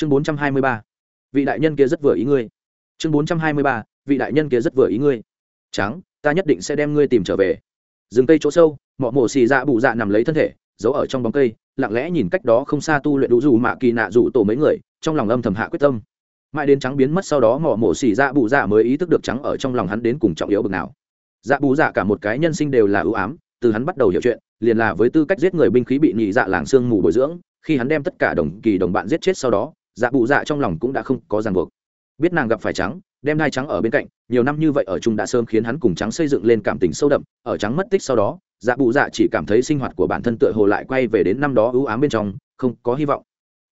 chương bốn trăm hai mươi ba. Vị đại nhân kia rất vừa ý ngươi. Chương bốn trăm hai mươi ba, vị đại nhân kia rất vừa ý ngươi. Trắng, ta nhất định sẽ đem ngươi tìm trở về. Rừng cây chỗ sâu, mọ mổ xì dạ bụ dạ nằm lấy thân thể, giấu ở trong bóng cây, lặng lẽ nhìn cách đó không xa tu luyện đủ dù mạ kỳ nạ dù tổ mấy người, trong lòng âm thầm hạ quyết tâm. Mãi đến trắng biến mất sau đó mọ mổ xì dạ bụ dạ mới ý thức được trắng ở trong lòng hắn đến cùng trọng yếu bực nào. Dạ bù dạ cả một cái nhân sinh đều là ưu ám, từ hắn bắt đầu hiểu chuyện, liền là với tư cách giết người binh khí bị nhị dạ làng xương mù bồi dưỡng, khi hắn đem tất cả đồng kỳ đồng bạn giết chết sau đó dạ bù dạ trong lòng cũng đã không có ràng buộc. Biết nàng gặp phải trắng, đem đai trắng ở bên cạnh, nhiều năm như vậy ở chung đã sớm khiến hắn cùng trắng xây dựng lên cảm tình sâu đậm, ở trắng mất tích sau đó dạ bù dạ chỉ cảm thấy sinh hoạt của bản thân tựa hồ lại quay về đến năm đó ưu ám bên trong, không có hy vọng.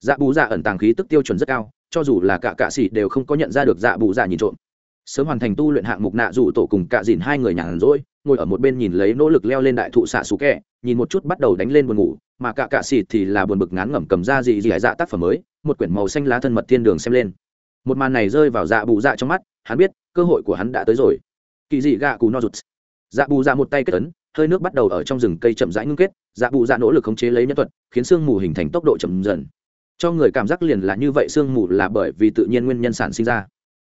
Dạ bù dạ ẩn tàng khí tức tiêu chuẩn rất cao, cho dù là cả cạ sĩ đều không có nhận ra được dạ bù dạ nhìn trộm. Sớm hoàn thành tu luyện hạng mục nạ rủ tổ cùng cạ dìn hai người nhàn rỗi, ngồi ở một bên nhìn lấy nỗ lực leo lên đại thụ xạ xú kẹ, nhìn một chút bắt đầu đánh lên buồn ngủ, mà cạ cạ xịt thì là buồn bực ngán ngẩm cầm ra gì gì dạ tác phẩm mới một quyển màu xanh lá thân mật thiên đường xem lên. Một màn này rơi vào dạ bù dạ trong mắt, hắn biết, cơ hội của hắn đã tới rồi. Kỳ dị gạ cù no rụt dạ bù dạ một tay kết ấn, hơi nước bắt đầu ở trong rừng cây chậm rãi ngưng kết dạ bù dạ nỗ lực khống chế lấy nhân thuật, khiến sương mù hình thành tốc độ chậm dần. Cho người cảm giác liền là như vậy sương mù là bởi vì tự nhiên nguyên nhân sản sinh ra.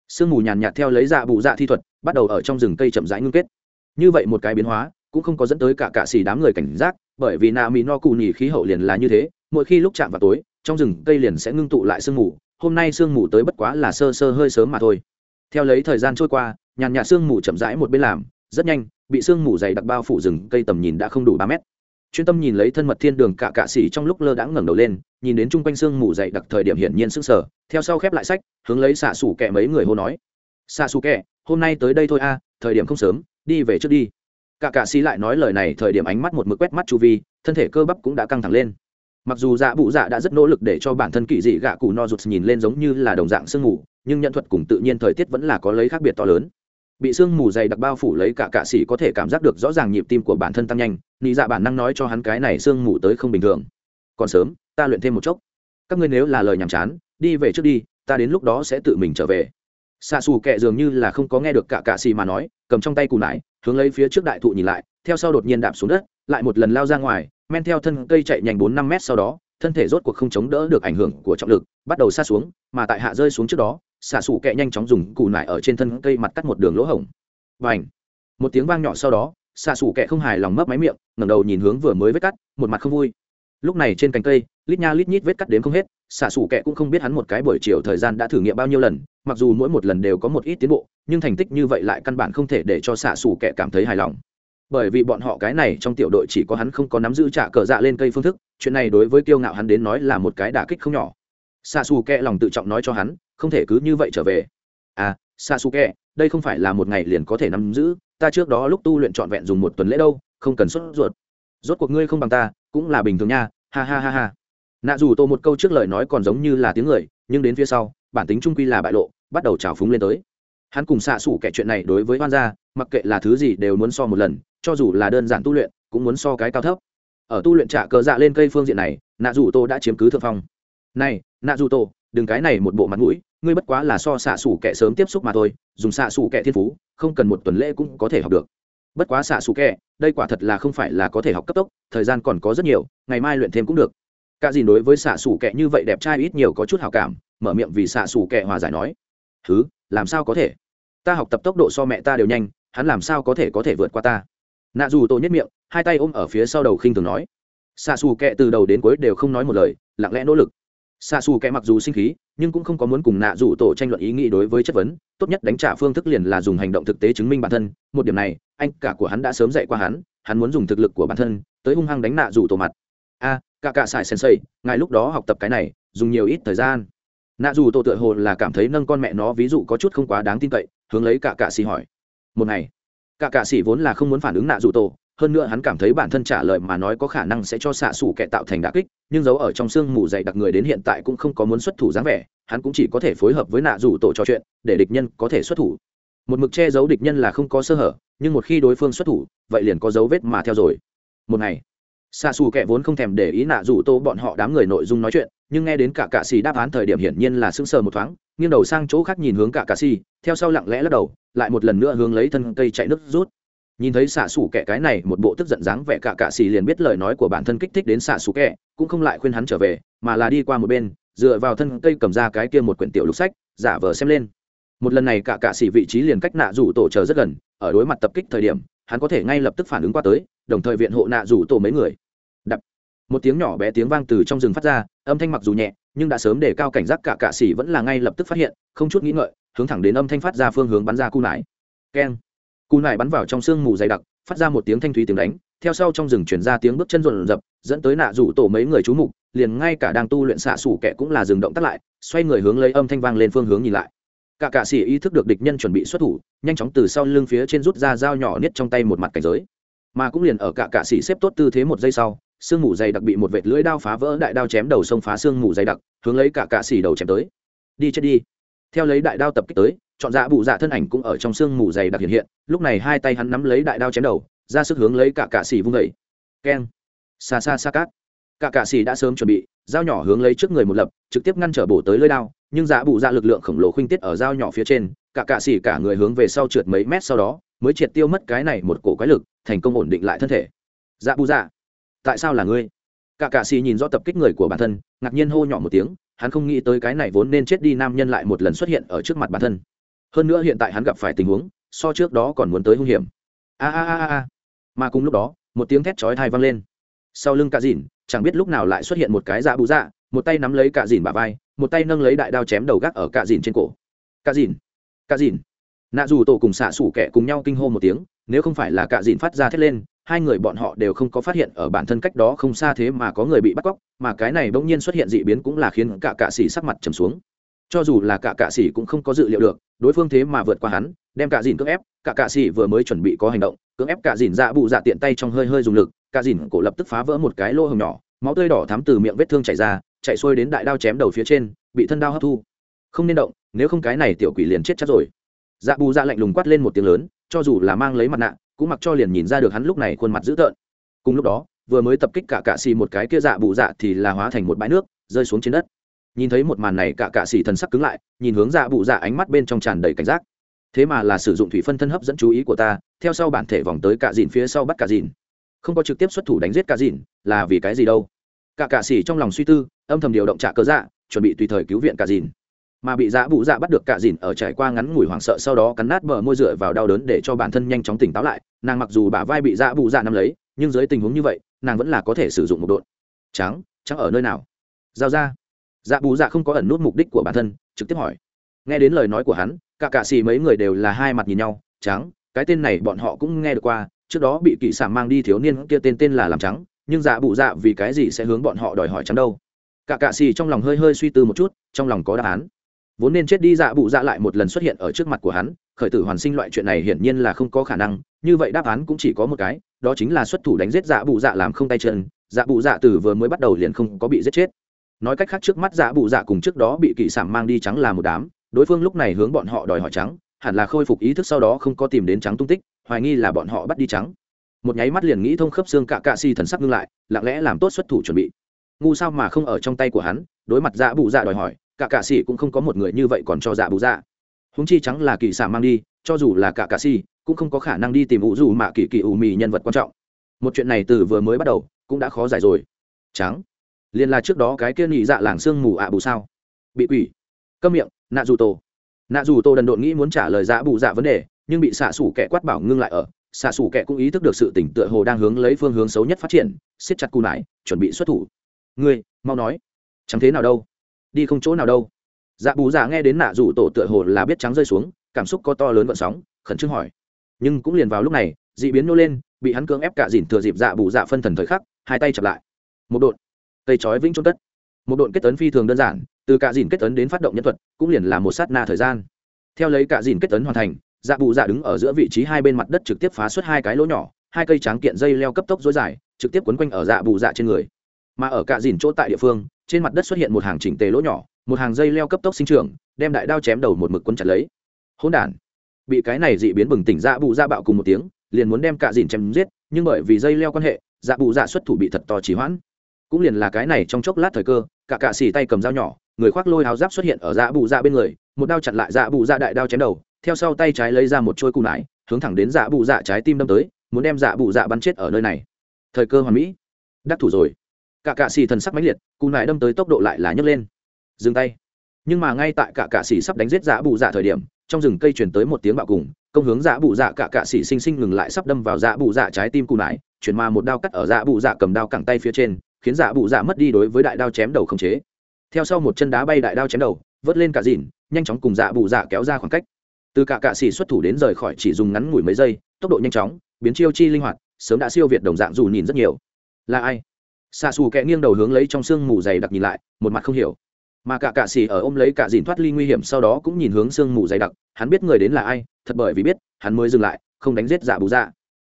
Sương mù nhàn nhạt theo lấy dạ bù dạ thi thuật, bắt đầu ở trong rừng cây chậm rãi ngưng kết. Như vậy một cái biến hóa, cũng không có dẫn tới cả cạ xì đám người cảnh giác, bởi vì nạ mỹ no cù nhì khí hậu liền là như thế, mỗi khi lúc chạm vào tối trong rừng cây liền sẽ ngưng tụ lại sương mù, hôm nay sương mù tới bất quá là sơ sơ hơi sớm mà thôi. Theo lấy thời gian trôi qua, nhàn nhạt sương mù chậm rãi một bên làm, rất nhanh, bị sương mù dày đặc bao phủ rừng cây tầm nhìn đã không đủ ba mét. Chuyên tâm nhìn lấy thân mật thiên đường cạ cạ xỉ trong lúc lơ đãng ngẩng đầu lên, nhìn đến chung quanh sương mù dày đặc thời điểm hiển nhiên sức sở theo sau khép lại sách, hướng lấy xạ xủ kẹ mấy người hô nói. Xạ xù kẹ, hôm nay tới đây thôi a, thời điểm không sớm, đi về trước đi. Cả cạ xỉ lại nói lời này thời điểm ánh mắt một mực quét mắt chu vi, thân thể cơ bắp cũng đã căng thẳng lên mặc dù dạ bụ dạ đã rất nỗ lực để cho bản thân kỳ dị gạ cụ no rụt nhìn lên giống như là đồng dạng sương mù, nhưng nhận thuật cùng tự nhiên thời tiết vẫn là có lấy khác biệt to lớn. Bị sương mù dày đặc bao phủ lấy cả cạ sĩ có thể cảm giác được rõ ràng nhịp tim của bản thân tăng nhanh, nị dạ bản năng nói cho hắn cái này sương mù tới không bình thường. Còn sớm, ta luyện thêm một chốc. Các ngươi nếu là lời nhàm chán, đi về trước đi, ta đến lúc đó sẽ tự mình trở về. Xạ xù kệ dường như là không có nghe được cả cạ sĩ mà nói, cầm trong tay cù nải, hướng lấy phía trước đại thụ nhìn lại, theo sau đột nhiên đạp xuống đất lại một lần lao ra ngoài, men theo thân cây chạy nhanh bốn năm mét sau đó, thân thể rốt cuộc không chống đỡ được ảnh hưởng của trọng lực, bắt đầu xa xuống, mà tại hạ rơi xuống trước đó, xạ xù kẹ nhanh chóng dùng cù nải ở trên thân cây mặt cắt một đường lỗ hổng. Và ảnh một tiếng vang nhỏ sau đó, xạ xù kẹ không hài lòng mấp máy miệng, ngẩng đầu nhìn hướng vừa mới vết cắt, một mặt không vui. Lúc này trên cành cây, lít nha lít nhít vết cắt đến không hết, xạ xù kẹ cũng không biết hắn một cái buổi chiều thời gian đã thử nghiệm bao nhiêu lần, mặc dù mỗi một lần đều có một ít tiến bộ, nhưng thành tích như vậy lại căn bản không thể để cho xạ xù kẹ cảm thấy hài lòng bởi vì bọn họ cái này trong tiểu đội chỉ có hắn không có nắm giữ trả cờ dạ lên cây phương thức, chuyện này đối với kiêu ngạo hắn đến nói là một cái đả kích không nhỏ. Xa xù kẹ lòng tự trọng nói cho hắn, không thể cứ như vậy trở về. À xa xù kẹ đây không phải là một ngày liền có thể nắm giữ, ta trước đó lúc tu luyện trọn vẹn dùng một tuần lễ đâu, không cần sốt ruột. Rốt cuộc ngươi không bằng ta, cũng là bình thường nha, ha ha ha ha. Nạ dù tô một câu trước lời nói còn giống như là tiếng người, nhưng đến phía sau, bản tính trung quy là bại lộ, bắt đầu trào phúng lên tới. Hắn cùng xạ xủ kẻ chuyện này đối với hoan gia, mặc kệ là thứ gì đều muốn so một lần cho dù là đơn giản tu luyện, cũng muốn so cái cao thấp. Ở tu luyện trả cờ dạ lên cây phương diện này, nạ dù tô đã chiếm cứ thượng phong. Này, nạ dù tô, đừng cái này một bộ mặt mũi, ngươi bất quá là so xạ xủ kẻ sớm tiếp xúc mà thôi, dùng xạ xủ kẻ thiên phú, không cần một tuần lễ cũng có thể học được. Bất quá xạ xủ kẻ, đây quả thật là không phải là có thể học cấp tốc, thời gian còn có rất nhiều, ngày mai luyện thêm cũng được. Cả gì đối với xạ xủ kẻ như vậy đẹp trai ít nhiều có chút hào cảm, mở miệng vì xạ xủ kẻ hòa giải nói. Thứ làm sao có thể? Ta học tập tốc độ so mẹ ta đều nhanh, hắn làm sao có thể có thể vượt qua ta? Nạ dù tô nhất miệng, hai tay ôm ở phía sau đầu khinh thường nói. Xạ xù kẹ từ đầu đến cuối đều không nói một lời, lặng lẽ nỗ lực. Xạ xù kẹ mặc dù sinh khí, nhưng cũng không có muốn cùng nạ dù tổ tranh luận ý nghĩ đối với chất vấn, tốt nhất đánh trả phương thức liền là dùng hành động thực tế chứng minh bản thân. Một điểm này, anh cả của hắn đã sớm dạy qua hắn hắn muốn dùng thực lực của bản thân tới hung hăng đánh nạ dù tổ mặt. A, cả cả sải sensei, ngài lúc đó học tập cái này, dùng nhiều ít thời gian. Nạ dù tổ tựa hồ là cảm thấy nâng con mẹ nó ví dụ có chút không quá đáng tin cậy, hướng lấy cả cả xì hỏi. Một ngày cả cạ sĩ vốn là không muốn phản ứng nạ dù tổ, hơn nữa hắn cảm thấy bản thân trả lời mà nói có khả năng sẽ cho xạ xù kẻ tạo thành đà kích, nhưng giấu ở trong sương mù dày đặc người đến hiện tại cũng không có muốn xuất thủ dáng vẻ, hắn cũng chỉ có thể phối hợp với nạ dù tổ trò chuyện, để địch nhân có thể xuất thủ. Một mực che giấu địch nhân là không có sơ hở, nhưng một khi đối phương xuất thủ, vậy liền có dấu vết mà theo rồi. Một ngày xa xù kẻ vốn không thèm để ý nạ dù tô bọn họ đám người nội dung nói chuyện, nhưng nghe đến cả cạ xì đáp án thời điểm hiển nhiên là sững sờ một thoáng nghiêng đầu sang chỗ khác nhìn hướng cả cà si, theo sau lặng lẽ lắc đầu, lại một lần nữa hướng lấy thân cây chạy nước rút. Nhìn thấy xạ xủ kẻ cái này, một bộ tức giận dáng vẻ cả cạ xì liền biết lời nói của bản thân kích thích đến xạ xủ kẻ, cũng không lại khuyên hắn trở về, mà là đi qua một bên, dựa vào thân cây cầm ra cái kia một quyển tiểu lục sách, giả vờ xem lên. Một lần này cả cạ xỉ vị trí liền cách nạ rủ tổ chờ rất gần, ở đối mặt tập kích thời điểm, hắn có thể ngay lập tức phản ứng qua tới, đồng thời viện hộ nạ rủ tổ mấy người. Đập. Một tiếng nhỏ bé tiếng vang từ trong rừng phát ra âm thanh mặc dù nhẹ, nhưng đã sớm để cao cảnh giác cả cạ xỉ vẫn là ngay lập tức phát hiện, không chút nghĩ ngợi, hướng thẳng đến âm thanh phát ra phương hướng bắn ra cù nải. Keng. Cù nải bắn vào trong sương mù dày đặc, phát ra một tiếng thanh thúy tiếng đánh, theo sau trong rừng chuyển ra tiếng bước chân rộn rập, dẫn tới nạ rủ tổ mấy người chú mục, liền ngay cả đang tu luyện xạ xủ kẻ cũng là dừng động tắt lại, xoay người hướng lấy âm thanh vang lên phương hướng nhìn lại. Cả cạ sĩ ý thức được địch nhân chuẩn bị xuất thủ, nhanh chóng từ sau lưng phía trên rút ra dao nhỏ niết trong tay một mặt cảnh giới. Mà cũng liền ở cả cạ sĩ xếp tốt tư thế một giây sau sương mù dày đặc bị một vệt lưỡi đao phá vỡ, đại đao chém đầu sông phá sương mù dày đặc, hướng lấy cả cạ xỉ đầu chém tới. Đi chết đi. Theo lấy đại đao tập kích tới, chọn dạ bụ dạ thân ảnh cũng ở trong sương mù dày đặc hiện hiện, lúc này hai tay hắn nắm lấy đại đao chém đầu, ra sức hướng lấy cả cạ xỉ vung vẩy keng. Xa xa xa cát. Cả cạ xỉ đã sớm chuẩn bị, dao nhỏ hướng lấy trước người một lập, trực tiếp ngăn trở bổ tới lưỡi đao, nhưng dạ bụ dạ lực lượng khổng lồ khuynh tiết ở dao nhỏ phía trên, cả cạ xỉ cả người hướng về sau trượt mấy mét sau đó, mới triệt tiêu mất cái này một cổ quái lực, thành công ổn định lại thân thể. Dạ bụ dạ tại sao là ngươi? Cả cạ xì nhìn rõ tập kích người của bản thân, ngạc nhiên hô nhỏ một tiếng, hắn không nghĩ tới cái này vốn nên chết đi nam nhân lại một lần xuất hiện ở trước mặt bản thân. Hơn nữa hiện tại hắn gặp phải tình huống, so trước đó còn muốn tới hung hiểm. A a a a mà cùng lúc đó, một tiếng thét chói thai vang lên. Sau lưng cạ dìn, chẳng biết lúc nào lại xuất hiện một cái dạ bụ dạ một tay nắm lấy cạ dìn bả vai, một tay nâng lấy đại đao chém đầu gác ở cạ dìn trên cổ. Cạ dìn cạ dìn. Nạ dù tổ cùng xạ xủ kẻ cùng nhau kinh hô một tiếng, nếu không phải là cạ dìn phát ra thét lên hai người bọn họ đều không có phát hiện ở bản thân cách đó không xa thế mà có người bị bắt cóc, mà cái này bỗng nhiên xuất hiện dị biến cũng là khiến cả cạ xỉ sắc mặt trầm xuống. Cho dù là cả cạ xỉ cũng không có dự liệu được, đối phương thế mà vượt qua hắn, đem cạ dìn cưỡng ép, cả cạ xỉ vừa mới chuẩn bị có hành động, cưỡng ép cạ dìn dạ bụ dạ tiện tay trong hơi hơi dùng lực cạ dìn cổ lập tức phá vỡ một cái lỗ hồng nhỏ, máu tươi đỏ thắm từ miệng vết thương chảy ra, chạy xuôi đến đại đao chém đầu phía trên, bị thân đao hấp thu. Không nên động, nếu không cái này tiểu quỷ liền chết chắc rồi. Dạ bù dạ lạnh lùng quát lên một tiếng lớn, cho dù là mang lấy mặt nạ cũng mặc cho liền nhìn ra được hắn lúc này khuôn mặt dữ tợn. Cùng lúc đó, vừa mới tập kích cả cạ xì một cái kia dạ bù dạ thì là hóa thành một bãi nước, rơi xuống trên đất. Nhìn thấy một màn này, cả cạ xì thần sắc cứng lại, nhìn hướng dạ bù dạ ánh mắt bên trong tràn đầy cảnh giác. Thế mà là sử dụng thủy phân thân hấp dẫn chú ý của ta, theo sau bản thể vòng tới cạ dìn phía sau bắt cạ dìn không có trực tiếp xuất thủ đánh giết cạ dìn là vì cái gì đâu? Cả cạ xỉ trong lòng suy tư, âm thầm điều động trả cơ dạ chuẩn bị tùy thời cứu viện cả dìn mà bị dạ bụ dạ bắt được cả dìn ở trải qua ngắn ngủi hoảng sợ sau đó cắn nát bờ môi dựa vào đau đớn để cho bản thân nhanh chóng tỉnh táo lại. Nàng mặc dù bả vai bị dạ bụ dạ nắm lấy, nhưng dưới tình huống như vậy, nàng vẫn là có thể sử dụng một độn. Trắng trắng ở nơi nào? Giao ra. Dạ bù dạ không có ẩn nút mục đích của bản thân, trực tiếp hỏi. Nghe đến lời nói của hắn, cả cạ xì mấy người đều là hai mặt nhìn nhau. Trắng, cái tên này bọn họ cũng nghe được qua, trước đó bị kỵ sản mang đi thiếu niên kia tên tên là làm trắng, nhưng dạ bụ dạ vì cái gì sẽ hướng bọn họ đòi hỏi trắng đâu? Cả cạ xì trong lòng hơi hơi suy tư một chút, trong lòng có đáp án vốn nên chết đi dạ bụ dạ lại một lần xuất hiện ở trước mặt của hắn, khởi tử hoàn sinh loại chuyện này hiển nhiên là không có khả năng, như vậy đáp án cũng chỉ có một cái, đó chính là xuất thủ đánh giết dạ bụ dạ làm không tay chân dạ bụ dạ từ vừa mới bắt đầu liền không có bị giết chết. Nói cách khác trước mắt dạ bụ dạ cùng trước đó bị kỵ sản mang đi trắng là một đám, đối phương lúc này hướng bọn họ đòi hỏi trắng, hẳn là khôi phục ý thức sau đó không có tìm đến trắng tung tích, hoài nghi là bọn họ bắt đi trắng. Một nháy mắt liền nghĩ thông khớp xương cạ cạ si thần sắc ngưng lại, lặng lẽ làm tốt xuất thủ chuẩn bị ngu sao mà không ở trong tay của hắn, đối mặt dạ bụ dạ đòi hỏi cạ cạ si cũng không có một người như vậy còn cho dạ bụ dạ. Húng chi trắng là kỳ xả mang đi, cho dù là cạ cạ si cũng không có khả năng đi tìm ủ dù mà kỳ kỳ ủ mì nhân vật quan trọng. Một chuyện này từ vừa mới bắt đầu, cũng đã khó giải rồi. Trắng, liền là trước đó cái kia nhị dạ làng sương mù ạ bù sao? Bị quỷ. Câm miệng, nạ dù tổ. Nạ dù tổ đần độn nghĩ muốn trả lời dạ bù dạ vấn đề, nhưng bị xạ xủ kẻ quát bảo ngưng lại ở. Xạ xủ kẻ cũng ý thức được sự tỉnh tựa hồ đang hướng lấy phương hướng xấu nhất phát triển, siết chặt cù nải, chuẩn bị xuất thủ ngươi, mau nói. Chẳng thế nào đâu. Đi không chỗ nào đâu. Dạ bù dạ nghe đến nạ rủ tổ tựa hồ là biết trắng rơi xuống, cảm xúc có to lớn vận sóng, khẩn trương hỏi. Nhưng cũng liền vào lúc này, dị biến nô lên, bị hắn cưỡng ép cả dìn thừa dịp dạ bù dạ phân thần thời khắc, hai tay chập lại. Một đột cây chói vĩnh trôn tất. Một đột kết tấn phi thường đơn giản, từ cả dìn kết tấn đến phát động nhân thuật, cũng liền là một sát na thời gian. Theo lấy cả dìn kết tấn hoàn thành dạ bù dạ đứng ở giữa vị trí hai bên mặt đất trực tiếp phá xuất hai cái lỗ nhỏ, hai cây tráng kiện dây leo cấp tốc dối dài, trực tiếp quấn quanh ở dạ bù dạ trên người mà ở cạ dìn chỗ tại địa phương, trên mặt đất xuất hiện một hàng chỉnh tề lỗ nhỏ, một hàng dây leo cấp tốc sinh trưởng, đem đại đao chém đầu một mực quân chặt lấy. Hỗn đản. Bị cái này dị biến bừng tỉnh dạ bù dạ bạo cùng một tiếng, liền muốn đem cạ dìn chém giết, nhưng bởi vì dây leo quan hệ dạ bù dạ xuất thủ bị thật to trì hoãn. Cũng liền là cái này trong chốc lát thời cơ, cả cạ xì tay cầm dao nhỏ, người khoác lôi áo giáp xuất hiện ở dạ bù dạ bên người, một đao chặn lại dạ bù dạ đại đao chém đầu, theo sau tay trái lấy ra một trôi cù nải, hướng thẳng đến dạ bụ dạ trái tim đâm tới, muốn đem dạ bụ dạ bắn chết ở nơi này. Thời cơ hoàn mỹ. Đắc thủ rồi cả cạ xì thần sắc mãnh liệt cù nại đâm tới tốc độ lại là nhấc lên. Dừng tay. Nhưng mà ngay tại cả cạ xì sắp đánh giết dạ bụ dạ thời điểm, trong rừng cây chuyển tới một tiếng bạo cùng, công hướng dạ bụ dạ cả cạ xì sinh sinh ngừng lại sắp đâm vào dạ bụ dạ trái tim cù nại chuyển mà một đao cắt ở dạ bụ dạ cầm đao cẳng tay phía trên, khiến dạ bụ dạ mất đi đối với đại đao chém đầu không chế. Theo sau một chân đá bay đại đao chém đầu, vớt lên cả dìn nhanh chóng cùng dạ bụ dạ kéo ra khoảng cách. Từ cả cạ xỉ xuất thủ đến rời khỏi chỉ dùng ngắn ngủi mấy giây, tốc độ nhanh chóng, biến chiêu chi linh hoạt, sớm đã siêu việt đồng dạng dù nhìn rất nhiều. Là ai? Xạ xù kẹ nghiêng đầu hướng lấy trong sương mù dày đặc nhìn lại, một mặt không hiểu. Mà cả cạ xỉ ở ôm lấy cả dìn thoát ly nguy hiểm sau đó cũng nhìn hướng sương mù dày đặc, hắn biết người đến là ai, thật bởi vì biết, hắn mới dừng lại, không đánh giết dạ bù dạ.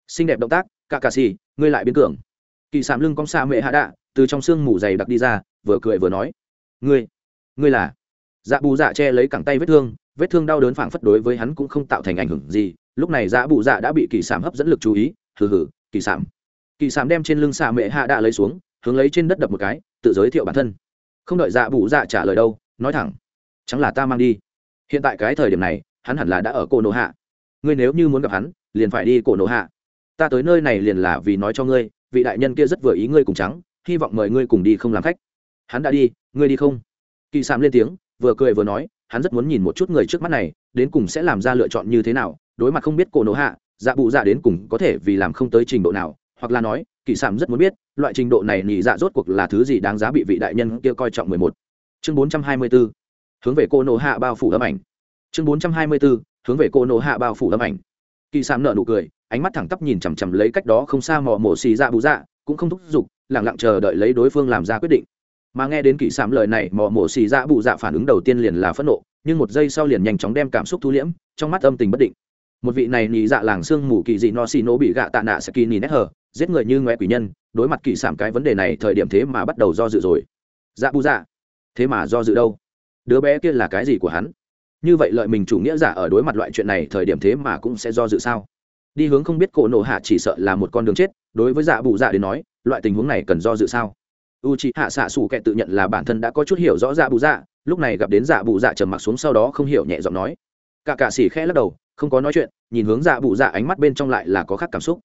Xinh đẹp động tác, cả cạ xỉ ngươi lại biến cường. Kỳ sạm lưng cong xa mệ hạ đạ, từ trong sương mù dày đặc đi ra, vừa cười vừa nói. Ngươi ngươi là? Dạ bù dạ che lấy cẳng tay vết thương vết thương đau đớn phảng phất đối với hắn cũng không tạo thành ảnh hưởng gì. Lúc này dạ bù dạ đã bị kỳ sảm hấp dẫn lực chú ý. Hừ hừ, kỳ sảm kỳ sảm đem trên lưng xạ mẹ hạ đạ lấy xuống, hướng lấy trên đất đập một cái, tự giới thiệu bản thân. Không đợi dạ bù dạ trả lời đâu, nói thẳng, chẳng là ta mang đi. Hiện tại cái thời điểm này, hắn hẳn là đã ở cổ nổ hạ. Ngươi nếu như muốn gặp hắn, liền phải đi cổ nổ hạ. Ta tới nơi này liền là vì nói cho ngươi, vị đại nhân kia rất vừa ý ngươi cùng trắng, hy vọng mời ngươi cùng đi không làm khách. Hắn đã đi, ngươi đi không? Kỳ sảm lên tiếng, vừa cười vừa nói, hắn rất muốn nhìn một chút người trước mắt này, đến cùng sẽ làm ra lựa chọn như thế nào, đối mặt không biết cổ nổ hạ dạ bụ dạ đến cùng có thể vì làm không tới trình độ nào hoặc là nói, kỳ sảm rất muốn biết, loại trình độ này nhị dạ rốt cuộc là thứ gì đáng giá bị vị đại nhân kia coi trọng mười một. Chương bốn trăm hai mươi 424 hướng về cô nô hạ bao phủ âm ảnh. Chương bốn trăm hai mươi 424 hướng về cô nô hạ bao phủ âm ảnh. Kỳ sảm nở nụ cười, ánh mắt thẳng tắp nhìn chằm chằm lấy cách đó không xa mò mổ xì dạ bù dạ cũng không thúc giục lẳng lặng chờ đợi lấy đối phương làm ra quyết định. Mà nghe đến kỳ sảm lời này, mò mổ xì dạ bụ dạ phản ứng đầu tiên liền là phẫn nộ, nhưng một giây sau liền nhanh chóng đem cảm xúc thu liễm, trong mắt âm tình bất định. Một vị này nhị dạ làng xương mù kỳ dị no xì nổ bị gạ tạ nạ sẽ kỳ nỉ nét hờ giết người như ngoe quỷ nhân, đối mặt kỳ sảm cái vấn đề này thời điểm thế mà bắt đầu do dự rồi. Dạ bu dạ. Thế mà do dự đâu? Đứa bé kia là cái gì của hắn? Như vậy lợi mình chủ nghĩa giả ở đối mặt loại chuyện này thời điểm thế mà cũng sẽ do dự sao? Đi hướng không biết cổ nổ hạ chỉ sợ là một con đường chết, đối với dạ bù dạ đến nói, loại tình huống này cần do dự sao? U c h ị hạ xạ xù kệ tự nhận là bản thân đã có chút hiểu rõ dạ bù dạ lúc này gặp đến dạ bù dạ trầm mặc xuống sau đó không hiểu nhẹ giọng nói. Cả cạ xỉ khẽ lắc đầu, không có nói chuyện, nhìn hướng dạ bù dạ ánh mắt bên trong lại là có khác cảm xúc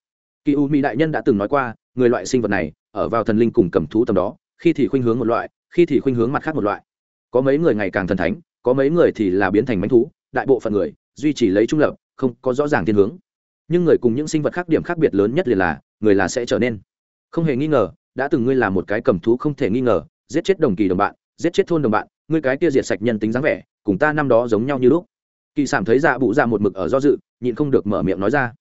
kỳ u mỹ đại nhân đã từng nói qua, người loại sinh vật này, ở vào thần linh cùng cầm thú tầm đó, khi thì khuynh hướng một loại, khi thì khuynh hướng mặt khác một loại. Có mấy người ngày càng thần thánh, có mấy người thì là biến thành mánh thú, đại bộ phận người duy trì lấy trung lập, không có rõ ràng thiên hướng. Nhưng người cùng những sinh vật khác điểm khác biệt lớn nhất liền là, người là sẽ trở nên. Không hề nghi ngờ, đã từng ngươi là một cái cầm thú không thể nghi ngờ, giết chết đồng kỳ đồng bạn, giết chết thôn đồng bạn, ngươi cái kia diệt sạch nhân tính dáng vẻ, cùng ta năm đó giống nhau như lúc. Kỳ sản thấy dạ bụ ra một mực ở do dự, nhịn không được mở miệng nói ra.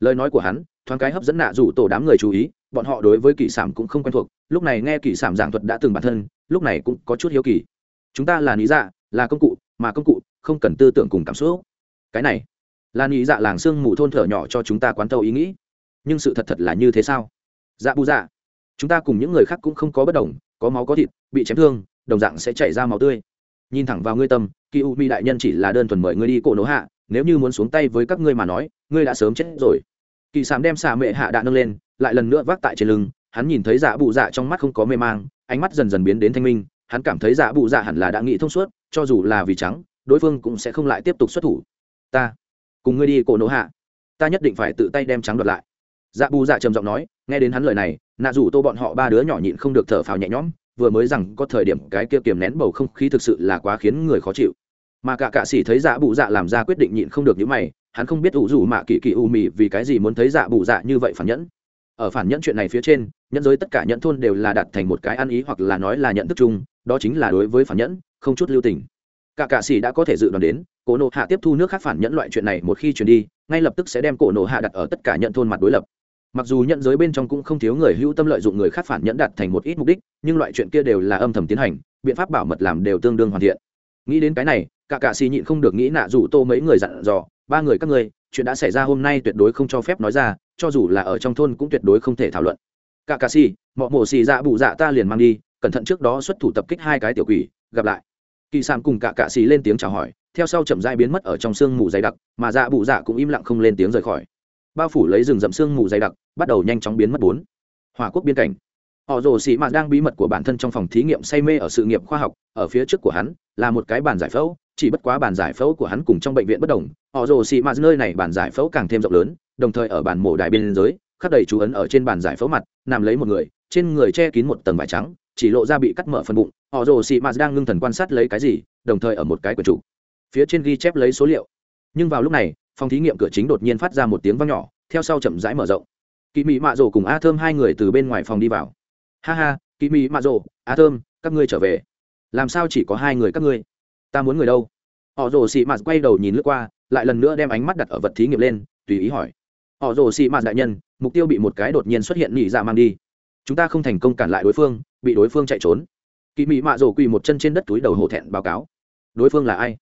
Lời nói của hắn thoáng cái hấp dẫn nạ rủ tổ đám người chú ý, bọn họ đối với kỳ sản cũng không quen thuộc, lúc này nghe kỳ sản giảng thuật đã từng bản thân, lúc này cũng có chút hiếu kỳ. Chúng ta là lý dạ là công cụ, mà công cụ không cần tư tưởng cùng cảm xúc. Cái này, là lý dạ làng sương mù thôn thở nhỏ cho chúng ta quán tâu ý nghĩ. Nhưng sự thật thật là như thế sao? Dạ bu dạ chúng ta cùng những người khác cũng không có bất đồng, có máu có thịt, bị chém thương, đồng dạng sẽ chảy ra máu tươi. Nhìn thẳng vào ngươi tâm kỳ u mi đại nhân chỉ là đơn thuần mời ngươi đi cổ nổ hạ, nếu như muốn xuống tay với các ngươi mà nói, ngươi đã sớm chết rồi kỳ sám đem xà mệ hạ đã nâng lên, lại lần nữa vác tại trên lưng, hắn nhìn thấy dạ bụ dạ trong mắt không có mê mang, ánh mắt dần dần biến đến thanh minh, hắn cảm thấy dạ bụ dạ hẳn là đã nghĩ thông suốt, cho dù là vì trắng, đối phương cũng sẽ không lại tiếp tục xuất thủ. Ta, cùng ngươi đi cổ nổ hạ. Ta nhất định phải tự tay đem trắng đoạt lại. Dạ bù dạ trầm giọng nói, nghe đến hắn lời này, nạ rủ tô bọn họ ba đứa nhỏ nhịn không được thở phào nhẹ nhõm, vừa mới rằng có thời điểm cái kia kiềm nén bầu không khí thực sự là quá khiến người khó chịu. Mà cả cạ sĩ thấy dạ bụ dạ làm ra quyết định nhịn không được những mày hắn không biết ủ rủ mạ kỳ kỳ u mì vì cái gì muốn thấy dạ bù dạ như vậy phản nhẫn. Ở phản nhẫn chuyện này phía trên, nhẫn giới tất cả nhẫn thôn đều là đặt thành một cái ăn ý hoặc là nói là nhận thức chung, đó chính là đối với phản nhẫn, không chút lưu tình. Cả cạ sĩ đã có thể dự đoán đến, cổ nộ hạ tiếp thu nước khác phản nhẫn loại chuyện này một khi chuyển đi, ngay lập tức sẽ đem cổ nộ hạ đặt ở tất cả nhận thôn mặt đối lập. Mặc dù nhận giới bên trong cũng không thiếu người hữu tâm lợi dụng người khác phản nhẫn đặt thành một ít mục đích, nhưng loại chuyện kia đều là âm thầm tiến hành, biện pháp bảo mật làm đều tương đương hoàn thiện. Nghĩ đến cái này, cả cạ xì nhịn không được nghĩ nạ rủ tô mấy người dặn dò ba người các ngươi, chuyện đã xảy ra hôm nay tuyệt đối không cho phép nói ra, cho dù là ở trong thôn cũng tuyệt đối không thể thảo luận. Cả cạ xì, mọ mổ xì dạ bụ dạ ta liền mang đi, cẩn thận trước đó xuất thủ tập kích hai cái tiểu quỷ, gặp lại. Kỳ sàm cùng cả cạ xì lên tiếng chào hỏi, theo sau chậm dai biến mất ở trong sương mù dày đặc, mà dạ bụ dạ cũng im lặng không lên tiếng rời khỏi. Bao phủ lấy rừng rậm sương mù dày đặc, bắt đầu nhanh chóng biến mất bốn. Hòa quốc biên cảnh. Họ rồ xì mạt đang bí mật của bản thân trong phòng thí nghiệm say mê ở sự nghiệp khoa học, ở phía trước của hắn, là một cái bàn giải phẫu chỉ bất quá bàn giải phẫu của hắn cùng trong bệnh viện bất đồng, họ rồ xì mạt nơi này bàn giải phẫu càng thêm rộng lớn, đồng thời ở bàn mổ đài biên giới khắc đầy chú ấn ở trên bàn giải phẫu mặt, nằm lấy một người, trên người che kín một tầng vải trắng, chỉ lộ ra bị cắt mở phần bụng, họ rồ xị mạt đang ngưng thần quan sát lấy cái gì, đồng thời ở một cái quần chủ phía trên ghi chép lấy số liệu. Nhưng vào lúc này, phòng thí nghiệm cửa chính đột nhiên phát ra một tiếng vang nhỏ, theo sau chậm rãi mở rộng. Kỳ mị mạ rồ cùng a thơm hai người từ bên ngoài phòng đi vào. Ha ha kỳ mị mạ rồ, a thơm, các ngươi trở về. Làm sao chỉ có hai người các ngươi? Ta muốn người đâu? Họ rồ xì mạt quay đầu nhìn lướt qua, lại lần nữa đem ánh mắt đặt ở vật thí nghiệm lên, tùy ý hỏi. Họ rồ xì mạt đại nhân, mục tiêu bị một cái đột nhiên xuất hiện nỉ dạ mang đi. Chúng ta không thành công cản lại đối phương, bị đối phương chạy trốn. Kỳ mị mạ rồ quỳ một chân trên đất túi đầu hổ thẹn báo cáo. Đối phương là ai?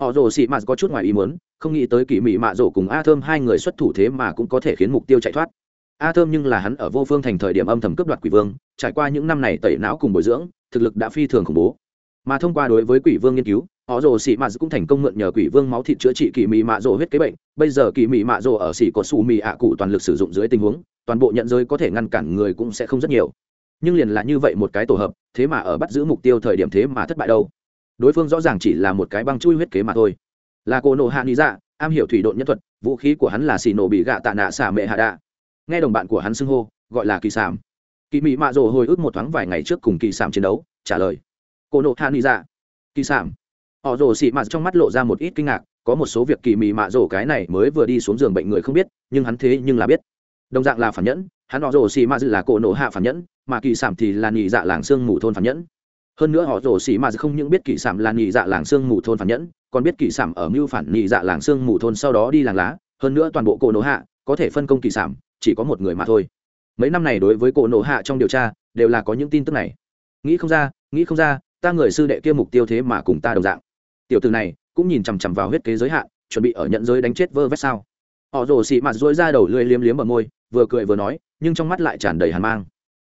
Họ rồ xì mạt có chút ngoài ý muốn, không nghĩ tới kỳ mị mạ rồ cùng a thơm hai người xuất thủ thế mà cũng có thể khiến mục tiêu chạy thoát. A thơm nhưng là hắn ở vô phương thành thời điểm âm thầm cướp đoạt quỷ vương, trải qua những năm này tẩy não cùng bồi dưỡng, thực lực đã phi thường khủng bố. Mà thông qua đối với quỷ vương nghiên cứu họ rồ xị mạ cũng thành công mượn nhờ quỷ vương máu thịt chữa trị kỳ mị mạ rồ huyết kế bệnh. Bây giờ kỳ mị mạ rồ ở xỉ có xù mị ạ cụ toàn lực sử dụng dưới tình huống, toàn bộ nhận giới có thể ngăn cản người cũng sẽ không rất nhiều. Nhưng liền là như vậy một cái tổ hợp, thế mà ở bắt giữ mục tiêu thời điểm thế mà thất bại đâu. Đối phương rõ ràng chỉ là một cái băng chui huyết kế mà thôi. Là cô nộ hạ lý dạ am hiểu thủy độn nhân thuật, vũ khí của hắn là xì nổ bị gạ tạ nạ xả mệ hạ đạ. Nghe đồng bạn của hắn xưng hô, gọi là kỳ sảm. Kỳ mị mạ rồ hồi ức một thoáng vài ngày trước cùng kỳ sảm chiến đấu, trả lời. Cô nộ hạ lý dạ kỳ sảm họ rồ xị mạ trong mắt lộ ra một ít kinh ngạc, có một số việc kỳ mị mạ rồ cái này mới vừa đi xuống giường bệnh người không biết, nhưng hắn thế nhưng là biết. Đồng dạng là phản nhẫn, hắn họ rồ xị mạ là cổ nộ hạ phản nhẫn, mà kỳ sảm thì là nhị dạ làng xương mù thôn phản nhẫn. Hơn nữa họ rồ xị mà không những biết kỳ sảm là nhị dạ làng xương mù thôn phản nhẫn, còn biết kỳ sảm ở mưu phản nhị dạ làng xương mù thôn sau đó đi làng lá. Hơn nữa toàn bộ cổ nổ hạ có thể phân công kỳ sảm, chỉ có một người mà thôi. Mấy năm này đối với cổ nổ hạ trong điều tra, đều là có những tin tức này. Nghĩ không ra, nghĩ không ra, ta người sư đệ kia mục tiêu thế mà cùng ta đồng dạng tiểu từ này cũng nhìn chằm chằm vào huyết kế giới hạn, chuẩn bị ở nhận giới đánh chết vơ vét sao? Họ rồ xị mặt dối ra đầu lưỡi liếm liếm ở môi, vừa cười vừa nói, nhưng trong mắt lại tràn đầy hàn mang.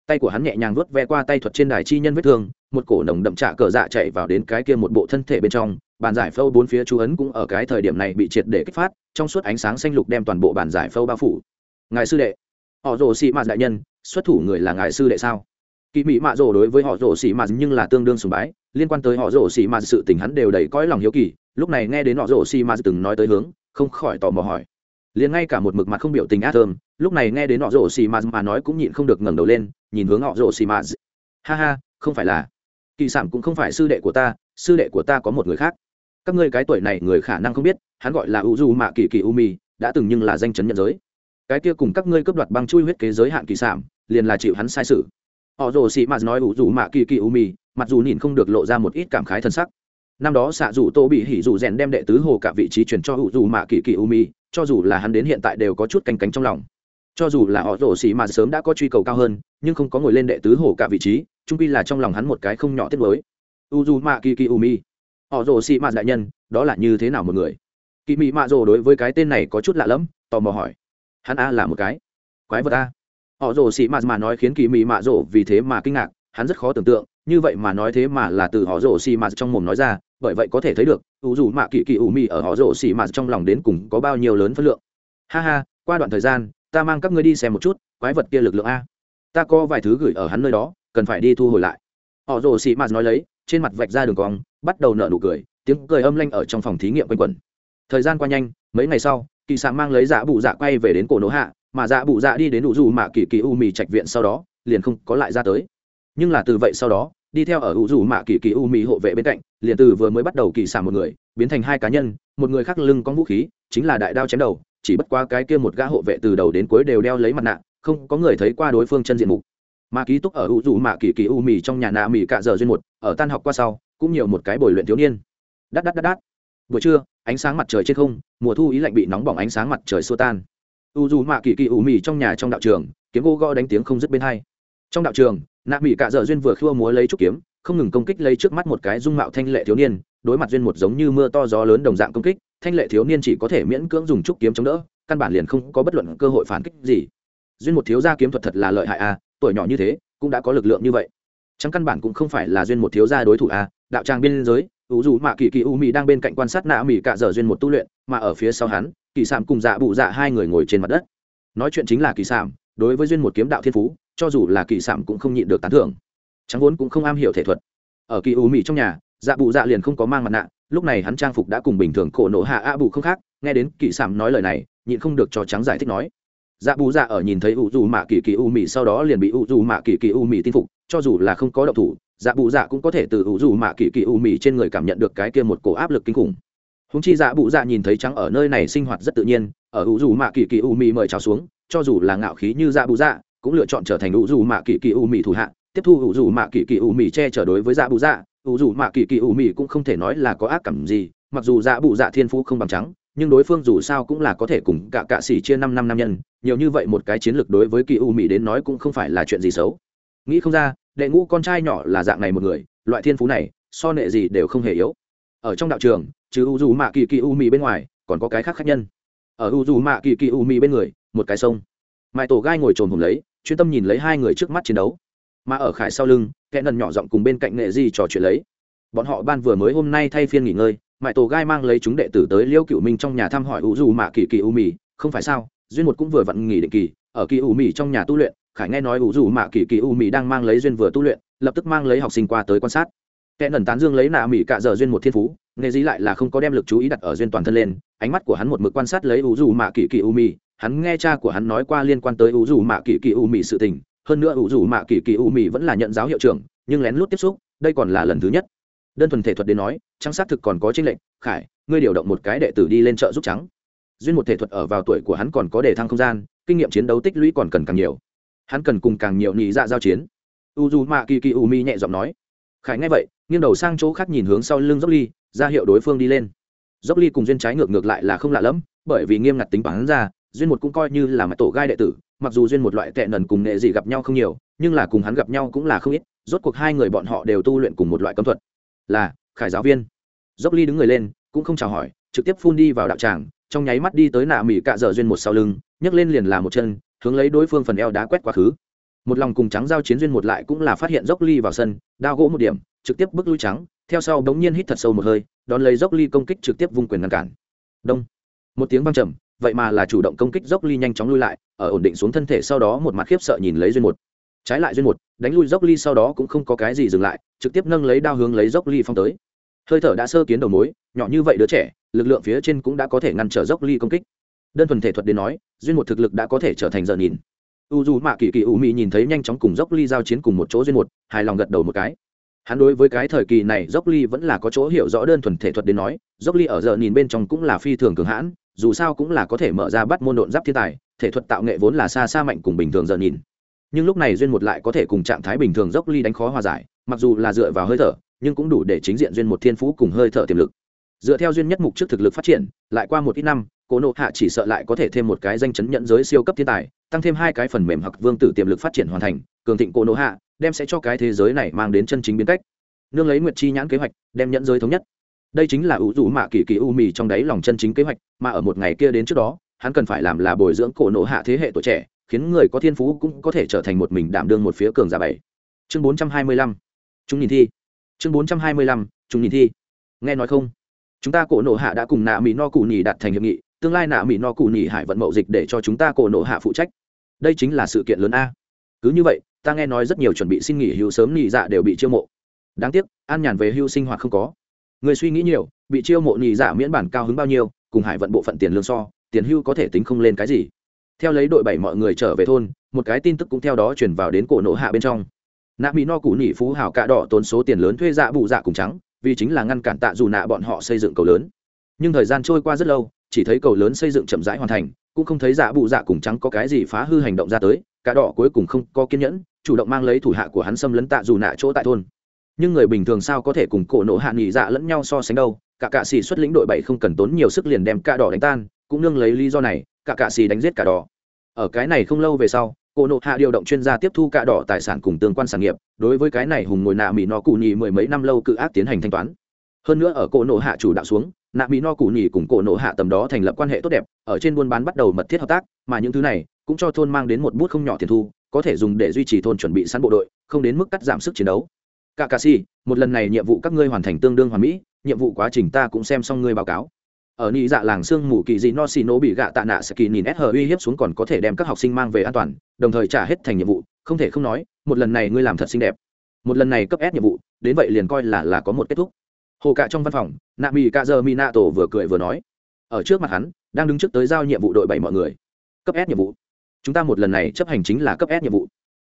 Tay của hắn nhẹ nhàng vuốt ve qua tay thuật trên đài chi nhân vết thương, một cổ nồng đậm trạ cờ dạ chạy vào đến cái kia một bộ thân thể bên trong, bàn giải phâu bốn phía chú ấn cũng ở cái thời điểm này bị triệt để kích phát, trong suốt ánh sáng xanh lục đem toàn bộ bàn giải phâu bao phủ. Ngài sư đệ, họ rồ xị mạt đại nhân, xuất thủ người là ngài sư đệ sao? Kỳ mỹ mạ rồ đối với họ rồ xị mạt nhưng là tương đương sùng bái liên quan tới họ rổ xì ma sự tình hắn đều đầy cõi lòng hiếu kỳ, lúc này nghe đến họ rổ xì ma từng nói tới hướng, không khỏi tò mò hỏi. Liền ngay cả một mực mặt không biểu tình át thơm, lúc này nghe đến họ rổ xì ma mà nói cũng nhịn không được ngẩng đầu lên, nhìn hướng họ rổ xì ma ha ha, không phải là. Kỳ sản cũng không phải sư đệ của ta, sư đệ của ta có một người khác. Các ngươi cái tuổi này người khả năng không biết, hắn gọi là u du mạ kỳ kỳ u mi đã từng nhưng là danh chấn nhận giới. Cái kia cùng các ngươi cướp đoạt băng chui huyết kế giới hạn kỳ sản liền là chịu hắn sai sự họ rồ xị mạt nói ủ dù mạ kỳ kỳ u mì mặc dù nhìn không được lộ ra một ít cảm khái thân sắc. Năm đó xạ dù tô bị hỉ dù rèn đem đệ tứ hồ cả vị trí chuyển cho ủ dù mạ kỳ kỳ u mì, cho dù là hắn đến hiện tại đều có chút canh cánh trong lòng. Cho dù là họ rồ xị mạt sớm đã có truy cầu cao hơn, nhưng không có ngồi lên đệ tứ hồ cả vị trí trung pi là trong lòng hắn một cái không nhỏ tiết mới u dù mạ kỳ kỳ u mì. Họ rồ xị mạt đại nhân, đó là như thế nào một người? Kỳ mị mạ rồ đối với cái tên này có chút lạ lẫm, tò mò hỏi. Hắn a là một cái. Quái vật a họ rồ xì mạt mà nói khiến kỳ mị mạ rồ vì thế mà kinh ngạc, hắn rất khó tưởng tượng, như vậy mà nói thế mà là từ họ rồ xì mạt trong mồm nói ra, bởi vậy có thể thấy được, ủ dù mạ kỳ kỳ ủ mị ở họ rồ xì mạt trong lòng đến cùng có bao nhiêu lớn phân lượng. Ha ha, qua đoạn thời gian, ta mang các ngươi đi xem một chút, quái vật kia lực lượng a. Ta có vài thứ gửi ở hắn nơi đó, cần phải đi thu hồi lại. Họ rồ xì mạt nói lấy, trên mặt vạch ra đường cong, bắt đầu nở nụ cười, tiếng cười âm lanh ở trong phòng thí nghiệm quanh quẩn. Thời gian qua nhanh, mấy ngày sau, kỳ xạ mang lấy dạ bụ dạ quay về đến cổ nỗ hạ mà dạ bụ dạ đi đến đủ dù mạ kỳ kỳ u mì trạch viện sau đó, liền không có lại ra tới. Nhưng là từ vậy sau đó, đi theo ở u dù mạ kỳ kỳ u mì hộ vệ bên cạnh, liền từ vừa mới bắt đầu kỳ xả một người, biến thành hai cá nhân, một người khác lưng có vũ khí, chính là đại đao chém đầu, chỉ bất qua cái kia một gã hộ vệ từ đầu đến cuối đều đeo lấy mặt nạ, không có người thấy qua đối phương chân diện mục. Mà ký túc ở u dù mạ kỳ kỳ u mì trong nhà nạ mì cạ giờ duyên một, ở tan học qua sau, cũng nhiều một cái bồi luyện thiếu niên. Đắt đắt đắt đắt buổi trưa, ánh sáng mặt trời trên không, mùa thu ý lạnh bị nóng bỏng ánh sáng mặt trời xua tan u dù mạ kỳ kỳ ủ mì trong nhà trong đạo trường kiếm gô gõ đánh tiếng không dứt bên hai. Trong đạo trường nạ mỹ cạ dợ duyên vừa khua múa lấy trúc kiếm không ngừng công kích lấy trước mắt một cái dung mạo thanh lệ thiếu niên đối mặt duyên một giống như mưa to gió lớn đồng dạng công kích thanh lệ thiếu niên chỉ có thể miễn cưỡng dùng trúc kiếm chống đỡ căn bản liền không có bất luận cơ hội phản kích gì. Duyên một thiếu gia kiếm thuật thật là lợi hại a à, tuổi nhỏ như thế cũng đã có lực lượng như vậy. Chẳng căn bản cũng không phải là duyên một thiếu gia đối thủ a à, đạo tràng biên giới ủ dù mạ kỳ kỳ u mì đang bên cạnh quan sát nạ mỹ cạ dở duyên một tu luyện mà ở phía sau hắn, kỳ sảm cùng dạ bụ dạ hai người ngồi trên mặt đất. Nói chuyện chính là kỳ sảm đối với duyên một kiếm đạo thiên phú, cho dù là kỳ sảm cũng không nhịn được tán thưởng. Trắng vốn cũng không am hiểu thể thuật. Ở kỳ u mỹ trong nhà dạ bụ dạ liền không có mang mặt nạ, lúc này hắn trang phục đã cùng bình thường cổ nổ hạ a bụ không khác, nghe đến kỳ sảm nói lời này, nhịn không được cho trắng giải thích nói. Dạ bù dạ ở nhìn thấy u dù mạ kỳ kỳ u mị sau đó liền bị u dù mạ kỳ kỳ u mị tin phục, cho dù là không có động thủ dạ bụ dạ cũng có thể từ u dù mạ kỳ kỳ u mị trên người cảm nhận được cái kia một cổ áp lực kinh khủng húng chi dạ bụ dạ nhìn thấy trắng ở nơi này sinh hoạt rất tự nhiên, ở ủ dù mạ kỳ kỳ u mì mời trào xuống, cho dù là ngạo khí như dạ bụ dạ cũng lựa chọn trở thành ủ dù mạ kỳ kỳ u mì thủ hạ, tiếp thu ủ dù mạ kỳ kỳ u mì che chở đối với dạ bụ dạ. Ủ dù mạ kỳ kỳ u mì cũng không thể nói là có ác cảm gì, mặc dù dạ bụ dạ thiên phú không bằng trắng, nhưng đối phương dù sao cũng là có thể cùng cả cạ xỉ chia năm năm năm nhân, nhiều như vậy một cái chiến lược đối với kỳ u mỹ đến nói cũng không phải là chuyện gì xấu. Nghĩ không ra, đệ ngũ con trai nhỏ là dạng này một người, loại thiên phú này, so nệ gì đều không hề yếu ở trong đạo trường chứ u dù mạ kỳ kỳ u Mì bên ngoài, còn có cái khác khác nhân. Ở u dù mạ kỳ kỳ u Mì bên người, một cái sông. Mãi tổ gai ngồi trồn hùng lấy, chuyên tâm nhìn lấy hai người trước mắt chiến đấu. Mà ở khải sau lưng kẽ nần nhỏ giọng cùng bên cạnh nghệ di trò chuyện lấy. Bọn họ ban vừa mới hôm nay thay phiên nghỉ ngơi mãi tổ gai mang lấy chúng đệ tử tới liêu cựu minh trong nhà thăm hỏi u dù mạ kỳ kỳ u mì không phải sao, duyên một cũng vừa vặn nghỉ định kỳ, ở kỳ u mì trong nhà tu luyện, khải nghe nói u dù mạ kỳ kỳ u mì đang mang lấy duyên vừa tu luyện, lập tức mang lấy học sinh qua tới quan sát kẻ nần tán dương lấy nạ mỹ cạ giờ duyên một thiên phú nghề dĩ lại là không có đem lực chú ý đặt ở duyên toàn thân lên, ánh mắt của hắn một mực quan sát lấy u dù mạ kỳ kỳ u mì hắn nghe cha của hắn nói qua liên quan tới u dù mạ kỳ kỳ u mì sự tình, hơn nữa u dù mạ kỳ kỳ u mì vẫn là nhận giáo hiệu trưởng, nhưng lén lút tiếp xúc, đây còn là lần thứ nhất. Đơn thuần thể thuật đến nói, trắng xác thực còn có tranh lệnh khải, ngươi điều động một cái đệ tử đi lên chợ giúp trắng. Duyên một thể thuật ở vào tuổi của hắn còn có đề thăng không gian, kinh nghiệm chiến đấu tích lũy còn cần càng nhiều. Hắn cần cùng càng nhiều nhị dạ giao chiến. U dù mạ kỳ kỳ u mi nhẹ giọng nói khải nghe vậy, nghiêng đầu sang chỗ khác nhìn hướng sau lưng dốc ly, ra hiệu đối phương đi lên. Dốc ly cùng duyên trái ngược ngược lại là không lạ lẫm, bởi vì nghiêm ngặt tính toán ra, duyên một cũng coi như là mặt tổ gai đệ tử, mặc dù duyên một loại tệ nần cùng nghệ gì gặp nhau không nhiều, nhưng là cùng hắn gặp nhau cũng là không ít, rốt cuộc hai người bọn họ đều tu luyện cùng một loại cấm thuật. Là, khải giáo viên. Dốc ly đứng người lên, cũng không chào hỏi, trực tiếp phun đi vào đạo tràng, trong nháy mắt đi tới nạ mỹ cạ dở duyên một sau lưng, nhấc lên liền là một chân, hướng lấy đối phương phần eo đá quét quá khứ một lòng cùng trắng giao chiến duyên một lại cũng là phát hiện dốc ly vào sân, đao gỗ một điểm, trực tiếp bước lui trắng, theo sau đống nhiên hít thật sâu một hơi, đón lấy dốc ly công kích trực tiếp vung quyền ngăn cản. Đông. Một tiếng văng trầm, vậy mà là chủ động công kích dốc ly nhanh chóng lui lại, ở ổn định xuống thân thể sau đó một mặt khiếp sợ nhìn lấy duyên một. Trái lại duyên một, đánh lui dốc ly sau đó cũng không có cái gì dừng lại, trực tiếp nâng lấy đao hướng lấy dốc ly phong tới. Hơi thở đã sơ kiến đầu mối, nhỏ như vậy đứa trẻ, lực lượng phía trên cũng đã có thể ngăn trở dốc ly công kích. Đơn thuần thể thuật đến nói, duyên một thực lực đã có thể trở thành giờ nhìn u dù mạ kỳ kỳ u mị nhìn thấy nhanh chóng cùng dốc ly giao chiến cùng một chỗ duyên một, hài lòng gật đầu một cái. Hắn đối với cái thời kỳ này, dốc ly vẫn là có chỗ hiểu rõ đơn thuần thể thuật đến nói, dốc ly ở giờ nhìn bên trong cũng là phi thường cường hãn, dù sao cũng là có thể mở ra bắt môn độn giáp thiên tài, thể thuật tạo nghệ vốn là xa xa mạnh cùng bình thường giờ nhìn. Nhưng lúc này duyên một lại có thể cùng trạng thái bình thường dốc ly đánh khó hòa giải, mặc dù là dựa vào hơi thở, nhưng cũng đủ để chính diện duyên một thiên phú cùng hơi thở tiềm lực. Dựa theo duyên nhất mục trước thực lực phát triển, lại qua một ít năm cô nộ hạ chỉ sợ lại có thể thêm một cái danh chấn nhận giới siêu cấp thiên tài, tăng thêm hai cái phần mềm hoặc vương tử tiềm lực phát triển hoàn thành, cường thịnh cô nộ hạ đem sẽ cho cái thế giới này mang đến chân chính biến cách. Nương lấy nguyệt chi nhãn kế hoạch, đem nhận giới thống nhất. Đây chính là ủ rủ mạ kỳ kỳ u mì trong đáy lòng chân chính kế hoạch, mà ở một ngày kia đến trước đó, hắn cần phải làm là bồi dưỡng cổ nộ hạ thế hệ tuổi trẻ, khiến người có thiên phú cũng có thể trở thành một mình đảm đương một phía cường giả bảy. Chương bốn trăm hai mươi lăm. Chúng nhìn thi. Chương bốn trăm hai mươi lăm, chúng nhìn thi. Nghe nói không? Chúng ta cổ nộ hạ đã cùng nạ mỹ no cụ nhì đạt thành hiệp nghị tương lai nạ mỹ no cụ nhị hải vận mậu dịch để cho chúng ta cổ nộ hạ phụ trách. Đây chính là sự kiện lớn a. Cứ như vậy, ta nghe nói rất nhiều chuẩn bị xin nghỉ hưu sớm nhị dạ đều bị chiêu mộ. Đáng tiếc, an nhàn về hưu sinh hoạt không có. Người suy nghĩ nhiều, bị chiêu mộ nhị dạ miễn bản cao hứng bao nhiêu, cùng hải vận bộ phận tiền lương so, tiền hưu có thể tính không lên cái gì. Theo lấy đội bảy mọi người trở về thôn, một cái tin tức cũng theo đó chuyển vào đến cổ nộ hạ bên trong. Nạ mỹ no cụ nhị phú hào cạ đỏ tốn số tiền lớn thuê dạ bụ dạ cùng trắng, vì chính là ngăn cản tạ dù nạ bọn họ xây dựng cầu lớn. Nhưng thời gian trôi qua rất lâu chỉ thấy cầu lớn xây dựng chậm rãi hoàn thành, cũng không thấy dạ bù dạ cùng trắng có cái gì phá hư hành động ra tới, cả đỏ cuối cùng không có kiên nhẫn, chủ động mang lấy thủ hạ của hắn xâm lấn tạ dù nạ chỗ tại thôn. Nhưng người bình thường sao có thể cùng cổ nộ hạ nghỉ dạ lẫn nhau so sánh đâu, cả cạ xì xuất lĩnh đội bảy không cần tốn nhiều sức liền đem cả đỏ đánh tan, cũng nương lấy lý do này, cả cạ xì đánh giết cả đỏ. Ở cái này không lâu về sau, cổ nộ hạ điều động chuyên gia tiếp thu cả đỏ tài sản cùng tương quan sản nghiệp, đối với cái này hùng ngồi nạ mỹ nó cụ nhì mười mấy năm lâu cự ác tiến hành thanh toán. Hơn nữa ở cổ nộ hạ chủ đạo xuống nạ mỹ no cụ nhì cùng cổ nộ hạ tầm đó thành lập quan hệ tốt đẹp, ở trên buôn bán bắt đầu mật thiết hợp tác, mà những thứ này cũng cho thôn mang đến một bút không nhỏ tiền thu, có thể dùng để duy trì thôn chuẩn bị sẵn bộ đội, không đến mức cắt giảm sức chiến đấu. Cả cà si một lần này nhiệm vụ các ngươi hoàn thành tương đương hoàn mỹ, nhiệm vụ quá trình ta cũng xem xong ngươi báo cáo. Ở nị dạ làng sương mù kỳ dị no xì nổ bị gạ tạ nạ sẽ kỳ nhìn s uy hiếp xuống còn có thể đem các học sinh mang về an toàn, đồng thời trả hết thành nhiệm vụ, không thể không nói, một lần này ngươi làm thật xinh đẹp. Một lần này cấp s nhiệm vụ, đến vậy liền coi là là có một kết thúc hồ cạ trong văn phòng, nạ mỹ cạ giờ mi nạ tổ vừa cười vừa nói, ở trước mặt hắn, đang đứng trước tới giao nhiệm vụ đội bảy mọi người. Cấp s nhiệm vụ. Chúng ta một lần này chấp hành chính là cấp s nhiệm vụ.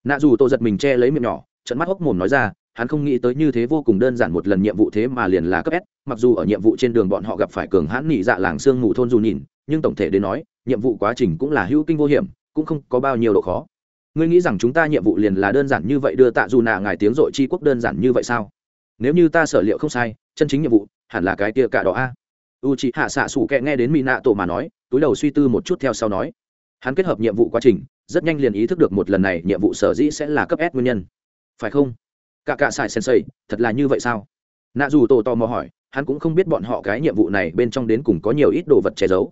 Nạ dù tô giật mình che lấy miệng nhỏ trận mắt hốc mồm nói ra, hắn không nghĩ tới như thế vô cùng đơn giản một lần nhiệm vụ thế mà liền là cấp s, mặc dù ở nhiệm vụ trên đường bọn họ gặp phải cường hãn nị dạ làng sương mù thôn dù nhìn, nhưng tổng thể đến nói, nhiệm vụ quá trình cũng là hữu kinh vô hiểm, cũng không có bao nhiêu độ khó. Ngươi nghĩ rằng chúng ta nhiệm vụ liền là đơn giản như vậy đưa tạ dù nạ ngài tiếng dội chi quốc đơn giản như vậy sao? Nếu như ta sở liệu không sai chân chính nhiệm vụ, hẳn là cái kia cả đó a. U chị hạ xạ xủ kẹ nghe đến mỹ nạ tổ mà nói, túi đầu suy tư một chút theo sau nói. Hắn kết hợp nhiệm vụ quá trình, rất nhanh liền ý thức được một lần này nhiệm vụ sở dĩ sẽ là cấp s nguyên nhân. Phải không? Cả cả sài sensei, thật là như vậy sao? Nạ dù tổ tò mò hỏi, hắn cũng không biết bọn họ cái nhiệm vụ này bên trong đến cùng có nhiều ít đồ vật che giấu.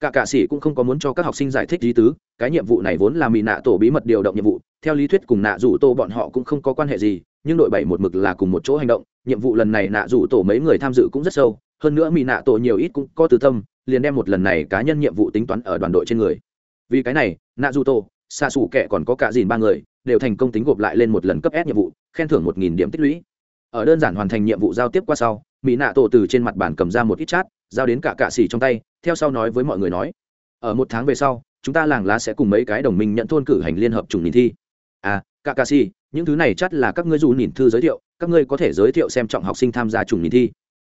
Cả cạ sĩ cũng không có muốn cho các học sinh giải thích lý tứ, cái nhiệm vụ này vốn là mỹ nạ tổ bí mật điều động nhiệm vụ, theo lý thuyết cùng nạ rủ tổ bọn họ cũng không có quan hệ gì, nhưng đội bảy một mực là cùng một chỗ hành động nhiệm vụ lần này nạ rủ tổ mấy người tham dự cũng rất sâu, hơn nữa mỹ nạ tổ nhiều ít cũng có tư tâm, liền đem một lần này cá nhân nhiệm vụ tính toán ở đoàn đội trên người. Vì cái này, nạ rủ tổ xa xù kệ còn có cả dìn ba người, đều thành công tính gộp lại lên một lần cấp S nhiệm vụ, khen thưởng một nghìn điểm tích lũy. Ở đơn giản hoàn thành nhiệm vụ giao tiếp qua sau mỹ nạ tổ từ trên mặt bàn cầm ra một ít chat, giao đến cả cạ xỉ trong tay, theo sau nói với mọi người nói, ở một tháng về sau, chúng ta làng lá sẽ cùng mấy cái đồng minh nhận thôn cử hành liên hợp trùng nhìn thi à cả ca si những thứ này chắc là các ngươi dù nhìn thư giới thiệu, các ngươi có thể giới thiệu xem trọng học sinh tham gia trùng nhìn thi.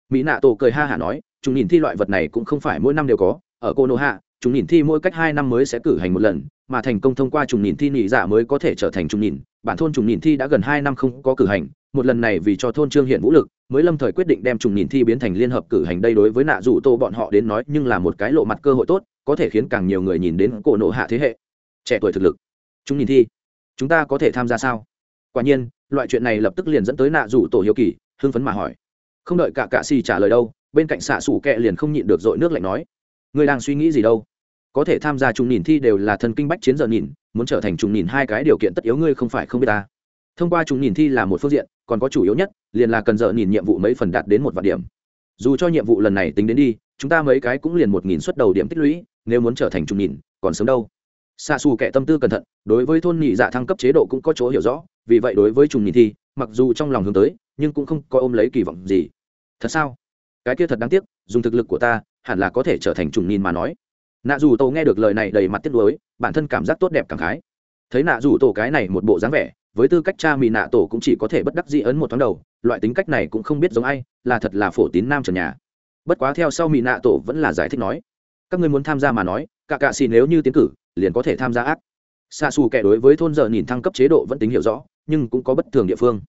Mỹ nạ tổ cười ha hả nói, trùng nhìn thi loại vật này cũng không phải mỗi năm đều có. Ở cô nô hạ trùng nhìn thi mỗi cách hai năm mới sẽ cử hành một lần, mà thành công thông qua trùng nhìn thi nhị giả mới có thể trở thành trùng nhìn. Bản thôn trùng nhìn thi đã gần hai năm không có cử hành, một lần này vì cho thôn trương hiện vũ lực, mới lâm thời quyết định đem trùng nhìn thi biến thành liên hợp cử hành đây đối với nạ dù tô bọn họ đến nói, nhưng là một cái lộ mặt cơ hội tốt, có thể khiến càng nhiều người nhìn đến cổ nộ hạ thế hệ. Trẻ tuổi thực lực. Chúng nhìn thi chúng ta có thể tham gia sao? Quả nhiên, loại chuyện này lập tức liền dẫn tới nạ rủ tổ hiếu kỳ, hưng phấn mà hỏi. Không đợi cả cạ xì trả lời đâu, bên cạnh xạ xủ kẹ liền không nhịn được dội nước lạnh nói. Người đang suy nghĩ gì đâu? Có thể tham gia trùng nhìn thi đều là thần kinh bách chiến giờ nhìn, muốn trở thành trùng nhìn hai cái điều kiện tất yếu ngươi không phải không biết ta. Thông qua trùng nhìn thi là một phương diện, còn có chủ yếu nhất, liền là cần giờ nhìn nhiệm vụ mấy phần đạt đến một vạn điểm. Dù cho nhiệm vụ lần này tính đến đi, chúng ta mấy cái cũng liền một nghìn suất đầu điểm tích lũy, nếu muốn trở thành trùng nhìn, còn sớm đâu xa xù kệ tâm tư cẩn thận, đối với thôn nhị dạ thăng cấp chế độ cũng có chỗ hiểu rõ, vì vậy đối với trùng nhị thi mặc dù trong lòng hướng tới, nhưng cũng không có ôm lấy kỳ vọng gì. Thật sao? Cái kia thật đáng tiếc, dùng thực lực của ta, hẳn là có thể trở thành trùng nhìn mà nói. Nạ dù tổ nghe được lời này đầy mặt tiếc nuối, bản thân cảm giác tốt đẹp cảm khái. Thấy nạ dù tổ cái này một bộ dáng vẻ, với tư cách cha mì nạ tổ cũng chỉ có thể bất đắc dĩ ấn một tháng đầu, loại tính cách này cũng không biết giống ai, là thật là phổ tín nam trần nhà. Bất quá theo sau mì nạ tổ vẫn là giải thích nói, các ngươi muốn tham gia mà nói, cả cạ xì nếu như tiến cử liền có thể tham gia ác. Xa xù kẻ đối với thôn giờ nhìn thăng cấp chế độ vẫn tính hiểu rõ, nhưng cũng có bất thường địa phương.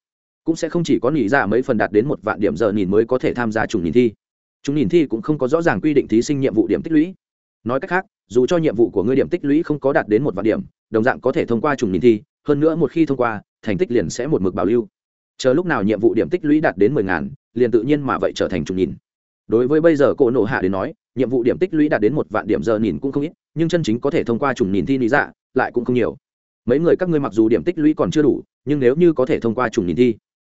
Cũng sẽ không chỉ có nghỉ ra mấy phần đạt đến một vạn điểm giờ nhìn mới có thể tham gia trùng nhìn thi. Chúng nhìn thi cũng không có rõ ràng quy định thí sinh nhiệm vụ điểm tích lũy. Nói cách khác, dù cho nhiệm vụ của ngươi điểm tích lũy không có đạt đến một vạn điểm, đồng dạng có thể thông qua trùng nhìn thi, hơn nữa một khi thông qua, thành tích liền sẽ một mực bảo lưu. Chờ lúc nào nhiệm vụ điểm tích lũy đạt đến mười ngàn, liền tự nhiên mà vậy trở thành trùng nhìn. Đối với bây giờ cổ nộ hạ đến nói, nhiệm vụ điểm tích lũy đạt đến một vạn điểm giờ nhìn cũng không ít nhưng chân chính có thể thông qua trùng nhìn thi lý dạ lại cũng không nhiều. Mấy người các ngươi mặc dù điểm tích lũy còn chưa đủ, nhưng nếu như có thể thông qua trùng nhìn thi,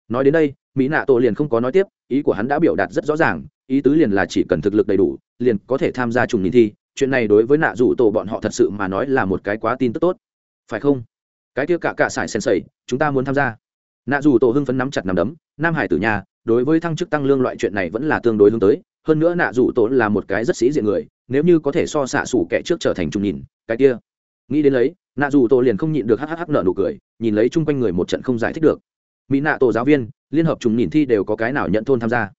nói đến đây, mỹ nạ tổ liền không có nói tiếp, ý của hắn đã biểu đạt rất rõ ràng, ý tứ liền là chỉ cần thực lực đầy đủ, liền có thể tham gia trùng nhìn thi, chuyện này đối với nạ dù tổ bọn họ thật sự mà nói là một cái quá tin tức tốt. Phải không? Cái kia cả cả sải sen sẩy, chúng ta muốn tham gia. Nạ dù tổ hưng phấn nắm chặt nắm đấm, nam hải tử nhà, đối với thăng chức tăng lương loại chuyện này vẫn là tương đối hướng tới, hơn nữa nạ dù tổ là một cái rất sĩ diện người nếu như có thể so xạ sủ kẻ trước trở thành trung nhìn, cái kia. Nghĩ đến lấy, nạ dù tổ liền không nhịn được hhh nợ nụ cười, nhìn lấy chung quanh người một trận không giải thích được. Mỹ nạ tổ giáo viên, liên hợp trùng nhìn thi đều có cái nào nhận thôn tham gia?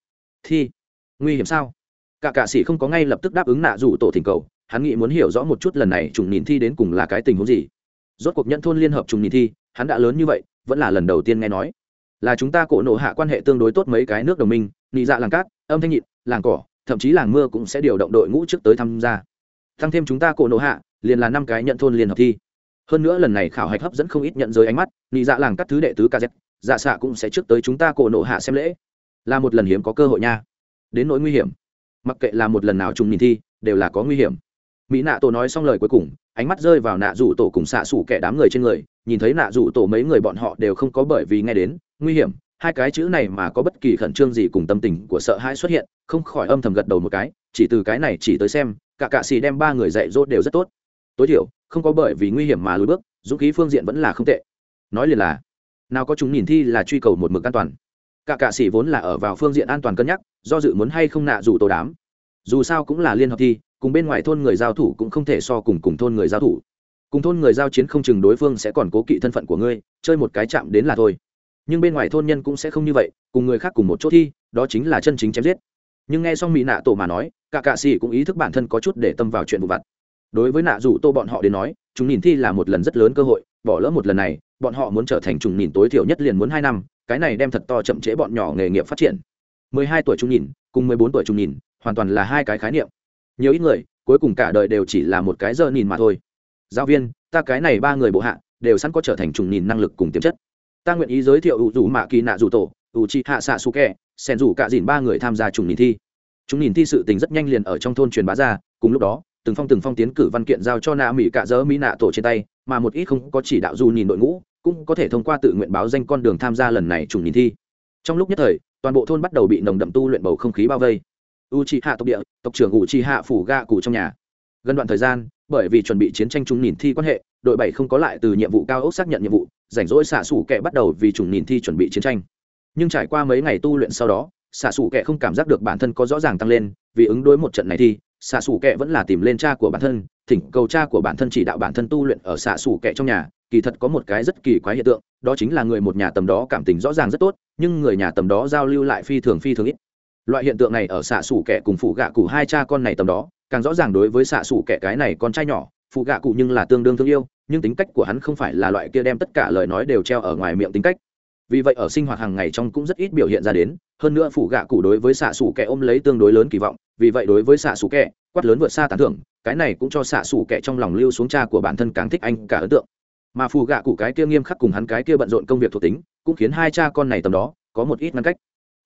Thi. Nguy hiểm sao? Cả cạ sĩ không có ngay lập tức đáp ứng nạ dù tổ thỉnh cầu, hắn nghĩ muốn hiểu rõ một chút lần này trùng nhìn thi đến cùng là cái tình huống gì. Rốt cuộc nhận thôn liên hợp trùng nhìn thi, hắn đã lớn như vậy, vẫn là lần đầu tiên nghe nói. Là chúng ta cổ nộ hạ quan hệ tương đối tốt mấy cái nước đồng minh, nị dạ làng cát, âm thanh nhịn, làng cỏ thậm chí làng mưa cũng sẽ điều động đội ngũ trước tới tham gia. Tăng thêm chúng ta cổ nộ hạ, liền là năm cái nhận thôn liên hợp thi. Hơn nữa lần này khảo hạch hấp dẫn không ít nhận giới ánh mắt nghĩ dạ làng các thứ đệ tứ kz dạ xạ cũng sẽ trước tới chúng ta cổ nộ hạ xem lễ. Là một lần hiếm có cơ hội nha. Đến nỗi nguy hiểm. Mặc kệ là một lần nào trùng nhìn thi, đều là có nguy hiểm. Mỹ nạ tổ nói xong lời cuối cùng, ánh mắt rơi vào nạ rủ tổ cùng xạ xủ kẻ đám người trên người, nhìn thấy nạ rủ tổ mấy người bọn họ đều không có bởi vì nghe đến, nguy hiểm hai cái chữ này mà có bất kỳ khẩn trương gì cùng tâm tình của sợ hãi xuất hiện, không khỏi âm thầm gật đầu một cái, chỉ từ cái này chỉ tới xem, cả cạ xì đem ba người dạy dỗ đều rất tốt. Tối thiểu, không có bởi vì nguy hiểm mà lùi bước, dũng khí phương diện vẫn là không tệ. Nói liền là, nào có chúng nhìn thi là truy cầu một mực an toàn. Cả cạ xì vốn là ở vào phương diện an toàn cân nhắc, do dự muốn hay không nạ dù tổ đám. Dù sao cũng là liên hợp thi, cùng bên ngoài thôn người giao thủ cũng không thể so cùng cùng thôn người giao thủ. Cùng thôn người giao chiến không chừng đối phương sẽ còn cố kỵ thân phận của ngươi, chơi một cái chạm đến là thôi nhưng bên ngoài thôn nhân cũng sẽ không như vậy, cùng người khác cùng một chỗ thi, đó chính là chân chính chém giết. Nhưng nghe xong mỹ nạ tổ mà nói, cả cạ xì cũng ý thức bản thân có chút để tâm vào chuyện vụ vặt. Đối với nạ rủ tô bọn họ đến nói, chúng nhìn thi là một lần rất lớn cơ hội, bỏ lỡ một lần này, bọn họ muốn trở thành trùng nhìn tối thiểu nhất liền muốn hai năm, cái này đem thật to chậm trễ bọn nhỏ nghề nghiệp phát triển. Mười hai tuổi chúng nhìn, cùng mười bốn tuổi chúng nhìn, hoàn toàn là hai cái khái niệm. Nhiều ít người, cuối cùng cả đời đều chỉ là một cái giờ nhìn mà thôi. Giáo viên, ta cái này ba người bộ hạ, đều sẵn có trở thành trùng nhìn năng lực cùng tiềm chất ta nguyện ý giới thiệu ủ rủ mạ kỳ nạ rủ tổ, ủ trị hạ xạ su kẹ sen rủ cả dìn ba người tham gia trùng nhìn thi. Chúng nhìn thi sự tình rất nhanh liền ở trong thôn truyền bá ra, cùng lúc đó, từng phong từng phong tiến cử văn kiện giao cho nạ mỹ cả dỡ mỹ nạ tổ trên tay, mà một ít không có chỉ đạo dù nhìn đội ngũ, cũng có thể thông qua tự nguyện báo danh con đường tham gia lần này trùng nhìn thi. Trong lúc nhất thời, toàn bộ thôn bắt đầu bị nồng đậm tu luyện bầu không khí bao vây. U chi hạ tộc địa, tộc trưởng u chi hạ phủ ga cụ trong nhà. Gần đoạn thời gian, bởi vì chuẩn bị chiến tranh trùng nhìn thi quan hệ, đội bảy không có lại từ nhiệm vụ cao ốc xác nhận nhiệm vụ rảnh rỗi xạ xủ kẻ bắt đầu vì trùng nhìn thi chuẩn bị chiến tranh. Nhưng trải qua mấy ngày tu luyện sau đó, xạ xủ kẻ không cảm giác được bản thân có rõ ràng tăng lên, vì ứng đối một trận này thì, xạ xủ kẻ vẫn là tìm lên cha của bản thân, thỉnh cầu cha của bản thân chỉ đạo bản thân tu luyện ở xạ xủ kẻ trong nhà. Kỳ thật có một cái rất kỳ quái hiện tượng, đó chính là người một nhà tầm đó cảm tình rõ ràng rất tốt, nhưng người nhà tầm đó giao lưu lại phi thường phi thường ít. Loại hiện tượng này ở xạ xủ kẻ cùng phụ gạ cụ hai cha con này tầm đó, càng rõ ràng đối với xạ xủ kẻ cái này con trai nhỏ, phụ gạ cụ nhưng là tương đương thương yêu nhưng tính cách của hắn không phải là loại kia đem tất cả lời nói đều treo ở ngoài miệng tính cách. Vì vậy ở sinh hoạt hàng ngày trong cũng rất ít biểu hiện ra đến, hơn nữa phủ gạ cụ đối với xạ xù kẻ ôm lấy tương đối lớn kỳ vọng, vì vậy đối với xạ xù kẻ, quát lớn vượt xa tán thưởng, cái này cũng cho xạ xù kẻ trong lòng lưu xuống cha của bản thân càng thích anh cả ấn tượng. Mà phù gạ cụ cái kia nghiêm khắc cùng hắn cái kia bận rộn công việc thuộc tính, cũng khiến hai cha con này tầm đó, có một ít ngăn cách.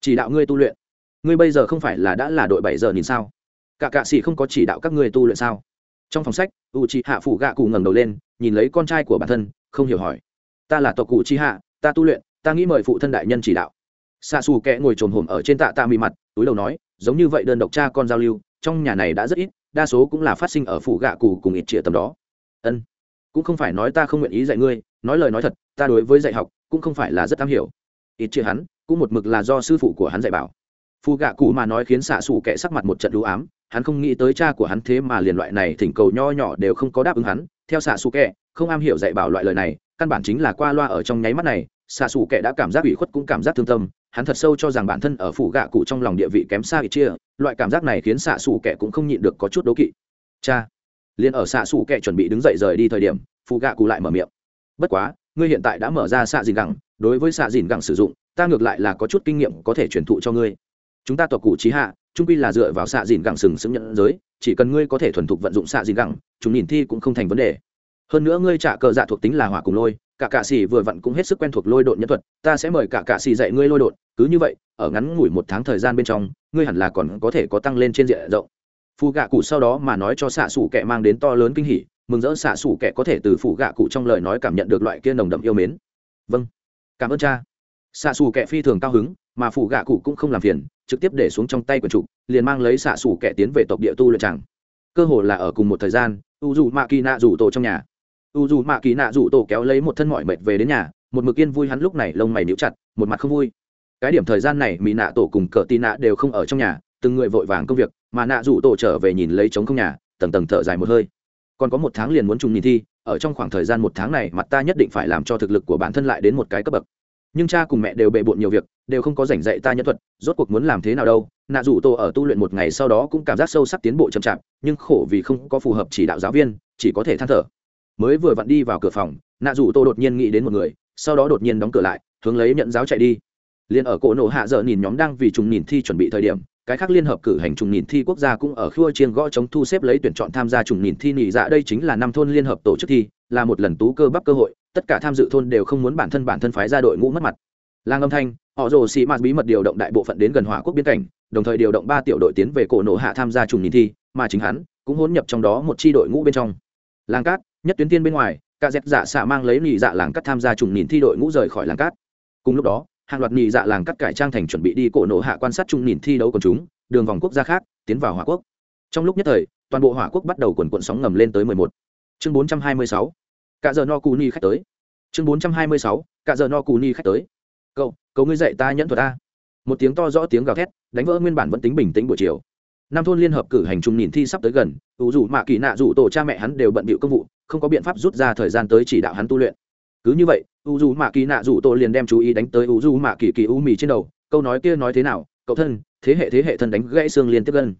Chỉ đạo ngươi tu luyện. Ngươi bây giờ không phải là đã là đội bảy giờ nhìn sao? Cả cạ sĩ không có chỉ đạo các ngươi tu luyện sao? Trong phòng sách u c hạ phủ gạ cụ ngẩng đầu lên, nhìn lấy con trai của bản thân, không hiểu hỏi. Ta là tộc cụ chi hạ ta tu luyện, ta nghĩ mời phụ thân đại nhân chỉ đạo. Xa xù kẽ ngồi trồm hổm ở trên tạ tạ mì mặt, túi đầu nói, giống như vậy đơn độc cha con giao lưu, trong nhà này đã rất ít, đa số cũng là phát sinh ở phủ gạ cụ cùng ít trịa tầm đó. Ân, cũng không phải nói ta không nguyện ý dạy ngươi, nói lời nói thật, ta đối với dạy học cũng không phải là rất am hiểu. Ít chia hắn, cũng một mực là do sư phụ của hắn dạy bảo phù gạ cụ mà nói khiến xạ xù kẻ sắc mặt một trận đũ ám, hắn không nghĩ tới cha của hắn thế mà liền loại này thỉnh cầu nho nhỏ đều không có đáp ứng hắn. Theo xạ xù kẻ, không am hiểu dạy bảo loại lời này, căn bản chính là qua loa ở trong nháy mắt này, xạ xù kẻ đã cảm giác ủy khuất cũng cảm giác thương tâm. Hắn thật sâu cho rằng bản thân ở phủ gạ cụ trong lòng địa vị kém xa ít chia, loại cảm giác này khiến xạ xù kẻ cũng không nhịn được có chút đố kỵ. Cha, liền ở xạ xù kẻ chuẩn bị đứng dậy rời đi thời điểm phụ gạ cụ lại mở miệng. Bất quá, ngươi hiện tại đã mở ra xạ dìn gẳng, đối với xạ dìn gẳng sử dụng, ta ngược lại là có chút kinh nghiệm có thể truyền thụ cho ngươi chúng ta tộc cụ trí hạ, trung quy là dựa vào xạ dìn gẳng sừng sững nhận giới, chỉ cần ngươi có thể thuần thục vận dụng xạ dìn gẳng, chúng nhìn thi cũng không thành vấn đề. Hơn nữa ngươi trả cờ dạ thuộc tính là hỏa cùng lôi, cả cạ xì vừa vặn cũng hết sức quen thuộc lôi độn nhân thuật, ta sẽ mời cả cạ xì dạy ngươi lôi độn, cứ như vậy, ở ngắn ngủi một tháng thời gian bên trong, ngươi hẳn là còn có thể có tăng lên trên diện rộng. Phù gạ cụ sau đó mà nói cho xạ xủ kẻ mang đến to lớn kinh hỉ, mừng rỡ xạ xủ kẻ có thể từ phủ gạ cụ trong lời nói cảm nhận được loại kia nồng đậm yêu mến. Vâng. Cảm ơn cha. Xạ xù kẻ phi thường cao hứng, mà phủ gạ cụ cũng không làm phiền trực tiếp để xuống trong tay quần trục liền mang lấy xạ xủ kẻ tiến về tộc địa tu luyện chẳng. Cơ hồ là ở cùng một thời gian u dù mạ kỳ nạ rủ tổ trong nhà. U dù mạ kỳ nạ rủ tổ kéo lấy một thân mọi mệt về đến nhà, một mực yên vui hắn lúc này lông mày níu chặt, một mặt không vui. Cái điểm thời gian này mỹ nạ tổ cùng cờ tì nạ đều không ở trong nhà, từng người vội vàng công việc, mà nạ rủ tổ trở về nhìn lấy trống không nhà, tầng tầng thở dài một hơi. Còn có một tháng liền muốn trùng nhìn thi, ở trong khoảng thời gian một tháng này, mặt ta nhất định phải làm cho thực lực của bản thân lại đến một cái cấp bậc nhưng cha cùng mẹ đều bệ bộn nhiều việc, đều không có rảnh dạy ta nhân thuật, rốt cuộc muốn làm thế nào đâu. Nạ dù tô ở tu luyện một ngày sau đó cũng cảm giác sâu sắc tiến bộ chậm chạp, nhưng khổ vì không có phù hợp chỉ đạo giáo viên, chỉ có thể than thở. Mới vừa vặn đi vào cửa phòng, nạ dù tô đột nhiên nghĩ đến một người, sau đó đột nhiên đóng cửa lại, hướng lấy nhận giáo chạy đi. Liền ở cổ nổ hạ dợ nhìn nhóm đang vì trùng nhìn thi chuẩn bị thời điểm, cái khác liên hợp cử hành trùng nhìn thi quốc gia cũng ở khua chiên gõ chống thu xếp lấy tuyển chọn tham gia trùng nhìn thi nỉ dạ đây chính là năm thôn liên hợp tổ chức thi, là một lần tú cơ bắp cơ hội tất cả tham dự thôn đều không muốn bản thân bản thân phái ra đội ngũ mất mặt. Làng âm thanh, họ rồ xì mạt bí mật điều động đại bộ phận đến gần hỏa quốc biên cảnh, đồng thời điều động ba tiểu đội tiến về cổ nổ hạ tham gia trùng nhìn thi, mà chính hắn cũng hỗn nhập trong đó một chi đội ngũ bên trong. Làng cát, nhất tuyến tiên bên ngoài cả dẹt dạ xạ mang lấy nhị dạ làng cát tham gia trùng nhìn thi đội ngũ rời khỏi làng cát. Cùng lúc đó, hàng loạt nhị dạ làng cát cải trang thành chuẩn bị đi cổ nổ hạ quan sát trùng nhìn thi đấu của chúng, đường vòng quốc gia khác, tiến vào hỏa quốc. Trong lúc nhất thời, toàn bộ hỏa quốc bắt đầu quần cuộn sóng ngầm lên tới 11. chương 426 cả giờ no cù ni khách tới. Chương bốn trăm hai mươi sáu, cả giờ no cù ni khách tới. Cậu cậu ngươi dạy ta nhẫn thuật ta một tiếng to rõ tiếng gào thét, đánh vỡ nguyên bản vẫn tính bình tĩnh buổi chiều. Năm thôn liên hợp cử hành trùng nhìn thi sắp tới gần, ủ dù mạ kỳ nạ dù tổ cha mẹ hắn đều bận bịu công vụ, không có biện pháp rút ra thời gian tới chỉ đạo hắn tu luyện. Cứ như vậy u dù mạ kỳ nạ dù tổ liền đem chú ý đánh tới u dù mạ kỳ kỳ u mì trên đầu, câu nói kia nói thế nào, cậu thân, thế hệ thế hệ thân đánh gãy xương liên tiếp gân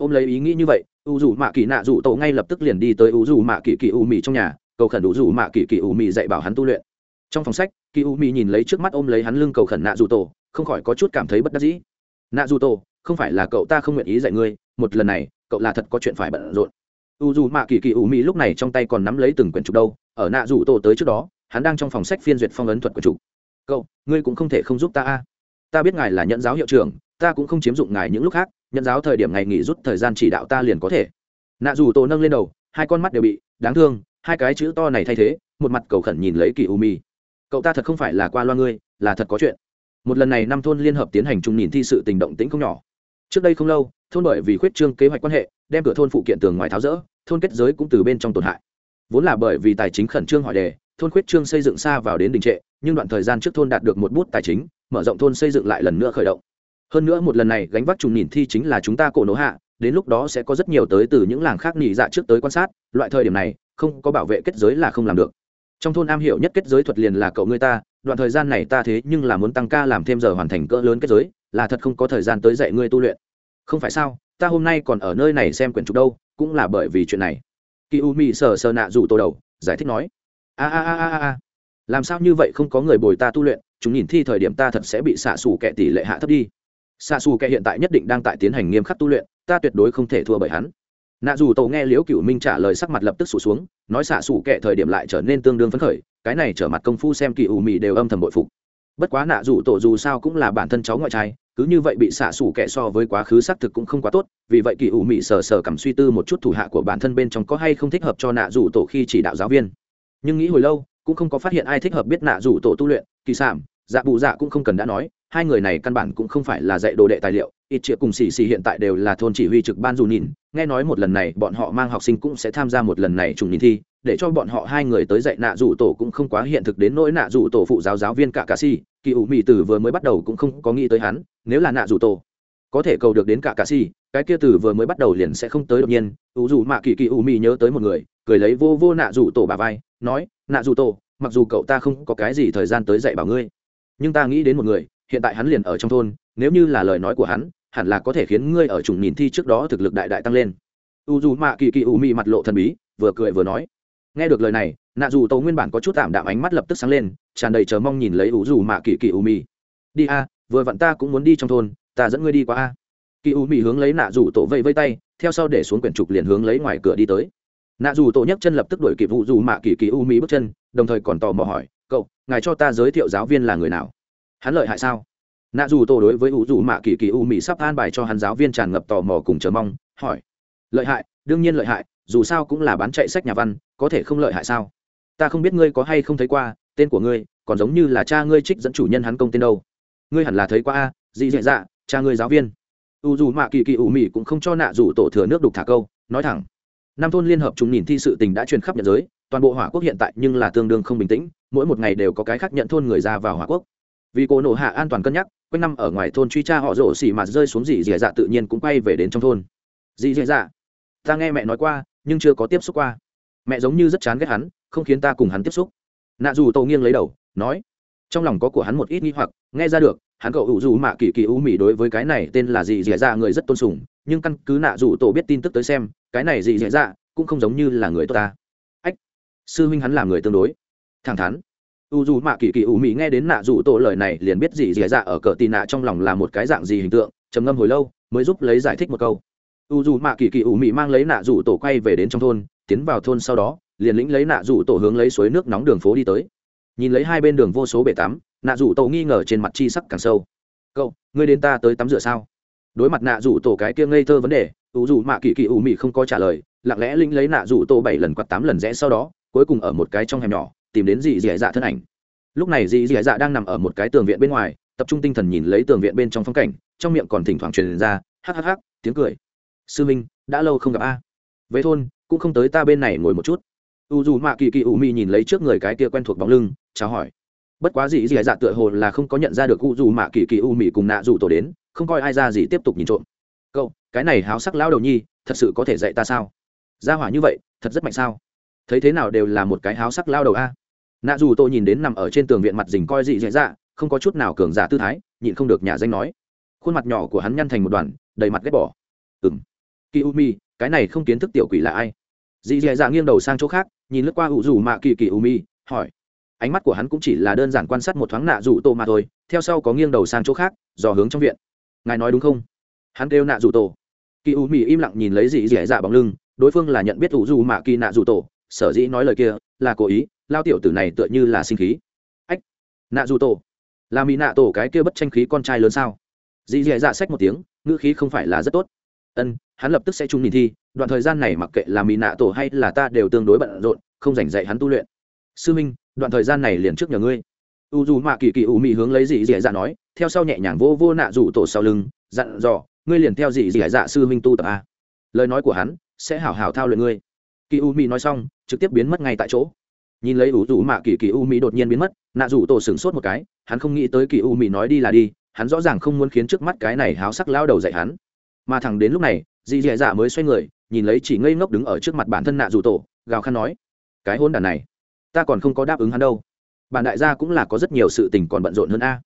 ôm lấy ý nghĩ như vậy u dù mạ kỳ nạ dù tổ ngay lập tức liền đi tới u dù mạ kỳ kỳ u mì trong nhà cầu khẩn u rủ mạ kỳ kỳ u mị dạy bảo hắn tu luyện. Trong phòng sách, kỳ u mị nhìn lấy trước mắt ôm lấy hắn lưng cầu khẩn nạ dù tổ, không khỏi có chút cảm thấy bất đắc dĩ. Nạ dù tổ, không phải là cậu ta không nguyện ý dạy ngươi, một lần này, cậu là thật có chuyện phải bận rộn. U dù mạ kỳ kỳ u mị lúc này trong tay còn nắm lấy từng quyển trục đâu, ở nạ dù tổ tới trước đó, hắn đang trong phòng sách phiên duyệt phong ấn thuật của trục. Cậu, ngươi cũng không thể không giúp ta a. Ta biết ngài là nhận giáo hiệu trưởng, ta cũng không chiếm dụng ngài những lúc khác, nhận giáo thời điểm ngày nghỉ rút thời gian chỉ đạo ta liền có thể. Nạ dù tổ nâng lên đầu, hai con mắt đều bị, đáng thương hai cái chữ to này thay thế, một mặt cầu khẩn nhìn lấy kỳ u mi. Cậu ta thật không phải là qua loa ngươi, là thật có chuyện. Một lần này năm thôn liên hợp tiến hành chung nhìn thi sự tình động tĩnh không nhỏ. Trước đây không lâu, thôn bởi vì khuyết trương kế hoạch quan hệ, đem cửa thôn phụ kiện tường ngoài tháo rỡ, thôn kết giới cũng từ bên trong tổn hại. Vốn là bởi vì tài chính khẩn trương hỏi đề, thôn khuyết trương xây dựng xa vào đến đình trệ, nhưng đoạn thời gian trước thôn đạt được một bút tài chính, mở rộng thôn xây dựng lại lần nữa khởi động. Hơn nữa một lần này gánh vác trùng nhìn thi chính là chúng ta cổ nỗ hạ, đến lúc đó sẽ có rất nhiều tới từ những làng khác nghỉ dạ trước tới quan sát, loại thời điểm này không có bảo vệ kết giới là không làm được. Trong thôn am hiểu nhất kết giới thuật liền là cậu ngươi ta, đoạn thời gian này ta thế nhưng là muốn tăng ca làm thêm giờ hoàn thành cỡ lớn kết giới, là thật không có thời gian tới dạy ngươi tu luyện. Không phải sao, ta hôm nay còn ở nơi này xem quyển trục đâu, cũng là bởi vì chuyện này. Kỳ u sờ sờ nạ rủ tô đầu, giải thích nói. A a a a a. Làm sao như vậy không có người bồi ta tu luyện, chúng nhìn thi thời điểm ta thật sẽ bị xạ xù kẻ tỷ lệ hạ thấp đi. Xạ xù kẻ hiện tại nhất định đang tại tiến hành nghiêm khắc tu luyện, ta tuyệt đối không thể thua bởi hắn nạ dù tổ nghe liễu cựu minh trả lời sắc mặt lập tức sụt xuống, nói xạ xù kẻ thời điểm lại trở nên tương đương phấn khởi, cái này trở mặt công phu xem kỳ ủ mì đều âm thầm bội phục. Bất quá nạ dù tổ dù sao cũng là bản thân cháu ngoại trai, cứ như vậy bị xạ xủ kẻ so với quá khứ xác thực cũng không quá tốt, vì vậy kỳ ủ mị sờ sờ cảm suy tư một chút thủ hạ của bản thân bên trong có hay không thích hợp cho nạ dù tổ khi chỉ đạo giáo viên. Nhưng nghĩ hồi lâu, cũng không có phát hiện ai thích hợp biết nạ dù tổ tu luyện, kỳ sản dạ bụ dạ cũng không cần đã nói hai người này căn bản cũng không phải là dạy đồ đệ tài liệu, ít triệu cùng xì xì hiện tại đều là thôn chỉ huy trực ban dù nhìn, nghe nói một lần này bọn họ mang học sinh cũng sẽ tham gia một lần này trùng nhìn thi, để cho bọn họ hai người tới dạy nạ dù tổ cũng không quá hiện thực đến nỗi nạ dù tổ phụ giáo giáo viên cả cà si, kỳ ủ mỹ từ vừa mới bắt đầu cũng không có nghĩ tới hắn, nếu là nạ dù tổ có thể cầu được đến cả cà si, cái kia từ vừa mới bắt đầu liền sẽ không tới đột nhiên, ủ dù mạ kỳ kỳ ủ mỹ nhớ tới một người, cười lấy vô vô nạ dù tổ bà vai, nói, nạ dù tổ, mặc dù cậu ta không có cái gì thời gian tới dạy bảo ngươi, nhưng ta nghĩ đến một người hiện tại hắn liền ở trong thôn, nếu như là lời nói của hắn, hẳn là có thể khiến ngươi ở trùng nhìn thi trước đó thực lực đại đại tăng lên. U dù mạ kỳ kỳ u mị mặt lộ thần bí, vừa cười vừa nói. Nghe được lời này, nạ dù tàu nguyên bản có chút tạm đạm ánh mắt lập tức sáng lên, tràn đầy chờ mong nhìn lấy u dù mạ kỳ kỳ u mị. Đi a, vừa vặn ta cũng muốn đi trong thôn, ta dẫn ngươi đi qua a. Kỳ u mị hướng lấy nạ dù tổ vây vây tay, theo sau để xuống quyển trục liền hướng lấy ngoài cửa đi tới. Nạ dù tổ nhấc chân lập tức đuổi kịp vụ dù mạ kỳ kỳ u mị bước chân, đồng thời còn tò mò hỏi, cậu, ngài cho ta giới thiệu giáo viên là người nào? Hắn lợi hại sao? Nạ dù tổ đối với u dù mạ kỳ kỳ u mỹ sắp an bài cho hắn giáo viên tràn ngập tò mò cùng chờ mong, hỏi. Lợi hại, đương nhiên lợi hại, dù sao cũng là bán chạy sách nhà văn, có thể không lợi hại sao? Ta không biết ngươi có hay không thấy qua, tên của ngươi, còn giống như là cha ngươi trích dẫn chủ nhân hắn công tên đâu. Ngươi hẳn là thấy qua a, dị dạ dạ cha ngươi giáo viên. U dù mạ kỳ kỳ u mị cũng không cho nạ rủ tổ thừa nước đục thả câu, nói thẳng. Năm thôn liên hợp chúng nhìn thi sự tình đã truyền khắp nhận giới, toàn bộ hỏa quốc hiện tại nhưng là tương đương không bình tĩnh, mỗi một ngày đều có cái khác nhận thôn người ra vào hỏa quốc vì cô nổ hạ an toàn cân nhắc, quanh năm ở ngoài thôn truy tra họ rổ xỉ mà rơi xuống dì dì dạ tự nhiên cũng quay về đến trong thôn. Dì dì dạ ta nghe mẹ nói qua, nhưng chưa có tiếp xúc qua. Mẹ giống như rất chán ghét hắn, không khiến ta cùng hắn tiếp xúc. Nạ dù tô nghiêng lấy đầu, nói, trong lòng có của hắn một ít nghi hoặc, nghe ra được, hắn cậu hữu dù mạ kỳ kỳ u mỉ đối với cái này tên là dì dì dạ người rất tôn sùng, nhưng căn cứ nạ dù tổ biết tin tức tới xem, cái này dì dì dạ cũng không giống như là người tốt ta. Ách, sư huynh hắn là người tương đối. Thẳng thắn u dù mạ kỳ kỳ ủ mỹ nghe đến nạ dù tổ lời này liền biết gì dì dạ ở cỡ tì nạ trong lòng là một cái dạng gì hình tượng, trầm ngâm hồi lâu, mới giúp lấy giải thích một câu. U dù mạ kỳ kỳ ủ mỹ mang lấy nạ dù tổ quay về đến trong thôn, tiến vào thôn sau đó, liền lĩnh lấy nạ dù tổ hướng lấy suối nước nóng đường phố đi tới. Nhìn lấy hai bên đường vô số bể tắm, nạ dù tổ nghi ngờ trên mặt chi sắc càng sâu. Cậu, ngươi đến ta tới tắm rửa sao? Đối mặt nạ dù tổ cái kia ngây thơ vấn đề, u dù mạ kỳ kỳ ủ mỹ không có trả lời, lặng lẽ lĩnh lấy nạ rủ tổ bảy lần quạt tám lần rẽ sau đó, cuối cùng ở một cái trong hẻm nhỏ tìm đến dì dì dạ thân ảnh. Lúc này dì dì dạ đang nằm ở một cái tường viện bên ngoài, tập trung tinh thần nhìn lấy tường viện bên trong phong cảnh, trong miệng còn thỉnh thoảng truyền ra hắc hắc hắc, tiếng cười. Sư minh, đã lâu không gặp a. Về thôn, cũng không tới ta bên này ngồi một chút. U dù mạ kỳ kỳ u mi nhìn lấy trước người cái kia quen thuộc bóng lưng, chào hỏi. Bất quá dị gì dạ tựa hồ là không có nhận ra được u dù mạ kỳ kỳ u mi cùng nạ dù tổ đến, không coi ai ra gì tiếp tục nhìn trộm. Cậu, cái này háo sắc lão đầu nhi, thật sự có thể dạy ta sao? Gia hỏa như vậy, thật rất mạnh sao? Thấy thế nào đều là một cái háo sắc lao đầu a nạ dù tôi nhìn đến nằm ở trên tường viện mặt dình coi dị dạy dạ không có chút nào cường giả tư thái, nhịn không được nhà danh nói. Khuôn mặt nhỏ của hắn nhăn thành một đoàn, đầy mặt ghét bỏ. Ừng kỳ u mi, cái này không kiến thức tiểu quỷ là ai? Dị dạy dạ nghiêng đầu sang chỗ khác, nhìn lướt qua ủ dù mạ kỳ kỳ u mi, hỏi. Ánh mắt của hắn cũng chỉ là đơn giản quan sát một thoáng nạ dù tô mà thôi, theo sau có nghiêng đầu sang chỗ khác, dò hướng trong viện. Ngài nói đúng không? Hắn kêu nạ dù tổ kỳ u mi im lặng nhìn lấy dị dẻ dạ bóng lưng, đối phương là nhận biết ủ dù mạ kỳ nạ dù tổ sở dĩ nói lời kia là cố ý, lao tiểu tử này tựa như là sinh khí. Ách, nạ dù tổ. Là mỹ nạ tổ cái kia bất tranh khí con trai lớn sao? Dì dì dạ sách một tiếng, ngữ khí không phải là rất tốt. Ân, hắn lập tức sẽ chung nhìn thi, đoạn thời gian này mặc kệ là mỹ nạ tổ hay là ta đều tương đối bận rộn, không dành dạy hắn tu luyện. Sư minh, đoạn thời gian này liền trước nhờ ngươi. U dù mạ kỳ kỳ ủ mị hướng lấy dì dì dạ nói, theo sau nhẹ nhàng vô vô nạ dù tổ sau lưng, dặn dò, ngươi liền theo dì dì dạ sư minh tu tập a. Lời nói của hắn sẽ hảo hảo thao luyện ngươi kỳ u mỹ nói xong, trực tiếp biến mất ngay tại chỗ. Nhìn lấy ủ rủ mạ kỳ kỳ u mỹ đột nhiên biến mất, nạ dù tổ sửng sốt một cái, hắn không nghĩ tới kỳ u mỹ nói đi là đi, hắn rõ ràng không muốn khiến trước mắt cái này háo sắc lao đầu dạy hắn. Mà thẳng đến lúc này, dì dẹ dạ mới xoay người, nhìn lấy chỉ ngây ngốc đứng ở trước mặt bản thân nạ dù tổ, gào khăn nói, cái hôn đàn này, ta còn không có đáp ứng hắn đâu. Bản đại gia cũng là có rất nhiều sự tình còn bận rộn hơn a.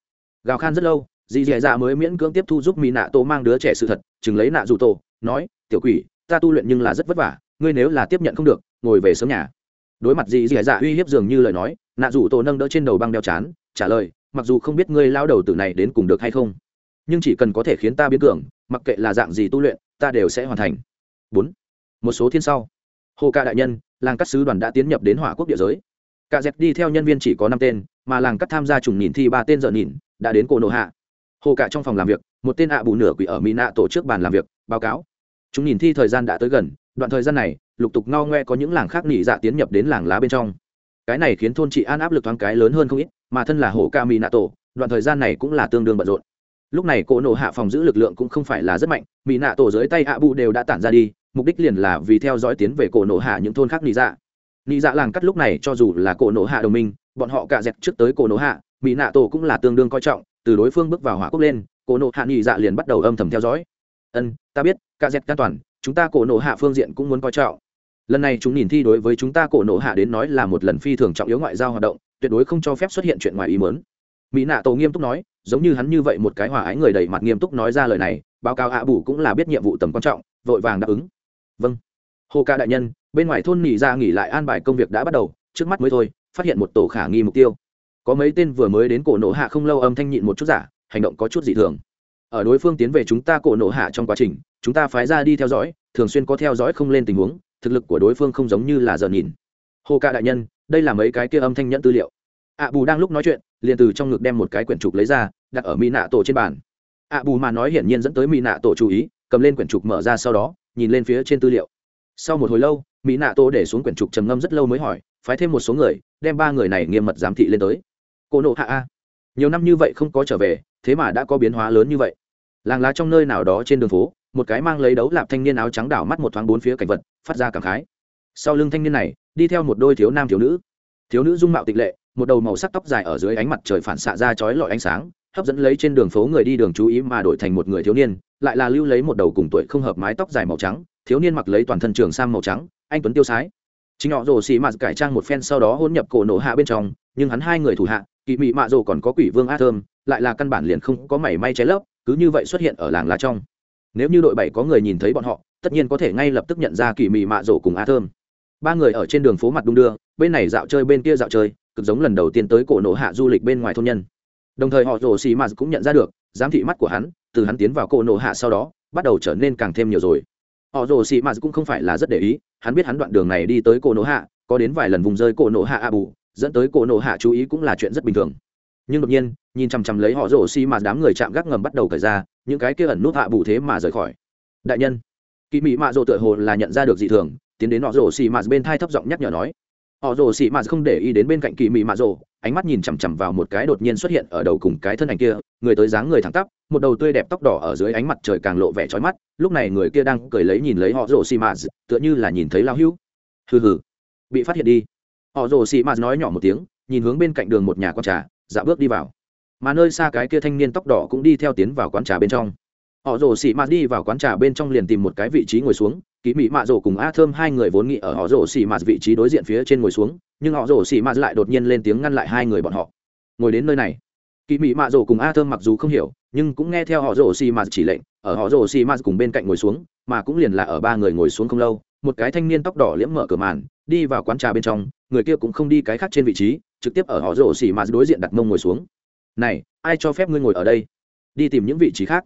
Gào khan rất lâu, dì dẹ dạ mới miễn cưỡng tiếp thu giúp mỹ nạ tổ mang đứa trẻ sự thật, chừng lấy nạ dù tổ, nói, tiểu quỷ, ta tu luyện nhưng là rất vất vả ngươi nếu là tiếp nhận không được, ngồi về sớm nhà. Đối mặt dì dì dạ uy hiếp dường như lời nói, nạ rủ tổ nâng đỡ trên đầu băng đeo chán, trả lời, mặc dù không biết ngươi lao đầu từ này đến cùng được hay không, nhưng chỉ cần có thể khiến ta biến cường, mặc kệ là dạng gì tu luyện, ta đều sẽ hoàn thành. Bốn, một số thiên sau. Hồ ca đại nhân, làng cắt sứ đoàn đã tiến nhập đến hỏa quốc địa giới. Cả dẹp đi theo nhân viên chỉ có năm tên, mà làng cắt tham gia trùng nhìn thi ba tên giờ nhìn, đã đến cổ nộ hạ. Hồ cả trong phòng làm việc, một tên ạ bù nửa quỷ ở mỹ nạ tổ chức bàn làm việc, báo cáo. Chúng nhìn thi thời gian đã tới gần đoạn thời gian này, lục tục ngao ngoe có những làng khác nỉ dạ tiến nhập đến làng lá bên trong. Cái này khiến thôn chị an áp lực thoáng cái lớn hơn không ít, mà thân là hồ ca mỹ nạ tổ, đoạn thời gian này cũng là tương đương bận rộn. Lúc này cỗ nổ hạ phòng giữ lực lượng cũng không phải là rất mạnh mỹ nạ tổ dưới tay hạ bù đều đã tản ra đi, mục đích liền là vì theo dõi tiến về cổ nổ hạ những thôn khác nị dạ. Nị dạ làng cắt lúc này cho dù là cổ nổ hạ đồng minh, bọn họ cả dẹp trước tới cổ nổ hạ mỹ nạ tổ cũng là tương đương coi trọng, từ đối phương bước vào hỏa quốc lên, cổ nổ hạ nị dạ liền bắt đầu âm thầm theo dõi. Ân, ta biết cả dẹp an toàn chúng ta cổ nổ hạ phương diện cũng muốn coi trọng. Lần này chúng nhìn thi đối với chúng ta cổ nổ hạ đến nói là một lần phi thường trọng yếu ngoại giao hoạt động, tuyệt đối không cho phép xuất hiện chuyện ngoài ý mớn mỹ nạ tổ nghiêm túc nói, giống như hắn như vậy một cái hòa ái người đầy mặt nghiêm túc nói ra lời này, báo cáo ạ bù cũng là biết nhiệm vụ tầm quan trọng, vội vàng đáp ứng. Vâng. Hồ ca đại nhân, bên ngoài thôn nghỉ ra nghỉ lại an bài công việc đã bắt đầu, trước mắt mới thôi, phát hiện một tổ khả nghi mục tiêu. Có mấy tên vừa mới đến cổ nổ hạ không lâu âm thanh nhịn một chút giả, hành động có chút dị thường. Ở đối phương tiến về chúng ta cổ nổ hạ trong quá trình chúng ta phái ra đi theo dõi, thường xuyên có theo dõi không lên tình huống, thực lực của đối phương không giống như là giờ nhìn. Hồ ca đại nhân, đây là mấy cái kia âm thanh nhẫn tư liệu. Ạ bù đang lúc nói chuyện, liền từ trong ngực đem một cái quyển trục lấy ra, đặt ở mỹ nạ tổ trên bàn. Ạ bù mà nói hiển nhiên dẫn tới mỹ nạ tổ chú ý, cầm lên quyển trục mở ra sau đó, nhìn lên phía trên tư liệu. Sau một hồi lâu, mỹ nạ tổ để xuống quyển trục trầm ngâm rất lâu mới hỏi, phái thêm một số người, đem ba người này nghiêm mật giám thị lên tới. Cô nộ hạ a. Nhiều năm như vậy không có trở về, thế mà đã có biến hóa lớn như vậy. Làng lá trong nơi nào đó trên đường phố một cái mang lấy đấu lạp thanh niên áo trắng đảo mắt một thoáng bốn phía cảnh vật, phát ra cảm khái. Sau lưng thanh niên này, đi theo một đôi thiếu nam thiếu nữ. Thiếu nữ dung mạo tịch lệ, một đầu màu sắc tóc dài ở dưới ánh mặt trời phản xạ ra chói lọi ánh sáng, hấp dẫn lấy trên đường phố người đi đường chú ý mà đổi thành một người thiếu niên, lại là lưu lấy một đầu cùng tuổi không hợp mái tóc dài màu trắng, thiếu niên mặc lấy toàn thân trường sang màu trắng, anh tuấn tiêu sái. Chính họ rồ xì mạt cải trang một phen sau đó hôn nhập cổ nổ hạ bên trong, nhưng hắn hai người thủ hạ kỳ mị mạ rồ còn có quỷ vương a thơm, lại là căn bản liền không có mảy may cháy lấp, cứ như vậy xuất hiện ở làng lá trong nếu như đội bảy có người nhìn thấy bọn họ, tất nhiên có thể ngay lập tức nhận ra kỳ mị mạ rổ cùng a thơm. Ba người ở trên đường phố mặt đung đưa, bên này dạo chơi bên kia dạo chơi, cực giống lần đầu tiên tới cổ nổ hạ du lịch bên ngoài thôn nhân. Đồng thời họ rổ xì mạt cũng nhận ra được, giám thị mắt của hắn, từ hắn tiến vào cổ nổ hạ sau đó, bắt đầu trở nên càng thêm nhiều rồi. Họ rồ xì mạt cũng không phải là rất để ý, hắn biết hắn đoạn đường này đi tới cổ nổ hạ, có đến vài lần vùng rơi cổ nổ hạ a bù dẫn tới cổ nổ hạ chú ý cũng là chuyện rất bình thường nhưng đột nhiên, nhìn chằm chằm lấy họ rồ xì mà đám người chạm gác ngầm bắt đầu cởi ra, những cái kia ẩn nút hạ bù thế mà rời khỏi. Đại nhân kỳ mỹ mạ rồ tựa hồ là nhận ra được dị thường, tiến đến họ rồ xì mà bên thai thấp giọng nhắc nhở nói. Họ rồ xì mà không để ý đến bên cạnh kỳ mỹ mạ rồ ánh mắt nhìn chằm chằm vào một cái đột nhiên xuất hiện ở đầu cùng cái thân ảnh kia, người tới dáng người thẳng tắp, một đầu tươi đẹp tóc đỏ ở dưới ánh mặt trời càng lộ vẻ trói mắt, lúc này người kia đang cười lấy nhìn lấy họ rồ xì mà, tựa như là nhìn thấy lao hữu. Hừ hừ, bị phát hiện đi. Họ rồ xì mà nói nhỏ một tiếng, nhìn hướng bên cạnh đường một nhà con trà dạ bước đi vào. Mà nơi xa cái kia thanh niên tóc đỏ cũng đi theo tiến vào quán trà bên trong. Họ rồ xì mạt đi vào quán trà bên trong liền tìm một cái vị trí ngồi xuống kỳ mỹ mạ rồ cùng a thơm hai người vốn nghĩ ở họ rồ xì mạt vị trí đối diện phía trên ngồi xuống, nhưng họ rồ xì mạt lại đột nhiên lên tiếng ngăn lại hai người bọn họ. Ngồi đến nơi này. Kỳ mỹ mạ rồ cùng a thơm mặc dù không hiểu, nhưng cũng nghe theo họ rồ xì mạt chỉ lệnh, ở họ rồ xì mạt cùng bên cạnh ngồi xuống, mà cũng liền là ở ba người ngồi xuống không lâu, một cái thanh niên tóc đỏ liễm mở cửa màn, đi vào quán trà bên trong, người kia cũng không đi cái khác trên vị trí trực tiếp ở họ rổ xì mạt đối diện đặt mông ngồi xuống. Này, ai cho phép ngươi ngồi ở đây? Đi tìm những vị trí khác.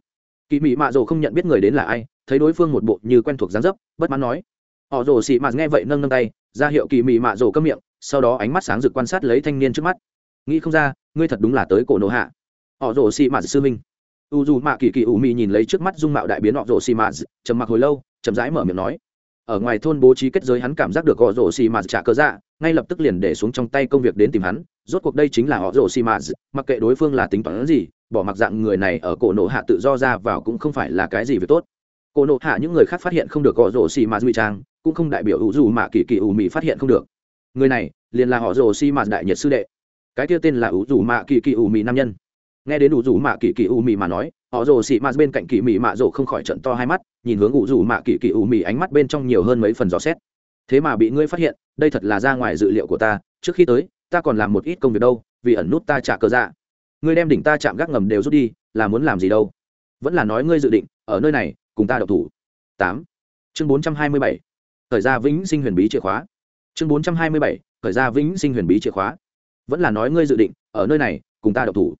Kỳ mỹ mạ rồ không nhận biết người đến là ai, thấy đối phương một bộ như quen thuộc dáng dấp, bất mãn nói. Họ rồ xì mạt nghe vậy nâng nâng tay, ra hiệu kỳ mỹ mạ rồ câm miệng, sau đó ánh mắt sáng rực quan sát lấy thanh niên trước mắt. Nghĩ không ra, ngươi thật đúng là tới cổ nổ hạ. Họ rồ xì mạt sư minh. U dù mạ kỳ kỳ ủ mị nhìn lấy trước mắt dung mạo đại biến họ rồ xì mạt trầm mặc hồi lâu, chậm rãi mở miệng nói ở ngoài thôn bố trí kết giới hắn cảm giác được họ rồ xì mạt trả cơ dạ ngay lập tức liền để xuống trong tay công việc đến tìm hắn. Rốt cuộc đây chính là họ rồ xì mạt mặc kệ đối phương là tính toán gì, bỏ mặc dạng người này ở cổ nộ hạ tự do ra vào cũng không phải là cái gì việc tốt. Cổ nộ hạ những người khác phát hiện không được họ rồ xì mạt ngụy trang, cũng không đại biểu ủ dù mạ kỳ kỳ ủ mị phát hiện không được. Người này liền là họ rồ xì mạt đại nhật sư đệ. Cái kia tên là ủ dù mạ kỳ kỳ ủ mị nam nhân nghe đến ủ rủ mạ kỳ kỳ u mị mà nói, họ rồ xị mạt bên cạnh kỳ mị mạ rồ không khỏi trận to hai mắt, nhìn hướng ủ rủ mạ kỳ kỳ u mị ánh mắt bên trong nhiều hơn mấy phần gió xét. Thế mà bị ngươi phát hiện, đây thật là ra ngoài dự liệu của ta, trước khi tới, ta còn làm một ít công việc đâu, vì ẩn nút ta trả cờ dạ. Ngươi đem đỉnh ta chạm gác ngầm đều rút đi, là muốn làm gì đâu? Vẫn là nói ngươi dự định, ở nơi này, cùng ta độc thủ. Tám. Chương bốn trăm hai mươi bảy. Thời ra vĩnh sinh huyền bí chìa khóa. Chương bốn trăm hai mươi bảy. Thời ra vĩnh sinh huyền bí chìa khóa. Vẫn là nói ngươi dự định, ở nơi này, cùng ta độc thủ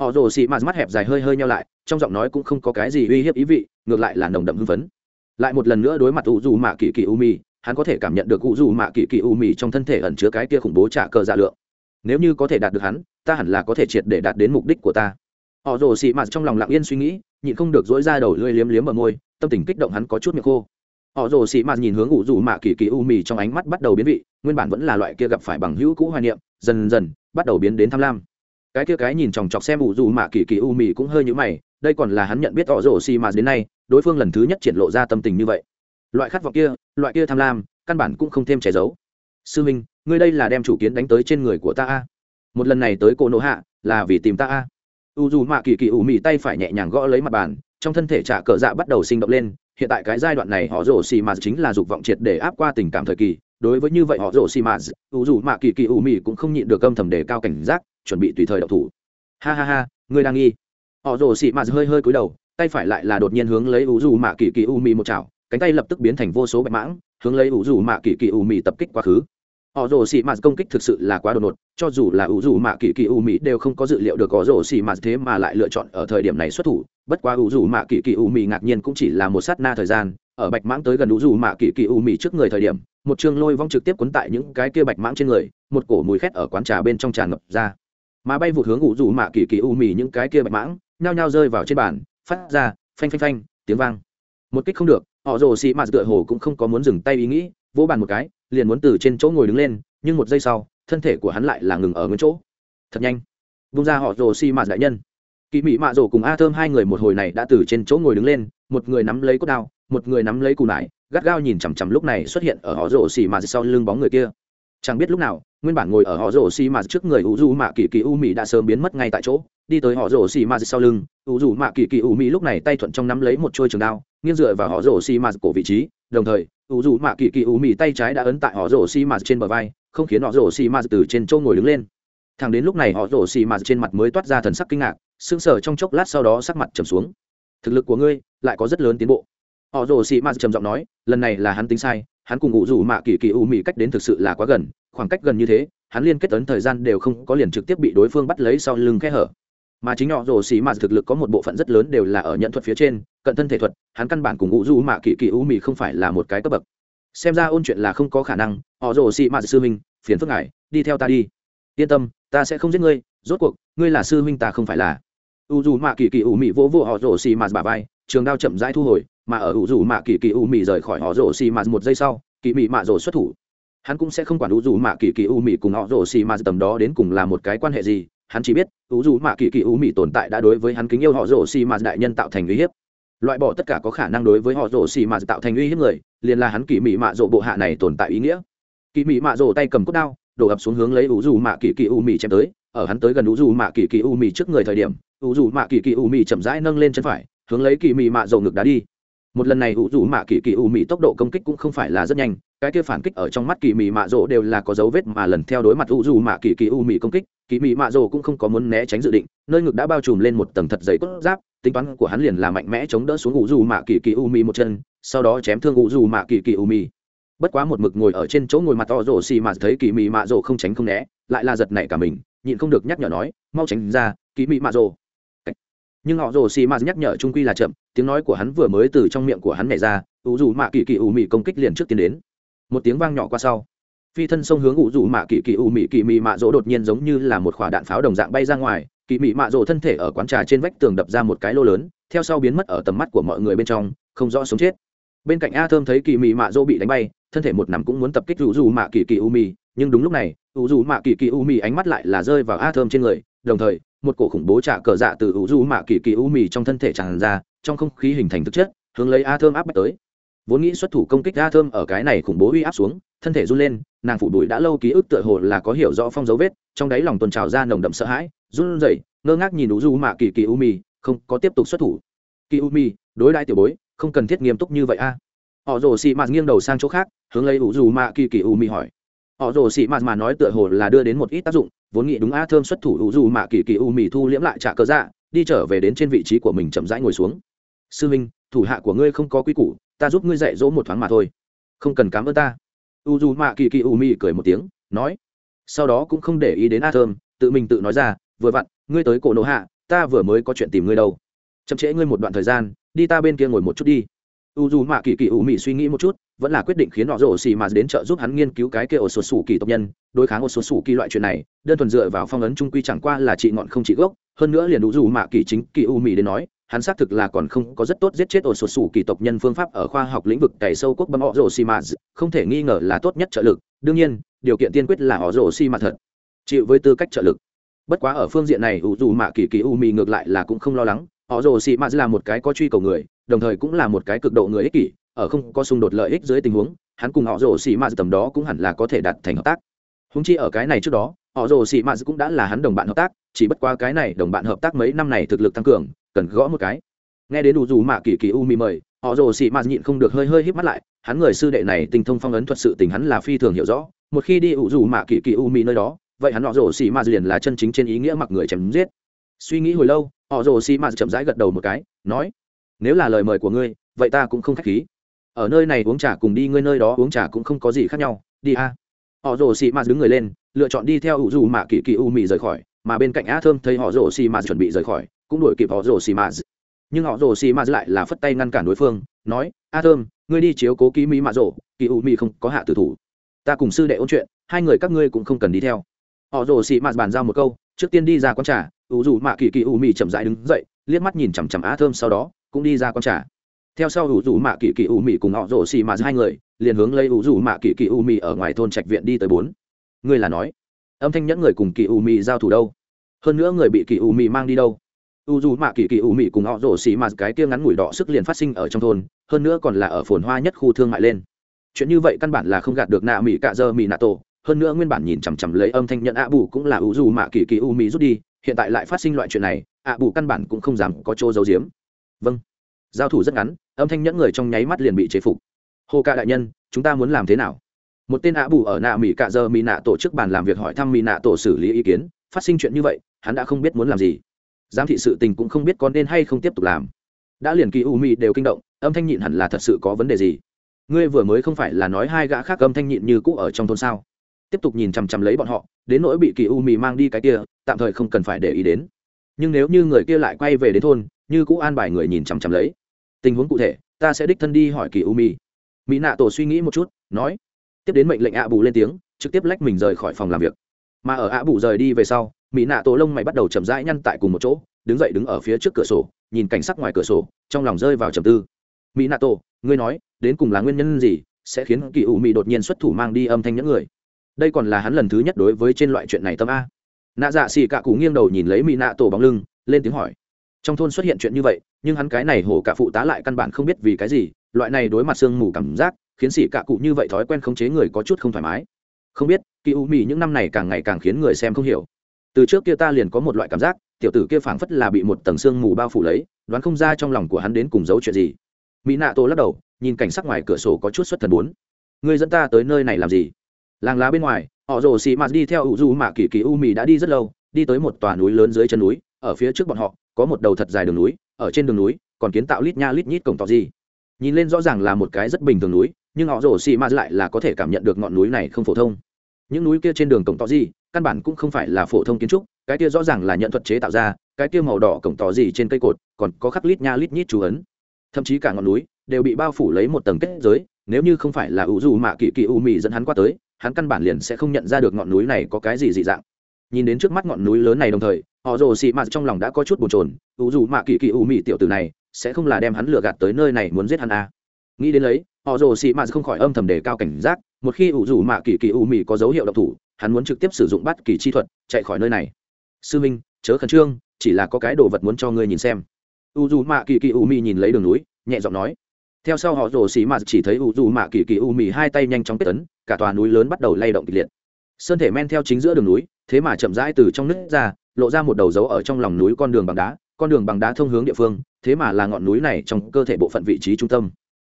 họ rồ xị mạt mắt hẹp dài hơi hơi nhau lại, trong giọng nói cũng không có cái gì uy hiếp ý vị, ngược lại là nồng đậm hưng phấn. Lại một lần nữa đối mặt u dù mạ kỳ kỳ u mi hắn có thể cảm nhận được u dù mạ kỳ kỳ u mi trong thân thể ẩn chứa cái kia khủng bố trả cờ dạ lượng. Nếu như có thể đạt được hắn, ta hẳn là có thể triệt để đạt đến mục đích của ta. Họ rồ xị mạt trong lòng lặng yên suy nghĩ, nhịn không được dỗi ra đầu lưỡi liếm liếm ở môi, tâm tình kích động hắn có chút miệng khô. Họ rồ xị mạt nhìn hướng u dù mạ kỳ kỳ u mì trong ánh mắt bắt đầu biến vị, nguyên bản vẫn là loại kia gặp phải bằng hữu cũ hoài niệm, dần dần bắt đầu biến đến tham lam cái kia cái nhìn chòng chọc xem ủ dù mạ kỳ kỳ u mì cũng hơi nhữ mày, đây còn là hắn nhận biết họ rồ xì mà đến nay, đối phương lần thứ nhất triển lộ ra tâm tình như vậy. Loại khát vọng kia, loại kia tham lam, căn bản cũng không thêm che giấu. Sư minh, ngươi đây là đem chủ kiến đánh tới trên người của ta a? Một lần này tới cổ nộ hạ, là vì tìm ta a? U dù mạ kỳ kỳ ủ mì tay phải nhẹ nhàng gõ lấy mặt bàn, trong thân thể trả cờ dạ bắt đầu sinh động lên, hiện tại cái giai đoạn này họ rổ xì mà chính là dục vọng triệt để áp qua tình cảm thời kỳ, đối với như vậy họ rổ xì mà u dù mạ kỳ kỳ ủ mì cũng không nhịn được âm thầm đề cao cảnh giác chuẩn bị tùy thời đậu thủ. Ha ha ha, ngươi đang nghi. Họ rổ xì mạt hơi hơi cúi đầu, tay phải lại là đột nhiên hướng lấy u dù mạ kỳ kỳ u mì một chảo, cánh tay lập tức biến thành vô số bạch mãng, hướng lấy u dù mạ kỳ kỳ u mì tập kích quá khứ. Họ rồ xì mạt công kích thực sự là quá đột ngột, cho dù là ủ dù mạ kỳ kỳ u mì đều không có dự liệu được có rồ xì mạt thế mà lại lựa chọn ở thời điểm này xuất thủ, bất quá ủ dù mạ kỳ kỳ u mì ngạc nhiên cũng chỉ là một sát na thời gian, ở bạch mãng tới gần ủ dù mạ kỳ kỳ u mì trước người thời điểm, một trường lôi vong trực tiếp cuốn tại những cái kia bạch mãng trên người, một cổ mùi khét ở quán trà bên trong tràn ngập ra mà bay vụt hướng ủ rủ mạ kỳ kỳ u mì những cái kia bạch mãng, nhao nhao rơi vào trên bàn, phát ra phanh phanh phanh, tiếng vang. Một kích không được, họ rồ xì mạt tựa hồ cũng không có muốn dừng tay ý nghĩ, vỗ bàn một cái, liền muốn từ trên chỗ ngồi đứng lên, nhưng một giây sau, thân thể của hắn lại là ngừng ở nguyên chỗ. Thật nhanh. Vung ra họ rồ xị mạt đại nhân. Kỳ mị mạ rồ cùng a thơm hai người một hồi này đã từ trên chỗ ngồi đứng lên, một người nắm lấy cốt đao, một người nắm lấy cù nải, gắt gao nhìn chằm chằm lúc này xuất hiện ở họ rồ xì mạt sau lưng bóng người kia. Chẳng biết lúc nào nguyên bản ngồi ở họ rồ xì mà trước người u du mạ kỳ kỳ u mỹ đã sớm biến mất ngay tại chỗ, đi tới họ rồ xì mà sau lưng, u du mạ kỳ kỳ u mỹ lúc này tay thuận trong nắm lấy một trôi trường đao, nghiêng dựa vào họ rồ xì mà cổ vị trí, đồng thời, u du mạ kỳ kỳ u mỹ tay trái đã ấn tại họ rồ xì mà trên bờ vai, không khiến họ rồ xì mà từ trên chỗ ngồi đứng lên. Thằng đến lúc này họ rồ xì mà trên mặt mới toát ra thần sắc kinh ngạc, sững sờ trong chốc lát sau đó sắc mặt trầm xuống. Thực lực của ngươi lại có rất lớn tiến bộ. Họ rồ xì mà trầm giọng nói, lần này là hắn tính sai, hắn cùng ngụ rủ mạ kỳ kỳ u mỹ cách đến thực sự là quá gần khoảng cách gần như thế, hắn liên kết ấn thời gian đều không có liền trực tiếp bị đối phương bắt lấy sau lưng khe hở. Mà chính họ rồ xì mạt thực lực có một bộ phận rất lớn đều là ở nhận thuật phía trên, cận thân thể thuật, hắn căn bản cùng ngũ du mạ kỳ kỳ u mì không phải là một cái cấp bậc. Xem ra ôn chuyện là không có khả năng, họ rồ xì mạt sư huynh, phiền phức ngài, đi theo ta đi. Yên tâm, ta sẽ không giết ngươi, rốt cuộc, ngươi là sư huynh ta không phải là. U dù mạ kỳ kỳ u mị vỗ vỗ họ rồ xì mạt bà vai, trường đao chậm rãi thu hồi, mà ở u dù mạ kỳ kỳ u mị rời khỏi họ rồ xì mạt một giây sau kỳ mị mạ rồ xuất thủ hắn cũng sẽ không quản u dù mạ kỳ kỳ u mỹ cùng họ rồ xì mà tầm đó đến cùng là một cái quan hệ gì. Hắn chỉ biết u dù mạ kỳ kỳ u mỹ tồn tại đã đối với hắn kính yêu họ rồ xì mà đại nhân tạo thành uy hiếp. Loại bỏ tất cả có khả năng đối với họ rồ xì mà tạo thành uy hiếp người, liền là hắn kỳ mỹ mạ rộ bộ hạ này tồn tại ý nghĩa. Kỳ mỹ mạ rộ tay cầm cốt đao, đổ ập xuống hướng lấy u dù mạ kỳ kỳ u mỹ chém tới. Ở hắn tới gần u dù mạ kỳ kỳ u mỹ trước người thời điểm u dù mạ kỳ kỳ u mỹ chậm rãi nâng lên chân phải, hướng lấy kỳ mỹ mạ rộ ngực đá đi một lần này ủ rủ mạ kỳ kỳ ủ mị tốc độ công kích cũng không phải là rất nhanh, cái kia phản kích ở trong mắt kỳ mị mạ rỗ đều là có dấu vết mà lần theo đối mặt ủ rủ mạ kỳ kỳ ủ mị công kích kỳ mị mạ rỗ cũng không có muốn né tránh dự định, nơi ngực đã bao trùm lên một tầng thật dày cốt giáp, tính toán của hắn liền là mạnh mẽ chống đỡ xuống ủ rủ mạ kỳ kỳ ủ mị một chân, sau đó chém thương ủ rủ mạ kỳ kỳ ủ mị. Bất quá một mực ngồi ở trên chỗ ngồi mặt to rổ xì mà thấy kỳ mị mạ rỗ không tránh không né, lại là giật nảy cả mình, nhịn không được nhắc nhở nói, mau tránh ra kỳ mị mạ rỗ nhưng họ rồ xì mà nhắc nhở trung quy là chậm, tiếng nói của hắn vừa mới từ trong miệng của hắn nhảy ra, ủ dù mạ kỳ kỳ ủ mị công kích liền trước tiến đến. Một tiếng vang nhỏ qua sau, phi thân sông hướng ủ dù mạ kỳ kỳ ủ mị kỳ mị mạ rỗ đột nhiên giống như là một quả đạn pháo đồng dạng bay ra ngoài kỳ mị mạ rỗ thân thể ở quán trà trên vách tường đập ra một cái lô lớn, theo sau biến mất ở tầm mắt của mọi người bên trong, không rõ sống chết. Bên cạnh a thơm thấy kỳ mị mạ rỗ bị đánh bay, thân thể một nằm cũng muốn tập kích ủ dù mạ kỳ kỳ ủ mị, nhưng đúng lúc này, ủ dù mạ kỳ kỳ ủ mị ánh mắt lại là rơi vào a thơm trên người, đồng thời một cổ khủng bố trả cờ dạ từ u du mạ kỳ kỳ u mì trong thân thể tràn ra, trong không khí hình thành thực chất, hướng lấy a thơm áp bách tới. Vốn nghĩ xuất thủ công kích a thơm ở cái này khủng bố uy áp xuống, thân thể run lên, nàng phủ đùi đã lâu ký ức tựa hồ là có hiểu rõ phong dấu vết, trong đáy lòng tuần trào ra nồng đậm sợ hãi, run rẩy, ngơ ngác nhìn u du mạ kỳ kỳ u mì, không có tiếp tục xuất thủ. Kỳ u mì, đối đại tiểu bối, không cần thiết nghiêm túc như vậy a. Họ rồ xị mạt nghiêng đầu sang chỗ khác, hướng lấy u du mạ kỳ kỳ u mì hỏi. Họ rồ xị mạt mà nói tựa hồ là đưa đến một ít tác dụng vốn nghĩ đúng a thơm xuất thủ u du mạ kỳ kỳ u mì thu liễm lại trả cớ dạ đi trở về đến trên vị trí của mình chậm rãi ngồi xuống. Sư minh, thủ hạ của ngươi không có quy củ, ta giúp ngươi dạy dỗ một thoáng mà thôi. Không cần cám ơn ta. U du mạ kỳ kỳ u mì cười một tiếng, nói. Sau đó cũng không để ý đến a thơm, tự mình tự nói ra, vừa vặn, ngươi tới cổ nổ hạ, ta vừa mới có chuyện tìm ngươi đâu. Chậm trễ ngươi một đoạn thời gian, đi ta bên kia ngồi một chút đi u dù mạ kỳ kỳ u mị suy nghĩ một chút, vẫn là quyết định khiến họ rổ xì mà đến trợ giúp hắn nghiên cứu cái kia ổ sột sủ kỳ tộc nhân, đối kháng ổ sột sủ kỳ loại chuyện này, đơn thuần dựa vào phong ấn trung quy chẳng qua là trị ngọn không trị gốc, hơn nữa liền u dù mạ kỳ chính kỳ u mỹ đến nói, hắn xác thực là còn không có rất tốt giết chết ổ sột sủ kỳ tộc nhân phương pháp ở khoa học lĩnh vực cày sâu quốc bấm họ rổ xì mà, không thể nghi ngờ là tốt nhất trợ lực, đương nhiên, điều kiện tiên quyết là họ rổ xì mà thật, chịu với tư cách trợ lực. Bất quá ở phương diện này, u dù mạ kỳ kỳ u mỹ ngược lại là cũng không lo lắng họ rồ xì mạt là một cái có truy cầu người, đồng thời cũng là một cái cực độ người ích kỷ, ở không có xung đột lợi ích dưới tình huống, hắn cùng họ rồ xì mạt tầm đó cũng hẳn là có thể đạt thành hợp tác. Húng chi ở cái này trước đó, họ rồ xì mạt cũng đã là hắn đồng bạn hợp tác, chỉ bất qua cái này đồng bạn hợp tác mấy năm này thực lực tăng cường, cần gõ một cái. Nghe đến đủ dù mạ kỳ kỳ u mì mời, họ rồ xì mạt nhịn không được hơi hơi híp mắt lại, hắn người sư đệ này tình thông phong ấn thuật sự tình hắn là phi thường hiểu rõ, một khi đi ủ dù mạ kỳ kỳ u mì nơi đó, vậy hắn họ rồ xì mạt liền là chân chính trên ý nghĩa mặc người chém giết. Suy nghĩ hồi lâu họ rồ xì mạt chậm rãi gật đầu một cái, nói, nếu là lời mời của ngươi, vậy ta cũng không k h á c h khí. Ở nơi này uống trà cùng đi ngươi nơi đó uống trà cũng không có gì khác nhau, đi a. Họ rồ xì mạt đứng người lên, lựa chọn đi theo ủ dù mạ kỳ kỳ u mị rời khỏi, mà bên cạnh á thơm thấy họ rồ xì mạt chuẩn bị rời khỏi, cũng đuổi kịp họ rồ xì mạt nhưng họ rồ xì mạt lại là phất tay ngăn cản đối phương, nói a thơm, ngươi đi chiếu cố ký mỹ mạ rồ kỳ u mị không có hạ tử thủ. Ta cùng sư đệ ôn chuyện, hai người các ngươi cũng không cần đi theo. Họ rồ xì mạt bàn giao một câu, trước tiên đi ra quán trà U dù mạ kỳ kỳ u mì chậm rãi đứng dậy, liếc mắt nhìn chằm chằm á thơm sau đó, cũng đi ra quán trà. Theo sau u dù mạ kỳ kỳ u mì cùng họ rổ xì mà hai người, liền hướng lấy u dù mạ kỳ kỳ u mì ở ngoài thôn trạch viện đi tới bốn. Người là nói, âm thanh nhẫn người cùng kỳ u mì giao thủ đâu? Hơn nữa người bị kỳ u mì mang đi đâu? U dù mạ kỳ kỳ u mị cùng họ rổ xì mà cái kia ngắn ngủi đỏ sức liền phát sinh ở trong thôn, hơn nữa còn là ở phồn hoa nhất khu thương mại lên. Chuyện như vậy căn bản là không gạt được nạ mỹ cạ dơ mỹ nạ tổ, hơn nữa nguyên bản nhìn chằm chằm lấy âm thanh nhận ạ bù cũng là u dù mạ kỳ kỳ u mị rút đi hiện tại lại phát sinh loại chuyện này, ạ bù căn bản cũng không dám có chỗ giấu giếm. Vâng. Giao thủ rất ngắn, âm thanh nhẫn người trong nháy mắt liền bị chế phục. Hồ ca đại nhân, chúng ta muốn làm thế nào? Một tên ạ bù ở nạ mỹ cạ giờ mỹ nạ tổ chức bàn làm việc hỏi thăm mỹ nạ tổ xử lý ý kiến, phát sinh chuyện như vậy, hắn đã không biết muốn làm gì. Giám thị sự tình cũng không biết có nên hay không tiếp tục làm. Đã liền kỳ u mỹ đều kinh động, âm thanh nhịn hẳn là thật sự có vấn đề gì? Ngươi vừa mới không phải là nói hai gã khác âm thanh nhịn như cũ ở trong thôn sao? Tiếp tục nhìn chằm chằm lấy bọn họ, đến nỗi bị kỳ u mì mang đi cái kia, tạm thời không cần phải để ý đến. Nhưng nếu như người kia lại quay về đến thôn, như cũ an bài người nhìn chằm chằm lấy. Tình huống cụ thể, ta sẽ đích thân đi hỏi kỳ u mì mỹ nạ tổ suy nghĩ một chút, nói. Tiếp đến mệnh lệnh ạ bù lên tiếng, trực tiếp lách mình rời khỏi phòng làm việc. Mà ở ạ bù rời đi về sau mỹ nạ tổ lông mày bắt đầu chậm rãi nhăn tại cùng một chỗ, đứng dậy đứng ở phía trước cửa sổ, nhìn cảnh sắc ngoài cửa sổ, trong lòng rơi vào trầm tư. Mỹ nạ tổ, ngươi nói, đến cùng là nguyên nhân gì, sẽ khiến kỳ u mì đột nhiên xuất thủ mang đi âm thanh những người? Đây còn là hắn lần thứ nhất đối với trên loại chuyện này tâm a. Nạ dạ xì cạ cụ nghiêng đầu nhìn lấy mỹ nạ tổ bóng lưng, lên tiếng hỏi. Trong thôn xuất hiện chuyện như vậy, nhưng hắn cái này hổ cả phụ tá lại căn bản không biết vì cái gì, loại này đối mặt sương mù cảm giác, khiến xì cạ cụ như vậy thói quen khống chế người có chút không thoải mái. Không biết, kỳ u mỹ những năm này càng ngày càng khiến người xem không hiểu. Từ trước kia ta liền có một loại cảm giác, tiểu tử kia phảng phất là bị một tầng sương mù bao phủ lấy, đoán không ra trong lòng của hắn đến cùng giấu chuyện gì. Mỹ nạ tổ lắc đầu, nhìn cảnh sắc ngoài cửa sổ có chút xuất thần bốn người dẫn ta tới nơi này làm gì? Làng lá bên ngoài, họ rồ xì mạt đi theo ủ du mạ kỳ kỳ u mì đã đi rất lâu, đi tới một tòa núi lớn dưới chân núi, ở phía trước bọn họ, có một đầu thật dài đường núi, ở trên đường núi, còn kiến tạo lít nha lít nhít cổng tỏ gì. Nhìn lên rõ ràng là một cái rất bình thường núi, nhưng họ rồ xì mạt lại là có thể cảm nhận được ngọn núi này không phổ thông. Những núi kia trên đường cổng tỏ gì, căn bản cũng không phải là phổ thông kiến trúc, cái kia rõ ràng là nhận thuật chế tạo ra, cái kia màu đỏ cổng tỏ gì trên cây cột, còn có khắc lít nha lít nhít chú ấn. Thậm chí cả ngọn núi đều bị bao phủ lấy một tầng kết giới, nếu như không phải là ủ dù mạ kỳ kỳ u mì dẫn hắn qua tới hắn căn bản liền sẽ không nhận ra được ngọn núi này có cái gì dị dạng. Nhìn đến trước mắt ngọn núi lớn này đồng thời, họ rồ xị mạt trong lòng đã có chút bồn chồn, ủ dù mạ kỳ kỳ u mị tiểu tử này, sẽ không là đem hắn lừa gạt tới nơi này muốn giết hắn à. nghĩ đến lấy, họ rồ xị mạt không khỏi âm thầm đề cao cảnh giác, một khi ủ dù mạ kỳ kỳ u mị có dấu hiệu độc thủ, hắn muốn trực tiếp sử dụng bắt kỳ chi thuật, chạy khỏi nơi này. Sư minh, chớ khẩn trương, chỉ là có cái đồ vật muốn cho ngươi nhìn xem. U dù mạ kỳ kỳ u mị nhìn lấy đường núi, nhẹ giọng nói theo sau họ rồ xì mạt chỉ thấy u dù mạ kỳ kỳ u mì hai tay nhanh chóng kết tấn cả tòa núi lớn bắt đầu lay động kịch liệt. Sơn thể men theo chính giữa đường núi, thế mà chậm rãi từ trong nước ra, lộ ra một đầu dấu ở trong lòng núi con đường bằng đá, con đường bằng đá thông hướng địa phương, thế mà là ngọn núi này trong cơ thể bộ phận vị trí trung tâm.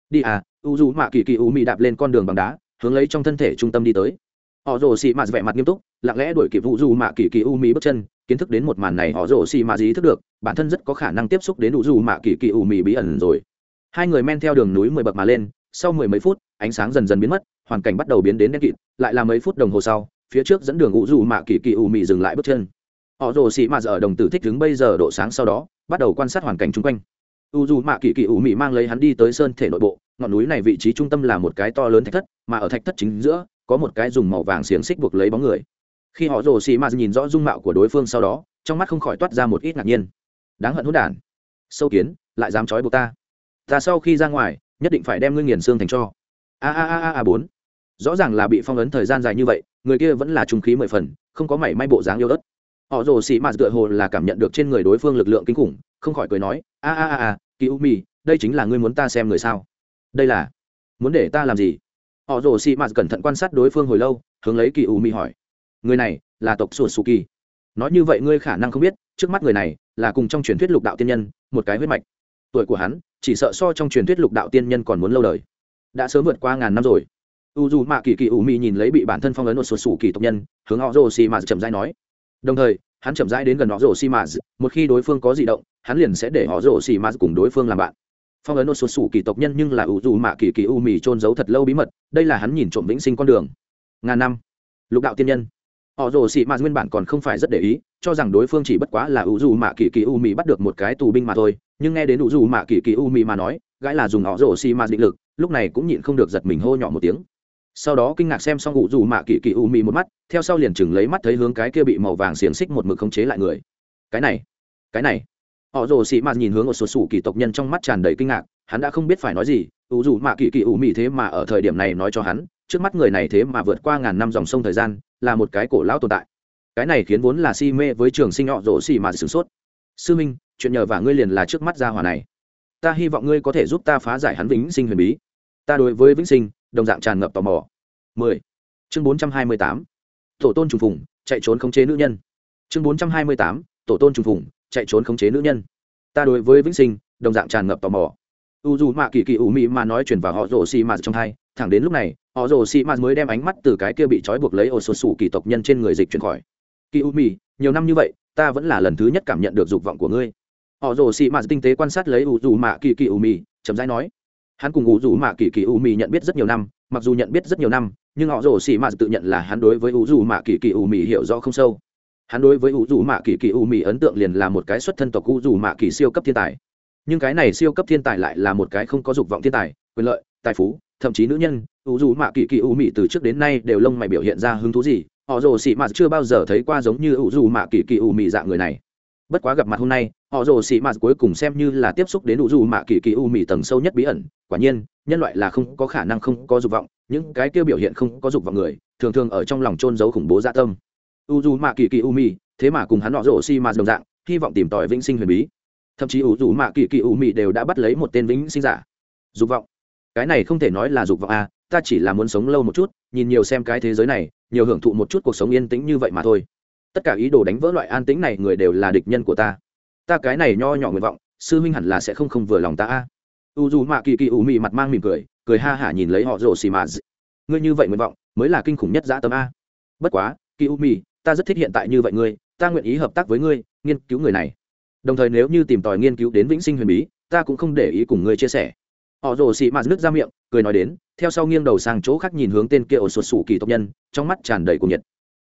Đi à u dù mạ kỳ kỳ u mì đạp lên con đường bằng đá, hướng lấy trong thân thể trung tâm đi tới. Họ rồ xì mạt vẻ mặt nghiêm túc, lặng lẽ đuổi kịp u dù mạ kỳ kỳ u mì bước chân, kiến thức đến một màn này họ rồ xì mạt ý thức được, bản thân rất có khả năng tiếp xúc đến u dù mạ kỳ kỳ u mì bí ẩn rồi hai người men theo đường núi mười bậc mà lên, sau mười mấy phút, ánh sáng dần dần biến mất, hoàn cảnh bắt đầu biến đến đen kịt, lại là mấy phút đồng hồ sau, phía trước dẫn đường ủ dù mạ kỳ kỳ ủ mị dừng lại bước chân. Họ rồ xị mạ ở đồng tử thích đứng bây giờ độ sáng sau đó, bắt đầu quan sát hoàn cảnh chung quanh. U dù mạ kỳ kỳ ủ mị mang lấy hắn đi tới sơn thể nội bộ, ngọn núi này vị trí trung tâm là một cái to lớn thạch thất, mà ở thạch thất chính giữa, có một cái dùng màu vàng xiềng xích buộc lấy bóng người. Khi họ rồ xị mạ nhìn rõ dung mạo của đối phương sau đó, trong mắt không khỏi toát ra một ít ngạc nhiên. Đáng hận hốt đản. Sâu kiến, lại dám trói buộc ta ta sau khi ra ngoài, nhất định phải đem ngươi nghiền xương thành cho. A a a a bốn. Rõ ràng là bị phong ấn thời gian dài như vậy, người kia vẫn là trung khí mười phần, không có mảy may bộ dáng yêu ớt. Họ rồ xì mạt tựa hồ là cảm nhận được trên người đối phương lực lượng kinh khủng, không khỏi cười nói, a a a a kỳ u mi, đây chính là ngươi muốn ta xem người sao? Đây là. Muốn để ta làm gì? Họ rồ xì mạt cẩn thận quan sát đối phương hồi lâu, hướng lấy kỳ u mi hỏi. Người này là tộc sùa sù kỳ. Nói như vậy ngươi khả năng không biết, trước mắt người này là cùng trong truyền thuyết lục đạo tiên nhân, một cái huyết mạch. Tuổi của hắn chỉ sợ so trong truyền thuyết lục đạo tiên nhân còn muốn lâu đời. Đã sớm vượt qua ngàn năm rồi. U dù mạ kỳ kỳ ủ mị nhìn lấy bị bản thân phong ấn một sụt sủ kỳ tộc nhân, hướng họ rồ xì mạt chậm rãi nói. Đồng thời, hắn chậm rãi đến gần họ rồ xì mạt một khi đối phương có di động, hắn liền sẽ để họ rồ xì mạt cùng đối phương làm bạn. Phong ấn một sụt sủ kỳ tộc nhân nhưng là u dù mạ kỳ kỳ u mị trôn giấu thật lâu bí mật, đây là hắn nhìn trộm vĩnh sinh con đường. Ngàn năm. Lục đạo tiên nhân họ rồ xị mạt nguyên bản còn không phải rất để ý, cho rằng đối phương chỉ bất quá là u dù mạ kỳ kỳ u mị bắt được một cái tù binh mà thôi, nhưng nghe đến u dù mạ kỳ kỳ u mị mà nói gãi là dùng họ rồ xị mạt định lực, lúc này cũng nhịn không được giật mình hô nhỏ một tiếng. Sau đó kinh ngạc xem xong ủ dù mạ kỳ kỳ u mị một mắt, theo sau liền chừng lấy mắt thấy hướng cái kia bị màu vàng xiềng xích một mực khống chế lại người. Cái này cái này. Họ rồ xị mạt nhìn hướng một số sủ kỳ tộc nhân trong mắt tràn đầy kinh ngạc, hắn đã không biết phải nói gì ủ dù mạ kỳ kỳ u mị thế mà ở thời điểm này nói cho hắn trước mắt người này thế mà vượt qua ngàn năm dòng sông thời gian, là một cái cổ lão tồn tại. Cái này khiến vốn là si mê với trường sinh họ rồ xì mà sửng sốt. Sư minh, chuyện nhờ và ngươi liền là trước mắt gia hỏa này. Ta hy vọng ngươi có thể giúp ta phá giải hắn vĩnh sinh huyền bí. Ta đối với vĩnh sinh, đồng dạng tràn ngập tò mò. 10. chương 428. tổ tôn trùng phùng, chạy trốn khống chế nữ nhân. Chương 428. tổ tôn trùng phùng, chạy trốn khống chế nữ nhân. Ta đối với vĩnh sinh, đồng dạng tràn ngập tò mò. U dù mạ kỳ kỳ ủ mị mà nói chuyển vào họ rồ xì mà trong hai thẳng đến lúc này họ rồ xì mạt mới đem ánh mắt từ cái kia bị trói buộc lấy ổ sột sủ kỳ tộc nhân trên người dịch chuyển khỏi. Kỳ u mi, nhiều năm như vậy ta vẫn là lần thứ nhất cảm nhận được dục vọng của ngươi. Họ rồ xì mạt tinh tế quan sát lấy u dù mạ kỳ kỳ u mi, chậm rãi nói. Hắn cùng u dù mạ kỳ kỳ u mi nhận biết rất nhiều năm mặc dù nhận biết rất nhiều năm nhưng họ rồ xì mạt tự nhận là hắn đối với u dù mạ kỳ kỳ u mi hiểu rõ không sâu. Hắn đối với u dù mạ kỳ kỳ u mi ấn tượng liền là một cái xuất thân tộc u dù mạ kỳ siêu cấp thiên tài. Nhưng cái này siêu cấp thiên tài lại là một cái không có dục vọng thiên tài quyền lợi tài phú thậm chí nữ nhân u dù mạ kỳ kỳ u mị từ trước đến nay đều lông mày biểu hiện ra hứng thú gì, họ rồ xị mạt chưa bao giờ thấy qua giống như u dù mạ kỳ kỳ u mị dạng người này. Bất quá gặp mặt hôm nay, họ rồ xị mạt cuối cùng xem như là tiếp xúc đến u dù mạ kỳ kỳ u mị tầng sâu nhất bí ẩn, quả nhiên, nhân loại là không có khả năng không có dục vọng, những cái kia biểu hiện không có dục vọng người, thường thường ở trong lòng trôn giấu khủng bố gia tâm. U dù mạ kỳ kỳ u mị, thế mà cùng hắn họ rồ xị mạt đồng dạng, hy vọng tìm tòi vĩnh sinh huyền bí. Thậm chí u dù mạ kỳ kỳ u mị đều đã bắt lấy một tên vĩnh sinh giả. Dục vọng cái này không thể nói là dục vọng à ta chỉ là muốn sống lâu một chút, nhìn nhiều xem cái thế giới này, nhiều hưởng thụ một chút cuộc sống yên tĩnh như vậy mà thôi. Tất cả ý đồ đánh vỡ loại an tĩnh này người đều là địch nhân của ta. Ta cái này nho nhỏ nguyện vọng, sư huynh hẳn là sẽ không không vừa lòng ta a. U dù mạ kỳ kỳ ủ mị mặt mang mỉm cười cười ha hả nhìn lấy họ rồ xì mà ngươi như vậy nguyện vọng, mới là kinh khủng nhất dã tâm a. Bất quá, kỳ u mị, ta rất thích hiện tại như vậy ngươi, ta nguyện ý hợp tác với ngươi, nghiên cứu người này. Đồng thời nếu như tìm tòi nghiên cứu đến vĩnh sinh huyền bí, ta cũng không để ý cùng ngươi chia sẻ họ rồ xị mạt nước ra miệng, cười nói đến, theo sau nghiêng đầu sang chỗ khác nhìn hướng tên kia ổ sột sủ kỳ tộc nhân, trong mắt tràn đầy cuồng nhiệt.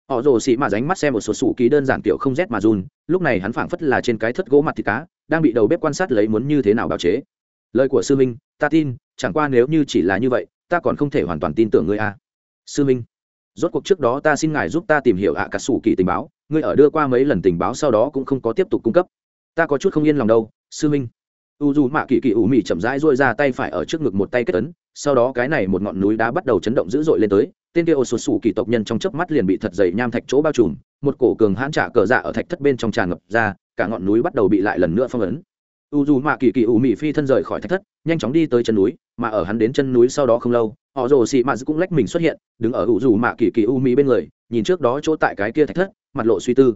Họ rồ xị mạt ránh mắt xem ở sột sủ kỳ đơn giản kiểu không rét mà run, lúc này hắn phảng phất là trên cái thất gỗ mặt thịt cá, đang bị đầu bếp quan sát lấy muốn như thế nào bào chế. Lời của sư minh, ta tin, chẳng qua nếu như chỉ là như vậy, ta còn không thể hoàn toàn tin tưởng ngươi a. Sư minh, rốt cuộc trước đó ta xin ngài giúp ta tìm hiểu ạ à cả sủ kỳ tình báo, ngươi ở đưa qua mấy lần tình báo sau đó cũng không có tiếp tục cung cấp. Ta có chút không yên lòng đâu. Sư minh u dù mạ kỳ kỳ ủ mị chậm rãi dôi ra tay phải ở trước ngực một tay kết tấn sau đó cái này một ngọn núi đá bắt đầu chấn động dữ dội lên tới, tên kia ô sụt sủ kỳ tộc nhân trong chớp mắt liền bị thật dày nham thạch chỗ bao trùm, một cổ cường hãn trả cờ dạ ở thạch thất bên trong tràn ngập ra, cả ngọn núi bắt đầu bị lại lần nữa phong ấn. U dù mạ kỳ kỳ ủ mị phi thân rời khỏi thạch thất, nhanh chóng đi tới chân núi, mà ở hắn đến chân núi sau đó không lâu, họ rồ xị mạ cũng lách mình xuất hiện, đứng ở u dù mạ kỳ kỳ ủ mị bên người, nhìn trước đó chỗ tại cái kia thạch thất, mặt lộ suy tư.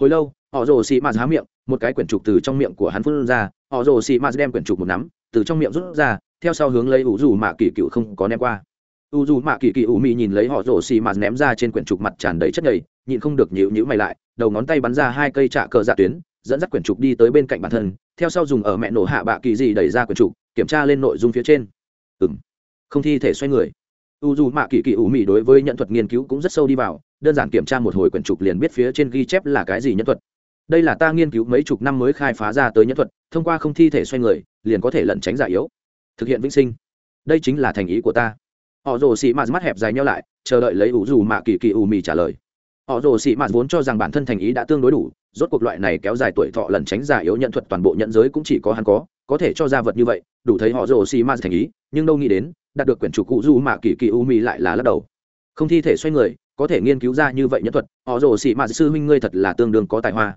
Hồi lâu, họ rồ xị mạ há miệng một cái quyển trục từ trong miệng của hắn phun ra, họ rồ xì mạt đem quyển trục một nắm, từ trong miệng rút ra, theo sau hướng lấy u dù mạ kỳ cựu không có ném qua. U dù mạ kỳ kỳ u mị nhìn lấy họ rồ xì mạ ném ra trên quyển trục mặt tràn đầy chất nhầy, nhịn không được nhịu nhữ mày lại, đầu ngón tay bắn ra hai cây trạ cờ dạ tuyến, dẫn dắt quyển trục đi tới bên cạnh bản thân, theo sau dùng ở mẹ nổ hạ bạ kỳ gì đẩy ra quyển trục, kiểm tra lên nội dung phía trên. Ừ m không thi thể xoay người. U dù mạ kỳ kỳ ủ mị đối với nhận thuật nghiên cứu cũng rất sâu đi vào, đơn giản kiểm tra một hồi quyển trục liền biết phía trên ghi chép là cái gì nhân thuật đây là ta nghiên cứu mấy chục năm mới khai phá ra tới nhân thuật, thông qua không thi thể xoay người, liền có thể lẩn tránh giả yếu. Thực hiện vĩnh sinh. Đây chính là thành ý của ta. Họ rồ xị mạt mắt hẹp dài nhau lại, chờ đợi lấy ủ dù mạ kỳ kỳ ù mì trả lời. Họ rồ xị mạt vốn cho rằng bản thân thành ý đã tương đối đủ, rốt cuộc loại này kéo dài tuổi thọ lẩn tránh giả yếu nhận thuật toàn bộ nhận giới cũng chỉ có hắn có có thể cho ra vật như vậy, đủ thấy họ rồ xì mạt thành ý, nhưng đâu nghĩ đến, đạt được quyển chủ cụ du mạ kỳ kỳ u mi lại là lắc đầu. Không thi thể xoay người, có thể nghiên cứu ra như vậy nhân thuật, họ rồ xì mạt sư huynh ngươi thật là tương đương có tài hoa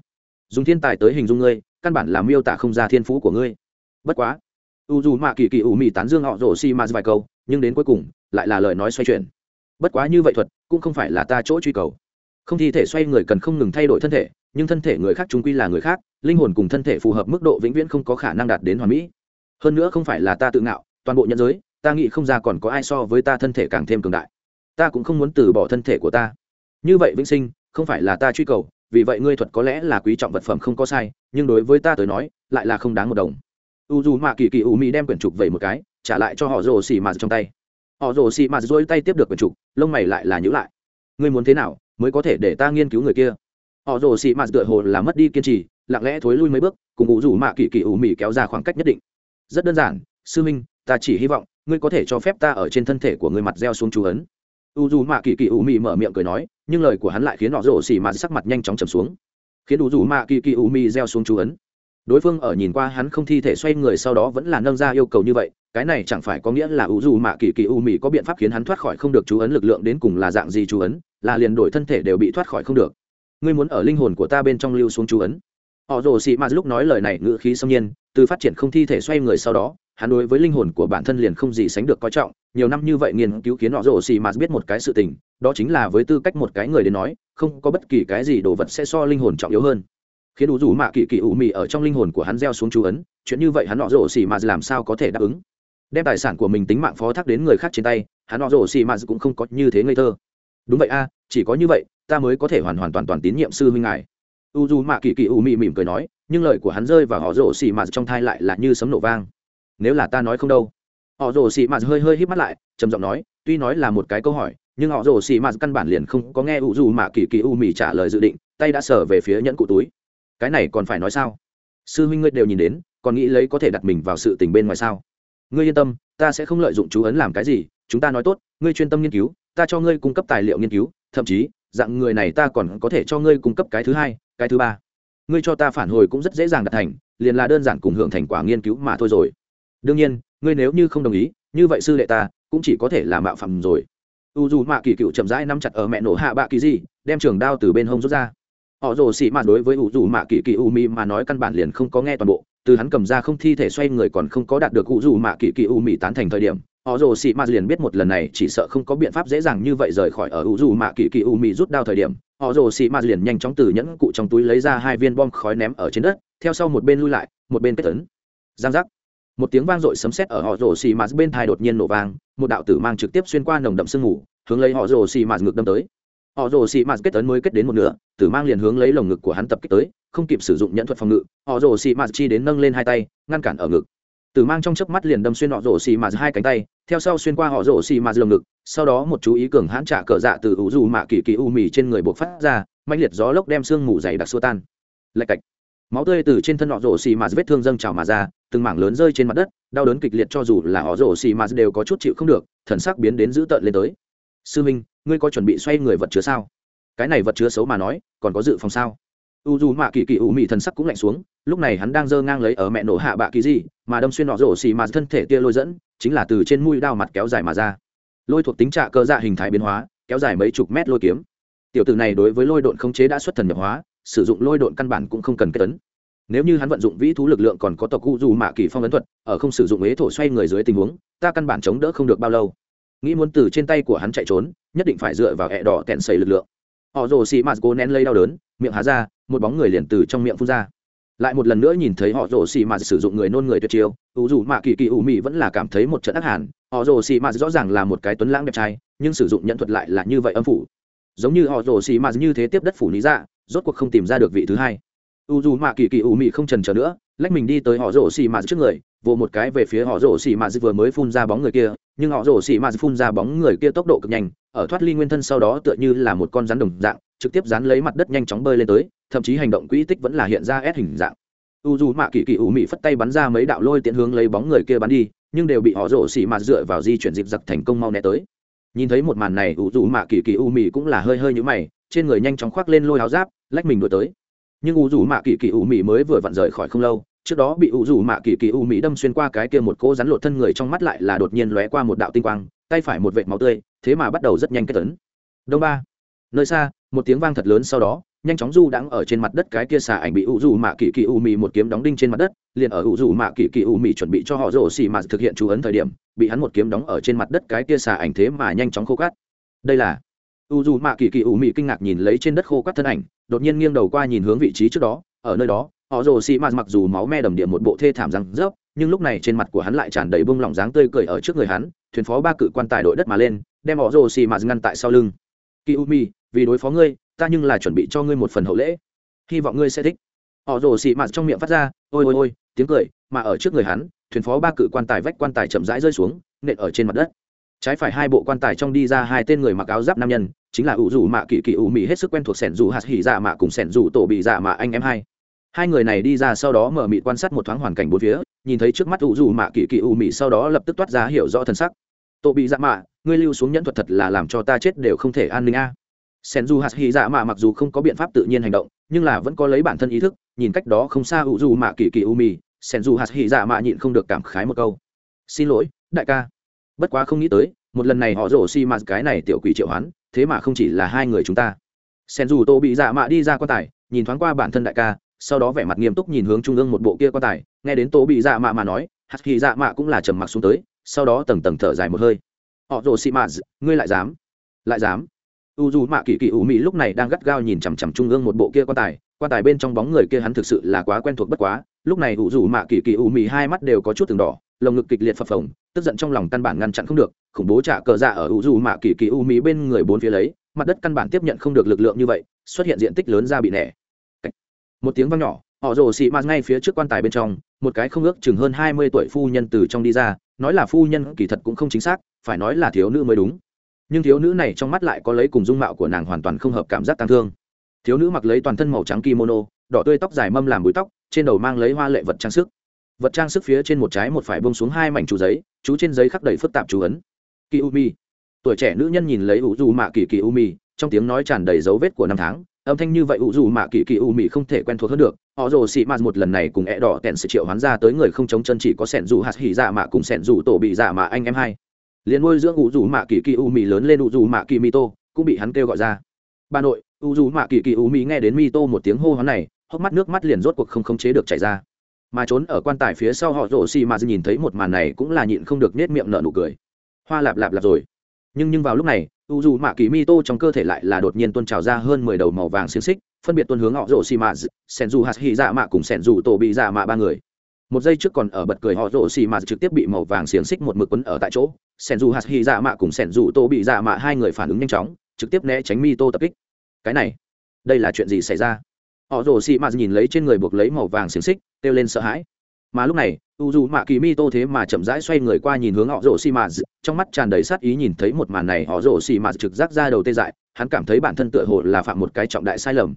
dùng thiên tài tới hình dung ngươi, căn bản là miêu tả không ra thiên phú của ngươi. Bất quá u dù mạ kỳ kỳ ủ mị tán dương họ rồ xi ma vài câu, nhưng đến cuối cùng, lại là lời nói xoay chuyển. Bất quá như vậy thuật, cũng không phải là ta chỗ truy cầu. Không thi thể xoay người cần không ngừng thay đổi thân thể, nhưng thân thể người khác chúng quy là người khác, linh hồn cùng thân thể phù hợp mức độ vĩnh viễn không có khả năng đạt đến hoàn mỹ. Hơn nữa không phải là ta tự ngạo, toàn bộ nhân giới, ta nghĩ không ra còn có ai so với ta thân thể càng thêm cường đại. Ta cũng không muốn từ bỏ thân thể của ta. Như vậy vĩnh sinh, không phải là ta truy cầu vì vậy ngươi thuật có lẽ là quý trọng vật phẩm không có sai, nhưng đối với ta tới nói, lại là không đáng một đồng. U dù mạ kỳ kỳ u mỹ đem quyển trục vẩy một cái, trả lại cho họ rồ xì mạt trong tay. Họ rồ xì mạt dôi tay tiếp được quyển trục, lông mày lại là nhữ lại. Ngươi muốn thế nào mới có thể để ta nghiên cứu người kia? Họ rồ xì mạt tựa hồ là mất đi kiên trì, lặng lẽ thối lui mấy bước, cùng u dù mạ kỳ kỳ ủ mỹ kéo ra khoảng cách nhất định. Rất đơn giản, sư minh, ta chỉ hy vọng, ngươi có thể cho phép ta ở trên thân thể của ngươi mặt gieo xuống chú ấn u dù mạ kỳ kỳ U mị mở miệng cười nói, nhưng lời của hắn lại khiến họ rổ xì mạt sắc mặt nhanh chóng trầm xuống. Khiến u dù mạ kỳ kỳ U mị gieo xuống chú ấn. Đối phương ở nhìn qua hắn không thi thể xoay người sau đó vẫn là nâng ra yêu cầu như vậy, cái này chẳng phải có nghĩa là u dù mạ kỳ kỳ u mị có biện pháp khiến hắn thoát khỏi không được chú ấn lực lượng đến cùng là dạng gì chú ấn, là liền đổi thân thể đều bị thoát khỏi không được. Ngươi muốn ở linh hồn của ta bên trong lưu xuống chú ấn. Họ rồ xị mạt lúc nói lời này ngữ khí xâm nhiên, từ phát triển không thi thể xoay người sau đó hắn đối với linh hồn của bản thân liền không gì sánh được coi trọng, nhiều năm như vậy nghiên cứu khiến họ rổ xì mạt biết một cái sự tình, đó chính là với tư cách một cái người đến nói, không có bất kỳ cái gì đồ vật sẽ so linh hồn trọng yếu hơn. Khiến đủ rủ mạ kỳ kỳ ủ mị ở trong linh hồn của hắn gieo xuống chú ấn, chuyện như vậy hắn họ rổ xì mạt làm sao có thể đáp ứng? Đem tài sản của mình tính mạng phó thác đến người khác trên tay, hắn họ rổ xì mạt cũng không có như thế ngây thơ. Đúng vậy a, chỉ có như vậy, ta mới có thể hoàn hoàn toàn toàn tín nhiệm sư huynh ngài. U dù mạ kỳ kỳ u mị mỉm cười nói, nhưng lời của hắn rơi vào họ rổ xì mạt trong thai lại là như sấm nổ vang nếu là ta nói không đâu. Họ rồ xì mạt hơi hơi hít mắt lại, trầm giọng nói, tuy nói là một cái câu hỏi, nhưng họ rồ xì mạt căn bản liền không có nghe u dù mạ kỳ kỳ u mì trả lời dự định, tay đã sở về phía nhẫn cụ túi. Cái này còn phải nói sao? Sư huynh ngươi đều nhìn đến, còn nghĩ lấy có thể đặt mình vào sự tình bên ngoài sao? Ngươi yên tâm, ta sẽ không lợi dụng chú ấn làm cái gì, chúng ta nói tốt, ngươi chuyên tâm nghiên cứu, ta cho ngươi cung cấp tài liệu nghiên cứu, thậm chí, dạng người này ta còn có thể cho ngươi cung cấp cái thứ hai, cái thứ ba. Ngươi cho ta phản hồi cũng rất dễ dàng đạt thành, liền là đơn giản cùng hưởng thành quả nghiên cứu mà thôi rồi đương nhiên, ngươi nếu như không đồng ý, như vậy sư đệ ta, cũng chỉ có thể là mạo phạm rồi. U dù mạ kỳ cựu chậm rãi nắm chặt ở mẹ nổ hạ bạ kỳ gì, đem trường đao từ bên hông rút ra. Họ rồ xị mạ đối với u dù mạ kỳ kỳ u mi mà nói căn bản liền không có nghe toàn bộ, từ hắn cầm ra không thi thể xoay người còn không có đạt được u dù mạ kỳ kỳ u mi tán thành thời điểm, họ rồ xị mạ liền biết một lần này chỉ sợ không có biện pháp dễ dàng như vậy rời khỏi ở u dù mạ kỳ kỳ u mi rút đao thời điểm, họ rồ xị mạ liền nhanh chóng từ nhẫn cụ trong túi lấy ra hai viên bom khói ném ở trên đất, theo sau một bên lui lại, một bên kết tấn. Giang giác một tiếng vang dội sấm sét ở họ rồ xì mạt bên thai đột nhiên nổ vang, một đạo tử mang trực tiếp xuyên qua nồng đậm sương mù, hướng lấy họ rồ xì mạt ngược đâm tới. Họ rồ xì mạt kết tấn mới kết đến một nửa, tử mang liền hướng lấy lồng ngực của hắn tập kích tới, không kịp sử dụng nhẫn thuật phòng ngự, họ rồ xì mạt chi đến nâng lên hai tay, ngăn cản ở ngực. Tử mang trong chớp mắt liền đâm xuyên họ rồ xì mạt hai cánh tay, theo sau xuyên qua họ rồ xì mạt lồng ngực, sau đó một chú ý cường hãn trả cờ dạ từ ủ dù mạ kỳ kỳ u mì trên người buộc phát ra mạnh liệt gió lốc đem sương mù dày đặc xua tan. Lạch cạch máu tươi từ trên thân họ rổ xì mạt vết thương dâng trào mà ra, từng mảng lớn rơi trên mặt đất, đau đớn kịch liệt cho dù là họ rổ xì mạt đều có chút chịu không được, thần sắc biến đến dữ tợn lên tới. Sư minh, ngươi có chuẩn bị xoay người vật chứa sao? Cái này vật chứa xấu mà nói, còn có dự phòng sao? U dù mạ kỳ kỳ ủ mị thần sắc cũng lạnh xuống, lúc này hắn đang giơ ngang lấy ở mẹ nổ hạ bạ kỳ gì, mà đâm xuyên họ rổ xì mà thân thể tia lôi dẫn, chính là từ trên mũi đao mặt kéo dài mà ra. Lôi thuộc tính trạ cơ dạ hình thái biến hóa, kéo dài mấy chục mét lôi kiếm. Tiểu tử này đối với lôi độn khống chế đã xuất thần nhập hóa sử dụng lôi độn căn bản cũng không cần kết tấn nếu như hắn vận dụng vĩ thú lực lượng còn có tộc cụ dù mạ kỳ phong ấn thuật, ở không sử dụng ế thổ xoay người dưới tình huống, ta căn bản chống đỡ không được bao lâu. Nghĩ muốn từ trên tay của hắn chạy trốn, nhất định phải dựa vào hẹ đỏ kẹn xầy lực lượng. Họ rồ xì mạt cố nén lây đau đớn, miệng há ra, một bóng người liền từ trong miệng phun ra. Lại một lần nữa nhìn thấy họ rồ xì mạt sử dụng người nôn người tuyệt chiêu ủ dù mạ kỳ kỳ ủ mị vẫn là cảm thấy một trận ác hẳn. Họ rồ xì mạt rõ ràng là một cái tuấn lãng đẹp trai, nhưng sử dụng nhận thuật lại là như vậy âm phủ giống như họ rồ xì mà như thế tiếp đất phủ lý dạ rốt cuộc không tìm ra được vị thứ hai. U dù mạ kỳ kỳ ủ mị không trần chờ nữa, lách mình đi tới họ rồ xì mà trước người, vồ một cái về phía họ rồ xì mà vừa mới phun ra bóng người kia, nhưng họ rồ xì mà phun ra bóng người kia tốc độ cực nhanh, ở thoát ly nguyên thân sau đó tựa như là một con rắn đồng dạng, trực tiếp dán lấy mặt đất nhanh chóng bơi lên tới, thậm chí hành động quỹ tích vẫn là hiện ra ép hình dạng. U dù mạ kỳ kỳ ủ mị phất tay bắn ra mấy đạo lôi tiện hướng lấy bóng người kia bắn đi, nhưng đều bị họ rổ xỉ mà dựa vào di chuyển dịp giặc thành công mau né tới nhìn thấy một màn này u dù mạ kỳ kỳ u mị cũng là hơi hơi như mày, trên người nhanh chóng khoác lên lôi áo giáp, lách mình đuổi tới. Nhưng u dù mạ kỳ kỳ u mị mới vừa vặn rời khỏi không lâu, trước đó bị u dù mạ kỳ kỳ u mị đâm xuyên qua cái kia một cỗ rắn lột thân người trong mắt lại là đột nhiên lóe qua một đạo tinh quang, tay phải một vệt máu tươi, thế mà bắt đầu rất nhanh kết tấn. Đông ba. Nơi xa, một tiếng vang thật lớn sau đó, nhanh chóng du đãng ở trên mặt đất cái kia xà ảnh bị ủ dù mạ kỳ kỳ u mì một kiếm đóng đinh trên mặt đất liền ở ủ dù mạ kỳ kỳ u mị chuẩn bị cho họ rổ xì mà thực hiện chú ấn thời điểm, bị hắn một kiếm đóng ở trên mặt đất cái kia xà ảnh thế mà nhanh chóng khô cát. Đây là u dù mạ kỳ kỳ u mị kinh ngạc nhìn lấy trên đất khô cát thân ảnh, đột nhiên nghiêng đầu qua nhìn hướng vị trí trước đó, ở nơi đó, họ rồ xì mà mặc dù máu me đầm điểm một bộ thê thảm răng rớp, nhưng lúc này trên mặt của hắn lại tràn đầy bông lỏng dáng tươi cười ở trước người hắn, thuyền phó ba cự quan tài đội đất mà lên, đem họ rồ xì mà ngăn tại sau lưng. Kỳ u mi vì đối phó ngươi, ta nhưng là chuẩn bị cho ngươi một phần hậu lễ. Hy vọng ngươi sẽ thích họ rồ xị mạt trong miệng phát ra, ôi ôi ôi, tiếng cười, mà ở trước người hắn, thuyền phó ba cự quan tài vách quan tài chậm rãi rơi xuống, nện ở trên mặt đất. Trái phải hai bộ quan tài trong đi ra hai tên người mặc áo giáp nam nhân, chính là ủ rủ mạ kỳ kỳ ủ mị hết sức quen thuộc sẻn dù hạt hỉ dạ mạ cùng sẻn dù tổ bị dạ mạ anh em hai. Hai người này đi ra sau đó mở mị quan sát một thoáng hoàn cảnh bốn phía, nhìn thấy trước mắt ủ rủ mạ kỳ kỳ ủ mị sau đó lập tức toát ra hiểu rõ thân sắc. Tổ bị dạ mạ, ngươi lưu xuống nhẫn thuật thật là làm cho ta chết đều không thể an ninh a sen du hạt hy dạ mạ mặc dù không có biện pháp tự nhiên hành động, nhưng là vẫn có lấy bản thân ý thức, nhìn cách đó không xa ủ du mạ kỳ kỳ u mì, sen du hạt hy dạ mạ nhịn không được cảm khái một câu. Xin lỗi, đại ca. Bất quá không nghĩ tới, một lần này họ rổ xi mạt cái này tiểu quỷ triệu hoán, thế mà không chỉ là hai người chúng ta. Sen dù tô bị dạ mạ đi ra quan tài, nhìn thoáng qua bản thân đại ca, sau đó vẻ mặt nghiêm túc nhìn hướng trung ương một bộ kia quan tài, nghe đến tô bị dạ mạ mà nói hạt hy dạ mạ cũng là trầm mặc xuống tới, sau đó tầng tầng thở dài một hơi. Họ rồ xi mạt, ngươi lại dám? Lại dám u dù mạ kỳ kỳ ủ mỹ lúc này đang gắt gao nhìn chằm chằm trung ương một bộ kia quan tài. Quan tài bên trong bóng người kia hắn thực sự là quá quen thuộc bất quá. Lúc này u dù mạ kỳ kỳ ủ mỹ hai mắt đều có chút từng đỏ, lồng ngực kịch liệt phập phồng, tức giận trong lòng căn bản ngăn chặn không được, khủng bố trả cờ dạ ở u dù mạ kỳ kỳ ủ mỹ bên người bốn phía lấy, mặt đất căn bản tiếp nhận không được lực lượng như vậy, xuất hiện diện tích lớn ra bị nẻ. Một tiếng vang nhỏ, họ rồ xị mạt ngay phía trước quan tài bên trong, một cái không ước chừng hơn hai mươi tuổi phu nhân từ trong đi ra, nói là phu nhân kỳ thật cũng không chính xác, phải nói là thiếu nữ mới đúng nhưng thiếu nữ này trong mắt lại có lấy cùng dung mạo của nàng hoàn toàn không hợp cảm giác tang thương. Thiếu nữ mặc lấy toàn thân màu trắng kimono đỏ tươi tóc dài mâm làm búi tóc trên đầu mang lấy hoa lệ vật trang sức. Vật trang sức phía trên một trái một phải bông xuống hai mảnh chú giấy chú trên giấy khắc đầy phức tạp chú ấn. Kỳ umi tuổi trẻ nữ nhân nhìn lấy ủ dù mạ kỳ kỳ u mi, trong tiếng nói tràn đầy dấu vết của năm tháng âm thanh như vậy ủ dù mạ kỳ kỳ u mi không thể quen thuộc hơn được. Họ rồ xị mạt một lần này cùng é đỏ tèn sự triệu hoán ra tới người không chống chân chỉ có sẻn dù hạt hỉ dạ mạ cùng sẻn dù tổ bị dạ mạ anh em hai liền nuôi dưỡng u dù mạ kỳ kỳ u mì lớn lên u dù mạ kỳ mi tô cũng bị hắn kêu gọi ra. Bà nội u dù mạ kỳ kỳ u mì nghe đến mi tô một tiếng hô hoán này, hốc mắt nước mắt liền rốt cuộc không khống chế được chảy ra. Mà trốn ở quan tài phía sau họ rổ xì mà nhìn thấy một màn này cũng là nhịn không được nết miệng nở nụ cười. Hoa lạp lạp lạp rồi. Nhưng nhưng vào lúc này u dù mạ kỳ mi tô trong cơ thể lại là đột nhiên tuôn trào ra hơn mười đầu màu vàng xiềng xích, phân biệt tuôn hướng họ rổ xì mà sẻn dù hạt hì dạ mạ cùng sẻn dù tổ bị dạ mạ ba người một giây trước còn ở bật cười họ rổ xì mà trực tiếp bị màu vàng xiềng xích một mực quấn ở tại chỗ. Sẻn dù hạt hy dạ mạ cùng sẻn dù tô bị dạ mạ hai người phản ứng nhanh chóng, trực tiếp né tránh mi tô tập kích. Cái này, đây là chuyện gì xảy ra? Họ rổ xì mà nhìn lấy trên người buộc lấy màu vàng xiềng xích, kêu lên sợ hãi. Mà lúc này, u dù mạ kỳ mi tô thế mà chậm rãi xoay người qua nhìn hướng họ rổ xì mà, trong mắt tràn đầy sát ý nhìn thấy một màn này, họ rổ xì mà trực giác ra đầu tê dại, hắn cảm thấy bản thân tựa hồ là phạm một cái trọng đại sai lầm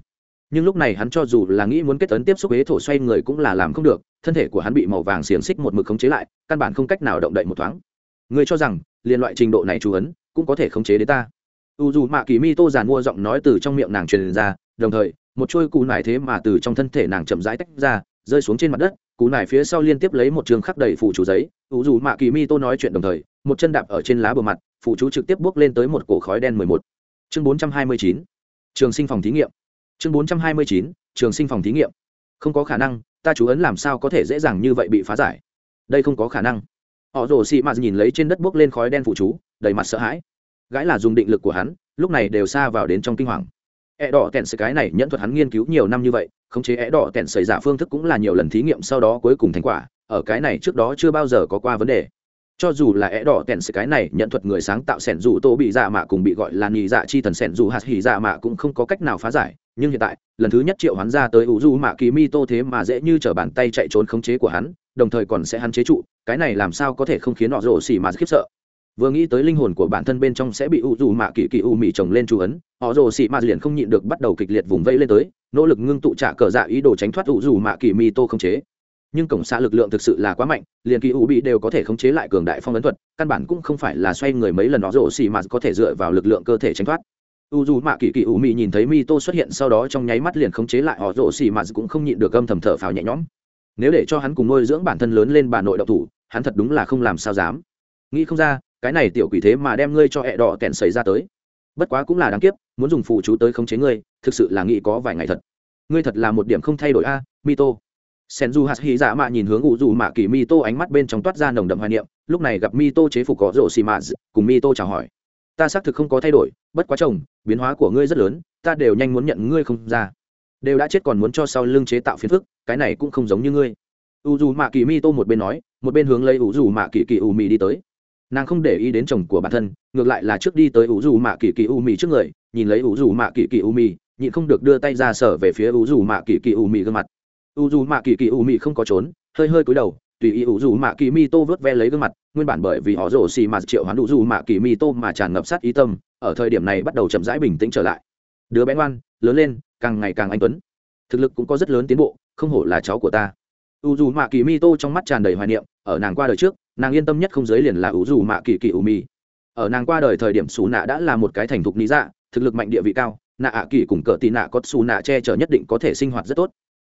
nhưng lúc này hắn cho dù là nghĩ muốn kết tấn tiếp xúc huế thổ xoay người cũng là làm không được, thân thể của hắn bị màu vàng xiềng xích một mực khống chế lại, căn bản không cách nào động đậy một thoáng. Người cho rằng liên loại trình độ này chú ấn, cũng có thể khống chế đến ta. U dù mạ kỳ mi tô giàn mua giọng nói từ trong miệng nàng truyền ra, đồng thời, một chuôi cù nải thế mà từ trong thân thể nàng chậm rãi tách ra, rơi xuống trên mặt đất, cú nải phía sau liên tiếp lấy một trường khắc đầy phủ chú giấy. U dù mạ kỳ mi tô nói chuyện đồng thời, một chân đạp ở trên lá bờ mặt phủ chú trực tiếp bước lên tới một cổ khói đen mười một. Chương bốn trăm hai mươi chín. Trường sinh phòng thí nghiệm chương bốn trăm hai mươi chín, trường sinh phòng thí nghiệm. Không có khả năng, ta chú ấn làm sao có thể dễ dàng như vậy bị phá giải? Đây không có khả năng. Họ rồ xị mạt nhìn lấy trên đất bước lên khói đen phụ chú, đầy mặt sợ hãi. Gãi là dùng định lực của hắn, lúc này đều xa vào đến trong kinh hoàng. E đỏ tèn sợi cái này nhẫn thuật hắn nghiên cứu nhiều năm như vậy, khống chế e đỏ tèn sợi giả phương thức cũng là nhiều lần thí nghiệm sau đó cuối cùng thành quả, ở cái này trước đó chưa bao giờ có qua vấn đề. Cho dù là é đỏ tèn sợi cái này nhận thuật người sáng tạo sẻn dù tô bị dạ mạ cùng bị gọi là nhì dạ chi thần sẻn dù hạt hỉ dạ mạ cũng không có cách nào phá giải nhưng hiện tại, lần thứ nhất triệu hắn ra tới u du mạ kỳ mi tô thế mà dễ như t r ở bàn tay chạy trốn khống chế của hắn, đồng thời còn sẽ hắn chế trụ, cái này làm sao có thể không khiến họ rổ xỉ mà khiếp sợ. Vừa nghĩ tới linh hồn của bản thân bên trong sẽ bị u du mạ kỳ kỳ u mị trồng lên chú ấn, họ rổ xỉ mà liền không nhịn được bắt đầu kịch liệt vùng vây lên tới, nỗ lực ngưng tụ trả cờ dạ ý đồ tránh thoát u du mạ kỳ mi tô không chế. Nhưng cổng xạ lực lượng thực sự là quá mạnh, liền kỳ u bị đều có thể khống chế lại cường đại phong ấn thuật, căn bản cũng không phải là xoay người mấy lần họ rổ xỉ mà có thể dựa vào lực lượng cơ thể tránh thoát u dù mạ kỳ kỳ u mị nhìn thấy mi tô xuất hiện sau đó trong nháy mắt liền khống chế lại, họ rỗ xì mạ cũng không nhịn được âm thầm thở phào nhẹ nhõm. Nếu để cho hắn cùng nuôi dưỡng bản thân lớn lên bà nội độc thủ, hắn thật đúng là không làm sao dám. Nghĩ không ra, cái này tiểu quỷ thế mà đem ngươi cho hẹ đỏ kẹn xảy ra tới. Bất quá cũng là đáng kiếp, muốn dùng phụ chú tới khống chế ngươi, thực sự là nghĩ có vài ngày thật. Ngươi thật là một điểm không thay đổi a, mito. Sen du hạt hy dạ mạ nhìn hướng U dù mạ kỳ mito ánh mắt bên trong toát ra nồng đậm hoài niệm, lúc này gặp mito chế phục có rổ xì mạ cùng mito chào hỏi ta xác thực không có thay đổi, bất quá chồng, biến hóa của ngươi rất lớn, ta đều nhanh muốn nhận ngươi không ra. Đều đã chết còn muốn cho sau lưng chế tạo phiền phức, cái này cũng không giống như ngươi. U dù mạ kỳ mi tô một bên nói, một bên hướng lấy u dù mạ kỳ kỳ u mì đi tới. Nàng không để ý đến chồng của bản thân, ngược lại là trước đi tới u dù mạ kỳ kỳ u mì trước người, nhìn lấy u dù mạ kỳ kỳ u mì nhịn không được đưa tay ra sở về phía u dù mạ kỳ kỳ u mì gương mặt. U dù mạ kỳ kỳ u mì không có trốn, hơi hơi cúi đầu tùy ý u dù mạ kỳ mi tô vớt ve lấy gương mặt, nguyên bản bởi vì họ rổ xì mà triệu hoán u dù mạ kỳ mi tô mà tràn ngập sát ý tâm, ở thời điểm này bắt đầu chậm rãi bình tĩnh trở lại. Đứa bé ngoan, lớn lên, càng ngày càng anh tuấn. Thực lực cũng có rất lớn tiến bộ, không hổ là cháu của ta. U dù mạ kỳ mi tô trong mắt tràn đầy hoài niệm, ở nàng qua đời trước, nàng yên tâm nhất không giới liền là u dù mạ kỳ kỳ u mi. Ở nàng qua đời thời điểm xù nạ đã là một cái thành thục lý dạ thực lực mạnh địa vị cao, nạ ạ kỳ cùng cỡ tị nạ có xù nạ che chở nhất định có thể sinh hoạt rất tốt.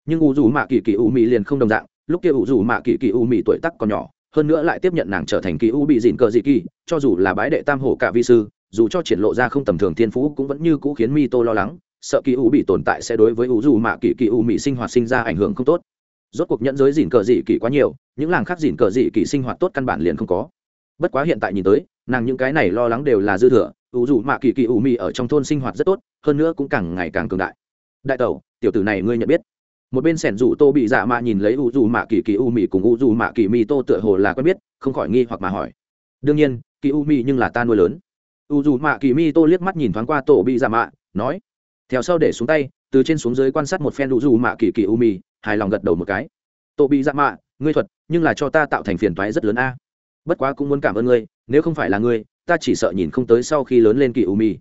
Nhưng u dù mạ kỳ kỳ u mi liền không đồng dạng lúc kia ủ dù mạ kỳ kỳ u mỹ tuổi tắc còn nhỏ, hơn nữa lại tiếp nhận nàng trở thành kỳ u bị dịn cờ dị kỳ, cho dù là bái đệ tam hổ cả vi sư, dù cho triển lộ ra không tầm thường thiên phú cũng vẫn như cũ khiến mi tô lo lắng, sợ kỳ u bị tồn tại sẽ đối với ủ dù mạ kỳ kỳ u mỹ sinh hoạt sinh ra ảnh hưởng không tốt. Rốt cuộc nhẫn giới dịn cờ dị kỳ quá nhiều, những làng khác dịn cờ dị kỳ sinh hoạt tốt căn bản liền không có. Bất quá hiện tại nhìn tới, nàng những cái này lo lắng đều là dư thừa, ủ dù mạ kỳ kỳ u mỹ ở trong thôn sinh hoạt rất tốt, hơn nữa cũng càng ngày càng cường đại. Đại tẩu, tiểu tử này ngươi nhận biết một bên sẻn rủ tô bị dạ mạ nhìn lấy u dù mạ kỳ kỳ u mì cùng u dù mạ kỳ mi tô tựa hồ là quen biết không khỏi nghi hoặc mà hỏi. Đương nhiên kỳ u mì nhưng là ta nuôi lớn. U dù mạ kỳ mi tô liếc mắt nhìn thoáng qua tổ bị dạ mạ nói theo sau để xuống tay từ trên xuống dưới quan sát một phen u dù mạ kỳ kỳ u mì, hài lòng gật đầu một cái. Tổ bị dạ mạ ngươi thuật nhưng là cho ta tạo thành phiền toái rất lớn a. Bất quá cũng muốn cảm ơn ngươi nếu không phải là ngươi ta chỉ sợ nhìn không tới sau khi lớn lên kỳ u mì.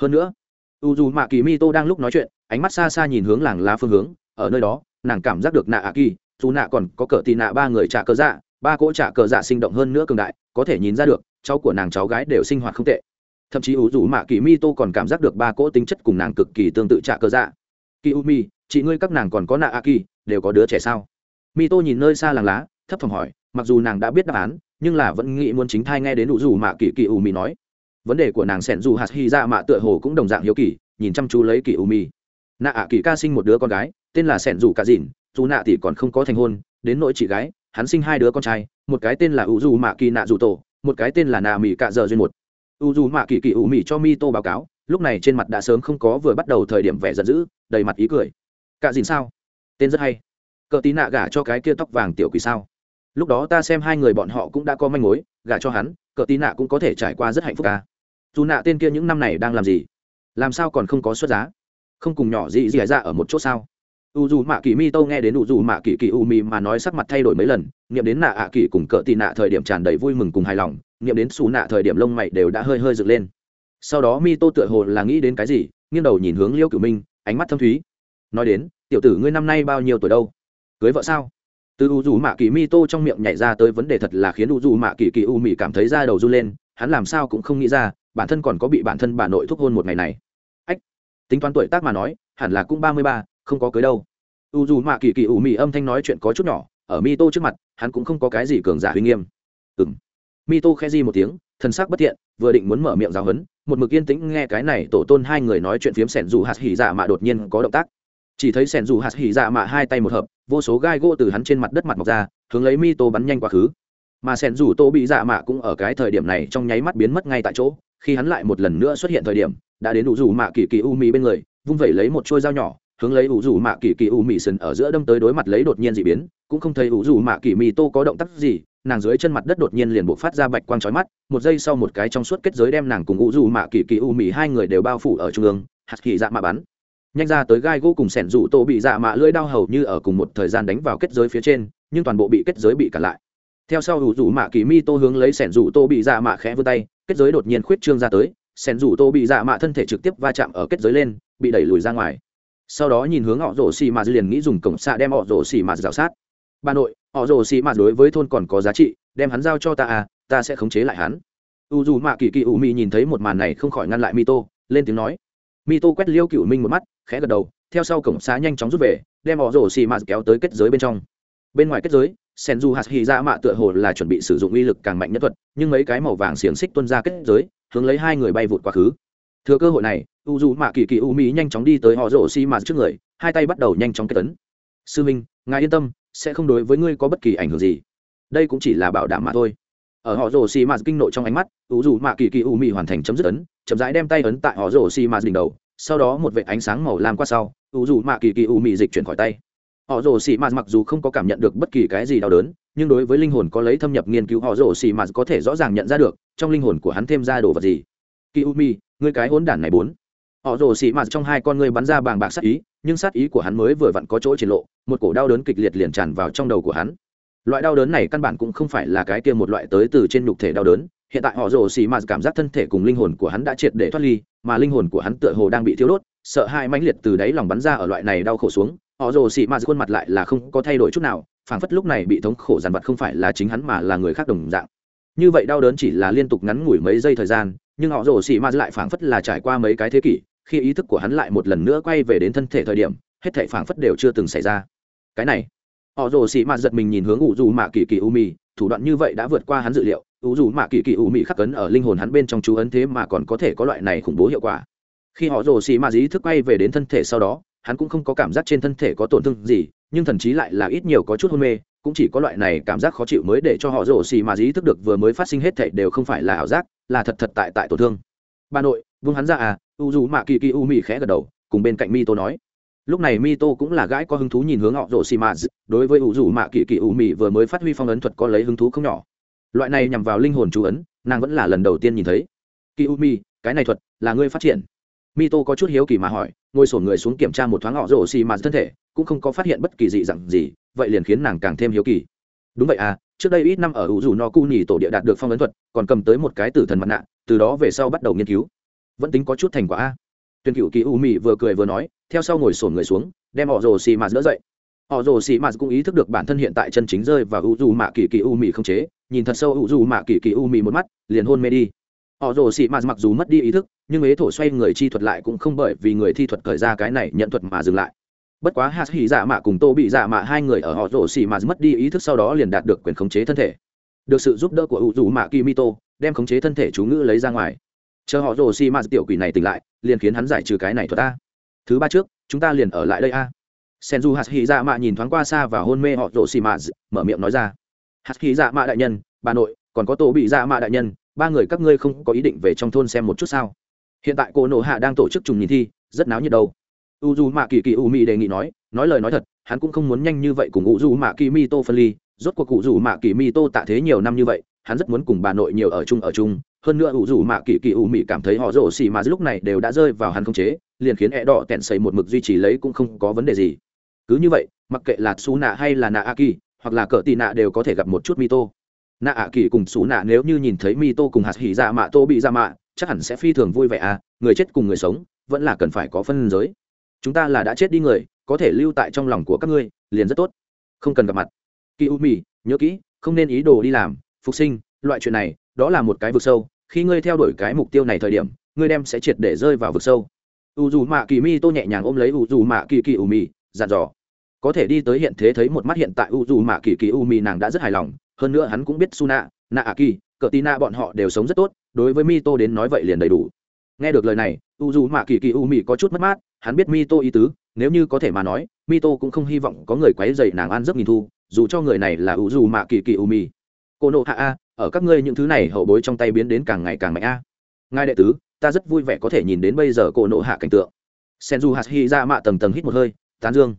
hơn nữa u dù mạ kỳ mi tô đang lúc nói chuyện ánh mắt xa xa nhìn hướng làng lá phương hướng ở nơi đó, nàng cảm giác được nạ ạ kỳ, dù nạ còn có cỡ tì nạ ba người trả cờ dạ ba cỗ trả cờ dạ sinh động hơn nữa cường đại, có thể nhìn ra được, cháu của nàng cháu gái đều sinh hoạt không tệ. Thậm chí u dù mạ kỳ mi tô còn cảm giác được ba cỗ tính chất cùng nàng cực kỳ tương tự trả cờ dạ. Kỳ u mi chị ngươi các nàng còn có nạ a kỳ, đều có đứa trẻ sao? Mi tô nhìn nơi xa làng lá, thấp phòng hỏi, mặc dù nàng đã biết đáp án, nhưng là vẫn nghĩ muốn chính thai nghe đến u dù mạ kỳ kỳ u mi nói. Vấn đề của nàng sẻn dù hạt hy ra mạ tựa hồ cũng đồng dạng hiếu kỳ, nhìn chăm chú lấy kỳ u mi nạ ạ kỳ ca sinh một đứa con gái, tên là sẻn dù cả dìn, dù nạ thì còn không có thành hôn, đến nỗi chị gái, hắn sinh hai đứa con trai, một cái tên là u dù mạ kỳ nạ dù tổ, một cái tên là nà mỹ cạ dợ duyên một. U dù mạ kỳ kỳ u mỹ cho mi tô báo cáo, lúc này trên mặt đã sớm không có vừa bắt đầu thời điểm vẻ giận dữ, đầy mặt ý cười. Cạ dìn sao? Tên rất hay. Cờ tí nạ gả cho cái kia tóc vàng tiểu quỷ sao? Lúc đó ta xem hai người bọn họ cũng đã có manh mối, gả cho hắn, cờ tí nạ cũng có thể trải qua rất hạnh phúc ca dù nạ tên kia những năm này đang làm gì? Làm sao còn không có xuất giá? Không cùng nhỏ dị dị dạ ở một chỗ sao? U dù mạ kỳ mi tô nghe đến u dù mạ kỳ kỳ u mi mà nói sắc mặt thay đổi mấy lần nghiệm đến nạ ạ kỳ cùng cỡ tị nạ thời điểm tràn đầy vui mừng cùng hài lòng nghiệm đến xù nạ thời điểm lông mày đều đã hơi hơi dựng lên. Sau đó mi tô tựa hồ là nghĩ đến cái gì, nghiêng đầu nhìn hướng liêu cửu minh, ánh mắt thâm thúy. Nói đến, tiểu tử ngươi năm nay bao nhiêu tuổi đâu? Cưới vợ sao? Từ u dù mạ kỳ mi tô trong miệng nhảy ra tới vấn đề thật là khiến u dù mạ kỳ kỳ u mi cảm thấy da đầu run lên, hắn làm sao cũng không nghĩ ra, bản thân còn có bị bản thân bà nội thúc hôn một ngày này tính toán tuổi tác mà nói, hẳn là cũng ba mươi ba, không có cưới đâu. U dù mạ kỳ kỳ ủ mị âm thanh nói chuyện có chút nhỏ, ở mi tô trước mặt, hắn cũng không có cái gì cường giả uy nghiêm. Ừng mi tô khe di một tiếng, thần sắc bất thiện, vừa định muốn mở miệng giáo hấn một mực yên tĩnh nghe cái này tổ tôn hai người nói chuyện phiếm sẻn dù hạt hỉ dạ mạ đột nhiên có động tác. Chỉ thấy sẻn dù hạt hỉ dạ mạ hai tay một hợp, vô số gai gỗ từ hắn trên mặt đất mặt mọc ra, hướng lấy mi tô bắn nhanh quá khứ mà sẻn dù tô bị dạ mạ cũng ở cái thời điểm này trong nháy mắt biến mất ngay tại chỗ. Khi hắn lại một lần nữa xuất hiện thời điểm, đã đến đủ dù mạ kỳ kỳ u mì bên người, vung vẩy lấy một trôi dao nhỏ, hướng lấy ủ dù mạ kỳ kỳ u mì sần ở giữa đâm tới đối mặt lấy đột nhiên dị biến, cũng không thấy ủ dù mạ kỳ mì tô có động tác gì, nàng dưới chân mặt đất đột nhiên liền buộc phát ra bạch quang trói mắt, một giây sau một cái trong suốt kết giới đem nàng cùng ủ dù mạ kỳ kỳ u mì hai người đều bao phủ ở trung ương, hạt kỳ dạ mạ bắn. Nhanh ra tới gai gỗ cùng sẻn rủ tô bị dạ mạ lưỡi đao hầu như ở cùng một thời gian đánh vào kết giới phía trên, nhưng toàn bộ bị kết giới bị cản lại theo sau hữu dù mạ kỳ mi tô hướng lấy sẻn rủ tô bị dạ mạ khẽ vươn tay, kết giới đột nhiên khuyết trương ra tới, sẻn rủ tô bị dạ mạ thân thể trực tiếp va chạm ở kết giới lên, bị đẩy lùi ra ngoài. Sau đó nhìn hướng họ rổ xì mà liền nghĩ dùng cổng xạ đem họ rổ xì mà rào sát. Bà nội, họ rổ xì mà đối với thôn còn có giá trị, đem hắn giao cho ta à ta sẽ khống chế lại hắn. U dù mạ kỳ kỳ u mi nhìn thấy một màn này không khỏi ngăn lại mi tô, lên tiếng nói. Mi tô quét liêu cựu minh một mắt, khẽ gật đầu, theo sau cổng xá nhanh chóng rút về, đem họ rổ xì mà kéo tới kết giới bên trong. Bên ngoài kết giới sen du hạt hy ra mạ tựa hồ là chuẩn bị sử dụng uy lực càng mạnh nhất thuật, nhưng mấy cái màu vàng xiềng xích tuân ra kết giới, hướng lấy hai người bay vụt quá khứ. Thừa cơ hội này, u dù mạ kỳ kỳ u mỹ nhanh chóng đi tới họ rổ xi mạt trước người, hai tay bắt đầu nhanh chóng kết tấn sư minh, ngài yên tâm, sẽ không đối với ngươi có bất kỳ ảnh hưởng gì. Đây cũng chỉ là bảo đảm mà thôi. Ở họ rổ xi mạt kinh nội trong ánh mắt, u dù mạ kỳ kỳ u mỹ hoàn thành chấm dứt ấn, chậm rãi đem tay ấn tại họ rổ xi mạt đỉnh đầu, sau đó một vệ ánh sáng màu lam qua sau, u dù mạ kỳ kỳ u mỹ dịch chuyển khỏi tay họ rổ xì mạt mặc dù không có cảm nhận được bất kỳ cái gì đau đớn, nhưng đối với linh hồn có lấy thâm nhập nghiên cứu, họ rổ xì mạt có thể rõ ràng nhận ra được trong linh hồn của hắn thêm ra đồ vật gì. Kỳ u mi người cái hỗn đản này bốn. Họ rồ xì mạt trong hai con người bắn ra bàng bạc sát ý, nhưng sát ý của hắn mới vừa vặn có chỗ triển lộ, một cổ đau đớn kịch liệt liền tràn vào trong đầu của hắn. Loại đau đớn này căn bản cũng không phải là cái kia một loại tới từ trên nhục thể đau đớn. Hiện tại họ rồ xì mạt cảm giác thân thể cùng linh hồn của hắn đã triệt để thoát ly, mà linh hồn của hắn tựa hồ đang bị thiếu đốt, sợ hai mãnh liệt từ đáy lòng bắn ra ở loại này đau khổ xuống họ rồ xị mạt khuôn mặt lại là không có thay đổi chút nào, phảng phất lúc này bị thống khổ dằn vặt không phải là chính hắn mà là người khác đồng dạng. Như vậy đau đớn chỉ là liên tục ngắn ngủi mấy giây thời gian, nhưng họ rồ xị mạt lại phảng phất là trải qua mấy cái thế kỷ, khi ý thức của hắn lại một lần nữa quay về đến thân thể thời điểm, hết thể phảng phất đều chưa từng xảy ra. Cái này, họ rồ xị mạt giật mình nhìn hướng ủ dù mạ kỳ kỳ u mì thủ đoạn như vậy đã vượt qua hắn dự liệu ủ dù mạ kỳ kỳ u mì khắc ấn ở linh hồn hắn bên trong chú ấn thế mà còn có thể có loại này khủng bố hiệu quả. Khi họ rồ xị mạt ý thức quay về đến thân thể sau đó hắn cũng không có cảm giác trên thân thể có tổn thương gì nhưng thần chí lại là ít nhiều có chút hôn mê cũng chỉ có loại này cảm giác khó chịu mới để cho họ rổ xì mà ý thức được vừa mới phát sinh hết thảy đều không phải là ảo giác là thật thật tại tại tổn thương. Bà nội vương hắn ra à u dù mạ kỳ kỳ u mị khẽ gật đầu cùng bên cạnh mi tô nói. Lúc này mi tô cũng là gái có hứng thú nhìn hướng họ rổ xì mà đối với u dù mạ kỳ kỳ u mị vừa mới phát huy phong ấn thuật có lấy hứng thú không nhỏ. Loại này nhằm vào linh hồn chú ấn nàng vẫn là lần đầu tiên nhìn thấy. Kỳ u mì, cái này thuật là ngươi phát triển. Mi tô có chút hiếu kỳ mà hỏi ngồi sổ người xuống kiểm tra một thoáng họ rổ xì mạt thân thể, cũng không có phát hiện bất kỳ dị dặn gì, vậy liền khiến nàng càng thêm hiếu kỳ. Đúng vậy à trước đây ít năm ở ủ dù no cu nhì tổ địa đạt được phong ấn thuật, còn cầm tới một cái tử thần mặt nạ, từ đó về sau bắt đầu nghiên cứu. Vẫn tính có chút thành quả a. Tuyên cựu kỳ u mị vừa cười vừa nói, theo sau ngồi sổn người xuống, đem họ rồ xì mạt đỡ dậy. Họ rồ xì mạt cũng ý thức được bản thân hiện tại chân chính rơi và u dù mạ kỳ kỳ u mị không chế, nhìn thật sâu u dù mạ kỳ kỳ u mị một mắt, liền hôn mê đi họ rồ xì mạt mặc dù mất đi ý thức, nhưng ế thổ xoay người chi thuật lại cũng không bởi vì người thi thuật khởi ra cái này nhận thuật mà dừng lại. Bất quá hạt hỉ dạ mạ cùng tô bị dạ mạ hai người ở họ rồ xì mà mất đi ý thức sau đó liền đạt được quyền khống chế thân thể. Được sự giúp đỡ của ủ dù mạ kimito, đem khống chế thân thể chú ngữ lấy ra ngoài. Chờ họ rồ xì mà tiểu quỷ này tỉnh lại, liền khiến hắn giải trừ cái này thuật a. Thứ ba trước, chúng ta liền ở lại đây a. Senju hạt hỉ dạ mạ nhìn thoáng qua xa và hôn mê họ rồ xì mà, mở miệng nói ra. Hạt hỉ dạ mạ đại nhân, bà nội, còn có tô bị dạ mạ đại nhân ba người các ngươi không có ý định về trong thôn xem một chút sao? Hiện tại cô nộ hạ đang tổ chức trùng nhìn thi, rất náo nhiệt đâu. U dù mạ kỳ kỳ u mi đề nghị nói nói lời nói thật, hắn cũng không muốn nhanh như vậy cùng u dù mạ kỳ mi tô phân ly. Rốt cuộc cụ dù mạ kỳ mi tô tạ thế nhiều năm như vậy, hắn rất muốn cùng bà nội nhiều ở chung ở chung. Hơn nữa u dù mạ kỳ kỳ u mi cảm thấy họ rổ xì mà lúc này đều đã rơi vào hắn không chế, liền khiến e đỏ tẹn xây một mực duy trì lấy cũng không có vấn đề gì. Cứ như vậy, mặc kệ là su nạ hay là nạ a kỳ hoặc là cỡ tị nạ đều có thể gặp một chút mi tô nạ a kỳ cùng su nạ nếu như nhìn thấy mi tô cùng hạt hỉ dạ mạ, tô bị dạ mạ, chắc hẳn sẽ phi thường vui vẻ à người chết cùng người sống, vẫn là cần phải có phân giới. Chúng ta là đã chết đi người, có thể lưu tại trong lòng của các ngươi, liền rất tốt. Không cần gặp mặt. Kỳ u mì, nhớ kỹ, không nên ý đồ đi làm, phục sinh, loại chuyện này, đó là một cái vực sâu, khi ngươi theo đuổi cái mục tiêu này thời điểm, ngươi đem sẽ triệt để rơi vào vực sâu. U dù mạ kỳ mi tô nhẹ nhàng ôm lấy u dù mạ kỳ kỳ u mì, dặn dò. Có thể đi tới hiện thế thấy một mắt hiện tại u dù mạ kỳ kỳ u mì nàng đã rất hài lòng hơn nữa hắn cũng biết Suna, Na'aki, nạ a cờ tina bọn họ đều sống rất tốt đối với mi tô đến nói vậy liền đầy đủ. Nghe được lời này u dù mạ kỳ kỳ u có chút mất mát hắn biết mi tô ý tứ nếu như có thể mà nói mi tô cũng không hy vọng có người quấy rầy nàng ăn giấc nghìn thu dù cho người này là u dù mạ kỳ kỳ u cô nộ hạ a ở các ngươi những thứ này hậu bối trong tay biến đến càng ngày càng mạnh a. Ngài đệ tứ ta rất vui vẻ có thể nhìn đến bây giờ cô nộ hạ cảnh tượng. Senju hạt ra mạ tầng tầng hít một hơi tán dương.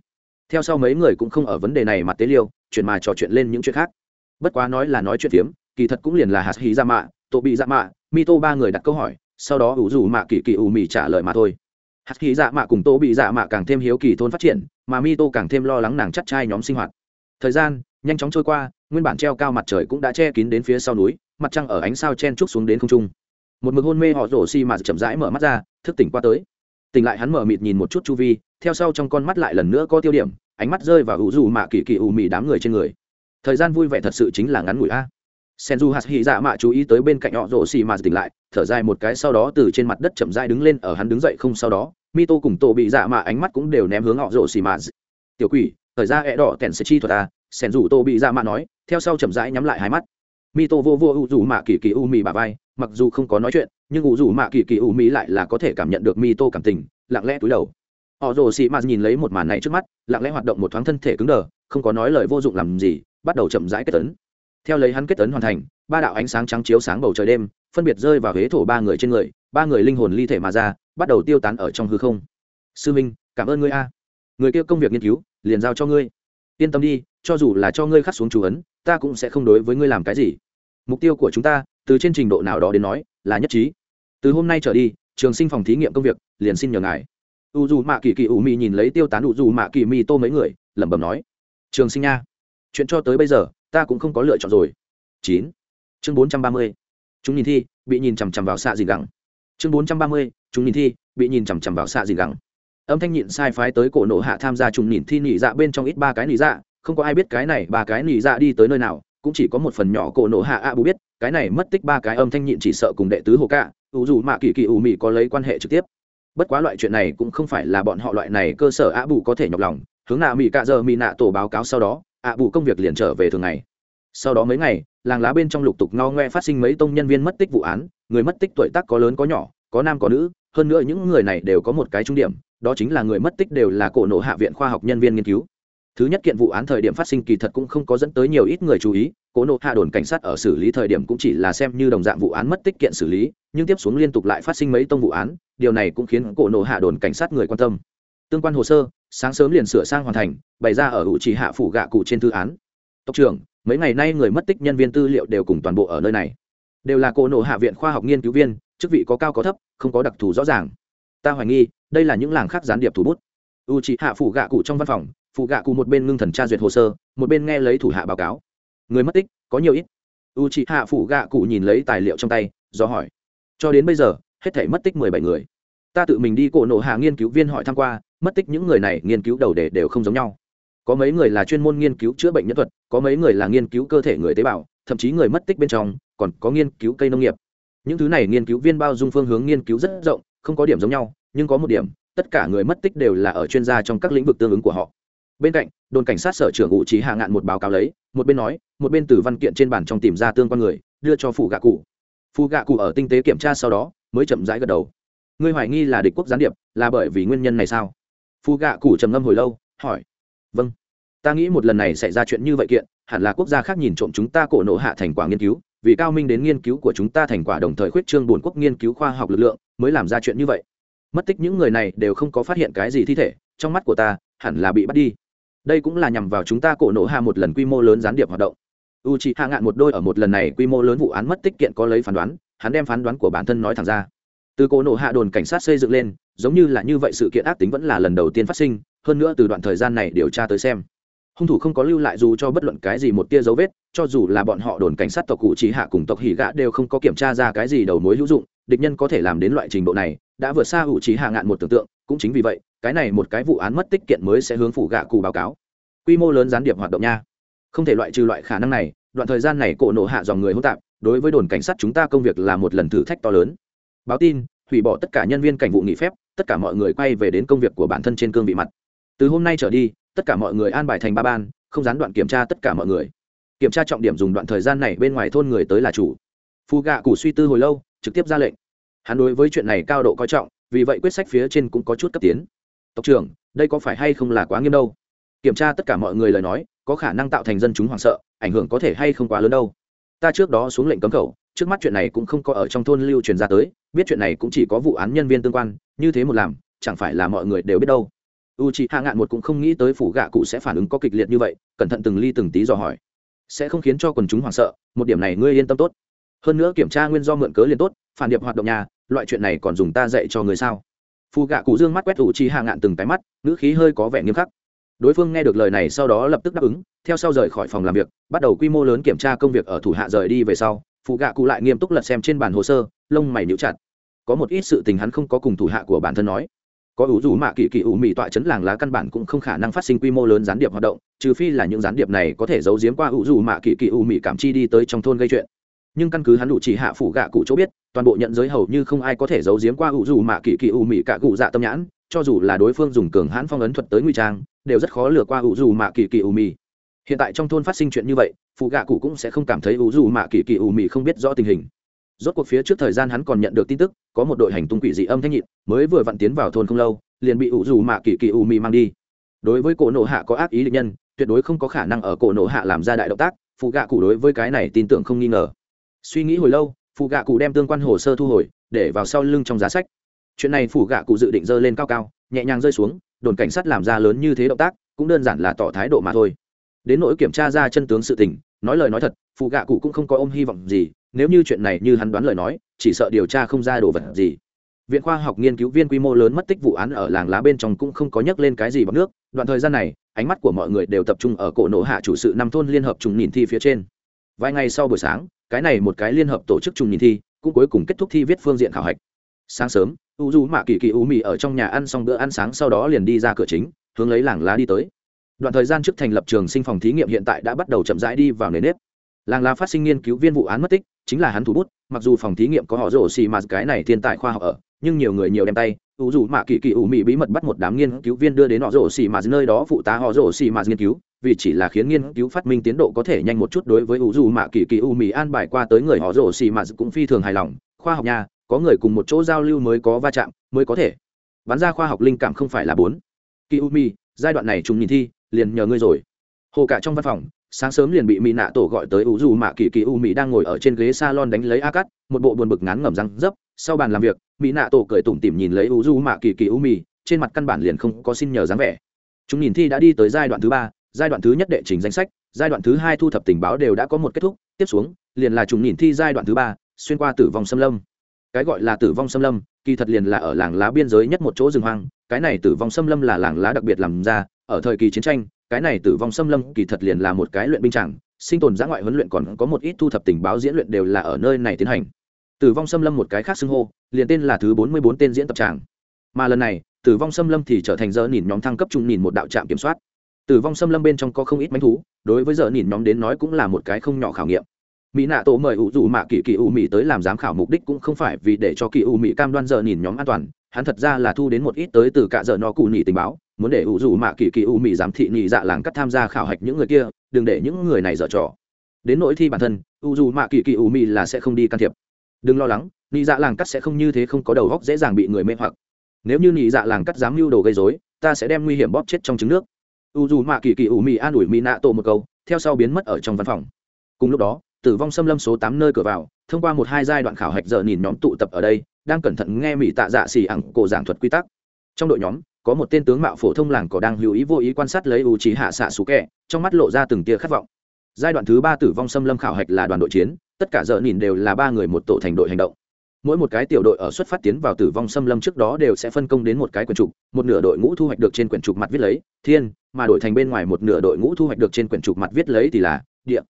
Theo sau mấy người cũng không ở vấn đề này mà tế liêu chuyển mà trò chuyện lên những chuyện khác bất quá nói là nói chuyện phiếm, kỳ thật cũng liền là hạt hí ra mạ, tổ bị dạ mạ mi tô ba người đặt câu hỏi, sau đó ủ dù mạ kỳ kỳ ủ mì trả lời mà thôi. Hạt hí dạ mạ cùng tô bị dạ mạ càng thêm hiếu kỳ thôn phát triển, mà mi tô càng thêm lo lắng nàng chắc trai nhóm sinh hoạt. Thời gian, nhanh chóng trôi qua, nguyên bản treo cao mặt trời cũng đã che kín đến phía sau núi, mặt trăng ở ánh sao chen trúc xuống đến không trung. Một mực hôn mê họ rổ xi mà chậm rãi mở mắt ra, thức tỉnh qua tới. Tỉnh lại hắn mở mịt nhìn một chút chu vi, theo sau trong con mắt lại lần nữa có tiêu điểm, ánh mắt rơi vào ủ dù mạ kỳ kỳ ủ mì đám người trên người thời gian vui vẻ thật sự chính là ngắn ngủi a. Sen du hạt hy dạ mạ chú ý tới bên cạnh họ rổ xì mà tỉnh lại, thở dài một cái sau đó từ trên mặt đất chậm dai đứng lên, ở hắn đứng dậy không sau đó mi tô cùng tổ bị dạ mạ ánh mắt cũng đều ném hướng họ rổ xì mà tiểu quỷ, thời ra ẹ đỏ tèn sẽ chi thuật à? a sen dù tô bị dạ mạ nói, theo sau chậm rãi nhắm lại hai mắt. Mi tô vô vô u dù mạ kỳ kỳ u mì bà vai, mặc dù không có nói chuyện, nhưng u dù mạ kỳ kỳ u mì lại là có thể cảm nhận được mi tô cảm tình, lặng lẽ túi đầu. Họ rồ xì mạt nhìn lấy một màn này trước mắt, lặng lẽ hoạt động một thoáng thân thể cứng đờ, không có nói lời vô dụng làm gì bắt đầu chậm rãi kết tấn. Theo lấy hắn kết tấn hoàn thành, ba đạo ánh sáng trắng chiếu sáng bầu trời đêm, phân biệt rơi vào huế thổ ba người trên người, ba người linh hồn ly thể mà ra, bắt đầu tiêu tán ở trong hư không. Sư minh, cảm ơn ngươi a. Người kia công việc nghiên cứu, liền giao cho ngươi. Yên tâm đi, cho dù là cho ngươi khắc xuống chú ấn, ta cũng sẽ không đối với ngươi làm cái gì. Mục tiêu của chúng ta, từ trên trình độ nào đó đến nói, là nhất trí. Từ hôm nay trở đi, trường sinh phòng thí nghiệm công việc, liền xin nhờ ngài. U dù mạ kỳ kỳ ủ mị nhìn lấy tiêu tán u dù mạ kỳ mi tô mấy người, lẩm bẩm nói. Trường sinh nha chuyện cho tới bây giờ, ta cũng không có lựa chọn rồi. Chín. Chương bốn trăm ba mươi. Chúng nhìn thi, bị nhìn chằm chằm vào xạ gì gẳng. Chương bốn trăm ba mươi, chúng nhìn thi, bị nhìn chằm chằm vào xạ gì gẳng. Âm thanh nhịn sai phái tới cổ nộ hạ tham gia trùng nhìn thi nỉ dạ bên trong ít ba cái nỉ dạ không có ai biết cái này ba cái nỉ dạ đi tới nơi nào, cũng chỉ có một phần nhỏ cổ nộ hạ a bù biết, cái này mất tích ba cái âm thanh nhịn chỉ sợ cùng đệ tứ hồ cạ ủ dù mạ kỳ kỳ ủ mị có lấy quan hệ trực tiếp. Bất quá loại chuyện này cũng không phải là bọn họ loại này cơ sở ạ bù có thể nhọc lòng, hướng nạ mỹ cạ giờ mỹ nạ tổ báo cáo sau đó ạ bù công việc liền trở về thường ngày. Sau đó mấy ngày, làng lá bên trong lục tục ngao ngoe phát sinh mấy tông nhân viên mất tích vụ án, người mất tích tuổi tác có lớn có nhỏ, có nam có nữ, hơn nữa những người này đều có một cái trung điểm, đó chính là người mất tích đều là cổ nộ hạ viện khoa học nhân viên nghiên cứu. Thứ nhất kiện vụ án thời điểm phát sinh kỳ thật cũng không có dẫn tới nhiều ít người chú ý, cổ nộ hạ đồn cảnh sát ở xử lý thời điểm cũng chỉ là xem như đồng dạng vụ án mất tích kiện xử lý, nhưng tiếp xuống liên tục lại phát sinh mấy tông vụ án, điều này cũng khiến cổ nộ hạ đồn cảnh sát người quan tâm. Tương quan hồ sơ sáng sớm liền sửa sang hoàn thành, bày ra ở hữu trì hạ phủ gạ cụ trên thư án. Tộc trưởng, mấy ngày nay người mất tích nhân viên tư liệu đều cùng toàn bộ ở nơi này. Đều là cổ nộ hạ viện khoa học nghiên cứu viên, chức vị có cao có thấp, không có đặc thù rõ ràng. Ta hoài nghi, đây là những làng khác gián điệp thủ bút. U c hạ phủ gạ cụ trong văn phòng phụ gạ cụ một bên ngưng thần tra duyệt hồ sơ, một bên nghe lấy thủ hạ báo cáo. Người mất tích, có nhiều ít. U c hạ phủ gạ cụ nhìn lấy tài liệu trong tay, do hỏi. Cho đến bây giờ, hết thể mất tích mười bảy người. Ta tự mình đi cổ nộ hạ nghiên cứu viên hỏi tham q u a mất tích những người này nghiên cứu đầu đề đều không giống nhau. Có mấy người là chuyên môn nghiên cứu chữa bệnh nhân thuật, có mấy người là nghiên cứu cơ thể người tế bào, thậm chí người mất tích bên trong, còn có nghiên cứu cây nông nghiệp. Những thứ này nghiên cứu viên bao dung phương hướng nghiên cứu rất rộng, không có điểm giống nhau, nhưng có một điểm, tất cả người mất tích đều là ở chuyên gia trong các lĩnh vực tương ứng của họ. Bên cạnh, đồn cảnh sát sở trưởng ngụ trí hạ ngạn một báo cáo lấy, một bên nói, một bên từ văn kiện trên bàn trong tìm ra tương quan người, đưa cho phụ gạ cụ. Phụ gạ cụ ở tinh tế kiểm tra sau đó, mới chậm rãi gật đầu. Ngươi hoài nghi là địch quốc gián điệp, là bởi vì nguyên nhân này sao? Phu gạ cụ trầm ngâm hồi lâu, hỏi vâng ta nghĩ một lần này xảy ra chuyện như vậy kiện, hẳn là quốc gia khác nhìn trộm chúng ta cổ nộ hạ thành quả nghiên cứu, vì cao minh đến nghiên cứu của chúng ta thành quả đồng thời khuyết trương bồn quốc nghiên cứu khoa học lực lượng, mới làm ra chuyện như vậy. Mất tích những người này đều không có phát hiện cái gì thi thể, trong mắt của ta, hẳn là bị bắt đi. Đây cũng là nhằm vào chúng ta cổ nổ hạ một lần quy mô lớn gián điệp hoạt động. U c hạ ngạn một đôi ở một lần này quy mô lớn vụ án mất tích kiện có lấy phán đoán, hắn đem phán đoán của bản thân nói thẳng ra từ cổ nổ hạ đồn cảnh sát xây dựng lên, giống như là như vậy sự kiện ác tính vẫn là lần đầu tiên phát sinh, hơn nữa từ đoạn thời gian này điều tra tới xem, hung thủ không có lưu lại dù cho bất luận cái gì một tia dấu vết, cho dù là bọn họ đồn cảnh sát tộc cụ trí hạ cùng tộc hỉ gạ đều không có kiểm tra ra cái gì đầu mối hữu dụng, địch nhân có thể làm đến loại trình độ này, đã vượt xa ủ trí hạ ngạn một tưởng tượng, cũng chính vì vậy, cái này một cái vụ án mất tích kiện mới sẽ hướng phủ gạ cụ báo cáo. Quy mô lớn gián điệp hoạt động nha. Không thể loại trừ loại khả năng này, đoạn thời gian này cổ nổ hạ dòng người hỗn tạp, đối với đồn cảnh sát chúng ta công việc là một lần thử thách to lớn báo tin, hủy bỏ tất cả nhân viên cảnh vụ nghỉ phép, tất cả mọi người quay về đến công việc của bản thân trên cương vị mặt. Từ hôm nay trở đi, tất cả mọi người an bài thành ba ban, không gián đoạn kiểm tra tất cả mọi người. Kiểm tra trọng điểm dùng đoạn thời gian này bên ngoài thôn người tới là chủ. Phù gạ cụ suy tư hồi lâu, trực tiếp ra lệnh. Hắn đối với chuyện này cao độ coi trọng, vì vậy quyết sách phía trên cũng có chút cấp tiến. Tộc trưởng, đây có phải hay không là quá nghiêm đâu? Kiểm tra tất cả mọi người lời nói, có khả năng tạo thành dân chúng hoảng sợ, ảnh hưởng có thể hay không quá lớn đâu? Ta trước đó xuống lệnh cấm khẩu trước mắt chuyện này cũng không có ở trong thôn lưu truyền ra tới, biết chuyện này cũng chỉ có vụ án nhân viên tương quan, như thế một làm, chẳng phải là mọi người đều biết đâu. U c h hạ ngạn một cũng không nghĩ tới phủ gạ cụ sẽ phản ứng có kịch liệt như vậy, cẩn thận từng ly từng tí dò hỏi. Sẽ không khiến cho quần chúng hoảng sợ, một điểm này ngươi yên tâm tốt. Hơn nữa kiểm tra nguyên do mượn cớ liền tốt, phản điệp hoạt động nhà, loại chuyện này còn dùng ta dạy cho người sao? Phù gạ cụ dương mắt quét u c h hạ ngạn từng cái mắt, ngữ khí hơi có vẻ nghiêm khắc. Đối phương nghe được lời này sau đó lập tức đáp ứng, theo sau rời khỏi phòng làm việc, bắt đầu quy mô lớn kiểm tra công việc ở thủ hạ rời đi về sau phụ gạ cụ lại nghiêm túc lật xem trên bản hồ sơ, lông mày níu chặt. Có một ít sự tình hắn không có cùng thủ hạ của bản thân nói. Có ủ rủ mạ kỳ kỳ ủ mị tọa chấn làng lá căn bản cũng không khả năng phát sinh quy mô lớn gián điệp hoạt động, trừ phi là những gián điệp này có thể giấu giếm qua ủ rủ mạ kỳ kỳ ủ mị cảm chi đi tới trong thôn gây chuyện. Nhưng căn cứ hắn đủ chỉ hạ phủ gạ cụ chỗ biết, toàn bộ nhận giới hầu như không ai có thể giấu giếm qua ủ rủ mạ kỳ kỳ ủ mị cả cụ dạ tâm nhãn, cho dù là đối phương dùng cường hãn phong ấn thuật tới nguy trang, đều rất khó lừa qua ủ rủ mạ kỳ kỳ ủ mị hiện tại trong thôn phát sinh chuyện như vậy phụ gạ cụ cũng sẽ không cảm thấy ủ dù mạ kỳ kỳ ủ mị không biết rõ tình hình. Rốt cuộc phía trước thời gian hắn còn nhận được tin tức, có một đội hành tung quỷ dị âm thanh nhịn, mới vừa vặn tiến vào thôn không lâu, liền bị ủ dù mạ kỳ kỳ ủ mị mang đi. Đối với cổ nộ hạ có ác ý định nhân, tuyệt đối không có khả năng ở cổ nộ hạ làm ra đại động tác phụ gạ cụ đối với cái này tin tưởng không nghi ngờ. Suy nghĩ hồi lâu phụ gạ cụ đem tương quan hồ sơ thu hồi, để vào sau lưng trong giá sách. Chuyện này phụ gạ cụ dự định dơ lên cao cao, nhẹ nhàng rơi xuống, đồn cảnh sát làm ra lớn như thế động tác, cũng đơn giản là tỏ thái độ mà thôi đến nỗi kiểm tra ra chân tướng sự tình, nói lời nói thật phụ gạ cụ cũng không có ôm hy vọng gì, nếu như chuyện này như hắn đoán lời nói, chỉ sợ điều tra không ra đồ vật gì. Viện khoa học nghiên cứu viên quy mô lớn mất tích vụ án ở làng lá bên trong cũng không có nhắc lên cái gì bằng nước, đoạn thời gian này, ánh mắt của mọi người đều tập trung ở cổ nổ hạ chủ sự năm thôn liên hợp trùng nhìn thi phía trên. Vài ngày sau buổi sáng, cái này một cái liên hợp tổ chức trùng nhìn thi, cũng cuối cùng kết thúc thi viết phương diện khảo hạch. Sáng sớm u du mạ kỳ kỳ u mì ở trong nhà ăn xong bữa ăn sáng sau đó liền đi ra cửa chính, hướng lấy làng lá đi tới đoạn thời gian trước thành lập trường sinh phòng thí nghiệm hiện tại đã bắt đầu chậm rãi đi vào nền nếp. Làng lá phát sinh nghiên cứu viên vụ án mất tích, chính là hắn thủ bút, mặc dù phòng thí nghiệm có họ rổ xì mà cái này thiên tài khoa học ở, nhưng nhiều người nhiều đem tay, ủ dù mạ kỳ kỳ ủ mị bí mật bắt một đám nghiên cứu viên đưa đến họ rổ xì mà nơi đó phụ tá họ rổ xì mà nghiên cứu, vì chỉ là khiến nghiên cứu phát minh tiến độ có thể nhanh một chút đối với ủ dù mạ kỳ kỳ ủ mị an bài qua tới người họ rổ xì mà cũng phi thường hài lòng, khoa học nhà có người cùng một chỗ giao lưu mới có va chạm, mới có thể. Bắn ra khoa học linh cảm không phải là bốn. Kỳ u mi giai đoạn này chúng nhìn thi liền nhờ ngươi rồi. Hồ cả trong văn phòng, sáng sớm liền bị mỹ nạ tổ gọi tới U dù mạ kỳ kỳ u mỹ đang ngồi ở trên ghế s a lon đánh lấy a cắt một bộ buồn bực ngán ngẩm răng dấp, sau bàn làm việc mỹ nạ tổ cười tủm tỉm nhìn lấy U dù mạ kỳ kỳ u mỹ trên mặt căn bản liền không có xin nhờ dáng vẻ. Chúng nhìn thi đã đi tới giai đoạn thứ ba, giai đoạn thứ nhất đệ trình danh sách, giai đoạn thứ hai thu thập tình báo đều đã có một kết thúc, tiếp xuống, liền là chúng nhìn thi giai đoạn thứ ba, xuyên qua tử vong xâm lâm. Cái gọi là tử vong xâm lâm, kỳ thật liền là ở làng lá biên giới nhất một chỗ rừng hoang, cái này tử vong xâm lâm là làng lá đặc biệt làm ra ở thời kỳ chiến tranh, cái này tử vong xâm lâm kỳ thật liền là một cái luyện binh tràng sinh tồn giã ngoại huấn luyện còn có một ít thu thập tình báo diễn luyện đều là ở nơi này tiến hành. Tử vong xâm lâm một cái khác xưng hô, liền tên là thứ bốn mươi bốn tên diễn tập tràng. Mà lần này, tử vong xâm lâm thì trở thành giờ nhìn nhóm thăng cấp trung nhìn một đạo trạm kiểm soát. Tử vong xâm lâm bên trong có không ít manh thú, đối với giờ nhìn nhóm đến nói cũng là một cái không nhỏ khảo nghiệm. Mỹ nạ tổ mời ủ dù mạ kỳ kỳ u mỹ tới làm giám khảo mục đích cũng không phải vì để cho kỳ u mỹ cam đoan giờ nhìn nhóm an toàn, hắn thật ra là thu đến một ít tới từ cả giờ no cụ nhị tình báo muốn để ủ dù mạ kỳ kỳ u Mị giám thị nhị dạ làng cắt tham gia khảo hạch những người kia, đừng để những người này dở trò. Đến nỗi thi bản thân u dù mạ kỳ kỳ u Mị là sẽ không đi can thiệp. Đừng lo lắng, nhị dạ làng cắt sẽ không như thế không có đầu góc dễ dàng bị người mê hoặc. Nếu như nhị dạ làng cắt dám mưu đồ gây dối ta sẽ đem nguy hiểm bóp chết trong trứng nước. U dù mạ kỳ kỳ u Mị an ủi mỹ nạ tổ một câu, theo sau biến mất ở trong văn phòng. Cùng lúc đó, tử vong xâm lâm số tám nơi cửa vào, thông qua một hai giai đoạn khảo hạch giờ nhìn nhóm tụ tập ở đây, đang cẩn thận nghe mỹ tạ dạ xỉ ẳng cổ giảng thuật quy tắc. Trong đội nhóm có một tên tướng mạo phổ thông làng cỏ đang hữu ý vô ý quan sát lấy u trí hạ xạ xú kẹ trong mắt lộ ra từng tia khát vọng. Giai đoạn thứ ba tử vong xâm lâm khảo hạch là đoàn đội chiến, tất cả giờ nhìn đều là ba người một tổ thành đội hành động. Mỗi một cái tiểu đội ở xuất phát tiến vào tử vong xâm lâm trước đó đều sẽ phân công đến một cái quyển trục, một nửa đội ngũ thu hoạch được trên quyển trục mặt viết lấy, thiên, mà đổi thành bên ngoài một nửa đội ngũ thu hoạch được trên quyển trục mặt viết lấy thì là địa.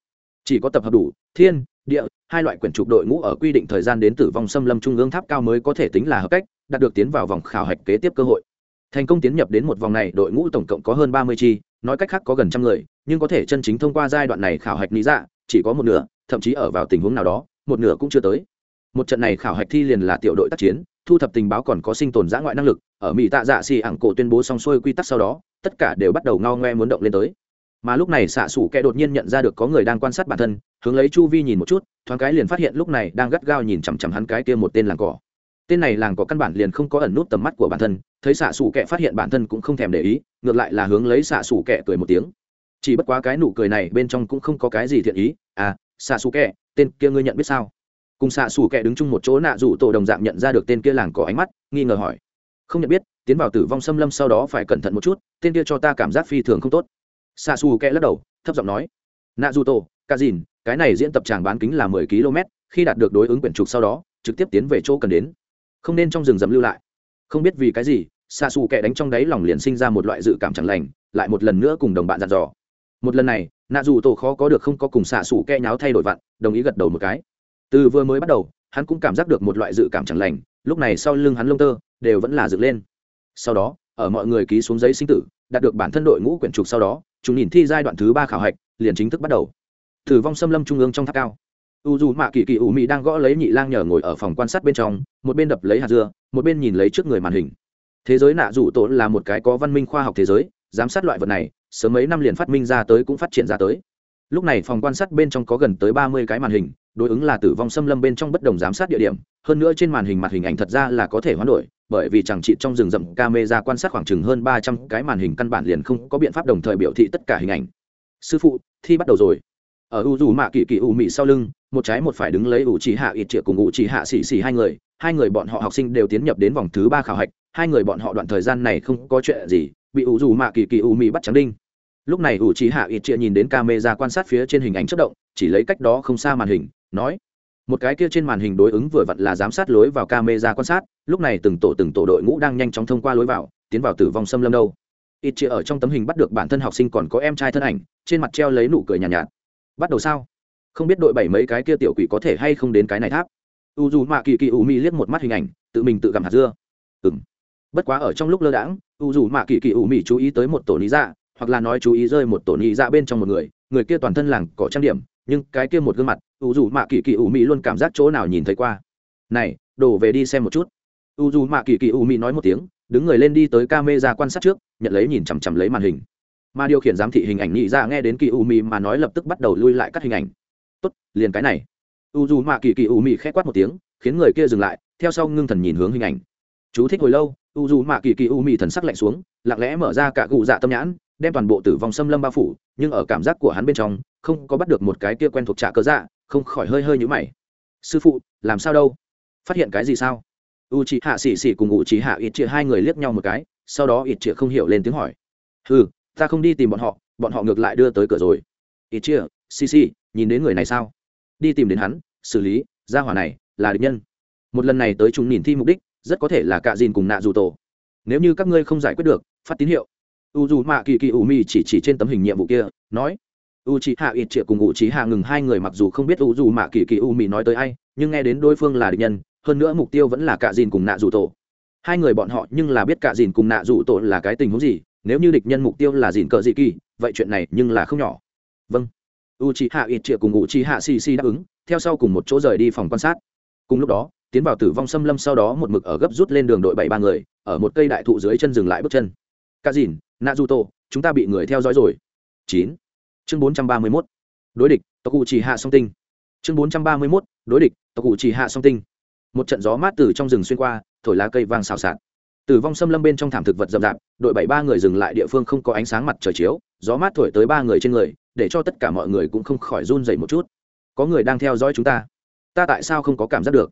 Chỉ có tập hợp đủ, thiên, địa, hai loại quyển trục đội ngũ ở quy định thời gian đến tử vong xâm lâm trung ương tháp cao mới có thể tính là hợp cách, đạt được tiến vào vòng khảo hạch kế tiếp cơ hội thành công tiến nhập đến một vòng này, đội ngũ tổng cộng có hơn ba mươi chi, nói cách khác có gần trăm người, nhưng có thể chân chính thông qua giai đoạn này khảo hạch lý dạ chỉ có một nửa, thậm chí ở vào tình huống nào đó, một nửa cũng chưa tới. Một trận này khảo hạch thi liền là tiểu đội tác chiến, thu thập tình báo còn có sinh tồn giã ngoại năng lực, ở mỹ tạ dạ xì ảng cổ tuyên bố xong xuôi quy tắc sau đó, tất cả đều bắt đầu ngao ngoe muốn động lên tới. Mà lúc này xạ xủ kẻ đột nhiên nhận ra được có người đang quan sát bản thân, hướng lấy chu vi nhìn một chút, thoáng cái liền phát hiện lúc này đang gắt gao nhìn chằm chằm hắn cái kia một tên làng cỏ tên này làng có căn bản liền không có ẩn nút tầm mắt của bản thân, thấy xạ xù kẹ phát hiện bản thân cũng không thèm để ý, ngược lại là hướng lấy xạ xù kẹ cười một tiếng. Chỉ bất quá cái nụ cười này bên trong cũng không có cái gì thiện ý. À xạ xù kẹ tên kia ngươi nhận biết sao? Cùng xạ xù kẹ đứng chung một chỗ nạ rủ tổ đồng dạng nhận ra được tên kia làng có ánh mắt, nghi ngờ hỏi. Không nhận biết, tiến vào tử vong xâm lâm sau đó phải cẩn thận một chút, tên kia cho ta cảm giác phi thường không tốt. Xạ xù kẹ lắc đầu, thấp giọng nói. Nạ rủ tổ, ca dìn, cái này diễn tập tràng bán kính là mười km khi đạt được đối ứng quyển trục sau đó, trực tiếp tiến về chỗ cần đến không nên trong rừng rậm lưu lại. Không biết vì cái gì xạ xù kẻ đánh trong đáy lòng liền sinh ra một loại dự cảm chẳng lành, lại một lần nữa cùng đồng bạn dặn dò. Một lần này, nạ dù tổ khó có được không có cùng xạ xù kẻ nháo thay đổi vặn, đồng ý gật đầu một cái. Từ vừa mới bắt đầu, hắn cũng cảm giác được một loại dự cảm chẳng lành, lúc này sau lưng hắn lông tơ đều vẫn là dựng lên. Sau đó, ở mọi người ký xuống giấy sinh tử, đạt được bản thân đội ngũ quyển trục sau đó, chúng nhìn thi giai đoạn thứ ba khảo hạch, liền chính thức bắt đầu. Thử vong xâm lâm trung ương trong tháp cao u dù mạ kỳ kỳ ủ mị đang gõ lấy nhị lang nhờ ngồi ở phòng quan sát bên trong, một bên đập lấy hạt dưa, một bên nhìn lấy trước người màn hình. Thế giới nạ dù tổ là một cái có văn minh khoa học thế giới, giám sát loại vật này, sớm mấy năm liền phát minh ra tới cũng phát triển ra tới. Lúc này phòng quan sát bên trong có gần tới ba mươi cái màn hình, đối ứng là tử vong xâm lâm bên trong bất đồng giám sát địa điểm, hơn nữa trên màn hình mặt hình ảnh thật ra là có thể hoán đổi, bởi vì chẳng trị trong rừng rậm camera quan sát khoảng chừng hơn ba trăm cái màn hình căn bản liền không có biện pháp đồng thời biểu thị tất cả hình ảnh. Sư phụ, thi bắt đầu rồi. Ở u dù mạ kỳ kỳ u mị sau lưng một trái một phải đứng lấy ủ trì hạ ít triệu cùng ủ trì hạ xì xì hai người hai người bọn họ học sinh đều tiến nhập đến vòng thứ ba khảo hạch hai người bọn họ đoạn thời gian này không có chuyện gì bị ủ dù mạ kỳ kỳ ủ mị bắt trắng đinh. Lúc này ủ trì hạ ít triệu nhìn đến camera quan sát phía trên hình ảnh chất động chỉ lấy cách đó không xa màn hình nói một cái kia trên màn hình đối ứng vừa vặn là giám sát lối vào camera quan sát lúc này từng tổ từng tổ đội ngũ đang nhanh chóng thông qua lối vào tiến vào tử vong xâm lâm đâu. Ít chia ở trong tấm hình bắt được bản thân học sinh còn có em trai thân ảnh trên mặt treo lấy nụ cười nhàn nhạt, nhạt bắt đầu sao? Không biết đội bảy mấy cái kia tiểu quỷ có thể hay không đến cái này tháp. U dù mạ kỳ kỳ u mi liếc một mắt hình ảnh, tự mình tự gặm hạt dưa. Ừ m bất quá ở trong lúc lơ đãng, u dù mạ kỳ kỳ u mi chú ý tới một tổ lý dạ hoặc là nói chú ý rơi một tổ lý dạ bên trong một người người kia toàn thân làng cỏ trang điểm, nhưng cái kia một gương mặt, u dù mạ kỳ kỳ u mi luôn cảm giác chỗ nào nhìn thấy qua. Này, đổ về đi xem một chút. U dù mạ kỳ kỳ u mi nói một tiếng, đứng người lên đi tới ca mê ra quan sát trước, nhận lấy nhìn chằm chằm lấy màn hình. Mà điều khiển giám thị hình ảnh nhị ra dạ nghe đến kỳ u mi mà nói lập tức bắt đầu lui lại các hình ảnh tốt, liền cái này. U dù mạ kỳ kỳ u mi k h ẽ quát một tiếng, khiến người kia dừng lại, theo sau ngưng thần nhìn hướng hình ảnh. Chú thích hồi lâu, u dù mạ kỳ kỳ u mi thần sắc lạnh xuống, lặng lẽ mở ra cả cụ dạ tâm nhãn, đem toàn bộ tử vong xâm lâm bao phủ, nhưng ở cảm giác của hắn bên trong, không có bắt được một cái kia quen thuộc trả cơ dạ không khỏi hơi hơi nhũ mày. Sư phụ, làm sao đâu? Phát hiện cái gì sao? U chị hạ xỉ xỉ cùng u chị hạ ít chĩa hai người liếc nhau một cái, sau đó ít chĩa không hiểu lên tiếng hỏi. Ừ ta không đi tìm bọn họ bọn họ ngược lại đưa tới cửa rồi. Ít chĩa xì xì nhìn đến người này sao? Đi tìm đến hắn, xử lý ra hỏa này là địch nhân. Một lần này tới chúng nhìn thi mục đích, rất có thể là cạ dìn cùng nạ dù tổ. Nếu như các ngươi không giải quyết được, phát tín hiệu. U dù mạ kỳ kỳ u mì chỉ chỉ trên tấm hình nhiệm vụ kia, nói. U c hạ ít triệu cùng u c hạ ngừng hai người mặc dù không biết u dù mạ kỳ kỳ u mì nói tới ai, nhưng nghe đến đối phương là địch nhân, hơn nữa mục tiêu vẫn là cạ dìn cùng nạ dù tổ. Hai người bọn họ nhưng là biết cạ dìn cùng nạ dù tổ là cái tình huống gì, nếu như địch nhân mục tiêu là dìn cờ dị kỳ, vậy chuyện này nhưng là không nhỏ. Vâng u c hạ ít triệu cùng u c hạ xì xì đáp ứng, theo sau cùng một chỗ rời đi phòng quan sát. Cùng lúc đó, tiến vào tử vong xâm lâm sau đó một mực ở gấp rút lên đường đội bảy ba người, ở một cây đại thụ dưới chân dừng lại bước chân. Cạ dìn nạ dù tổ chúng ta bị người theo dõi rồi. Chín. Chương bốn trăm ba mươi mốt. Đối địch tộc cụ chỉ hạ song tinh. Chương bốn trăm ba mươi mốt. Đối địch tộc cụ chỉ hạ song tinh. Một trận gió mát từ trong rừng xuyên qua, thổi lá cây vang xào xạc. Tử vong xâm lâm bên trong thảm thực vật rậm rạp, đội bảy ba người dừng lại địa phương không có ánh sáng mặt trời chiếu, gió mát thổi tới ba người trên người để cho tất cả mọi người cũng không khỏi run dậy một chút. Có người đang theo dõi chúng ta. Ta tại sao không có cảm giác được?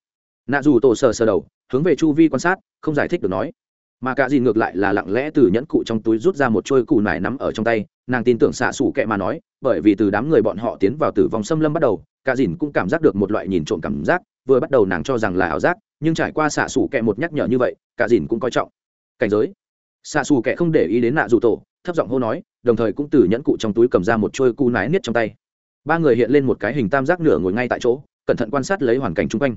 Nạ dù tổ sờ sờ đầu, hướng về chu vi quan sát, không giải thích được nói. Mà cả gì ngược lại là lặng lẽ từ nhẫn cụ trong túi rút ra một trôi cụ nải nắm ở trong tay, nàng tin tưởng xạ xủ kệ mà nói, bởi vì từ đám người bọn họ tiến vào tử vong xâm lâm bắt đầu, cả dìn cũng cảm giác được một loại nhìn trộm cảm giác, vừa bắt đầu nàng cho rằng là ảo giác, nhưng trải qua xạ xủ kệ một nhắc nhở như vậy, cả dìn cũng coi trọng. Cảnh giới. Xạ xù kệ không để ý đến nạ dù tổ thấp giọng hô nói, đồng thời cũng từ nhẫn cụ trong túi cầm ra một trôi cu nái niết trong tay. Ba người hiện lên một cái hình tam giác nửa ngồi ngay tại chỗ, cẩn thận quan sát lấy hoàn cảnh chung quanh.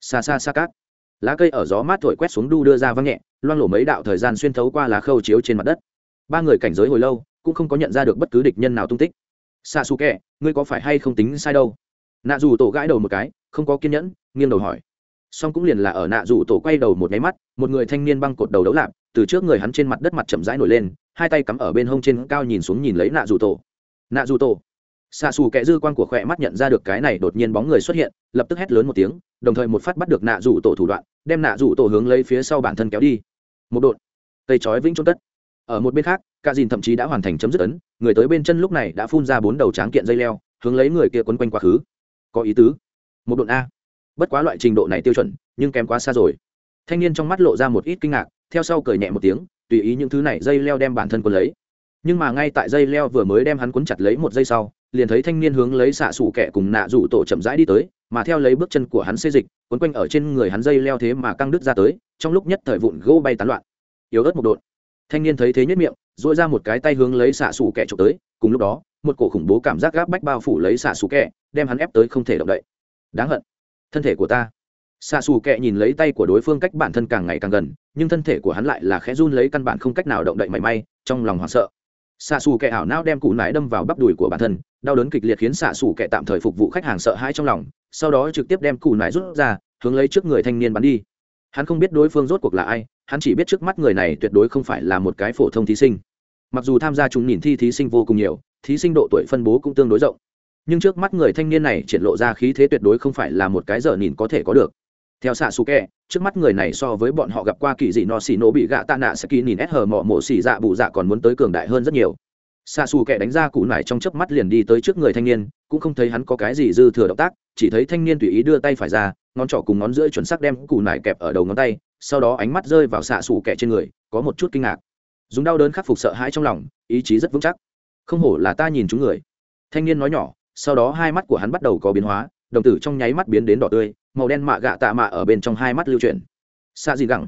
Xa xa xa cát, lá cây ở gió mát thổi quét xuống đu đưa ra văng nhẹ, loang lổ mấy đạo thời gian xuyên thấu qua lá khâu chiếu trên mặt đất. Ba người cảnh giới hồi lâu, cũng không có nhận ra được bất cứ địch nhân nào tung tích. Xa xù kẹ ngươi có phải hay không tính sai đâu? Nạ dù tổ gãi đầu một cái, không có kiên nhẫn, nghiêng đầu hỏi. Song cũng liền là ở nạ dù tổ quay đầu một nháy mắt, một người thanh niên băng cột đầu đấu lạp từ trước người hắn trên mặt đất mặt chậm rãi nổi lên, hai tay cắm ở bên hông trên cao nhìn xuống nhìn lấy nạ dù tổ. Nạ dù tổ. Xạ xù kẻ dư quan của khỏe mắt nhận ra được cái này đột nhiên bóng người xuất hiện, lập tức hét lớn một tiếng, đồng thời một phát bắt được nạ rủ tổ thủ đoạn, đem nạ rủ tổ hướng lấy phía sau bản thân kéo đi. Một đột. Cây chói vĩnh trôn tất. Ở một bên khác, cả dìn thậm chí đã hoàn thành chấm dứt ấn, người tới bên chân lúc này đã phun ra bốn đầu tráng kiện dây leo, hướng lấy người kia quấn quanh quá khứ. Có ý tứ. Một đột a. Bất quá loại trình độ này tiêu chuẩn, nhưng kém quá xa rồi. Thanh niên trong mắt lộ ra một ít kinh ngạc theo sau cười nhẹ một tiếng, tùy ý những thứ này dây leo đem bản thân quấn lấy. Nhưng mà ngay tại dây leo vừa mới đem hắn quấn chặt lấy một giây sau, liền thấy thanh niên hướng lấy xạ xủ kẻ cùng nạ rủ tổ chậm rãi đi tới, mà theo lấy bước chân của hắn xê dịch quấn quanh ở trên người hắn dây leo thế mà căng đứt ra tới, trong lúc nhất thời vụn gỗ bay tán loạn. Yếu ớt một đột thanh niên thấy thế nhất miệng dội ra một cái tay hướng lấy xạ xủ kẻ trộm tới, cùng lúc đó, một cổ khủng bố cảm giác gáp bách bao phủ lấy xạ xủ kẻ, đem hắn ép tới không thể động đậy. Đáng hận. Thân thể của ta xạ xù kệ nhìn lấy tay của đối phương cách bản thân càng ngày càng gần, nhưng thân thể của hắn lại là khẽ run lấy căn bản không cách nào động đậy mảy may, trong lòng hoảng sợ. Xạ xù kệ ảo não đem củ nải đâm vào bắp đùi của bản thân, đau đớn kịch liệt khiến xạ xù kệ tạm thời phục vụ khách hàng sợ hãi trong lòng, sau đó trực tiếp đem củ nải rút ra, hướng lấy trước người thanh niên bắn đi. Hắn không biết đối phương rốt cuộc là ai, hắn chỉ biết trước mắt người này tuyệt đối không phải là một cái phổ thông thí sinh. Mặc dù tham gia chúng nhìn thi thí sinh vô cùng nhiều, thí sinh độ tuổi phân bố cũng tương đối rộng, nhưng trước mắt người thanh niên này triển lộ ra khí thế tuyệt đối không phải là một cái giờ nhìn có thể có được theo xạ xù kẹ, trước mắt người này so với bọn họ gặp qua kỳ dị No xì nổ bị gạ tạ nạ sẽ kỳ nhìn ép hờ mọ mổ xì dạ bụ dạ còn muốn tới cường đại hơn rất nhiều. Xạ xù kẹ đánh ra cụ nải trong chớp mắt liền đi tới trước người thanh niên, cũng không thấy hắn có cái gì dư thừa động tác, chỉ thấy thanh niên tùy ý đưa tay phải ra, ngón trỏ cùng ngón giữa chuẩn xác đem cụ nải kẹp ở đầu ngón tay, sau đó ánh mắt rơi vào xạ xù kẹ trên người, có một chút kinh ngạc. Dùng đau đớn khắc phục sợ hãi trong lòng, ý chí rất vững chắc. Không hổ là ta nhìn chúng người. Thanh niên nói nhỏ, sau đó hai mắt của hắn bắt đầu có biến hóa, đồng tử trong nháy mắt biến đến đỏ tươi màu đen mạ gạ tạ mạ ở bên trong hai mắt lưu chuyển. Xạ gì gẳng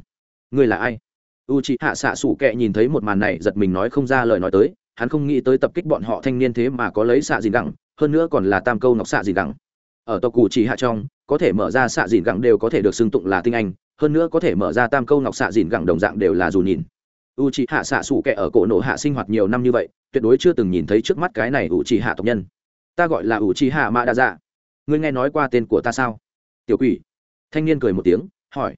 người là ai? U c h ị hạ xạ sủ kệ nhìn thấy một màn này, giật mình nói không ra lời nói tới. Hắn không nghĩ tới tập kích bọn họ thanh niên thế mà có lấy xạ gì gẳng hơn nữa còn là tam câu ngọc xạ gì gẳng ở tộc cụ chỉ hạ trong, có thể mở ra xạ dìn gẳng đều có thể được xưng tụng là tinh anh, hơn nữa có thể mở ra tam câu ngọc xạ dìn gẳng đồng dạng đều là dù nhìn. U c hạ xạ sủ kệ ở cổ nổ hạ sinh hoạt nhiều năm như vậy, tuyệt đối chưa từng nhìn thấy trước mắt cái này u c hạ tộc nhân. Ta gọi là u c hạ mã đa dạ ngươi nghe nói qua tên của ta sao? Tiểu quỷ. Thanh niên cười một tiếng, hỏi.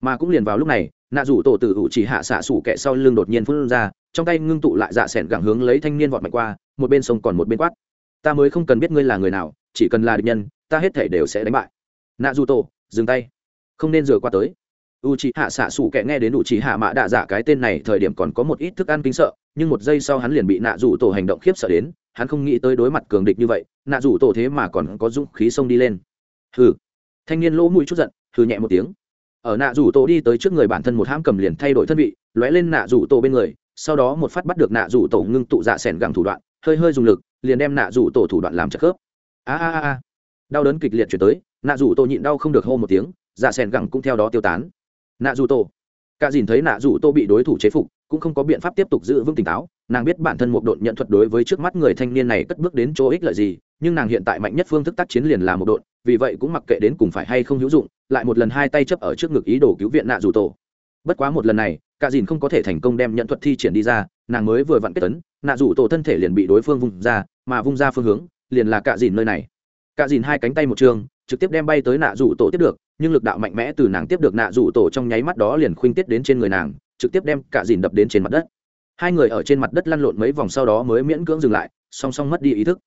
Mà cũng liền vào lúc này, nạ rủ tổ tử ủ chỉ hạ xạ sủ kẹ sau lưng đột nhiên phun ra, trong tay ngưng tụ lại dạ s ẻ n gẳng hướng lấy thanh niên vọt mạnh qua, một bên sông còn một bên quát. Ta mới không cần biết ngươi là người nào, chỉ cần là địch nhân, ta hết thể đều sẽ đánh bại. Nạ rủ tổ, dừng tay. Không nên rửa qua tới. U c hạ xạ sủ kẹ nghe đến u c hạ mạ đạ dạ cái tên này thời điểm còn có một ít thức ăn kính sợ, nhưng một giây sau hắn liền bị nạ rủ tổ hành động khiếp sợ đến, hắn không nghĩ tới đối mặt cường địch như vậy, nạ rủ tổ thế mà còn có dũng khí xông đi lên. Hừ thanh niên lỗ mũi chút giận, hừ nhẹ một tiếng. Ở nạ rủ tổ đi tới trước người bản thân một hãm cầm liền thay đổi thân vị, lóe lên nạ rủ tổ bên người, sau đó một phát bắt được nạ rủ tổ ngưng tụ dạ s ẻ n gẳng thủ đoạn, hơi hơi dùng lực, liền đem nạ rủ tổ thủ đoạn làm chặt khớp. A a a đau đớn kịch liệt chuyển tới, nạ rủ tổ nhịn đau không được hô một tiếng dạ s ẻ n gẳng cũng theo đó tiêu tán. Nạ rủ tổ. Cả dìn thấy nạ rủ tổ bị đối thủ chế phục, cũng không có biện pháp tiếp tục giữ vững tỉnh táo, nàng biết bản thân một độn nhận thuật đối với trước mắt người thanh niên này cất bước đến chỗ ích lợi gì nhưng nàng hiện tại mạnh nhất phương thức tác chiến liền là một đội, vì vậy cũng mặc kệ đến cùng phải hay không hữu dụng, lại một lần hai tay chấp ở trước ngực ý đồ cứu viện nạ dù tổ. Bất quá một lần này, cả dìn không có thể thành công đem nhận thuật thi triển đi ra, nàng mới vừa vặn kết tấn, nạ dù tổ thân thể liền bị đối phương vung ra, mà vung ra phương hướng, liền là cả dìn nơi này. Cả dìn hai cánh tay một trường, trực tiếp đem bay tới nạ dù tổ tiếp được, nhưng lực đạo mạnh mẽ từ nàng tiếp được nạ dù tổ trong nháy mắt đó liền khuynh tiết đến trên người nàng, trực tiếp đem cả dìn đập đến trên mặt đất. Hai người ở trên mặt đất lăn lộn mấy vòng sau đó mới miễn cưỡng dừng lại, song song mất đi ý thức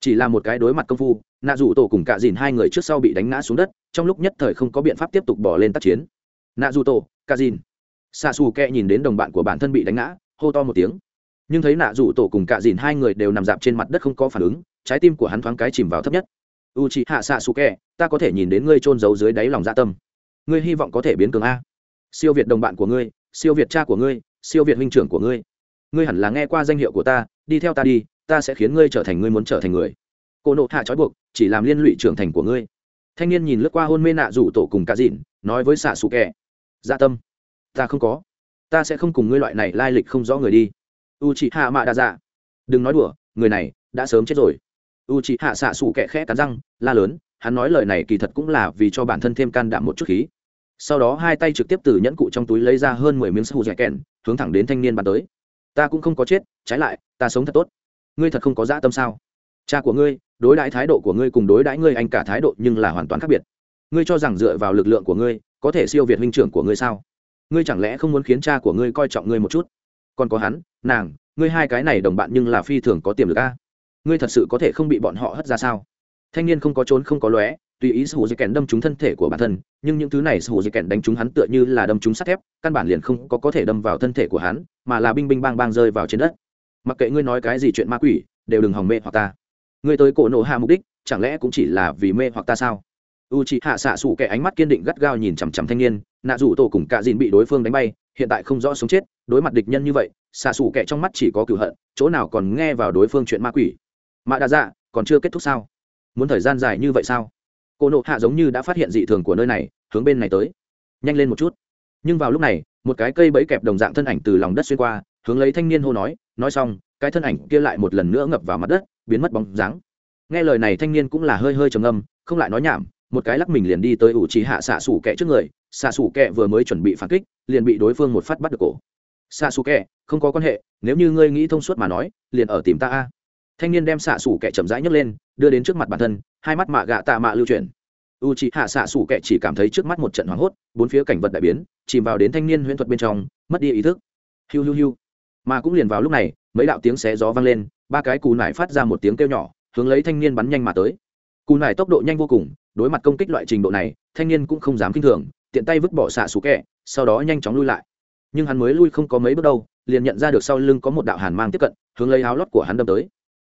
chỉ là một cái đối mặt công phu, nạ dù tổ cùng cạ dìn hai người trước sau bị đánh ngã xuống đất, trong lúc nhất thời không có biện pháp tiếp tục bỏ lên tác chiến. Nạ dù tổ, cạ dìn. Xa xù kẹ nhìn đến đồng bạn của bản thân bị đánh ngã, hô to một tiếng. Nhưng thấy nạ dù tổ cùng cạ dìn hai người đều nằm dạp trên mặt đất không có phản ứng, trái tim của hắn thoáng cái chìm vào thấp nhất. U chị hạ xạ xù kẹ, ta có thể nhìn đến ngươi trôn giấu dưới đáy lòng dạ tâm. Ngươi hy vọng có thể biến cường a. Siêu việt đồng bạn của ngươi, siêu việt cha của ngươi, siêu việt huynh trưởng của ngươi. Ngươi hẳn là nghe qua danh hiệu của ta, đi theo ta đi ta sẽ khiến ngươi trở thành ngươi muốn trở thành người. Cô nộ hạ trói buộc, chỉ làm liên lụy trưởng thành của ngươi. Thanh niên nhìn lướt qua hôn mê nạ rủ tổ cùng cả dịn, nói với xạ xù kẹ dạ tâm. Ta không có. Ta sẽ không cùng ngươi loại này lai lịch không rõ người đi. U chị hạ mạ đa dạ đừng nói đùa, người này đã sớm chết rồi. U chị hạ xạ xù kẹ khẽ cắn răng, la lớn, hắn nói lời này kỳ thật cũng là vì cho bản thân thêm can đảm một chút khí. Sau đó hai tay trực tiếp từ nhẫn cụ trong túi lấy ra hơn mười miếng sù dẻ kèn, hướng thẳng đến thanh niên bắn tới. Ta cũng không có chết, trái lại, ta sống thật tốt ngươi thật không có dã tâm sao? Cha của ngươi, đối đãi thái độ của ngươi cùng đối đãi ngươi anh cả thái độ nhưng là hoàn toàn khác biệt. Ngươi cho rằng dựa vào lực lượng của ngươi, có thể siêu việt huynh trưởng của ngươi sao? Ngươi chẳng lẽ không muốn khiến cha của ngươi coi trọng ngươi một chút? Còn có hắn, nàng, ngươi hai cái này đồng bạn nhưng là phi thường có tiềm lực a. Ngươi thật sự có thể không bị bọn họ hất ra sao? Thanh niên không có trốn không có lóe, tùy ý sù dây kèn đâm trúng thân thể của bản thân, nhưng những thứ này sù dây kèn đánh trúng hắn tựa như là đâm trúng sắt thép, căn bản liền không có có thể đâm vào thân thể của hắn, mà là binh binh bang bang rơi vào trên đất mặc kệ ngươi nói cái gì chuyện ma quỷ, đều đừng hòng mê hoặc ta. Ngươi tới cổ nộ hạ mục đích, chẳng lẽ cũng chỉ là vì mê hoặc ta sao? U chị hạ xạ xủ kẻ ánh mắt kiên định gắt gao nhìn chằm chằm thanh niên, nạ dù tổ cùng cạ dìn bị đối phương đánh bay, hiện tại không rõ sống chết, đối mặt địch nhân như vậy, xạ xủ kẻ trong mắt chỉ có cửu hận, chỗ nào còn nghe vào đối phương chuyện ma quỷ. Mạ đa dạ còn chưa kết thúc sao? Muốn thời gian dài như vậy sao? Cô nộ hạ giống như đã phát hiện dị thường của nơi này, hướng bên này tới. Nhanh lên một chút. Nhưng vào lúc này, một cái cây bẫy kẹp đồng dạng thân ảnh từ lòng đất xuyên qua, hướng lấy thanh niên hô nói nói xong, cái thân ảnh kia lại một lần nữa ngập vào mặt đất, biến mất bóng dáng. Nghe lời này thanh niên cũng là hơi hơi trầm âm không lại nói nhảm, một cái lắc mình liền đi tới ủ trí hạ xạ xủ kẹ trước người, xạ xủ kẹ vừa mới chuẩn bị phản kích, liền bị đối phương một phát bắt được cổ. Xạ xủ kẹ, không có quan hệ, nếu như ngươi nghĩ thông suốt mà nói, liền ở tìm ta a. Thanh niên đem xạ xủ kẹ chậm rãi nhấc lên, đưa đến trước mặt bản thân, hai mắt mạ gạ tạ mạ lưu chuyển. U c h ị hạ xạ xủ kẹ chỉ cảm thấy trước mắt một trận hoảng hốt, bốn phía cảnh vật đại biến, chìm vào đến thanh niên huyễn thuật bên trong, mất đi ý thức. Hiu hiu hiu mà cũng liền vào lúc này, mấy đạo tiếng xé gió vang lên, ba cái cù nải phát ra một tiếng kêu nhỏ, hướng lấy thanh niên bắn nhanh mà tới. Cù nải tốc độ nhanh vô cùng, đối mặt công kích loại trình độ này, thanh niên cũng không dám k i n h thường, tiện tay vứt bỏ xạ xù kẹ, sau đó nhanh chóng lui lại. Nhưng hắn mới lui không có mấy bước đâu, liền nhận ra được sau lưng có một đạo hàn mang tiếp cận, hướng lấy áo lót của hắn đâm tới.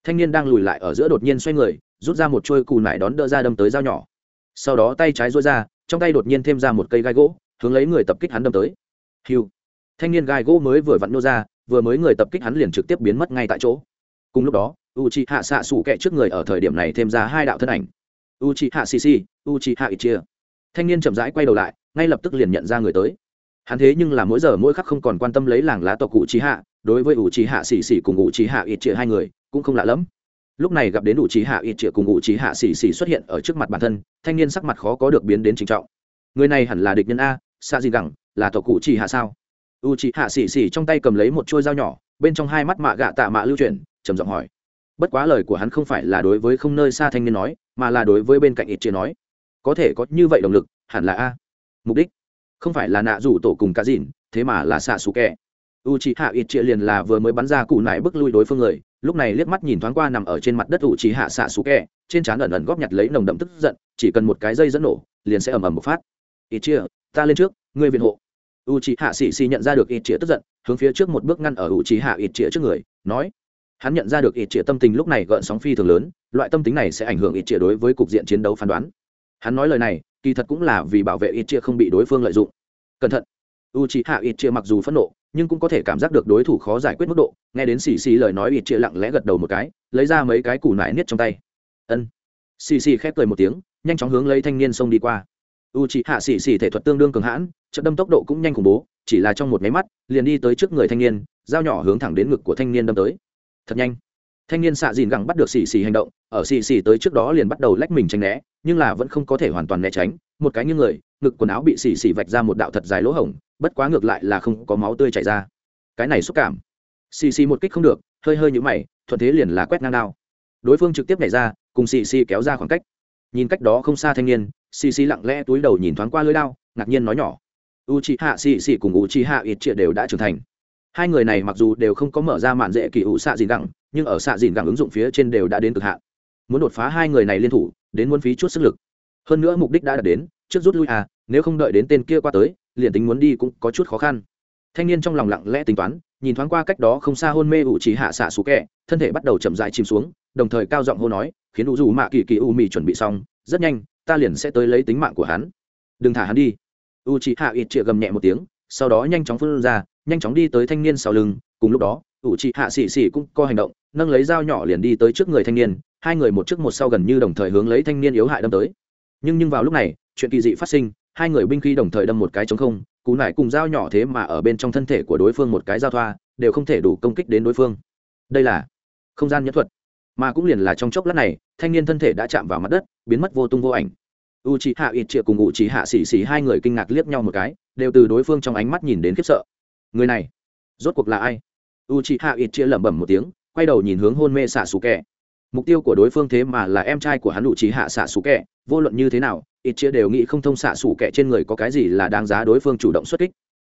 Thanh niên đang lùi lại ở giữa đột nhiên xoay người, rút ra một trôi cù nải đón đỡ ra đâm tới dao nhỏ. Sau đó tay trái rối ra, trong tay đột nhiên thêm ra một cây gai gỗ, hướng lấy người tập kích hắn đâm tới. Hiu! Thanh niên gai gỗ mới vừa vặn nô ra vừa mới người tập kích hắn liền trực tiếp biến mất ngay tại chỗ. Cùng lúc đó u c h i hạ xạ xủ kẹ trước người ở thời điểm này thêm ra hai đạo thân ảnh. U c h i hạ xì u c h i hạ ít chia thanh niên chậm rãi quay đầu lại, ngay lập tức liền nhận ra người tới. Hắn thế nhưng là mỗi giờ mỗi khắc không còn quan tâm lấy làng lá tộc cụ trí hạ đối với ủ trí hạ xì xì cùng ủ trí hạ ít chia hai người, cũng không lạ lẫm lúc này gặp đến ủ trí hạ ít chia cùng ủ trí hạ xì xì xuất hiện ở trước mặt bản thân, thanh niên sắc mặt khó có được biến đến trình trọng. Người này hẳn là địch nhân a xa gì gẳng là tộc cụ trí hạ sao? U chị hạ xì xì trong tay cầm lấy một chuôi dao nhỏ, bên trong hai mắt mạ gạ tạ mạ lưu chuyển, trầm giọng hỏi. Bất quá lời của hắn không phải là đối với không nơi xa thanh niên nói, mà là đối với bên cạnh ít chia nói. Có thể có như vậy động lực, hẳn là a. Mục đích? Không phải là nạ rủ tổ cùng cá dìn, thế mà là xạ xù kẹ u c h ị hạ ít chia liền là vừa mới bắn ra cụ nải bước lui đối phương người, lúc này liếc mắt nhìn thoáng qua nằm ở trên mặt đất u c h ị hạ xạ xù kẹ trên trán ẩn ẩn góp nhặt lấy nồng đậm tức giận, chỉ cần một cái dây dẫn nổ, liền sẽ ầm ầm một phát. Ít chia ta lên trước, ngươi viện hộ u c h i hạ xì xì nhận ra được ít chĩa tức giận, hướng phía trước một bước ngăn ở u c h i hạ ít chĩa trước người, nói, hắn nhận ra được ít chĩa tâm tình lúc này gợn sóng phi thường lớn, loại tâm tính này sẽ ảnh hưởng ít chĩa đối với cục diện chiến đấu phán đoán. Hắn nói lời này, kỳ thật cũng là vì bảo vệ ít chĩa không bị đối phương lợi dụng. Cẩn thận. U c h i hạ ít chĩa mặc dù phẫn nộ, nhưng cũng có thể cảm giác được đối thủ khó giải quyết mức độ, nghe đến xì xì lời nói ít chĩa lặng lẽ gật đầu một cái, lấy ra mấy cái củ nải niết trong tay. Ân. Xì xì khép cười một tiếng, nhanh chóng hướng lấy thanh niên xông đi qua. U c h hạ xì xì thể thuật tương đương cường hãn trận đâm tốc độ cũng nhanh khủng bố, chỉ là trong một máy mắt, liền đi tới trước người thanh niên dao nhỏ hướng thẳng đến ngực của thanh niên đâm tới. Thật nhanh. Thanh niên xạ dìn gẳng bắt được xì xì hành động, ở xì xì tới trước đó liền bắt đầu lách mình tránh né, nhưng là vẫn không có thể hoàn toàn né tránh. Một cái như người, ngực quần áo bị xì xì vạch ra một đạo thật dài lỗ hổng, bất quá ngược lại là không có máu tươi chảy ra. Cái này xúc cảm. Xì xì một kích không được, hơi hơi như mày, thuận thế liền là quét ngang đao. Đối phương trực tiếp nhảy ra, cùng xì xì kéo ra khoảng cách. Nhìn cách đó không xa thanh niên, xì xì lặng lẽ túi đầu nhìn thoáng qua lưới đao, ngạc nhiên nói nhỏ u c h i hạ xì xì cùng u c h i hạ ít triệt đều đã trưởng thành. Hai người này mặc dù đều không có mở ra mạn dễ kỳ ủ xạ dìn gẳng nhưng ở xạ dìn gẳng ứng dụng phía trên đều đã đến cực hạn. Muốn đột phá hai người này liên thủ, đến muốn phí chút sức lực. Hơn nữa mục đích đã đạt đến, trước rút lui à nếu không đợi đến tên kia qua tới, liền tính muốn đi cũng có chút khó khăn. Thanh niên trong lòng lặng lẽ tính toán, nhìn thoáng qua cách đó không xa hôn mê ủ chỉ hạ xạ xú kẹ thân thể bắt đầu chậm dại chìm xuống, đồng thời cao giọng hô nói, khiến u dù mạ kỳ kỳ u mì chuẩn bị xong, rất nhanh, ta liền sẽ tới lấy tính mạng của hắn. Đừng thả hắn đi u chị hạ ít chĩa gầm nhẹ một tiếng, sau đó nhanh chóng phân ra, nhanh chóng đi tới thanh niên sau lưng. Cùng lúc đó, u chị hạ xì xì cũng có hành động, nâng lấy dao nhỏ liền đi tới trước người thanh niên, hai người một trước một sau gần như đồng thời hướng lấy thanh niên yếu hại đâm tới. Nhưng nhưng vào lúc này, chuyện kỳ dị phát sinh, hai người binh khí đồng thời đâm một cái chống không, cú nải cùng dao nhỏ thế mà ở bên trong thân thể của đối phương một cái giao thoa, đều không thể đủ công kích đến đối phương. Đây là không gian nhẫn thuật. Mà cũng liền là trong chốc lát này, thanh niên thân thể đã chạm vào mặt đất, biến mất vô tung vô ảnh u c h i hạ ít triệu cùng u c h i hạ xì xì hai người kinh ngạc liếc nhau một cái, đều từ đối phương trong ánh mắt nhìn đến khiếp sợ. Người này, rốt cuộc là ai? U c h i hạ ít chia lẩm bẩm một tiếng, quay đầu nhìn hướng hôn mê xạ xù kẹ mục tiêu của đối phương thế mà là em trai của hắn u c h i hạ xạ xù kẹ vô luận như thế nào ít chia đều nghĩ không thông xạ xù kẹ trên người có cái gì là đáng giá đối phương chủ động xuất kích.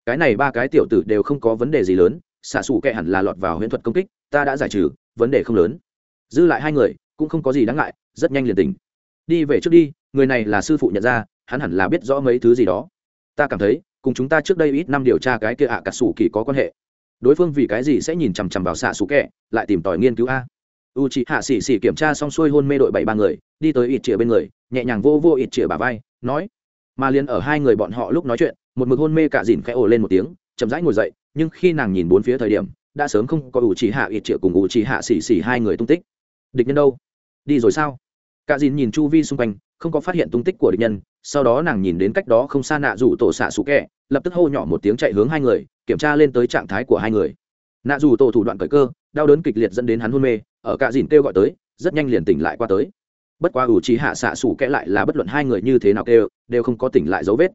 Cái này ba cái tiểu tử đều không có vấn đề gì lớn xạ xù kẹ hẳn là lọt vào huyễn thuật công kích, ta đã giải trừ, vấn đề không lớn. Dư lại hai người, cũng không có gì đáng ngại, rất nhanh liền tỉnh đi về trước đi, người này là sư phụ nhận ra, hắn hẳn là biết rõ mấy thứ gì đó. Ta cảm thấy, cùng chúng ta trước đây ít năm điều tra cái kia ạ à cà sủ kỳ có quan hệ. Đối phương vì cái gì sẽ nhìn chằm chằm vào xạ sủ kẹ lại tìm tòi nghiên cứu a. U c hạ xỉ xỉ kiểm tra xong xuôi hôn mê đội bảy ba người, đi tới ít chĩa bên người, nhẹ nhàng vô vô ít chĩa bà vai, nói. Mà liền ở hai người bọn họ lúc nói chuyện, một mực hôn mê cả dìn khẽ ồ lên một tiếng, chậm rãi ngồi dậy, nhưng khi nàng nhìn bốn phía thời điểm, đã sớm không có u c hạ ít chĩa cùng u c hạ xỉ xỉ hai người tung tích. Địch nhân đâu? Đi rồi sao? Cả dìn nhìn chu vi xung quanh, không có phát hiện tung tích của địch nhân, sau đó nàng nhìn đến cách đó không xa nạ rủ tổ xạ sủ kẹ, lập tức hô nhỏ một tiếng chạy hướng hai người, kiểm tra lên tới trạng thái của hai người. Nạ rủ tổ thủ đoạn cởi cơ, đau đớn kịch liệt dẫn đến hắn hôn mê, ở cạ dìn kêu gọi tới, rất nhanh liền tỉnh lại qua tới. Bất quá ủ trí hạ xạ sủ kẹ lại là bất luận hai người như thế nào kêu, đều không có tỉnh lại dấu vết.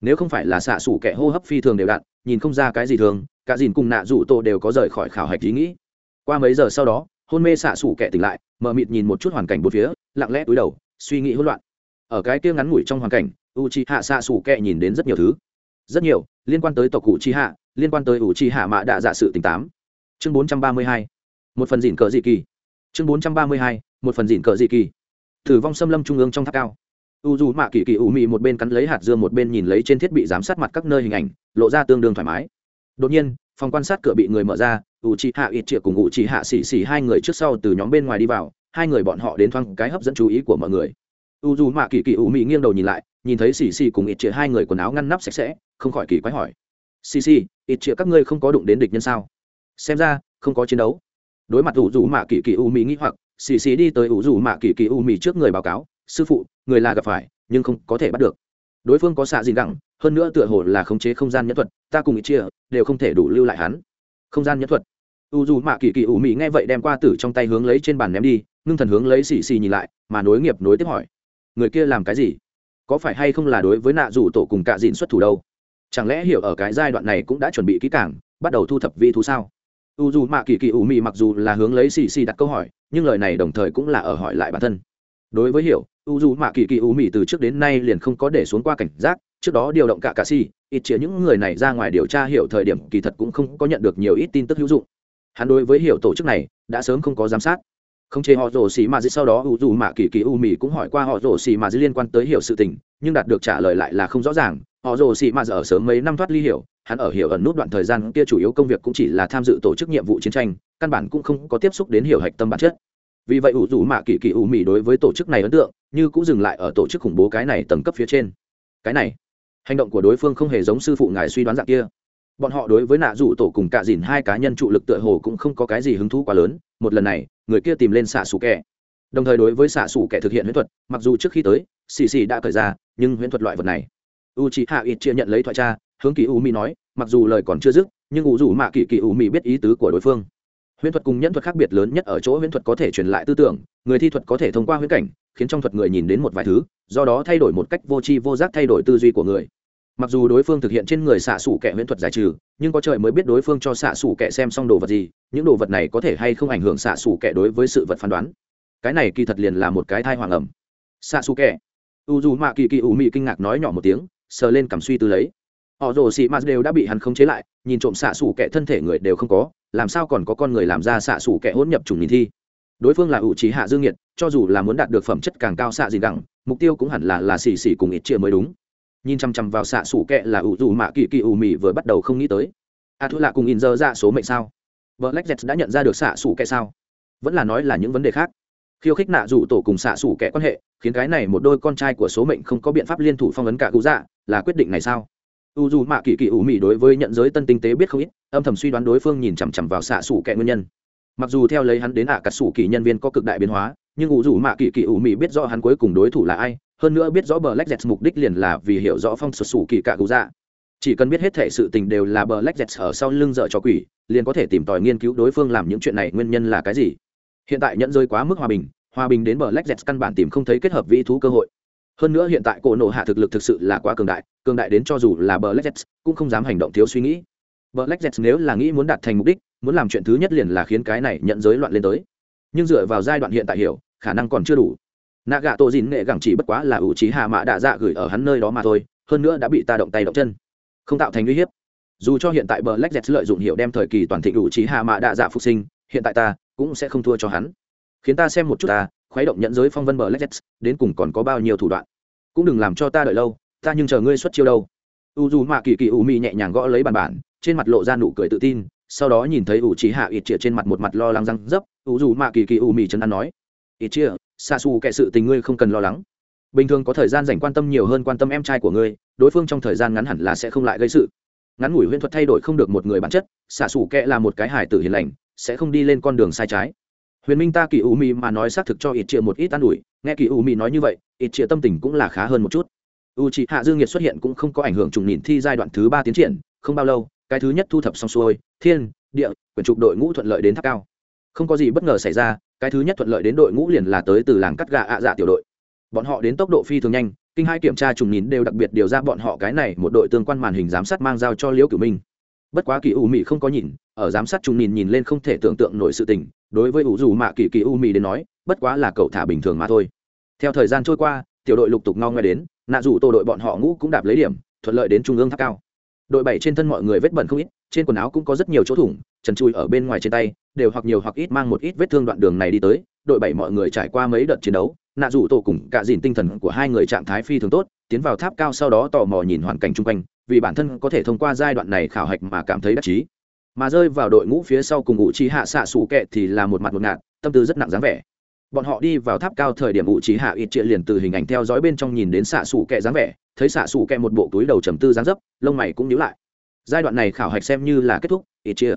Nếu không phải là xạ sủ kẹ hô hấp phi thường đều đặn, nhìn không ra cái gì thường, cả dìn cùng nạ rủ tổ đều có rời khỏi khảo hạch ý nghĩ. Qua mấy giờ sau đó, hôn mê xạ sủ kẹ tỉnh lại mờ mịt nhìn một chút hoàn cảnh bốn phía lặng lẽ túi đầu, suy nghĩ hỗn loạn. Ở cái kia ngắn ngủi trong hoàn cảnh u c h i hạ xạ xù kẹ nhìn đến rất nhiều thứ. Rất nhiều, liên quan tới tộc cụ i hạ liên quan tới u c h i hạ mạ đạ dạ sự tỉnh tám chương bốn trăm ba mươi hai, một phần dịn cờ dị kỳ. Chương bốn trăm ba mươi hai, một phần dịn cờ dị kỳ. Thử vong xâm lâm trung ương trong tháp cao. U dù mạ kỳ kỳ ủ mị một bên cắn lấy hạt dưa một bên nhìn lấy trên thiết bị giám sát mặt các nơi hình ảnh, lộ ra tương đương thoải mái. Đột nhiên, phòng quan sát cửa bị người mở ra u chi hạ ít triệu cùng u chi hạ xì xì hai người trước sau từ nhóm bên ngoài đi vào hai người bọn họ đến thoáng cái hấp dẫn chú ý của mọi người. U dù mạ kỳ kỳ ủ mị nghiêng đầu nhìn lại, nhìn thấy xì xì cùng ít chĩa hai người quần áo ngăn nắp sạch sẽ, không khỏi kỳ quái hỏi. Xì xì ít chĩa các ngươi không có đụng đến địch nhân sao? Xem ra, không có chiến đấu. Đối mặt u dù mạ kỳ kỳ ủ mị nghĩ hoặc, xì xì đi tới u dù mạ kỳ kỳ ủ mị trước người báo cáo, sư phụ, người là gặp phải, nhưng không có thể bắt được. Đối phương có xạ gì gẳng hơn nữa tựa hồ là khống chế không gian nhẫn thuật, ta cùng ít chia đều không thể đủ lưu lại hắn. Không gian nhẫn thuật. U dù mạ kỳ kỳ ủ mị nghe vậy đem qua tử trong tay hướng lấy trên bàn ném đi ngưng thần hướng lấy xì xì nhìn lại, mà nối nghiệp nối tiếp hỏi, người kia làm cái gì? Có phải hay không là đối với nạ rủ tổ cùng cạ dịn xuất thủ đâu? Chẳng lẽ hiểu ở cái giai đoạn này cũng đã chuẩn bị kỹ càng, bắt đầu thu thập vị thú sao? U dù mạ kỳ kỳ ủ mị mặc dù là hướng lấy xì xì đặt câu hỏi, nhưng lời này đồng thời cũng là ở hỏi lại bản thân. Đối với hiểu, u dù mạ kỳ kỳ ủ mị từ trước đến nay liền không có để xuống qua cảnh giác, trước đó điều động cả cà xì ít chĩa những người này ra ngoài điều tra hiểu thời điểm kỳ thật cũng không có nhận được nhiều ít tin tức hữu dụng. Hắn đối với hiểu tổ chức này, đã sớm không có giám sát không chế họ rồ xì mà dĩ sau đó u dù mạ kỳ kỳ u mì cũng hỏi qua họ rồ xì mà dĩ liên quan tới hiểu sự tình, nhưng đạt được trả lời lại là không rõ ràng. Họ rồ xì mà ở sớm mấy năm thoát ly hiểu, hắn ở hiểu ẩn nút đoạn thời gian kia chủ yếu công việc cũng chỉ là tham dự tổ chức nhiệm vụ chiến tranh, căn bản cũng không có tiếp xúc đến hiểu hạch tâm bản chất. Vì vậy ủ dù mạ kỳ kỳ u mì đối với tổ chức này ấn tượng, như cũng dừng lại ở tổ chức khủng bố cái này tầng cấp phía trên. Cái này, hành động của đối phương không hề giống sư phụ ngài suy đoán dạng kia bọn họ đối với nạ rủ tổ cùng cạ dìn hai cá nhân trụ lực tựa hồ cũng không có cái gì hứng thú quá lớn, một lần này, người kia tìm lên xạ xù kẻ. Đồng thời đối với xạ xù kẻ thực hiện huyễn thuật, mặc dù trước khi tới, xì xì đã cởi ra, nhưng huyễn thuật loại vật này. U c h ị hạ ít chia nhận lấy thoại cha hướng kỳ u mi nói, mặc dù lời còn chưa dứt, nhưng u dù mạ kỳ kỳ u mi biết ý tứ của đối phương. Huyễn thuật cùng nhẫn thuật khác biệt lớn nhất ở chỗ huyễn thuật có thể truyền lại tư tưởng, người thi thuật có thể thông qua huyễn cảnh, khiến trong thuật người nhìn đến một vài thứ, do đó thay đổi một cách vô tri vô giác thay đổi tư duy của người mặc dù đối phương thực hiện trên người xạ xủ kẻ huyễn thuật giải trừ, nhưng có trời mới biết đối phương cho xạ xủ kẻ xem xong đồ vật gì, những đồ vật này có thể hay không ảnh hưởng xạ xủ kẻ đối với sự vật phán đoán. Cái này kỳ thật liền là một cái thai hoàng ẩm. Xạ xù kẻ. U dù mạ kỳ kỳ ủ mị kinh ngạc nói nhỏ một tiếng, sờ lên cảm suy tư lấy. Họ rồ xị mạt đều đã bị hắn khống chế lại, nhìn trộm xạ xủ kẻ thân thể người đều không có, làm sao còn có con người làm ra xạ xủ kẻ hỗn nhập trùng nhìn thi. Đối phương là ủ trí hạ dương nhiệt, cho dù là muốn đạt được phẩm chất càng cao xạ gì đẳng, mục tiêu cũng hẳn là là xì xì cùng ít chia mới đúng nhìn chăm chăm vào xạ xủ kẹ là ủ dù mạ kỳ kỳ ủ mị vừa bắt đầu không nghĩ tới. À, A thu lạ cùng in dơ ra số mệnh sao? Vợ lách dẹt đã nhận ra được xạ xủ kẹ sao? Vẫn là nói là những vấn đề khác. Khiêu khích nạ dù tổ cùng xạ xủ kệ quan hệ, khiến cái này một đôi con trai của số mệnh không có biện pháp liên thủ phong ấn cả cụ dạ là quyết định này sao? U dù mạ kỳ kỳ ủ mị đối với nhận giới tân tinh tế biết không ít, âm thầm suy đoán đối phương nhìn chằm chằm vào xạ xủ kệ nguyên nhân. Mặc dù theo lấy hắn đến ạ à cà sủ kỳ nhân viên có cực đại biến hóa, nhưng u dù mạ kỳ kỳ ủ mị biết rõ hắn cuối cùng đối thủ là ai hơn nữa biết rõ bờ lách dẹt mục đích liền là vì hiểu rõ phong sụt sủ kỳ cả cụ dạ. Chỉ cần biết hết thể sự tình đều là bờ lách dẹt ở sau lưng dợ cho quỷ, liền có thể tìm tòi nghiên cứu đối phương làm những chuyện này nguyên nhân là cái gì. Hiện tại nhận rơi quá mức hòa bình hòa bình đến bờ lách dẹt căn bản tìm không thấy kết hợp vĩ thú cơ hội. Hơn nữa hiện tại cổ nộ hạ thực lực thực sự là quá cường đại cường đại đến cho dù là bờ lách jets cũng không dám hành động thiếu suy nghĩ. Bờ lách jets nếu là nghĩ muốn đạt thành mục đích, muốn làm chuyện thứ nhất liền là khiến cái này nhận giới loạn lên tới. Nhưng dựa vào giai đoạn hiện tại hiểu, khả năng còn chưa đủ nạ gạ tổ dìn nghệ gẳng chỉ bất quá là ủ trí hạ mã đạ dạ gửi ở hắn nơi đó mà thôi, hơn nữa đã bị ta động tay động chân. Không tạo thành uy hiếp. Dù cho hiện tại bờ lách dẹt lợi dụng hiệu đem thời kỳ toàn thịnh ủ trí hạ mã đạ dạ phục sinh, hiện tại ta cũng sẽ không thua cho hắn. Khiến ta xem một chút ta, khuấy động nhận giới phong vân bờ lách dẹt đến cùng còn có bao nhiêu thủ đoạn. Cũng đừng làm cho ta đợi lâu, ta nhưng chờ ngươi xuất chiêu đâu. U dù mạ kỳ kỳ u mi nhẹ nhàng gõ lấy bàn bản, trên mặt lộ ra nụ cười tự tin, sau đó nhìn thấy u trí hạ ít chia trên mặt một mặt lo lắng răng dấp u dù mạ kỳ kỳ u mi chân ăn nói ít chia xa xù kệ sự tình ngươi không cần lo lắng. Bình thường có thời gian dành quan tâm nhiều hơn quan tâm em trai của ngươi, đối phương trong thời gian ngắn hẳn là sẽ không lại gây sự. Ngắn ngủi huyễn thuật thay đổi không được một người bản chất xạ xù kệ là một cái hải tử hiền lành, sẽ không đi lên con đường sai trái. Huyền minh ta kỳ u mi mà nói xác thực cho ít chia một ít an ủi, nghe kỳ u mi nói như vậy ít chia tâm tình cũng là khá hơn một chút. U c hạ dương nhiệt xuất hiện cũng không có ảnh hưởng trùng nhìn thi giai đoạn thứ ba tiến triển, không bao lâu, cái thứ nhất thu thập xong xuôi, thiên, địa quyển trục đội ngũ thuận lợi đến tháp cao không có gì bất ngờ xảy ra, cái thứ nhất thuận lợi đến đội ngũ liền là tới từ làng cắt gà ạ dạ tiểu đội. Bọn họ đến tốc độ phi thường nhanh, kinh hai kiểm tra trùng nhìn đều đặc biệt điều ra bọn họ cái này một đội tương quan màn hình giám sát mang giao cho liễu cửu minh. Bất quá kỳ u Mị không có nhìn, ở giám sát trùng nhìn nhìn lên không thể tưởng tượng nổi sự tình, đối với ủ dù mạ kỳ kỳ u Mị đến nói, bất quá là cậu thả bình thường mà thôi. Theo thời gian trôi qua, tiểu đội lục tục ngao ngoe đến, nạ dù tổ đội bọn họ ngũ cũng đạp lấy điểm, thuận lợi đến trung ương tháp cao. Đội bảy trên thân mọi người vết bẩn không ít trên quần áo cũng có rất nhiều chỗ thủng, trần chui ở bên ngoài trên tay, đều hoặc nhiều hoặc ít mang một ít vết thương đoạn đường này đi tới, đội bảy mọi người trải qua mấy đợt chiến đấu, nạ rủ tổ cùng cả dìn tinh thần của hai người trạng thái phi thường tốt, tiến vào tháp cao sau đó tò mò nhìn hoàn cảnh chung quanh, vì bản thân có thể thông qua giai đoạn này khảo hạch mà cảm thấy đắc chí. Mà rơi vào đội ngũ phía sau cùng ngụ trí hạ xạ sủ kệ thì là một mặt một ngạt, tâm tư rất nặng dáng vẻ. Bọn họ đi vào tháp cao thời điểm ngụ trí hạ ít triệt liền từ hình ảnh theo dõi bên trong nhìn đến xạ sủ kệ dáng vẻ, thấy xạ sủ kệ một bộ túi đầu trầm tư dáng dấp, lông mày cũng nhíu lại giai đoạn này khảo hạch xem như là kết thúc ít chia.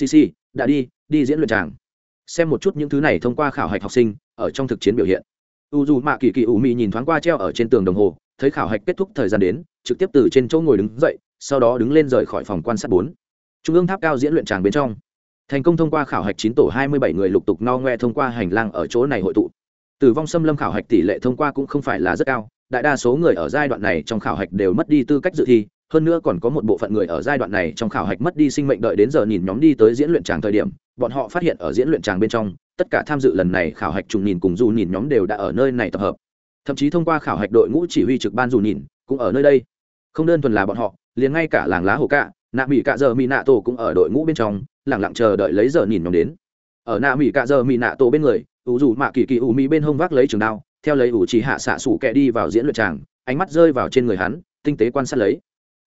Cc đã đi đi diễn luyện tràng. Xem một chút những thứ này thông qua khảo hạch học sinh, ở trong thực chiến biểu hiện. U dù mạ kỳ kỳ ủ mị nhìn thoáng qua treo ở trên tường đồng hồ, thấy khảo hạch kết thúc thời gian đến, trực tiếp từ trên chỗ ngồi đứng dậy, sau đó đứng lên rời khỏi phòng quan sát bốn. Trung ương tháp cao diễn luyện tràng bên trong. Thành công thông qua khảo hạch chín tổ hai mươi bảy người lục tục no ngoe thông qua hành lang ở chỗ này hội tụ. Tử vong xâm lâm khảo hạch tỷ lệ thông qua cũng không phải là rất cao, đại đa số người ở giai đoạn này trong khảo hạch đều mất đi tư cách dự thi hơn nữa còn có một bộ phận người ở giai đoạn này trong khảo hạch mất đi sinh mệnh đợi đến giờ nhìn nhóm đi tới diễn luyện tràng thời điểm, bọn họ phát hiện ở diễn luyện tràng bên trong, tất cả tham dự lần này khảo hạch trùng nhìn cùng dù nhìn nhóm đều đã ở nơi này tập hợp. Thậm chí thông qua khảo hạch đội ngũ chỉ huy trực ban dù nhìn, cũng ở nơi đây. Không đơn thuần là bọn họ, liền ngay cả làng lá hồ cạ, nạ mỹ cạ giờ mỹ nạ tổ cũng ở đội ngũ bên trong lẳng lặng chờ đợi lấy giờ nhìn nhóm đến. Ở nạ mỹ cạ giờ mỹ nạ tổ bên người, ủ dù mạ kỳ kỳ ủ mỹ bên hông vác lấy trường đao, theo lấy ủ chỉ hạ xạ sủ kẹ đi vào diễn luyện tràng, ánh mắt rơi vào trên người hắn, tinh tế quan sát lấy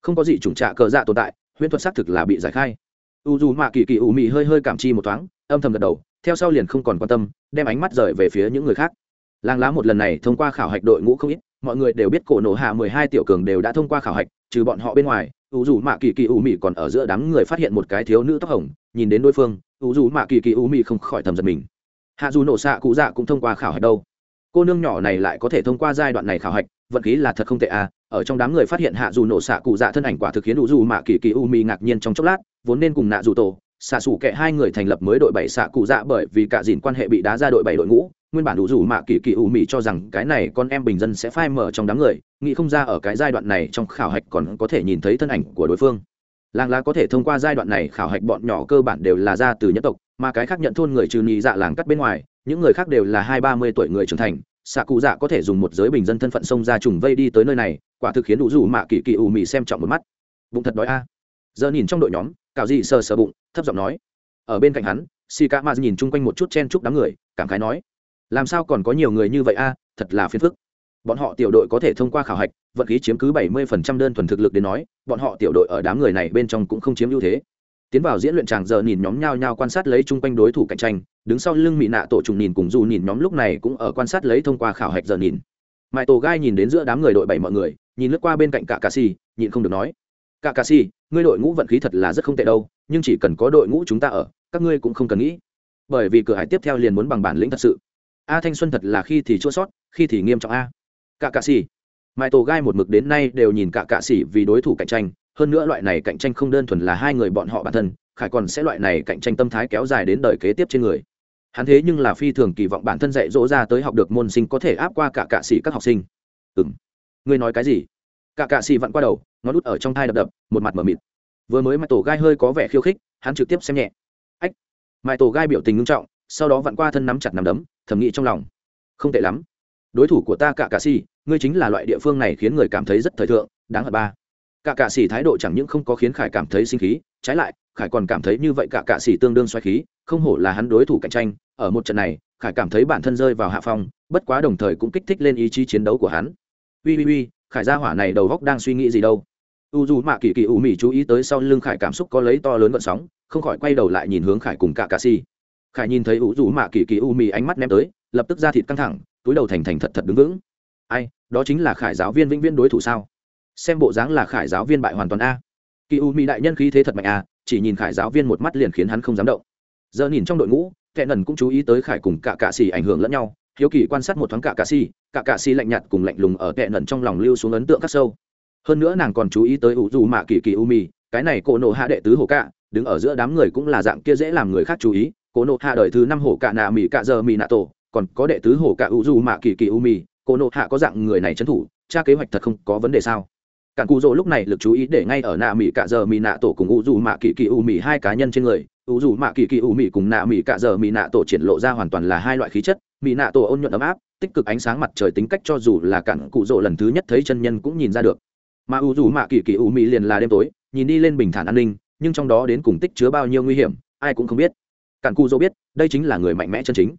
không có gì chủng trạ cờ dạ tồn tại, huyễn thuật xác thực là bị giải khai. U dù mạ kỳ kỳ ủ mị hơi hơi cảm chi một thoáng, âm thầm gật đầu, theo sau liền không còn quan tâm, đem ánh mắt rời về phía những người khác. Làng lá một lần này thông qua khảo hạch đội ngũ không ít, mọi người đều biết cổ nổ hạ mười hai tiểu cường đều đã thông qua khảo hạch, trừ bọn họ bên ngoài, u dù mạ kỳ kỳ ủ mị còn ở giữa đám người phát hiện một cái thiếu nữ tóc hồng, nhìn đến đối phương, u dù mạ kỳ kỳ ủ mị không khỏi thầm giật mình. Hạ dù nổ xạ cụ dạ cũng thông qua khảo hạch đâu cô nương nhỏ này lại có thể thông qua giai đoạn này khảo hạch, vận khí là thật không tệ à ở trong đám người phát hiện hạ dù nổ xạ cụ dạ thân ảnh quả thực khiến u dù mạ kỳ kỳ u mị ngạc nhiên trong chốc lát, vốn nên cùng nạ dù tổ, xạ xủ kệ hai người thành lập mới đội bảy xạ cụ dạ bởi vì cả dìn quan hệ bị đá ra đội bảy đội ngũ, nguyên bản đủ dù mạ kỳ kỳ u mị cho rằng cái này con em bình dân sẽ phai mở trong đám người, nghĩ không ra ở cái giai đoạn này trong khảo hạch còn có thể nhìn thấy thân ảnh của đối phương. Làng lá có thể thông qua giai đoạn này khảo hạch bọn nhỏ cơ bản đều là ra từ nhân tộc, mà cái khác nhận thôn người trừ nhị dạ làng cắt bên ngoài những người khác đều là hai, ba mươi tuổi người trưởng thành, xạ cụ dạ có thể dùng một giới bình dân thân phận xông ra trùng vây đi tới nơi này, quả thực khiến đủ rủ mạ kỳ kỳ ù mị xem trọng một mắt. Bụng thật đói a. Giờ nhìn trong đội nhóm cào dị sờ sờ bụng, thấp giọng nói. Ở bên cạnh hắn si ca ma nhìn chung quanh một chút chen chúc đám người, cảm khái nói. Làm sao còn có nhiều người như vậy a, thật là phiền phức. Bọn họ tiểu đội có thể thông qua khảo hạch, vận khí chiếm cứ bảy mươi phần trăm đơn thuần thực lực đến nói, bọn họ tiểu đội ở đám người này bên trong cũng không chiếm ưu thế tiến vào diễn luyện tràng giờ nhìn nhóm nhao nhao quan sát lấy chung quanh đối thủ cạnh tranh, đứng sau lưng mỹ nạ tổ trùng nhìn cùng dù nhìn nhóm lúc này cũng ở quan sát lấy thông qua khảo hạch giờ nhìn. Mãi tổ gai nhìn đến giữa đám người đội bảy mọi người, nhìn lướt qua bên cạnh cả cà xì, nhịn không được nói cả cà si ngươi đội ngũ vận khí thật là rất không tệ đâu, nhưng chỉ cần có đội ngũ chúng ta ở, các ngươi cũng không cần nghĩ. Bởi vì cửa hải tiếp theo liền muốn bằng bản lĩnh thật sự. A thanh xuân thật là khi thì chua sót, khi thì nghiêm trọng a. Cả cà si mãi tổ gai một mực đến nay đều nhìn cả cà si vì đối thủ cạnh tranh hơn nữa loại này cạnh tranh không đơn thuần là hai người bọn họ bản thân, khải còn sẽ loại này cạnh tranh tâm thái kéo dài đến đời kế tiếp trên người. Hắn thế nhưng là phi thường kỳ vọng bản thân dạy dỗ ra tới học được môn sinh có thể áp qua cả cạ sĩ các học sinh. Ừ m ngươi nói cái gì? Cả cạ sĩ vặn qua đầu nó đút ở trong thai đập đập, một mặt m ở mịt. Vừa mới mãi tổ gai hơi có vẻ khiêu khích, hắn trực tiếp xem nhẹ. Ách. Mãi tổ gai biểu tình ngưng trọng, sau đó vặn qua thân nắm chặt nắm đấm, thầm nghĩ trong lòng. Không tệ lắm. Đối thủ của ta cả cạ sĩ, ngươi chính là loại địa phương này khiến người cảm thấy rất thời thượng, đáng hận ba cả cạ sĩ thái độ chẳng những không có khiến khải cảm thấy sinh khí, trái lại, khải còn cảm thấy như vậy cả cạ sĩ tương đương xoay khí, không hổ là hắn đối thủ cạnh tranh. Ở một trận này, khải cảm thấy bản thân rơi vào hạ phong, bất quá đồng thời cũng kích thích lên ý chí chiến đấu của hắn. Ui ui ui, khải gia hỏa này đầu góc đang suy nghĩ gì đâu? U dù mạ kỳ kỳ ủ mị chú ý tới sau lưng khải cảm xúc có lấy to lớn vận sóng, không khỏi quay đầu lại nhìn hướng khải cùng cả cạ xì khải nhìn thấy u dù mạ kỳ kỳ ủ mị ánh mắt ném tới, lập tức ra thịt căng thẳng, túi đầu thành thành thật thật đứng vững. Ai, đó chính là khải giáo viên vĩnh viễn đối thủ sao? Xem bộ dáng là khải giáo viên bại hoàn toàn a. Kỳ u mỹ đại nhân khí thế thật mạnh a, chỉ nhìn khải giáo viên một mắt liền khiến hắn không dám động. Giờ nhìn trong đội ngũ, kẻ nần cũng chú ý tới khải cùng cả cạ xì ảnh hưởng lẫn nhau, hiếu kỳ quan sát một thoáng cả cạ xì, cả cạ xì lạnh nhạt cùng lạnh lùng ở kẻ nần trong lòng lưu xuống ấn tượng các sâu. Hơn nữa nàng còn chú ý tới ủ dù mạ kỳ kỳ u mì cái này cổ nộ hạ đệ tứ hồ cạ, đứng ở giữa đám người cũng là dạng kia dễ làm người khác chú ý. Cổ nộ hạ đời thứ năm hồ cạ nạ mỹ cạ giờ mỹ nạ tổ, còn có đệ tứ hồ cạ ủ dù mạ kỳ kỳ u mì cổ nộ hạ có dạng người này trấn thủ, tra kế hoạch thật không có vấn đề sao? Cản cụ rỗ lúc này lực chú ý để ngay ở nạ mỹ cả giờ mỹ nạ tổ cùng u dù mạ kỳ kỳ u mỹ hai cá nhân trên người. U dù mạ kỳ kỳ u mỹ cùng nạ mỹ cả giờ mỹ nạ tổ triển lộ ra hoàn toàn là hai loại khí chất. Mỹ nạ tổ ôn nhuận ấm áp, tích cực ánh sáng mặt trời tính cách cho dù là cản cụ rỗ lần thứ nhất thấy chân nhân cũng nhìn ra được. Mà u dù mạ kỳ kỳ u mỹ liền là đêm tối, nhìn đi lên bình thản an ninh, nhưng trong đó đến cùng tích chứa bao nhiêu nguy hiểm, ai cũng không biết. Cản cụ dỗ biết, đây chính là người mạnh mẽ chân chính.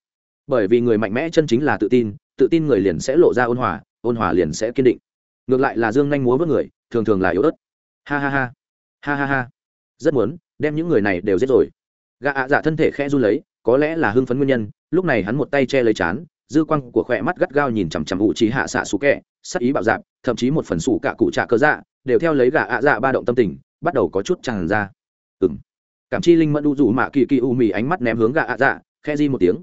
Bởi vì người mạnh mẽ chân chính là tự tin tự tin người liền sẽ lộ ra ôn hòa ôn hòa liền sẽ kiên định ngược lại là dương nhanh múa với người, thường thường là yếu ớt. Ha ha ha. Ha ha ha. Rất muốn, đem những người này đều giết rồi. Gã ạ dạ thân thể khẽ run lấy, có lẽ là hưng phấn nguyên nhân, lúc này hắn một tay che lấy chán, dư quăng của khỏe mắt gắt gao nhìn chằm chằm ủ trí hạ xạ xú kẹ, sắc ý bạo dạp thậm chí một phần sủ cả cụ trạ cơ dạ đều theo lấy gã ạ dạ ba động tâm tình, bắt đầu có chút tràn ra. Ừ m cảm chi linh mẫn u rủ mạ kỳ kỳ u mì ánh mắt ném hướng gã ạ dạ khe di một tiếng.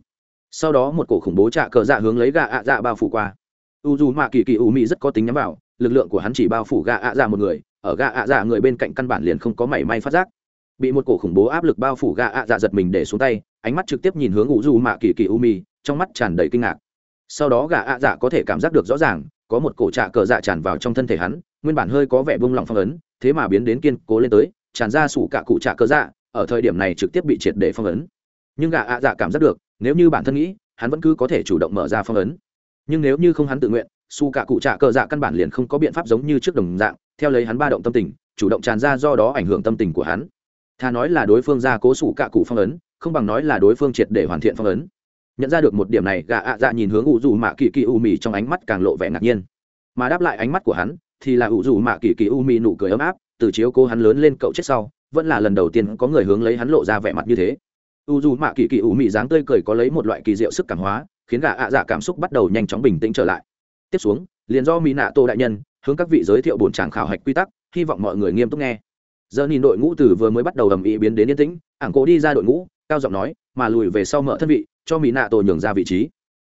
Sau đó một cổ khủng bố trạ cờ dạ hướng lấy gã ạ dạ bao phủ qua. U dù mạ kỳ kỳ u mì rất có tính nhắm vào lực lượng của hắn chỉ bao phủ gã ạ dạ một người ở gã ạ dạ người bên cạnh căn bản liền không có mảy may phát giác. Bị một cổ khủng bố áp lực bao phủ gã ạ dạ giật mình để xuống tay ánh mắt trực tiếp nhìn hướng u dù mạ kỳ kỳ u mi, trong mắt tràn đầy kinh ngạc. Sau đó gã ạ dạ có thể cảm giác được rõ ràng có một cổ trạ cờ dạ tràn vào trong thân thể hắn nguyên bản hơi có vẻ bông lỏng phong ấn thế mà biến đến kiên cố lên tới tràn ra sủ cả cụ trạ cờ dạ ở thời điểm này trực tiếp bị triệt để phong ấn. Nhưng gã ạ dạ cảm giác được nếu như bản thân nghĩ hắn vẫn cứ có thể chủ động mở ra phong ấn. Nhưng nếu như không hắn tự nguyện su cả cụ trạ cờ dạ căn bản liền không có biện pháp giống như trước đồng dạng, theo lấy hắn ba động tâm tình, chủ động tràn ra do đó ảnh hưởng tâm tình của hắn. Thà nói là đối phương ra cố sủ cả cụ phong ấn, không bằng nói là đối phương triệt để hoàn thiện phong ấn. Nhận ra được một điểm này, gã ạ dạ nhìn hướng ủ dù mạ kỳ kỳ u mì trong ánh mắt càng lộ vẻ ngạc nhiên. Mà đáp lại ánh mắt của hắn, thì là ủ dù mạ kỳ kỳ u mì nụ cười ấm áp, từ chiếu cô hắn lớn lên cậu chết sau, vẫn là lần đầu tiên có người hướng lấy hắn lộ ra vẻ mặt như thế. U dù mạ kỳ kỳ u mì dáng tươi cười có lấy một loại kỳ diệu sức cảm hóa, khiến gã ạ dạ cảm xúc bắt đầu nhanh chóng bình tĩnh trở lại tiếp xuống, liền do mỹ nạ tô đại nhân hướng các vị giới thiệu bổn tràng khảo hạch quy tắc, hy vọng mọi người nghiêm túc nghe. Giờ nhìn đội ngũ từ vừa mới bắt đầu ầm ĩ biến đến yên tĩnh, ảng cố đi ra đội ngũ, cao giọng nói, mà lùi về sau mở thân vị, cho mỹ nạ tổ nhường ra vị trí.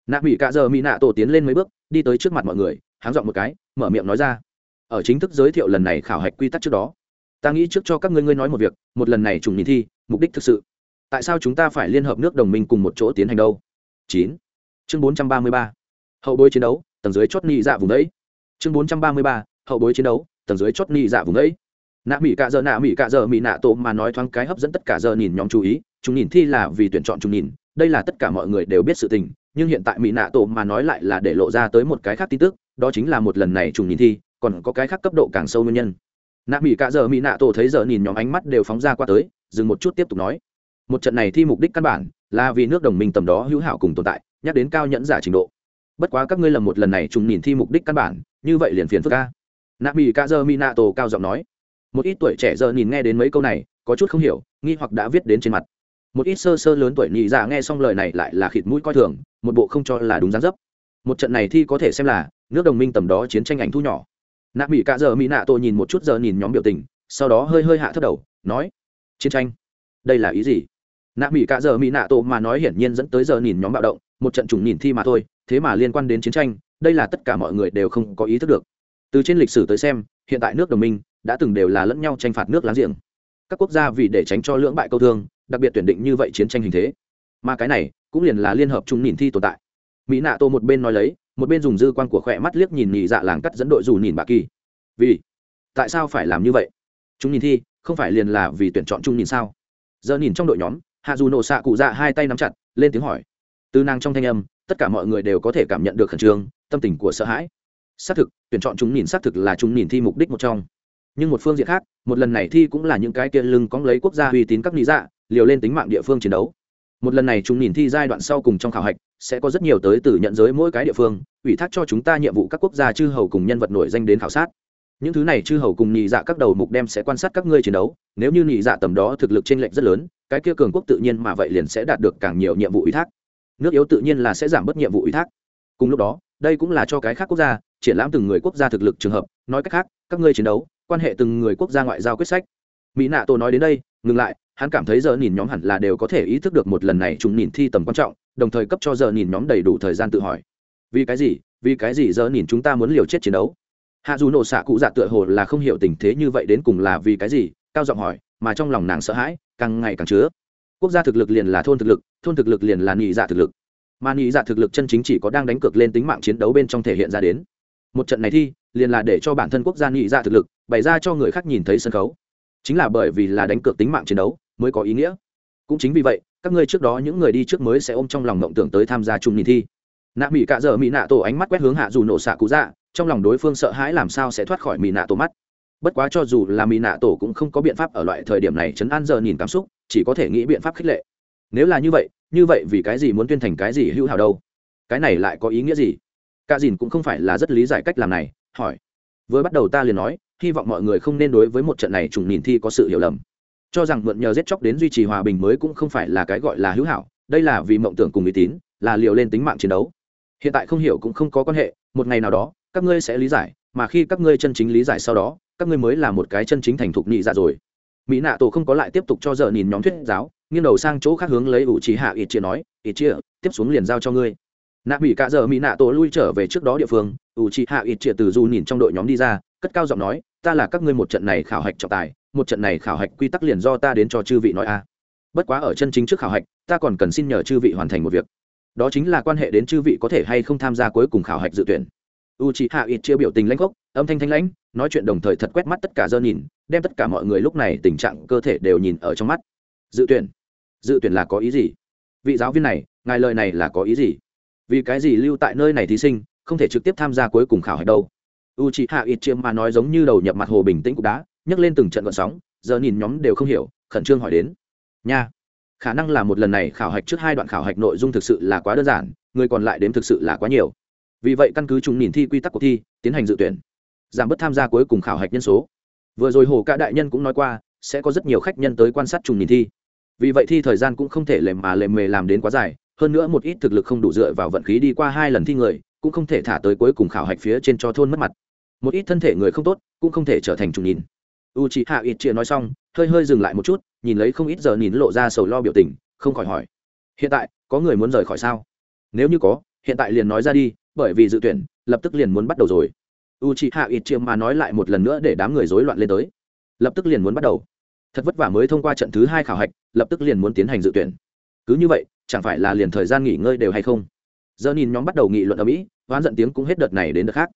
Nạ mỹ cả giờ mỹ nạ tổ tiến lên mấy bước, đi tới trước mặt mọi người, háng giọng một cái, mở miệng nói ra, ở chính thức giới thiệu lần này khảo hạch quy tắc trước đó, ta nghĩ trước cho các ngươi ngươi nói một việc, một lần này trùng nhìn thi, mục đích thực sự. Tại sao chúng ta phải liên hợp nước đồng minh cùng một chỗ tiến hành đâu? Chín. Chương bốn trăm ba mươi ba. Hậu bối chiến đấu tầng dưới chót nị dạ vùng đấy chương bốn trăm ba mươi ba, hậu bối chiến đấu, tầng dưới chót nị dạ vùng đấy nạ mỹ cạ giờ nạ mỹ cạ giờ mỹ nạ tổ mà nói thoáng cái hấp dẫn tất cả giờ nhìn nhóm chú ý. Chúng nhìn thi là vì tuyển chọn chúng nhìn. Đây là tất cả mọi người đều biết sự tình, nhưng hiện tại mỹ nạ tổ mà nói lại là để lộ ra tới một cái khác tin tức, đó chính là một lần này trùng nhìn thi, còn có cái khác cấp độ càng sâu nguyên nhân. Nạ mỹ cạ giờ mỹ nạ tổ thấy giờ nhìn nhóm ánh mắt đều phóng ra qua tới, dừng một chút tiếp tục nói. Một trận này thi mục đích căn bản là vì nước đồng minh tầm đó hữu hảo cùng tồn tại, nhắc đến cao nhẫn giả trình độ bất quá các ngươi lầm một lần này trùng nhìn thi mục đích căn bản, như vậy liền phiền phức ca nạ mỹ ca dơ mi nạ tổ cao giọng nói. Một ít tuổi trẻ giờ nhìn nghe đến mấy câu này, có chút không hiểu, nghi hoặc đã viết đến trên mặt. Một ít sơ sơ lớn tuổi nhị dạ nghe xong lời này lại là khịt mũi coi thường, một bộ không cho là đúng dáng dấp. Một trận này thi có thể xem là, nước đồng minh tầm đó chiến tranh ảnh thu nhỏ. Nạ mỹ ca dơ mi nạ tổ nhìn một chút giờ nhìn nhóm biểu tình, sau đó hơi hơi hạ thấp đầu, nói, chiến tranh? Đây là ý gì? Nạ mỹ cả giờ mỹ nạ tổ mà nói hiển nhiên dẫn tới giờ nhìn nhóm bạo động một trận trùng nhìn thi mà thôi, thế mà liên quan đến chiến tranh, đây là tất cả mọi người đều không có ý thức được. Từ trên lịch sử tới xem, hiện tại nước đồng minh đã từng đều là lẫn nhau tranh phạt nước láng giềng. Các quốc gia vì để tránh cho lưỡng bại câu thương, đặc biệt tuyển định như vậy chiến tranh hình thế. Mà cái này cũng liền là liên hợp chung nhìn thi tồn tại. Mỹ nạ tô một bên nói lấy, một bên dùng dư quan của khỏe mắt liếc nhìn nhị dạ làng cắt dẫn đội dù nhìn bà kỳ. Vì tại sao phải làm như vậy? Chúng nhìn thi không phải liền là vì tuyển chọn chung nhìn sao? Giờ nhìn trong đội nhóm hạ dù nổ xạ cụ dạ hai tay nắm chặt, lên tiếng hỏi từ nàng trong thanh âm, tất cả mọi người đều có thể cảm nhận được khẩn trương, tâm tình của sợ hãi. Xác thực, tuyển chọn chúng nhìn xác thực là chúng nhìn thi mục đích một trong. Nhưng một phương diện khác, một lần này thi cũng là những cái kia lưng cóng lấy quốc gia uy tín các lý dạ liều lên tính mạng địa phương chiến đấu. Một lần này chúng nhìn thi giai đoạn sau cùng trong khảo hạch, sẽ có rất nhiều tới từ nhận giới mỗi cái địa phương, ủy thác cho chúng ta nhiệm vụ các quốc gia chư hầu cùng nhân vật nổi danh đến khảo sát. Những thứ này chư hầu cùng nhị dạ các đầu mục đem sẽ quan sát các ngươi chiến đấu, nếu như nhị dạ tầm đó thực lực t r ê n lệch rất lớn, cái kia cường quốc tự nhiên mà vậy liền sẽ đạt được càng nhiều nhiệm vụ ủy thác nước yếu tự nhiên là sẽ giảm bớt nhiệm vụ ủy thác. Cùng lúc đó, đây cũng là cho cái khác quốc gia, triển lãm từng người quốc gia thực lực trường hợp, nói cách khác, các ngươi chiến đấu, quan hệ từng người quốc gia ngoại giao quyết sách. Mỹ nạ tổ nói đến đây, ngừng lại, hắn cảm thấy giờ nhìn nhóm hẳn là đều có thể ý thức được một lần này chúng nhìn thi tầm quan trọng, đồng thời cấp cho giờ nhìn nhóm đầy đủ thời gian tự hỏi. Vì cái gì, vì cái gì giờ nhìn chúng ta muốn liều chết chiến đấu? Hạ dù nổ xạ cụ dạ tựa hồ là không hiểu tình thế như vậy đến cùng là vì cái gì, cao giọng hỏi, mà trong lòng nàng sợ hãi, càng ngày càng chứa quốc gia thực lực liền là thôn thực lực, thôn thực lực liền là nhị dạ thực lực. Mà nhị dạ thực lực chân chính chỉ có đang đánh cược lên tính mạng chiến đấu bên trong thể hiện ra đến. Một trận này thi, liền là để cho bản thân quốc gia nhị dạ thực lực bày ra cho người khác nhìn thấy sân khấu. Chính là bởi vì là đánh cược tính mạng chiến đấu mới có ý nghĩa. Cũng chính vì vậy, các ngươi trước đó những người đi trước mới sẽ ôm trong lòng mộng tưởng tới tham gia chung nhìn thi. Nạ mỹ cạ dở mỹ nạ tổ ánh mắt quét hướng hạ dù nổ xạ cụ dạ trong lòng đối phương sợ hãi làm sao sẽ thoát khỏi mỹ nạ tổ mắt bất quá cho dù là mỹ nạ tổ cũng không có biện pháp ở loại thời điểm này chấn an giờ nhìn cảm xúc, chỉ có thể nghĩ biện pháp khích lệ. Nếu là như vậy như vậy vì cái gì muốn tuyên thành cái gì hữu hảo đâu? Cái này lại có ý nghĩa gì? Cả dìn cũng không phải là rất lý giải cách làm này, hỏi. Với bắt đầu ta liền nói, hy vọng mọi người không nên đối với một trận này trùng nhìn thi có sự hiểu lầm. Cho rằng mượn nhờ giết chóc đến duy trì hòa bình mới cũng không phải là cái gọi là hữu hảo, đây là vì mộng tưởng cùng uy tín, là liều lên tính mạng chiến đấu. Hiện tại không hiểu cũng không có quan hệ, một ngày nào đó, các ngươi sẽ lý giải, mà khi các ngươi chân chính lý giải sau đó các ngươi mới là một cái chân chính thành thục nhị dạ rồi. Mỹ nạ tổ không có lại tiếp tục cho giờ nhìn nhóm thuyết giáo, nghiêng đầu sang chỗ khác hướng lấy ủ trí hạ ít chia nói ít chia tiếp xuống liền giao cho ngươi. Nạ mỹ cả giờ mỹ nạ tổ lui trở về trước đó địa phương, ủ trí hạ ít chia từ du nhìn trong đội nhóm đi ra, cất cao giọng nói, ta là các ngươi một trận này khảo hạch trọng tài, một trận này khảo hạch quy tắc liền do ta đến cho chư vị nói a. Bất quá ở chân chính trước khảo hạch, ta còn cần xin nhờ chư vị hoàn thành một việc. Đó chính là quan hệ đến chư vị có thể hay không tham gia cuối cùng khảo hạch dự tuyển u c h i hạ ít chia biểu tình lãnh gốc âm thanh thanh lãnh, nói chuyện đồng thời thật quét mắt tất cả dơ nhìn, đem tất cả mọi người lúc này tình trạng, cơ thể đều nhìn ở trong mắt. Dự tuyển. Dự tuyển là có ý gì? Vị giáo viên này, ngài lời này là có ý gì? Vì cái gì lưu tại nơi này thí sinh, không thể trực tiếp tham gia cuối cùng khảo hạch đâu? U c h i hạ ít chia mà nói giống như đầu nhập mặt hồ bình tĩnh cục đá, nhấc lên từng trận vận sóng, giờ nhìn nhóm đều không hiểu, khẩn trương hỏi đến. Nha, khả năng là một lần này khảo hạch trước hai đoạn khảo hạch nội dung thực sự là quá đơn giản, người còn lại đến thực sự là quá nhiều vì vậy căn cứ chúng nhìn thi quy tắc cuộc thi, tiến hành dự tuyển. Giảm bớt tham gia cuối cùng khảo hạch nhân số. Vừa rồi hồ cả đại nhân cũng nói qua, sẽ có rất nhiều khách nhân tới quan sát trùng nhìn thi. Vì vậy thi thời gian cũng không thể lềm mà lềm mề làm đến quá dài, hơn nữa một ít thực lực không đủ dựa vào vận khí đi qua hai lần thi người, cũng không thể thả tới cuối cùng khảo hạch phía trên cho thôn mất mặt. Một ít thân thể người không tốt, cũng không thể trở thành trùng nhìn. U chị hạ ít chia nói xong, hơi hơi dừng lại một chút, nhìn lấy không ít giờ nhìn lộ ra sầu lo biểu tình, không khỏi hỏi. Hiện tại, có người muốn rời khỏi sao? Nếu như có, hiện tại liền nói ra đi bởi vì dự tuyển, lập tức liền muốn bắt đầu rồi. U chị hạ ít chia mà nói lại một lần nữa để đám người rối loạn lên tới. Lập tức liền muốn bắt đầu. Thật vất vả mới thông qua trận thứ hai khảo hạch, lập tức liền muốn tiến hành dự tuyển. Cứ như vậy, chẳng phải là liền thời gian nghỉ ngơi đều hay không? Giờ nhìn nhóm bắt đầu nghị luận ở mỹ, oán giận tiếng cũng hết đợt này đến đợt khác.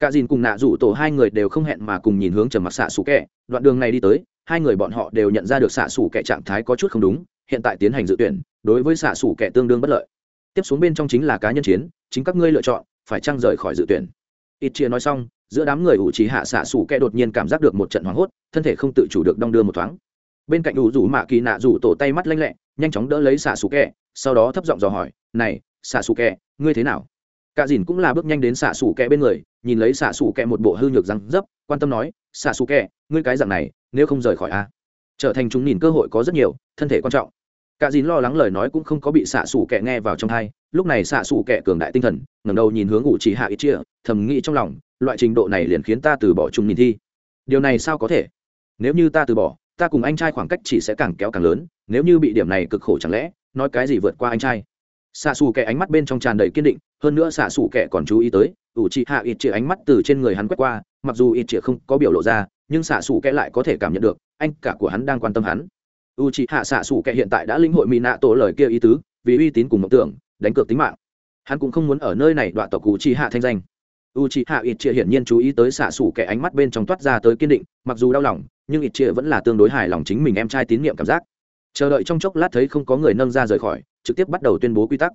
Cả dìn cùng nạ rủ tổ hai người đều không hẹn mà cùng nhìn hướng trầm mặc xạ xù kẹ đoạn đường này đi tới, hai người bọn họ đều nhận ra được xạ xù kẹ trạng thái có chút không đúng, hiện tại tiến hành dự tuyển, đối với xạ xù kẹ tương đương bất lợi tiếp xuống bên trong chính là cá nhân chiến, chính các ngươi lựa chọn, phải trăng rời khỏi dự tuyển? Ít chia nói xong, giữa đám người ủ trí hạ xạ xù kẹ đột nhiên cảm giác được một trận hoảng hốt, thân thể không tự chủ được đong đưa một thoáng. Bên cạnh ủ rủ mạ kỳ nạ rủ tổ tay mắt lanh lẹ, nhanh chóng đỡ lấy xạ xù kẹ sau đó thấp giọng dò hỏi, này, xạ xù kẹ ngươi thế nào? Cả dìn cũng là bước nhanh đến xạ xù kẹ bên người, nhìn lấy xạ xù kẹ một bộ hư nhược răng dấp, quan tâm nói, xạ xù kẹ ngươi cái dạng này, nếu không rời khỏi a? Trở thành chúng nhìn cơ hội có rất nhiều, thân thể quan trọng cả dìn lo lắng lời nói cũng không có bị xạ xù kẻ nghe vào trong thai lúc này xạ xù kẻ cường đại tinh thần, ngẩng đầu nhìn hướng ủ chỉ hạ ít chia, thầm nghĩ trong lòng, loại trình độ này liền khiến ta từ bỏ chung nhìn thi. Điều này sao có thể? Nếu như ta từ bỏ, ta cùng anh trai khoảng cách chỉ sẽ càng kéo càng lớn, nếu như bị điểm này cực khổ chẳng lẽ, nói cái gì vượt qua anh trai? Xạ xù kẻ ánh mắt bên trong tràn đầy kiên định, hơn nữa xạ xù kẻ còn chú ý tới ủ chị hạ ít chĩa ánh mắt từ trên người hắn quét qua, mặc dù ít chĩa không có biểu lộ ra, nhưng xạ xù kẻ lại có thể cảm nhận được, anh cả của hắn đang quan tâm hắn u chị hạ xạ xù kệ hiện tại đã linh hội mỹ nạ tổ lời kia ý tứ, vì uy tín cùng mộng tưởng, đánh cược tính mạng. Hắn cũng không muốn ở nơi này đoạn tộc cụ chị hạ thanh danh. U chị hạ ít chia hiển nhiên chú ý tới xạ xủ kẻ ánh mắt bên trong toát ra tới kiên định, mặc dù đau lòng, nhưng ít chia vẫn là tương đối hài lòng chính mình em trai tín nhiệm cảm giác. Chờ đợi trong chốc lát thấy không có người nâng ra rời khỏi, trực tiếp bắt đầu tuyên bố quy tắc.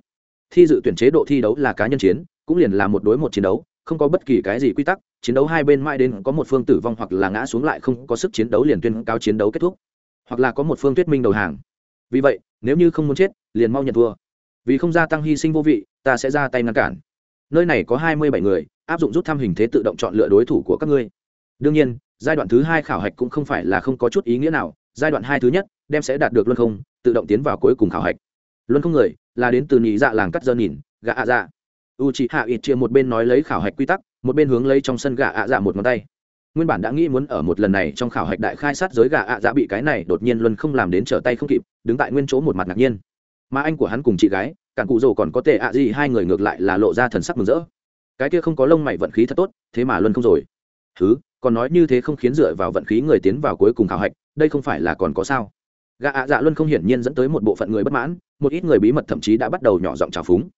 Thi dự tuyển chế độ thi đấu là cá nhân chiến, cũng liền là một đối một chiến đấu, không có bất kỳ cái gì quy tắc, chiến đấu hai bên mãi đến có một phương tử vong hoặc là ngã xuống lại không có sức chiến đấu liền tuyên cao chiến đấu kết thúc hoặc là có một phương thuyết minh đầu hàng. Vì vậy, nếu như không muốn chết, liền mau nhận thua. Vì không gia tăng hy sinh vô vị, ta sẽ ra tay ngăn cản. Nơi này có hai mươi bảy người, áp dụng rút thăm hình thế tự động chọn lựa đối thủ của các ngươi. Đương nhiên, giai đoạn thứ hai khảo hạch cũng không phải là không có chút ý nghĩa nào. Giai đoạn hai thứ nhất, đem sẽ đạt được luân không, tự động tiến vào cuối cùng khảo hạch. Luân không người, là đến từ nhị dạ làng cắt dơ nhìn gà ạ dạ. U chị hạ ít chia một bên nói lấy khảo hạch quy tắc, một bên hướng lấy trong sân gà ạ dạ một ngón tay nguyên bản đã nghĩ muốn ở một lần này trong khảo hạch đại khai sát giới gà ạ dạ bị cái này đột nhiên luân không làm đến trở tay không kịp, đứng tại nguyên chỗ một mặt ngạc nhiên. Mà anh của hắn cùng chị gái, cản cụ rồ còn có tệ ạ gì, hai người ngược lại là lộ ra thần sắc mừng rỡ. Cái kia không có lông mày vận khí thật tốt, thế mà luân không rồi. Thứ, còn nói như thế không khiến dựa vào vận khí người tiến vào cuối cùng khảo hạch, đây không phải là còn có sao? Gạ ạ dạ luân không hiển nhiên dẫn tới một bộ phận người bất mãn, một ít người bí mật thậm chí đã bắt đầu nhỏ giọng trào phúng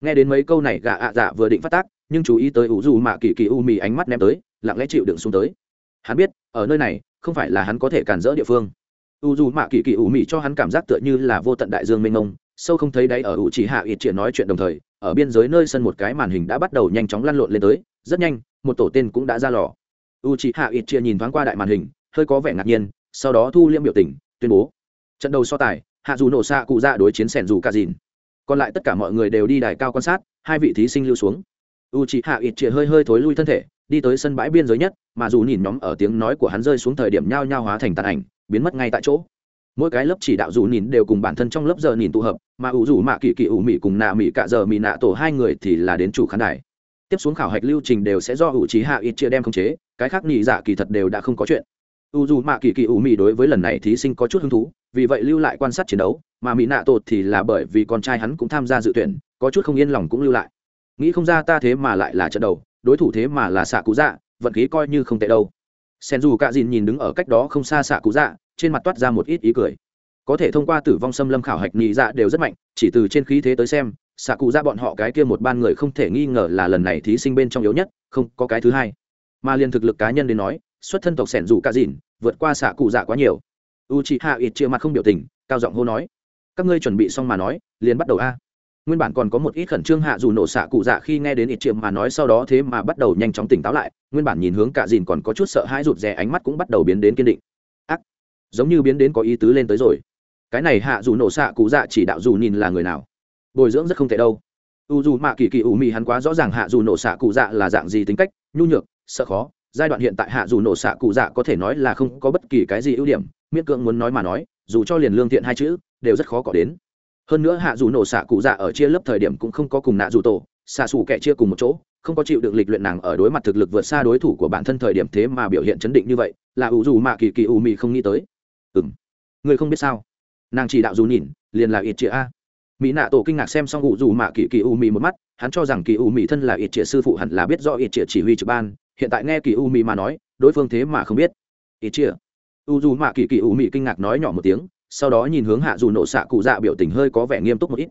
nghe đến mấy câu này gà ạ dạ vừa định phát tác, nhưng chú ý tới ủ dù mạ kỳ kỳ u mì ánh mắt ném tới, lặng lẽ chịu đựng xuống tới. Hắn biết, ở nơi này, không phải là hắn có thể cản rỡ địa phương. U dù mạ kỳ kỳ u mì cho hắn cảm giác tựa như là vô tận đại dương mênh mông, sâu không thấy đáy ở ủ chỉ hạ ít triển nói chuyện đồng thời, ở biên giới nơi sân một cái màn hình đã bắt đầu nhanh chóng lăn lộn lên tới, rất nhanh, một tổ tên cũng đã ra lò. U chỉ hạ ít triển nhìn thoáng qua đại màn hình, hơi có vẻ ngạc nhiên, sau đó thu liễm biểu tình, tuyên bố. Trận đầu so tài hạ dù nổ xạ cụ dạ đối chiến sẻn dù cả dìn còn lại tất cả mọi người đều đi đài cao quan sát, hai vị thí sinh lưu xuống. U chị hạ ít chĩa hơi hơi thối lui thân thể, đi tới sân bãi biên giới nhất, mà dù nhìn nhóm ở tiếng nói của hắn rơi xuống thời điểm nhao nhao hóa thành tàn ảnh, biến mất ngay tại chỗ. Mỗi cái lớp chỉ đạo dù nhìn đều cùng bản thân trong lớp giờ nhìn tụ hợp, mà ủ dù mạ kỳ kỳ ủ mị cùng nạ mị cả giờ mị nạ tổ hai người thì là đến chủ khán đài. Tiếp xuống khảo hạch lưu trình đều sẽ do ủ trí hạ ít chia đem khống chế, cái khác nhị dạ kỳ thật đều đã không có chuyện u dù mạ kỳ kỳ u mị đối với lần này thí sinh có chút hứng thú, vì vậy lưu lại quan sát chiến đấu, mà mỹ nạ tột thì là bởi vì con trai hắn cũng tham gia dự tuyển, có chút không yên lòng cũng lưu lại. Nghĩ không ra ta thế mà lại là trận đầu, đối thủ thế mà là xạ cú dạ vận khí coi như không tệ đâu. Sen dù cạ dìn nhìn đứng ở cách đó không xa xạ cú dạ trên mặt toát ra một ít ý cười. Có thể thông qua tử vong xâm lâm khảo hạch nhị dạ đều rất mạnh, chỉ từ trên khí thế tới xem xạ cụ dạ bọn họ cái kia một ban người không thể nghi ngờ là lần này thí sinh bên trong yếu nhất, không có cái thứ hai. Mà liên thực lực cá nhân đến nói xuất thân tộc sẻn dù cả dìn, vượt qua xạ cụ dạ quá nhiều. U chị hạ ít chia mặt không biểu tình, cao giọng hô nói, các ngươi chuẩn bị xong mà nói, liền bắt đầu a. Nguyên bản còn có một ít khẩn trương hạ dù nổ xạ cụ dạ khi nghe đến ít chiệm mà nói sau đó thế mà bắt đầu nhanh chóng tỉnh táo lại, nguyên bản nhìn hướng cả dìn còn có chút sợ hãi rụt rè ánh mắt cũng bắt đầu biến đến kiên định. Ác! Giống như biến đến có ý tứ lên tới rồi. Cái này hạ dù nổ xạ cụ dạ chỉ đạo dù nhìn là người nào? Bồi dưỡng rất không thể đâu. U dù mạ kỳ kỳ ủ mị hắn quá rõ ràng hạ dù nổ xạ cụ dạ là dạng gì tính cách, nhu nhược, sợ khó giai đoạn hiện tại hạ dù nổ xạ cụ dạ có thể nói là không có bất kỳ cái gì ưu điểm, miễn cưỡng muốn nói mà nói, dù cho liền lương thiện hai chữ, đều rất khó có đến. Hơn nữa hạ dù nổ xạ cụ dạ ở chia lớp thời điểm cũng không có cùng nạ dù tổ, xạ xù kẻ chia cùng một chỗ, không có chịu được lịch luyện nàng ở đối mặt thực lực vượt xa đối thủ của bản thân thời điểm thế mà biểu hiện chấn định như vậy, là ủ dù mạ kỳ kỳ ủ mị không nghĩ tới. Ừ m người không biết sao? Nàng chỉ đạo dù nhìn, liền là ít chĩa a. Mỹ nạ tổ kinh ngạc xem xong ủ dù mạ kỳ kỳ u mị một mắt, hắn cho rằng kỳ u mị thân là ít chĩa sư phụ hẳn là biết rõ ít chĩa chỉ huy trực ban hiện tại nghe kỳ u mì mà nói, đối phương thế mà không biết. Ít chia u dù mạ kỳ kỳ u mì kinh ngạc nói nhỏ một tiếng, sau đó nhìn hướng hạ dù nổ xạ cụ dạ biểu tình hơi có vẻ nghiêm túc một ít.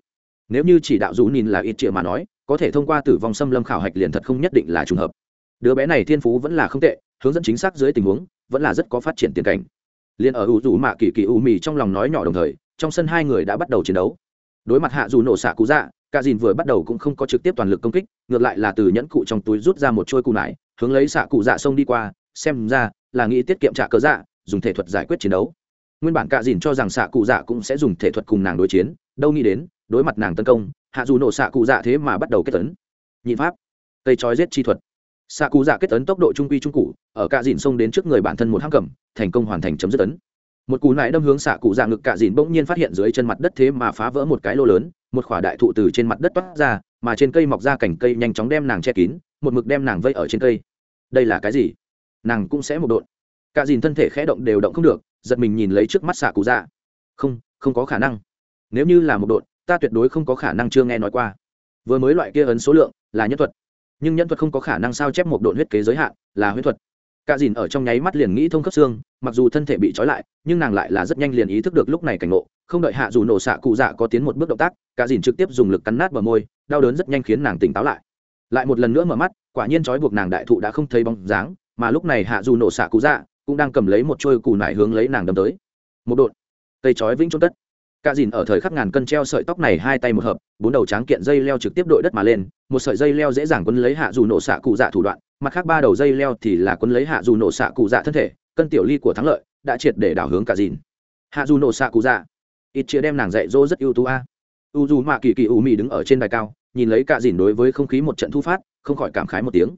Nếu như chỉ đạo dù nhìn là ít chia mà nói, có thể thông qua tử vong xâm lâm khảo hạch liền thật không nhất định là trùng hợp. Đứa bé này thiên phú vẫn là không tệ, hướng dẫn chính xác dưới tình huống, vẫn là rất có phát triển tiền cảnh. Liền ở u dù mạ kỳ kỳ u mì trong lòng nói nhỏ đồng thời, trong sân hai người đã bắt đầu chiến đấu. Đối mặt hạ dù nổ xạ cụ dạ cả dìn vừa bắt đầu cũng không có trực tiếp toàn lực công kích, ngược lại là từ nhẫn cụ trong túi rút ra một trôi cụ nải hướng lấy xạ cụ dạ sông đi qua, xem ra là nghĩ tiết kiệm trả cớ dạ dùng thể thuật giải quyết chiến đấu. Nguyên bản cạ dìn cho rằng xạ cụ dạ cũng sẽ dùng thể thuật cùng nàng đối chiến, đâu nghĩ đến, đối mặt nàng tấn công, hạ dù nổ xạ cụ dạ thế mà bắt đầu kết tấn. Nhị pháp. Cây trói giết chi thuật. Xạ cụ dạ kết tấn tốc độ trung quy trung cụ, ở cạ dìn xông đến trước người bản thân một hăng cầm, thành công hoàn thành chấm dứt tấn. Một cú nại đâm hướng xạ cụ dạ ngực cạ dìn bỗng nhiên phát hiện dưới chân mặt đất thế mà phá vỡ một cái lô lớn, một khỏa đại thụ từ trên mặt đất toát ra mà trên cây mọc ra cành cây nhanh chóng đem nàng che kín, một mực đem nàng vây ở trên cây. Đây là cái gì? Nàng cũng sẽ một độn. Cả dìn thân thể khẽ động đều động không được, giật mình nhìn lấy trước mắt xạ cụ dạ. Không không có khả năng. Nếu như là một độn, ta tuyệt đối không có khả năng chưa nghe nói qua. Vừa mới loại kia ấn số lượng là nhân thuật. Nhưng nhân thuật không có khả năng sao chép một độn huyết kế giới hạn, là huyết thuật cả dìn ở trong nháy mắt liền nghĩ thông cấp xương, mặc dù thân thể bị trói lại, nhưng nàng lại là rất nhanh liền ý thức được lúc này cảnh ngộ. Không đợi hạ dù nổ xạ cụ dạ có tiến một bước động tác, cả dìn trực tiếp dùng lực cắn nát bờ môi, đau đớn rất nhanh khiến nàng tỉnh táo lại. Lại một lần nữa mở mắt, quả nhiên trói buộc nàng đại thụ đã không thấy bóng dáng, mà lúc này hạ dù nổ xạ cụ dạ cũng đang cầm lấy một trôi cù nải hướng lấy nàng đâm tới. Một đột cây trói vĩnh trôn tất cả dìn ở thời khắc ngàn cân treo sợi tóc này hai tay một hợp, bốn đầu tráng kiện dây leo trực tiếp đội đất mà lên, một sợi dây leo dễ dàng quấn lấy hạ dù nổ xạ cụ dạ thủ đoạn, mặt khác ba đầu dây leo thì là quấn lấy hạ dù nổ xạ cụ dạ thân thể, cân tiểu ly của thắng lợi, đã triệt để đảo hướng cả dìn. Hạ dù nổ xạ cụ dạ. Ít chia đem nàng dạy dỗ rất ưu tú a. U dù mạ kỳ kỳ u mì đứng ở trên đài cao, nhìn lấy cả dìn đối với không khí một trận thu phát, không khỏi cảm khái một tiếng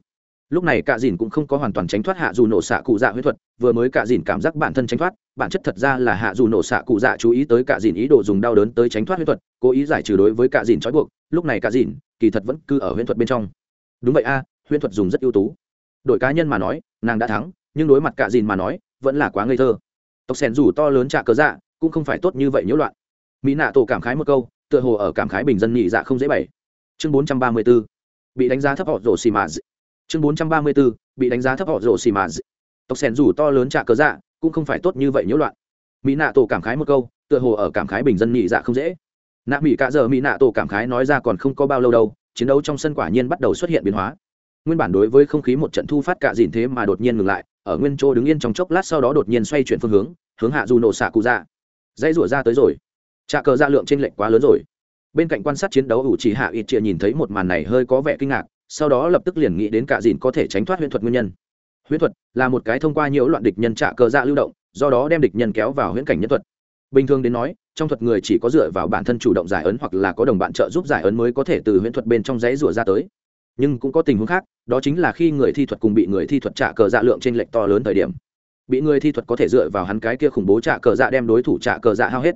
lúc này cạ dìn cũng không có hoàn toàn tránh thoát hạ dù nổ xạ cụ dạ huyết thuật, vừa mới cạ dìn cảm giác bản thân tránh thoát, bản chất thật ra là hạ dù nổ xạ cụ dạ chú ý tới cạ dìn ý đồ dùng đau đớn tới tránh thoát huyết thuật, cố ý giải trừ đối với cạ dìn trói buộc. Lúc này cạ dìn, kỳ thật vẫn cứ ở huyết thuật bên trong. Đúng vậy a huyết thuật dùng rất ưu tú. Đội cá nhân mà nói, nàng đã thắng, nhưng đối mặt cạ dìn mà nói, vẫn là quá ngây thơ. Tộc sẻn dù to lớn trạ cớ dạ cũng không phải tốt như vậy nhiễu loạn. Mỹ nạ tổ cảm khái một câu, tựa hồ ở cảm khái bình dân nhị dạ không dễ bày. Chương bốn trăm ba mươi 434 bị đánh giá thấp họ rổ xì mà chương bốn trăm ba mươi 434 bị đánh giá thấp họ rổ xì mà tộc sẻn dù to lớn trả cớ dạ cũng không phải tốt như vậy nhiễu loạn. Mỹ nạ tổ cảm khái một câu, tựa hồ ở cảm khái bình dân nhị dạ không dễ. Nạ mỹ cả giờ mỹ nạ tổ cảm khái nói ra còn không có bao lâu đâu, chiến đấu trong sân quả nhiên bắt đầu xuất hiện biến hóa. Nguyên bản đối với không khí một trận thu phát cả dìn thế mà đột nhiên ngừng lại, ở nguyên chỗ đứng yên trong chốc lát sau đó đột nhiên xoay chuyển phương hướng hướng hạ dù nổ xạ cụ ra dãy rủa ra tới rồi. Trà cờ ra lượng trên lệnh quá lớn rồi. Bên cạnh quan sát chiến đấu ủ chỉ hạ ít chia nhìn thấy một màn này hơi có vẻ kinh ngạc sau đó lập tức liền nghĩ đến cả dìn có thể tránh thoát huyễn thuật nguyên nhân. Huyễn thuật là một cái thông qua nhiều loạn địch nhân trạ cờ dạ lưu động, do đó đem địch nhân kéo vào huyễn cảnh nhân thuật. Bình thường đến nói, trong thuật người chỉ có dựa vào bản thân chủ động giải ấn hoặc là có đồng bạn trợ giúp giải ấn mới có thể từ huyễn thuật bên trong dãy rủa ra tới. Nhưng cũng có tình huống khác, đó chính là khi người thi thuật cùng bị người thi thuật trả cờ dạ lượng trên lệch to lớn thời điểm. Bị người thi thuật có thể dựa vào hắn cái kia khủng bố trả cờ dạ đem đối thủ trả cờ dạ hao hết.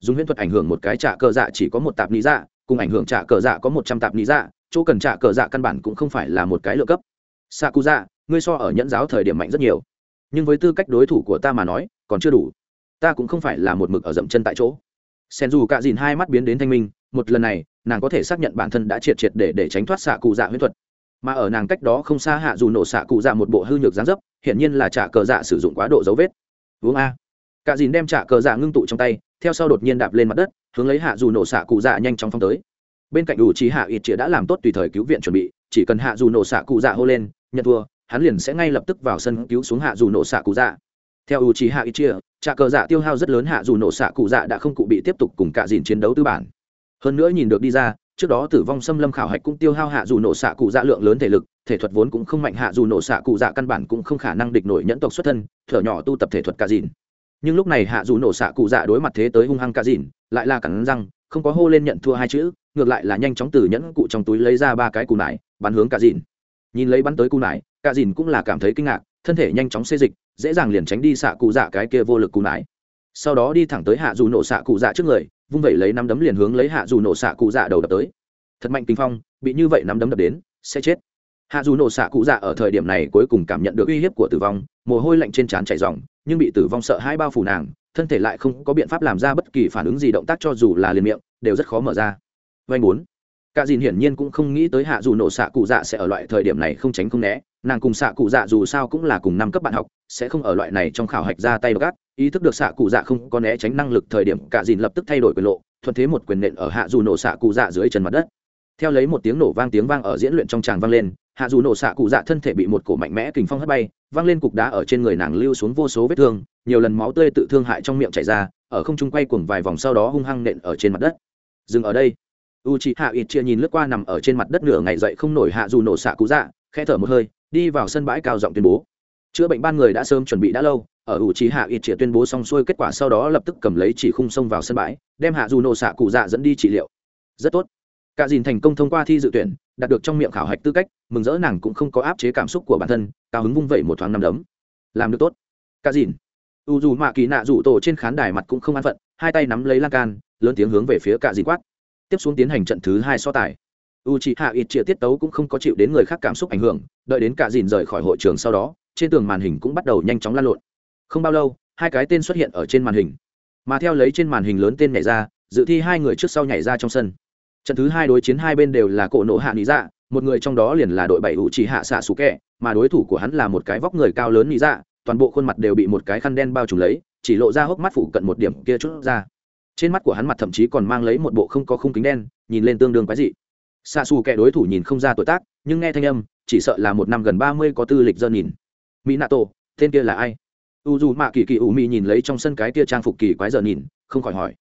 Dùng huyễn thuật ảnh hưởng một cái trả cờ dạ chỉ có một tạp lý dạ cùng ảnh hưởng trả cờ dạ có một trăm tạp lý dạ chỗ cần trả cờ dạ căn bản cũng không phải là một cái lượng cấp. Xạ cụ dạ ngươi so ở nhẫn giáo thời điểm mạnh rất nhiều. Nhưng với tư cách đối thủ của ta mà nói, còn chưa đủ. Ta cũng không phải là một mực ở dậm chân tại chỗ. Sen dù cạ dìn hai mắt biến đến thanh minh, một lần này, nàng có thể xác nhận bản thân đã triệt triệt để để tránh thoát xạ cụ dạ huyết thuật. Mà ở nàng cách đó không xa hạ dù nổ xạ cụ dạ một bộ hư nhược dáng dấp, hiển nhiên là trả cờ dạ sử dụng quá độ dấu vết. Uống a. Cạ dìn đem trả cờ dạ ngưng tụ trong tay, theo sau đột nhiên đạp lên mặt đất, hướng lấy hạ dù nổ xạ cụ dạ nhanh chóng phong tới bên cạnh ủ trí hạ ít chĩa đã làm tốt tùy thời cứu viện chuẩn bị, chỉ cần hạ dù nổ xạ cụ dạ hô lên, nhận thua, hắn liền sẽ ngay lập tức vào sân cứu xuống hạ dù nổ xạ cụ dạ. Theo ủ trí hạ ít chĩa trà cờ dạ tiêu hao rất lớn hạ dù nổ xạ cụ dạ đã không cụ bị tiếp tục cùng cả dìn chiến đấu tư bản. Hơn nữa nhìn được đi ra, trước đó tử vong xâm lâm khảo hạch cũng tiêu hao hạ dù nổ xạ cụ dạ lượng lớn thể lực, thể thuật vốn cũng không mạnh, hạ dù nổ xạ cụ dạ căn bản cũng không khả năng địch nổi nhẫn tộc xuất thân, thở nhỏ tu tập thể thuật cả dìn. Nhưng lúc này hạ dù nổ xạ cụ dạ đối mặt thế tới hung hăng cả dìn, lại là cắn răng, không có hô lên nhận thua hai chữ ngược lại là nhanh chóng từ nhẫn cụ trong túi lấy ra ba cái cù nải, bắn hướng cả dìn. Nhìn lấy bắn tới cù nải, cả dìn cũng là cảm thấy kinh ngạc, thân thể nhanh chóng xê dịch, dễ dàng liền tránh đi xạ cụ dạ cái kia vô lực cù nải. Sau đó đi thẳng tới hạ dù nổ xạ cụ dạ trước người, vung vẩy lấy nắm đấm liền hướng lấy hạ dù nổ xạ cụ dạ đầu đập tới. Thật mạnh kinh phong, bị như vậy nắm đấm đập đến, sẽ chết. Hạ dù nổ xạ cụ dạ ở thời điểm này cuối cùng cảm nhận được uy hiếp của tử vong, mồ hôi lạnh trên trán chảy dòng nhưng bị tử vong sợ hai bao phủ nàng, thân thể lại không có biện pháp làm ra bất kỳ phản ứng gì động tác cho dù là liền miệng, đều rất khó mở ra vanh bốn. Cả dìn hiển nhiên cũng không nghĩ tới hạ dù nổ xạ cụ dạ sẽ ở loại thời điểm này không tránh không né. Nàng cùng xạ cụ dạ dù sao cũng là cùng năm cấp bạn học, sẽ không ở loại này trong khảo hạch ra tay gác ý thức được xạ cụ dạ không có né tránh năng lực thời điểm, cả dìn lập tức thay đổi quyền lộ, thuận thế một quyền nện ở hạ dù nổ xạ cụ dạ dưới chân mặt đất. Theo lấy một tiếng nổ vang tiếng vang ở diễn luyện trong tràng vang lên, hạ dù nổ xạ cụ dạ thân thể bị một cổ mạnh mẽ kình phong hất bay, vang lên cục đá ở trên người nàng lưu xuống vô số vết thương, nhiều lần máu tươi tự thương hại trong miệng chảy ra, ở không trung quay cuồng vài vòng sau đó hung hăng nện ở trên mặt đất. Dừng ở đây u c h ị hạ ít chia nhìn lướt qua nằm ở trên mặt đất nửa ngày dậy không nổi hạ dù nổ xạ cú dạ khẽ thở một hơi, đi vào sân bãi cao giọng tuyên bố. Chữa bệnh ban người đã sớm chuẩn bị đã lâu, ở u c h ị hạ ít chia tuyên bố xong xuôi kết quả sau đó lập tức cầm lấy chỉ khung xông vào sân bãi, đem hạ dù nổ xạ cụ dạ dẫn đi trị liệu. Rất tốt. Cả dìn thành công thông qua thi dự tuyển, đạt được trong miệng khảo hạch tư cách, mừng rỡ nàng cũng không có áp chế cảm xúc của bản thân, cao hứng vung vẩy một thoáng năm đấm. Làm được tốt. Cả dìn. U dù mạ kỳ nạ rủ tổ trên khán đài mặt cũng không an phận, hai tay nắm lấy lan can, lớn tiếng hướng về phía cả dìn quát tiếp xuống tiến hành trận thứ hai so tài. U c h ị hạ ít chia tiết tấu cũng không có chịu đến người khác cảm xúc ảnh hưởng, đợi đến cả dìn rời khỏi hội trường sau đó, trên tường màn hình cũng bắt đầu nhanh chóng lan lộn. Không bao lâu, hai cái tên xuất hiện ở trên màn hình. Mà theo lấy trên màn hình lớn tên nhảy ra, dự thi hai người trước sau nhảy ra trong sân. Trận thứ hai đối chiến hai bên đều là cổ nộ hạ lý dạ một người trong đó liền là đội bảy ủ chỉ hạ xạ xù kẹ mà đối thủ của hắn là một cái vóc người cao lớn lý dạ toàn bộ khuôn mặt đều bị một cái khăn đen bao trùm lấy, chỉ lộ ra hốc mắt phủ cận một điểm kia chút ra trên mắt của hắn mặt thậm chí còn mang lấy một bộ không có khung kính đen, nhìn lên tương đương quái dị. Xa xù kẹ đối thủ nhìn không ra tuổi tác, nhưng nghe thanh âm, chỉ sợ là một năm gần ba mươi có tư lịch dân nhìn. Mỹ nato tên kia là ai? U dù mạ kỳ kỳ ủ mị nhìn lấy trong sân cái kia trang phục kỳ quái giờ nhìn, không khỏi hỏi.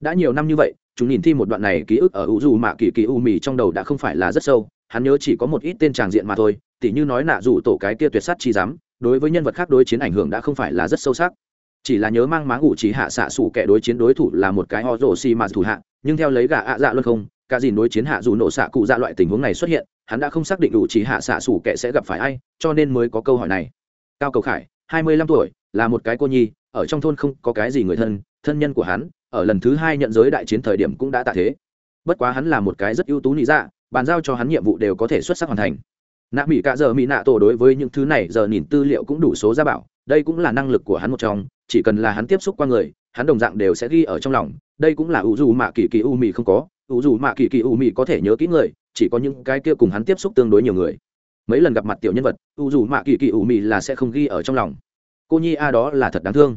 Đã nhiều năm như vậy, chúng nhìn thi một đoạn này ký ức ở u dù mạ kỳ kỳ ủ mị trong đầu đã không phải là rất sâu, hắn nhớ chỉ có một ít tên tràng diện mà thôi, tỉ như nói nạ dù tổ cái kia tuyệt sắt chi dám đối với nhân vật khác đối chiến ảnh hưởng đã không phải là rất sâu sắc chỉ là nhớ mang máng ủ chỉ hạ xạ sủ kẻ đối chiến đối thủ là một cái họ rổ xì mà thủ hạ, nhưng theo lấy gà ạ dạ luôn không, cả dìn đối chiến hạ dù nổ xạ cụ dạ loại tình huống này xuất hiện, hắn đã không xác định đủ chỉ hạ xạ sủ kẻ sẽ gặp phải ai, cho nên mới có câu hỏi này. Cao cầu khải, hai mươi lăm tuổi, là một cái cô nhi, ở trong thôn không có cái gì người thân thân nhân của hắn, ở lần thứ hai nhận giới đại chiến thời điểm cũng đã tạ thế. Bất quá hắn là một cái rất ưu tú lý dạ bàn giao cho hắn nhiệm vụ đều có thể xuất sắc hoàn thành. Nạ mỹ cả giờ mỹ nạ tổ đối với những thứ này giờ nhìn tư liệu cũng đủ số ra bảo, đây cũng là năng lực của hắn một trong chỉ cần là hắn tiếp xúc qua người, hắn đồng dạng đều sẽ ghi ở trong lòng. Đây cũng là ủ dù mạ kỳ kỳ u mì không có. Ủ dù mạ kỳ kỳ u mì có thể nhớ kỹ người, chỉ có những cái kia cùng hắn tiếp xúc tương đối nhiều người. Mấy lần gặp mặt tiểu nhân vật, ủ dù mạ kỳ kỳ u mì là sẽ không ghi ở trong lòng. Cô nhi a đó là thật đáng thương.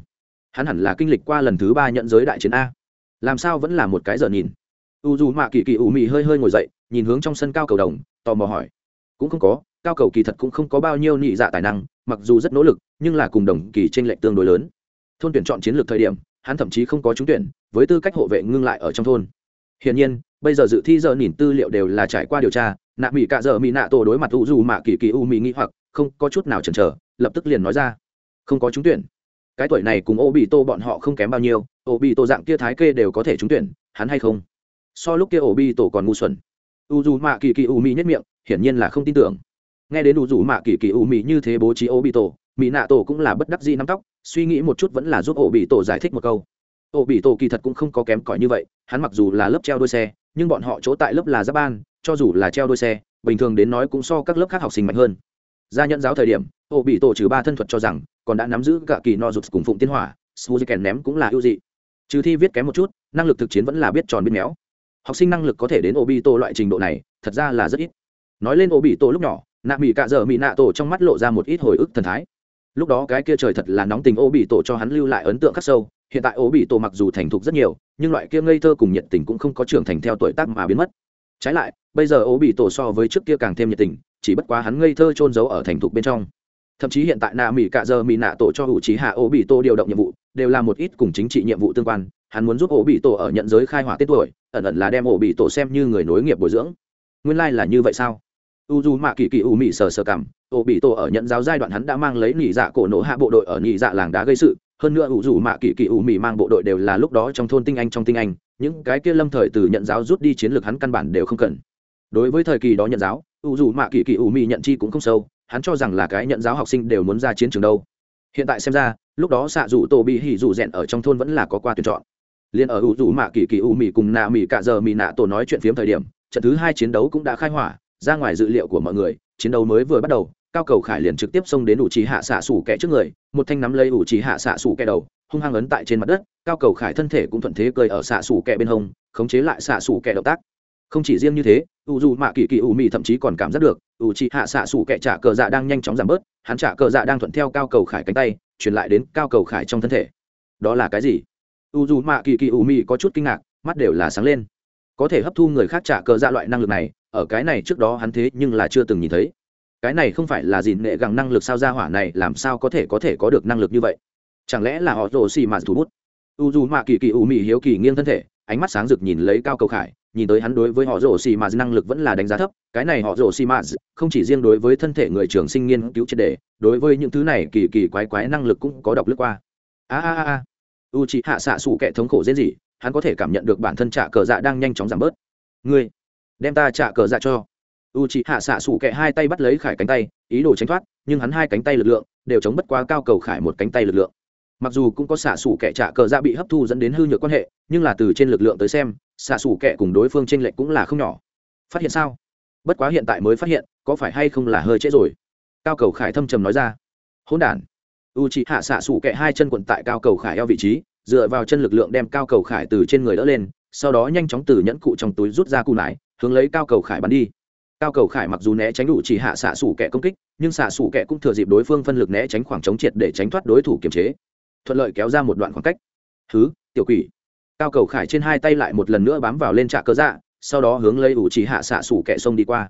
Hắn hẳn là kinh lịch qua lần thứ ba nhận giới đại chiến a. Làm sao vẫn là một cái giờ nhìn? U dù mạ kỳ kỳ u mì hơi hơi ngồi dậy, nhìn hướng trong sân cao cầu đồng, tò mò hỏi. Cũng không có, cao cầu kỳ thật cũng không có bao nhiêu nhị dạ tài năng, mặc dù rất nỗ lực, nhưng là cùng đồng kỳ tranh lệch tương đối lớn thôn tuyển chọn chiến lược thời điểm, hắn thậm chí không có trúng tuyển, với tư cách hộ vệ ngưng lại ở trong thôn. Hiển nhiên, bây giờ dự thi giờ nhìn tư liệu đều là trải qua điều tra, nạ mỹ cạ giờ mỹ nạ tổ đối mặt u dù mạ kỳ kỳ u mỹ nghĩ hoặc, không có chút nào chần chờ, lập tức liền nói ra. Không có trúng tuyển. Cái tuổi này cùng ô bị tô bọn họ không kém bao nhiêu ô bị tô dạng kia thái kê đều có thể trúng tuyển, hắn hay không? So lúc kia ô bị tổ còn ngu xuẩn. U dù mạ kỳ kỳ u mỹ nhất miệng, hiển nhiên là không tin tưởng. Nghe đến u dù mạ kỳ kỳ u mỹ như thế bố trí ô bị tổ mỹ nạ tổ cũng là bất đắc di nắm tóc, suy nghĩ một chút vẫn là giúp ổ bị tổ giải thích một câu. Ổ bị tổ kỳ thật cũng không có kém cỏi như vậy, hắn mặc dù là lớp treo đôi xe, nhưng bọn họ chỗ tại lớp là giáp ban, cho dù là treo đôi xe, bình thường đến nói cũng so các lớp khác học sinh mạnh hơn. Ra nhận giáo thời điểm, ổ bị tổ trừ ba thân thuật cho rằng, còn đã nắm giữ cả kỳ no rụt cùng phụng tiên hỏa suzy kèn ném cũng là ưu dị. Trừ thi viết kém một chút, năng lực thực chiến vẫn là biết tròn biết méo. Học sinh năng lực có thể đến ổ bị tổ loại trình độ này, thật ra là rất ít. Nói lên ổ bị tổ lúc nhỏ, nạ mỹ cạ dở mỹ nạ tổ trong mắt lộ ra một ít hồi ức thần thái lúc đó cái kia trời thật là nóng tình ô bị tổ cho hắn lưu lại ấn tượng khắc sâu, hiện tại ô bị tổ mặc dù thành thục rất nhiều, nhưng loại kia ngây thơ cùng nhiệt tình cũng không có trưởng thành theo tuổi tác mà biến mất. Trái lại, bây giờ ô bị tổ so với trước kia càng thêm nhiệt tình, chỉ bất quá hắn ngây thơ trôn giấu ở thành thục bên trong. Thậm chí hiện tại nạ mỹ cạ giờ mỹ nạ tổ cho hữu trí hạ ô bị tổ điều động nhiệm vụ, đều là một ít cùng chính trị nhiệm vụ tương quan, hắn muốn giúp ô bị tổ ở nhận giới khai hỏa tết tuổi, ẩn ẩn là đem ô bị tổ xem như người nối nghiệp bồi dưỡng. Nguyên lai、like、là như vậy sao? U d mạ kỳ kỳ u mỹ sờ sờ cảm ô bị tổ ở nhận giáo giai đoạn hắn đã mang lấy nhị dạ cổ nổ hạ bộ đội ở nhị dạ làng đá gây sự. Hơn nữa u rủ mạ kỳ kỳ u mị mang bộ đội đều là lúc đó trong thôn tinh anh, trong tinh anh. Những cái kia lâm thời từ nhận giáo rút đi chiến lược hắn căn bản đều không cần. Đối với thời kỳ đó nhận giáo u rủ mạ kỳ kỳ u mị nhận chi cũng không sâu. Hắn cho rằng là cái nhận giáo học sinh đều muốn ra chiến trường đâu. Hiện tại xem ra, lúc đó xạ rủ tổ bị hỉ rủ rèn ở trong thôn vẫn là có qua tuyển chọn. Liền ở u rủ mạ kỳ kỳ u mị cùng nạ mị cả giờ mị nạ tổ nói chuyện phiếm thời điểm, trận thứ hai chiến đấu cũng đã khai hỏa, ra ngoài dự liệu của mọi người, chiến đấu mới vừa bắt đầu cao cầu khải liền trực tiếp xông đến ủ trì hạ xạ sủ kẻ trước người, một thanh nắm lấy ủ trì hạ xạ sủ kẻ đầu, hung hăng ấn tại trên mặt đất, cao cầu khải thân thể cũng thuận thế cười ở xạ sủ kẻ bên hông, khống chế lại xạ sủ kẻ động tác. Không chỉ riêng như thế u dù mạ kỳ kỳ u mị thậm chí còn cảm giác được u trì hạ xạ sủ kẻ trả cờ dạ đang nhanh chóng giảm bớt, hắn trả cờ dạ đang thuận theo cao cầu khải cánh tay, truyền lại đến cao cầu khải trong thân thể. Đó là cái gì? U dù mạ kỳ kỳ u mị có chút kinh ngạc, mắt đều là sáng lên. Có thể hấp thu người khác trả cờ dạ loại năng lực này, ở cái này trước đó hắn thế nhưng là chưa từng nhìn thấy cái này không phải là gì nghệ gẳng năng lực sao ra hỏa này, làm sao có thể có thể có được năng lực như vậy? Chẳng lẽ là họ rồ xì mà thủ bút? U dù mạ kỳ kỳ u mị hiếu kỳ nghiêng thân thể, ánh mắt sáng rực nhìn lấy cao cầu khải, nhìn tới hắn đối với họ rồ xì mà năng lực vẫn là đánh giá thấp, cái này họ rồ xì mà không chỉ riêng đối với thân thể người trường sinh nghiên cứu triệt đề đối với những thứ này kỳ kỳ quái quái năng lực cũng có đọc lướt qua. A a a u chị hạ xạ xù kẻ thống khổ dễ gì, hắn có thể cảm nhận được bản thân trả cờ dạ đang nhanh chóng giảm bớt. Ngươi, đem ta trả cờ dạ cho u c h ị hạ xạ sủ kẹ hai tay bắt lấy khải cánh tay, ý đồ tránh thoát, nhưng hắn hai cánh tay lực lượng đều chống bất quá cao cầu khải một cánh tay lực lượng. Mặc dù cũng có xạ sủ kẹ trả cờ dạ bị hấp thu dẫn đến hư nhược quan hệ, nhưng là từ trên lực lượng tới xem xạ sủ kẹ cùng đối phương t r ê n lệch cũng là không nhỏ. Phát hiện sao? Bất quá hiện tại mới phát hiện, có phải hay không là hơi trễ rồi? Cao cầu khải thâm trầm nói ra. Hôn đ u c hạ xạ sủ kẹ hai chân quận tại cao cầu khải eo vị trí, dựa vào chân lực lượng đem cao cầu khải từ trên người đỡ lên, sau đó nhanh chóng từ nhẫn cụ trong túi rút ra cụ nải, hướng lấy cao cầu khải bắn đi cao cầu khải mặc dù né tránh đủ chỉ hạ xạ sủ kẻ công kích, nhưng xạ sủ kẻ cũng thừa dịp đối phương phân lực né tránh khoảng trống triệt để tránh thoát đối thủ kiềm chế. Thuận lợi kéo ra một đoạn khoảng cách. Thứ tiểu quỷ. Cao cầu khải trên hai tay lại một lần nữa bám vào lên trạ cơ dạ sau đó hướng lấy ủ chỉ hạ xạ sủ kẻ sông đi qua.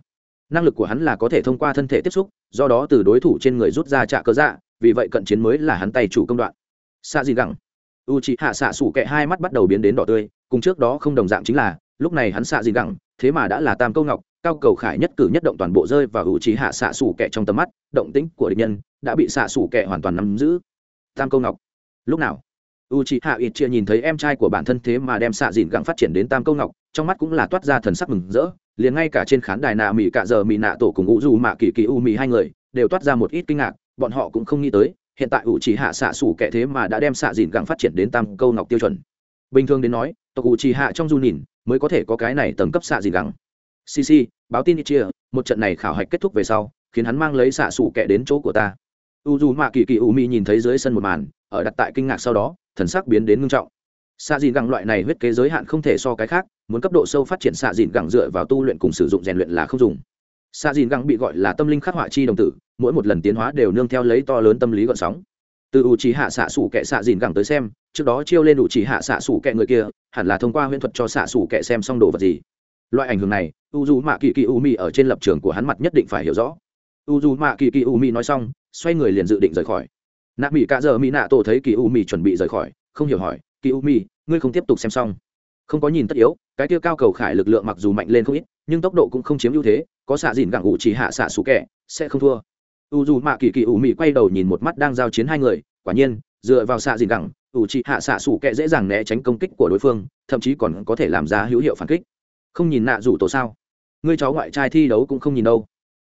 Năng lực của hắn là có thể thông qua thân thể tiếp xúc, do đó từ đối thủ trên người rút ra trạ cơ dạ vì vậy cận chiến mới là hắn tay chủ công đoạn. Xạ gì gẳng. U chỉ hạ xạ sủ kẻ hai mắt bắt đầu biến đến đỏ tươi, cùng trước đó không đồng dạng chính là, lúc này hắn xạ gì gẳng, thế mà đã là tam câu ngọc cao cầu khải nhất cử nhất động toàn bộ rơi và hữu trí hạ xạ xủ kẻ trong tầm mắt, động tĩnh của địch nhân đã bị xạ xủ kẻ hoàn toàn nắm giữ. Tam câu ngọc, lúc nào? U trí hạ ít chia nhìn thấy em trai của bản thân thế mà đem xạ dìn gặng phát triển đến tam câu ngọc, trong mắt cũng là toát ra thần sắc mừng rỡ, liền ngay cả trên khán đài nạ mỹ cạ giờ mỹ nạ tổ cùng u du mạ kỳ kỳ u mỹ hai người đều toát ra một ít kinh ngạc, bọn họ cũng không nghĩ tới, hiện tại u trí hạ xạ xủ kẻ thế mà đã đem xạ dìn gặng phát triển đến tam câu ngọc tiêu chuẩn. Bình thường đến nói, tộc u trí hạ trong du nhìn mới có thể có cái này tầng cấp xạ dìn gặng cc báo tin chia, một trận này khảo hạch kết thúc về sau, khiến hắn mang lấy xạ xù kẻ đến chỗ của ta. U dù mạ kỳ kỳ u mi nhìn thấy dưới sân một màn, ở đặt tại kinh ngạc sau đó, thần sắc biến đến ngưng trọng. Xạ dìn gẳng loại này huyết kế giới hạn không thể so cái khác, muốn cấp độ sâu phát triển xạ dìn gẳng dựa vào tu luyện cùng sử dụng rèn luyện là không dùng. Xạ dìn gẳng bị gọi là tâm linh khắc họa chi đồng tử, mỗi một lần tiến hóa đều nương theo lấy to lớn tâm lý gọn sóng. Từ u trí hạ xạ xủ kệ xạ dìn gẳng tới xem, trước đó chiêu lên u trí hạ xạ xủ kệ người kia, hẳn là thông qua huyễn thuật cho xạ xủ kệ xem xong đồ vật gì loại ảnh hưởng này u dù mạ kỳ kỳ u mi ở trên lập trường của hắn mặt nhất định phải hiểu rõ. U dù mạ kỳ kỳ u mi nói xong xoay người liền dự định rời khỏi. Nạ mỹ cả giờ mỹ nạ tổ thấy kỳ u mi chuẩn bị rời khỏi không hiểu hỏi kỳ u mi ngươi không tiếp tục xem xong? Không có nhìn tất yếu cái kia cao cầu khải lực lượng mặc dù mạnh lên không ít nhưng tốc độ cũng không chiếm ưu thế có xạ dìn gẳng ủ chỉ hạ xạ xú kẻ sẽ không thua. U dù mạ kỳ kỳ u mi quay đầu nhìn một mắt đang giao chiến hai người quả nhiên dựa vào xạ dìn gẳng, ủ chỉ hạ xạ xủ kẻ dễ dàng né tránh công kích của đối phương thậm chí còn có thể làm ra hữu hiệu phản kích không nhìn nạ rủ tổ sao? Ngươi cháu ngoại trai thi đấu cũng không nhìn đâu.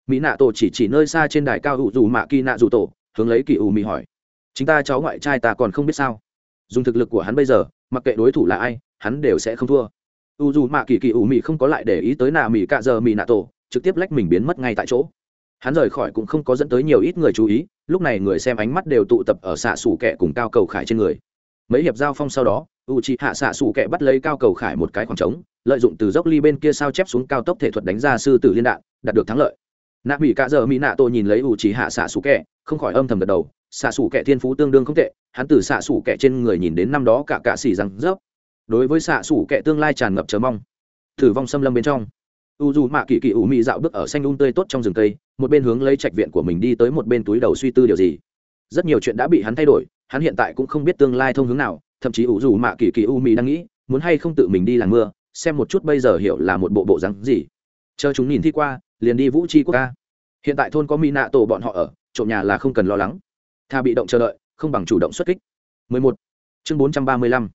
Mỹ nạ tổ chỉ chỉ nơi xa trên đài cao hữu dù mạ kỳ nạ rủ tổ, hướng lấy kỳ ủ mỹ hỏi. Chính ta cháu ngoại trai ta còn không biết sao? Dùng thực lực của hắn bây giờ, mặc kệ đối thủ là ai, hắn đều sẽ không thua. U dù mạ kỳ kỳ ủ mỹ không có lại để ý tới nạ mỹ cạ giờ mỹ nạ tổ, trực tiếp lách mình biến mất ngay tại chỗ. Hắn rời khỏi cũng không có dẫn tới nhiều ít người chú ý, lúc này người xem ánh mắt đều tụ tập ở xạ xủ kẹ cùng cao cầu khải trên người mấy hiệp giao phong sau đó u c h ị hạ xạ Sủ kẹ bắt lấy cao cầu khải một cái khoảng trống, lợi dụng từ dốc ly bên kia sao chép xuống cao tốc thể thuật đánh ra sư tử liên đạn, đạt được thắng lợi. Nạ mỹ cạ dợ mỹ nạ tôi nhìn lấy u chỉ hạ xạ xù kẹ không khỏi âm thầm gật đầu xạ xù kẹ thiên phú tương đương không tệ, hắn từ xạ xù kẹ trên người nhìn đến năm đó cả cạ xỉ răng rớp. Đối với xạ xù kẹ tương lai tràn ngập chờ mong. Thử vong xâm lâm bên trong u dù mạ kỳ kỳ ủ mị dạo bước ở xanh un tươi tốt trong rừng cây, một bên hướng lấy trạch viện của mình đi tới một bên túi đầu suy tư điều gì. Rất nhiều chuyện đã bị hắn thay đổi hắn hiện tại cũng không biết tương lai thông hướng nào, thậm chí ủ dù mạ kỳ kỳ u mì đang nghĩ, muốn hay không tự mình đi làng mưa, xem một chút bây giờ hiểu là một bộ bộ rắn gì. Chờ chúng nhìn thi qua, liền đi vũ tri quốc ca hiện tại thôn có mỹ nạ tổ bọn họ ở, trộm nhà là không cần lo lắng. Thà bị động chờ đợi, không bằng chủ động xuất kích. 11. chương 435.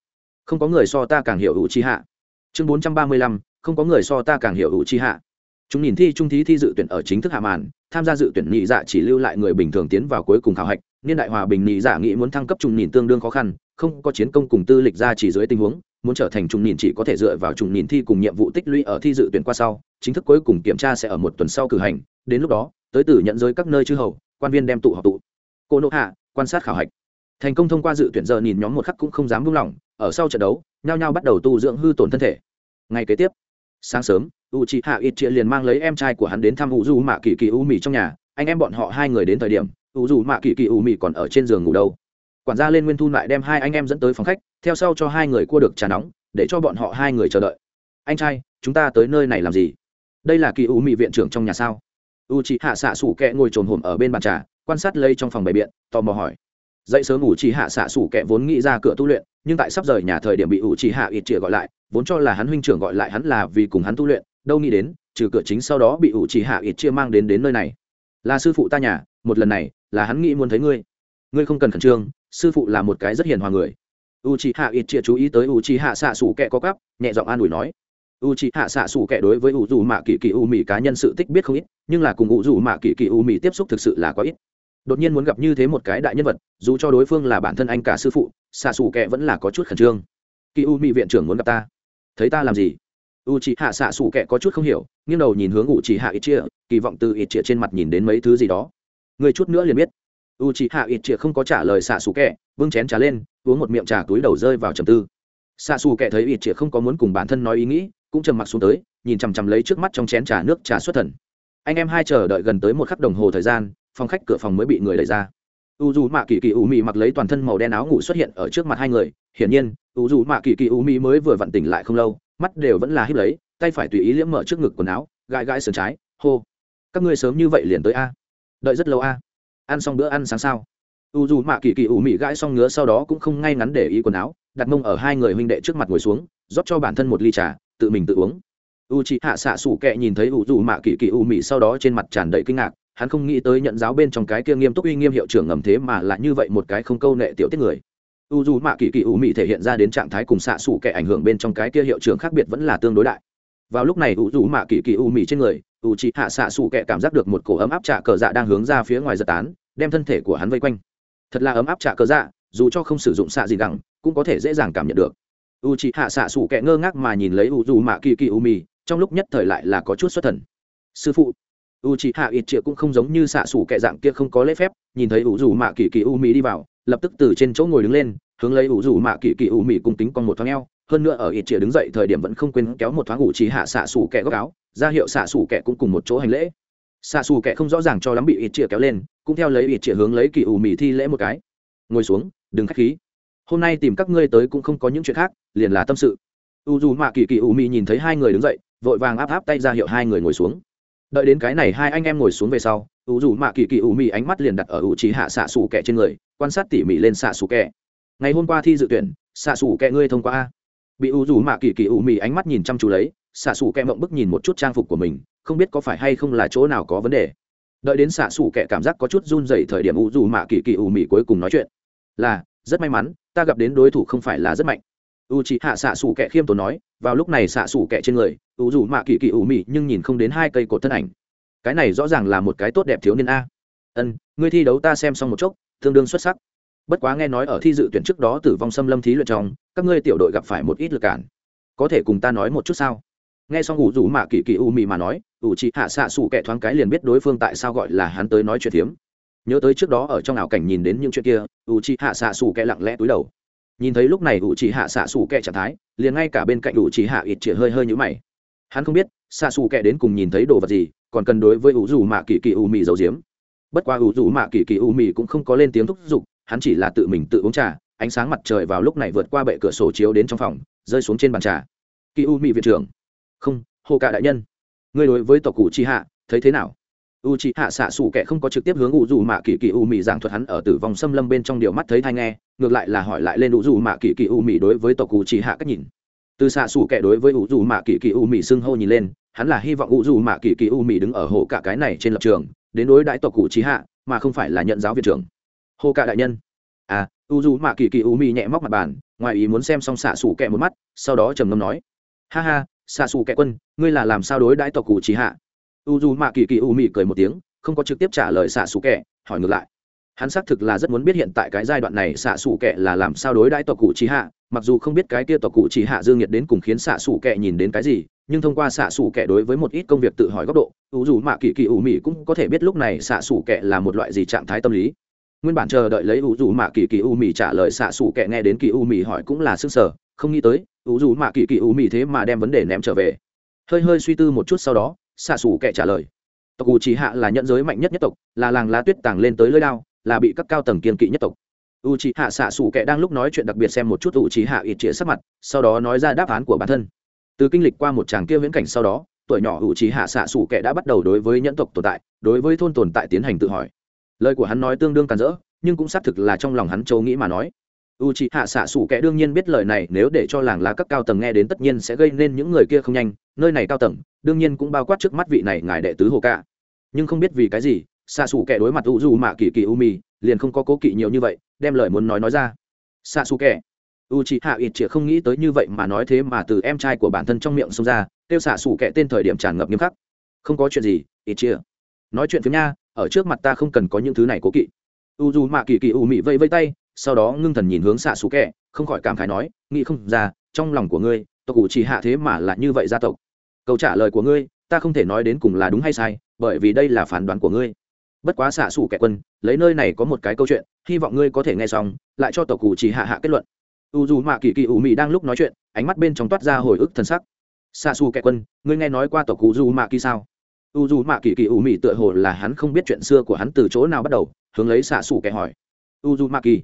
không có người so ta càng hiểu hữu chi hạ. Chương 435. không có người so ta càng hiểu hữu chi hạ. Chúng nhìn thi trung thí thi dự tuyển ở chính thức hạ màn, tham gia dự tuyển nhị dạ chỉ lưu lại người bình thường tiến vào cuối cùng khảo hạch niên đại hòa bình nhị giả dạ nghĩ muốn thăng cấp trùng nhìn tương đương khó khăn, không có chiến công cùng tư lịch ra chỉ dưới tình huống, muốn trở thành trùng nhìn chỉ có thể dựa vào trùng nhìn thi cùng nhiệm vụ tích lũy ở thi dự tuyển qua sau, chính thức cuối cùng kiểm tra sẽ ở một tuần sau cử hành, đến lúc đó, tới từ nhận giới các nơi chư hầu, quan viên đem tụ họp tụ. Cô nộ hạ, quan sát khảo hạch. Thành công thông qua dự tuyển giờ nhìn nhóm một khắc cũng không dám buông lỏng, ở sau trận đấu, nhao nhao bắt đầu tu dưỡng hư tổn thân thể. Ngày kế tiếp, sáng sớm u c hạ ít chia liền mang lấy em trai của hắn đến thăm u du mạ kỳ kỳ u mì trong nhà, anh em bọn họ hai người đến thời điểm ủ dù mạ kỳ kỳ u Mị còn ở trên giường ngủ đâu. Quản gia lên nguyên thu lại đem hai anh em dẫn tới phòng khách, theo sau cho hai người cua được trà nóng, để cho bọn họ hai người chờ đợi. Anh trai, chúng ta tới nơi này làm gì? Đây là kỳ u mị viện trưởng trong nhà sao? U chị hạ xạ sủ kẹ ngồi trồn hồm ở bên bàn trà, quan sát lây trong phòng bày biện, tò mò hỏi. Dậy sớm ủ chị hạ xạ sủ kẹ vốn nghĩ ra cửa tu luyện, nhưng tại sắp rời nhà thời điểm bị ủ chị hạ ít chĩa gọi lại, vốn cho là hắn huynh trưởng gọi lại hắn là vì cùng hắn tu luyện, đâu nghĩ đến, trừ cửa chính sau đó bị ủ chị hạ ít chia mang đến đến nơi này là sư phụ ta nhà, một lần này, là hắn nghĩ muốn thấy ngươi. Ngươi không cần khẩn trương, sư phụ là một cái rất hiền hòa người. U c h i hạ ít chia chú ý tới u c h i hạ xạ xủ kẹ có cắp nhẹ giọng an ủi nói. U c h i hạ xạ xủ kẹ đối với u dù mạ kỳ kỳ u mì cá nhân sự tích biết không ít, nhưng là cùng u dù mạ kỳ kỳ u mì tiếp xúc thực sự là có ít. Đột nhiên muốn gặp như thế một cái đại nhân vật, dù cho đối phương là bản thân anh cả sư phụ xạ xủ kẹ vẫn là có chút khẩn trương. Kỳ u mì viện trưởng muốn gặp ta. Thấy ta làm gì? U c h ị hạ xạ xù kẹ có chút không hiểu, nghiêng đầu nhìn hướng u c h ị hạ ít chia kỳ vọng từ ít chia trên mặt nhìn đến mấy thứ gì đó. Người chút nữa liền biết. U chị hạ ít chia không có trả lời xạ xù kẹ vương chén trà lên, uống một miệng trà túi đầu rơi vào trầm tư. Xạ xù kẹ thấy ít chia không có muốn cùng bản thân nói ý nghĩ, cũng trầm mặc xuống tới, nhìn chằm chằm lấy trước mắt trong chén trà nước trà xuất thần. Anh em hai chờ đợi gần tới một khắc đồng hồ thời gian, phòng khách cửa phòng mới bị người đẩy ra. U dù mạ kỳ kỳ u mị mặc lấy toàn thân màu đen áo ngủ xuất hiện ở trước mặt hai người, hiển nhiên u dù mạ kỳ kỳ u mị mới vừa vặn tỉnh lại không lâu mắt đều vẫn là híp lấy, tay phải tùy ý liễm mở trước ngực quần áo, gãi gãi sườn trái, hô, các ngươi sớm như vậy liền tới a? Đợi rất lâu a? Ăn xong bữa ăn sáng sao? U dù mạ kỳ kỳ u mị gãi xong ngứa sau đó cũng không ngay ngắn để ý quần áo, đặt mông ở hai người huynh đệ trước mặt ngồi xuống, rót cho bản thân một ly trà, tự mình tự uống. U chị hạ xạ sủ kệ nhìn thấy u dù mạ kỳ kỳ u mị sau đó trên mặt tràn đầy kinh ngạc, hắn không nghĩ tới nhận giáo bên trong cái kia nghiêm túc uy nghiêm hiệu trưởng ngầm thế mà lại như vậy một cái không câu nệ tiểu tiết người u dù mạ kỳ kỳ u mị thể hiện ra đến trạng thái cùng xạ xủ kệ ảnh hưởng bên trong cái kia hiệu trưởng khác biệt vẫn là tương đối đại. Vào lúc này, u dù mạ kỳ kỳ u mị trên người, u chị hạ xạ xủ kệ cảm giác được một cổ ấm áp trạ cờ dạ đang hướng ra phía ngoài giật tán, đem thân thể của hắn vây quanh. Thật là ấm áp trạ cờ dạ dù cho không sử dụng xạ gì gẳng, cũng có thể dễ dàng cảm nhận được. U chị hạ xạ xủ kệ ngơ ngác mà nhìn lấy u dù mạ kỳ kỳ u mị, trong lúc nhất thời lại là có chút xuất thần. Sư phụ, u chị hạ ít triệu cũng không giống như xạ xủ kệ dạng kia không có lễ phép, nhìn thấy u dù mạ kỳ kỳ u Mị đi vào lập tức từ trên chỗ ngồi đứng lên, hướng lấy u rủ mạ kỳ kỳ u mị cung kính con một thoáng eo. Hơn nữa ở ít chĩa đứng dậy thời điểm vẫn không quên kéo một thoáng ủ chỉ hạ xạ xù kẻ góc áo, ra hiệu xạ xù kẻ cũng cùng một chỗ hành lễ. Xạ xù kẻ không rõ ràng cho lắm bị ít chĩa kéo lên, cũng theo lấy ít chĩa hướng lấy kỳ u mị thi lễ một cái. Ngồi xuống, đừng k h á c h khí. Hôm nay tìm các ngươi tới cũng không có những chuyện khác, liền là tâm sự. U dù mạ kỳ kỳ u mị nhìn thấy hai người đứng dậy, vội vàng áp áp tay ra hiệu hai người ngồi xuống đợi đến cái này hai anh em ngồi xuống về sau, ủ dù mạ kỳ kỳ ủ mị ánh mắt liền đặt ở ủ trí hạ xạ xù kẹ trên người, quan sát tỉ mỉ lên xạ xù kẹ ngày hôm qua thi dự tuyển xạ xù kẹ ngươi thông qua a. Bị ủ dù mạ kỳ kỳ ủ mị ánh mắt nhìn chăm chú lấy xạ xù kẹ mộng bức nhìn một chút trang phục của mình, không biết có phải hay không là chỗ nào có vấn đề. Đợi đến xạ xù kẹ cảm giác có chút run dày thời điểm ủ dù mạ kỳ kỳ ủ mị cuối cùng nói chuyện. Là, rất may mắn, ta gặp đến đối thủ không phải là rất mạnh u c hạ xạ xù kẹ khiêm tốn nói, vào lúc này xạ xù kẹ trên người u dù mạ kỳ kỳ ủ mị nhưng nhìn không đến hai cây cột thân ảnh. Cái này rõ ràng là một cái tốt đẹp thiếu niên a. Ân, ngươi thi đấu ta xem xong một chốc, tương đương xuất sắc. Bất quá nghe nói ở thi dự tuyển trước đó tử vong xâm lâm thí luyện trong, các ngươi tiểu đội gặp phải một ít lực cản. Có thể cùng ta nói một chút sao? Nghe xong ủ rủ mạ kỳ kỳ u mị mà nói ủ chị hạ xạ xù kẻ thoáng cái liền biết đối phương tại sao gọi là hắn tới nói chuyện phiếm. Nhớ tới trước đó ở trong ảo cảnh nhìn đến những chuyện kia u chị hạ xạ xù kẻ lặng lẽ túi đầu nhìn thấy lúc này ủ Chỉ hạ xạ xù kẹ trạng thái, liền ngay cả bên cạnh ủ Chỉ hạ ít chĩa hơi hơi như mày. Hắn không biết, xạ xù kẹ đến cùng nhìn thấy đồ vật gì, còn cần đối với ủ dù mạ kỳ kỳ u mì dầu diếm bất qua ủ dù mạ kỳ kỳ u mì cũng không có lên tiếng thúc giục, hắn chỉ là tự mình tự uống trà, ánh sáng mặt trời vào lúc này vượt qua bệ cửa sổ chiếu đến trong phòng, rơi xuống trên bàn trà. Kỳ u mì viện trưởng. Không, hồ cả đại nhân. Người đối với tộc cụ chi hạ, thấy thế nào? U chi hạ xạ xù kẻ không có trực tiếp hướng u dù mạ kỳ kỳ u mì giảng thuật hắn ở tử vong xâm lâm bên trong điều mắt thấy thai nghe, ngược lại là hỏi lại lên u dù mạ kỳ kỳ u mì đối với tộc cụ ị hạ cách nhìn. Từ xạ xù kẻ đối với u dù mạ kỳ kỳ u mì xưng hô nhìn lên, hắn là hy vọng u dù mạ kỳ kỳ u mì đứng ở hồ cả cái này trên lập trường, đến đối đãi tộc cụ ị hạ, mà không phải là nhận giáo viện trưởng. Hồ cả đại nhân. À u dù mạ kỳ kỳ u mì nhẹ móc mặt bàn, ngoài ý muốn xem xong xạ xù kẻ một mắt, sau đó trầm ngâm nói. Ha ha, xạ xù kẻ quân, ngươi là làm sao đối đãi tộc cụ trí hạ? U dù mạ kỳ kỳ u mị cười một tiếng, không có trực tiếp trả lời xạ xù kẻ, hỏi ngược lại. Hắn xác thực là rất muốn biết hiện tại cái giai đoạn này xạ xù kẻ là làm sao đối đãi tộc cụ trí hạ, mặc dù không biết cái kia tộc cụ trí hạ dương nhiệt đến cùng khiến xạ xù kẻ nhìn đến cái gì, nhưng thông qua xạ xù kẻ đối với một ít công việc tự hỏi góc độ, U dù mạ kỳ kỳ u mị cũng có thể biết lúc này xạ xù kẻ là một loại gì trạng thái tâm lý. Nguyên bản chờ đợi lấy U dù mạ kỳ kỳ u mị trả lời xạ xù kẻ nghe đến kỳ u mị hỏi cũng là sức sở, không nghĩ tới, U dù mạ kỳ kỳ u mị thế mà đem vấn đề ném trở về. Hơi hơi suy tư một chút sau đó xạ xù kệ trả lời. Tộc u chỉ hạ là nhận giới mạnh nhất nhất tộc, là làng lá tuyết tàng lên tới lơi lao là bị các cao tầng kiên kỵ nhất tộc. U chỉ hạ xạ xù kệ đang lúc nói chuyện đặc biệt xem một chút u chỉ hạ ít chĩa sắc mặt, sau đó nói ra đáp án của bản thân. Từ kinh lịch qua một tràng kia viễn cảnh sau đó, tuổi nhỏ u chỉ hạ xạ xù kệ đã bắt đầu đối với nhẫn tộc tồn tại, đối với thôn tồn tại tiến hành tự hỏi. Lời của hắn nói tương đương càn rỡ, nhưng cũng xác thực là trong lòng hắn châu nghĩ mà nói. U c h ị hạ xạ xủ kẻ đương nhiên biết lời này, nếu để cho làng lá các cao tầng nghe đến tất nhiên sẽ gây nên những người kia không nhanh nơi này cao tầng, đương nhiên cũng bao quát trước mắt vị này ngài đệ tứ hồ ca. Nhưng không biết vì cái gì xạ xù kẻ đối mặt u du mạ kỳ kỳ u mì liền không có cố kỵ nhiều như vậy, đem lời muốn nói nói ra. Xạ xù kẻ u chị hạ ít chĩa không nghĩ tới như vậy mà nói thế mà từ em trai của bản thân trong miệng xông ra, kêu xạ xù kệ tên thời điểm tràn ngập nghiêm khắc. Không có chuyện gì ít chia nói chuyện phía nha, ở trước mặt ta không cần có những thứ này cố kỵ. U dù mạ kỳ kỳ u mị vây vây tay, sau đó ngưng thần nhìn hướng xạ xù kẻ, không khỏi cảm khái nói, nghĩ không ra, trong lòng của ngươi, tộc cụ chỉ hạ thế mà là như vậy gia tộc câu trả lời của ngươi, ta không thể nói đến cùng là đúng hay sai, bởi vì đây là phán đoán của ngươi. Bất quá xạ xù kẻ quân, lấy nơi này có một cái câu chuyện, hy vọng ngươi có thể nghe xong, lại cho tộc cụ chỉ hạ hạ kết luận. U dù mạ kỳ kỳ ủ mị đang lúc nói chuyện, ánh mắt bên trong toát ra hồi ức thân sắc. Xạ xù kẻ quân, ngươi nghe nói qua tộc cụ dù mạ kỳ sao? U dù mạ kỳ kỳ ủ mị tựa hồ là hắn không biết chuyện xưa của hắn từ chỗ nào bắt đầu, hướng lấy xạ xù kẻ hỏi. U dù mạ kỳ.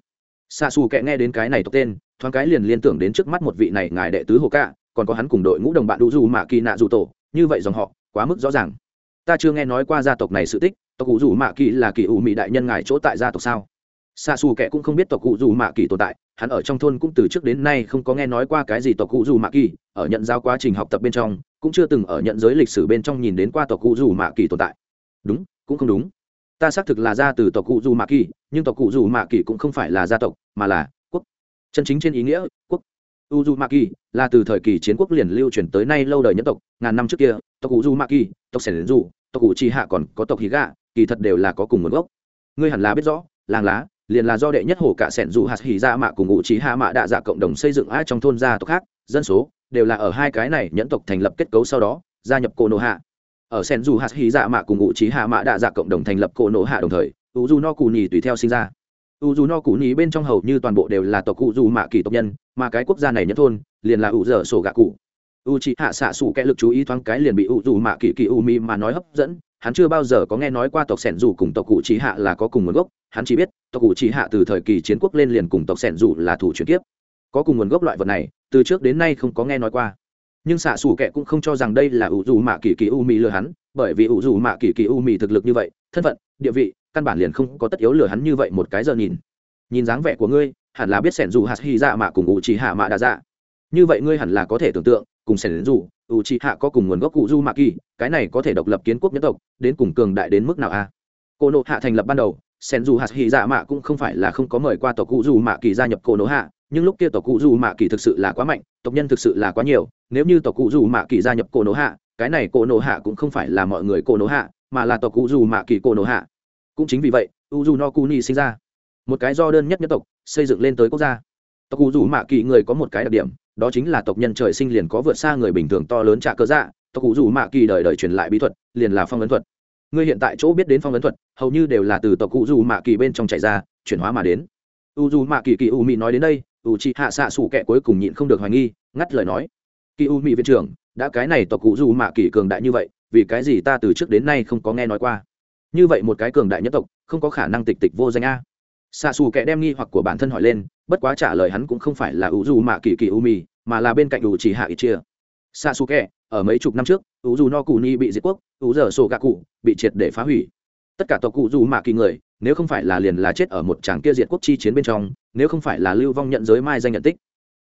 Xạ xù kẻ nghe đến cái này tộc tên, thoáng cái liền liên tưởng đến trước mắt một vị này ngài đệ tứ hồ cạ còn có hắn cùng đội ngũ đồng bạn u dù mạ kỳ nạ dù tổ, như vậy dòng họ, quá mức rõ ràng. Ta chưa nghe nói qua gia tộc này sự tích, tộc cụ dù mạ kỳ là kỳ ủ mị đại nhân ngài chỗ tại gia tộc sao? Xa xù kệ cũng không biết tộc cụ dù mạ kỳ tồn tại, hắn ở trong thôn cũng từ trước đến nay không có nghe nói qua cái gì tộc cụ dù mạ kỳ, ở nhận giao quá trình học tập bên trong, cũng chưa từng ở nhận giới lịch sử bên trong nhìn đến qua tộc cụ dù mạ kỳ tồn tại. Đúng, cũng không đúng. Ta xác thực là ra từ tộc cụ dù mạ kỳ, nhưng tộc cụ dù mạ kỳ cũng không phải là gia tộc, mà là quốc. Chân chính trên ý nghĩa, quốc u dù là từ thời kỳ chiến quốc liền lưu truyền tới nay lâu đời nhân tộc, ngàn năm trước kia, tộc cụ dù tộc sẻn dù tộc cụ hạ còn có tộc hí gạ kỳ thật đều là có cùng nguồn gốc. Ngươi hẳn là biết rõ, làng lá liền là do đệ nhất hồ cả sẻn dù hạt hỉ ra mạ cùng ngụ hạ mạ đạ dạ cộng đồng xây dựng ai trong thôn gia tộc khác, dân số đều là ở hai cái này nhẫn tộc thành lập kết cấu sau đó, gia nhập cổ nổ hạ. Ở sẻn dù hạt hỉ dạ mạ cùng ngụ hạ mạ đạ dạ cộng đồng thành lập cổ nổ hạ đồng thời u no cù nhì tùy theo sinh ra u dù no cụ nhì bên trong hầu như toàn bộ đều là tộc cụ dù mạ kỳ tộc nhân, mà cái quốc gia này nhất thôn liền là u dở sổ gạ cụ. U trí hạ xạ xù kẽ lực chú ý thoáng cái liền bị u dù mạ kỳ kỳ u mi mà nói hấp dẫn, hắn chưa bao giờ có nghe nói qua tộc sẻn dù cùng tộc cụ trí hạ là có cùng nguồn gốc, hắn chỉ biết tộc cụ trí hạ từ thời kỳ chiến quốc lên liền cùng tộc sẻn dù là thủ chuyển kiếp. Có cùng nguồn gốc loại vật này, từ trước đến nay không có nghe nói qua. Nhưng xạ xù kệ cũng không cho rằng đây là ủ dù mạ kỳ kỳ u mì lừa hắn, bởi vì ủ dù mạ kỳ kỳ u mì thực lực như vậy thân phận, địa vị, căn bản liền không có tất yếu lừa hắn như vậy một cái giờ nhìn. Nhìn dáng vẻ của ngươi, hẳn là biết sẻn dù hạt hy dạ mạ cùng ủ trì hạ mạ đa dạ. Như vậy ngươi hẳn là có thể tưởng tượng, cùng sẻn dù, ủ trì hạ có cùng nguồn gốc cụ du mạ kỳ, cái này có thể độc lập kiến quốc nhân tộc, đến cùng cường đại đến mức nào a cô nộ hạ thành lập ban đầu, sẻn dù hạt hy dạ mạ cũng không phải là không có mời qua tộc cụ du mạ kỳ gia nhập cô nộ hạ, nhưng lúc kia tộc cụ du mạ kỳ thực sự là quá mạnh, tộc nhân thực sự là quá nhiều. Nếu như tộc cụ du mạ kỳ gia nhập cô nộ hạ, cái này cô nộ hạ cũng không phải là mọi người cô nộ hạ mà là tộc cụ dù mạ kỳ cổ nổ hạ. Cũng chính vì vậy u dù no kuni sinh ra. Một cái do đơn nhất nhất tộc, xây dựng lên tới quốc gia. Tộc cụ dù mạ kỳ người có một cái đặc điểm, đó chính là tộc nhân trời sinh liền có vượt xa người bình thường to lớn trả cơ dạ. Tộc cụ dù mạ kỳ đời đời truyền lại bí thuật, liền là phong ấn thuật. Ngươi hiện tại chỗ biết đến phong ấn thuật, hầu như đều là từ tộc cụ dù mạ kỳ bên trong chạy ra, chuyển hóa mà đến. U dù mạ kỳ kỳ u mỹ nói đến đây u chị hạ xạ sủ kẻ cuối cùng nhịn không được hoài nghi, ngắt lời nói. Kỳ u mỹ viện trưởng, đã cái này tộc cụ dù mạ kỳ cường đại như vậy vì cái gì ta từ trước đến nay không có nghe nói qua? Như vậy một cái cường đại nhất tộc, không có khả năng tịch tịch vô danh a. Xạ xù kẹ đem nghi hoặc của bản thân hỏi lên, bất quá trả lời hắn cũng không phải là u dù mạ kỳ kỳ u mì mà là bên cạnh u chỉ hạ ít chia. Xạ xù kẹ ở mấy chục năm trước u dù no cù ni bị diệt quốc u giờ sổ gạ cụ, bị triệt để phá hủy. Tất cả tộc cụ dù mạ kỳ người, nếu không phải là liền là chết ở một tràng kia diệt quốc chi chiến bên trong, nếu không phải là lưu vong nhận giới mai danh nhận tích,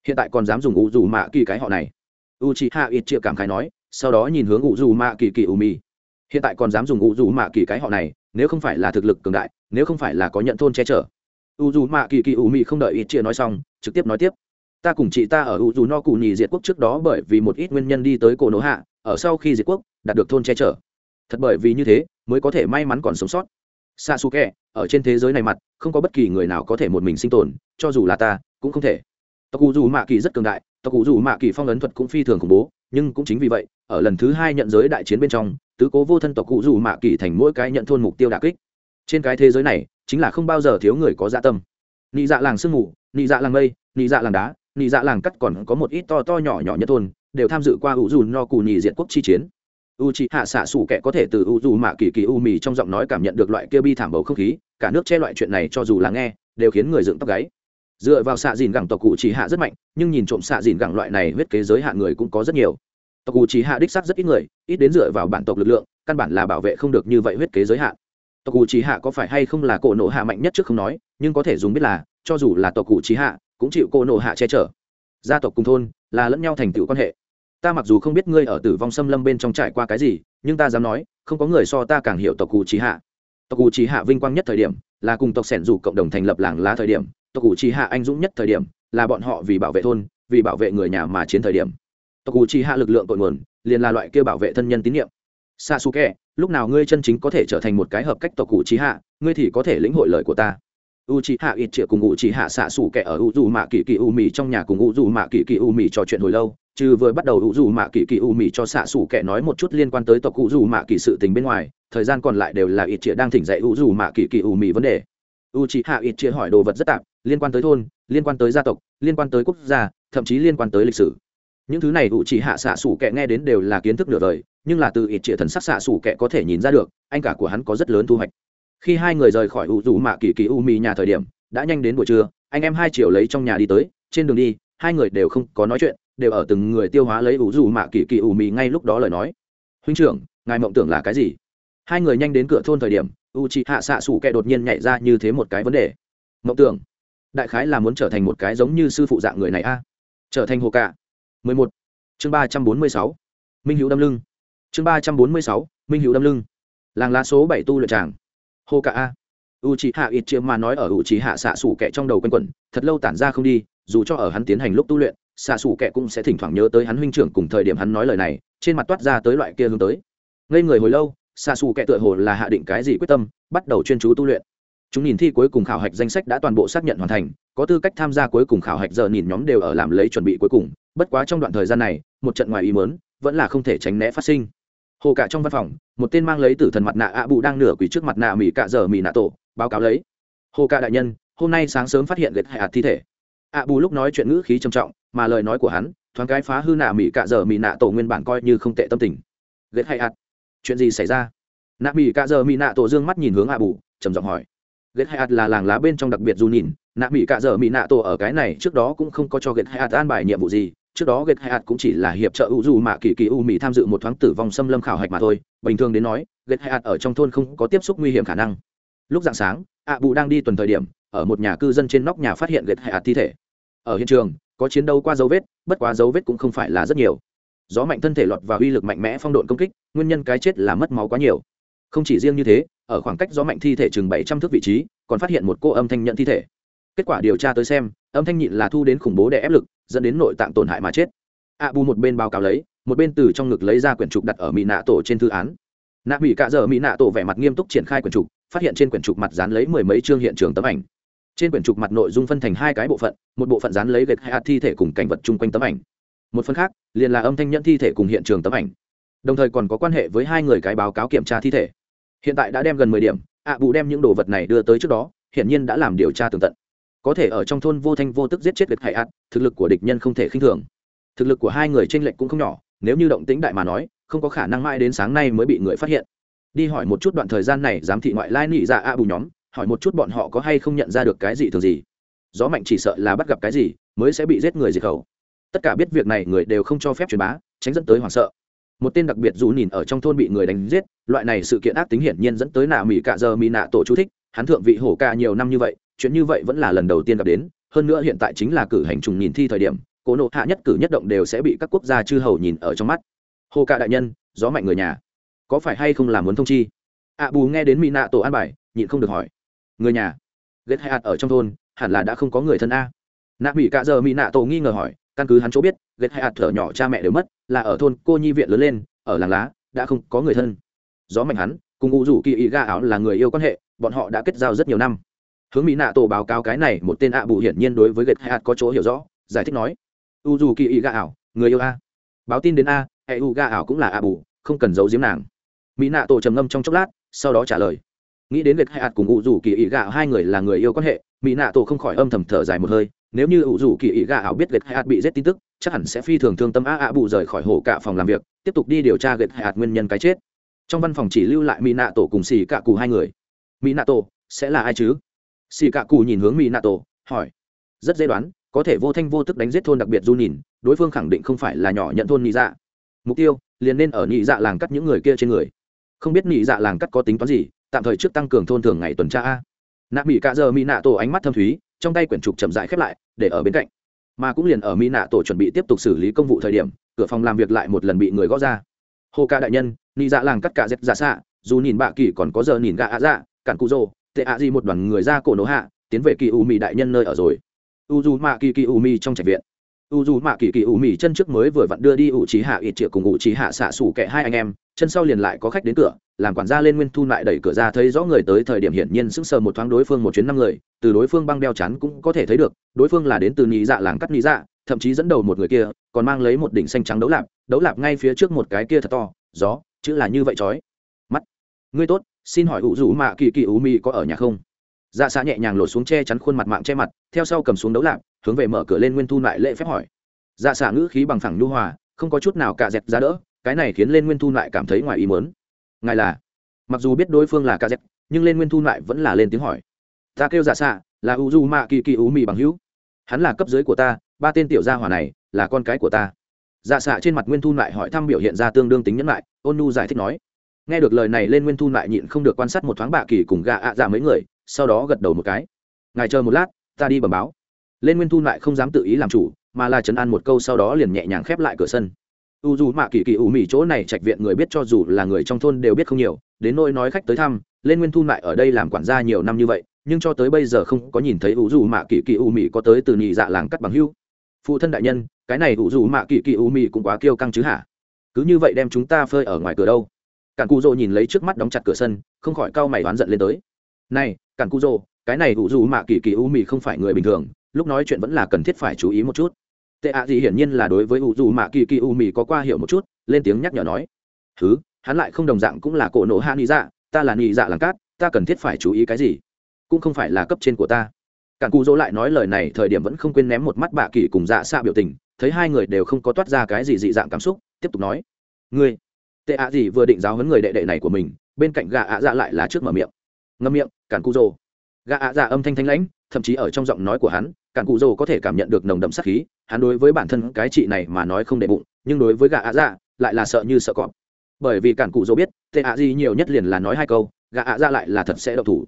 hiện tại còn dám dùng u dù mạ kỳ cái họ này. U chỉ hạ ít chia cảm khái nói sau đó nhìn hướng ủ dù mạ kỳ kỳ ủ mì. Hiện tại còn dám dùng ủ dù mạ kỳ cái họ này, nếu không phải là thực lực cường đại, nếu không phải là có nhận thôn che chở. U dù mạ kỳ kỳ ủ mi không đợi ít chia nói xong, trực tiếp nói tiếp. Ta cùng chị ta ở u dù no cụ nhì diệt quốc trước đó bởi vì một ít nguyên nhân đi tới cổ nổ hạ, ở sau khi diệt quốc, đạt được thôn che chở. Thật bởi vì như thế, mới có thể may mắn còn sống sót. Sasuke, ở trên thế giới này mặt, không có bất kỳ người nào có thể một mình sinh tồn, cho dù là ta, cũng không thể. Tộc cụ dù mạ kỳ rất cường đại, tộc cụ dù mạ kỳ phong ấn thuật cũng phi thường khủng bố nhưng cũng chính vì vậy, ở lần thứ hai nhận giới đại chiến bên trong, tứ cố vô thân tộc cụ dù mạ kỳ thành mỗi cái nhận thôn mục tiêu đà kích. Trên cái thế giới này, chính là không bao giờ thiếu người có dạ tâm. Nị dạ làng sương mù, nị dạ làng mây, nị dạ làng đá, nị dạ làng cắt còn có một ít to to nhỏ nhỏ nhất thôn, đều tham dự qua u dù no cù nhì diện quốc chi chiến. U chị hạ xạ xủ kẻ có thể từ u dù mạ kỳ kỳ u mì trong giọng nói cảm nhận được loại kia bi thảm bầu không khí, cả nước che loại chuyện này cho dù là nghe, đều khiến người dựng tóc gáy dựa vào xạ dìn gẳng tộc cụ chỉ hạ rất mạnh, nhưng nhìn trộm xạ dìn gẳng loại này huyết kế giới hạn người cũng có rất nhiều. Tộc cụ chỉ hạ đích sắc rất ít người, ít đến dựa vào bản tộc lực lượng, căn bản là bảo vệ không được như vậy huyết kế giới hạn. Tộc cụ chỉ hạ có phải hay không là cổ nộ hạ mạnh nhất trước không nói, nhưng có thể dùng biết là, cho dù là tộc cụ chỉ hạ, cũng chịu cổ nộ hạ che chở. Gia tộc cùng thôn là lẫn nhau thành tựu quan hệ. Ta mặc dù không biết ngươi ở tử vong xâm lâm bên trong trải qua cái gì, nhưng ta dám nói, không có người so ta càng hiểu tộc cụ trí hạ. Tộc cụ trí hạ vinh quang nhất thời điểm, là cùng tộc sẻn dù cộng đồng thành lập làng lá thời điểm tộc cụ trí hạ anh dũng nhất thời điểm là bọn họ vì bảo vệ thôn, vì bảo vệ người nhà mà chiến thời điểm. Tộc cụ trí hạ lực lượng cội nguồn, liền là loại kia bảo vệ thân nhân tín nhiệm sasuke, lúc nào ngươi chân chính có thể trở thành một cái hợp cách tộc cụ trí hạ, ngươi thì có thể lĩnh hội lời của ta. U c h i hạ ít triệu cùng u c h i hạ xạ xủ kẻ ở u dù mạ kỳ kỳ u mì trong nhà cùng u dù mạ kỳ kỳ u mì trò chuyện hồi lâu, trừ vừa bắt đầu u dù mạ kỳ kỳ u mì cho xạ xủ kẻ nói một chút liên quan tới tộc ủ dù mạ kỳ sự tình bên ngoài, thời gian còn lại đều là ít triệu đang thỉnh dạy u dù mạ kỳ kỳ u mì vấn đề. U chị hạ ít triệu hỏi đồ vật rất tạp liên quan tới thôn, liên quan tới gia tộc, liên quan tới quốc gia, thậm chí liên quan tới lịch sử. Những thứ này u chị hạ xạ xủ Kệ nghe đến đều là kiến thức nửa đời, nhưng là từ ít trịa thần sắc xạ xủ Kệ có thể nhìn ra được, anh cả của hắn có rất lớn thu hoạch. Khi hai người rời khỏi ủ dù mạ kỳ kỳ u mì nhà thời điểm, đã nhanh đến buổi trưa, anh em hai triệu lấy trong nhà đi tới, trên đường đi, hai người đều không có nói chuyện, đều ở từng người tiêu hóa lấy ủ dù mạ kỳ kỳ U mì ngay lúc đó lời nói. Huynh trưởng, ngài mộng tưởng là cái gì? Hai người nhanh đến cửa thôn thời điểm u chị hạ xạ xủ Kệ đột nhiên nhảy ra như thế một cái vấn đề. Mộng tưởng? Đại khái là muốn trở thành một cái giống như sư phụ dạng người này a. Trở thành hồ cả. 11. chương ba trăm bốn mươi sáu. Minh hữu đâm lưng. Chương ba trăm bốn mươi sáu. Minh hữu đâm lưng. Làng lá số bảy tu luyện tràng. Hồ cả a. U c hạ ít chiếm mà nói ở u c hạ xạ xủ kẻ trong đầu quanh quẩn, thật lâu tản ra không đi, dù cho ở hắn tiến hành lúc tu luyện, xạ xủ kẻ cũng sẽ thỉnh thoảng nhớ tới hắn huynh trưởng cùng thời điểm hắn nói lời này, trên mặt toát ra tới loại kia hướng tới. Ngây người hồi lâu, xạ xù kẻ tựa hồ là hạ định cái gì quyết tâm, bắt đầu chuyên chú tu luyện chúng nhìn thi cuối cùng khảo hạch danh sách đã toàn bộ xác nhận hoàn thành, có tư cách tham gia cuối cùng khảo hạch giờ nhìn nhóm đều ở làm lấy chuẩn bị cuối cùng, bất quá trong đoạn thời gian này, một trận ngoài ý mớn vẫn là không thể tránh né phát sinh. Hồ cả trong văn phòng, một tên mang lấy tử thần mặt nạ ạ bụ đang nửa quỷ trước mặt nạ mỹ cạ giờ mỹ nạ tổ, báo cáo lấy. Hồ cả đại nhân, hôm nay sáng sớm phát hiện gệt hạt thi thể. Ạ bù lúc nói chuyện ngữ khí trầm trọng, mà lời nói của hắn, thoáng cái phá hư nạ mỹ cạ giờ mỹ nạ tổ nguyên bản coi như không tệ tâm tình. Liệt hay chuyện gì xảy ra? Nạ mỹ cạ giờ mỹ nạ tổ dương mắt nhìn hướng ạ bù trầm giọng hỏi ghét hai ạt là làng lá bên trong đặc biệt dù nhìn, nạ mỹ cạ dở mỹ nạ tổ ở cái này, trước đó cũng không có cho ghét hai ạt an bài nhiệm vụ gì, trước đó ghét hai ạt cũng chỉ là hiệp trợ u dù mạ kỳ kỳ u mỹ tham dự một thoáng tử vong xâm lâm khảo hạch mà thôi. Bình thường đến nói, ghét hai ạt ở trong thôn không có tiếp xúc nguy hiểm khả năng. Lúc dạng sáng ạ bù đang đi tuần thời điểm, ở một nhà cư dân trên nóc nhà phát hiện ghét hai ạt thi thể. Ở hiện trường, có chiến đấu qua dấu vết, bất quá dấu vết cũng không phải là rất nhiều. Gió mạnh thân thể lọt và uy lực mạnh mẽ phong độn công kích, nguyên nhân cái chết là mất máu quá nhiều. Không chỉ riêng như thế ở khoảng cách gió mạnh thi thể chừng bảy trăm thước vị trí, còn phát hiện một cô âm thanh nhận thi thể. Kết quả điều tra tới xem, âm thanh nhịn là thu đến khủng bố để ép lực, dẫn đến nội tạng tổn hại mà chết. A bù một bên báo cáo lấy, một bên từ trong ngực lấy ra quyển trục đặt ở mỹ nạ tổ trên thư án. Nạ mỹ cạ giờ mỹ nạ tổ vẻ mặt nghiêm túc triển khai quyển trục, phát hiện trên quyển trục mặt dán lấy mười mấy chương hiện trường tấm ảnh. Trên quyển trục mặt nội dung phân thành hai cái bộ phận, một bộ phận dán lấy gạch hai hạt thi thể cùng cảnh vật chung quanh tấm ảnh. Một phần khác, liền là âm thanh nhận thi thể cùng hiện trường tấm ảnh. Đồng thời còn có quan hệ với hai người cái báo cáo kiểm tra thi thể hiện tại đã đem gần mười điểm, ạ bù đem những đồ vật này đưa tới trước đó, hiển nhiên đã làm điều tra tường tận. Có thể ở trong thôn vô thanh vô tức giết chết việc hải ạt, thực lực của địch nhân không thể khinh thường. Thực lực của hai người tranh lệch cũng không nhỏ, nếu như động tính đại mà nói, không có khả năng mãi đến sáng nay mới bị người phát hiện. Đi hỏi một chút đoạn thời gian này giám thị ngoại lai nị ra ạ bù nhóm, hỏi một chút bọn họ có hay không nhận ra được cái gì thường gì. Gió mạnh chỉ sợ là bắt gặp cái gì, mới sẽ bị giết người diệt khẩu. Tất cả biết việc này người đều không cho phép truyền bá, tránh dẫn tới hoảng sợ một tên đặc biệt dù nhìn ở trong thôn bị người đánh giết, loại này sự kiện ác tính hiển nhiên dẫn tới nạ mỹ cạ giờ mỹ nạ tổ chú thích, hắn thượng vị hổ ca nhiều năm như vậy, chuyện như vậy vẫn là lần đầu tiên gặp đến, hơn nữa hiện tại chính là cử hành trùng nhìn thi thời điểm, cố nộ hạ nhất cử nhất động đều sẽ bị các quốc gia chư hầu nhìn ở trong mắt. Hồ ca đại nhân, gió mạnh người nhà, có phải hay không làm muốn thông chi? Ạ bù nghe đến mỹ nạ tổ an bài, nhịn không được hỏi. Người nhà ghét hay ạt ở trong thôn, hẳn là đã không có người thân a. Nạ mỹ cạ giờ mỹ nạ tổ nghi ngờ hỏi căn cứ hắn chỗ biết ghét hay ạt thở nhỏ cha mẹ đều mất, là ở thôn cô nhi viện lớn lên, ở làng lá, đã không có người thân. Gió mạnh hắn, cùng ngụ rủ kỳ ý ga áo là người yêu quan hệ, bọn họ đã kết giao rất nhiều năm. Hướng mỹ nạ tổ báo cáo cái này, một tên ạ bù hiển nhiên đối với ghét hay ạt có chỗ hiểu rõ, giải thích nói, u dù kỳ ý ga ảo người yêu a. Báo tin đến a hệ u ga ảo cũng là ạ bù, không cần giấu giếm nàng. Mỹ nạ tổ trầm ngâm trong chốc lát, sau đó trả lời, nghĩ đến ghét hai ạt cùng u rủ kỳ ý ga hai người là người yêu quan hệ, mỹ nạ tổ không khỏi âm thầm thở dài một hơi nếu như ủ rủ kỳ ý ảo biết gệt hạt bị giết tin tức, chắc hẳn sẽ phi thường thương tâm a ạ bù rời khỏi hồ cả phòng làm việc, tiếp tục đi điều tra gệt hạt nguyên nhân cái chết. Trong văn phòng chỉ lưu lại mỹ nạ tổ cùng xì cạ cù hai người. Mỹ nạ tổ sẽ là ai chứ? Xì cạ cù nhìn hướng mỹ nạ tổ hỏi. Rất dễ đoán, có thể vô thanh vô tức đánh giết thôn đặc biệt du nhìn, đối phương khẳng định không phải là nhỏ nhận thôn nhị dạ. Mục tiêu, liền nên ở nhị dạ làng cắt những người kia trên người. Không biết nhị dạ làng cắt có tính toán gì, tạm thời trước tăng cường thôn thường ngày tuần tra a. Nạ mỹ cạ giờ mỹ nạ tổ ánh mắt thâm thúy, trong tay quyển trục chậm dại khép lại để ở bên cạnh. Mà cũng liền ở mỹ nạ tổ chuẩn bị tiếp tục xử lý công vụ thời điểm, cửa phòng làm việc lại một lần bị người gõ ra. Hồ ca đại nhân ni dạ làng cắt cả dép giả dạ xạ, dù nhìn bạ kỳ còn có giờ nhìn gạ ạ dạ cản cụ rô tệ ạ gì một đoàn người ra cổ nổ hạ, tiến về kỳ u mỹ đại nhân nơi ở rồi. U dù mạ kỳ kỳ u mỹ trong trạch viện. U dù mạ kỳ kỳ u mỹ chân trước mới vừa vặn đưa đi u trí hạ ít triệu cùng u trí hạ xạ xủ kẻ hai anh em chân sau liền lại có khách đến cửa, làm quản gia lên nguyên thu lại đẩy cửa ra thấy rõ người tới thời điểm hiển nhiên sững sờ một thoáng đối phương một chuyến năm người, từ đối phương băng đeo chắn cũng có thể thấy được, đối phương là đến từ nhị dạ làng cắt nhị dạ thậm chí dẫn đầu một người kia, còn mang lấy một đỉnh xanh trắng đấu lạp đấu lạp ngay phía trước một cái kia thật to, gió, chữ là như vậy chói. Mắt. Ngươi tốt, xin hỏi ủ rủ mạ kỳ kỳ ú mị có ở nhà không? Dạ xạ nhẹ nhàng lột xuống che chắn khuôn mặt mạng che mặt, theo sau cầm xuống đấu lạp, hướng về mở cửa lên nguyên thu lại lễ phép hỏi. Dạ xạ ngữ khí bằng phẳng nhu hòa, không có chút nào cạ dẹt ra đỡ cái này khiến lên nguyên thu lại cảm thấy ngoài ý mớn ngài là? Mặc dù biết đối phương là cạ nhưng lên nguyên thu lại vẫn là lên tiếng hỏi. Ta kêu dạ giả xạ là u du mạ kỳ kỳ u mì bằng hữu. Hắn là cấp dưới của ta, ba tên tiểu gia hỏa này là con cái của ta. Dạ xạ trên mặt nguyên thu lại hỏi thăm biểu hiện ra tương đương tính nhẫn lại ôn nu giải thích nói. Nghe được lời này lên nguyên thu lại nhịn không được quan sát một thoáng bạ kỳ cùng gạ ạ dạ mấy người, sau đó gật đầu một cái. Ngài chờ một lát, ta đi bẩm báo. Lên nguyên thu lại không dám tự ý làm chủ, mà là chấn an một câu sau đó liền nhẹ nhàng khép lại cửa sân u dù mạ kỳ kỳ ủ mì chỗ này trạch viện người biết cho dù là người trong thôn đều biết không nhiều, đến nỗi nói khách tới thăm, lên nguyên thu lại ở đây làm quản gia nhiều năm như vậy, nhưng cho tới bây giờ không có nhìn thấy u dù mạ kỳ kỳ ủ mì có tới từ nhị dạ làng cắt bằng hưu. Phụ thân đại nhân, cái này u dù mạ kỳ kỳ ủ mì cũng quá kiêu căng chứ hả? Cứ như vậy đem chúng ta phơi ở ngoài cửa đâu. Cản cụ rồ nhìn lấy trước mắt đóng chặt cửa sân, không khỏi cau mày oán giận lên tới. Này, cản cụ rồ cái này u dù mạ kỳ kỳ ủ mì không phải người bình thường, lúc nói chuyện vẫn là cần thiết phải chú ý một chút tệ ạ gì hiển nhiên là đối với u dù mạ kỳ kỳ u mì có qua hiểu một chút, lên tiếng nhắc nhở nói. Thứ hắn lại không đồng dạng cũng là cổ nổ hạ nghĩ dạ ta là nghĩ dạ làng cát, ta cần thiết phải chú ý cái gì? Cũng không phải là cấp trên của ta. Cản cù dỗ lại nói lời này thời điểm vẫn không quên ném một mắt bạ kỳ cùng dạ xạ biểu tình, thấy hai người đều không có toát ra cái gì dị dạng cảm xúc, tiếp tục nói. Ngươi, tệ ạ gì vừa định giáo huấn người đệ đệ này của mình, bên cạnh gà ạ dạ lại là trước mở miệng. Ngâm miệng, cản cù dỗ. Gà ạ dạ âm thanh thanh lãnh, thậm chí ở trong giọng nói của hắn cản cụ rồ có thể cảm nhận được nồng đậm sát khí, hắn đối với bản thân cái chị này mà nói không đệ bụng, nhưng đối với gà ạ dạ lại là sợ như sợ cọp. Bởi vì cản cụ rồ biết, tệ ạ gì nhiều nhất liền là nói hai câu gà ạ dạ lại là thật sẽ độc thủ.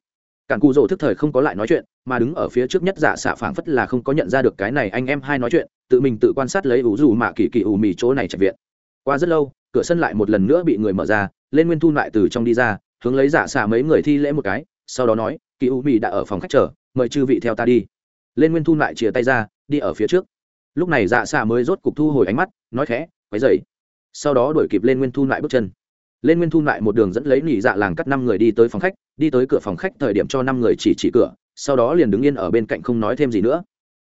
Cản cụ rồ thức thời không có lại nói chuyện, mà đứng ở phía trước nhất giả xạ phảng phất là không có nhận ra được cái này anh em hai nói chuyện, tự mình tự quan sát lấy ủ dù mạ kỳ kỳ ủ mì chỗ này chạy viện. Qua rất lâu, cửa sân lại một lần nữa bị người mở ra, lên nguyên thu lại từ trong đi ra, hướng lấy giả xạ mấy người thi lễ một cái, sau đó nói, kỳ ủ mì đã ở phòng khách chờ, mời chư vị theo ta đi lên nguyên thu lại chia tay ra, đi ở phía trước. Lúc này dạ xạ mới rốt cục thu hồi ánh mắt, nói khẽ, quấy dày sau đó đuổi kịp lên nguyên thu lại bước chân. Lên nguyên thu lại một đường dẫn lấy nỉ dạ làng cắt năm người đi tới phòng khách, đi tới cửa phòng khách thời điểm cho năm người chỉ chỉ cửa, sau đó liền đứng yên ở bên cạnh không nói thêm gì nữa.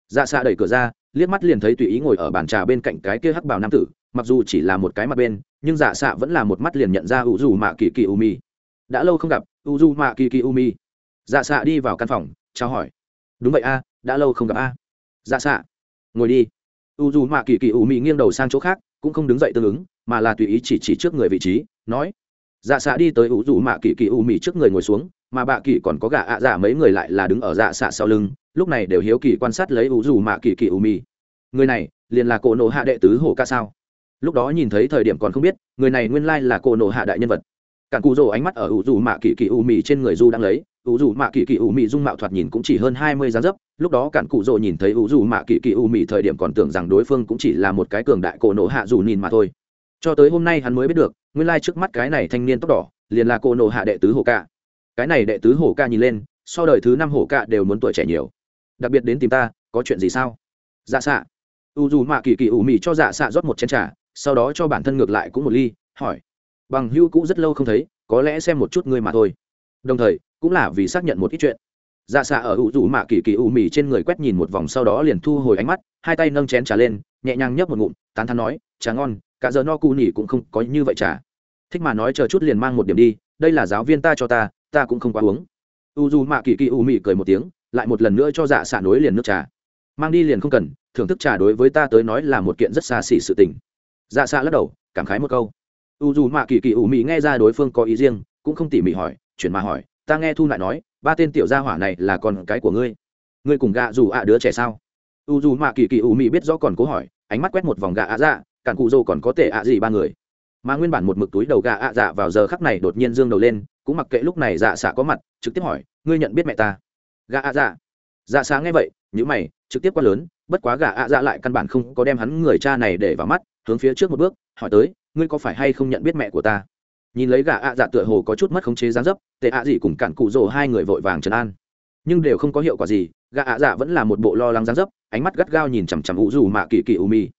Dạ xạ đẩy cửa ra, liếc mắt liền thấy tùy ý ngồi ở bàn trà bên cạnh cái kia hắc bảo nam tử, mặc dù chỉ là một cái mặt bên, nhưng dạ xạ vẫn là một mắt liền nhận ra u dù mạ kỳ kỳ u mi đã lâu không gặp u dù mạ kỳ kỳ u mi dạ xạ đi vào căn phòng trao hỏi. Đúng vậy a đã lâu không gặp a. Dạ xạ. Ngồi đi. U dù mạ kỳ kỳ u mị nghiêng đầu sang chỗ khác, cũng không đứng dậy tương ứng, mà là tùy ý chỉ chỉ trước người vị trí, nói. Dạ xạ đi tới u dù mạ kỳ kỳ u mị trước người ngồi xuống, mà bạ kỳ còn có gà ạ dạ mấy người lại là đứng ở dạ xạ sau lưng, lúc này đều hiếu kỳ quan sát lấy u dù mạ kỳ kỳ u mị. Người này, liền là cổ nộ hạ đệ tứ hồ ca sao? Lúc đó nhìn thấy thời điểm còn không biết, người này nguyên lai là cổ nộ hạ đại nhân vật. Cản cụ rồ ánh mắt ở u dù mạ kỳ kỳ u mì trên người du đang lấy u dù mạ kỳ kỳ u Mị dung mạo thoạt nhìn cũng chỉ hơn hai mươi giá dấp, lúc đó cản cụ rồ nhìn thấy u dù mạ kỳ kỳ u Mị thời điểm còn tưởng rằng đối phương cũng chỉ là một cái cường đại cổ nổ hạ dù nhìn mà thôi. Cho tới hôm nay hắn mới biết được, nguyên lai trước mắt cái này thanh niên tóc đỏ, liền là cổ nổ hạ đệ tứ hổ ca. Cái này đệ tứ hổ ca nhìn lên, so đời thứ năm hổ ca đều muốn tuổi trẻ nhiều. Đặc biệt đến tìm ta, có chuyện gì sao? Dạ xạ. U dù mạ kỳ kỳ ủ mị cho dạ xạ rót một chén t r à sau đó cho bản thân ngược lại cũng một ly, hỏi. Bằng hữu cũ rất lâu không thấy, có lẽ xem một chút ngươi mà thôi. Đồng thời cũng là vì xác nhận một ít chuyện. Dạ xạ ở u dù mạ kỳ kỳ u mì trên người quét nhìn một vòng sau đó liền thu hồi ánh mắt, hai tay nâng chén trà lên, nhẹ nhàng nhấp một ngụm, tán thắn nói, trà ngon, cả giờ no cu nỉ cũng không có như vậy trà. Thích mà nói chờ chút liền mang một điểm đi, đây là giáo viên ta cho ta ta cũng không quá uống. U dù mạ kỳ kỳ u mì cười một tiếng, lại một lần nữa cho dạ xạ nối liền nước trà. Mang đi liền không cần, thưởng thức trà đối với ta tới nói là một kiện rất xa xỉ sự tình. Dạ xạ lắc đầu, cảm khái một câu. U dù mạ kỳ kỳ u mì nghe ra đối phương có ý riêng, cũng không tỉ mỉ hỏi, chuyển mà hỏi ta nghe thu lại nói, ba tên tiểu gia hỏa này là con cái của ngươi. Ngươi cùng gạ dù ạ đứa trẻ sao? U dù mạ kỳ kỳ u mị biết rõ còn cố hỏi, ánh mắt quét một vòng gạ ạ dạ cản cụ dô còn có tệ ạ gì ba người. Mà nguyên bản một mực túi đầu gạ ạ dạ vào giờ khắc này đột nhiên dương đầu lên, cũng mặc kệ lúc này dạ xạ có mặt, trực tiếp hỏi, ngươi nhận biết mẹ ta? Gạ ạ dạ. Dạ xạ nghe vậy nhữ mày, trực tiếp quá lớn, bất quá gà ạ dạ lại căn bản không có đem hắn người cha này để vào mắt, hướng phía trước một bước, hỏi tới, ngươi có phải hay không nhận biết mẹ của ta? Nhìn lấy gà ạ dạ tựa hồ có chút mất khống chế dáng dấp, tệ ạ gì cùng cản cụ rồ hai người vội vàng trấn an. Nhưng đều không có hiệu quả gì gà ạ dạ vẫn là một bộ lo lắng dáng dấp, ánh mắt gắt gao nhìn chằm chằm ủ dù mạ kỳ kỳ u mi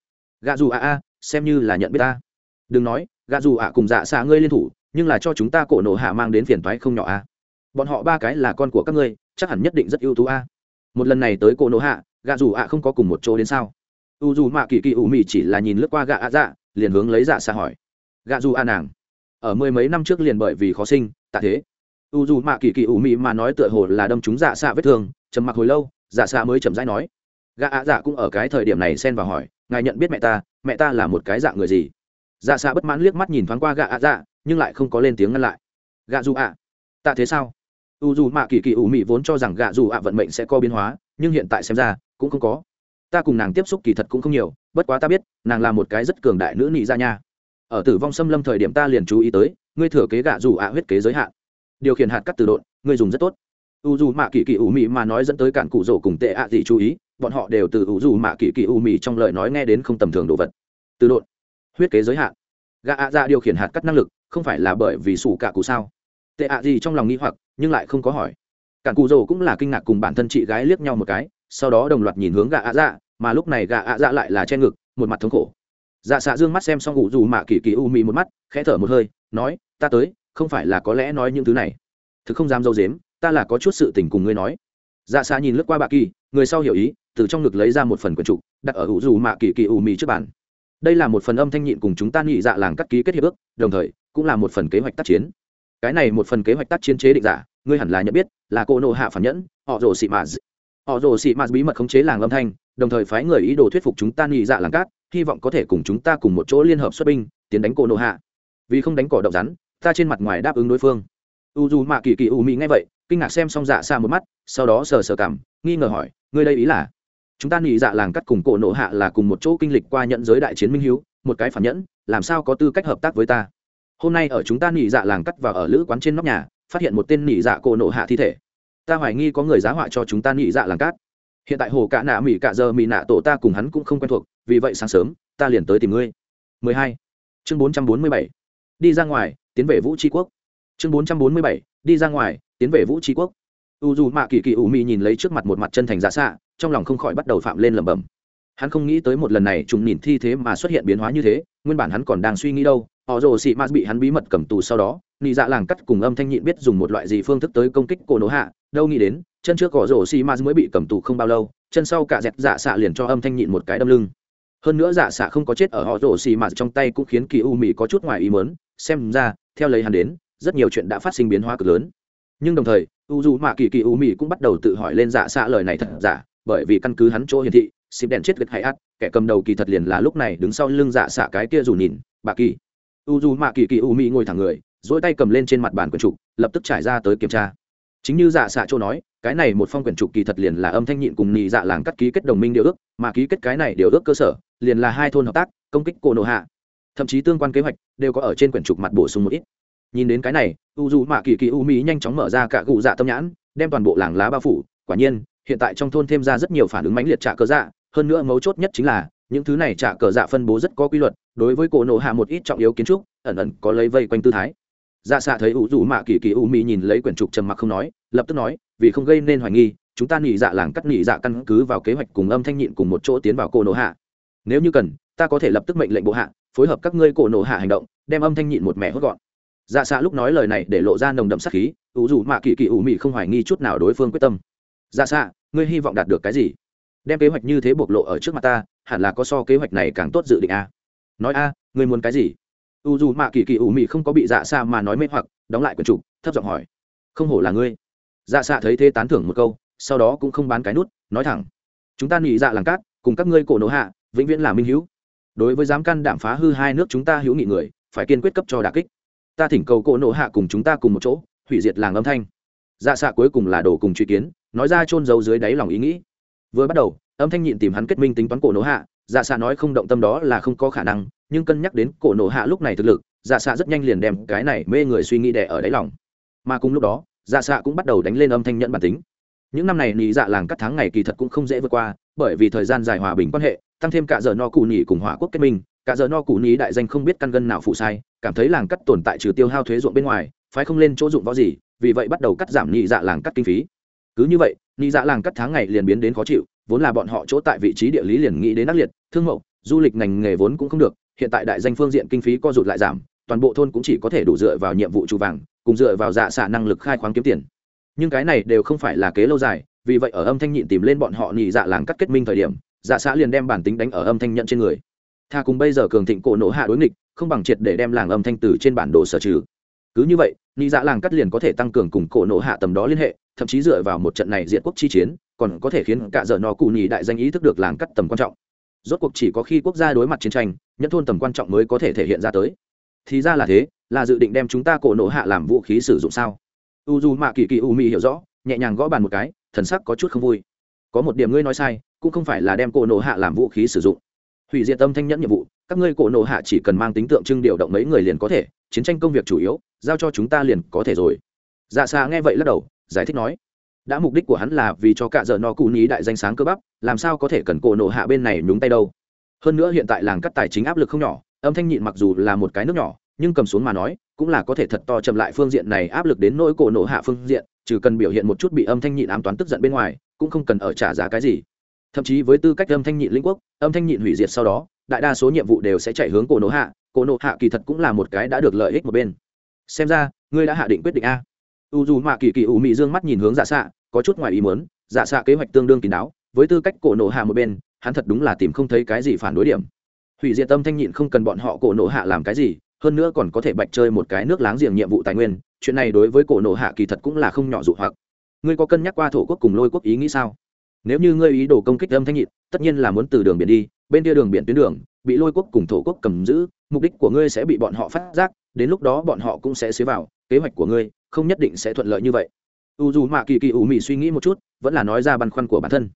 gà dù ạ a xem như là nhận biết ta. Đừng nói gà dù ạ cùng dạ xạ ngươi liên thủ, nhưng là cho chúng ta cổ nổ hạ mang đến phiền toái không nhỏ a. Bọn họ ba cái là con của các ngươi, chắc hẳn nhất định rất ưu tú a. Một lần này tới cổ nổ hạ, gã dù ạ không có cùng một chỗ đến sao? U dù mạ kỳ kỳ u mi chỉ là nhìn lướt qua gã ạ dạ liền hướng lấy dạ xa hỏi. Gã dù a nàng ở mười mấy năm trước liền bởi vì khó sinh, tạ thế. U dù mạ kỳ kỳ ủ mị mà nói tựa hồ là đâm chúng dạ xạ vết thương, trầm mặc hồi lâu dạ xạ mới chậm rãi nói, gã ạ dạ cũng ở cái thời điểm này xen vào hỏi, ngài nhận biết mẹ ta mẹ ta là một cái dạng người gì? Dạ xạ bất mãn liếc mắt nhìn thoáng qua gã ạ dạ nhưng lại không có lên tiếng ngăn lại. Gã dù ạ, tạ thế sao? U dù mạ kỳ kỳ ủ mị vốn cho rằng gã dù ạ vận mệnh sẽ có biến hóa, nhưng hiện tại xem ra, cũng không có. Ta cùng nàng tiếp xúc kỳ thật cũng không nhiều, bất quá ta biết, nàng là một cái rất cường đại nữ nị ra nha ở tử vong xâm lâm thời điểm ta liền chú ý tới, ngươi thừa kế gạ dù ạ huyết kế giới hạn. Điều khiển hạt cắt từ độn, ngươi dùng rất tốt. U dù mạ kỳ kỳ ủ mị mà nói dẫn tới cản cụ rổ cùng tệ ạ gì chú ý, bọn họ đều từ u dù mạ kỳ kỳ ủ mị trong lời nói nghe đến không tầm thường đồ vật. Từ độn, huyết kế giới hạn. Gạ ạ ra điều khiển hạt cắt năng lực, không phải là bởi vì sủ cả cụ sao? Tệ ạ gì trong lòng nghĩ hoặc, nhưng lại không có hỏi. Cản cụ rổ cũng là kinh ngạc cùng bản thân chị gái liếc nhau một cái, sau đó đồng loạt nhìn hướng gạ ạ dạ mà lúc này gạ ạ dạ lại là che ngực, một mặt thống khổ dạ xạ dương mắt xem xong ủ dù mạ kỳ kỳ u mị một mắt, khẽ thở một hơi, nói, ta tới, không phải là có lẽ nói những thứ này. Thực không dám dâu dếm, ta là có chút sự tình cùng ngươi nói. Dạ xạ nhìn lướt qua bà kỳ, người sau hiểu ý, từ trong ngực lấy ra một phần quần trục, đặt ở ủ dù mạ kỳ kỳ u mị trước bàn. Đây là một phần âm thanh nhịn cùng chúng ta nghị dạ làng cắt ký kết hiệp ước, đồng thời, cũng là một phần kế hoạch tác chiến. Cái này một phần kế hoạch tác chiến chế định giả, ngươi hẳn là nhận biết, là cô nộ hạ phản nhẫn, họ rồ xị mạt họ rồ xị mạt bí mật khống chế làng âm thanh, đồng thời phái người ý đồ thuyết phục chúng ta nghị dạ làng cát hy vọng có thể cùng chúng ta cùng một chỗ liên hợp xuất binh, tiến đánh cô nộ hạ. Vì không đánh cỏ động rắn, ta trên mặt ngoài đáp ứng đối phương. U dù mạ kỳ kỳ u mỹ nghe vậy, kinh ngạc xem xong dạ xa một mắt, sau đó sờ sờ cảm nghi ngờ hỏi, ngươi đây ý là? Chúng ta nghĩ dạ làng cắt cùng cổ nộ hạ là cùng một chỗ kinh lịch qua nhận giới đại chiến minh hiếu, một cái phản nhẫn, làm sao có tư cách hợp tác với ta? Hôm nay ở chúng ta nỉ dạ làng cắt và ở lữ quán trên nóc nhà, phát hiện một tên nỉ dạ cổ nộ hạ thi thể. Ta hoài nghi có người giá họa cho chúng ta nỉ dạ làng cát hiện tại hồ cả nạ mỹ cả giờ mỹ nạ tổ ta cùng hắn cũng không quen thuộc vì vậy sáng sớm, ta liền tới tìm ngươi 12. chương 447. đi ra ngoài, tiến về vũ tri quốc chương 447. đi ra ngoài, tiến về vũ tri quốc u dù mạ kỳ kỳ ủ mị nhìn lấy trước mặt một mặt chân thành giả xạ, trong lòng không khỏi bắt đầu phạm lên lẩm bẩm hắn không nghĩ tới một lần này trùng nhìn thi thế mà xuất hiện biến hóa như thế, nguyên bản hắn còn đang suy nghĩ đâu, họ rồ xị m bị hắn bí mật cầm tù sau đó, nị dạ làng cắt cùng âm thanh nhịn biết dùng một loại gì phương thức tới công kích cổ nổ hạ, đâu nghĩ đến, chân trước họ rồ xị m mới bị cầm tù không bao lâu, chân sau cả dẹp dạ xạ liền cho âm thanh nhịn một cái đâm lưng hơn nữa dạ xạ không có chết ở họ rổ xì mà trong tay cũng khiến kỳ u mỹ có chút ngoài ý mớn xem ra, theo lấy hắn đến, rất nhiều chuyện đã phát sinh biến hóa cực lớn. Nhưng đồng thời, u dù mạ kỳ kỳ u mỹ cũng bắt đầu tự hỏi lên dạ xạ lời này thật giả, bởi vì căn cứ hắn chỗ hiển thị, xịp đèn chết gật hay ắt kẻ cầm đầu kỳ thật liền là lúc này đứng sau lưng dạ xạ cái kia dù nhìn, bà kỳ. U dù mạ kỳ kỳ u mỹ ngồi thẳng người dỗi tay cầm lên trên mặt bàn quyển trục, lập tức trải ra tới kiểm tra. Chính như dạ xạ chỗ nói, cái này một phong quyển trục kỳ thật liền là âm thanh nhịn cùng nhị dạ làng cắt ký kết đồng minh điều ước, mà ký kết cái này điều ước cơ sở liền là hai thôn hợp tác, công kích cổ nộ hạ. Thậm chí tương quan kế hoạch đều có ở trên quyển trục mặt bổ sung một ít. Nhìn đến cái này, u dù mạ kỳ kỳ u mỹ nhanh chóng mở ra cả cụ dạ tâm nhãn, đem toàn bộ làng lá bao phủ. Quả nhiên, hiện tại trong thôn thêm ra rất nhiều phản ứng mãnh liệt trả cờ dạ. Hơn nữa mấu chốt nhất chính là, những thứ này trả cờ dạ phân bố rất có quy luật, đối với cổ nộ hạ một ít trọng yếu kiến trúc, ẩn ẩn có lấy vây quanh tư thái. Dạ xạ thấy U rủ mạ kỳ kỳ u mỹ nhìn lấy quyển trục trầm mặc không nói, lập tức nói, vì không gây nên hoài nghi, chúng ta nghỉ dạ làng cắt nghỉ dạ căn cứ vào kế hoạch cùng âm thanh nhịn cùng một chỗ tiến vào cổ nộ hạ nếu như cần, ta có thể lập tức mệnh lệnh bộ hạ, phối hợp các ngươi cổ nổ hạ hành động, đem âm thanh nhịn một mẹ hốt gọn. Dạ xạ lúc nói lời này để lộ ra nồng đậm sắc khí, ủ dù mạ kỳ kỳ u mị không hoài nghi chút nào đối phương quyết tâm. Dạ xạ ngươi hy vọng đạt được cái gì? Đem kế hoạch như thế bộc lộ ở trước mặt ta, hẳn là có so kế hoạch này càng tốt dự định a. Nói a, ngươi muốn cái gì? U dù mạ kỳ kỳ ủ mị không có bị dạ xạ mà nói mê hoặc, đóng lại quần trục thấp giọng hỏi. Không hổ là ngươi. Dạ xạ thấy thế tán thưởng một câu, sau đó cũng không bán cái nút, nói thẳng. Chúng ta nghĩ dạ làng cát, cùng các ngươi cổ nổ hạ vĩnh viễn là minh hữu. Đối với dám can đảm phá hư hai nước chúng ta hữu nghị người, phải kiên quyết cấp cho đà kích. Ta thỉnh cầu cổ nổ hạ cùng chúng ta cùng một chỗ, hủy diệt làng âm thanh. Dạ xạ cuối cùng là đổ cùng truy kiến, nói ra chôn giấu dưới đáy lòng ý nghĩ. Vừa bắt đầu, âm thanh nhịn tìm hắn kết minh tính toán cổ nổ hạ dạ xạ nói không động tâm đó là không có khả năng, nhưng cân nhắc đến cổ nổ hạ lúc này thực lực dạ xạ rất nhanh liền đem cái này mê người suy nghĩ đẻ ở đáy lòng. Mà cùng lúc đó dạ xạ cũng bắt đầu đánh lên âm thanh nhận bản tính những năm này nị dạ làng cắt tháng ngày kỳ thật cũng không dễ vượt qua, bởi vì thời gian dài hòa bình quan hệ, tăng thêm cả giờ no cụ nhị cùng hỏa quốc kết minh, cả giờ no cụ nhị đại danh không biết căn gân nào phụ sai, cảm thấy làng cắt tồn tại trừ tiêu hao thuế ruộng bên ngoài, phái không lên chỗ dụng võ gì, vì vậy bắt đầu cắt giảm nị dạ làng cắt kinh phí. Cứ như vậy, nị dạ làng cắt tháng ngày liền biến đến khó chịu, vốn là bọn họ chỗ tại vị trí địa lý liền nghĩ đến ác liệt, thương mẫu du lịch ngành nghề vốn cũng không được, hiện tại đại danh phương diện kinh phí co rụt lại giảm, toàn bộ thôn cũng chỉ có thể đủ dựa vào nhiệm vụ trụ vàng, cùng dựa vào dạ xạ năng lực khai khoáng kiếm tiền nhưng cái này đều không phải là kế lâu dài, vì vậy ở âm thanh nhịn tìm lên bọn họ nhị dạ làng cắt kết minh thời điểm dạ xã liền đem bản tính đánh ở âm thanh nhận trên người. Tha cùng bây giờ cường thịnh cổ nổ hạ đối nghịch, không bằng triệt để đem làng âm thanh từ trên bản đồ sở trừ. Cứ như vậy, nhị dạ làng cắt liền có thể tăng cường cùng cổ nổ hạ tầm đó liên hệ, thậm chí dựa vào một trận này diện quốc chi chiến, còn có thể khiến cả giờ nó cụ nhị đại danh ý thức được làng cắt tầm quan trọng. Rốt cuộc chỉ có khi quốc gia đối mặt chiến tranh nhất thôn tầm quan trọng mới có thể thể hiện ra tới. Thì ra là thế, là dự định đem chúng ta cổ nổ hạ làm vũ khí sử dụng sao? U dù mạ kỳ kỳ u mi hiểu rõ, nhẹ nhàng gõ bàn một cái, thần sắc có chút không vui. Có một điểm ngươi nói sai, cũng không phải là đem cổ nổ hạ làm vũ khí sử dụng. Hủy diệt tâm thanh nhẫn nhiệm vụ, các ngươi cổ nổ hạ chỉ cần mang tính tượng trưng điều động mấy người liền có thể, chiến tranh công việc chủ yếu, giao cho chúng ta liền có thể rồi. Dạ xa nghe vậy lắc đầu, giải thích nói, đã mục đích của hắn là vì cho cả giờ no cụ ní đại danh sáng cơ bắp, làm sao có thể cần cổ nổ hạ bên này nhúng tay đâu? Hơn nữa hiện tại làng cắt tài chính áp lực không nhỏ, âm thanh nhịn mặc dù là một cái nước nhỏ nhưng cầm xuống mà nói, cũng là có thể thật to chậm lại phương diện này áp lực đến nỗi cổ nổ hạ phương diện, trừ cần biểu hiện một chút bị âm thanh nhịn ám toán tức giận bên ngoài, cũng không cần ở trả giá cái gì. Thậm chí với tư cách âm thanh nhịn lĩnh quốc, âm thanh nhịn hủy diệt sau đó, đại đa số nhiệm vụ đều sẽ chạy hướng cổ nổ hạ, cổ nổ hạ kỳ thật cũng là một cái đã được lợi ích một bên. Xem ra, ngươi đã hạ định quyết định a. U dù mạ kỳ kỳ ủ mị dương mắt nhìn hướng dạ xạ, có chút ngoài ý muốn dạ xạ kế hoạch tương đương kín đáo, với tư cách cổ nổ hạ một bên, hắn thật đúng là tìm không thấy cái gì phản đối điểm. Hủy diệt tâm thanh nhịn không cần bọn họ cổ nổ hạ làm cái gì hơn nữa còn có thể bạch chơi một cái nước láng giềng nhiệm vụ tài nguyên, chuyện này đối với cổ nổ hạ kỳ thật cũng là không nhỏ dụ hoặc. Ngươi có cân nhắc qua thổ quốc cùng lôi quốc ý nghĩ sao? Nếu như ngươi ý đồ công kích âm thanh nhịn, tất nhiên là muốn từ đường biển đi, bên kia đường biển tuyến đường, bị lôi quốc cùng thổ quốc cầm giữ, mục đích của ngươi sẽ bị bọn họ phát giác, đến lúc đó bọn họ cũng sẽ xế vào, kế hoạch của ngươi không nhất định sẽ thuận lợi như vậy. U dù mạ kỳ kỳ u mị suy nghĩ một chút, vẫn là nói ra băn khoăn của bản thân.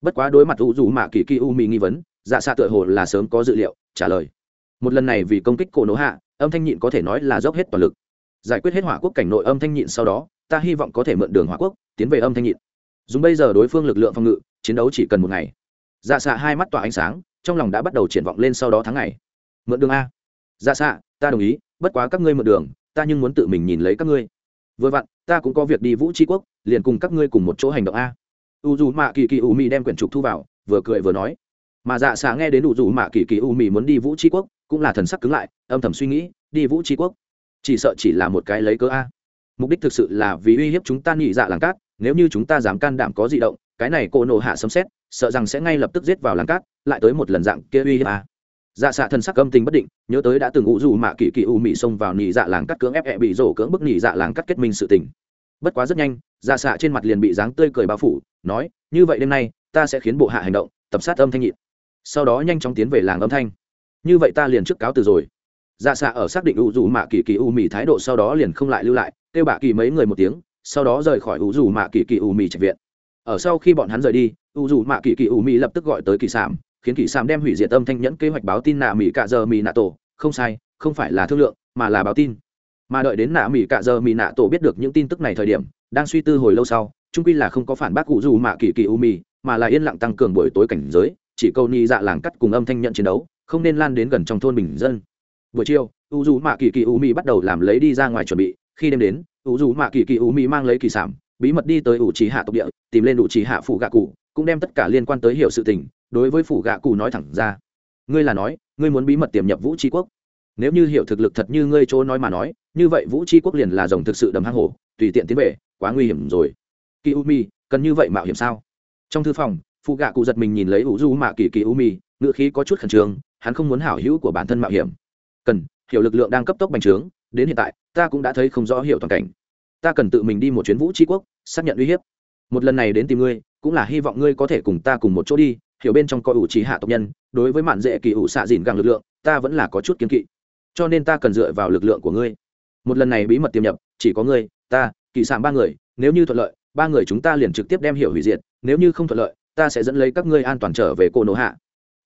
Bất quá đối mặt u dù mạ kỳ kỳ u mị nghi vấn dạ xạ tựa hồ là sớm có dự liệu, trả lời. Một lần này vì công kích cổ nổ hạ âm thanh nhịn có thể nói là dốc hết toàn lực. Giải quyết hết hỏa quốc cảnh nội âm thanh nhịn sau đó, ta hy vọng có thể mượn đường hỏa quốc, tiến về âm thanh nhịn. Dùng bây giờ đối phương lực lượng phòng ngự, chiến đấu chỉ cần một ngày. Dạ xạ hai mắt tỏa ánh sáng, trong lòng đã bắt đầu triển vọng lên sau đó tháng ngày. Mượn đường a. Dạ xạ ta đồng ý, bất quá các ngươi mượn đường, ta nhưng muốn tự mình nhìn lấy các ngươi. Vừa vặn, ta cũng có việc đi vũ tri quốc, liền cùng các ngươi cùng một chỗ hành động a. U dù mạ kỳ kỳ u mi đem quyển trục thu vào, vừa cười vừa nói. Mà dạ xạ nghe đến u dù mạ kỳ kỳ u mi muốn đi vũ tri quốc cũng là thần sắc cứng lại, âm thầm suy nghĩ, đi vũ tri quốc. Chỉ sợ chỉ là một cái lấy cớ a. Mục đích thực sự là vì uy hiếp chúng ta nhị dạ làng cát, nếu như chúng ta dám can đảm có di động, cái này cô nổ hạ sấm xét sợ rằng sẽ ngay lập tức giết vào làng cát, lại tới một lần dạng kia uy hiếp a. Dạ xạ thần sắc âm tình bất định, nhớ tới đã từng ngụ dù mạ kỳ kỳ u mị xông vào nhị dạ làng cắt cưỡng ép ẹ bị rổ cưỡng bức nhị dạ làng cắt kết minh sự tình. Bất quá rất nhanh dạ xạ trên mặt liền bị dáng tươi cười bao phủ, nói, như vậy đêm nay, ta sẽ khiến bộ hạ hành động, tập sát âm thanh nhịn sau đó nhanh chóng tiến về làng âm thanh như vậy ta liền trước cáo từ rồi. Dạ xạ ở xác định u dù mạ kỳ kỳ u mì thái độ sau đó liền không lại lưu lại, kêu bạ kỳ mấy người một tiếng, sau đó rời khỏi u dù mạ kỳ kỳ u mì trạch viện. Ở sau khi bọn hắn rời đi, u dù mạ kỳ kỳ u mì lập tức gọi tới kỳ sảm khiến kỳ sảm đem hủy diệt âm thanh nhẫn kế hoạch báo tin nạ mỹ cạ giờ mỹ nạ tổ. Không sai, không phải là thương lượng, mà là báo tin. Mà đợi đến nạ mỹ cạ giờ mỹ nạ tổ biết được những tin tức này thời điểm, đang suy tư hồi lâu sau trung quy là không có phản bác cụ dù mạ kỳ kỳ u mì, mà là yên lặng tăng cường buổi tối cảnh giới, chỉ câu ni dạ làng cắt cùng âm thanh nhận chiến đấu không nên lan đến gần trong thôn bình dân. Buổi chiều, u dù mạ kỳ kỳ u Mi bắt đầu làm lấy đi ra ngoài chuẩn bị. Khi đêm đến, u dù mạ kỳ kỳ u Mi mang lấy kỳ sản bí mật đi tới ủ trí hạ tộc địa, tìm lên ủ trí hạ phụ gạ cụ, cũng đem tất cả liên quan tới hiểu sự tình, đối với phủ gạ cụ nói thẳng ra. Ngươi là nói, ngươi muốn bí mật tiềm nhập vũ tri quốc. Nếu như hiểu thực lực thật như ngươi chỗ nói mà nói, như vậy vũ tri quốc liền là rồng thực sự đầm hang hổ, tùy tiện tiến về, quá nguy hiểm rồi. Kỳ u mi cần như vậy mạo hiểm sao? Trong thư phòng phụ gạ cụ giật mình nhìn lấy ủ du mạ kỳ kỳ u mi ngựa khí có chút khẩn trương hắn không muốn hảo hữu của bản thân mạo hiểm. Cần, hiểu lực lượng đang cấp tốc bành trướng, đến hiện tại, ta cũng đã thấy không rõ hiểu toàn cảnh. Ta cần tự mình đi một chuyến vũ tri quốc, xác nhận uy hiếp. Một lần này đến tìm ngươi, cũng là hy vọng ngươi có thể cùng ta cùng một chỗ đi, hiểu bên trong coi ủ trí hạ tộc nhân, đối với mạn dễ kỳ ủ xạ dìn gàng lực lượng, ta vẫn là có chút kiến kỵ. Cho nên ta cần dựa vào lực lượng của ngươi. Một lần này bí mật tiềm nhập, chỉ có ngươi, ta, kỳ sản ba người, nếu như thuận lợi, ba người chúng ta liền trực tiếp đem hiểu hủy diệt, nếu như không thuận lợi, ta sẽ dẫn lấy các ngươi an toàn trở về cô nổ hạ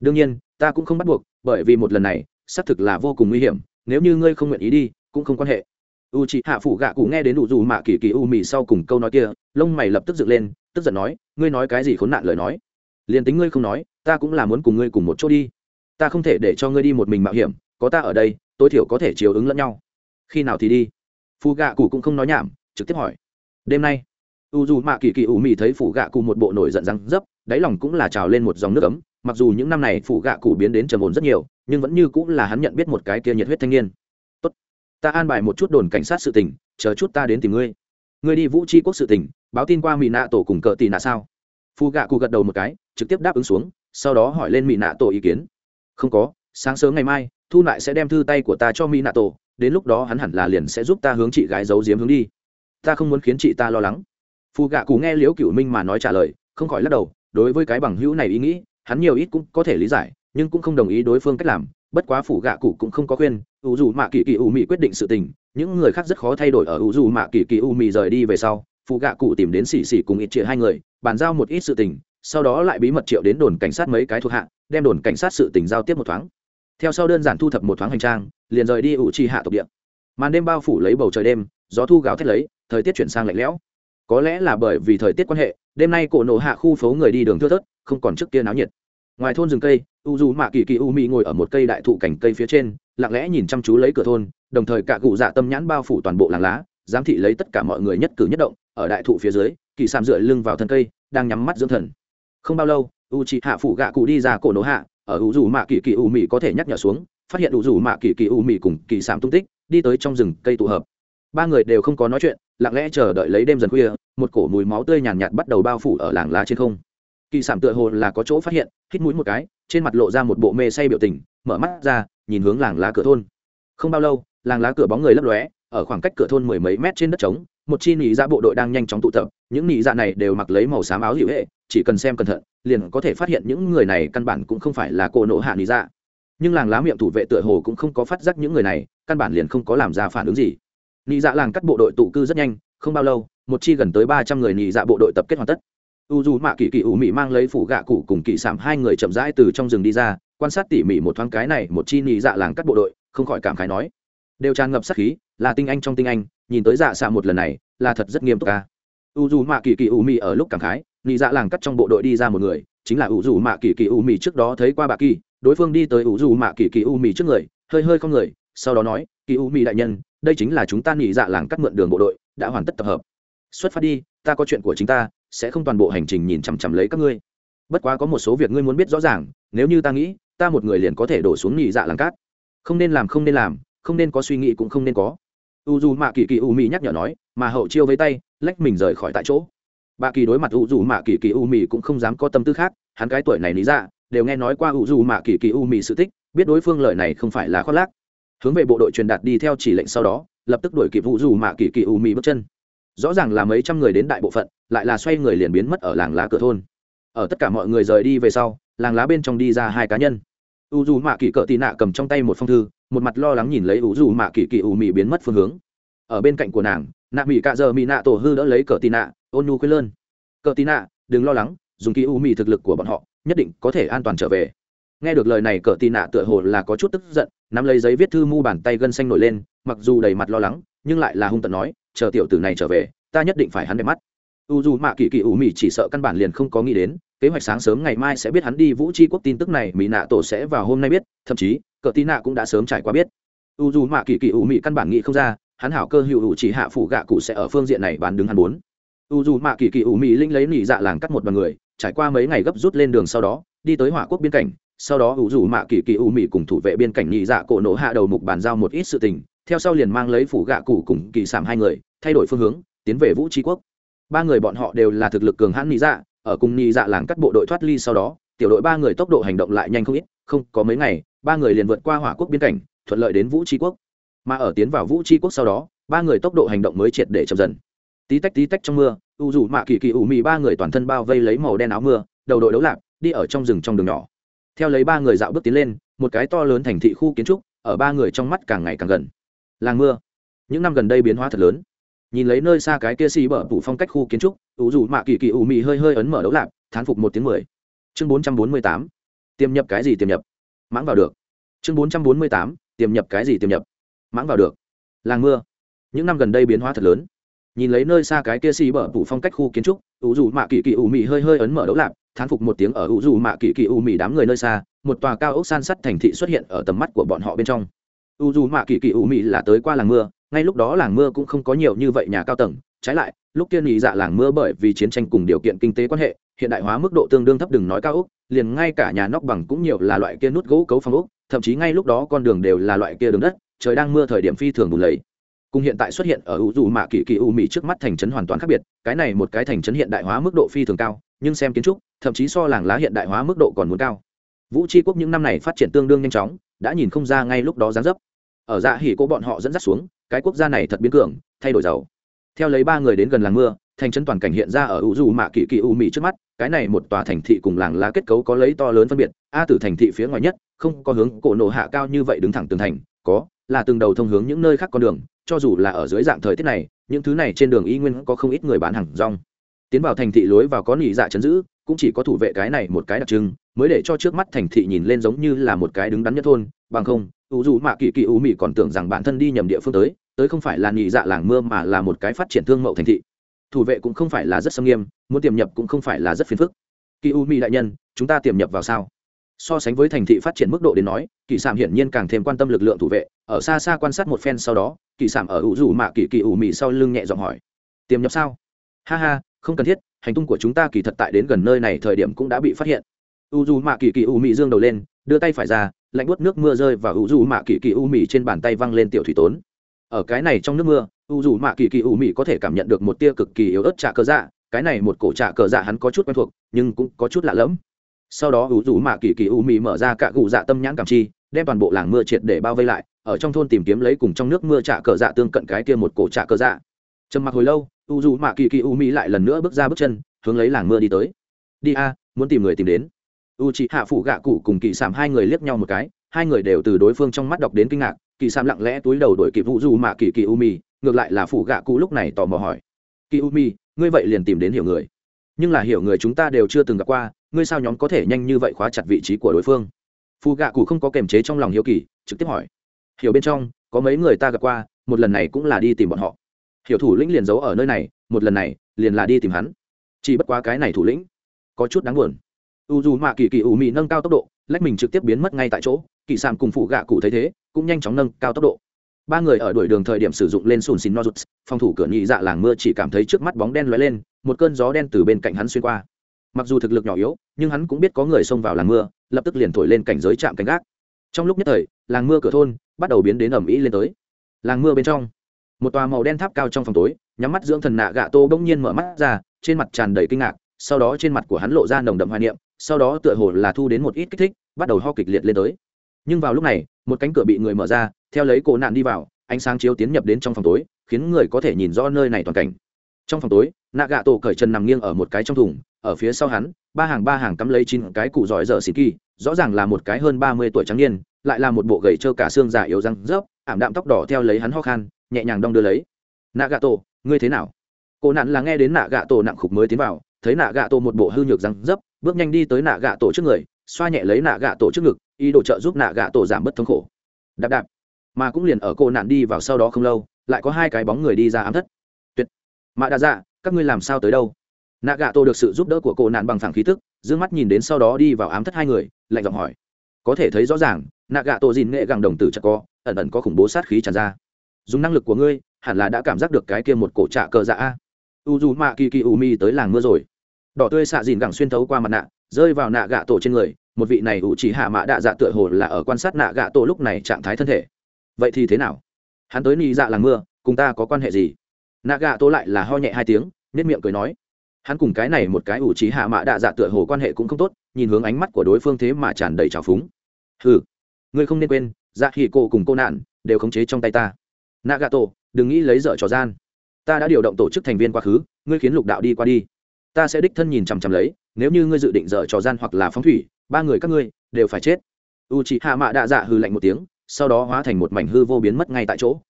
đương nhiên, ta cũng không bắt buộc, bởi vì một lần này, xác thực là vô cùng nguy hiểm, nếu như ngươi không nguyện ý đi, cũng không quan hệ. U chị hạ phủ gạ cụ nghe đến đủ dù mạ kỳ kỳ u mì sau cùng câu nói kia, lông mày lập tức dựng lên, tức giận nói, ngươi nói cái gì khốn nạn lời nói? Liền tính ngươi không nói, ta cũng là muốn cùng ngươi cùng một chỗ đi. Ta không thể để cho ngươi đi một mình mạo hiểm, có ta ở đây, tối thiểu có thể chiều ứng lẫn nhau. Khi nào thì đi? Phù gạ cụ cũng không nói nhảm, trực tiếp hỏi. Đêm nay u dù mạ kỳ kỳ ủ mị thấy phủ gạ cụ một bộ nổi giận răng dấp, đáy lòng cũng là trào lên một dòng nước ấm, mặc dù những năm này phủ gạ cụ biến đến trầm ổn rất nhiều, nhưng vẫn như cũng là hắn nhận biết một cái kia nhiệt huyết thanh niên. Tốt, ta an bài một chút đồn cảnh sát sự tình, chờ chút ta đến tìm ngươi. Ngươi đi vũ tri quốc sự tình, báo tin qua mỹ nạ tổ cùng cờ tì nạ sao? Phù gạ cụ gật đầu một cái, trực tiếp đáp ứng xuống, sau đó hỏi lên mỹ nạ tổ ý kiến. Không có, sáng sớm ngày mai, thu lại sẽ đem thư tay của ta cho mỹ nạ tổ, đến lúc đó hắn hẳn là liền sẽ giúp ta hướng chị gái giấu giếm hướng đi. Ta không muốn khiến chị ta lo lắng phù gạ cụ nghe liễu cựu minh mà nói trả lời, không khỏi lắc đầu, đối với cái bằng hữu này ý nghĩ, hắn nhiều ít cũng có thể lý giải, nhưng cũng không đồng ý đối phương cách làm, bất quá phủ gạ cụ cũng không có khuyên, ủ dù mạ kỳ kỳ u mị quyết định sự tình, những người khác rất khó thay đổi ở ủ dù mạ kỳ kỳ u mị rời đi về sau phụ gạ cụ tìm đến xỉ xỉ cùng ít chia hai người, bàn giao một ít sự tình, sau đó lại bí mật triệu đến đồn cảnh sát mấy cái thuộc hạ, đem đồn cảnh sát sự tình giao tiếp một thoáng. Theo sau đơn giản thu thập một thoáng hành trang, liền rời đi ủ trì hạ tộc địa. Màn đêm bao phủ lấy bầu trời đêm, gió thu gào thét lấy, thời tiết chuyển sang lạnh lẽo có lẽ là bởi vì thời tiết quan hệ, đêm nay cổ nổ hạ khu phố người đi đường thưa thớt, không còn trước kia náo nhiệt. Ngoài thôn rừng cây, u dù mạ kỳ kỳ u mỹ ngồi ở một cây đại thụ cành cây phía trên, lặng lẽ nhìn chăm chú lấy cửa thôn, đồng thời cả cụ dạ tâm nhãn bao phủ toàn bộ làng lá, giám thị lấy tất cả mọi người nhất cử nhất động, ở đại thụ phía dưới, kỳ sàm dựa lưng vào thân cây, đang nhắm mắt dưỡng thần. Không bao lâu, u chị hạ phụ gạ cụ đi ra cổ nổ hạ, ở u dù mạ kỳ kỳ u mỹ có thể nhắc nhở xuống, phát hiện u dù mạ kỳ kỳ u mỹ cùng kỳ sàm tung tích, đi tới trong rừng cây tụ hợp. Ba người đều không có nói chuyện lặng lẽ chờ đợi lấy đêm dần khuya một cổ mùi máu tươi nhàn nhạt, nhạt bắt đầu bao phủ ở làng lá trên không. Kỳ sảm tựa hồ là có chỗ phát hiện hít mũi một cái trên mặt lộ ra một bộ mê say biểu tình mở mắt ra nhìn hướng làng lá cửa thôn. Không bao lâu làng lá cửa bóng người lấp lóe ở khoảng cách cửa thôn mười mấy mét trên đất trống một chi nỉ dạ bộ đội đang nhanh chóng tụ tập những nỉ dạ này đều mặc lấy màu xám áo hữu hệ chỉ cần xem cẩn thận liền có thể phát hiện những người này căn bản cũng không phải là cô nộ hạ nỉ dạ. Nhưng làng lá miệng thủ vệ tựa hồ cũng không có phát giác những người này căn bản liền không có làm ra phản ứng gì. Nị dạ làng cắt bộ đội tụ cư rất nhanh, không bao lâu, một chi gần tới ba trăm người nị dạ bộ đội tập kết hoàn tất. U dù mạ kỳ kỳ ủ mị mang lấy phủ gạ cụ cùng kỳ sảm hai người chậm rãi từ trong rừng đi ra, quan sát tỉ mỉ một thoáng cái này một chi nị dạ làng cắt bộ đội, không khỏi cảm khái nói. Đều tràn ngập sát khí, là tinh anh trong tinh anh, nhìn tới dạ xạ một lần này, là thật rất nghiêm túc ca. U dù mạ kỳ kỳ ủ mị ở lúc cảm khái, nị dạ làng cắt trong bộ đội đi ra một người, chính là u dù mạ kỳ kỳ ủ mị trước đó thấy qua bà kỳ đối phương đi tới u dù mạ kỳ kỳ ủ mị trước người, hơi hơi không người, sau đó nói kỳ u mỹ đại nhân, đây chính là chúng ta nghỉ dạ làng cắt mượn đường bộ đội, đã hoàn tất tập hợp. Xuất phát đi, ta có chuyện của chính ta, sẽ không toàn bộ hành trình nhìn chằm chằm lấy các ngươi. Bất quá có một số việc ngươi muốn biết rõ ràng, nếu như ta nghĩ, ta một người liền có thể đổ xuống nghỉ dạ làng cát. Không nên làm, không nên làm, không nên có suy nghĩ cũng không nên có. U dù mạ kỳ kỳ u mỹ nhắc nhở nói, mà hậu chiêu với tay, lách mình rời khỏi tại chỗ. Bà kỳ đối mặt u dù mạ kỳ kỳ u mỹ cũng không dám có tâm tư khác, hắn cái tuổi này lý dạ đều nghe nói qua u dù mạ kỳ kỳ u mỹ sự tích, biết đối phương lời này không phải là khoác lác hướng về bộ đội truyền đạt đi theo chỉ lệnh sau đó, lập tức đuổi kịp vụ dù mạ kỳ kỳ u mì bước chân. Rõ ràng là mấy trăm người đến đại bộ phận, lại là xoay người liền biến mất ở làng lá cửa thôn. Ở tất cả mọi người rời đi về sau, làng lá bên trong đi ra hai cá nhân. U dù mạ kỳ cỡ tị nạ cầm trong tay một phong thư, một mặt lo lắng nhìn lấy u dù mạ kỳ kỳ u mị biến mất phương hướng. Ở bên cạnh của nàng, nạ mỹ cạ giờ mỹ nạ tổ hư đỡ lấy cỡ tị nạ, ôn nhu quê lơn. Cỡ tị nạ, đừng lo lắng, dùng kỳ u mị thực lực của bọn họ, nhất định có thể an toàn trở về nghe được lời này, Cờ Tì nạ tựa hồ là có chút tức giận, nắm lấy giấy viết thư mu bàn tay gân xanh nổi lên, mặc dù đầy mặt lo lắng, nhưng lại là hung tận nói, chờ tiểu tử này trở về, ta nhất định phải hắn đẹp mắt. U dù mạ kỳ kỳ ủ mị chỉ sợ căn bản liền không có nghĩ đến, kế hoạch sáng sớm ngày mai sẽ biết hắn đi vũ tri quốc tin tức này, mỹ nạ tổ sẽ vào hôm nay biết, thậm chí, cờ Tì nạ cũng đã sớm trải qua biết. U dù mạ kỳ kỳ ủ mị căn bản nghĩ không ra, hắn hảo cơ hữu hữu chỉ hạ phủ gạ cụ sẽ ở phương diện này bán đứng hắn bốn. U dù mạ kỳ kỳ ủ mị linh lấy nỉ dạ làng cắt một bằng người, trải qua mấy ngày gấp rút lên đường sau đó, đi tới hỏa quốc biên cảnh sau đó u dù mạ kỳ kỳ ủ mị cùng thủ vệ biên cảnh nhị dạ cổ nổ hạ đầu mục bàn giao một ít sự tình, theo sau liền mang lấy phủ gạ cụ cùng kỳ sảm hai người, thay đổi phương hướng, tiến về vũ tri quốc. Ba người bọn họ đều là thực lực cường hãn nhị dạ ở cùng nhị dạ làng cắt bộ đội thoát ly sau đó, tiểu đội ba người tốc độ hành động lại nhanh không ít, không có mấy ngày, ba người liền vượt qua hỏa quốc biên cảnh, thuận lợi đến vũ tri quốc. Mà ở tiến vào vũ tri quốc sau đó, ba người tốc độ hành động mới triệt để chậm dần. Tí tách tí tách trong mưa u dù mạ kỳ kỳ ủ mị ba người toàn thân bao vây lấy màu đen áo mưa, đầu đội đấu lạc, đi ở trong rừng trong đường nhỏ theo lấy ba người dạo bước tiến lên, một cái to lớn thành thị khu kiến trúc, ở ba người trong mắt càng ngày càng gần. Làng mưa. Những năm gần đây biến hóa thật lớn. Nhìn lấy nơi xa cái kia xì bở phủ phong cách khu kiến trúc, ủ dù mạ kỳ kỳ ủ mị hơi hơi ấn mở đấu lạc, thán phục một tiếng mười. Chương bốn trăm bốn mươi tám. Tiềm nhập cái gì tiềm nhập? Mãng vào được. Chương bốn trăm bốn mươi tám. Tiềm nhập cái gì tiềm nhập? Mãng vào được. Làng mưa. Những năm gần đây biến hóa thật lớn. Nhìn lấy nơi xa cái kia xì bở phủ phong cách khu kiến trúc, ủ dù mạ kỳ kỳ ủ mị hơi hơi ấn mở đấu lạc thán phục một tiếng ở ủ dù mạ kỳ kỳ u mì đám người nơi xa, một tòa cao ốc san sắt thành thị xuất hiện ở tầm mắt của bọn họ bên trong. U dù mạ kỳ kỳ u mì là tới qua làng mưa, ngay lúc đó làng mưa cũng không có nhiều như vậy nhà cao tầng. Trái lại, lúc tiên nghỉ dạ làng mưa bởi vì chiến tranh cùng điều kiện kinh tế quan hệ, hiện đại hóa mức độ tương đương thấp đừng nói cao ốc, liền ngay cả nhà nóc bằng cũng nhiều là loại kia nút gỗ cấu phong ốc, thậm chí ngay lúc đó con đường đều là loại kia đường đất, trời đang mưa thời điểm phi thường bùn lầy. Cùng hiện tại xuất hiện ở u dù mạ kỳ kỳ u mỹ trước mắt thành trấn hoàn toàn khác biệt, cái này một cái thành trấn hiện đại hóa mức độ phi thường cao, nhưng xem kiến trúc thậm chí so làng lá hiện đại hóa mức độ còn muốn cao. Vũ tri quốc những năm này phát triển tương đương nhanh chóng, đã nhìn không ra ngay lúc đó gián dấp. Ở dạ hỉ cô bọn họ dẫn dắt xuống, cái quốc gia này thật biến cường, thay đổi giàu. Theo lấy ba người đến gần làng mưa, thành chân toàn cảnh hiện ra ở u dù mạ kỳ kỳ u mị trước mắt, cái này một tòa thành thị cùng làng lá kết cấu có lấy to lớn phân biệt, a từ thành thị phía ngoài nhất, không có hướng cổ nổ hạ cao như vậy đứng thẳng tường thành, có, là từng đầu thông hướng những nơi khác con đường, cho dù là ở dưới dạng thời tiết này, những thứ này trên đường y nguyên có không ít người bán hàng rong. Tiến vào thành thị lối vào có nỉ dạ chấn giữ cũng chỉ có thủ vệ cái này một cái đặc trưng, mới để cho trước mắt thành thị nhìn lên giống như là một cái đứng đắn nhất thôn, bằng không, ủ dù mạ kỳ kỳ ủ mị còn tưởng rằng bản thân đi nhầm địa phương tới tới không phải là nhị dạ làng mưa mà là một cái phát triển thương mậu thành thị. Thủ vệ cũng không phải là rất xâm nghiêm, muốn tiềm nhập cũng không phải là rất phiền phức. Kỳ u mỹ đại nhân, chúng ta tiềm nhập vào sao? So sánh với thành thị phát triển mức độ đến nói, kỳ sảm hiển nhiên càng thêm quan tâm lực lượng thủ vệ, ở xa xa quan sát một phen sau đó, kỳ sảm ở ủ rủ mạ kỳ kỳ ủ mị sau lưng nhẹ giọng hỏi, tiềm nhập sao? Ha ha, không cần thiết hành tung của chúng ta kỳ thật tại đến gần nơi này thời điểm cũng đã bị phát hiện. U dù mạ kỳ kỳ u mị dương đầu lên, đưa tay phải ra, lạnh buốt nước mưa rơi và u dù mạ kỳ kỳ u mị trên bàn tay văng lên tiểu thủy tốn. Ở cái này trong nước mưa, u dù mạ kỳ kỳ u mị có thể cảm nhận được một tia cực kỳ yếu ớt trạ cờ dạ cái này một cổ trạ cờ dạ hắn có chút quen thuộc, nhưng cũng có chút lạ lẫm. Sau đó u dù mạ kỳ kỳ u mị mở ra cả cụ dạ tâm nhãn cảm chi, đem toàn bộ làng mưa triệt để bao vây lại, ở trong thôn tìm kiếm lấy cùng trong nước mưa trạ cờ dạ tương cận cái kia một cổ trạ cờ dạ. Trầm mặc hồi lâu u dù mạ kỳ kỳ u mỹ lại lần nữa bước ra bước chân, hướng lấy làng mưa đi tới. Đi a, muốn tìm người tìm đến. U chị hạ phụ gạ cụ cùng kỳ sảm hai người liếc nhau một cái, hai người đều từ đối phương trong mắt đọc đến kinh ngạc, kỳ sảm lặng lẽ túi đầu đổi kịp U dù mạ kỳ kỳ u mi ngược lại là phụ gạ cụ lúc này tò mò hỏi. Kỳ u mi ngươi vậy liền tìm đến hiểu người. Nhưng là hiểu người chúng ta đều chưa từng gặp qua, ngươi sao nhóm có thể nhanh như vậy khóa chặt vị trí của đối phương? Phụ gạ cụ không có kềm chế trong lòng hiếu kỳ, trực tiếp hỏi. Hiểu bên trong, có mấy người ta gặp qua, một lần này cũng là đi tìm bọn họ hiểu thủ lĩnh liền giấu ở nơi này, một lần này, liền là đi tìm hắn. Chỉ bất quá cái này thủ lĩnh, có chút đáng buồn. U dù mạ kỳ kỳ ủ mị nâng cao tốc độ, lách mình trực tiếp biến mất ngay tại chỗ. Kỳ sàm cùng phụ gạ cụ thấy thế, cũng nhanh chóng nâng cao tốc độ. Ba người ở đuổi đường thời điểm sử dụng lên sùn xin nozuts, phòng thủ cửa nhị dạ làng mưa chỉ cảm thấy trước mắt bóng đen lóe lên, một cơn gió đen từ bên cạnh hắn xuyên qua. Mặc dù thực lực nhỏ yếu, nhưng hắn cũng biết có người xông vào làng mưa, lập tức liền thổi lên cảnh giới chạm canh gác. Trong lúc nhất thời, làng mưa cửa thôn bắt đầu biến đến ẩm ĩ lên tới. Làng mưa bên trong một tòa màu đen tháp cao trong phòng tối, nhắm mắt dưỡng thần nạ gạ tô bỗng nhiên mở mắt ra, trên mặt tràn đầy kinh ngạc, sau đó trên mặt của hắn lộ ra nồng đậm hoài niệm, sau đó tựa hồ là thu đến một ít kích thích, bắt đầu ho kịch liệt lên tới. Nhưng vào lúc này, một cánh cửa bị người mở ra, theo lấy cổ nạn đi vào, ánh sáng chiếu tiến nhập đến trong phòng tối, khiến người có thể nhìn rõ nơi này toàn cảnh. Trong phòng tối, nạ gạ tổ cởi chân nằm nghiêng ở một cái trong thùng, ở phía sau hắn, ba hàng ba hàng cắm lấy chín cái cụ giỏi dở xịt kỳ, rõ ràng là một cái hơn ba mươi tuổi trắng niên, lại là một bộ gầy trơ cả xương giả yếu răng rớp, ảm đạm tóc đỏ theo lấy hắn ho khan nhẹ nhàng đong đưa lấy. Nạ gạ tổ ngươi thế nào? Cô nạn là nghe đến nạ gạ tổ nặng khục mới tiến vào, thấy nạ gạ tổ một bộ hư nhược răng dấp, bước nhanh đi tới nạ gạ tổ trước người, xoa nhẹ lấy nạ gạ tổ trước ngực, ý đồ trợ giúp nạ gạ tổ giảm bớt thống khổ. Đạp đạp. Mà cũng liền ở cô nạn đi vào sau đó không lâu, lại có hai cái bóng người đi ra ám thất. Tuyệt. Mạ đa dạ các ngươi làm sao tới đâu? Nạ gạ tổ được sự giúp đỡ của cô nạn bằng phẳng khí thức d ư ơ n g mắt nhìn đến sau đó đi vào ám thất hai người, lạnh giọng hỏi. Có thể thấy rõ ràng nạ gạ tổ dìn nghệ gẳng đồng tử chặt co ẩn ẩn có khủng bố sát khí tràn ra dùng năng lực của ngươi, hẳn là đã cảm giác được cái kia một cổ trạ cờ dạ a. U dù mạ kỳ kỳ u mi tới làng mưa rồi. Đỏ tươi xạ dìn gẳng xuyên thấu qua mặt nạ, rơi vào nạ gạ tổ trên người, một vị này ủ chỉ hạ mạ đạ dạ tựa hồ là ở quan sát nạ gạ tổ lúc này trạng thái thân thể. Vậy thì thế nào? Hắn tới ni dạ làng mưa, cùng ta có quan hệ gì? Nạ gạ tổ lại là ho nhẹ hai tiếng nết miệng cười nói. Hắn cùng cái này một cái ủ trí hạ mạ đạ dạ tựa hồ quan hệ cũng không tốt, nhìn hướng ánh mắt của đối phương thế mà tràn đầy trào phúng. Ừ ngươi không nên quên dạ khi cô cùng cô nạn, đều khống chế trong tay ta. Nagato, đừng nghĩ lấy dở trò gian. Ta đã điều động tổ chức thành viên quá khứ ngươi khiến lục đạo đi qua đi. Ta sẽ đích thân nhìn chằm chằm lấy nếu như ngươi dự định dở trò gian hoặc là phóng thủy ba người các ngươi đều phải chết. U chị hạ mạ đạ dạ hư lạnh một tiếng sau đó hóa thành một mảnh hư vô biến mất ngay tại chỗ.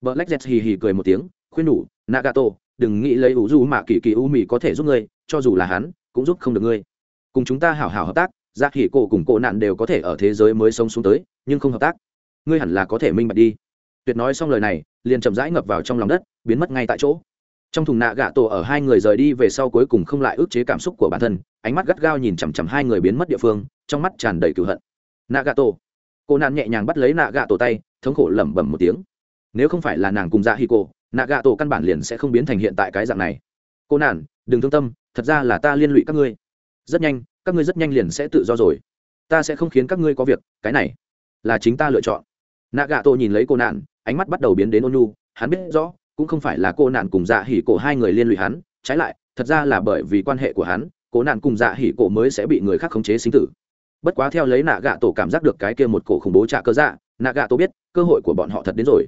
Black jet hì hì cười một tiếng khuyên nhủ nagato đừng nghĩ lấy ủ du mạ kỳ kỳ u mì có thể giúp ngươi cho dù là hắn cũng giúp không được ngươi. Cùng chúng ta hảo hảo hợp tác giác hỉ cổ cùng cổ nạn đều có thể ở thế giới mới sống xuống tới nhưng không hợp tác. Ngươi hẳn là có thể minh bạch đi tuyệt nói xong lời này, liền chậm rãi ngập vào trong lòng đất, biến mất ngay tại chỗ. Trong thùng nạ gạ tổ ở hai người rời đi về sau cuối cùng không lại ức chế cảm xúc của bản thân, ánh mắt gắt gao nhìn chằm chằm hai người biến mất địa phương, trong mắt tràn đầy cựu hận. Nạ gạ tổ. Cô nạn nhẹ nhàng bắt lấy nạ gạ tổ tay, thống khổ lẩm bẩm một tiếng. Nếu không phải là nàng cùng dạ hi cô nạ gạ tổ căn bản liền sẽ không biến thành hiện tại cái dạng này. Cô nạn, đừng thương tâm, thật ra là ta liên lụy các ngươi. Rất nhanh, các ngươi rất nhanh liền sẽ tự do rồi. Ta sẽ không khiến các ngươi có việc, cái này là chính ta lựa chọn. Nạ gạ tổ nhìn lấy cô nạn ánh mắt bắt đầu biến đến ôn nhu, hắn biết rõ, cũng không phải là cô nạn cùng dạ hỉ cổ hai người liên lụy hắn, trái lại, thật ra là bởi vì quan hệ của hắn, cô nạn cùng dạ hỉ cổ mới sẽ bị người khác khống chế sinh tử. Bất quá theo lấy nạ gạ tổ cảm giác được cái kia một cổ khủng bố trả cơ dạ nạ gạ tổ biết, cơ hội của bọn họ thật đến rồi.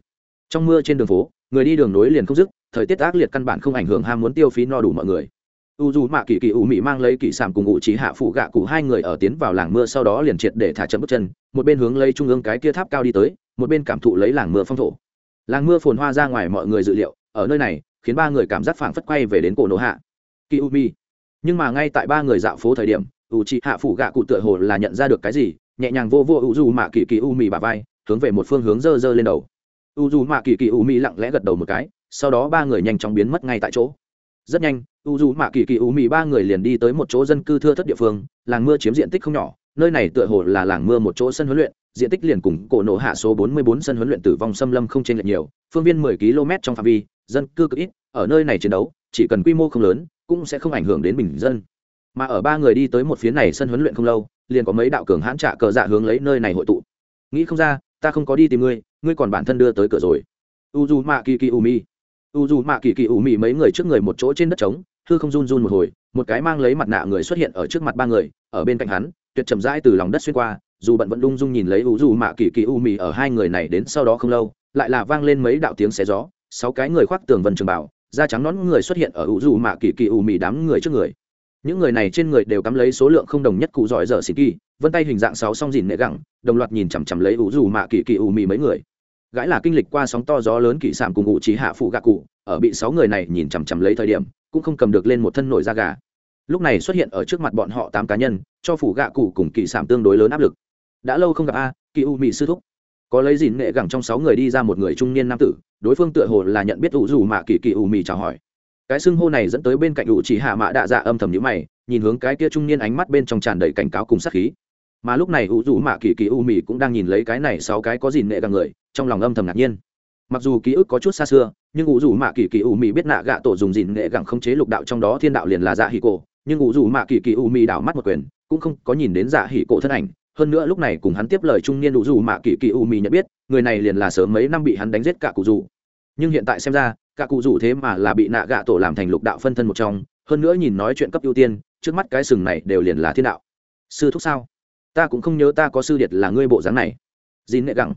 Trong mưa trên đường phố, người đi đường nối liền không dứt, thời tiết ác liệt căn bản không ảnh hưởng ham muốn tiêu phí no đủ mọi người. U dù mạ kỳ kỳ ủ mị mang lấy kỳ sản cùng ngụ trí hạ phụ gạ cụ hai người ở tiến vào làng mưa sau đó liền triệt để thả chậm bước chân, một bên hướng lấy trung ương cái kia tháp cao đi tới một bên cảm thụ lấy làng mưa phong thổ. Làng mưa phồn hoa ra ngoài mọi người dự liệu, ở nơi này, khiến ba người cảm giác phảng phất quay về đến cổ nổ hạ. Kỳ u mi nhưng mà ngay tại ba người dạo phố thời điểm u chị hạ phụ gạ cụ tựa hồ là nhận ra được cái gì, nhẹ nhàng vô vô u du mạ kỳ kỳ u mi bà vai, hướng về một phương hướng dơ dơ lên đầu. U du mạ kỳ kỳ u mi lặng lẽ gật đầu một cái, sau đó ba người nhanh chóng biến mất ngay tại chỗ. Rất nhanh u du mạ kỳ kỳ u mi ba người liền đi tới một chỗ dân cư thưa thất địa phương, làng mưa chiếm diện tích không nhỏ nơi này tựa hồ là làng mưa một chỗ sân huấn luyện, diện tích liền cùng cổ nổ hạ số 44 sân huấn luyện tử vong xâm lâm không chênh lệch nhiều, phương viên 10 km trong phạm vi, dân cư cực ít, ở nơi này chiến đấu, chỉ cần quy mô không lớn, cũng sẽ không ảnh hưởng đến bình dân. Mà ở ba người đi tới một phía này sân huấn luyện không lâu, liền có mấy đạo cường hãn trả cờ dạ hướng lấy nơi này hội tụ. Nghĩ không ra, ta không có đi tìm ngươi ngươi còn bản thân đưa tới cửa rồi. U dù mạ kỳ kỳ u mi u dù mạ kỳ kỳ u mi mấy người trước người một chỗ trên đất trống, hư không run run một hồi, một cái mang lấy mặt nạ người xuất hiện ở trước mặt ba người, ở bên cạnh hắn tuyệt chậm rãi từ lòng đất xuyên qua, dù bận vẫn đung dung nhìn lấy u dù mạ kỳ kỳ u mì ở hai người này đến sau đó không lâu, lại là vang lên mấy đạo tiếng xé gió, sáu cái người khoác tường vân trường bảo, da trắng nón người xuất hiện ở u dù mạ kỳ kỳ u mì đám người trước người. Những người này trên người đều cắm lấy số lượng không đồng nhất cụ giỏi dở xì kỳ, vân tay hình dạng sáu song dìn nệ gẳng, đồng loạt nhìn chằm chằm lấy u dù mạ kỳ kỳ u mì mấy người. Gãi là kinh lịch qua sóng to gió lớn kỳ sản cùng ngụ trí hạ phụ gạ cụ, ở bị sáu người này nhìn chằm chằm lấy thời điểm, cũng không cầm được lên một thân nổi da gà lúc này xuất hiện ở trước mặt bọn họ tám cá nhân, cho phủ gạ cụ cùng kỳ sản tương đối lớn áp lực. Đã lâu không gặp a kỳ u mỹ sư thúc. Có lấy dìn nghệ gẳng trong sáu người đi ra một người trung niên nam tử, đối phương tựa hồ là nhận biết ủ dù mạ kỳ kỳ u mỹ chào hỏi. Cái xưng hô này dẫn tới bên cạnh ủ chỉ hạ mạ đạ dạ âm thầm nhữ mày, nhìn hướng cái kia trung niên ánh mắt bên trong tràn đầy cảnh cáo cùng sát khí. Mà lúc này ủ dù mạ kỳ kỳ u mỹ cũng đang nhìn lấy cái này sáu cái có dìn nghệ gẳng người, trong lòng âm thầm ngạc nhiên. Mặc dù ký ức có chút xa xưa, nhưng ủ dù mạ kỳ kỳ u mỹ biết nạ gạ tổ dùng dìn nghệ gẳng không chế lục đạo trong đó thiên đạo liền là dạ hỉ cổ nhưng ủ dù mạ kỳ kỳ u mỹ đảo mắt một quyền, cũng không có nhìn đến dạ hỉ cổ thân ảnh. Hơn nữa lúc này cùng hắn tiếp lời trung niên ủ dù mạ kỳ kỳ u mỹ nhận biết, người này liền là sớm mấy năm bị hắn đánh giết cả cụ dù nhưng hiện tại xem ra, cả cụ dù thế mà là bị nạ gạ tổ làm thành lục đạo phân thân một trong, hơn nữa nhìn nói chuyện cấp ưu tiên, trước mắt cái sừng này đều liền là thiên đạo. Sư thúc sao? Ta cũng không nhớ ta có sư điệt là ngươi bộ dáng này. Dìn nệ gẳng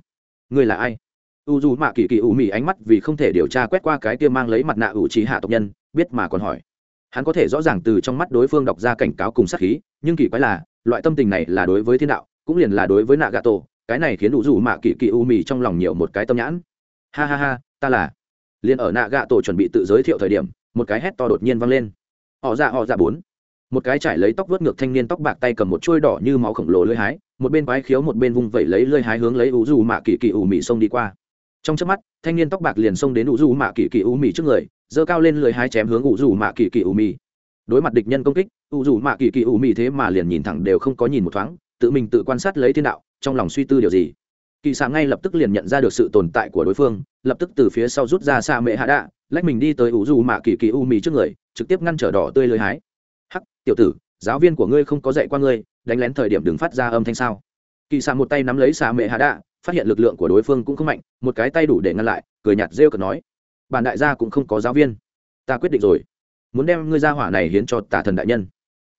ngươi là ai? U dù mạ kỳ kỳ U Mi ánh mắt vì không thể điều tra quét qua cái kia mang lấy mặt nạ ủ trí hạ tộc nhân, biết mà còn hỏi hắn có thể rõ ràng từ trong mắt đối phương đọc ra cảnh cáo cùng sát khí, nhưng kỳ quái là, loại tâm tình này là đối với thiên đạo, cũng liền là đối với nạ gà tổ cái này khiến đủ dù mạ kỳ kỳ U mị trong lòng nhiều một cái tâm nhãn. Ha ha ha, ta là. Liền ở nạ gà tổ chuẩn bị tự giới thiệu thời điểm, một cái hét to đột nhiên vang lên. Họ ra họ ra bốn. Một cái trải lấy tóc vớt ngược thanh niên tóc bạc tay cầm một chuôi đỏ như máu khổng lồ lưỡi hái, một bên quái khiếu một bên vung vẩy lấy lưỡi hái hướng lấy u dù mạ kỳ kỳ U mị xông đi qua. Trong trước mắt, thanh niên tóc bạc liền xông đến ủ dù mạ kỳ kỳ u mì trước người giơ cao lên lưới hai chém hướng ủ rủ mạ kỳ kỳ u mì. Đối mặt địch nhân công kích, ủ rủ mạ kỳ kỳ u mì thế mà liền nhìn thẳng đều không có nhìn một thoáng, tự mình tự quan sát lấy thiên đạo, trong lòng suy tư điều gì. Kỳ xạ ngay lập tức liền nhận ra được sự tồn tại của đối phương, lập tức từ phía sau rút ra xa mệ hạ đạ, lách mình đi tới ủ dù mạ kỳ kỳ u mì trước người, trực tiếp ngăn trở đỏ tươi lưới hái. Hắc, tiểu tử, giáo viên của ngươi không có dạy qua ngươi, đánh lén thời điểm đừng phát ra âm thanh sao? Kỳ xạ một tay nắm lấy xa mệ hạ đạ, phát hiện lực lượng của đối phương cũng không mạnh, một cái tay đủ để ngăn lại, cười nhạt rêu cợt nói bản đại gia cũng không có giáo viên. Ta quyết định rồi. Muốn đem ngươi ra hỏa này hiến cho tả thần đại nhân.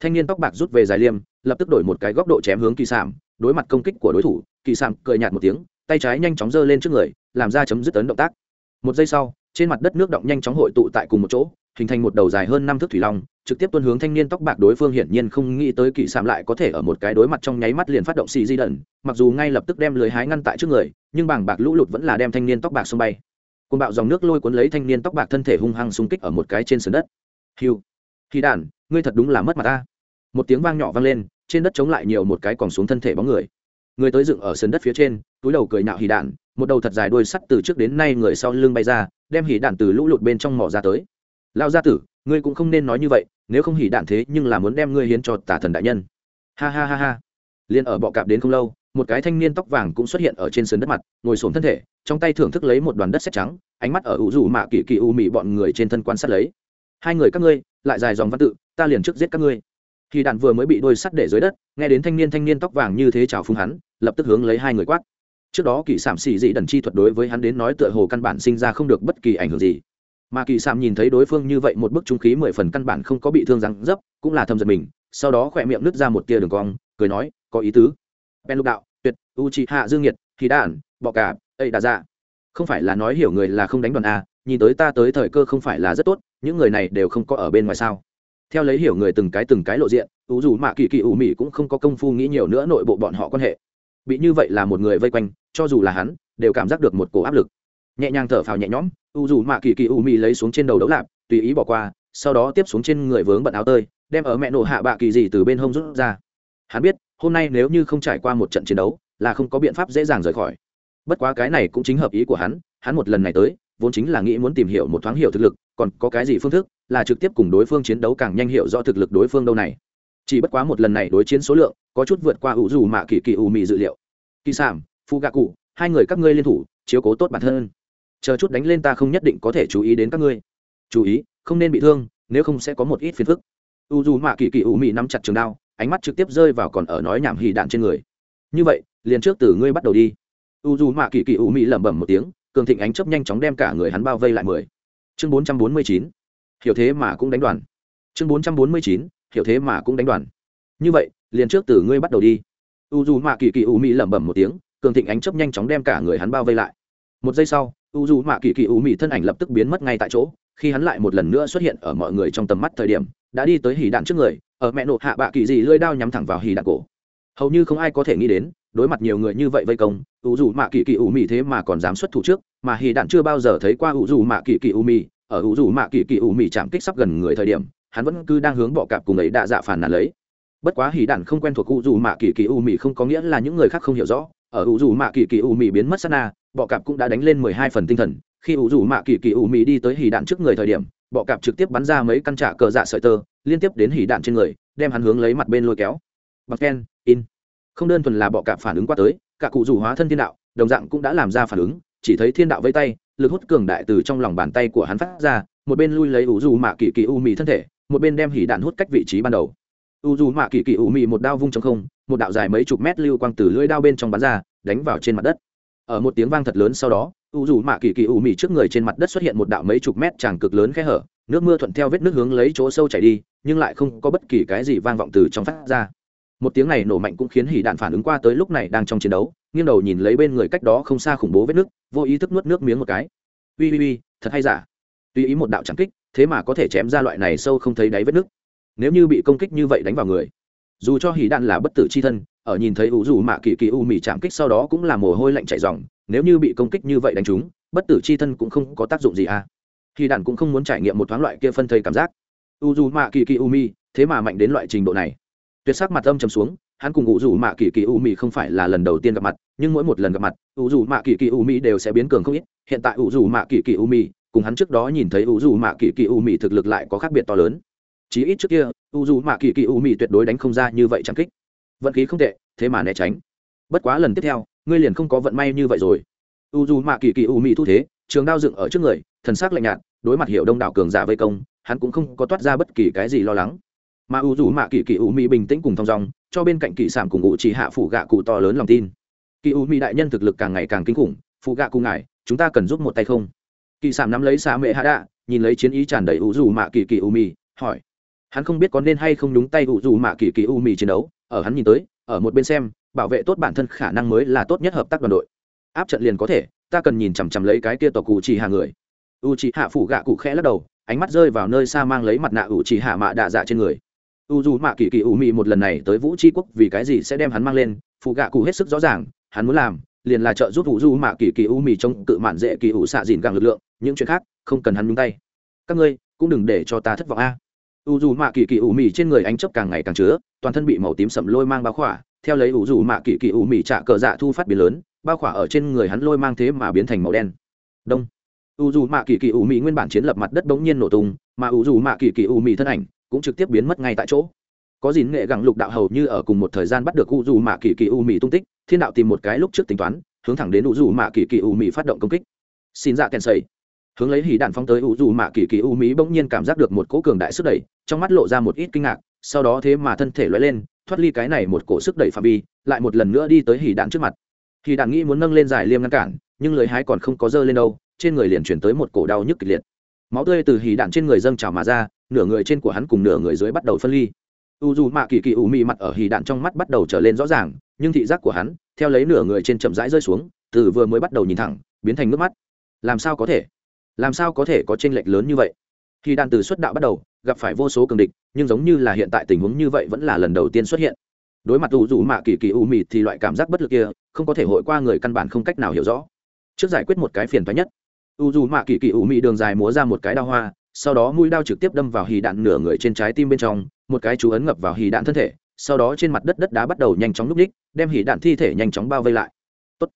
Thanh niên tóc bạc rút về dài liêm, lập tức đổi một cái góc độ chém hướng kỳ sảm đối mặt công kích của đối thủ, kỳ sảm cười nhạt một tiếng, tay trái nhanh chóng giơ lên trước người, làm ra chấm dứt tấn động tác. Một giây sau, trên mặt đất nước động nhanh chóng hội tụ tại cùng một chỗ, hình thành một đầu dài hơn năm thước thủy long, trực tiếp tuân hướng thanh niên tóc bạc đối phương hiển nhiên không nghĩ tới kỳ sản lại có thể ở một cái đối mặt trong nháy mắt liền phát động xì di đẩn, mặc dù ngay lập tức đem lưới hái ngăn tại trước người, nhưng bảng bạc lũ lụt vẫn là đem thanh niên tóc bạc xông bay côn bạo dòng nước lôi cuốn lấy thanh niên tóc bạc thân thể hung hăng xung kích ở một cái trên sườn đất. Hiu khi đàn, ngươi thật đúng là mất mặt ta. Một tiếng vang nhỏ vang lên, trên đất chống lại nhiều một cái còn xuống thân thể bóng người. Người tới dựng ở sườn đất phía trên, túi đầu cười nạo hì đạn một đầu thật dài đuôi sắt từ trước đến nay người sau lưng bay ra, đem hỉ đạn từ lũ lụt bên trong mỏ ra tới. Lao gia tử, ngươi cũng không nên nói như vậy, nếu không hỉ đạn thế nhưng là muốn đem ngươi hiến cho tả thần đại nhân. Ha ha ha ha. Liền ở bọ cạp đến không lâu một cái thanh niên tóc vàng cũng xuất hiện ở trên sườn đất mặt, ngồi xổm thân thể, trong tay thưởng thức lấy một đoàn đất sét trắng, ánh mắt ở ủ rủ mạ kỳ kỳ u mị bọn người trên thân quan sát lấy. Hai người các ngươi, lại dài dòng văn tự, ta liền trước giết các ngươi. Khi đạn vừa mới bị đôi sắt để dưới đất, nghe đến thanh niên thanh niên tóc vàng như thế chào phúng hắn, lập tức hướng lấy hai người quát. Trước đó kỳ sảm xì dị đần chi thuật đối với hắn đến nói tựa hồ căn bản sinh ra không được bất kỳ ảnh hưởng gì. Mà kỳ sảm nhìn thấy đối phương như vậy một bức trung khí mười phần căn bản không có bị thương răng dấp, cũng là thầm giật mình, sau đó khỏe miệng nứt ra một tia đường cong, cười nói, có ý tứ ben lục đạo, tuyệt u chị hạ dương nhiệt khí đản, bọ cả ây đà dạ. Không phải là nói hiểu người là không đánh đoàn a, nhìn tới ta tới thời cơ không phải là rất tốt, những người này đều không có ở bên ngoài sao. Theo lấy hiểu người từng cái từng cái lộ diện ủ dù mạ kỳ kỳ ủ mị cũng không có công phu nghĩ nhiều nữa nội bộ bọn họ quan hệ. Bị như vậy là một người vây quanh, cho dù là hắn, đều cảm giác được một cổ áp lực. Nhẹ nhàng thở phào nhẹ nhõm u dù mạ kỳ kỳ ủ mị lấy xuống trên đầu đấu lạp, tùy ý bỏ qua, sau đó tiếp xuống trên người vướng bận áo tơi, đem ở mẹ nổ hạ bạ kỳ gì từ bên hông rút ra. Hắn biết hôm nay nếu như không trải qua một trận chiến đấu, là không có biện pháp dễ dàng rời khỏi. Bất quá cái này cũng chính hợp ý của hắn hắn một lần này tới, vốn chính là nghĩ muốn tìm hiểu một thoáng hiểu thực lực, còn có cái gì phương thức, là trực tiếp cùng đối phương chiến đấu càng nhanh hiểu rõ thực lực đối phương đâu này. Chỉ bất quá một lần này đối chiến số lượng, có chút vượt qua ủ dù mạ kỳ kỳ ù mị dự liệu. Kỳ sảm, phu gạ cụ, hai người các ngươi liên thủ, chiếu cố tốt bản thân. Chờ chút đánh lên ta không nhất định có thể chú ý đến các ngươi. Chú ý, không nên bị thương, nếu không sẽ có một ít phiền phức. U dù mạ kỳ kỳ ủ mị nắm chặt trường đao ánh mắt trực tiếp rơi vào còn ở nói nhảm hì đạn trên người. Như vậy, liền trước từ ngươi bắt đầu đi. U dù mạ kỳ kỳ u mỹ lẩm bẩm một tiếng, cường thịnh ánh chấp nhanh chóng đem cả người hắn bao vây lại mười. Chương bốn trăm bốn mươi chín. Hiểu thế mà cũng đánh đoàn. Chương bốn trăm bốn mươi chín, hiểu thế mà cũng đánh đoàn. Như vậy, liền trước từ ngươi bắt đầu đi. U dù mạ kỳ kỳ u mỹ lẩm bẩm một tiếng, cường thịnh ánh chấp nhanh chóng đem cả người hắn bao vây lại. Một giây sau, u dù mạ kỳ kỳ u mỹ thân ảnh lập tức biến mất ngay tại chỗ, khi hắn lại một lần nữa xuất hiện ở mọi người trong tầm mắt thời điểm, đã đi tới hỉ đạn trước người ở mẹ nộ hạ bạ kỳ gì lưỡi đao nhắm thẳng vào hỉ đạn cổ. Hầu như không ai có thể nghĩ đến, đối mặt nhiều người như vậy vây công u dù mạ kỳ kỳ u mỹ thế mà còn dám xuất thủ trước, mà hỉ đạn chưa bao giờ thấy qua u dù mạ kỳ kỳ u mỹ ở u dù mạ kỳ kỳ u mỹ chạm kích sắp gần người thời điểm, hắn vẫn cứ đang hướng bọ cạp cùng ấy đạ dạ phản nàn lấy. Bất quá hỉ đạn không quen thuộc u dù mạ kỳ kỳ u mỹ không có nghĩa là những người khác không hiểu rõ. Ở u dù mạ kỳ kỳ u mỹ biến mất sana bọ cạp cũng đã đánh lên mười hai phần tinh thần. Khi u dù mạ kỳ kỳ u mỹ đi tới hỉ đạn trước người thời điểm bọ cạp trực tiếp bắn ra mấy căn trả cờ dạ sợi tơ, liên tiếp đến hỉ đạn trên người, đem hắn hướng lấy mặt bên lôi kéo. Bạc ken, in. Không đơn thuần là bọ cạp phản ứng qua tới, cả cụ dù hóa thân thiên đạo, đồng dạng cũng đã làm ra phản ứng, chỉ thấy thiên đạo vây tay, lực hút cường đại từ trong lòng bàn tay của hắn phát ra, một bên lui lấy u dù mạ kỳ kỳ u mì thân thể, một bên đem hỉ đạn hút cách vị trí ban đầu. U dù mạ kỳ kỳ u mì một đao vung trong không, một đạo dài mấy chục mét lưu quang từ lưỡi đao bên trong bắn ra, đánh vào trên mặt đất. Ở một tiếng vang thật lớn sau đó u dù mạ kỳ kỳ u mì trước người trên mặt đất xuất hiện một đạo mấy chục mét tràng cực lớn khe hở, nước mưa thuận theo vết nước hướng lấy chỗ sâu chảy đi, nhưng lại không có bất kỳ cái gì vang vọng từ trong phát ra. Một tiếng này nổ mạnh cũng khiến hỉ đạn phản ứng qua tới lúc này đang trong chiến đấu, nghiêng đầu nhìn lấy bên người cách đó không xa khủng bố vết nước, vô ý thức nuốt nước miếng một cái. Ui ui ui, thật hay giả? Tuy ý một đạo trắng kích, thế mà có thể chém ra loại này sâu không thấy đáy vết nước. Nếu như bị công kích như vậy đánh vào người, dù cho hỉ đạn là bất tử c h i thân ở nhìn thấy ủ dù mạ kỳ kỳ u mì chạm kích sau đó cũng là mồ hôi lạnh chạy dòng, nếu như bị công kích như vậy đánh chúng, bất tử c h i thân cũng không có tác dụng gì à. Thì đàn cũng không muốn trải nghiệm một thoáng loại kia phân thây cảm giác. U dù mạ kỳ kỳ u mì, thế mà mạnh đến loại trình độ này. Tuyệt sắc mặt âm trầm xuống, hắn cùng ủ dù mạ kỳ kỳ u mì không phải là lần đầu tiên gặp mặt, nhưng mỗi một lần gặp mặt U dù mạ kỳ kỳ u mì đều sẽ biến cường không ít. Hiện tại U dù mạ kỳ kỳ u mì, cùng hắn trước đó nhìn thấy u dù mạ kỳ kỳ u mì thực lực lại có khác biệt to lớn. Chí ít trước kia u dù mạ kỳ kỳ u mì tuyệt đối đánh không ra như vậy trang kích vận khí không tệ, thế mà né tránh. Bất quá lần tiếp theo, ngươi liền không có vận may như vậy rồi. U dù mạ kỳ kỳ u mị thu thế, trường đao dựng ở trước người, thần sắc lạnh nhạt, đối mặt hiệu đông đảo cường giả vây công, hắn cũng không có toát ra bất kỳ cái gì lo lắng. Mà u dù mạ kỳ kỳ u mị bình tĩnh cùng thong dong, cho bên cạnh kỳ sản cùng ngụ chỉ hạ phủ gạ cụ to lớn lòng tin. Kỳ u mị đại nhân thực lực càng ngày càng kinh khủng phụ gạ cụ ngài, chúng ta cần giúp một tay không? Kỳ sản nắm lấy xa mẹ hạ đạ, nhìn lấy chiến ý tràn đầy u dù mạ kỳ kỳ u mị, hỏi. Hắn không biết có nên hay không đúng tay U dù mạ kỳ kỳ u mị chiến đấu ở hắn nhìn tới, ở một bên xem, bảo vệ tốt bản thân khả năng mới là tốt nhất hợp tác đoàn đội. Áp trận liền có thể, ta cần nhìn chằm chằm lấy cái kia tộc cụ chỉ hạ người. U chỉ hạ phủ gạ cụ khẽ lắc đầu, ánh mắt rơi vào nơi xa mang lấy mặt nạ u chỉ hạ mạ đạ dạ trên người. U dù mạ kỳ kỳ ủ mì một lần này tới vũ tri quốc vì cái gì sẽ đem hắn mang lên phụ gạ cụ hết sức rõ ràng, hắn muốn làm, liền là trợ giúp u du mạ kỳ kỳ ủ mì trong tự mạn dễ kỳ ủ xạ dìn gàng lực lượng, những chuyện khác không cần hắn nhúng tay. Các ngươi cũng đừng để cho ta thất vọng a u dù mạ kỳ kỳ ủ mì trên người ánh chấp càng ngày càng chứa, toàn thân bị màu tím sậm lôi mang bao khỏa. Theo lấy u dù mạ kỳ kỳ ủ mì trả cờ dạ thu phát biến lớn, bao khỏa ở trên người hắn lôi mang thế mà biến thành màu đen. Đông. U dù mạ kỳ kỳ ủ mì nguyên bản chiến lập mặt đất bỗng nhiên nổ tung, mà u dù mạ kỳ kỳ ủ mì thân ảnh cũng trực tiếp biến mất ngay tại chỗ. Có dìn nghệ gẳng lục đạo hầu như ở cùng một thời gian bắt được u dù mạ kỳ kỳ u mì tung tích, thiên đạo tìm một cái lúc trước tính toán, hướng thẳng đến u dù mạ kỳ kỳ u mì phát động công kích. Xin dạ kèn sầy hướng lấy hỉ đạn phóng tới u dù mạ kỳ kỳ u mỹ bỗng nhiên cảm giác được một cỗ cường đại sức đẩy, trong mắt lộ ra một ít kinh ngạc, sau đó thế mà thân thể loay lên, thoát ly cái này một cổ sức đẩy phạm vi, lại một lần nữa đi tới hỉ đạn trước mặt. Hỉ đạn nghĩ muốn nâng lên giải liêm ngăn cản, nhưng lời hái còn không có dơ lên đâu, trên người liền chuyển tới một cổ đau nhức kịch liệt. Máu tươi từ hỉ đạn trên người dâng trào mà ra, nửa người trên của hắn cùng nửa người dưới bắt đầu phân ly. U dù mạ kỳ kỳ ủ mị mặt ở hì đạn trong mắt bắt đầu trở lên rõ ràng, nhưng thị giác của hắn, theo lấy nửa người trên chậm rãi rơi xuống, từ vừa mới bắt đầu nhìn thẳng, biến thành nước mắt. Làm sao có thể? Làm sao có thể có tranh lệch lớn như vậy? Khi đạn từ xuất đạo bắt đầu, gặp phải vô số cường địch, nhưng giống như là hiện tại tình huống như vậy vẫn là lần đầu tiên xuất hiện. Đối mặt u dù mạ kỳ kỳ u mị thì loại cảm giác bất lực kia, không có thể hội qua người căn bản không cách nào hiểu rõ. Trước giải quyết một cái phiền thoái nhất u dù mạ kỳ kỳ u mị đường dài múa ra một cái đao hoa, sau đó mũi đao trực tiếp đâm vào hì đạn nửa người trên trái tim bên trong, một cái chú ấn ngập vào hì đạn thân thể, sau đó trên mặt đất đất đá bắt đầu nhanh chóng núp ních đem hì đạn thi thể nhanh chóng bao vây lại. Tốt.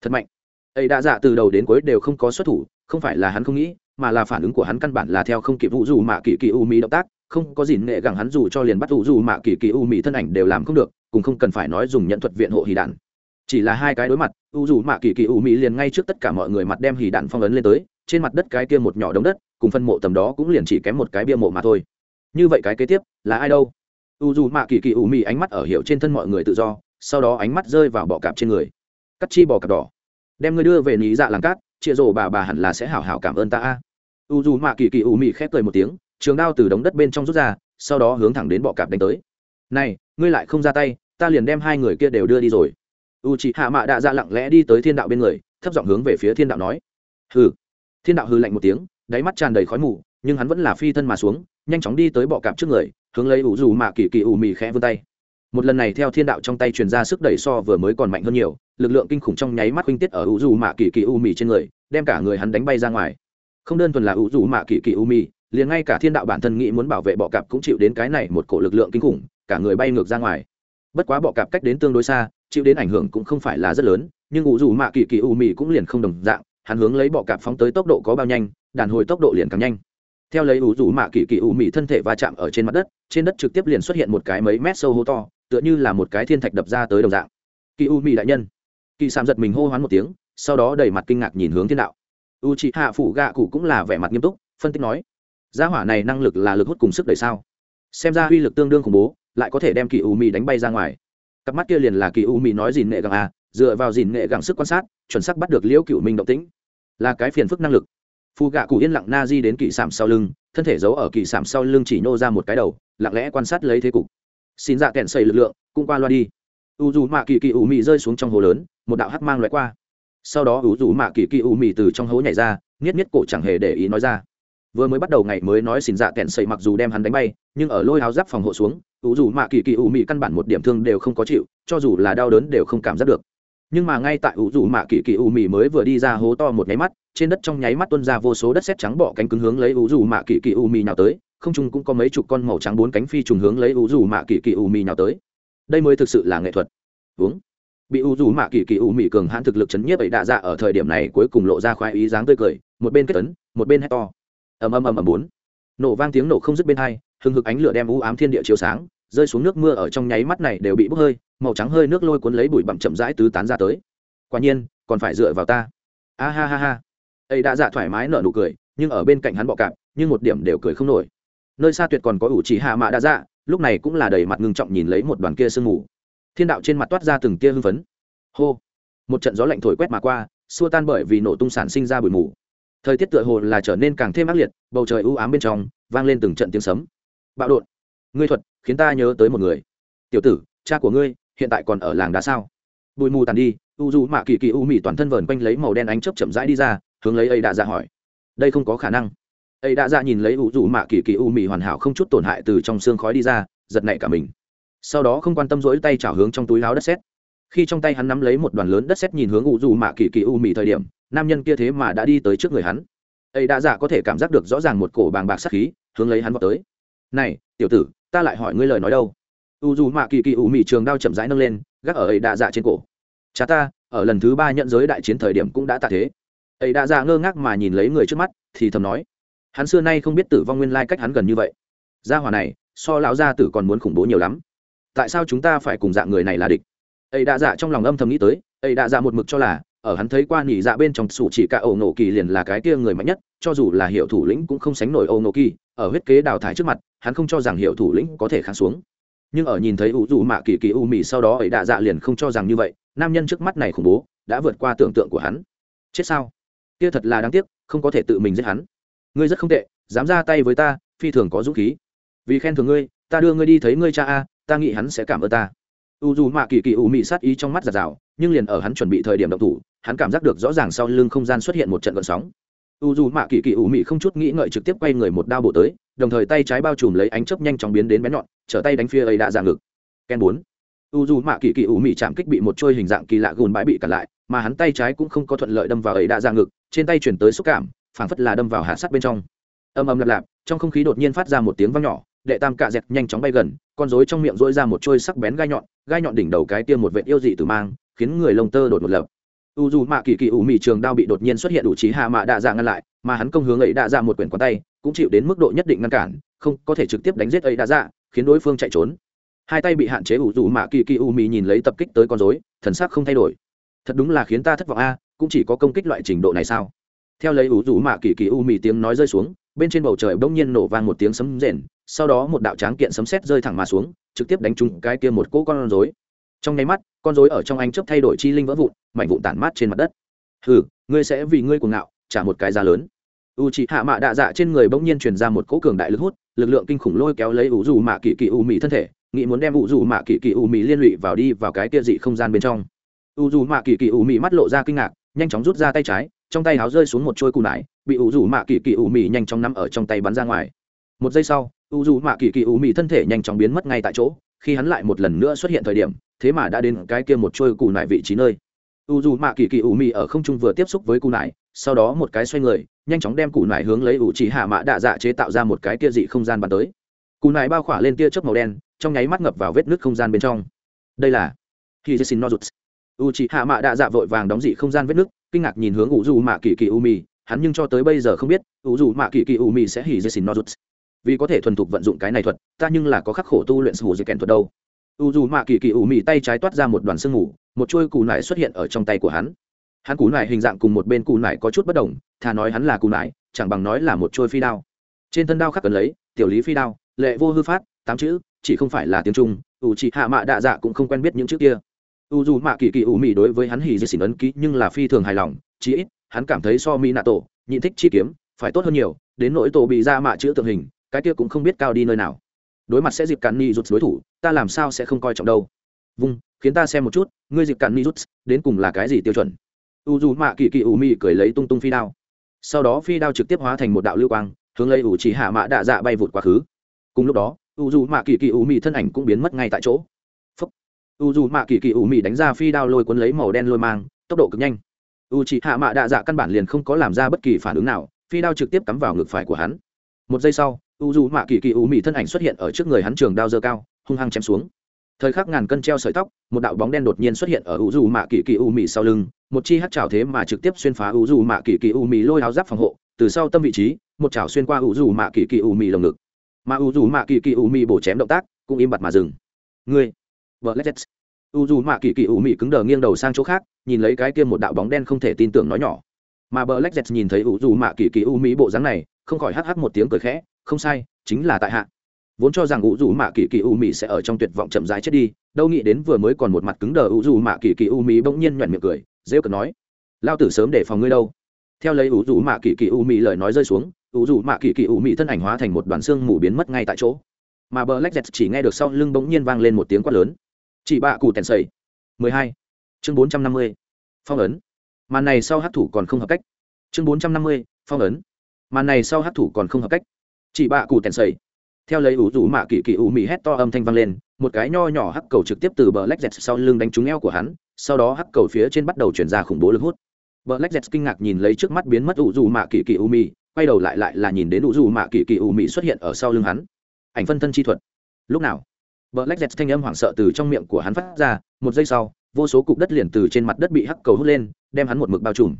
Thật mạnh. Ấy đã dạ từ đầu đến cuối đều không có xuất thủ không phải là hắn không nghĩ, mà là phản ứng của hắn căn bản là theo không kịp vụ dù mạ kỳ kỳ u mỹ động tác, không có gì nghệ gẳng hắn dù cho liền bắt vụ dù mạ kỳ kỳ u mỹ thân ảnh đều làm không được, cũng không cần phải nói dùng nhận thuật viện hộ hì đạn. Chỉ là hai cái đối mặt u dù mạ kỳ kỳ u mỹ liền ngay trước tất cả mọi người mặt đem hì đạn phong ấn lên tới, trên mặt đất cái kia một nhỏ đống đất, cùng phân mộ tầm đó cũng liền chỉ kém một cái bia mộ mà thôi. Như vậy cái kế tiếp, là ai đâu? U dù mạ kỳ kỳ u mỹ ánh mắt ở hiệu trên thân mọi người tự do, sau đó ánh mắt rơi vào bọ cạp trên người. Cắt chi bò cạp đỏ. Đem ngươi đưa về lý dạ làng cát chia rổ bà bà hẳn là sẽ hảo hảo cảm ơn ta a. U dù mạ kỳ kỳ ủ mị khép cười một tiếng, trường đao từ đống đất bên trong rút ra, sau đó hướng thẳng đến bọ cạp đánh tới. Này, ngươi lại không ra tay, ta liền đem hai người kia đều đưa đi rồi. U chị hạ mạ đã ra dạ lặng lẽ đi tới thiên đạo bên người, thấp giọng hướng về phía thiên đạo nói. Hừ. Thiên đạo hư lạnh một tiếng, đáy mắt tràn đầy khói mù, nhưng hắn vẫn là phi thân mà xuống, nhanh chóng đi tới bọ cạp trước người, hướng lấy ủ dù mạ kỳ kỳ ủ mì khẽ vươn tay một lần này theo thiên đạo trong tay truyền ra sức đẩy so vừa mới còn mạnh hơn nhiều, lực lượng kinh khủng trong nháy mắt huynh tiết ở u dù mạ kỳ kỳ u mì trên người, đem cả người hắn đánh bay ra ngoài. Không đơn thuần là u dù mạ kỳ kỳ u mì, liền ngay cả thiên đạo bản thân nghĩ muốn bảo vệ bọ cạp cũng chịu đến cái này một cổ lực lượng kinh khủng, cả người bay ngược ra ngoài. Bất quá bọ cạp cách đến tương đối xa, chịu đến ảnh hưởng cũng không phải là rất lớn, nhưng u dù mạ kỳ kỳ u mì cũng liền không đồng dạng, hắn hướng lấy bọ cạp phóng tới tốc độ có bao nhanh, đàn hồi tốc độ liền càng nhanh. Theo lấy ủ rủ mạ kỳ kỳ ủ mị thân thể va chạm ở trên mặt đất, trên đất trực tiếp liền xuất hiện một cái mấy mét sâu hố to tựa như là một cái thiên thạch đập ra tới đồng dạng. Kỳ u mỹ đại nhân. Kỳ sạm giật mình hô hoán một tiếng, sau đó đầy mặt kinh ngạc nhìn hướng thiên đạo. U chị hạ phủ gạ cụ cũng là vẻ mặt nghiêm túc, phân tích nói, gia hỏa này năng lực là lực hút cùng sức đẩy sao? Xem ra uy lực tương đương khủng bố, lại có thể đem kỳ u mỹ đánh bay ra ngoài. Cặp mắt kia liền là kỳ u mỹ nói dìn nghệ gặng à dựa vào dìn nghệ gặng sức quan sát, chuẩn xác bắt được liễu cựu minh động tĩnh. Là cái phiền phức năng lực. Phù gạ cụ yên lặng na di đến kỳ sảm sau lưng, thân thể giấu ở kỳ sảm sau lưng chỉ nhô ra một cái đầu, lặng lẽ quan sát lấy thế cục xin dạ kẹn xây lực lượng, cũng qua loa đi. U dù mạ kỳ kỳ ủ mị rơi xuống trong hố lớn, một đạo hắc mang loại qua. Sau đó u dù mạ kỳ kỳ ủ mị từ trong hố nhảy ra niết niết cổ chẳng hề để ý nói ra. Vừa mới bắt đầu ngày mới nói xin dạ kẹn xây mặc dù đem hắn đánh bay, nhưng ở lôi áo giáp phòng hộ xuống, u dù mạ kỳ kỳ ủ mị căn bản một điểm thương đều không có chịu, cho dù là đau đớn đều không cảm giác được. Nhưng mà ngay tại u dù mạ kỳ kỳ ủ mị mới vừa đi ra hố to một nháy mắt trên đất trong nháy mắt tuôn ra vô số đất sét trắng bọ cánh cứng hướng lấy ủ dù mạ kỳ kỳ u mì nào tới, không trung cũng có mấy chục con màu trắng bốn cánh phi trùng hướng lấy ủ dù mạ kỳ kỳ u mì nào tới. Đây mới thực sự là nghệ thuật. Uống. Bị ủ dù mạ kỳ kỳ u mì cường hãn thực lực chấn nhiếp ấy đạ dạ ở thời điểm này cuối cùng lộ ra khoái ý dáng tươi cười, một bên kết tấn một bên hét to. Ầm ầm ầm ầm bốn. Nổ vang tiếng nổ không dứt bên hai, hừng hực ánh lửa đem u ám thiên địa chiếu sáng, rơi xuống nước mưa ở trong nháy mắt này đều bị bốc hơi, màu trắng hơi nước lôi cuốn lấy bụi bặm chậm rãi tứ tán ra tới. Quả nhiên, còn phải dựa vào ta. A ha ha ha ấy đã dạ thoải mái nở nụ cười, nhưng ở bên cạnh hắn bọ cạp, nhưng một điểm đều cười không nổi. Nơi xa tuyệt còn có ủ chỉ hạ mạ đã dạ lúc này cũng là đầy mặt ngưng trọng nhìn lấy một đoàn kia sương mù. Thiên đạo trên mặt toát ra từng tia hưng phấn. Hô! Một trận gió lạnh thổi quét mà qua, xua tan bởi vì nổ tung sản sinh ra bụi mù. Thời tiết tựa hồ là trở nên càng thêm ác liệt, bầu trời u ám bên trong, vang lên từng trận tiếng sấm. Bạo đột! Ngươi thuật, khiến ta nhớ tới một người. Tiểu tử, cha của ngươi, hiện tại còn ở làng đá sao? Bụi mù tàn đi, u du mạ kỳ kỳ u mị toàn thân vờn quanh lấy màu đen ánh chớp chậm rãi đi ra hướng lấy ấy đã ra hỏi. Đây không có khả năng. Ấy đã ra nhìn lấy u rủ mạ kỳ kỳ u mị hoàn hảo không chút tổn hại từ trong xương khói đi ra, giật nảy cả mình. Sau đó không quan tâm rỗi tay chảo hướng trong túi láo đất xét khi trong tay hắn nắm lấy một đoàn lớn đất xét nhìn hướng u rủ mạ kỳ kỳ u mị thời điểm, nam nhân kia thế mà đã đi tới trước người hắn. Ấy đã dạ có thể cảm giác được rõ ràng một cổ bàng bạc sắc khí, hướng lấy hắn vào tới. Này, tiểu tử, ta lại hỏi ngươi lời nói đâu? U dù mạ kỳ kỳ u mị trường đao chậm rãi nâng lên, gác ở ấy đạ dạ trên cổ. Cha ta, ở lần thứ ba nhận giới đại chiến thời điểm cũng đã tạ thế ấy đã ra ngơ ngác mà nhìn lấy người trước mắt, thì thầm nói, hắn xưa nay không biết tử vong nguyên lai cách hắn gần như vậy. Gia hỏa này, so lão gia tử còn muốn khủng bố nhiều lắm. Tại sao chúng ta phải cùng dạng người này là địch? Ấy đã dạ trong lòng âm thầm nghĩ tới, ấy đã dạ một mực cho là, ở hắn thấy qua nhị dạ bên trong sủ chỉ cả ẩu nổ kỳ liền là cái kia người mạnh nhất, cho dù là hiệu thủ lĩnh cũng không sánh nổi ẩu nổ kỳ, ở huyết kế đào thải trước mặt, hắn không cho rằng hiệu thủ lĩnh có thể kháng xuống. Nhưng ở nhìn thấy ủ dù mạ kỳ kỳ u mì sau đó ấy đã dạ liền không cho rằng như vậy, nam nhân trước mắt này khủng bố, đã vượt qua tưởng tượng của hắn. Chết sao? Kia thật là đáng tiếc, không có thể tự mình giết hắn. Ngươi rất không tệ, dám ra tay với ta, phi thường có dũng khí. Vì khen thường ngươi, ta đưa ngươi đi thấy ngươi cha a, ta nghĩ hắn sẽ cảm ơn ta. U dù mạ kỳ kỳ ủ mị sát ý trong mắt giạt rào nhưng liền ở hắn chuẩn bị thời điểm động thủ, hắn cảm giác được rõ ràng sau lưng không gian xuất hiện một trận gợn sóng. U dù mạ kỳ kỳ ủ mị không chút nghĩ ngợi trực tiếp quay người một đao bổ tới, đồng thời tay trái bao trùm lấy ánh chớp nhanh chóng biến đến bén nhọn, trở tay đánh phía ấy đã ra ngực. Ken bốn. U dù mạ kỳ kỳ ủ mị chạm kích bị một trôi hình dạng kỳ lạ gùn bãi bị cản lại mà hắn tay trái cũng không có thuận lợi đâm vào ấy đã ra ngực, trên tay chuyển tới xúc cảm, phảng phất là đâm vào hạ sắt bên trong. Âm âm lạp lạp trong không khí đột nhiên phát ra một tiếng vang nhỏ, đệ tam cạ dẹt nhanh chóng bay gần, con rối trong miệng rỗi ra một trôi sắc bén gai nhọn gai nhọn đỉnh đầu cái tiêm một vệ yêu dị tử mang, khiến người lông tơ đột một lập. U dù mạ kỳ kỳ ủ mị trường đao bị đột nhiên xuất hiện đủ trí hạ mạ đạ dạ ngăn lại, mà hắn công hướng ấy đạ dạ một quyển quán tay, cũng chịu đến mức độ nhất định ngăn cản, không có thể trực tiếp đánh giết ấy đạ dạ khiến đối phương chạy trốn. Hai tay bị hạn chế ủ dù mạ kỳ kỳ ủ mị nhìn lấy tập kích tới con rối, thần sắc không thay đổi thật đúng là khiến ta thất vọng a, cũng chỉ có công kích loại trình độ này sao? Theo lấy ủ rủ mạ kỳ kỳ u mị tiếng nói rơi xuống, bên trên bầu trời bỗng nhiên nổ vang một tiếng sấm rền, sau đó một đạo tráng kiện sấm sét rơi thẳng mà xuống, trực tiếp đánh trúng cái kia một cỗ con rối. Trong nháy mắt, con rối ở trong anh chớp thay đổi chi linh vỡ vụn, mảnh vụn tản mát trên mặt đất. Hừ, ngươi sẽ vì ngươi cuồng ngạo, trả một cái giá lớn. U chị hạ mạ đạ dạ trên người bỗng nhiên truyền ra một cỗ cường đại lực hút, lực lượng kinh khủng lôi kéo lấy ủ dù mạ kỳ kỳ u mị thân thể, nghĩ muốn đem ủ dù mạ kỳ kỳ u mị liên lụy vào đi vào cái kia dị không gian bên trong u dù mạ kỳ kỳ ủ mị mắt lộ ra kinh ngạc, nhanh chóng rút ra tay trái, trong tay háo rơi xuống một trôi cù nải, bị u dù mạ kỳ kỳ ủ mị nhanh chóng nắm ở trong tay bắn ra ngoài. Một giây sau, u dù mạ kỳ kỳ ủ mị thân thể nhanh chóng biến mất ngay tại chỗ, khi hắn lại một lần nữa xuất hiện thời điểm, thế mà đã đến cái kia một trôi cù nải vị trí nơi. U dù mạ kỳ kỳ ủ mị ở không trung vừa tiếp xúc với cù nải, sau đó một cái xoay người, nhanh chóng đem cù nải hướng lấy ủ chỉ hạ mạ đạ dạ chế tạo ra một cái kia dị không gian bắn tới. Cù nải bao khỏa lên tia chớp màu đen, trong nháy mắt ngập vào vết nước không gian bên trong. Đây là khi xin nozuts u chị hạ mạ đạ dạ vội vàng đóng dị không gian vết nước kinh ngạc nhìn hướng u dù mạ kỳ kỳ u mì hắn nhưng cho tới bây giờ không biết u dù mạ kỳ kỳ u mì sẽ hỉ dê xin nozuts vì có thể thuần thục vận dụng cái này thuật ta nhưng là có khắc khổ tu luyện sù dây kèn thuật đâu. U dù mạ kỳ kỳ u mì tay trái toát ra một đoàn sương ngủ, một chuôi cù nải xuất hiện ở trong tay của hắn. Hắn cù nải hình dạng cùng một bên cù nải có chút bất đồng thà nói hắn là cù nải chẳng bằng nói là một chuôi phi đao. Trên thân đao khắc cần lấy tiểu lý phi đao lệ vô hư phát tám chữ chỉ không phải là tiếng trung u chị hạ mạ đạ dạ cũng không quen biết những chữ kia u dù mạ kỳ kỳ u mị đối với hắn hỉ dì xỉn ấn ký nhưng là phi thường hài lòng, chí ít, hắn cảm thấy so mỹ nạ tổ, nhịn thích chi kiếm, phải tốt hơn nhiều, đến nỗi tổ bị ra mạ chữ tượng hình, cái kia cũng không biết cao đi nơi nào. Đối mặt sẽ dịp cản ni rút đối thủ, ta làm sao sẽ không coi trọng đâu. Vung, khiến ta xem một chút, ngươi dịp cản ni rút đến cùng là cái gì tiêu chuẩn? U dù mạ kỳ kỳ u mị cười lấy tung tung phi đao. Sau đó phi đao trực tiếp hóa thành một đạo lưu quang, hướng lấy ủ chỉ hạ mạ đạ dạ bay vụt quá khứ. Cùng lúc đó, u dù mạ kỳ kỳ u mị thân ảnh cũng biến mất ngay tại chỗ u dù mạ kỳ kỳ u Mị đánh ra phi đao lôi cuốn lấy màu đen lôi mang, tốc độ cực nhanh. U chỉ hạ mạ đạ dạ căn bản liền không có làm ra bất kỳ phản ứng nào, phi đao trực tiếp cắm vào ngực phải của hắn. Một giây sau, u dù mạ kỳ kỳ u Mị thân ảnh xuất hiện ở trước người hắn trường đao dơ cao, hung hăng chém xuống. Thời khắc ngàn cân treo sợi tóc, một đạo bóng đen đột nhiên xuất hiện ở u dù mạ kỳ kỳ u Mị sau lưng, một chi hát trào thế mà trực tiếp xuyên phá u dù mạ kỳ kỳ u Mị lôi áo giáp phòng hộ, từ sau tâm vị trí, một chảo xuyên qua u dù mạ kỳ kỳ u Mị lồng ngực. Mà u dù mạ kỳ kỳ u Mị bổ chém động tác, cũng im bặt mà dừng. Ngươi vợ u dù mạ kỳ kỳ u mị cứng đờ nghiêng đầu sang chỗ khác, nhìn lấy cái kia một đạo bóng đen không thể tin tưởng nói nhỏ. Mà bờ lách nhìn thấy u dù mạ kỳ kỳ u mị bộ dáng này, không khỏi hắc hắc một tiếng cười khẽ, không sai, chính là tại hạ. Vốn cho rằng u dù mạ kỳ kỳ u mị sẽ ở trong tuyệt vọng chậm rãi chết đi, đâu nghĩ đến vừa mới còn một mặt cứng đờ u dù mạ kỳ kỳ u mị bỗng nhiên nhoẻn miệng cười, rêu cợt nói, lao tử sớm để phòng ngươi đâu. Theo lấy u dù mạ kỳ kỳ u mị lời nói rơi xuống u dù mạ kỳ kỳ u mị thân ảnh hóa thành một đoàn xương mù biến mất ngay tại chỗ. Mà bờ lách chỉ nghe được sau lưng bỗng nhiên vang lên một tiếng quát lớn chị bạ cụ tèn sầy. mười hai. Chương bốn trăm năm mươi. Phong ấn. Màn này sau hát thủ còn không hợp cách. Chương bốn trăm năm mươi. Phong ấn. Màn này sau hát thủ còn không hợp cách. Chị bạ cụ tèn sầy. Theo lấy ủ rủ mạ kỳ kỳ ủ mị hét to âm thanh vang lên, một cái nho nhỏ hắc cầu trực tiếp từ bờ lách dẹt sau lưng đánh trúng eo của hắn, sau đó hắc cầu phía trên bắt đầu chuyển ra khủng bố lực hút. Bờ lách dẹt kinh ngạc nhìn lấy trước mắt biến mất ủ rủ mạ kỳ kỳ ủ mị, quay đầu lại lại là nhìn đến ủ rủ mạ kỳ kỳ ủ mị xuất hiện ở sau lưng hắn. Ảnh phân thân chi thuật. Lúc nào? Bờ lách dẹt thanh âm hoảng sợ từ trong miệng của hắn phát ra, một giây sau, vô số cục đất liền từ trên mặt đất bị hắc cầu hút lên, đem hắn một mực bao trùm.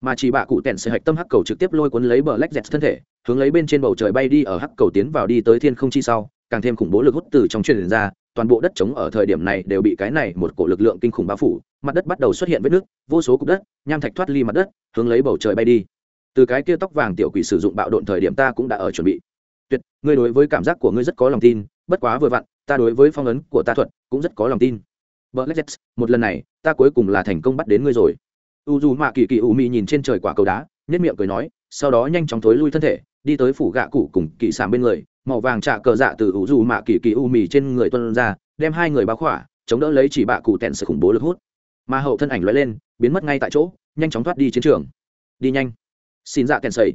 Mà chỉ bạ cụ tẹn sẽ hạch tâm hắc cầu trực tiếp lôi cuốn lấy bờ lách thân thể, hướng lấy bên trên bầu trời bay đi ở hắc cầu tiến vào đi tới thiên không chi sau, càng thêm khủng bố lực hút từ trong truyền ra, toàn bộ đất trống ở thời điểm này đều bị cái này một cổ lực lượng kinh khủng bao phủ, mặt đất bắt đầu xuất hiện vết nước, vô số cục đất, nham thạch thoát ly mặt đất, hướng lấy bầu trời bay đi. Từ cái kia tóc vàng tiểu quỷ sử dụng bạo độn thời điểm ta cũng đã ở chuẩn bị. Tuyệt, ngươi đối với cảm giác của ngươi rất có lòng tin, bất quá vừa vặn ta đối với phong ấn của ta thuật cũng rất có lòng tin. Black một lần này, ta cuối cùng là thành công bắt đến ngươi rồi. U dù mạ kỳ kỳ u Mị nhìn trên trời quả cầu đá nhất miệng cười nói, sau đó nhanh chóng thối lui thân thể, đi tới phủ gạ cụ cùng kỳ sàm bên người, màu vàng trạ cờ dạ từ U dù mạ kỳ kỳ u Mị trên người tuân ra, đem hai người báo khỏa, chống đỡ lấy chỉ bạ cụ tẹn sự khủng bố lực hút. Mà hậu thân ảnh lóe lên, biến mất ngay tại chỗ, nhanh chóng thoát đi chiến trường. Đi nhanh. Xin dạ kèn sẩy.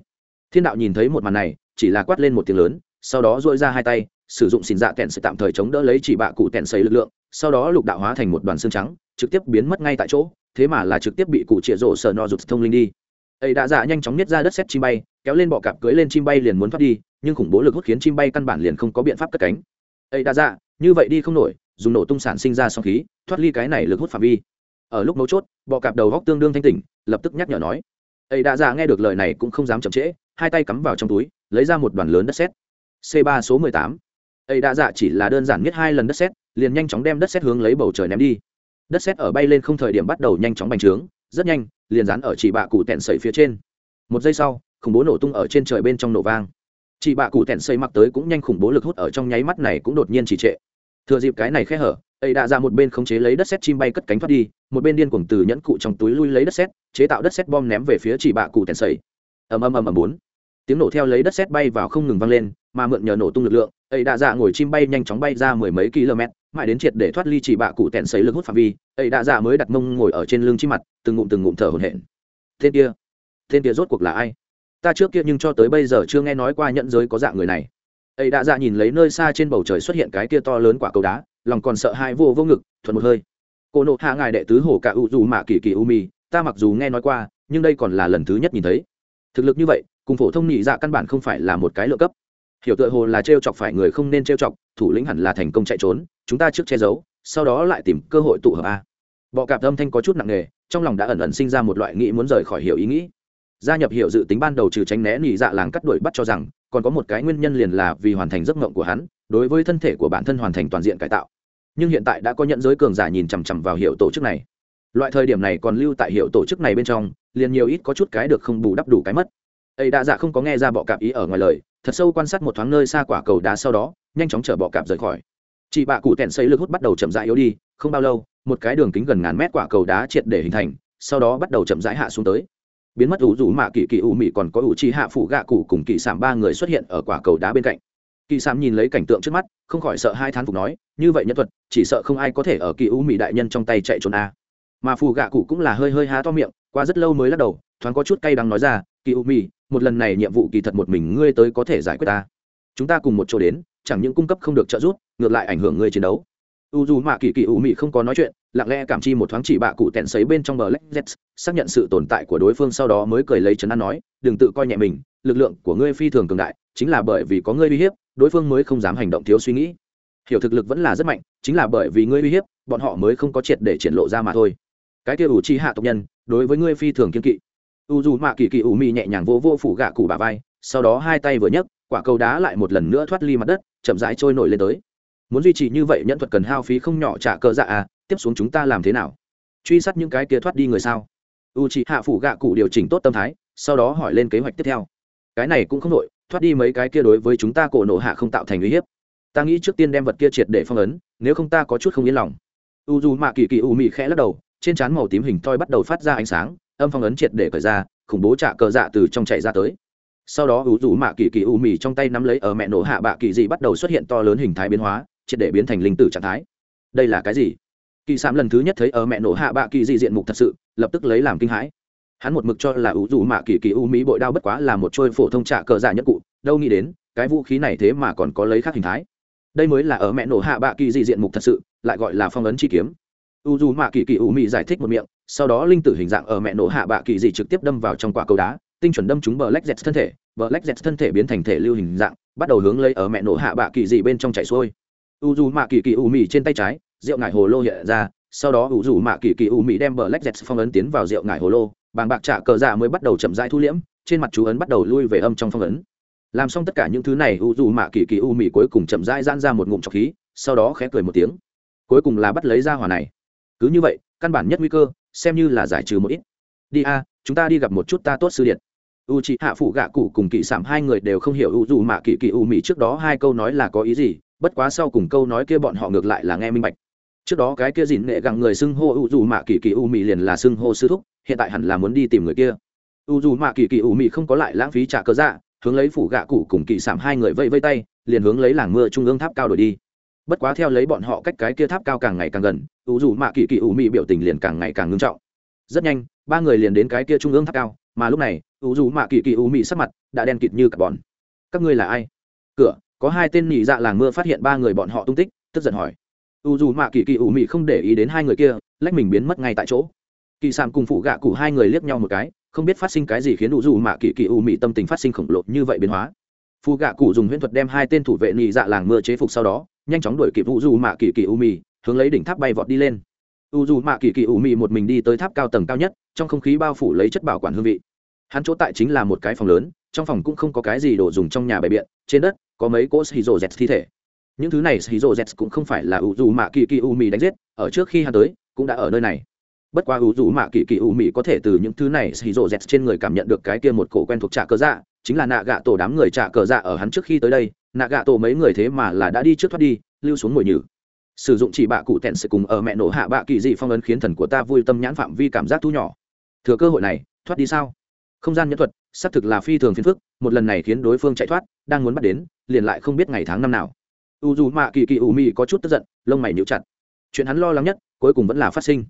thiên đạo nhìn thấy một màn này, chỉ là quát lên một tiếng lớn, sau đó dội ra hai tay sử dụng xin dạ kèn sẽ tạm thời chống đỡ lấy chỉ bạ cụ tẹn xây lực lượng, sau đó lục đạo hóa thành một đoàn xương trắng, trực tiếp biến mất ngay tại chỗ, thế mà là trực tiếp bị cụ trịa rổ sợ no rụt thông linh đi. Ấy đã dạ nhanh chóng nhét ra đất xét chim bay, kéo lên bọ cạp cưới lên chim bay liền muốn thoát đi, nhưng khủng bố lực hút khiến chim bay căn bản liền không có biện pháp cất cánh. Ấy đã dạ như vậy đi không nổi, dùng nổ tung sản sinh ra song khí, thoát ly cái này lực hút phạm vi. Ở lúc mấu chốt, bọ cạp đầu góc tương đương thanh tỉnh, lập tức nhắc nhở nói. Ấy đã dạ nghe được lời này cũng không dám chậm trễ, hai tay cắm vào trong túi, lấy ra một đoàn lớn đất sét. C ba số 18 ấy đã dạ chỉ là đơn giản nhất hai lần đất xét, liền nhanh chóng đem đất xét hướng lấy bầu trời ném đi. Đất xét ở bay lên không thời điểm bắt đầu nhanh chóng bành trướng rất nhanh liền dán ở chỉ bạ cụ tẹn sẩy phía trên. Một giây sau khủng bố nổ tung ở trên trời bên trong nổ vang. Chị bạ cụ tẹn xây mặc tới cũng nhanh khủng bố lực hút ở trong nháy mắt này cũng đột nhiên trì trệ. Thừa dịp cái này khe hở ấy đã ra dạ một bên khống chế lấy đất xét chim bay cất cánh thoát đi một bên điên cuồng từ nhẫn cụ trong túi lui lấy đất xét chế tạo đất xét bom ném về phía chị bạ cụ tẹn xây ầm ầm ầm ầm bốn. Tiếng nổ theo lấy đất xét bay vào không ngừng vang lên mà mượn nhờ nổ tung lực lượng ấy đã dạ ngồi chim bay nhanh chóng bay ra mười mấy km, mãi đến triệt để thoát ly chỉ bạ cụ tẹn sấy lực hút phạm vi ấy đã dạ mới đặt mông ngồi ở trên lưng chim mặt, từng ngụm từng ngụm thở hổn hển. Tên kia tên kia rốt cuộc là ai? Ta trước kia nhưng cho tới bây giờ chưa nghe nói qua nhận giới có dạng người này. Ấy đã dạ nhìn lấy nơi xa trên bầu trời xuất hiện cái kia to lớn quả cầu đá, lòng còn sợ hai vô vô ngực, thuận một hơi. Cô nộ hạ ngài đệ tứ hổ cả u dù mạ kỳ kỳ u mi. ta mặc dù nghe nói qua, nhưng đây còn là lần thứ nhất nhìn thấy. Thực lực như vậy, cùng phổ thông nhị dạ căn bản không phải là một cái lựa cấp hiểu tựa hồ là t chọc phải người không nên t chọc, thủ lĩnh hẳn là thành công chạy trốn, chúng ta trước che giấu, sau đó lại tìm cơ hội tụ hợp a. Bọ cạp âm thanh có chút nặng nề, trong lòng đã ẩn ẩn sinh ra một loại nghĩ muốn rời khỏi hiểu ý nghĩ. Gia nhập hiểu dự tính ban đầu trừ tránh né nỉ dạ làng cắt đuổi bắt cho rằng, còn có một cái nguyên nhân liền là vì hoàn thành giấc mộng của hắn, đối với thân thể của bản thân hoàn thành toàn diện cải tạo. Nhưng hiện tại đã có nhận giới cường giả nhìn chằm chằm vào hiệu tổ chức này. Loại thời điểm này còn lưu tại hiệu tổ chức này bên trong, liền nhiều ít có chút cái được không bù đắp đủ cái mất. Ấy đã dạ không có nghe ra bọ cạp ý ở ngoài lời thật sâu quan sát một thoáng nơi xa quả cầu đá sau đó, nhanh chóng chở bọ cạp rời khỏi. Chị bạ cụ tèn xây lực hút bắt đầu chậm rãi yếu đi, không bao lâu, một cái đường kính gần ngàn mét quả cầu đá triệt để hình thành, sau đó bắt đầu chậm rãi hạ xuống tới. Biến mất ủ rủ mạ kỳ kỳ ủ mị còn có ủ chi hạ phủ gạ cụ cùng kỳ sảm ba người xuất hiện ở quả cầu đá bên cạnh. Kỳ sảm nhìn lấy cảnh tượng trước mắt, không khỏi sợ hai thán phục nói, như vậy nhân thuật, chỉ sợ không ai có thể ở kỳ ủ mị đại nhân trong tay chạy trốn a. Mà phù gạ cụ cũng là hơi hơi há to miệng, qua rất lâu mới lắc đầu, thoáng có chút cay đắng nói ra, kỳ ủ mị một lần này nhiệm vụ kỳ thật một mình ngươi tới có thể giải quyết ta. Chúng ta cùng một chỗ đến, chẳng những cung cấp không được trợ giúp, ngược lại ảnh hưởng ngươi chiến đấu. U dù mạ kỳ kỳ u mị không có nói chuyện, lặng lẽ cảm chi một thoáng chỉ bạ cụ tẹn sấy bên trong bờ lách z xác nhận sự tồn tại của đối phương sau đó mới cười lấy chấn an nói, đừng tự coi nhẹ mình, lực lượng của ngươi phi thường cường đại, chính là bởi vì có ngươi uy hiếp, đối phương mới không dám hành động thiếu suy nghĩ. Hiểu thực lực vẫn là rất mạnh, chính là bởi vì ngươi uy hiếp, bọn họ mới không có triệt để triển lộ ra mà thôi. Cái kia ủ chi hạ tộc nhân, đối với ngươi phi thường kiên kỵ u dù mạ kỳ kỳ ủ mị nhẹ nhàng vô vô phủ gạ cụ bà vai, sau đó hai tay vừa nhấc, quả cầu đá lại một lần nữa thoát ly mặt đất, chậm rãi trôi nổi lên tới. Muốn duy trì như vậy nhân thuật cần hao phí không nhỏ trả cờ dạ à tiếp xuống chúng ta làm thế nào? Truy sát những cái kia thoát đi người sao? U chị hạ phủ gạ cụ điều chỉnh tốt tâm thái, sau đó hỏi lên kế hoạch tiếp theo. Cái này cũng không nội thoát đi mấy cái kia đối với chúng ta cổ nộ hạ không tạo thành uy hiếp. Ta nghĩ trước tiên đem vật kia triệt để phong ấn, nếu không ta có chút không yên lòng. U dù mạ kỳ kỳ u mị khẽ lắc đầu, trên trán màu tím hình thoi bắt đầu phát ra ánh sáng âm phong ấn triệt để cởi ra, khủng bố trả cờ dạ từ trong chạy ra tới. Sau đó u rủ mạ kỳ kỳ u mì trong tay nắm lấy ở mẹ nổ hạ bạ kỳ dị bắt đầu xuất hiện to lớn hình thái biến hóa, triệt để biến thành linh tử trạng thái. Đây là cái gì? Kỳ sám lần thứ nhất thấy ở mẹ nổ hạ bạ kỳ dị diện mục thật sự, lập tức lấy làm kinh hãi. Hắn một mực cho là ủ rủ mạ kỳ kỳ u mỹ bội đao bất quá là một trôi phổ thông trả cờ dạ nhất cụ, đâu nghĩ đến, cái vũ khí này thế mà còn có lấy khác hình thái. Đây mới là ở mẹ nổ hạ bạ kỳ dị diện mục thật sự, lại gọi là phong ấn chi kiếm u dù mạ kỳ kỳ u Mị giải thích một miệng, sau đó linh tử hình dạng ở mẹ nổ hạ bạ kỳ dị trực tiếp đâm vào trong quả cầu đá, tinh chuẩn đâm trúng bờ lách dẹt thân thể, bờ lách dẹt thân thể biến thành thể lưu hình dạng, bắt đầu hướng lấy ở mẹ nổ hạ bạ kỳ dị bên trong chảy xuôi. U dù mạ kỳ kỳ u Mị trên tay trái, rượu ngải hồ lô hiện ra, sau đó u dù mạ kỳ kỳ u Mị đem bờ lách dẹt phong ấn tiến vào rượu ngải hồ lô, bàng bạc trả cờ dạ mới bắt đầu chậm rãi thu liễm, trên mặt chú ấn bắt đầu lui về âm trong phong ấn. Làm xong tất cả những thứ này, u dù mạ kỳ kỳ u Mị cuối cùng chậm rãi giãn ra một ngụm trọc khí, sau đó khẽ cười một tiếng. Cuối cùng là bắt lấy ra hỏa này cứ như vậy, căn bản nhất nguy cơ, xem như là giải trừ một ít. Đi a, chúng ta đi gặp một chút ta tốt sư điện. U c hạ phụ gạ cụ cùng kỵ sảm hai người đều không hiểu u dù mạ kỵ kỵ u mỹ trước đó hai câu nói là có ý gì, bất quá sau cùng câu nói kia bọn họ ngược lại là nghe minh bạch. Trước đó cái kia dìn nghệ gặng người xưng hô u dù mạ kỳ kỳ u mị liền là xưng hô sư thúc, hiện tại hẳn là muốn đi tìm người kia. U dù mạ kỳ kỳ u mị không có lại lãng phí trả cơ dạ hướng lấy phủ gạ cụ cùng kỳ sảm hai người vây vây tay, liền hướng lấy làng mưa trung ương tháp cao đổi đi. Bất quá theo lấy bọn họ cách cái kia tháp cao càng ngày càng gần ủ dù mạ kỳ kỳ ủ mị biểu tình liền càng ngày càng ngưng trọng. Rất nhanh, ba người liền đến cái kia trung ương tháp cao, mà lúc này ủ dù mạ kỳ kỳ ủ mị sắc mặt đã đen kịt như cả bọn. Các ngươi là ai? Cửa, có hai tên nhị dạ làng mưa phát hiện ba người bọn họ tung tích, tức giận hỏi. U dù mạ kỳ kỳ ủ mị không để ý đến hai người kia, lách mình biến mất ngay tại chỗ. Kỳ sàn cùng phụ gạ cụ hai người liếc nhau một cái, không biết phát sinh cái gì khiến u dù mạ kỳ kỳ ủ mị tâm tình phát sinh khổng lồ như vậy biến hóa. Phụ gạ cụ dùng huyễn thuật đem hai tên thủ vệ nhị dạ làng mưa chế phục sau đó, nhanh chóng đuổi kịp u dù mạ kỳ kỳ ủ mị hướng lấy đỉnh tháp bay vọt đi lên. U dù mạ kỳ kỳ ủ mị một mình đi tới tháp cao tầng cao nhất, trong không khí bao phủ lấy chất bảo quản hương vị. Hắn chỗ tại chính là một cái phòng lớn, trong phòng cũng không có cái gì đồ dùng trong nhà bày biện, trên đất có mấy cỗ shizu z thi thể. Những thứ này shizu z cũng không phải là u dù mạ kỳ kỳ ủ mị đánh giết, ở trước khi hắn tới, cũng đã ở nơi này. Bất quá u dù mạ kỳ kỳ ủ mị có thể từ những thứ này shizu z trên người cảm nhận được cái kia một cổ quen thuộc trạ cờ dạ chính là nạ gạ tổ đám người trạ cờ dạ ở hắn trước khi tới đây, nạ gạ tổ mấy người thế mà là đã đi trước thoát đi, lưu xuống ngồi nhử sử dụng chỉ bạ cụ tẹn sự cùng ở mẹ nổ hạ bạ kỳ dị phong ấn khiến thần của ta vui tâm nhãn phạm vi cảm giác thu nhỏ. Thừa cơ hội này, thoát đi sao? Không gian nhẫn thuật, xác thực là phi thường phiền phức, một lần này khiến đối phương chạy thoát, đang muốn bắt đến, liền lại không biết ngày tháng năm nào. U dù mạ kỳ kỳ u mi có chút tức giận, lông mày níu chặt. Chuyện hắn lo lắng nhất, cuối cùng vẫn là phát sinh.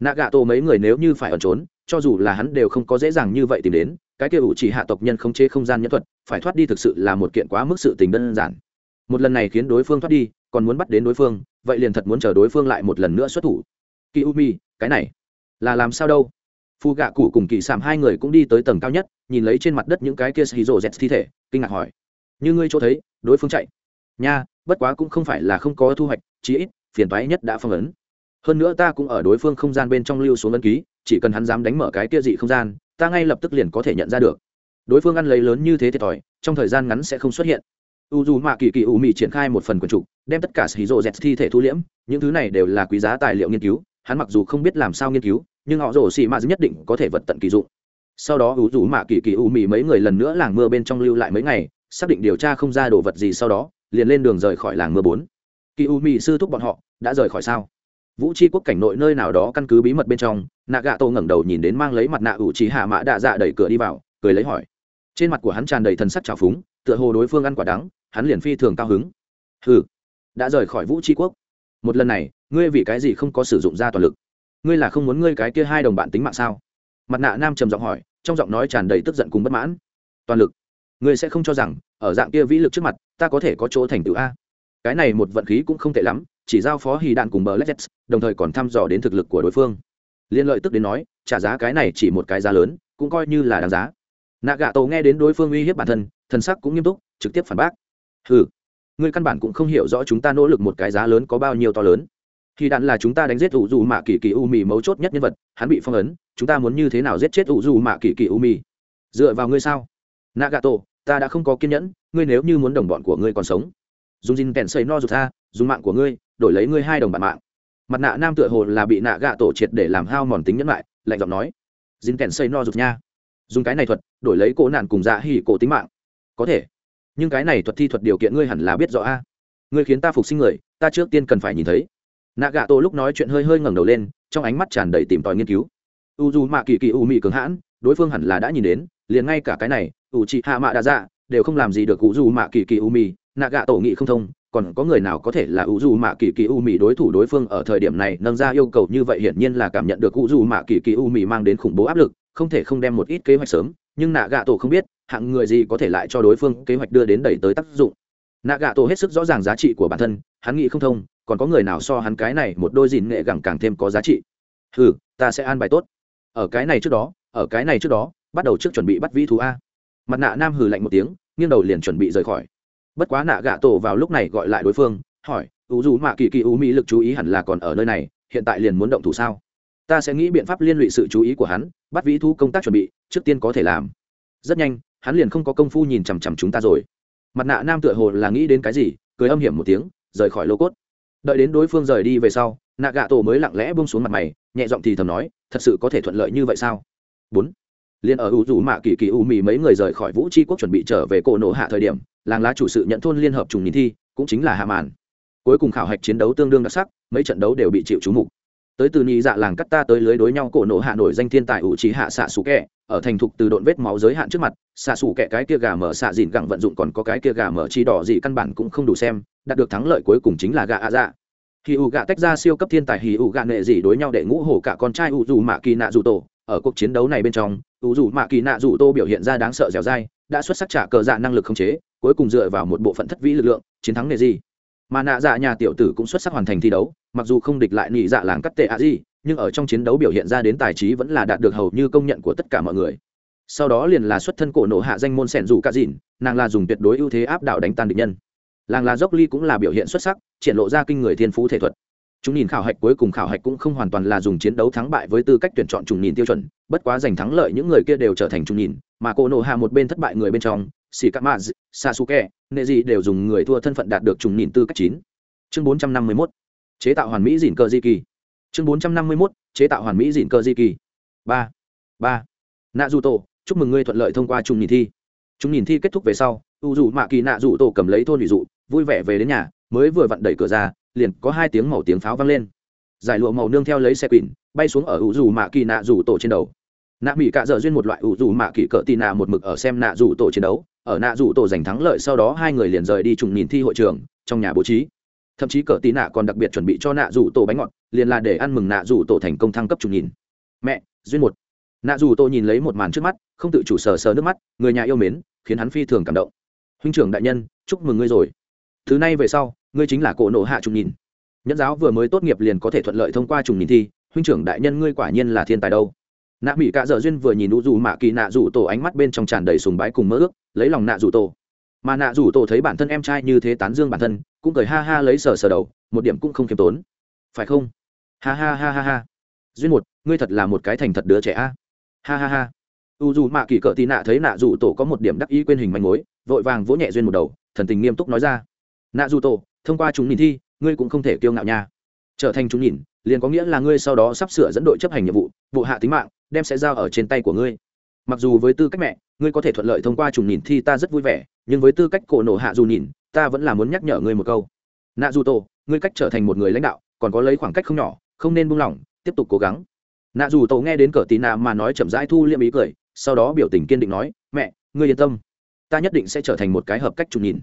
Nạ gạ tổ mấy người nếu như phải ẩn trốn, cho dù là hắn đều không có dễ dàng như vậy tìm đến, cái kia ủ chỉ hạ tộc nhân không chế không gian nhẫn thuật, phải thoát đi thực sự là một kiện quá mức sự tình đơn giản. Một lần này khiến đối phương thoát đi còn muốn bắt đến đối phương, vậy liền thật muốn chờ đối phương lại một lần nữa xuất thủ. Kỳ u mi cái này là làm sao đâu? Phu gạ cụ cùng kỳ sảm hai người cũng đi tới tầng cao nhất, nhìn lấy trên mặt đất những cái kia xì rộ dẹt thi thể, kinh ngạc hỏi. Như ngươi chỗ thấy, đối phương chạy. Nha, bất quá cũng không phải là không có thu hoạch, chí ít, phiền toái nhất đã phong ấn. Hơn nữa ta cũng ở đối phương không gian bên trong lưu xuống ấn ký, chỉ cần hắn dám đánh mở cái kia dị không gian, ta ngay lập tức liền có thể nhận ra được. Đối phương ăn lấy lớn như thế thiệt thòi trong thời gian ngắn sẽ không xuất hiện u dù mạ kỳ kỳ u mị triển khai một phần quần trục, đem tất cả xì rộ dẹt thi thể thu liễm. Những thứ này đều là quý giá tài liệu nghiên cứu, hắn mặc dù không biết làm sao nghiên cứu, nhưng họ rổ xì mạ nhất định có thể vật tận kỳ dụng. Sau đó u dù mạ kỳ kỳ u mị mấy người lần nữa làng mưa bên trong lưu lại mấy ngày, xác định điều tra không ra đồ vật gì sau đó, liền lên đường rời khỏi làng mưa bốn. Kỳ u mị sư thúc bọn họ, đã rời khỏi sao? Vũ tri quốc cảnh nội nơi nào đó căn cứ bí mật bên trong nạ gạ tô ngẩng đầu nhìn đến mang lấy mặt nạ ủ trí hạ mã đạ dạ đẩy cửa đi vào, cười lấy hỏi. Trên mặt của hắn tràn đầy thần sắc trào phúng, tựa hồ đối phương ăn quả đắng hắn liền phi thường cao hứng. Hừ, đã rời khỏi vũ tri quốc. Một lần này, ngươi vì cái gì không có sử dụng ra toàn lực? Ngươi là không muốn ngươi cái kia hai đồng bạn tính mạng sao? Mặt nạ nam trầm giọng hỏi, trong giọng nói tràn đầy tức giận cùng bất mãn. Toàn lực. Ngươi sẽ không cho rằng, ở dạng kia vĩ lực trước mặt, ta có thể có chỗ thành tựu a. Cái này một vận khí cũng không tệ lắm, chỉ giao phó hì đạn cùng bờ lết đồng thời còn thăm dò đến thực lực của đối phương. Liên lợi tức đến nói, trả giá cái này chỉ một cái giá lớn, cũng coi như là đáng giá. Nạ gạ tổ nghe đến đối phương uy hiếp bản thân, thần sắc cũng nghiêm túc, trực tiếp phản bác ừ ngươi căn bản cũng không hiểu rõ chúng ta nỗ lực một cái giá lớn có bao nhiêu to lớn. Khi đạn là chúng ta đánh giết ủ dù mạ kỳ kỳ u mì mấu chốt nhất nhân vật, hắn bị phong ấn, chúng ta muốn như thế nào giết chết ủ dù mạ kỳ kỳ u mì? Dựa vào ngươi sao? Nagato, ta đã không có kiên nhẫn, ngươi nếu như muốn đồng bọn của ngươi còn sống. Dùng dinh kèn xây no rụt ra dùng mạng của ngươi, đổi lấy ngươi hai đồng bạn mạng. Mặt nạ nam tựa hồ là bị nạ gạ tổ triệt để làm hao mòn tính nhẫn lại, lạnh giọng nói. Dinh kèn xây no rụt nha. Dùng cái này thuật, đổi lấy cổ nạn cùng dạ hỉ cổ tính mạng. Có thể nhưng cái này thuật thi thuật điều kiện ngươi hẳn là biết rõ a. À? Ngươi khiến ta phục sinh người, ta trước tiên cần phải nhìn thấy. Nạ gạ tổ lúc nói chuyện hơi hơi ngẩng đầu lên, trong ánh mắt tràn đầy tìm tòi nghiên cứu. U dù mạ kỳ kỳ u mị cường hãn, đối phương hẳn là đã nhìn đến, liền ngay cả cái này u chị hạ mạ đã dạ đều không làm gì được u dù mạ kỳ kỳ u mị nạ gạ tổ nghị không thông, còn có người nào có thể là u dù mạ kỳ kỳ u mị đối thủ đối phương ở thời điểm này, nâng ra yêu cầu như vậy hiển nhiên là cảm nhận được u dù mạ kỳ kỳ u mị mang đến khủng bố áp lực, không thể không đem một ít kế hoạch sớm, nhưng nạ gạ tổ không biết hạng người gì có thể lại cho đối phương kế hoạch đưa đến đẩy tới tác dụng. Nạ gạ tổ hết sức rõ ràng giá trị của bản thân, hắn nghĩ không thông, còn có người nào so hắn cái này một đôi dìn nghệ gẳng càng thêm có giá trị? Ừ ta sẽ an bài tốt. Ở cái này trước đó, ở cái này trước đó, bắt đầu trước chuẩn bị bắt vĩ thú a. Mặt nạ nam hừ lạnh một tiếng, nghiêng đầu liền chuẩn bị rời khỏi. Bất quá nạ gạ tổ vào lúc này gọi lại đối phương, hỏi, ủ dù mạ kỳ kỳ ú mỹ lực chú ý hẳn là còn ở nơi này, hiện tại liền muốn động thủ sao? Ta sẽ nghĩ biện pháp liên lụy sự chú ý của hắn, bắt vĩ thú công tác chuẩn bị, trước tiên có thể làm rất nhanh, hắn liền không có công phu nhìn chằm chằm chúng ta rồi. Mặt nạ nam tựa hồ là nghĩ đến cái gì, cười âm hiểm một tiếng, rời khỏi lô cốt. Đợi đến đối phương rời đi về sau, nạ gạ tổ mới lặng lẽ bông xuống mặt mày, nhẹ giọng thì thầm nói, thật sự có thể thuận lợi như vậy sao? Bốn. Liền ở u dù mạ kỳ kỳ u mì mấy người rời khỏi vũ tri quốc chuẩn bị trở về cổ nổ hạ thời điểm, làng lá chủ sự nhận thôn liên hợp trùng nhìn thi, cũng chính là hạ màn cuối cùng khảo hạch chiến đấu tương đương đặc sắc, mấy trận đấu đều bị chịu trú mục. Tới từ nhị dạ làng cắt ta tới lưới đối nhau cổ nổ hạ nổi danh thiên tài ủ trí hạ xạ xú kẹ ở thành thục từ độn vết máu giới hạn trước mặt, xạ xù kẻ cái kia gà mở xạ dìn gẳng vận dụng còn có cái kia gà mở chi đỏ gì căn bản cũng không đủ xem, đạt được thắng lợi cuối cùng chính là gà ạ dạ. Hì ủ gà tách ra siêu cấp thiên tài hì ủ gà nệ gì đối nhau để ngũ hổ cả con trai ủ dù mạ kỳ nạ dù tổ, ở cuộc chiến đấu này bên trong, ủ dù mạ kỳ nạ dù tô biểu hiện ra đáng sợ dẻo dai, đã xuất sắc trả cờ dạ năng lực khống chế, cuối cùng dựa vào một bộ phận thất vĩ lực lượng, chiến thắng nệ gì. Mà nạ dạ nhà tiểu tử cũng xuất sắc hoàn thành thi đấu, mặc dù không địch lại nị dạ làng cắt tệ ạ gì nhưng ở trong chiến đấu biểu hiện ra đến tài trí vẫn là đạt được hầu như công nhận của tất cả mọi người. Sau đó liền là xuất thân cổ nổ hạ danh môn sẻn dù cả dìn, nàng là dùng tuyệt đối ưu thế áp đảo đánh tan địch nhân. Làng là dốc ly cũng là biểu hiện xuất sắc, triển lộ ra kinh người thiên phú thể thuật. Chúng nhìn khảo hạch cuối cùng khảo hạch cũng không hoàn toàn là dùng chiến đấu thắng bại với tư cách tuyển chọn trùng nhìn tiêu chuẩn, bất quá giành thắng lợi những người kia đều trở thành trùng nhìn, mà cô nổ hạ một bên thất bại người bên trong xì cạ maz sasuke nệ gì đều dùng người thua thân phận đạt được trùng nhìn tư cách chín. Chương bốn trăm năm mươi mốt. Chế tạo hoàn mỹ dìn cơ di kỳ chương bốn trăm năm mươi mốt, chế tạo hoàn mỹ dịn cơ di kỳ. Ba. Ba. Nạ dù tổ, chúc mừng ngươi thuận lợi thông qua trùng nhìn thi. Chúng nhìn thi kết thúc về sau, u dù mạ kỳ nạ dù tổ cầm lấy thôn ủy dụ, vui vẻ về đến nhà, mới vừa vặn đẩy cửa ra, liền có hai tiếng màu tiếng pháo vang lên. Giải lụa màu nương theo lấy xe quỳnh, bay xuống ở u dù mạ kỳ nạ dù tổ trên đầu. Nạ mỹ cạ dợ duyên một loại u dù mạ kỳ cỡ tì nạ một mực ở xem nạ dù tổ chiến đấu, ở nạ dù tổ giành thắng lợi sau đó hai người liền rời đi trùng nhìn thi hội trường, trong nhà bố trí thậm chí cỡ tí nạ còn đặc biệt chuẩn bị cho nạ rủ tổ bánh ngọt, liền là để ăn mừng nạ rủ tổ thành công thăng cấp trùng nhìn. Mẹ, duyên một. Nạ rủ tổ nhìn lấy một màn trước mắt, không tự chủ sờ sờ nước mắt, người nhà yêu mến, khiến hắn phi thường cảm động. Huynh trưởng đại nhân, chúc mừng ngươi rồi. Thứ này về sau, ngươi chính là cổ nộ hạ trùng nhìn. Nhẫn giáo vừa mới tốt nghiệp liền có thể thuận lợi thông qua trùng nhìn thi, huynh trưởng đại nhân ngươi quả nhiên là thiên tài đâu. Nạ mỹ cạ dợ duyên vừa nhìn u dù mạ kỳ nạ rủ tổ ánh mắt bên trong tràn đầy sùng bái cùng mơ ước, lấy lòng nạ rủ tổ mà nạ rủ tổ thấy bản thân em trai như thế tán dương bản thân, cũng cười ha ha lấy sờ sờ đầu, một điểm cũng không khiêm tốn. Phải không? Ha ha ha ha ha. Duyên một, ngươi thật là một cái thành thật đứa trẻ a. Ha ha ha. U dù mạ kỳ cỡ tì nạ thấy nạ dù tổ có một điểm đắc ý quên hình manh mối, vội vàng vỗ nhẹ duyên một đầu, thần tình nghiêm túc nói ra. Nạ dù tổ, thông qua chúng nhìn thi, ngươi cũng không thể kiêu ngạo nha. Trở thành chúng nhìn, liền có nghĩa là ngươi sau đó sắp sửa dẫn đội chấp hành nhiệm vụ, bộ hạ tính mạng, đem sẽ giao ở trên tay của ngươi. Mặc dù với tư cách mẹ, ngươi có thể thuận lợi thông qua trùng nhìn thi ta rất vui vẻ nhưng với tư cách cổ nổ hạ dù nhìn, ta vẫn là muốn nhắc nhở ngươi một câu. Nạ dù tổ ngươi cách trở thành một người lãnh đạo, còn có lấy khoảng cách không nhỏ, không nên buông lỏng, tiếp tục cố gắng. Nạ dù tổ nghe đến cờ tí nạ mà nói chậm rãi thu liệm ý cười, sau đó biểu tình kiên định nói, mẹ, ngươi yên tâm. Ta nhất định sẽ trở thành một cái hợp cách trùng nhìn.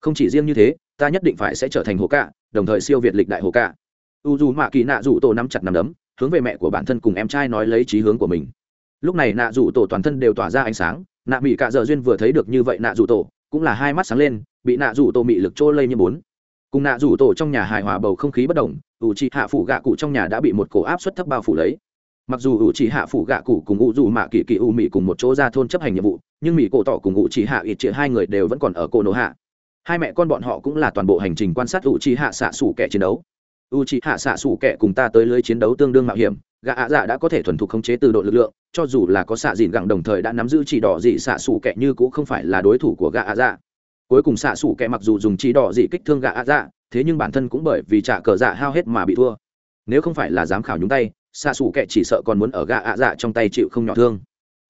Không chỉ riêng như thế, ta nhất định phải sẽ trở thành hồ cạ đồng thời siêu việt lịch đại hồ cạ u dù mạ kỳ nạ dù tổ nắm chặt nắm đấm, hướng về mẹ của bản thân cùng em trai nói lấy trí hướng của mình. Lúc này nạ dù tổ toàn thân đều tỏa ra ánh sáng, nạ mỹ cạ dợ duyên vừa thấy được như vậy nạ dù tổ cũng là hai mắt sáng lên, bị nạ rủ tổ mị lực trôi lây như bốn. Cùng nạ rủ tổ trong nhà hài hòa bầu không khí bất đồng, ủ trị hạ phủ gạ cụ trong nhà đã bị một cổ áp suất thấp bao phủ lấy. Mặc dù ủ trị hạ phủ gạ cụ cùng ủ dù mạ kỳ kỳ u mị cùng một chỗ ra thôn chấp hành nhiệm vụ, nhưng mỹ cổ tỏ cùng ủ trị hạ ít trị hai người đều vẫn còn ở cổ nổ hạ. Hai mẹ con bọn họ cũng là toàn bộ hành trình quan sát ủ trị hạ xạ xủ kẻ chiến đấu. U trị hạ xạ xủ kẻ cùng ta tới lưới chiến đấu tương đương mạo hiểm gạ ạ dạ đã có thể thuần thục khống chế từ độ lực lượng cho dù là có xạ dìn gẳng đồng thời đã nắm giữ chỉ đỏ dị xạ xù kẹ như cũng không phải là đối thủ của gạ ạ dạ. Cuối cùng xạ xù kẹ mặc dù dùng chỉ đỏ dị kích thương gạ ạ dạ thế nhưng bản thân cũng bởi vì trả cờ dạ hao hết mà bị thua. Nếu không phải là giám khảo nhúng tay, xạ xù kẹ chỉ sợ còn muốn ở gạ ạ dạ trong tay chịu không nhỏ thương.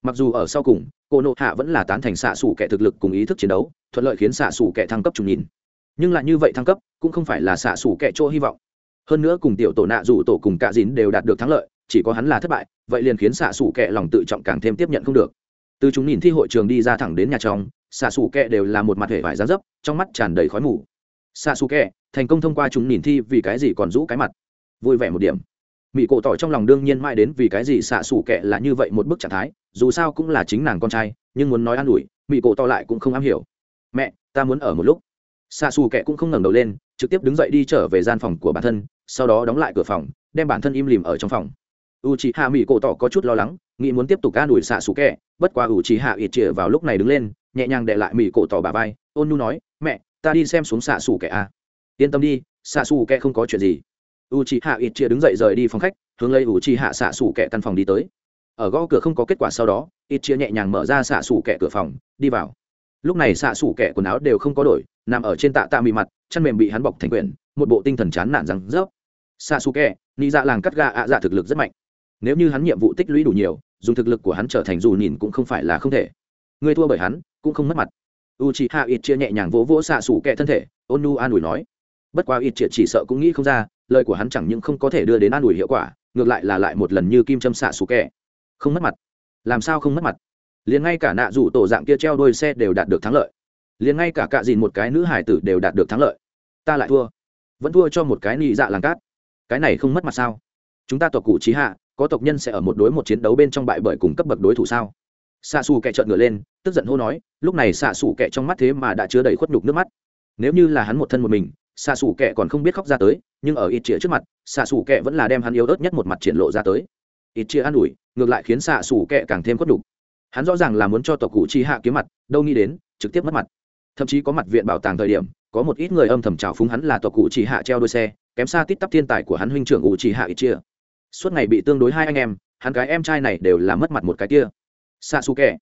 Mặc dù ở sau cùng, cô nộ hạ vẫn là tán thành xạ xù kẻ thực lực cùng ý thức chiến đấu, thuận lợi khiến xạ xù kẻ thăng cấp trùng nhìn. Nhưng lại như vậy thăng cấp, cũng không phải là xạ xù kẻ chỗ hy vọng. Hơn nữa cùng tiểu tổ nạ dù tổ cùng cạ dín đều đạt được thắng lợi chỉ có hắn là thất bại, vậy liền khiến xạ xủ kệ lòng tự trọng càng thêm tiếp nhận không được. Từ chúng nhìn thi hội trường đi ra thẳng đến nhà trong, xạ xủ kệ đều là một mặt hệ vải giá dấp, trong mắt tràn đầy khói mù. Xạ xù kẹ, thành công thông qua chúng nhìn thi vì cái gì còn rũ cái mặt? Vui vẻ một điểm. Mỹ cổ tỏ trong lòng đương nhiên mãi đến vì cái gì xạ xù kẹ là như vậy một bức trạng thái, dù sao cũng là chính nàng con trai, nhưng muốn nói an ủi mỹ cổ tỏ lại cũng không am hiểu. Mẹ, ta muốn ở một lúc. Xạ xù kẹ cũng không ngẩng đầu lên, trực tiếp đứng dậy đi trở về gian phòng của bản thân, sau đó đóng lại cửa phòng, đem bản thân im lìm ở trong phòng u c h ị hạ mỹ cổ tỏ có chút lo lắng, nghĩ muốn tiếp tục ca đuổi xạ xù kẹ bất quá u c h ị hạ ít chĩa vào lúc này đứng lên, nhẹ nhàng để lại mỹ cổ tỏ bà vai. Ôn nu nói, mẹ, ta đi xem xuống xạ xù kẹ à. yên tâm đi xạ xù kẹ không có chuyện gì. U c h ị hạ ít chia đứng dậy rời đi phòng khách, hướng lấy u c h ị hạ xạ xù kẹ căn phòng đi tới. Ở gõ cửa không có kết quả sau đó ít chia nhẹ nhàng mở ra xạ xù kẹ cửa phòng, đi vào. Lúc này xạ xù kẹ quần áo đều không có đổi, nằm ở trên tạ tạ mị mặt chăn mềm bị hắn bọc thành quyển, một bộ tinh thần chán nản rằng rớp. Xạ xù kẹ ni dạ làng cắt ga ạ dạ thực lực rất mạnh nếu như hắn nhiệm vụ tích lũy đủ nhiều, dùng thực lực của hắn trở thành dù nhìn cũng không phải là không thể. Người thua bởi hắn, cũng không mất mặt. U c h i hạ ít chia nhẹ nhàng vỗ vỗ xạ xủ kẹ thân thể ôn nu an ủi nói. Bất quá ít chia chỉ sợ cũng nghĩ không ra, lời của hắn chẳng những không có thể đưa đến an ủi hiệu quả, ngược lại là lại một lần như kim châm xạ xủ kẹ. Không mất mặt. Làm sao không mất mặt? Liền ngay cả nạ rủ tổ dạng kia treo đôi xe đều đạt được thắng lợi. Liền ngay cả cạ dìn một cái nữ hải tử đều đạt được thắng lợi. Ta lại thua. Vẫn thua cho một cái nị dạ làng cát. Cái này không mất mặt sao? Chúng ta tỏ cụ trí hạ có tộc nhân sẽ ở một đối một chiến đấu bên trong bại bởi cùng cấp bậc đối thủ sao? Xạ xù kẻ trợn ngựa lên, tức giận hô nói, lúc này xạ xù kẻ trong mắt thế mà đã chứa đầy khuất nhục nước mắt. Nếu như là hắn một thân một mình, xạ xù kẻ còn không biết khóc ra tới, nhưng ở ít chĩa trước mặt, xạ xù kẻ vẫn là đem hắn yếu ớt nhất một mặt triển lộ ra tới. Ít chĩa an ủi, ngược lại khiến xạ xù kẻ càng thêm khuất nhục. Hắn rõ ràng là muốn cho tộc cụ chi hạ kiếm mặt, đâu nghĩ đến, trực tiếp mất mặt. Thậm chí có mặt viện bảo tàng thời điểm, có một ít người âm thầm trào phúng hắn là tộc cụ chỉ hạ treo đôi xe, kém xa tít tắp thiên tài của hắn huynh trưởng ủ chỉ hạ ít chia suốt ngày bị tương đối hai anh em, hắn cái em trai này đều là mất mặt một cái kia. Xa xù kẻ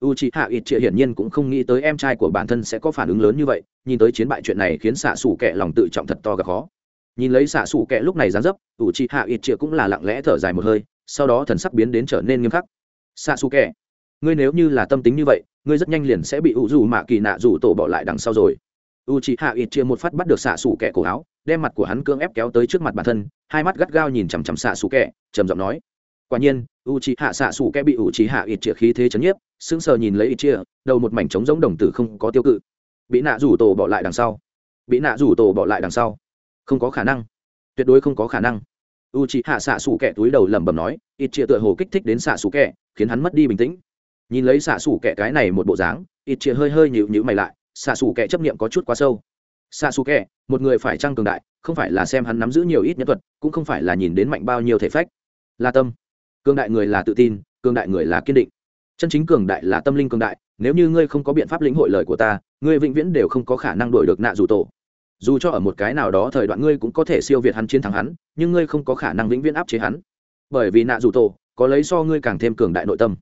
u chị hạ ít chia hiển nhiên cũng không nghĩ tới em trai của bản thân sẽ có phản ứng lớn như vậy, nhìn tới chiến bại chuyện này khiến xạ xù kẻ lòng tự trọng thật to gặp khó. Nhìn lấy xạ xù kẻ lúc này dán dấp u chị hạ ít chia cũng là lặng lẽ thở dài một hơi, sau đó thần sắc biến đến trở nên nghiêm khắc. Xạ xù kẻ ngươi nếu như là tâm tính như vậy, ngươi rất nhanh liền sẽ bị u dù mạ kỳ nạ dù tổ bỏ lại đằng sau rồi u chị hạ ít chia một phát bắt được xạ xù kẻ cổ áo, đem mặt của hắn cưỡng ép kéo tới trước mặt bản thân, hai mắt gắt gao nhìn chằm chằm xạ xù kẻ, trầm giọng nói. Quả nhiên u chị hạ xạ xù kẻ bị u chị hạ ít chia khí thế chấn nhiếp, sững sờ nhìn lấy ít chia, đầu một mảnh trống giống đồng tử không có tiêu cự. Bị nạ rủ tổ bỏ lại đằng sau. Bị nạ rủ tổ bỏ lại đằng sau. Không có khả năng. Tuyệt đối không có khả năng. U chị hạ xạ xù kẻ túi đầu lẩm bẩm nói ít chia tựa hồ kích thích đến xạ xù kẻ, khiến hắn mất đi bình tĩnh. Nhìn lấy xạ xù kẻ cái này một bộ dáng ít chia hơi hơi nhịu nhịu mày lại xạ xù kẻ chấp niệm có chút quá sâu. Xạ xù kẻ, một người phải trăng cường đại, không phải là xem hắn nắm giữ nhiều ít nhân thuật, cũng không phải là nhìn đến mạnh bao nhiêu thể phách. Là tâm. Cường đại người là tự tin, cường đại người là kiên định. Chân chính cường đại là tâm linh cường đại, nếu như ngươi không có biện pháp lĩnh hội lời của ta, ngươi vĩnh viễn đều không có khả năng đổi được nạ dù tổ. Dù cho ở một cái nào đó thời đoạn ngươi cũng có thể siêu việt hắn chiến thắng hắn, nhưng ngươi không có khả năng vĩnh viễn áp chế hắn. Bởi vì nạ dù tổ có lấy so ngươi càng thêm cường đại nội tâm.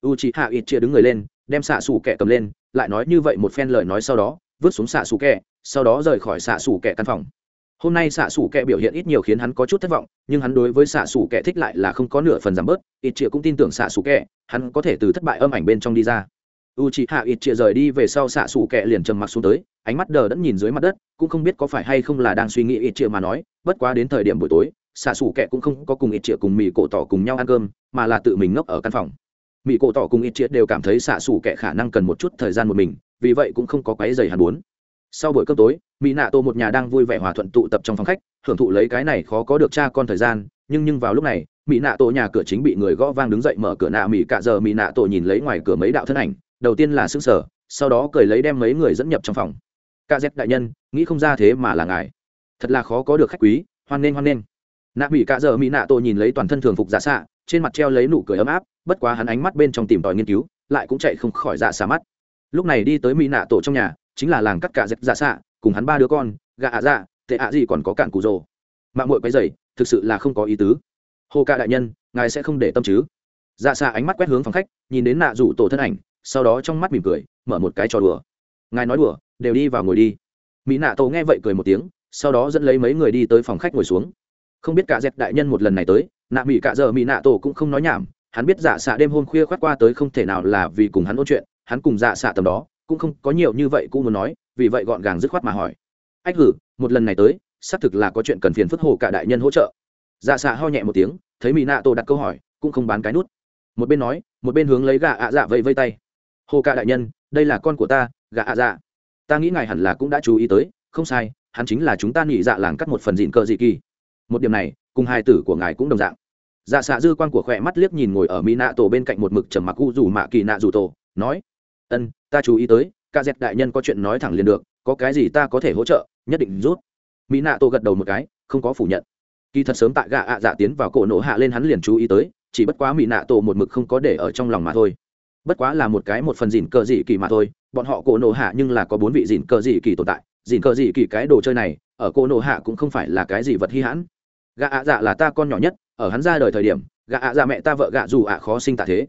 U c h ị hạ ít chia đứng người lên đem xạ xù kẹ cầm lên, lại nói như vậy một phen lời nói sau đó, vứt xuống xạ xù kẹ sau đó rời khỏi xạ xù kẹ căn phòng. Hôm nay xạ xù kẹ biểu hiện ít nhiều khiến hắn có chút thất vọng, nhưng hắn đối với xạ xù kẹ thích lại là không có nửa phần giảm bớt ít chĩa cũng tin tưởng xạ xù kẹ hắn có thể từ thất bại âm ảnh bên trong đi ra. U chị hạ ít chĩa rời đi về sau xạ xù kẹ liền trầm mặc xuống tới, ánh mắt đờ đẫn nhìn dưới mặt đất, cũng không biết có phải hay không là đang suy nghĩ ít chĩa mà nói, bất quá đến thời điểm buổi tối, xạ xù kẹ cũng không có cùng ít chĩa cùng mì cổ tỏ cùng nhau ăn cơm, mà là tự mình ngốc ở căn phòng mỹ cổ tỏ cùng ít triệt đều cảm thấy xạ xủ kẻ khả năng cần một chút thời gian một mình, vì vậy cũng không có quái dày hàn bốn sau buổi cơm tối mỹ nạ tô một nhà đang vui vẻ hòa thuận tụ tập trong phòng khách, hưởng thụ lấy cái này khó có được cha con thời gian, nhưng nhưng vào lúc này mỹ nạ tổ nhà cửa chính bị người gõ vang đứng dậy mở cửa nạ mỹ cạ giờ mỹ nạ tổ nhìn lấy ngoài cửa mấy đạo thân ảnh, đầu tiên là xương sở sau đó cười lấy đem mấy người dẫn nhập trong phòng. Ca dép đại nhân, nghĩ không ra thế mà là ngài. Thật là khó có được khách quý, hoan nghênh hoan nghênh. Nạ mỹ cạ giờ mỹ nạ tổ nhìn lấy toàn thân thường phục giả xạ, trên mặt treo lấy nụ cười ấm áp bất quá hắn ánh mắt bên trong tìm tòi nghiên cứu, lại cũng chạy không khỏi dạ xa mắt. Lúc này đi tới mỹ nạ tổ trong nhà, chính là làng cắt cả dẹp dạ xạ cùng hắn ba đứa con, gà ạ dạ tệ ạ gì còn có cạn cụ rồ. Mạng mội quấy dày thực sự là không có ý tứ. Hồ ca đại nhân, ngài sẽ không để tâm chứ? Dạ xạ ánh mắt quét hướng phòng khách, nhìn đến nạ rủ tổ thân ảnh, sau đó trong mắt mỉm cười, mở một cái trò đùa. Ngài nói đùa, đều đi vào ngồi đi. Mỹ nạ tổ nghe vậy cười một tiếng, sau đó dẫn lấy mấy người đi tới phòng khách ngồi xuống. Không biết cả dẹp đại nhân một lần này tới, nạ mỹ cả giờ mỹ nạ tổ cũng không nói nhảm hắn biết dạ xạ đêm hôm khuya khoát qua tới không thể nào là vì cùng hắn ôn chuyện, hắn cùng dạ xạ tầm đó, cũng không có nhiều như vậy cũng muốn nói, vì vậy gọn gàng dứt khoát mà hỏi. Ách hử, một lần này tới, xác thực là có chuyện cần phiền phức hồ cả đại nhân hỗ trợ. Dạ xạ ho nhẹ một tiếng, thấy mỹ nạ tổ đặt câu hỏi, cũng không bán cái nút. Một bên nói, một bên hướng lấy gà ạ dạ vây vây tay. Hồ cả đại nhân, đây là con của ta gà ạ dạ. Ta nghĩ ngài hẳn là cũng đã chú ý tới, không sai, hắn chính là chúng ta nghỉ dạ làng cắt một phần dịn cờ dị kỳ. Một điểm này, cùng hai tử của ngài cũng đồng dạng dạ xạ dư quan của khỏe mắt liếc nhìn ngồi ở mỹ nạ tổ bên cạnh một mực trầm mặc u dù mạ kỳ nạ dù tổ, nói, ân, ta chú ý tới ca dẹt đại nhân có chuyện nói thẳng liền được, có cái gì ta có thể hỗ trợ, nhất định rút. Mỹ nạ tổ gật đầu một cái, không có phủ nhận. Kỳ thật sớm tại gạ ạ dạ tiến vào cổ nổ hạ lên hắn liền chú ý tới, chỉ bất quá mỹ nạ tổ một mực không có để ở trong lòng mà thôi. Bất quá là một cái một phần dìn cờ dị kỳ mà thôi, bọn họ cổ nổ hạ nhưng là có bốn vị dìn cờ dị kỳ tồn tại. Dìn cờ dị kỳ cái đồ chơi này, ở cổ nổ hạ cũng không phải là cái gì vật hy hãn. Gạ ạ dạ là ta con nhỏ nhất ở hắn ra đời thời điểm, gạ ạ dạ mẹ ta vợ gạ dù ạ khó sinh tạ thế.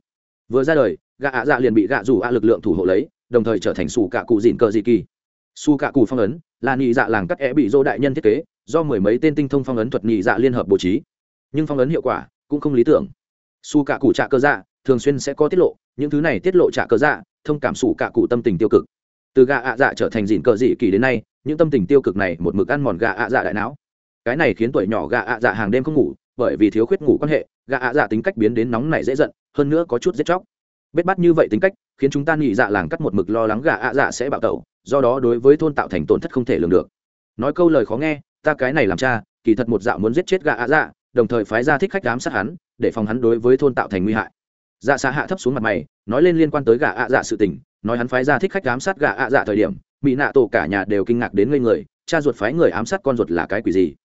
Vừa ra đời, gạ ạ dạ liền bị gạ dù ạ lực lượng thủ hộ lấy, đồng thời trở thành xù cạ cụ dịn cờ dị kỳ. Xù cạ cụ phong ấn, là nhị dạ làng cắt é bị dô đại nhân thiết kế, do mười mấy tên tinh thông phong ấn thuật nhị dạ liên hợp bố trí. Nhưng phong ấn hiệu quả cũng không lý tưởng. Xù cạ cụ trạ cơ dạ thường xuyên sẽ có tiết lộ, những thứ này tiết lộ trạ cơ dạ thông cảm xù cạ cụ tâm tình tiêu cực. Từ gạ ạ dạ trở thành dịn cờ dị kỳ đến nay, những tâm tình tiêu cực này một mực ăn mòn gạ ạ dạ đại não. Cái này khiến tuổi nhỏ gạ ạ dạ hàng đêm không ngủ bởi vì thiếu khuyết ngủ quan hệ gạ ạ dạ tính cách biến đến nóng này dễ giận, hơn nữa có chút giết chóc. Bết bắt như vậy tính cách, khiến chúng ta nghĩ dạ làng cắt một mực lo lắng gạ ạ dạ sẽ bạo tẩu, do đó đối với thôn tạo thành tổn thất không thể lường được. Nói câu lời khó nghe, ta cái này làm cha, kỳ thật một dạo muốn giết chết gạ ạ dạ đồng thời phái ra thích khách đám sát hắn, để phòng hắn đối với thôn tạo thành nguy hại. Dạ xạ hạ thấp xuống mặt mày, nói lên liên quan tới gạ ạ dạ sự tình, nói hắn phái ra thích khách ám sát gạ ạ dạ thời điểm, mỹ nạ tổ cả nhà đều kinh ngạc đến ngây người, cha ruột phái người ám sát con ruột là cái quỷ gì?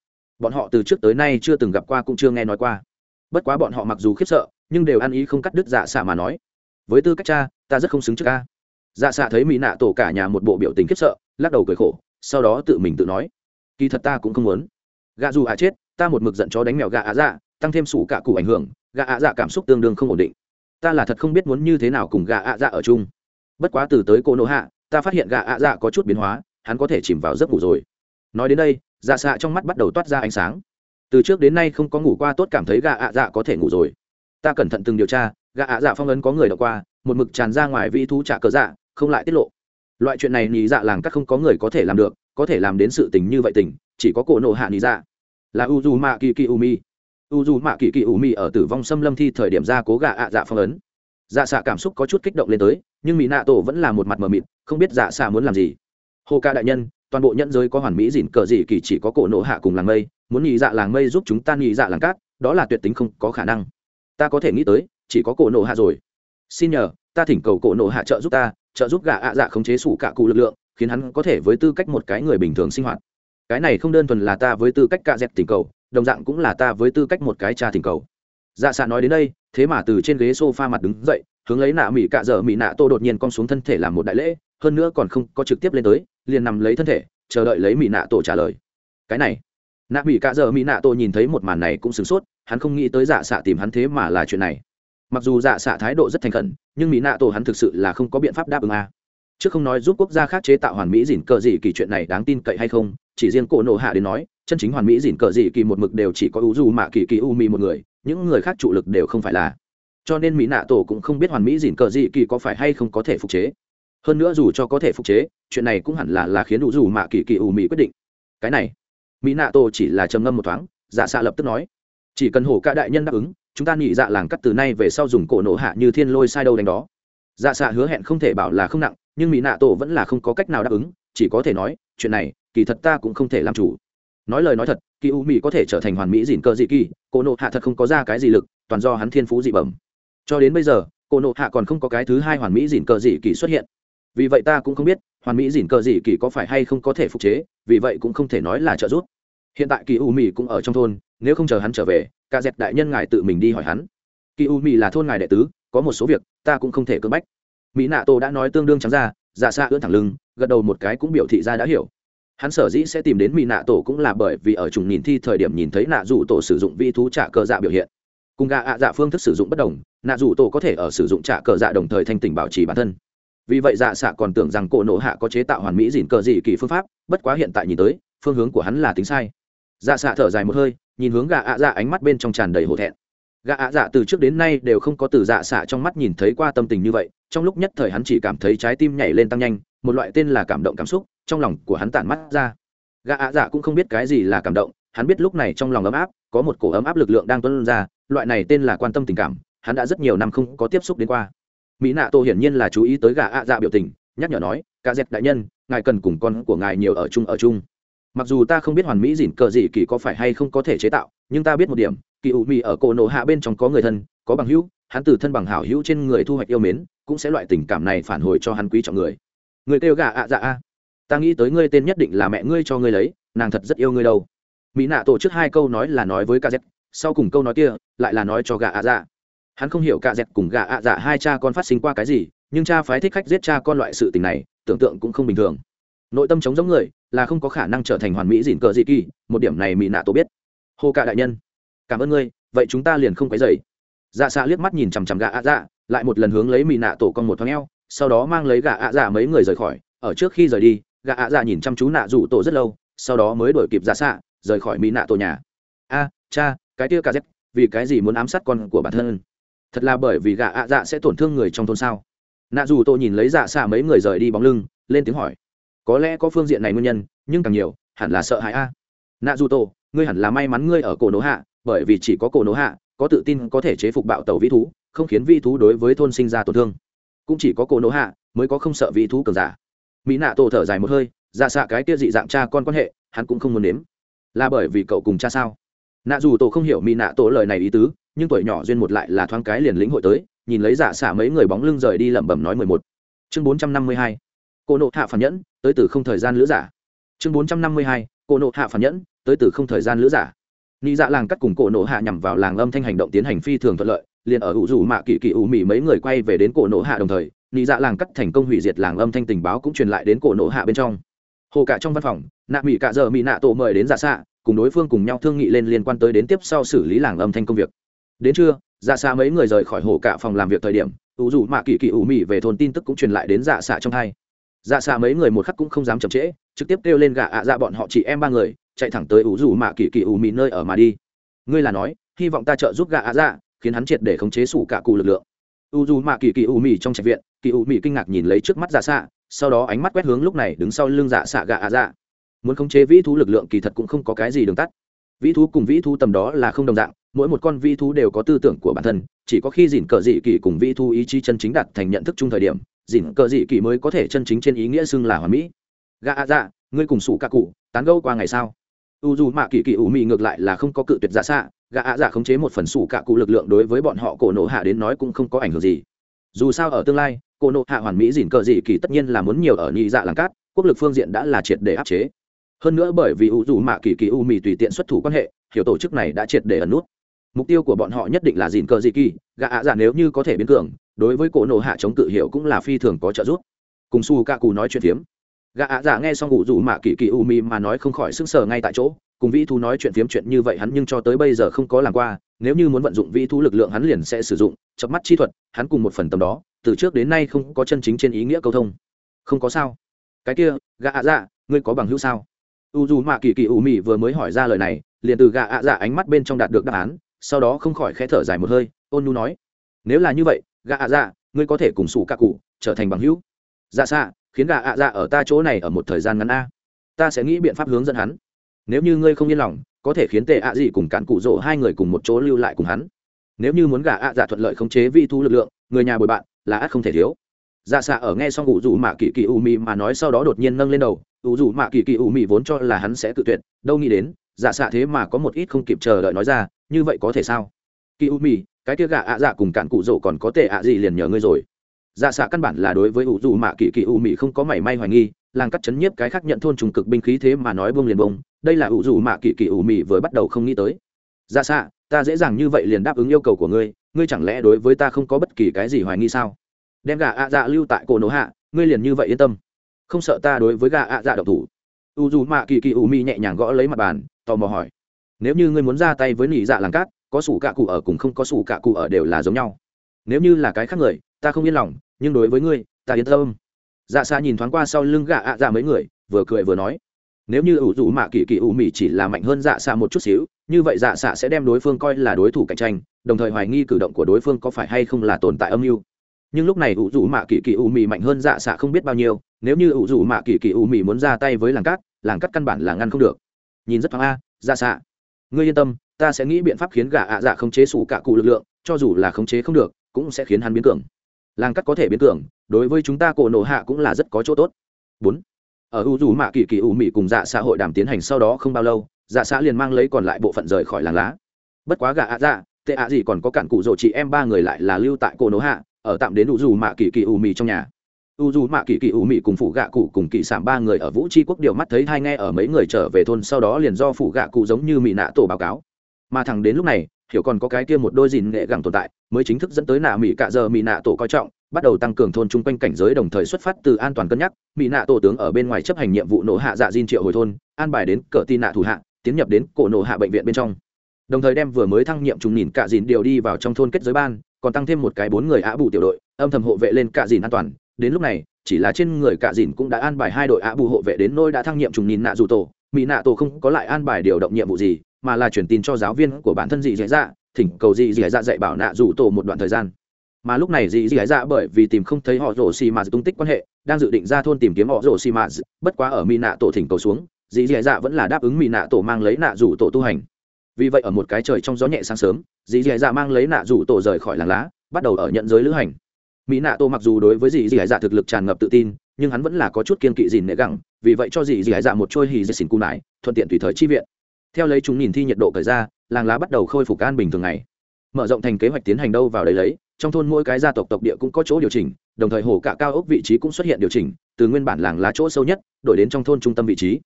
Bọn họ từ trước tới nay chưa từng gặp qua cũng chưa nghe nói qua. Bất quá bọn họ mặc dù khiếp sợ, nhưng đều ăn ý không cắt đứt dạ xạ mà nói. Với tư cách cha, ta rất không xứng trước ca. Dạ xạ thấy mỹ nạ tổ cả nhà một bộ biểu tình khiếp sợ, lắc đầu cười khổ, sau đó tự mình tự nói. Kỳ thật ta cũng không muốn. Gà dù ạ chết, ta một mực giận chó đánh mèo gà ạ dạ tăng thêm sủ cả cụ ảnh hưởng gà ạ dạ cảm xúc tương đương không ổn định. Ta là thật không biết muốn như thế nào cùng gà ạ dạ ở chung. Bất quá từ tới cô nô hạ, ta phát hiện gà ạ dạ có chút biến hóa, hắn có thể chìm vào giấc ngủ rồi. Nói đến đây dạ xạ trong mắt bắt đầu toát ra ánh sáng. Từ trước đến nay không có ngủ qua tốt cảm thấy gà ạ dạ có thể ngủ rồi. Ta cẩn thận từng điều tra, gà ạ dạ phong ấn có người đọc qua, một mực tràn ra ngoài vị thú trả cờ dạ không lại tiết lộ. Loại chuyện này nhì dạ làng các không có người có thể làm được, có thể làm đến sự tình như vậy tình, chỉ có cổ nộ hạ nhì dạ. Là u dù mạ kỳ kỳ u mi u dù mạ kỳ kỳ u mi ở tử vong xâm lâm thi thời điểm ra cố gà ạ dạ phong ấn. Dạ xạ cảm xúc có chút kích động lên tới, nhưng mỹ nạ tổ vẫn là một mặt mờ mịt, không biết dạ xạ muốn làm gì. Hồ ca đại nhân toàn bộ nhận giới có hoàn mỹ dỉn cờ gì kỳ chỉ có cổ nộ hạ cùng làng mây, muốn nhị dạ làng mây giúp chúng ta nhị dạ làng cát, đó là tuyệt tính không có khả năng. Ta có thể nghĩ tới, chỉ có cổ nộ hạ rồi. Xin nhờ, ta thỉnh cầu cổ nộ hạ trợ giúp ta, trợ giúp gà ạ dạ khống chế sủ cả cụ lực lượng, khiến hắn có thể với tư cách một cái người bình thường sinh hoạt. Cái này không đơn thuần là ta với tư cách cạ dẹp thỉnh cầu, đồng dạng cũng là ta với tư cách một cái cha thỉnh cầu. Dạ xạ nói đến đây, thế mà từ trên ghế sofa mặt đứng dậy, hướng lấy nạ mỹ cạ dở mỹ nạ tô đột nhiên cong xuống thân thể làm một đại lễ, hơn nữa còn không có trực tiếp lên tới liền nằm lấy thân thể, chờ đợi lấy mỹ nạ tổ trả lời. Cái này, nạ mỹ cả giờ mỹ nạ tổ nhìn thấy một màn này cũng sửng sốt, hắn không nghĩ tới dạ xạ tìm hắn thế mà là chuyện này. Mặc dù dạ xạ thái độ rất thành khẩn, nhưng mỹ nạ tổ hắn thực sự là không có biện pháp đáp ứng a. À. chứ không nói giúp quốc gia khác chế tạo hoàn mỹ dỉn cờ gì kỳ chuyện này đáng tin cậy hay không, chỉ riêng cổ nộ hạ đến nói, chân chính hoàn mỹ dỉn cờ gì kỳ một mực đều chỉ có u du mạ kỳ kỳ u mi một người, những người khác chủ lực đều không phải là. Cho nên mỹ nạ tổ cũng không biết hoàn mỹ dỉn cờ gì kỳ có phải hay không có thể phục chế hơn nữa dù cho có thể phục chế, chuyện này cũng hẳn là là khiến đủ dù mạ kỳ kỳ u mỹ quyết định. Cái này mỹ nạ tổ chỉ là trầm ngâm một thoáng dạ xạ lập tức nói. Chỉ cần hổ ca đại nhân đáp ứng, chúng ta nghĩ dạ làng cắt từ nay về sau dùng cổ nổ hạ như thiên lôi sai đâu đánh đó. Dạ xạ hứa hẹn không thể bảo là không nặng, nhưng mỹ nạ tổ vẫn là không có cách nào đáp ứng, chỉ có thể nói, chuyện này, kỳ thật ta cũng không thể làm chủ. Nói lời nói thật, kỳ u mỹ có thể trở thành hoàn mỹ dịn cơ dị kỳ, cổ nộ hạ thật không có ra cái gì lực, toàn do hắn thiên phú dị bẩm. Cho đến bây giờ, cổ nộ hạ còn không có cái thứ hai hoàn mỹ dịn cơ dị kỳ xuất hiện vì vậy ta cũng không biết, hoàn mỹ dỉn cờ gì kỳ có phải hay không có thể phục chế, vì vậy cũng không thể nói là trợ giúp. Hiện tại kỳ u mì cũng ở trong thôn, nếu không chờ hắn trở về, cả dẹp đại nhân ngài tự mình đi hỏi hắn. Kỳ u mì là thôn ngài đệ tứ, có một số việc, ta cũng không thể cưỡng bách. Mỹ nạ tô đã nói tương đương trắng ra, giả xa ưỡn thẳng lưng, gật đầu một cái cũng biểu thị ra đã hiểu. Hắn sở dĩ sẽ tìm đến mỹ nạ tổ cũng là bởi vì ở trùng nhìn thi thời điểm nhìn thấy nạ dù tổ sử dụng vi thú trả cờ dạ biểu hiện. Cùng gà ạ dạ phương thức sử dụng bất đồng, nạ dù tổ có thể ở sử dụng trả cờ dạ đồng thời thanh tỉnh bảo trì bản thân vì vậy dạ xạ còn tưởng rằng cổ nộ hạ có chế tạo hoàn mỹ dìn cờ dị kỳ phương pháp, bất quá hiện tại nhìn tới, phương hướng của hắn là tính sai. Dạ xạ thở dài một hơi, nhìn hướng gà ạ dạ ánh mắt bên trong tràn đầy hổ thẹn. Gà ạ dạ từ trước đến nay đều không có từ dạ xạ trong mắt nhìn thấy qua tâm tình như vậy, trong lúc nhất thời hắn chỉ cảm thấy trái tim nhảy lên tăng nhanh, một loại tên là cảm động cảm xúc, trong lòng của hắn tản mắt ra. Gà ạ dạ cũng không biết cái gì là cảm động, hắn biết lúc này trong lòng ấm áp, có một cổ ấm áp lực lượng đang tuân ra, loại này tên là quan tâm tình cảm, hắn đã rất nhiều năm không có tiếp xúc đến qua mỹ nạ tô hiển nhiên là chú ý tới gà ạ dạ biểu tình, nhắc nhở nói, cả dẹp đại nhân, ngài cần cùng con của ngài nhiều ở chung ở chung. Mặc dù ta không biết hoàn mỹ dỉn cờ gì kỳ có phải hay không có thể chế tạo, nhưng ta biết một điểm, kỳ ủ mì ở cổ nổ hạ bên trong có người thân, có bằng hữu, hắn từ thân bằng hảo hữu trên người thu hoạch yêu mến, cũng sẽ loại tình cảm này phản hồi cho hắn quý trọng người. Người kêu gà ạ dạ a? Ta nghĩ tới ngươi tên nhất định là mẹ ngươi cho ngươi lấy, nàng thật rất yêu ngươi đâu. Mỹ nạ tổ chức hai câu nói là nói với kz sau cùng câu nói kia lại là nói cho gà ạ dạ hắn không hiểu kz cùng gà ạ dạ hai cha con phát sinh qua cái gì, nhưng cha phái thích khách giết cha con loại sự tình này, tưởng tượng cũng không bình thường. Nội tâm chống giống người, là không có khả năng trở thành hoàn mỹ dịn cờ dị kỳ, một điểm này mỹ nạ tổ biết. Hô cả đại nhân, cảm ơn ngươi, vậy chúng ta liền không quấy dày dạ xạ liếc mắt nhìn chằm chằm gà ạ dạ lại một lần hướng lấy mỹ nạ tổ con một thoáng eo, sau đó mang lấy gà ạ dạ mấy người rời khỏi. Ở trước khi rời đi, gà ạ dạ nhìn chăm chú nạ rủ tổ rất lâu, sau đó mới đổi kịp dạ xạ, rời khỏi mỹ nạ tổ nhà. A, cha, cái tia cà z vì cái gì muốn ám sát con của bản thân? Thật là bởi vì gạ ạ dạ sẽ tổn thương người trong thôn sao? Nạ dù tôi nhìn lấy dạ xạ mấy người rời đi bóng lưng lên tiếng hỏi. Có lẽ có phương diện này nguyên nhân nhưng càng nhiều hẳn là sợ hãi a. Nạ dù tô, ngươi hẳn là may mắn ngươi ở cổ nổ hạ bởi vì chỉ có cổ nổ hạ có tự tin có thể chế phục bạo tàu vĩ thú không khiến vi thú đối với thôn sinh ra tổn thương. Cũng chỉ có cổ nộ hạ mới có không sợ vi thú cường giả. Mỹ nạ tổ thở dài một hơi ra xạ cái kia dị dạng cha con quan hệ hắn cũng không muốn nếm. Là bởi vì cậu cùng cha sao? Nạ dù tổ không hiểu mỹ nạ tổ lời này ý tứ nhưng tuổi nhỏ duyên một lại là thoáng cái liền lĩnh hội tới, nhìn lấy giả xạ mấy người bóng lưng rời đi lẩm bẩm nói mười một. Chương bốn trăm năm mươi hai cô nộ hạ phản nhẫn, tới từ không thời gian lữ giả. Chương bốn trăm năm mươi hai cô nộ hạ phản nhẫn, tới từ không thời gian lữ giả. Nghĩ dạ làng cắt cùng cổ nộ hạ nhằm vào làng âm thanh hành động tiến hành phi thường thuận lợi, liền ở hữu dù mạ kỳ kỳ ủ mị mấy người quay về đến cổ nộ hạ đồng thời nghĩ dạ làng cắt thành công hủy diệt làng âm thanh tình báo cũng truyền lại đến cổ nộ hạ bên trong. Hồ cả trong văn phòng, nạ mỹ cả giờ mỹ nạ tổ mời đến giả xạ, cùng đối phương cùng nhau thương nghị lên liên quan tới đến tiếp sau xử lý làng âm thanh công việc đến trưa dạ xạ mấy người rời khỏi hồ cả phòng làm việc thời điểm, ủ dù mạ kỳ kỳ ủ mị về thôn tin tức cũng truyền lại đến dạ xạ trong hai. Dạ xạ mấy người một khắc cũng không dám chậm trễ, trực tiếp kêu lên gạ ạ dạ bọn họ chị em ba người, chạy thẳng tới ủ dù mạ kỳ kỳ ủ mị nơi ở mà đi. Ngươi là nói, hy vọng ta trợ giúp gạ ạ dạ khiến hắn triệt để khống chế sủ cả cụ lực lượng. U dù mạ kỳ kỳ ủ mị trong trạch viện, kỳ ủ mị kinh ngạc nhìn lấy trước mắt dạ xạ, sau đó ánh mắt quét hướng lúc này đứng sau lưng dạ xạ gạ ạ dạ. Muốn khống chế vĩ thú lực lượng kỳ thật cũng không có cái gì đường tắt vĩ thú cùng vĩ thú tầm đó là không đồng dạng, mỗi một con vĩ thú đều có tư tưởng của bản thân, chỉ có khi dìn cờ dị kỳ cùng vĩ thú ý chí chân chính đạt thành nhận thức chung thời điểm dìn cờ dị kỳ mới có thể chân chính trên ý nghĩa xưng là hoàn mỹ. Gà ạ dạ ngươi cùng sủ ca cụ tán gâu qua ngày sao u dù mạ kỳ kỳ ủ mị ngược lại là không có cự tuyệt giả xạ, gà ạ dạ khống chế một phần sủ cả cụ lực lượng đối với bọn họ cổ nộ hạ đến nói cũng không có ảnh hưởng gì. Dù sao ở tương lai, cổ nộ hạ hoàn mỹ dìn cờ dị kỳ tất nhiên là muốn nhiều ở nhị dạ làng cát, quốc lực phương diện đã là triệt để áp chế hơn nữa bởi vì u dù mạ kỳ kỳ u mì tùy tiện xuất thủ quan hệ, hiểu tổ chức này đã triệt để ẩn nút. Mục tiêu của bọn họ nhất định là dìn cờ dị kỳ gạ ạ dạ nếu như có thể biến cường, đối với cổ nộ hạ chống cự hiệu cũng là phi thường có trợ giúp. Cùng su ca cù nói chuyện phiếm. Gạ ạ dạ nghe xong ngụ dù mạ kỳ kỳ u mi mà nói không khỏi sững sờ ngay tại chỗ, cùng vĩ thu nói chuyện phiếm chuyện như vậy hắn nhưng cho tới bây giờ không có làm qua, nếu như muốn vận dụng vĩ thu lực lượng hắn liền sẽ sử dụng chập mắt chi thuật, hắn cùng một phần tầm đó, từ trước đến nay không có chân chính trên ý nghĩa câu thông. Không có sao. Cái kia gạ ạ dạ ngươi có bằng hữu sao? U dù mạ kỳ kỳ ủ mị vừa mới hỏi ra lời này, liền từ gà ạ dạ ánh mắt bên trong đạt được đáp án, sau đó không khỏi khẽ thở dài một hơi, ôn nu nói, nếu là như vậy gà ạ dạ ngươi có thể cùng sủ ca cụ trở thành bằng hữu. Dạ xạ, khiến gà ạ dạ ở ta chỗ này ở một thời gian ngắn a. Ta sẽ nghĩ biện pháp hướng dẫn hắn. Nếu như ngươi không yên lòng, có thể khiến tệ ạ gì cùng cản cụ rỗ hai người cùng một chỗ lưu lại cùng hắn. Nếu như muốn gà ạ dạ thuận lợi khống chế vi thu lực lượng, người nhà bồi bạn là ắt không thể thiếu dạ xạ ở nghe xong ủ dù mạ kỳ kỳ u mị mà nói sau đó đột nhiên nâng lên đầu, ủ dù mạ kỳ kỳ u mị vốn cho là hắn sẽ tự tuyệt, đâu nghĩ đến dạ xạ thế mà có một ít không kịp chờ đợi nói ra, như vậy có thể sao? Kỳ u mị, cái kia gạ ạ dạ cùng cản cụ rỗ còn có tệ ạ gì liền nhờ ngươi rồi. Dạ xạ căn bản là đối với ủ dù mạ kỳ kỳ u mị không có mảy may hoài nghi, làng cắt chấn nhiếp cái khác nhận thôn trùng cực binh khí thế mà nói bông liền bông đây là ủ dù mạ kỳ kỳ u mị vừa bắt đầu không nghĩ tới. Dạ xạ, ta dễ dàng như vậy liền đáp ứng yêu cầu của ngươi ngươi chẳng lẽ đối với ta không có bất kỳ cái gì hoài nghi sao? Đem gà ạ dạ lưu tại cổ nổ hạ, ngươi liền như vậy yên tâm. Không sợ ta đối với gà ạ dạ độc thủ. U dù mạ kỳ kỳ u mi nhẹ nhàng gõ lấy mặt bàn, tò mò hỏi. Nếu như ngươi muốn ra tay với nỉ dạ làng cát, có sủ cạ cụ ở cùng không có sủ cạ cụ ở đều là giống nhau. Nếu như là cái khác người, ta không yên lòng, nhưng đối với ngươi, ta yên tâm. Dạ xa nhìn thoáng qua sau lưng gạ ạ dạ mấy người, vừa cười vừa nói. Nếu như ủ dù mạ kỳ kỳ ủ mị chỉ là mạnh hơn dạ xạ một chút xíu, như vậy dạ xạ sẽ đem đối phương coi là đối thủ cạnh tranh, đồng thời hoài nghi cử động của đối phương có phải hay không là tồn tại âm mưu nhưng lúc này ủ rủ mạ kỳ kỳ ủ mị mạnh hơn dạ xạ không biết bao nhiêu, nếu như ủ rủ mạ kỳ kỳ ủ mị muốn ra tay với làng cát làng cát căn bản là ngăn không được. Nhìn rất thoáng a dạ xạ. Ngươi yên tâm, ta sẽ nghĩ biện pháp khiến gà ạ dạ không chế sủ cả cụ lực lượng, cho dù là khống chế không được, cũng sẽ khiến hắn biến cường. Làng cắt có thể biến tưởng đối với chúng ta cổ nổ hạ cũng là rất có chỗ tốt. Bốn. Ở u dù mạ kỳ kỳ u mỹ cùng dạ xã hội đàm tiến hành sau đó không bao lâu dạ xã liền mang lấy còn lại bộ phận rời khỏi làng lá. Bất quá gà ạ dạ tệ ạ gì còn có cản cụ rộ chị em ba người lại là lưu tại cổ nổ hạ ở tạm đến u dù mạ kỳ kỳ u mì trong nhà. U dù mạ kỳ kỳ u mì cùng phụ gạ cụ cùng kỳ sản ba người ở vũ tri quốc điều mắt thấy hai nghe ở mấy người trở về thôn sau đó liền do phụ gạ cụ giống như mỹ nạ tổ báo cáo. Mà thằng đến lúc này, hiểu còn có cái kia một đôi dìn nghệ gẳng tồn tại, mới chính thức dẫn tới nạ mỹ cạ giờ mỹ nạ tổ coi trọng, bắt đầu tăng cường thôn chung quanh cảnh giới đồng thời xuất phát từ an toàn cân nhắc. Mỹ nạ tổ tướng ở bên ngoài chấp hành nhiệm vụ nổ hạ dạ diên triệu hồi thôn, an bài đến cỡ tin nạ thủ hạ, tiến nhập đến cổ nổ hạ bệnh viện bên trong. Đồng thời đem vừa mới thăng nhiệm trùng nhìn cạ dìn điều đi vào trong thôn kết giới ban còn tăng thêm một cái bốn người ạ bù tiểu đội, âm thầm hộ vệ lên cạ dìn an toàn. Đến lúc này, chỉ là trên người cạ dìn cũng đã an bài hai đội ạ bù hộ vệ đến nơi đã thăng nhiệm trùng nhìn nạ dù tổ. Mỹ nạ tổ không có lại an bài điều động nhiệm vụ gì, mà là truyền tin cho giáo viên của bản thân dị dạy dạ thỉnh cầu dị dạy dạ dạy bảo nạ dù tổ một đoạn thời gian. Mà lúc này dị dạy dạ bởi vì tìm không thấy họ rổ xì mà tung tích quan hệ, đang dự định ra thôn tìm kiếm họ rổ xì mà. Bất quá ở mỹ nạ tổ thỉnh cầu xuống, dị dạy dạ vẫn là đáp ứng mỹ nạ tổ mang lấy nạ dù tổ tu hành vì vậy ở một cái trời trong gió nhẹ sáng sớm, dì dì dạ mang lấy nạ rủ tổ rời khỏi làng lá, bắt đầu ở nhận giới lữ hành. Mỹ nạ tổ mặc dù đối với dì dì dạ thực lực tràn ngập tự tin, nhưng hắn vẫn là có chút kiên kỵ dìn nệ gẳng, vì vậy cho dì dì dạ một trôi hì dì xỉn cung nải, thuận tiện tùy thời chi viện. Theo lấy chúng nhìn thi nhiệt độ thời ra, làng lá bắt đầu khôi phục an bình thường ngày. Mở rộng thành kế hoạch tiến hành đâu vào đấy lấy, trong thôn mỗi cái gia tộc tộc địa cũng có chỗ điều chỉnh, đồng thời hồ cả cao ốc vị trí cũng xuất hiện điều chỉnh, từ nguyên bản làng lá chỗ sâu nhất, đổi đến trong thôn trung tâm vị trí.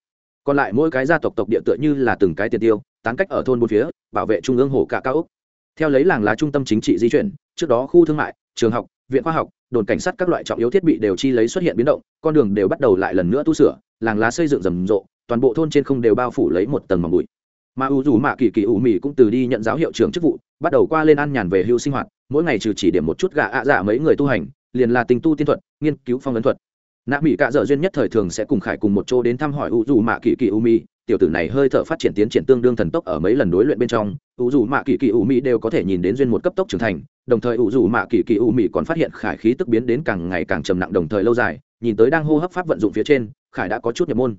Còn lại mỗi cái gia tộc tộc địa tựa như là từng cái tiền tiêu tán cách ở thôn bốn phía, bảo vệ trung ương hồ cả cao ốc. Theo lấy làng lá trung tâm chính trị di chuyển, trước đó khu thương mại, trường học, viện khoa học, đồn cảnh sát các loại trọng yếu thiết bị đều chi lấy xuất hiện biến động, con đường đều bắt đầu lại lần nữa tu sửa, làng lá xây dựng rầm rộ, toàn bộ thôn trên không đều bao phủ lấy một tầng mỏng bụi. Mà u dù mạ kỳ kỳ ủ mị cũng từ đi nhận giáo hiệu trưởng chức vụ, bắt đầu qua lên ăn nhàn về hưu sinh hoạt, mỗi ngày trừ chỉ điểm một chút gà ạ dạ mấy người tu hành, liền là tình tu tiên thuật, nghiên cứu phong ấn thuật. Nạ mỹ cạ dợ duyên nhất thời thường sẽ cùng khải cùng một chỗ đến thăm hỏi u dù mạ kỳ kỳ u mi tiểu tử này hơi thở phát triển tiến triển tương đương thần tốc ở mấy lần đối luyện bên trong u dù mạ kỳ kỳ u mỹ đều có thể nhìn đến duyên một cấp tốc trưởng thành, đồng thời u dù mạ kỳ kỳ u mỹ còn phát hiện khải khí tức biến đến càng ngày càng trầm nặng đồng thời lâu dài, nhìn tới đang hô hấp pháp vận dụng phía trên, khải đã có chút nhập môn.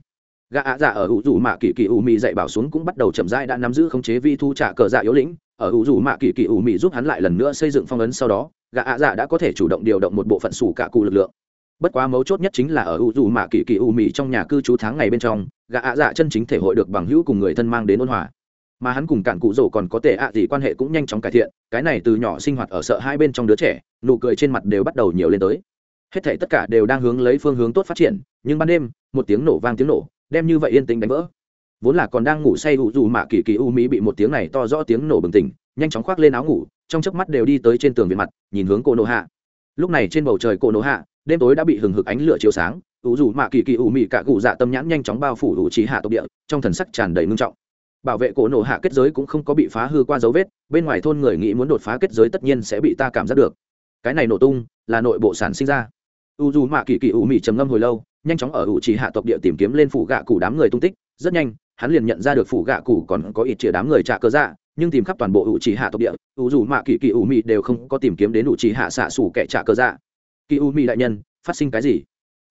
Gã ạ dạ ở u dù mạ kỳ kỳ u mỹ dạy bảo xuống cũng bắt đầu chậm rãi đã nắm giữ khống chế vi thu trả cờ dạ yếu lĩnh, ở u dù mạ kỳ kỳ u mỹ giúp hắn lại lần nữa xây dựng phong ấn sau đó, gã ạ dạ đã có thể chủ động điều động một bộ phận sủ cả cụ lực lượng bất quá mấu chốt nhất chính là ở u dù mạ kỳ kỳ u mì trong nhà cư trú tháng ngày bên trong, gã ạ dạ chân chính thể hội được bằng hữu cùng người thân mang đến ôn hòa. Mà hắn cùng cạn cụ rổ còn có tệ ạ gì quan hệ cũng nhanh chóng cải thiện, cái này từ nhỏ sinh hoạt ở sợ hai bên trong đứa trẻ, nụ cười trên mặt đều bắt đầu nhiều lên tới. Hết thể tất cả đều đang hướng lấy phương hướng tốt phát triển, nhưng ban đêm, một tiếng nổ vang tiếng nổ, đem như vậy yên tĩnh đánh vỡ. Vốn là còn đang ngủ say u dù mạ kỳ kỳ u mỹ bị một tiếng này to rõ tiếng nổ bừng tỉnh, nhanh chóng khoác lên áo ngủ, trong chớp mắt đều đi tới trên tường viện mặt, nhìn hướng cô nô hạ. Lúc này trên bầu trời cô nô hạ đêm tối đã bị hừng hực ánh lửa chiếu sáng, ủ dù mạ kỳ kỳ ủ mị cả cụ dạ tâm nhãn nhanh chóng bao phủ đủ trí hạ tộc địa, trong thần sắc tràn đầy ngưng trọng. Bảo vệ cổ nổ hạ kết giới cũng không có bị phá hư qua dấu vết, bên ngoài thôn người nghĩ muốn đột phá kết giới tất nhiên sẽ bị ta cảm giác được. Cái này nổ tung, là nội bộ sản sinh ra. U dù mạ kỳ kỳ ủ mị trầm ngâm hồi lâu, nhanh chóng ở ủ trí hạ tộc địa tìm kiếm lên phủ gạ cụ đám người tung tích, rất nhanh, hắn liền nhận ra được phủ gạ cụ còn có ít chĩa đám người trạ cơ dạ nhưng tìm khắp toàn bộ ủ trí hạ tộc địa u dù mạ kỳ kỳ ủ mị đều không có tìm kiếm đến ủ trí hạ xạ xủ kẻ trạ cơ dạ kỳ u Mi đại nhân, phát sinh cái gì?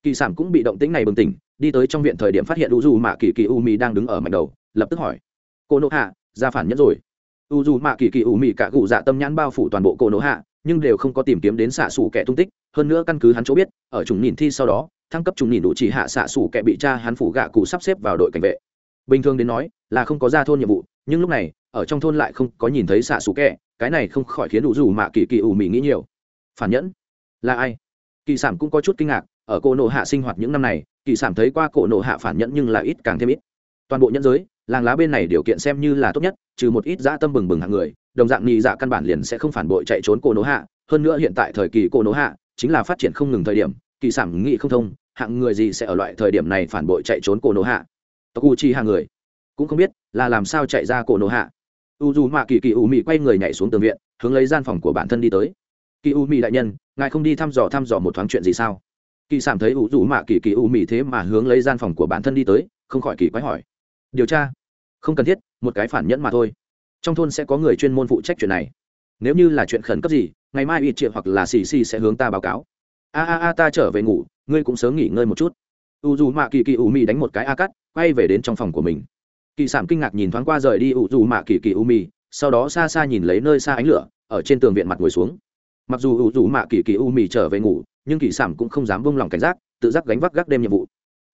Kỳ sản cũng bị động tĩnh này bừng tỉnh, đi tới trong viện thời điểm phát hiện u dù mạ kỳ kỳ u Mi đang đứng ở mảnh đầu, lập tức hỏi. Cô nộ hạ, ra phản nhất rồi. U dù mạ kỳ kỳ u Mi cả cụ dạ tâm nhãn bao phủ toàn bộ cô nộ hạ, nhưng đều không có tìm kiếm đến xạ xủ kẻ tung tích, hơn nữa căn cứ hắn chỗ biết, ở trùng nhìn thi sau đó, thăng cấp trùng nhìn đủ chỉ hạ xạ xủ kẻ bị cha hắn phủ gạ cụ sắp xếp vào đội cảnh vệ. Bình thường đến nói, là không có ra thôn nhiệm vụ, nhưng lúc này, ở trong thôn lại không có nhìn thấy xạ xù kẻ, cái này không khỏi khiến u dù mạ kỳ kỳ u Mi nghĩ nhiều. Phản nhẫn? Là ai? Kỳ sản cũng có chút kinh ngạc, ở cổ nộ hạ sinh hoạt những năm này, kỳ sản thấy qua cổ nộ hạ phản nhẫn nhưng là ít càng thêm ít. Toàn bộ nhân giới, làng lá bên này điều kiện xem như là tốt nhất, trừ một ít dã tâm bừng bừng hạng người, đồng dạng nhị dạ căn bản liền sẽ không phản bội chạy trốn cổ nộ hạ. Hơn nữa hiện tại thời kỳ cổ nộ hạ chính là phát triển không ngừng thời điểm, kỳ sản nghĩ không thông, hạng người gì sẽ ở loại thời điểm này phản bội chạy trốn cổ nộ hạ? Tộc u chi hàng người cũng không biết là làm sao chạy ra cổ nộ hạ. U dù mạ kỳ kỳ ủ mị quay người nhảy xuống tường viện, hướng lấy gian phòng của bản thân đi tới kỳ u mị đại nhân ngài không đi thăm dò thăm dò một thoáng chuyện gì sao? Kỳ sản thấy ủ rủ mạ kỳ kỳ u mị thế mà hướng lấy gian phòng của bản thân đi tới không khỏi kỳ quái hỏi. Điều tra? Không cần thiết một cái phản nhẫn mà thôi. Trong thôn sẽ có người chuyên môn phụ trách chuyện này. Nếu như là chuyện khẩn cấp gì ngày mai ít triệu hoặc là xì xì sẽ hướng ta báo cáo. A a a ta trở về ngủ ngươi cũng sớm nghỉ ngơi một chút. U dù mạ kỳ kỳ u Mi đánh một cái a cắt quay về đến trong phòng của mình. Kỳ sản kinh ngạc nhìn thoáng qua rời đi u dù mạ kỳ kỳ u Mi, sau đó xa xa nhìn lấy nơi xa ánh lửa ở trên tường viện mặt ngồi xuống mặc dù u dù mạ kỳ kỳ u mì trở về ngủ, nhưng kỳ sản cũng không dám buông lỏng cảnh giác, tự giác gánh vác gác đêm nhiệm vụ.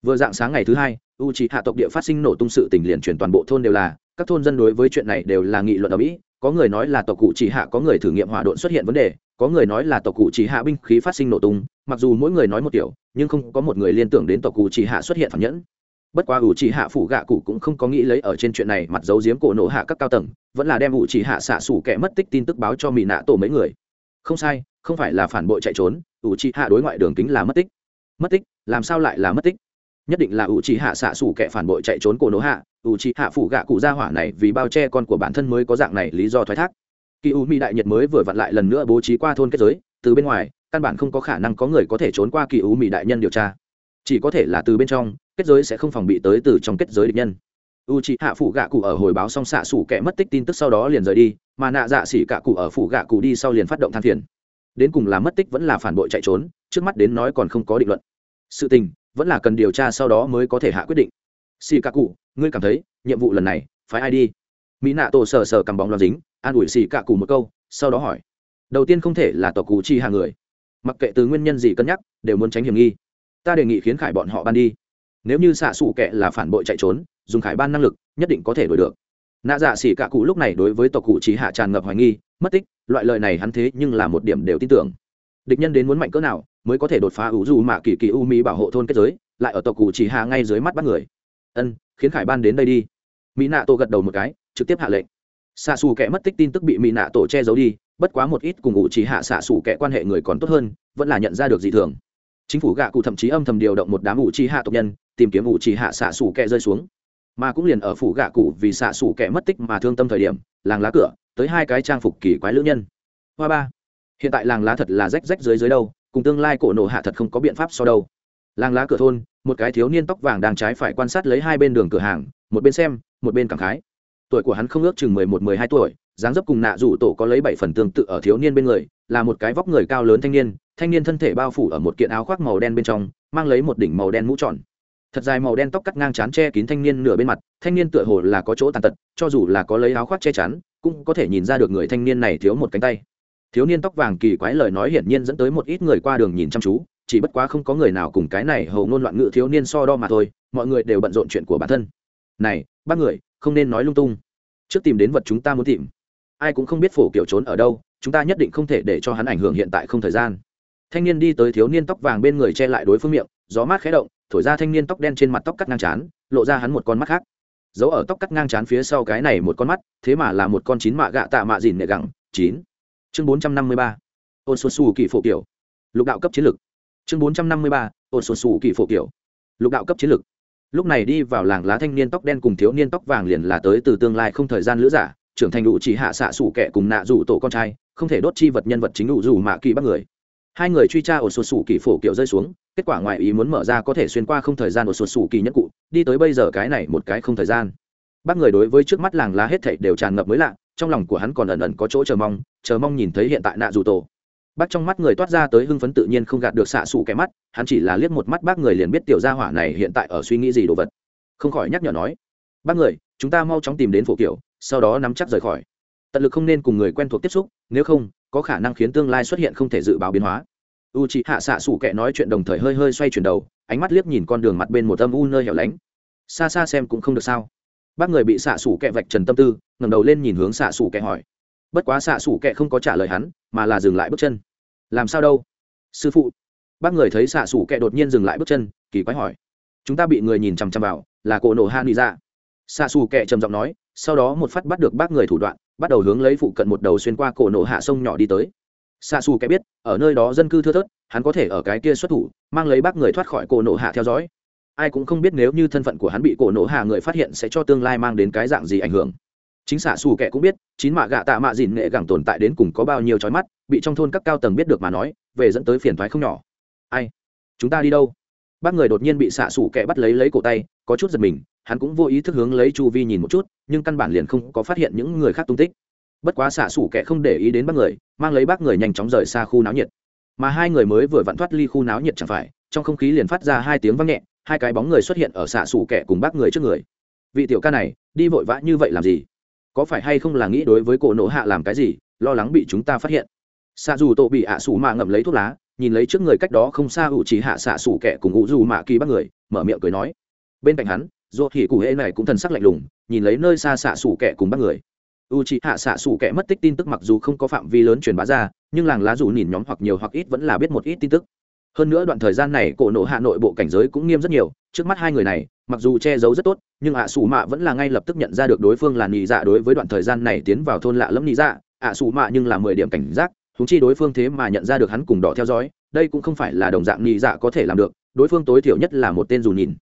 Vừa dạng sáng ngày thứ hai, u trị hạ tộc địa phát sinh nổ tung sự tình liền truyền toàn bộ thôn đều là, các thôn dân đối với chuyện này đều là nghị luận ở mỹ, có người nói là tộc cụ chỉ hạ có người thử nghiệm hỏa độn xuất hiện vấn đề, có người nói là tộc cụ chỉ hạ binh khí phát sinh nổ tung, mặc dù mỗi người nói một kiểu, nhưng không có một người liên tưởng đến tộc cụ chỉ hạ xuất hiện phản nhẫn. Bất quá ủ chỉ hạ phủ gạ cụ cũng không có nghĩ lấy ở trên chuyện này mặt giấu giếm cổ nổ hạ các cao tầng, vẫn là đem ủ chỉ hạ xạ xủ kẻ mất tích tin tức báo cho mỹ nạ tổ mấy người không sai, không phải là phản bội chạy trốn ủ trì hạ đối ngoại đường kính là mất tích. Mất tích? Làm sao lại là mất tích? Nhất định là ủ trì hạ xạ xủ kẻ phản bội chạy trốn cổ nổ hạ ủ trì hạ phủ gạ cụ gia hỏa này vì bao che con của bản thân mới có dạng này lý do thoái thác. Kỳ u mỹ đại nhật mới vừa vặn lại lần nữa bố trí qua thôn kết giới, từ bên ngoài, căn bản không có khả năng có người có thể trốn qua kỳ u mỹ đại nhân điều tra. Chỉ có thể là từ bên trong, kết giới sẽ không phòng bị tới từ trong kết giới địch nhân u c hạ phủ gạ cụ ở hồi báo xong xạ xủ kẻ mất tích tin tức sau đó liền rời đi, mà nạ dạ xỉ gạ cụ ở phủ gạ cụ đi sau liền phát động than phiền. Đến cùng là mất tích vẫn là phản bội chạy trốn, trước mắt đến nói còn không có định luận. Sự tình, vẫn là cần điều tra sau đó mới có thể hạ quyết định. Xì cả cụ, ngươi cảm thấy, nhiệm vụ lần này phải ai đi? Mỹ nạ tổ sờ sờ cầm bóng lo dính, an ủi xì cả cụ một câu, sau đó hỏi. Đầu tiên không thể là tộc cụ chi hạ người. Mặc kệ từ nguyên nhân gì cân nhắc, đều muốn tránh hiểm nghi. Ta đề nghị khiến khải bọn họ ban đi. Nếu như xạ xủ kệ là phản bội chạy trốn dùng khải ban năng lực, nhất định có thể đổi được. Nạ dạ xỉ cả cụ lúc này đối với tộc cụ chỉ hạ tràn ngập hoài nghi, mất tích, loại lời này hắn thế nhưng là một điểm đều tin tưởng. Địch nhân đến muốn mạnh cỡ nào, mới có thể đột phá ủ dù mạ kỳ kỳ u mỹ bảo hộ thôn kết giới, lại ở tộc cụ chỉ hạ ngay dưới mắt bắt người. Ân, khiến khải ban đến đây đi. Mỹ nạ tổ gật đầu một cái, trực tiếp hạ lệnh. Xạ xù kẻ mất tích tin tức bị mỹ nạ tổ che giấu đi, bất quá một ít cùng ủ chỉ hạ xạ xù kẻ quan hệ người còn tốt hơn, vẫn là nhận ra được dị thường. Chính phủ gạ cụ thậm chí âm thầm điều động một đám ủ chỉ hạ tộc nhân, tìm kiếm ủ chỉ hạ xạ xù kẻ rơi xuống mà cũng liền ở phủ gạ cụ vì xạ xủ kẻ mất tích mà thương tâm thời điểm, làng lá cửa, tới hai cái trang phục kỳ quái lữ nhân. Hoa ba. Hiện tại làng lá thật là rách rách dưới dưới đâu, cùng tương lai cổ nổ hạ thật không có biện pháp so đâu. Làng lá cửa thôn, một cái thiếu niên tóc vàng đang trái phải quan sát lấy hai bên đường cửa hàng, một bên xem, một bên cảm khái. Tuổi của hắn không ước chừng mười một, mười hai tuổi, dáng dấp cùng nạ rủ tổ có lấy bảy phần tương tự ở thiếu niên bên người, là một cái vóc người cao lớn thanh niên thanh niên thân thể bao phủ ở một kiện áo khoác màu đen bên trong, mang lấy một đỉnh màu đen mũ tròn thật dài màu đen tóc cắt ngang chán che kín thanh niên nửa bên mặt, thanh niên tựa hồ là có chỗ tàn tật, cho dù là có lấy áo khoác che chắn, cũng có thể nhìn ra được người thanh niên này thiếu một cánh tay. Thiếu niên tóc vàng kỳ quái lời nói hiển nhiên dẫn tới một ít người qua đường nhìn chăm chú, chỉ bất quá không có người nào cùng cái này hầu ngôn loạn ngữ thiếu niên so đo mà thôi, mọi người đều bận rộn chuyện của bản thân. Này, bác người, không nên nói lung tung. Trước tìm đến vật chúng ta muốn tìm. Ai cũng không biết phổ kiểu trốn ở đâu, chúng ta nhất định không thể để cho hắn ảnh hưởng hiện tại không thời gian. Thanh niên đi tới thiếu niên tóc vàng bên người che lại đối phương miệng, gió mát khé động thổi ra thanh niên tóc đen trên mặt tóc cắt ngang chán lộ ra hắn một con mắt khác. Giấu ở tóc cắt ngang chán phía sau cái này một con mắt, thế mà là một con chín mạ gạ tạ mạ dìn nệ gẳng, chín. Chương bốn trăm năm mươi ba. Ôn xuân xù kỳ phổ kiểu. Lục đạo cấp chiến lược chương bốn trăm năm mươi ba ôn xuân xù kỳ phổ kiểu. Lục đạo cấp chiến lược lúc này đi vào làng lá thanh niên tóc đen cùng thiếu niên tóc vàng liền là tới từ tương lai không thời gian lữ giả, trưởng thành đủ chỉ hạ xạ sủ kẻ cùng nạ rủ tổ con trai, không thể đốt chi vật nhân vật chính đủ dù mạ kỳ bắt người. Hai người truy tra ổ sột sủ kỳ phổ kiểu rơi xuống kết quả ngoài ý muốn mở ra có thể xuyên qua không thời gian của sụt sù kỳ nhất cụ, đi tới bây giờ cái này một cái không thời gian. Bác người đối với trước mắt làng lá hết thảy đều tràn ngập mới lạ, trong lòng của hắn còn ẩn ẩn có chỗ chờ mong chờ mong nhìn thấy hiện tại nạ dù tổ. Bác trong mắt người toát ra tới hưng phấn tự nhiên không gạt được xạ xù cái mắt, hắn chỉ là liếc một mắt bác người liền biết tiểu gia hỏa này hiện tại ở suy nghĩ gì đồ vật. Không khỏi nhắc nhở nói, bác người, chúng ta mau chóng tìm đến phổ kiểu, sau đó nắm chắc rời khỏi. Tận lực không nên cùng người quen thuộc tiếp xúc, nếu không, có khả năng khiến tương lai xuất hiện không thể dự báo biến hóa u c h ị hạ xạ xủ kệ nói chuyện đồng thời hơi hơi xoay chuyển đầu, ánh mắt liếc nhìn con đường mặt bên một âm u nơi hẻo lánh. Xa xa xem cũng không được sao. Bác người bị xạ xủ kệ vạch trần tâm tư, ngẩng đầu lên nhìn hướng xạ xủ kệ hỏi. Bất quá xạ xủ kệ không có trả lời hắn, mà là dừng lại bước chân. Làm sao đâu? Sư phụ. Bác người thấy xạ xủ kệ đột nhiên dừng lại bước chân, kỳ quái hỏi. Chúng ta bị người nhìn chằm chằm vào, là cổ nổ han đi ra xạ xù kệ trầm giọng nói, sau đó một phát bắt được bác người thủ đoạn, bắt đầu hướng lấy phụ cận một đầu xuyên qua cổ nổ hạ sông nhỏ đi tới xa xù kẻ biết, ở nơi đó dân cư thưa thớt, hắn có thể ở cái kia xuất thủ, mang lấy bác người thoát khỏi cổ nổ hạ theo dõi. Ai cũng không biết nếu như thân phận của hắn bị cổ nổ hạ người phát hiện sẽ cho tương lai mang đến cái dạng gì ảnh hưởng. Chính xạ xù kẻ cũng biết, chín mạ gạ tạ mạ dìn nghệ gẳng tồn tại đến cùng có bao nhiêu trói mắt, bị trong thôn các cao tầng biết được mà nói, về dẫn tới phiền thoái không nhỏ. Ai? Chúng ta đi đâu? Bác người đột nhiên bị xạ xù kẻ bắt lấy lấy cổ tay, có chút giật mình, hắn cũng vô ý thức hướng lấy chu vi nhìn một chút, nhưng căn bản liền không có phát hiện những người khác tung tích bất quá xạ xủ kẻ không để ý đến bác người, mang lấy bác người nhanh chóng rời xa khu náo nhiệt. Mà hai người mới vừa vặn thoát ly khu náo nhiệt chẳng phải, trong không khí liền phát ra hai tiếng vang nhẹ, hai cái bóng người xuất hiện ở xạ xủ kẻ cùng bác người trước người. Vị tiểu ca này, đi vội vã như vậy làm gì? Có phải hay không là nghĩ đối với cổ nỗ hạ làm cái gì, lo lắng bị chúng ta phát hiện? Xạ dù tổ bị ạ xù mạ ngậm lấy thuốc lá, nhìn lấy trước người cách đó không xa ủ chỉ hạ xạ xủ kẻ cùng ủ dù mạ kỳ bác người, mở miệng cười nói. Bên cạnh hắn dô thì cụ hễ này cũng thần sắc lạnh lùng, nhìn lấy nơi xa xạ xủ kẻ cùng bác người u c hạ xạ xù kẻ mất tích tin tức mặc dù không có phạm vi lớn truyền bá ra, nhưng làng lá dù nhìn nhóm hoặc nhiều hoặc ít vẫn là biết một ít tin tức. Hơn nữa đoạn thời gian này, cổ nộ hạ nội bộ cảnh giới cũng nghiêm rất nhiều, trước mắt hai người này, mặc dù che giấu rất tốt, nhưng ạ xù mạ vẫn là ngay lập tức nhận ra được đối phương là nị dạ đối với đoạn thời gian này tiến vào thôn lạ lẫm nị dạ. Ạ xù mạ nhưng là mười điểm cảnh giác thúng chi đối phương thế mà nhận ra được hắn cùng đỏ theo dõi, đây cũng không phải là đồng dạng nị dạ có thể làm được, đối phương tối thiểu nhất là một tên dù nhìn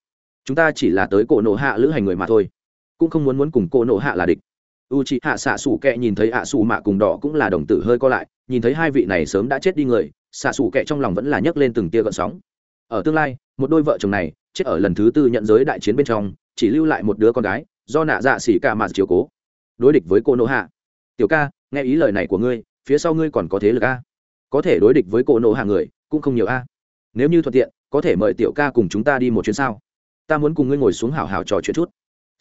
chúng ta chỉ là tới cổ nộ hạ lữ hành người mà thôi, cũng không muốn muốn cùng cổ nộ hạ là địch u c hạ xạ xù kẹ nhìn thấy ạ xù mạ cùng đỏ cũng là đồng tử hơi co lại, nhìn thấy hai vị này sớm đã chết đi người xạ xù kẹ trong lòng vẫn là nhấc lên từng tia gợn sóng. Ở tương lai, một đôi vợ chồng này chết ở lần thứ tư nhận giới đại chiến bên trong, chỉ lưu lại một đứa con gái, do nạ dạ xỉ ca mà chiều cố. Đối địch với cô nỗ hạ tiểu ca, nghe ý lời này của ngươi, phía sau ngươi còn có thế lực a? Có thể đối địch với cô nỗ hạ người, cũng không nhiều a. Nếu như thuận tiện, có thể mời tiểu ca cùng chúng ta đi một chuyến sao? Ta muốn cùng ngươi ngồi xuống hào hào trò chuyện chút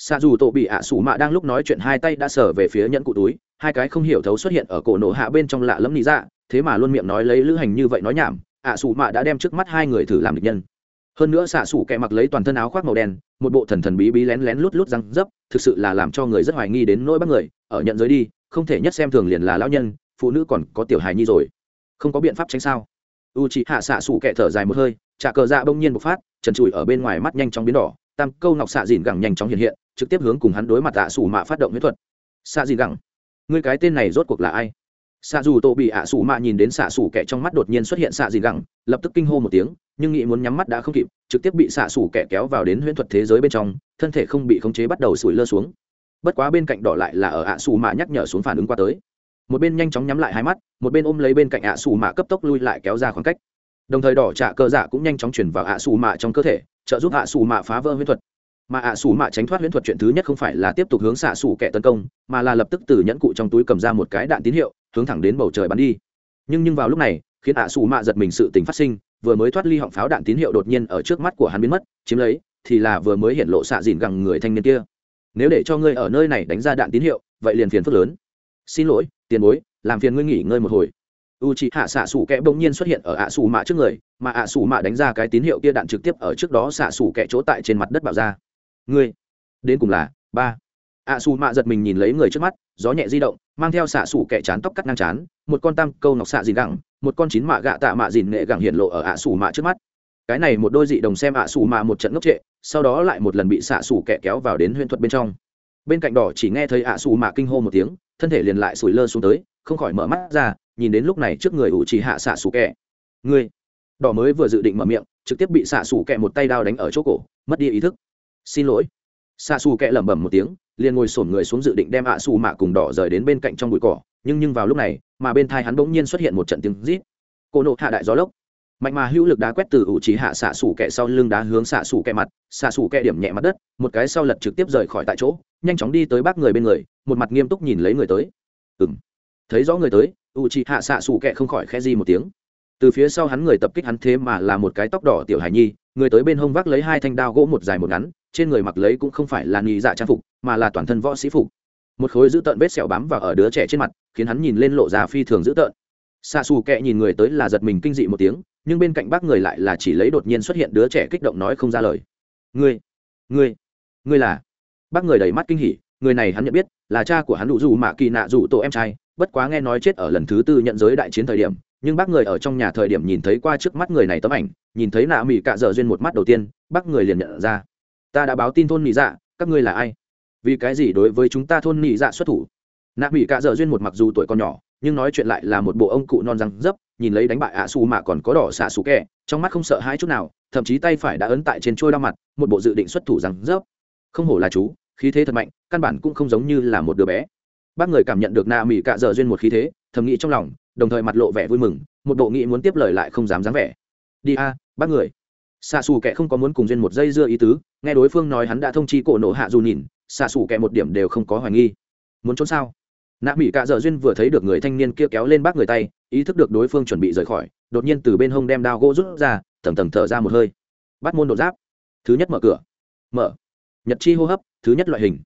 xạ dù tổ bị ạ à sủ mạ đang lúc nói chuyện hai tay đã sở về phía nhẫn cụ túi, hai cái không hiểu thấu xuất hiện ở cổ nổ hạ bên trong lạ lẫm lý dạ thế mà luôn miệng nói lấy lữ hành như vậy nói nhảm, ạ Sủ mạ đã đem trước mắt hai người thử làm địch nhân. Hơn nữa xạ sủ kẻ mặc lấy toàn thân áo khoác màu đen, một bộ thần thần bí bí lén lén lút lút răng dấp, thực sự là làm cho người rất hoài nghi đến nỗi bắt người, ở nhận giới đi, không thể nhất xem thường liền là lão nhân, phụ nữ còn có tiểu hài nhi rồi. Không có biện pháp tránh sao? U chị hạ xạ sủ kẻ thở dài một hơi trả cờ dạ bỗng nhiên bộc phát, trần trụi ở bên ngoài mắt nhanh chóng biến đỏ, tam câu ngọc xạ dìn gẳng nhanh chóng hiện hiện trực tiếp hướng cùng hắn đối mặt ạ sủ mạ phát động huyết thuật. Xạ dìn gẳng ngươi cái tên này rốt cuộc là ai? Xạ dù tổ bị ạ sủ mạ nhìn đến xạ sủ kẻ trong mắt đột nhiên xuất hiện xạ dìn gẳng lập tức kinh hô một tiếng, nhưng nghĩ muốn nhắm mắt đã không kịp, trực tiếp bị xạ sủ kẻ kéo vào đến huyễn thuật thế giới bên trong, thân thể không bị khống chế bắt đầu sủi lơ xuống. Bất quá bên cạnh đỏ lại là ở ạ sủ mạ nhắc nhở xuống phản ứng qua tới. Một bên nhanh chóng nhắm lại hai mắt, một bên ôm lấy bên cạnh ạ sủ mạ cấp tốc lui lại kéo ra khoảng cách. Đồng thời đỏ trạ cơ dạ cũng nhanh chóng chuyển vào ạ sủ mạ trong cơ thể, trợ giúp ạ sủ mạ phá vỡ huyễn thuật mà ạ sủ mạ tránh thoát huyễn thuật chuyện thứ nhất không phải là tiếp tục hướng xạ sủ kẻ tấn công, mà là lập tức từ nhẫn cụ trong túi cầm ra một cái đạn tín hiệu, hướng thẳng đến bầu trời bắn đi. Nhưng nhưng vào lúc này, khiến ạ sủ mạ giật mình sự tình phát sinh, vừa mới thoát ly họng pháo đạn tín hiệu đột nhiên ở trước mắt của hắn biến mất, chiếm lấy, thì là vừa mới hiện lộ xạ dìn gằng người thanh niên kia. Nếu để cho ngươi ở nơi này đánh ra đạn tín hiệu, vậy liền phiền phức lớn. Xin lỗi, tiền bối, làm phiền ngươi nghỉ ngơi một hồi. U c h ị hạ xạ xủ kẽ bỗng nhiên xuất hiện ở ạ xù mạ trước người, mà ạ xù mạ đánh ra cái tín hiệu kia đạn trực tiếp ở trước đó xạ xủ kẽ chỗ tại trên mặt đất bảo ra ngươi. Đến cùng là, ba. Ạ xù mạ giật mình nhìn lấy người trước mắt, gió nhẹ di động, mang theo xạ xù kẻ chán tóc cắt ngang chán, một con tam câu nọc xạ dìn gẳng, một con chín mạ gạ tạ mạ dìn nghệ gẳng hiện lộ ở ạ xù mạ trước mắt. Cái này một đôi dị đồng xem ạ xù mạ một trận ngốc trệ, sau đó lại một lần bị xạ xù kẻ kéo vào đến huyễn thuật bên trong. Bên cạnh đỏ chỉ nghe thấy ạ xù mạ kinh hô một tiếng, thân thể liền lại sủi lơ xuống tới, không khỏi mở mắt ra, nhìn đến lúc này trước người ủ chỉ hạ xạ xù kẹ ngươi. Đỏ mới vừa dự định mở miệng, trực tiếp bị xạ xù kẹ một tay đao đánh ở chỗ cổ, mất đi ý thức xin lỗi. Xạ xù kẹ lẩm bẩm một tiếng, liền ngồi sổn người xuống dự định đem ạ xù mạ cùng đỏ rời đến bên cạnh trong bụi cỏ, nhưng nhưng vào lúc này, mà bên thai hắn bỗng nhiên xuất hiện một trận tiếng rít. Cô nộ hạ đại gió lốc. Mạnh mà hữu lực đá quét từ ủ trí hạ xạ xù kẹ sau lưng đá hướng xạ xù kẹ mặt xạ xù kẹ điểm nhẹ mặt đất, một cái sau lật trực tiếp rời khỏi tại chỗ, nhanh chóng đi tới bác người bên người, một mặt nghiêm túc nhìn lấy người tới. Ừng thấy rõ người tới u trí hạ xạ xù kẹ không khỏi khe di một tiếng. Từ phía sau hắn người tập kích hắn thế mà là một cái tóc đỏ tiểu hải nhi, người tới bên hông vác lấy hai thanh đao gỗ một dài một ngắn trên người mặc lấy cũng không phải là nhị dạ trang phục, mà là toàn thân võ sĩ phục. Một khối dữ tợn vết sẹo bám vào ở đứa trẻ trên mặt, khiến hắn nhìn lên lộ ra phi thường dữ tợn. Xa xù kệ nhìn người tới là giật mình kinh dị một tiếng, nhưng bên cạnh bác người lại là chỉ lấy đột nhiên xuất hiện đứa trẻ kích động nói không ra lời. Ngươi ngươi ngươi là? Bác người đầy mắt kinh hỉ, người này hắn nhận biết, là cha của hắn đủ dù mạ kỳ nạ dù tổ em trai, bất quá nghe nói chết ở lần thứ tư nhận giới đại chiến thời điểm, nhưng bác người ở trong nhà thời điểm nhìn thấy qua trước mắt người này tấm ảnh, nhìn thấy nạ mỹ cạ dở duyên một mắt đầu tiên, bác người liền nhận ra ta đã báo tin thôn nị dạ các ngươi là ai? Vì cái gì đối với chúng ta thôn nị dạ xuất thủ? Nạ mỹ cạ dở duyên một mặc dù tuổi còn nhỏ, nhưng nói chuyện lại là một bộ ông cụ non răng dấp, nhìn lấy đánh bại ạ xù mà còn có đỏ xạ xù kẹ trong mắt không sợ hai chút nào, thậm chí tay phải đã ấn tại trên trôi đau mặt, một bộ dự định xuất thủ răng dấp. Không hổ là chú, khí thế thật mạnh, căn bản cũng không giống như là một đứa bé. Bác người cảm nhận được nạ mỹ cạ dở duyên một khí thế, thầm nghĩ trong lòng, đồng thời mặt lộ vẻ vui mừng, một bộ nghĩ muốn tiếp lời lại không dám dám vẻ. Đi a, bác người xạ xù kẻ không có muốn cùng duyên một dây dưa ý tứ, nghe đối phương nói hắn đã thông chi cổ nổ hạ dù nhìn, xạ xù kẻ một điểm đều không có hoài nghi. Muốn trốn sao? Nạ mỹ cạ dở duyên vừa thấy được người thanh niên kia kéo lên bác người tay, ý thức được đối phương chuẩn bị rời khỏi, đột nhiên từ bên hông đem đao gỗ rút ra tầng tầng thở ra một hơi. Bắt môn đột giáp. Thứ nhất mở cửa. Mở. Nhật chi hô hấp, thứ nhất loại hình.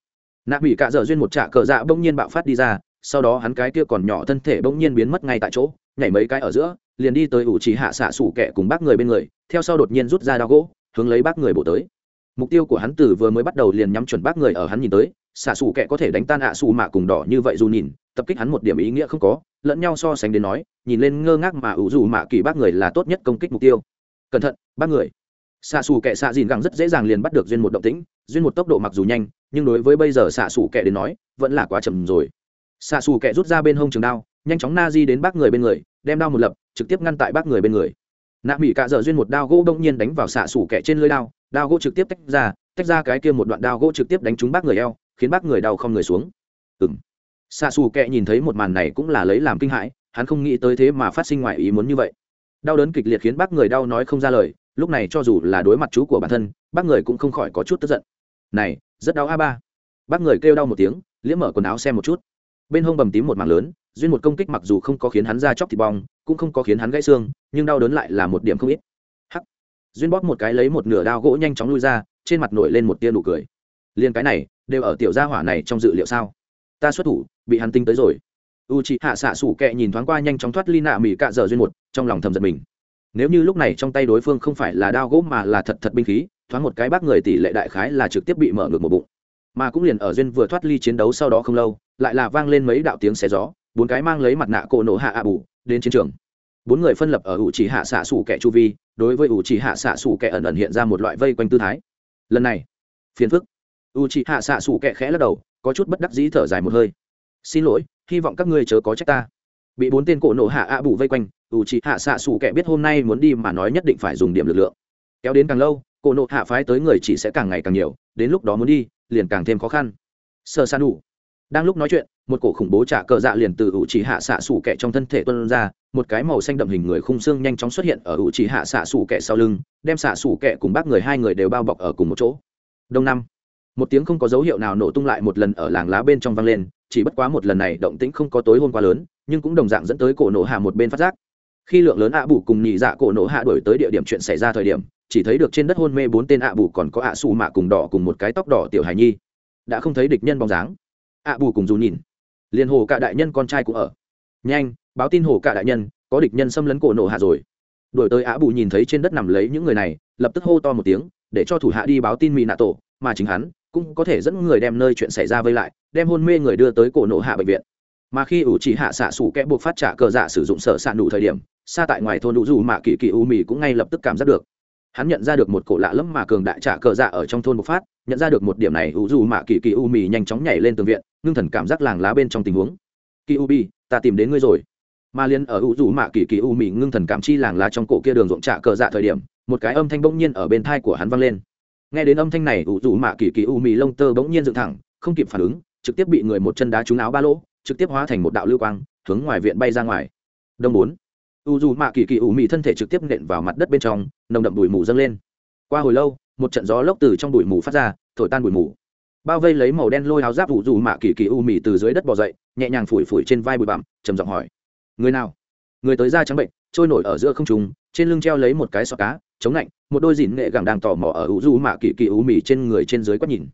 Nạ mỹ cạ dở duyên một trạ cờ dạ bỗng nhiên bạo phát đi ra, sau đó hắn cái kia còn nhỏ thân thể bỗng nhiên biến mất ngay tại chỗ, nhảy mấy cái ở giữa liền đi tới ủ trì hạ xạ sủ kẻ cùng bác người bên người, theo sau đột nhiên rút ra đao gỗ, hướng lấy bác người bổ tới. Mục tiêu của hắn từ vừa mới bắt đầu liền nhắm chuẩn bác người ở hắn nhìn tới, xạ sủ kẻ có thể đánh tan ạ xù mạ cùng đỏ như vậy dù nhìn, tập kích hắn một điểm ý nghĩa không có, lẫn nhau so sánh đến nói, nhìn lên ngơ ngác mà ủ dù mạ kỳ bác người là tốt nhất công kích mục tiêu. Cẩn thận, bác người. Xạ xù kẻ xạ dìn gẳng rất dễ dàng liền bắt được duyên một động tĩnh, duyên một tốc độ mặc dù nhanh, nhưng đối với bây giờ xạ xù kẻ đến nói, vẫn là quá chậm rồi. Xạ xù kẻ rút ra bên hông trường đao, nhanh chóng na di đến bác người bên người đem đao một lập, trực tiếp ngăn tại bác người bên người. Nạ mỹ cạ dở duyên một đao gỗ đông nhiên đánh vào xạ xủ kẻ trên lưới đao đao gỗ trực tiếp tách ra tách ra cái kia một đoạn đao gỗ trực tiếp đánh trúng bác người eo, khiến bác người đau không người xuống. Ừ m xạ xù kẻ nhìn thấy một màn này cũng là lấy làm kinh hãi, hắn không nghĩ tới thế mà phát sinh ngoài ý muốn như vậy. Đau đớn kịch liệt khiến bác người đau nói không ra lời, lúc này cho dù là đối mặt chú của bản thân, bác người cũng không khỏi có chút tức giận. Này, rất đau a ba. Bác người kêu đau một tiếng, liễm mở quần áo xem một chút. Bên hông bầm tím một mảng lớn duyên một công kích mặc dù không có khiến hắn ra chóc thịt bong, cũng không có khiến hắn gãy xương, nhưng đau đớn lại là một điểm không ít. Hắc. Duyên bóp một cái lấy một nửa đao gỗ nhanh chóng lui ra, trên mặt nổi lên một tia nụ cười. Liên cái này, đều ở tiểu gia hỏa này trong dự liệu sao? Ta xuất thủ, bị hắn tinh tới rồi. U chị hạ xạ sủ kệ nhìn thoáng qua nhanh chóng thoát ly nạ mỹ cạ dở duyên một, trong lòng thầm giật mình. Nếu như lúc này trong tay đối phương không phải là đao gỗ mà là thật thật binh khí, thoáng một cái bác người tỷ lệ đại khái là trực tiếp bị mở ngược một bụng. Mà cũng liền ở duyên vừa thoát ly chiến đấu sau đó không lâu, lại là vang lên mấy đạo tiếng xé gió bốn cái mang lấy mặt nạ cổ nổ hạ ạ bù, đến chiến trường. Bốn người phân lập ở ủ chỉ hạ xạ xù kẻ chu vi, đối với ủ chỉ hạ xạ xù kẻ ẩn ẩn hiện ra một loại vây quanh tư thái. Lần này, phiền phức. Ủ chỉ hạ xạ xù kẻ khẽ lắc đầu, có chút bất đắc dĩ thở dài một hơi. Xin lỗi, hy vọng các ngươi chớ có trách ta. Bị bốn tên cổ nổ hạ ạ bù vây quanh, ủ chỉ hạ xạ xù kẻ biết hôm nay muốn đi mà nói nhất định phải dùng điểm lực lượng. Kéo đến càng lâu, cổ nộ hạ phái tới người chỉ sẽ càng ngày càng nhiều, đến lúc đó muốn đi, liền càng thêm khó khăn. Sơ san đủ đang lúc nói chuyện, một cổ khủng bố trả cờ dạ liền từ ủ chỉ hạ xạ xủ kẹ trong thân thể tuân ra, một cái màu xanh đậm hình người khung xương nhanh chóng xuất hiện ở ủ chỉ hạ xạ xủ kẹ sau lưng, đem xạ xủ kẹ cùng bác người hai người đều bao bọc ở cùng một chỗ. Đông năm, một tiếng không có dấu hiệu nào nổ tung lại một lần ở làng lá bên trong vang lên, chỉ bất quá một lần này động tĩnh không có tối hôm qua lớn, nhưng cũng đồng dạng dẫn tới cổ nổ hạ một bên phát giác. Khi lượng lớn ạ bù cùng nhị dạ cổ nổ hạ đổi tới địa điểm chuyện xảy ra thời điểm, chỉ thấy được trên đất hôn mê bốn tên ạ bù còn có ạ xù mạ cùng đỏ cùng một cái tóc đỏ tiểu hài nhi. Đã không thấy địch nhân bóng dáng ạ bù cùng dù nhìn. Liền hồ cả đại nhân con trai cũng ở. Nhanh, báo tin hồ cả đại nhân, có địch nhân xâm lấn cổ nổ hạ rồi. Đổi tới ạ bù nhìn thấy trên đất nằm lấy những người này, lập tức hô to một tiếng, để cho thủ hạ đi báo tin mỹ nạ tổ, mà chính hắn cũng có thể dẫn người đem nơi chuyện xảy ra vây lại, đem hôn mê người đưa tới cổ nổ hạ bệnh viện. Mà khi ủ chỉ hạ xạ sủ kẽ buộc phát trả cờ dạ sử dụng sở s ạ đủ thời điểm, xa tại ngoài thôn đủ dù mạ kỳ kỳ u mì cũng ngay lập tức cảm giác được hắn nhận ra được một cổ lạ lẫm mà cường đại trả cờ dạ ở trong thôn bộc phát, nhận ra được một điểm này u dù mạ kỳ kỳ u mì nhanh chóng nhảy lên tường viện, ngưng thần cảm giác làng lá bên trong tình huống. Kỳ u bi, ta tìm đến ngươi rồi. Mà liên ở u dù mạ kỳ kỳ u mì ngưng thần cảm chi làng lá trong cổ kia đường ruộng trả cờ dạ thời điểm, một cái âm thanh bỗng nhiên ở bên thai của hắn vang lên. Nghe đến âm thanh này u dù mạ kỳ kỳ u mì lông tơ bỗng nhiên dựng thẳng, không kịp phản ứng, trực tiếp bị người một chân đá trúng áo ba lỗ, trực tiếp hóa thành một đạo lưu quang, hướng ngoài viện bay ra ngoài. Đông bốn u dù mạ kỳ kỳ u mị thân thể trực tiếp nện vào mặt đất bên trong, nồng đậm bụi mù dâng lên. Qua hồi lâu, một trận gió lốc từ trong bụi mù phát ra, thổi tan bụi mù. Bao vây lấy màu đen lôi áo giáp u dù mạ kỳ kỳ u mị từ dưới đất bò dậy, nhẹ nhàng phủi phủi trên vai bụi bặm, trầm giọng hỏi, người nào? Người tới da trắng bệnh, trôi nổi ở giữa không trùng trên lưng treo lấy một cái sọ cá, chống lạnh, một đôi dìn nghệ gẳng đang tò mò ở u dù mạ kỳ kỳ u mị trên người trên dưới quát nhìn.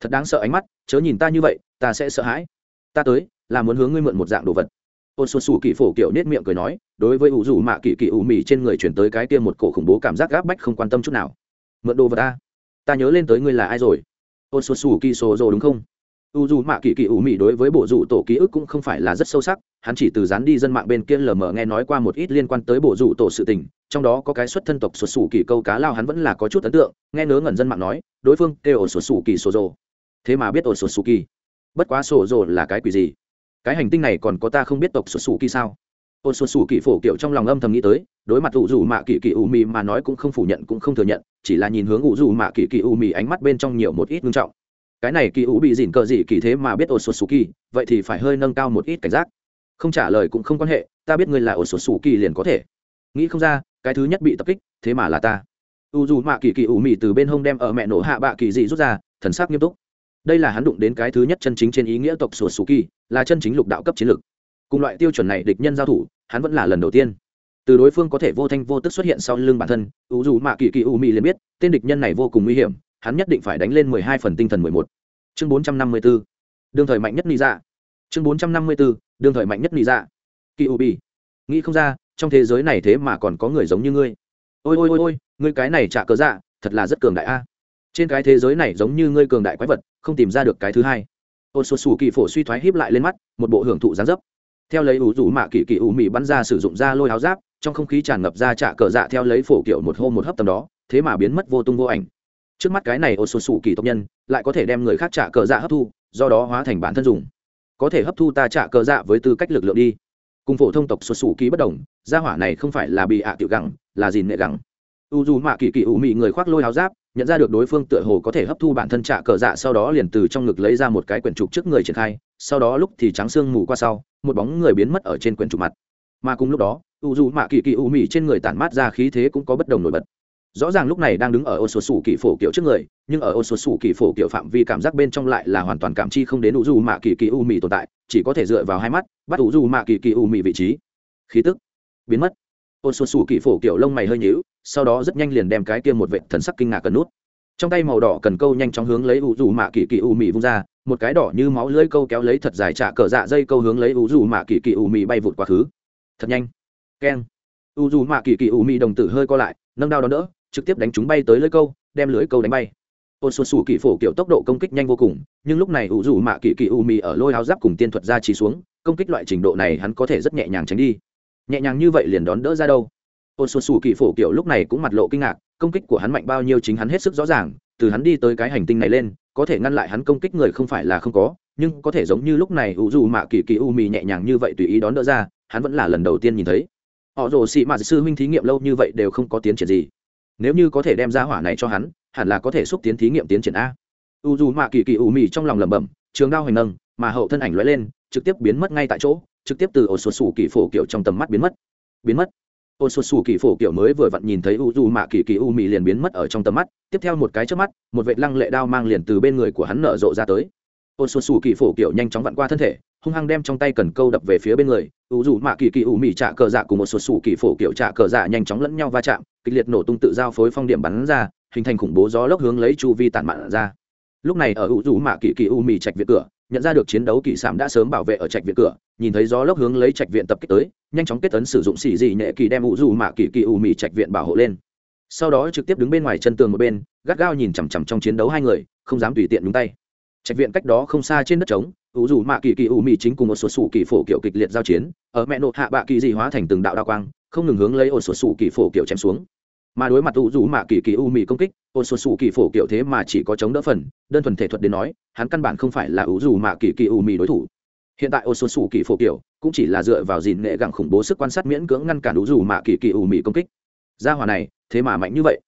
Thật đáng sợ ánh mắt, chớ nhìn ta như vậy, ta sẽ sợ hãi. Ta tới, là muốn hướng ngươi mượn một dạng đồ vật ôn xuân xù kỳ phổ kiểu nết miệng cười nói, đối với ủ dù mạ kỳ kỳ ủ mì trên người chuyển tới cái kia một cổ khủng bố cảm giác gáp bách không quan tâm chút nào. Mượn đồ vật ta. Ta nhớ lên tới ngươi là ai rồi? Ôn xuân xù kỳ sổ rồi đúng không? U dù mạ kỳ kỳ ủ mì đối với bộ rủ tổ ký ức cũng không phải là rất sâu sắc, hắn chỉ từ dán đi dân mạng bên kia lờ mờ nghe nói qua một ít liên quan tới bộ rủ tổ sự tình, trong đó có cái xuất thân tộc xuất xù kỳ câu cá lao hắn vẫn là có chút ấn tượng, nghe ngớ ngẩn dân mạng nói, đối phương kêu ổ xuất xù kỳ sổ rồ. Thế mà biết ổ xuất xù kỳ bất quá sổ rồ là cái quỷ gì? Cái hành tinh này còn có ta không biết tộc xuất xù kỳ sao? Ôn xuất xù kỳ phổ kiểu trong lòng âm thầm nghĩ tới, đối mặt ủ dù mạ kỳ kỳ u mì mà nói cũng không phủ nhận cũng không thừa nhận, chỉ là nhìn hướng ủ dù mạ kỳ kỳ u mì ánh mắt bên trong nhiều một ít ngưng trọng. Cái này kỳ u bị dỉn cờ gì kỳ thế mà biết ôn xuất xù kỳ, vậy thì phải hơi nâng cao một ít cảnh giác. Không trả lời cũng không quan hệ, ta biết ngươi là ôn xuất xù kỳ liền có thể. Nghĩ không ra, cái thứ nhất bị tập kích, thế mà là ta. U dù mạ kỳ kỳ u mì từ bên hông đem ở mẹ nổ hạ bạ kỳ dị rút ra, thần sắc nghiêm túc đây là hắn đụng đến cái thứ nhất chân chính trên ý nghĩa tộc sùa sù kỳ, là chân chính lục đạo cấp chiến lược. Cùng loại tiêu chuẩn này địch nhân giao thủ, hắn vẫn là lần đầu tiên. Từ đối phương có thể vô thanh vô tức xuất hiện sau lưng bản thân u dù mạ kỳ kỳ u mị liền biết, tên địch nhân này vô cùng nguy hiểm, hắn nhất định phải đánh lên mười hai phần tinh thần mười một. Chương bốn trăm năm mươi b ố đương thời mạnh nhất nghĩ ra dạ. chương bốn trăm năm mươi b ố đương thời mạnh nhất nghĩ ra dạ. kỳ u bi nghĩ không ra, trong thế giới này thế mà còn có người giống như ngươi. Ôi ôi ôi ôi, ngươi cái này trả cớ dạ thật là rất cường đại a trên cái thế giới này giống như ngươi cường đại quái vật, không tìm ra được cái thứ hai. Ôn sột sủ kỳ phổ suy thoái híp lại lên mắt, một bộ hưởng thụ gián dấp. Theo lấy ủ rủ mạ kỳ kỳ ủ mị bắn ra sử dụng ra lôi áo giáp, trong không khí tràn ngập ra trả cờ dạ theo lấy phổ kiểu một hôm một hấp tầm đó, thế mà biến mất vô tung vô ảnh. Trước mắt cái này ôn sột sủ kỳ tộc nhân, lại có thể đem người khác trả cờ dạ hấp thu, do đó hóa thành bản thân dùng. Có thể hấp thu ta trả cờ dạ với tư cách lực lượng đi. Cùng phổ thông tộc sột sủ kỳ bất đồng, gia hỏa này không phải là bị ạ tiểu gẳng, là gì nệ gẳng. U dù mạ kỳ kỳ ủ mị người khoác lôi áo giáp nhận ra được đối phương tựa hồ có thể hấp thu bản thân trạ cờ dạ sau đó liền từ trong ngực lấy ra một cái quyển trục trước người triển khai, sau đó lúc thì trắng xương mù qua sau, một bóng người biến mất ở trên quyển trục mặt. Mà cùng lúc đó, u dù mạ kỳ kỳ u mị trên người tản mát ra khí thế cũng có bất đồng nổi bật. Rõ ràng lúc này đang đứng ở ô số sủ kỳ phổ kiểu trước người, nhưng ở ô số sủ kỳ phổ kiểu phạm vi cảm giác bên trong lại là hoàn toàn cảm chi không đến u dù mạ kỳ kỳ u mị tồn tại, chỉ có thể dựa vào hai mắt, bắt u dù mạ kỳ kỳ u mị vị trí. Khí tức biến mất. Ô số sủ kỳ phổ kiểu lông mày hơi nhíu sau đó rất nhanh liền đem cái kia một vệ thần sắc kinh ngạc cần nút. Trong tay màu đỏ cần câu nhanh chóng hướng lấy u dù mạ kỳ kỳ u mì vung ra, một cái đỏ như máu lưỡi câu kéo lấy thật dài trả cờ dạ dây câu hướng lấy u dù mạ kỳ kỳ u mì bay vụt quá khứ. Thật nhanh. Keng. U dù mạ kỳ kỳ u mì đồng tử hơi co lại, nâng đao đón đỡ, trực tiếp đánh chúng bay tới lưỡi câu, đem lưỡi câu đánh bay. Ôn xuân xù kỳ phổ kiểu tốc độ công kích nhanh vô cùng, nhưng lúc này u dù mạ kỳ kỳ u mì ở lôi áo giáp cùng tiên thuật ra chỉ xuống, công kích loại trình độ này hắn có thể rất nhẹ nhàng tránh đi. Nhẹ nhàng như vậy liền đón đỡ ra đâu? Ôn xuân xù kỳ phổ kiểu lúc này cũng mặt lộ kinh ngạc, công kích của hắn mạnh bao nhiêu chính hắn hết sức rõ ràng, từ hắn đi tới cái hành tinh này lên, có thể ngăn lại hắn công kích người không phải là không có, nhưng có thể giống như lúc này u dù mạ kỳ kỳ u mì nhẹ nhàng như vậy tùy ý đón đỡ ra, hắn vẫn là lần đầu tiên nhìn thấy. Họ rồ xị mạ sư huynh thí nghiệm lâu như vậy đều không có tiến triển gì. Nếu như có thể đem ra hỏa này cho hắn, hẳn là có thể xúc tiến thí nghiệm tiến triển a. U dù mạ kỳ kỳ u mì trong lòng lẩm bẩm, trường đao hành nâng, mà hậu thân ảnh lóe lên, trực tiếp biến mất ngay tại chỗ, trực tiếp từ ổ sụt sủ kỳ phổ kiểu trong tầm mắt biến mất. Biến mất. Ôn sột sủ kỳ phổ kiểu mới vừa vặn nhìn thấy u U mạ kỳ kỳ u Mị liền biến mất ở trong tầm mắt. Tiếp theo một cái trước mắt một vệ lăng lệ đao mang liền từ bên người của hắn nở rộ ra tới Ôn sột sủ kỳ phổ kiểu nhanh chóng vặn qua thân thể hung hăng đem trong tay cần câu đập về phía bên người u U mạ kỳ kỳ u Mị trả cờ dạ cùng một sột sủ kỳ phổ kiểu trả cờ dạ nhanh chóng lẫn nhau va chạm, kịch liệt nổ tung tự giao phối phong điểm bắn ra, hình thành khủng bố gió lốc hướng lấy chu vi tản mạn ra. Lúc này ở u U mạ kỳ kỳ u Mị chạch viện cửa nhận ra được chiến đấu kỳ sảm đã sớm bảo vệ ở trạch viện cửa, nhìn thấy gió lốc hướng lấy trạch viện tập kích tới, nhanh chóng kết tấn sử dụng xì dị nhẹ kỳ đem u dù mạ kỳ kỳ u mị trạch viện bảo hộ lên. Sau đó trực tiếp đứng bên ngoài chân tường một bên, gắt gao nhìn chằm chằm trong chiến đấu hai người, không dám tùy tiện nhúng tay. Trạch viện cách đó không xa trên đất trống u dù mạ kỳ kỳ u mị chính cùng một số sủ kỳ phổ kiểu kịch liệt giao chiến, ở mẹ nộ hạ bạ kỳ dị hóa thành từng đạo đao quang, không ngừng hướng lấy ổ sổ sủ kỳ phổ kiểu chém xuống mà đối mặt u dù mạ kỳ kỳ u mì công kích ôn sột sủ kỳ phổ kiểu thế mà chỉ có chống đỡ phần, đơn thuần thể thuật đến nói, hắn căn bản không phải là u dù mạ kỳ kỳ u mì đối thủ. Hiện tại ôn sột sủ kỳ phổ kiểu cũng chỉ là dựa vào dìn nghệ gặng khủng bố sức quan sát miễn cưỡng ngăn cản u dù mạ kỳ kỳ u mì công kích. Gia hòa này, thế mà mạnh như vậy.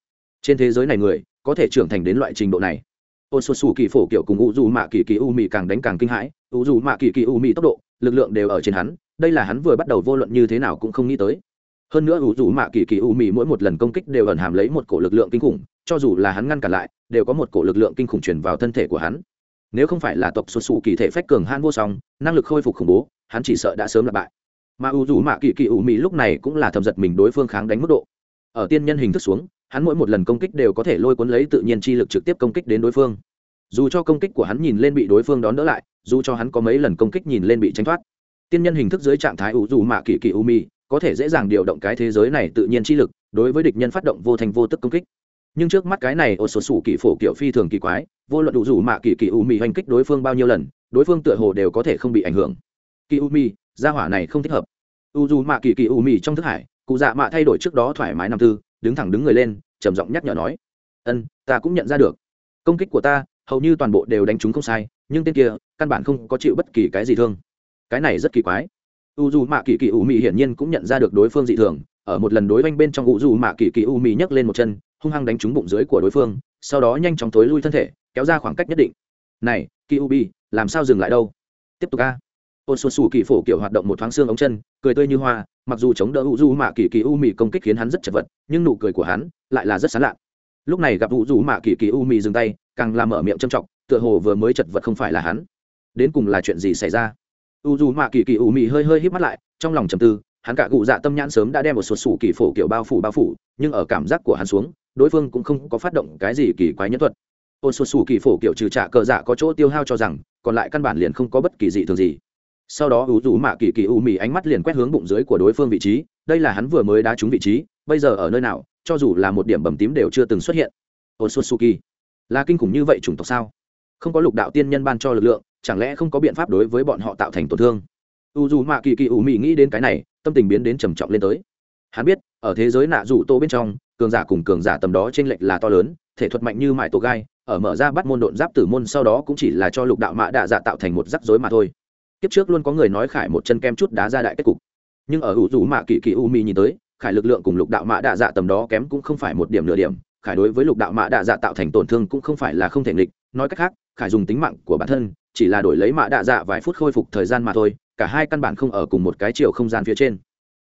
Trên thế giới này người, có thể trưởng thành đến loại trình độ này. Ôn sột sủ kỳ phổ kiểu cùng u dù mạ kỳ kỳ u mì càng đánh càng kinh hãi, u dù mạ kỳ kỳ u mì tốc độ, lực lượng đều ở trên hắn, đây là hắn vừa bắt đầu vô luận như thế nào cũng không nghĩ tới hơn nữa ủ dù mạ kỳ kỳ u mì mỗi một lần công kích đều ẩn hàm lấy một cổ lực lượng kinh khủng, cho dù là hắn ngăn cản lại, đều có một cổ lực lượng kinh khủng truyền vào thân thể của hắn. Nếu không phải là tộc xuất xù kỳ thể phách cường han vô song, năng lực khôi phục khủng bố, hắn chỉ sợ đã sớm lặp bại. Mà ủ dù mạ kỳ kỳ u mì lúc này cũng là thầm giật mình đối phương kháng đánh mức độ. Ở tiên nhân hình thức xuống, hắn mỗi một lần công kích đều có thể lôi cuốn lấy tự nhiên chi lực trực tiếp công kích đến đối phương. Dù cho công kích của hắn nhìn lên bị đối phương đón đỡ lại, dù cho hắn có mấy lần công kích nhìn lên bị tránh thoát. Tiên nhân hình thức dưới trạng thái ủ dù mạ kỳ kỳ u mi có thể dễ dàng điều động cái thế giới này tự nhiên chi lực, đối với địch nhân phát động vô thành vô tức công kích. Nhưng trước mắt cái này ô số sủ kỳ phổ kiểu phi thường kỳ quái, vô luận đủ rủ mạ kỳ kỳ u mi hành kích đối phương bao nhiêu lần, đối phương tựa hồ đều có thể không bị ảnh hưởng. Kỳ u mi gia hỏa này không thích hợp. U dù mạ kỳ kỳ u mi trong thức hải, cụ dạ mạ thay đổi trước đó thoải mái năm tư, đứng thẳng đứng người lên, trầm giọng nhắc nhở nói, ân, ta cũng nhận ra được. Công kích của ta, hầu như toàn bộ đều đánh trúng không sai, nhưng tên kia, căn bản không có chịu bất kỳ cái gì thương. Cái này rất kỳ quái u dù mạ kỳ kỳ u mị hiển nhiên cũng nhận ra được đối phương dị thường. Ở một lần đối oanh bên trong u dù mạ kỳ kỳ u mị nhấc lên một chân, hung hăng đánh trúng bụng dưới của đối phương, sau đó nhanh chóng tối lui thân thể, kéo ra khoảng cách nhất định. Này, kỳ u bi, làm sao dừng lại đâu? Tiếp tục a. Ôn xuân xù kỳ phổ kiểu hoạt động một thoáng xương ống chân, cười tươi như hoa, mặc dù chống đỡ u dù mạ kỳ kỳ u mì công kích khiến hắn rất chật vật, nhưng nụ cười của hắn lại là rất sán lạ. Lúc này gặp u dù mạ kỳ kỳ u mì dừng tay, càng làm mở miệng trầm trọng, tựa hồ vừa mới chật vật không phải là hắn. Đến cùng là chuyện gì xảy ra? U dù mạ kỳ kỳ u mì hơi hơi hít mắt lại, trong lòng trầm tư, hắn cả cụ dạ tâm nhãn sớm đã đem một sụt sủ kỳ phổ kiểu bao phủ bao phủ, nhưng ở cảm giác của hắn xuống, đối phương cũng không có phát động cái gì kỳ quái nhất thuật. Ôn sụt sủ kỳ phổ kiểu trừ trả cờ dạ có chỗ tiêu hao cho rằng, còn lại căn bản liền không có bất kỳ gì thường gì. Sau đó u dù mạ kỳ kỳ u mì ánh mắt liền quét hướng bụng dưới của đối phương vị trí, đây là hắn vừa mới đá trúng vị trí, bây giờ ở nơi nào, cho dù là một điểm bầm tím đều chưa từng xuất hiện. Ôn sụt sủ kỳ, là kinh khủng như vậy chủng tộc sao? Không có lục đạo tiên nhân ban cho lực lượng chẳng lẽ không có biện pháp đối với bọn họ tạo thành tổn thương? U dù mạ kỳ kỳ ủ mị nghĩ đến cái này, tâm tình biến đến trầm trọng lên tới. Hắn biết, ở thế giới nạ rủ tô bên trong, cường giả cùng cường giả tầm đó t r ê n lệch là to lớn, thể thuật mạnh như mại tổ gai, ở mở ra bắt môn độn giáp tử môn sau đó cũng chỉ là cho lục đạo mạ đạ dạ tạo thành một rắc rối mà thôi. Kiếp trước luôn có người nói khải một chân kem chút đá ra đại kết cục. Nhưng ở u dù mạ kỳ kỳ u mị nhìn tới, khải lực lượng cùng lục đạo mạ đạ dạ tầm đó kém cũng không phải một điểm nửa điểm, khải đối với lục đạo mạ đạ dạ tạo thành tổn thương cũng không phải là không thể nghịch, nói cách khác, khải dùng tính mạng của bản thân chỉ là đổi lấy mạ đạ dạ vài phút khôi phục thời gian mà thôi, cả hai căn bản không ở cùng một cái chiều không gian phía trên.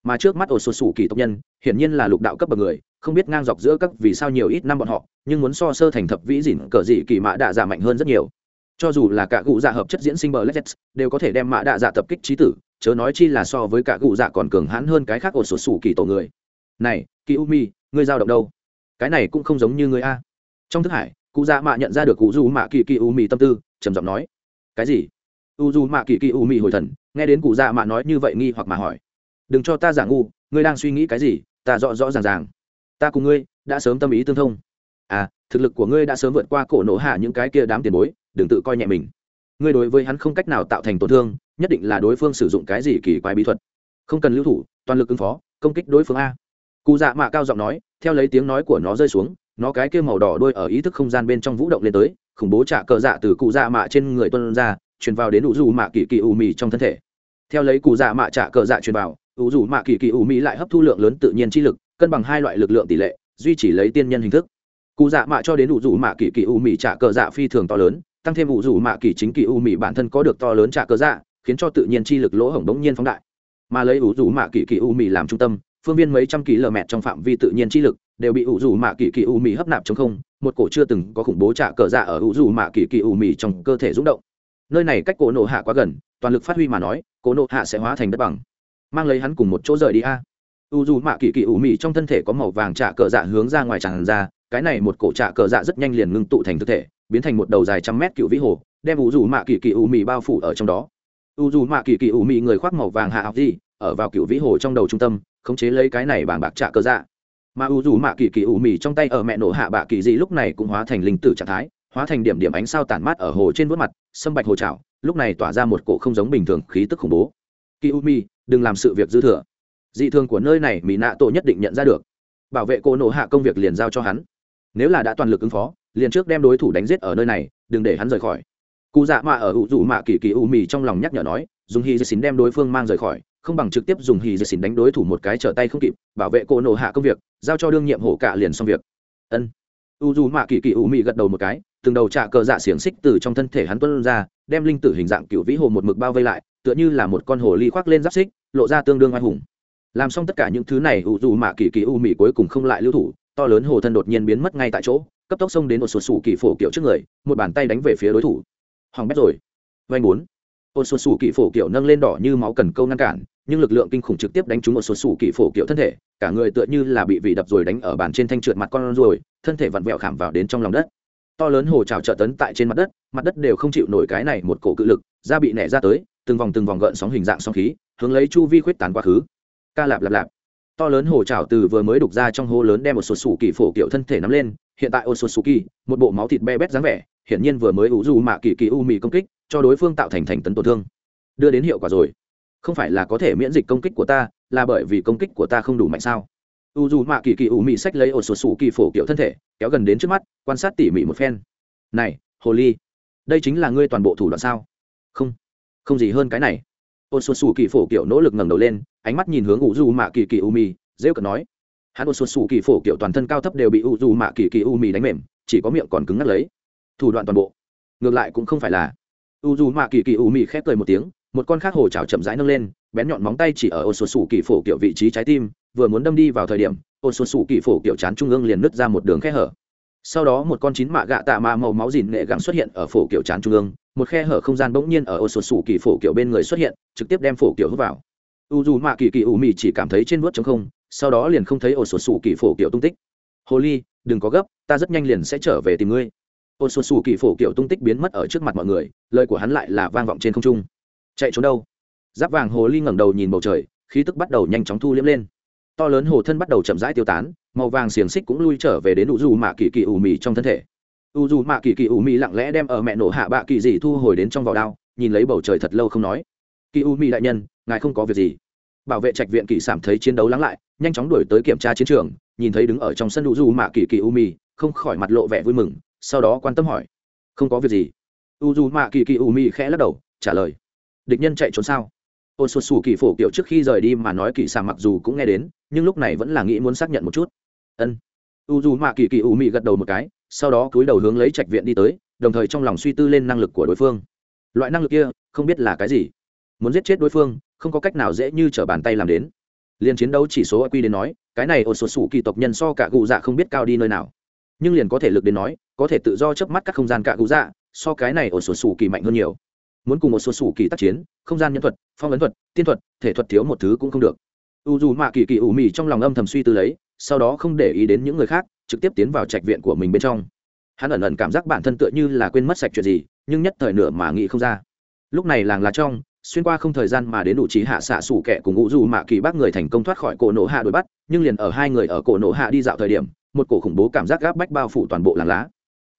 Mà trước mắt ổ sột sủ kỳ tộc nhân, hiển nhiên là lục đạo cấp bậc người, không biết ngang dọc giữa các vì sao nhiều ít năm bọn họ, nhưng muốn so sơ thành thập vĩ dỉn cờ dị kỳ mạ đạ dạ mạnh hơn rất nhiều. Cho dù là cả cụ dạ hợp chất diễn sinh bờ legends đều có thể đem mạ đạ dạ tập kích trí tử, chớ nói chi là so với cả cụ dạ còn cường hãn hơn cái khác ổ sột sủ kỳ tổ người. Này kỳ u mi ngươi giao động đâu? Cái này cũng không giống như người a. Trong thức hải, cụ dạ mạ nhận ra được cụ dù mạ kỳ kỳ u mi tâm tư, trầm giọng nói cái gì? U dù mạ kỳ kỳ u mị hồi thần, nghe đến cụ dạ mạ nói như vậy nghi hoặc mà hỏi. Đừng cho ta giả ngu, ngươi đang suy nghĩ cái gì, ta rõ rõ ràng ràng. Ta cùng ngươi đã sớm tâm ý tương thông. À thực lực của ngươi đã sớm vượt qua cổ nổ hạ những cái kia đám tiền bối, đừng tự coi nhẹ mình. Ngươi đối với hắn không cách nào tạo thành tổn thương, nhất định là đối phương sử dụng cái gì kỳ quái bí thuật. Không cần lưu thủ, toàn lực ứng phó, công kích đối phương a. Cụ dạ mạ cao giọng nói, theo lấy tiếng nói của nó rơi xuống, nó cái kia màu đỏ đôi ở ý thức không gian bên trong vũ động lên tới khủng bố trả cờ dạ từ cụ dạ mạ trên người tuân ra, truyền vào đến ủ dù mạ kỳ kỳ ủ mì trong thân thể. Theo lấy cụ dạ mạ trả cờ dạ truyền vào ủ dù mạ kỳ kỳ ủ mì lại hấp thu lượng lớn tự nhiên chi lực, cân bằng hai loại lực lượng tỷ lệ, duy trì lấy tiên nhân hình thức. Cụ dạ mạ cho đến ủ dù mạ kỳ kỳ ủ mì trả cờ dạ phi thường to lớn, tăng thêm ủ dù mạ kỳ chính kỳ ủ mì bản thân có được to lớn trả cờ dạ khiến cho tự nhiên chi lực lỗ hổng đống nhiên phóng đại. Mà lấy ủ dù mạ kỳ kỳ ủ mì làm trung tâm phương viên mấy trăm km trong phạm vi tự nhiên chi lực, đều bị ủ dù mạ kỳ kỳ u mì hấp nạp trong không, một cổ chưa từng có khủng bố trả cờ dạ ở ủ dù mạ kỳ kỳ u mì trong cơ thể rúng động. Nơi này cách cổ nộ hạ quá gần, toàn lực phát huy mà nói, cổ nộ hạ sẽ hóa thành đất bằng. Mang lấy hắn cùng một chỗ rời đi a. U dù mạ kỳ kỳ u mì trong thân thể có màu vàng trả cờ dạ hướng ra ngoài tràn ra, cái này một cổ trả cờ dạ rất nhanh liền ngưng tụ thành thực thể, biến thành một đầu dài trăm mét cựu vĩ hồ, đem u dù mạ kỳ kỳ u mì bao phủ ở trong đó. U dù mạ kỳ kỳ u mì người khoác màu vàng hạ học gì, ở vào cựu vĩ hồ trong đầu trung tâm khống chế lấy cái này bảng bạc trạ cơ dạ. Mà u dù mạ kỳ kỳ ủ mì trong tay ở mẹ nổ hạ bạ kỳ dị lúc này cũng hóa thành linh tử trạng thái, hóa thành điểm điểm ánh sao tản mát ở hồ trên vớt mặt, sâm bạch hồ trào lúc này tỏa ra một cổ không giống bình thường khí tức khủng bố. Kỳ u mi đừng làm sự việc dư thừa. Dị thường của nơi này mỹ nạ tổ nhất định nhận ra được. Bảo vệ cô nổ hạ công việc liền giao cho hắn. Nếu là đã toàn lực ứng phó, liền trước đem đối thủ đánh giết ở nơi này, đừng để hắn rời khỏi. Cụ dạ mạ ở ủ dù mạ kỳ kỳ u mì trong lòng nhắc nhở nói dùng hy dê xín đem đối phương mang rời khỏi, không bằng trực tiếp dùng hì dì xin đánh đối thủ một cái trở tay không kịp, bảo vệ cô nổ hạ công việc, giao cho đương nhiệm hổ cả liền xong việc. Ân. U dù mạ kỳ kỳ u mị gật đầu một cái, từng đầu trạ cờ dạ xiềng xích từ trong thân thể hắn tuân ra, đem linh tử hình dạng cựu vĩ hồ một mực bao vây lại, tựa như là một con hồ ly khoác lên giáp xích, lộ ra tương đương oai hùng. Làm xong tất cả những thứ này u dù mạ kỳ kỳ u mị cuối cùng không lại lưu thủ, to lớn hồ thân đột nhiên biến mất ngay tại chỗ, cấp tốc xông đến một sụt sủ kỳ phổ kiểu trước người, một bàn tay đánh về phía đối thủ. Hoàng bét rồi. Vanh bốn ôn số sủ kỳ phổ kiểu nâng lên đỏ như máu cần câu ngăn cản, nhưng lực lượng kinh khủng trực tiếp đánh trúng một số sủ kỳ phổ kiểu thân thể, cả người tựa như là bị vị đập rồi đánh ở bàn trên thanh trượt mặt con rồi thân thể vặn vẹo khảm vào đến trong lòng đất. To lớn hồ trào trợ tấn tại trên mặt đất mặt đất đều không chịu nổi cái này một cổ cự lực, da bị nẻ ra tới, từng vòng từng vòng gợn sóng hình dạng sóng khí, hướng lấy chu vi khuyết tán quá khứ. Ca lạp lạp lạp. To lớn hồ trào từ vừa mới đục ra trong hố lớn đem một số sủ kỳ phổ kiểu thân thể nắm lên, hiện tại ô số sủ kỳ một bộ máu thịt be bét dáng vẻ, hiển nhiên vừa mới ủ dù mạ kỳ kỳ u mì công kích cho đối phương tạo thành thành tấn tổn thương. Đưa đến hiệu quả rồi. Không phải là có thể miễn dịch công kích của ta, là bởi vì công kích của ta không đủ mạnh sao? U dù mạ kỳ kỳ ủ mị sách lấy ổ sổ sủ kỳ phổ kiểu thân thể, kéo gần đến trước mắt, quan sát tỉ mỉ một phen. Này hồ ly đây chính là ngươi toàn bộ thủ đoạn sao? Không không gì hơn cái này. Ổ sổ sủ kỳ phổ kiểu nỗ lực ngẩng đầu lên, ánh mắt nhìn hướng u dù mạ kỳ kỳ u mị, rêu cợt nói. Hắn ổ sổ sủ kỳ phổ kiểu toàn thân cao thấp đều bị u dù mạ kỳ kỳ u mị đánh mềm, chỉ có miệng còn cứng ngắt lấy. Thủ đoạn toàn bộ. Ngược lại cũng không phải là u dù mạ kỳ kỳ u mị khép cười một tiếng, một con khác hồ chảo chậm rãi nâng lên, bén nhọn móng tay chỉ ở ô sột sủ kỳ phổ kiểu vị trí trái tim, vừa muốn đâm đi vào thời điểm, ô sột sủ kỳ phổ kiểu chán trung ương liền nứt ra một đường khe hở. Sau đó một con chín mạ gạ tạ mạ màu máu dìn nghệ gắng xuất hiện ở phổ kiểu chán trung ương, một khe hở không gian bỗng nhiên ở ô sột sủ kỳ phổ kiểu bên người xuất hiện, trực tiếp đem phổ kiểu hút vào. U dù mạ kỳ kỳ u mị chỉ cảm thấy trên vớt chống không, sau đó liền không thấy ô sột sủ kỳ phổ kiểu tung tích. Hồ ly, đừng có gấp, ta rất nhanh liền sẽ trở về tìm ngươi ôn xuân xù kỳ phổ kiểu tung tích biến mất ở trước mặt mọi người, lời của hắn lại là vang vọng trên không trung. Chạy trốn đâu? Giáp vàng hồ ly ngẩng đầu nhìn bầu trời, khí tức bắt đầu nhanh chóng thu liễm lên. To lớn hồ thân bắt đầu chậm rãi tiêu tán, màu vàng xiềng xích cũng lui trở về đến u dù mạ kỳ kỳ ủ mì trong thân thể. U dù mạ kỳ kỳ ủ mì lặng lẽ đem ở mẹ nổ hạ bạ kỳ dị thu hồi đến trong vỏ đao, nhìn lấy bầu trời thật lâu không nói. Kỳ u mì đại nhân, ngài không có việc gì. Bảo vệ trạch viện kỳ sảm thấy chiến đấu lắng lại, nhanh chóng đuổi tới kiểm tra chiến trường, nhìn thấy đứng ở trong sân u dù mạ kỳ kỳ u mì không khỏi mặt lộ vẻ vui mừng sau đó quan tâm hỏi, không có việc gì? U dù mạ kỳ kỳ u Mi khẽ lắc đầu, trả lời, địch nhân chạy trốn sao? Ôn xuân xù kỳ phổ kiểu trước khi rời đi mà nói kỳ xà mặc dù cũng nghe đến, nhưng lúc này vẫn là nghĩ muốn xác nhận một chút. Ân. U dù mạ kỳ kỳ u Mi gật đầu một cái, sau đó cúi đầu hướng lấy trạch viện đi tới, đồng thời trong lòng suy tư lên năng lực của đối phương. Loại năng lực kia, không biết là cái gì. Muốn giết chết đối phương, không có cách nào dễ như trở bàn tay làm đến. Liền chiến đấu chỉ số quy đến nói, cái này ôn xuân xù kỳ tộc nhân so cả cụ dạ không biết cao đi nơi nào. Nhưng liền có thể lực đến nói có thể tự do chớp mắt các không gian cả cụ dạ so cái này ở sổ sủ kỳ mạnh hơn nhiều. Muốn cùng một số sủ kỳ tác chiến, không gian nhân thuật, phong ấn thuật, tiên thuật, thể thuật thiếu một thứ cũng không được. U dù mạ kỳ kỳ ủ mì trong lòng âm thầm suy tư lấy, sau đó không để ý đến những người khác, trực tiếp tiến vào trạch viện của mình bên trong. Hắn ẩn ẩn cảm giác bản thân tựa như là quên mất sạch chuyện gì, nhưng nhất thời nửa mà nghĩ không ra. Lúc này làng lá trong, xuyên qua không thời gian mà đến đủ trí hạ xạ sủ kẻ cùng ngũ dù mạ kỳ bác người thành công thoát khỏi cổ nổ hạ đuổi bắt, nhưng liền ở hai người ở cổ nổ hạ đi dạo thời điểm, một cổ khủng bố cảm giác gáp bách bao phủ toàn bộ làng lá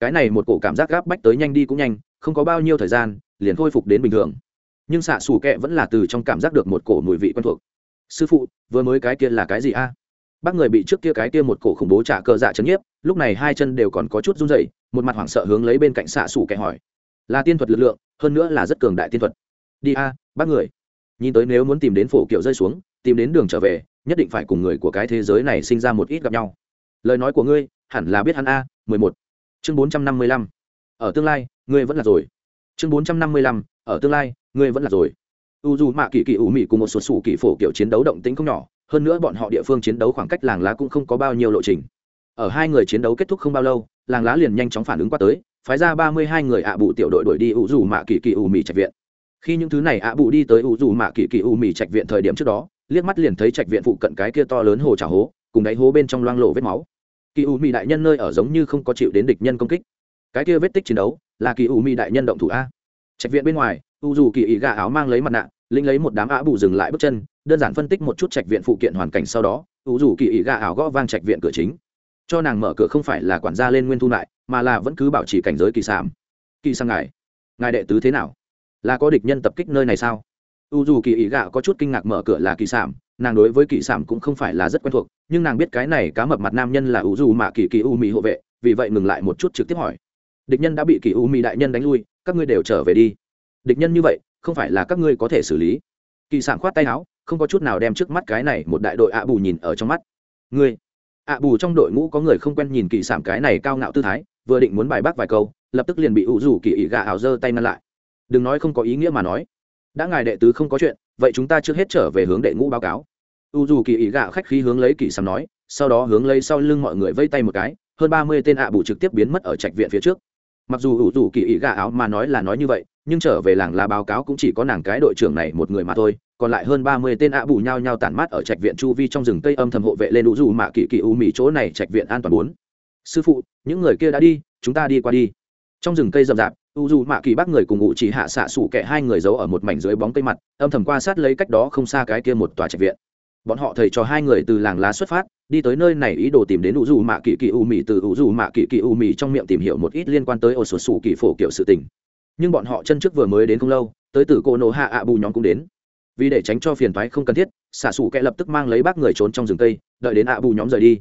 cái này một cổ cảm giác gáp bách tới nhanh đi cũng nhanh, không có bao nhiêu thời gian, liền khôi phục đến bình thường. Nhưng xạ xù kẹ vẫn là từ trong cảm giác được một cổ mùi vị quen thuộc. Sư phụ, vừa mới cái kia là cái gì a? Bác người bị trước kia cái kia một cổ khủng bố trả cờ dạ chấn nhiếp, lúc này hai chân đều còn có chút run rẩy, một mặt hoảng sợ hướng lấy bên cạnh xạ xù kẹ hỏi. Là tiên thuật lực lượng, hơn nữa là rất cường đại tiên thuật. Đi a, bác người. Nhìn tới nếu muốn tìm đến phổ kiểu rơi xuống, tìm đến đường trở về, nhất định phải cùng người của cái thế giới này sinh ra một ít gặp nhau. Lời nói của ngươi, hẳn là biết hắn a, mười một chương bốn trăm năm mươi lăm. Ở tương lai, ngươi vẫn là rồi. Chương bốn trăm năm mươi lăm, ở tương lai, ngươi vẫn là rồi. U dù mạ kỳ kỳ ủ mị cùng một số sủ kỳ phổ kiểu chiến đấu động tĩnh không nhỏ, hơn nữa bọn họ địa phương chiến đấu khoảng cách làng lá cũng không có bao nhiêu lộ trình. Ở hai người chiến đấu kết thúc không bao lâu, làng lá liền nhanh chóng phản ứng qua tới, phái ra ba mươi hai người ạ bụ tiểu đội đuổi đi u dù mạ kỳ kỳ ủ mị trạch viện. Khi những thứ này ạ bụ đi tới u dù mạ kỳ kỳ ủ mị trạch viện thời điểm trước đó, liếc mắt liền thấy trạch viện phụ cận cái kia to lớn hồ trà hố, cùng đáy hố bên trong loang lộ vết máu kỳ u mỹ đại nhân nơi ở giống như không có chịu đến địch nhân công kích. Cái kia vết tích chiến đấu là kỳ u mỹ đại nhân động thủ a. Trạch viện bên ngoài, u dù kỳ ý gà áo mang lấy mặt nạ linh lấy một đám á bù dừng lại bước chân, đơn giản phân tích một chút trạch viện phụ kiện hoàn cảnh sau đó, u dù kỳ ý gà áo gõ vang trạch viện cửa chính. Cho nàng mở cửa không phải là quản gia lên nguyên thu lại, mà là vẫn cứ bảo trì cảnh giới kỳ sảm kỳ sang ngài ngài đệ tứ thế nào? Là có địch nhân tập kích nơi này sao? U dù kỳ ý gạ có chút kinh ngạc mở cửa là kỳ sảm nàng đối với kỳ sảm cũng không phải là rất quen thuộc, nhưng nàng biết cái này cá mập mặt nam nhân là u dù mạ kỳ kỳ u mỹ hộ vệ, vì vậy ngừng lại một chút trực tiếp hỏi. Địch nhân đã bị kỳ u mỹ đại nhân đánh lui, các ngươi đều trở về đi. Địch nhân như vậy, không phải là các ngươi có thể xử lý. Kỳ sảm khoát tay áo, không có chút nào đem trước mắt cái này một đại đội ạ bù nhìn ở trong mắt. Ngươi, ạ bù trong đội ngũ có người không quen nhìn kỳ sảm cái này cao ngạo tư thái, vừa định muốn bài bác vài câu, lập tức liền bị ủ rủ kỳ ỉ gà ảo giơ tay ngăn lại. Đừng nói không có ý nghĩa mà nói. Đã ngài đệ tứ không có chuyện, vậy chúng ta trước hết trở về hướng đệ ngũ báo cáo u dù kỳ ý gà khách khí hướng lấy kỳ sầm nói, sau đó hướng lấy sau lưng mọi người vây tay một cái, hơn ba mươi tên ạ bù trực tiếp biến mất ở trạch viện phía trước. Mặc dù u dù kỳ ý gà áo mà nói là nói như vậy, nhưng trở về làng là báo cáo cũng chỉ có nàng cái đội trưởng này một người mà thôi, còn lại hơn ba mươi tên ạ bù nhau nhau tản mát ở trạch viện chu vi trong rừng cây âm thầm hộ vệ lên u dù mạ kỳ kỳ u mì chỗ này trạch viện an toàn bốn. Sư phụ, những người kia đã đi, chúng ta đi qua đi. Trong rừng cây rậm rạp, u dù mạ kỳ bác người cùng ngụ chỉ hạ xạ sủ kẻ hai người giấu ở một mảnh dưới bóng cây mặt, âm thầm qua sát lấy cách đó không xa cái kia một tòa trạch viện bọn họ thầy cho hai người từ làng lá xuất phát, đi tới nơi này ý đồ tìm đến u dù mạ kỳ kỳ u mì từ u dù mạ kỳ kỳ u mì trong miệng tìm hiểu một ít liên quan tới Ổ sột sủ kỳ phổ kiểu sự tình. Nhưng bọn họ chân trước vừa mới đến không lâu, tới từ cô nổ hạ ạ bù nhóm cũng đến. Vì để tránh cho phiền toái không cần thiết xả sủ kẻ lập tức mang lấy bác người trốn trong rừng cây, đợi đến ạ bù nhóm rời đi.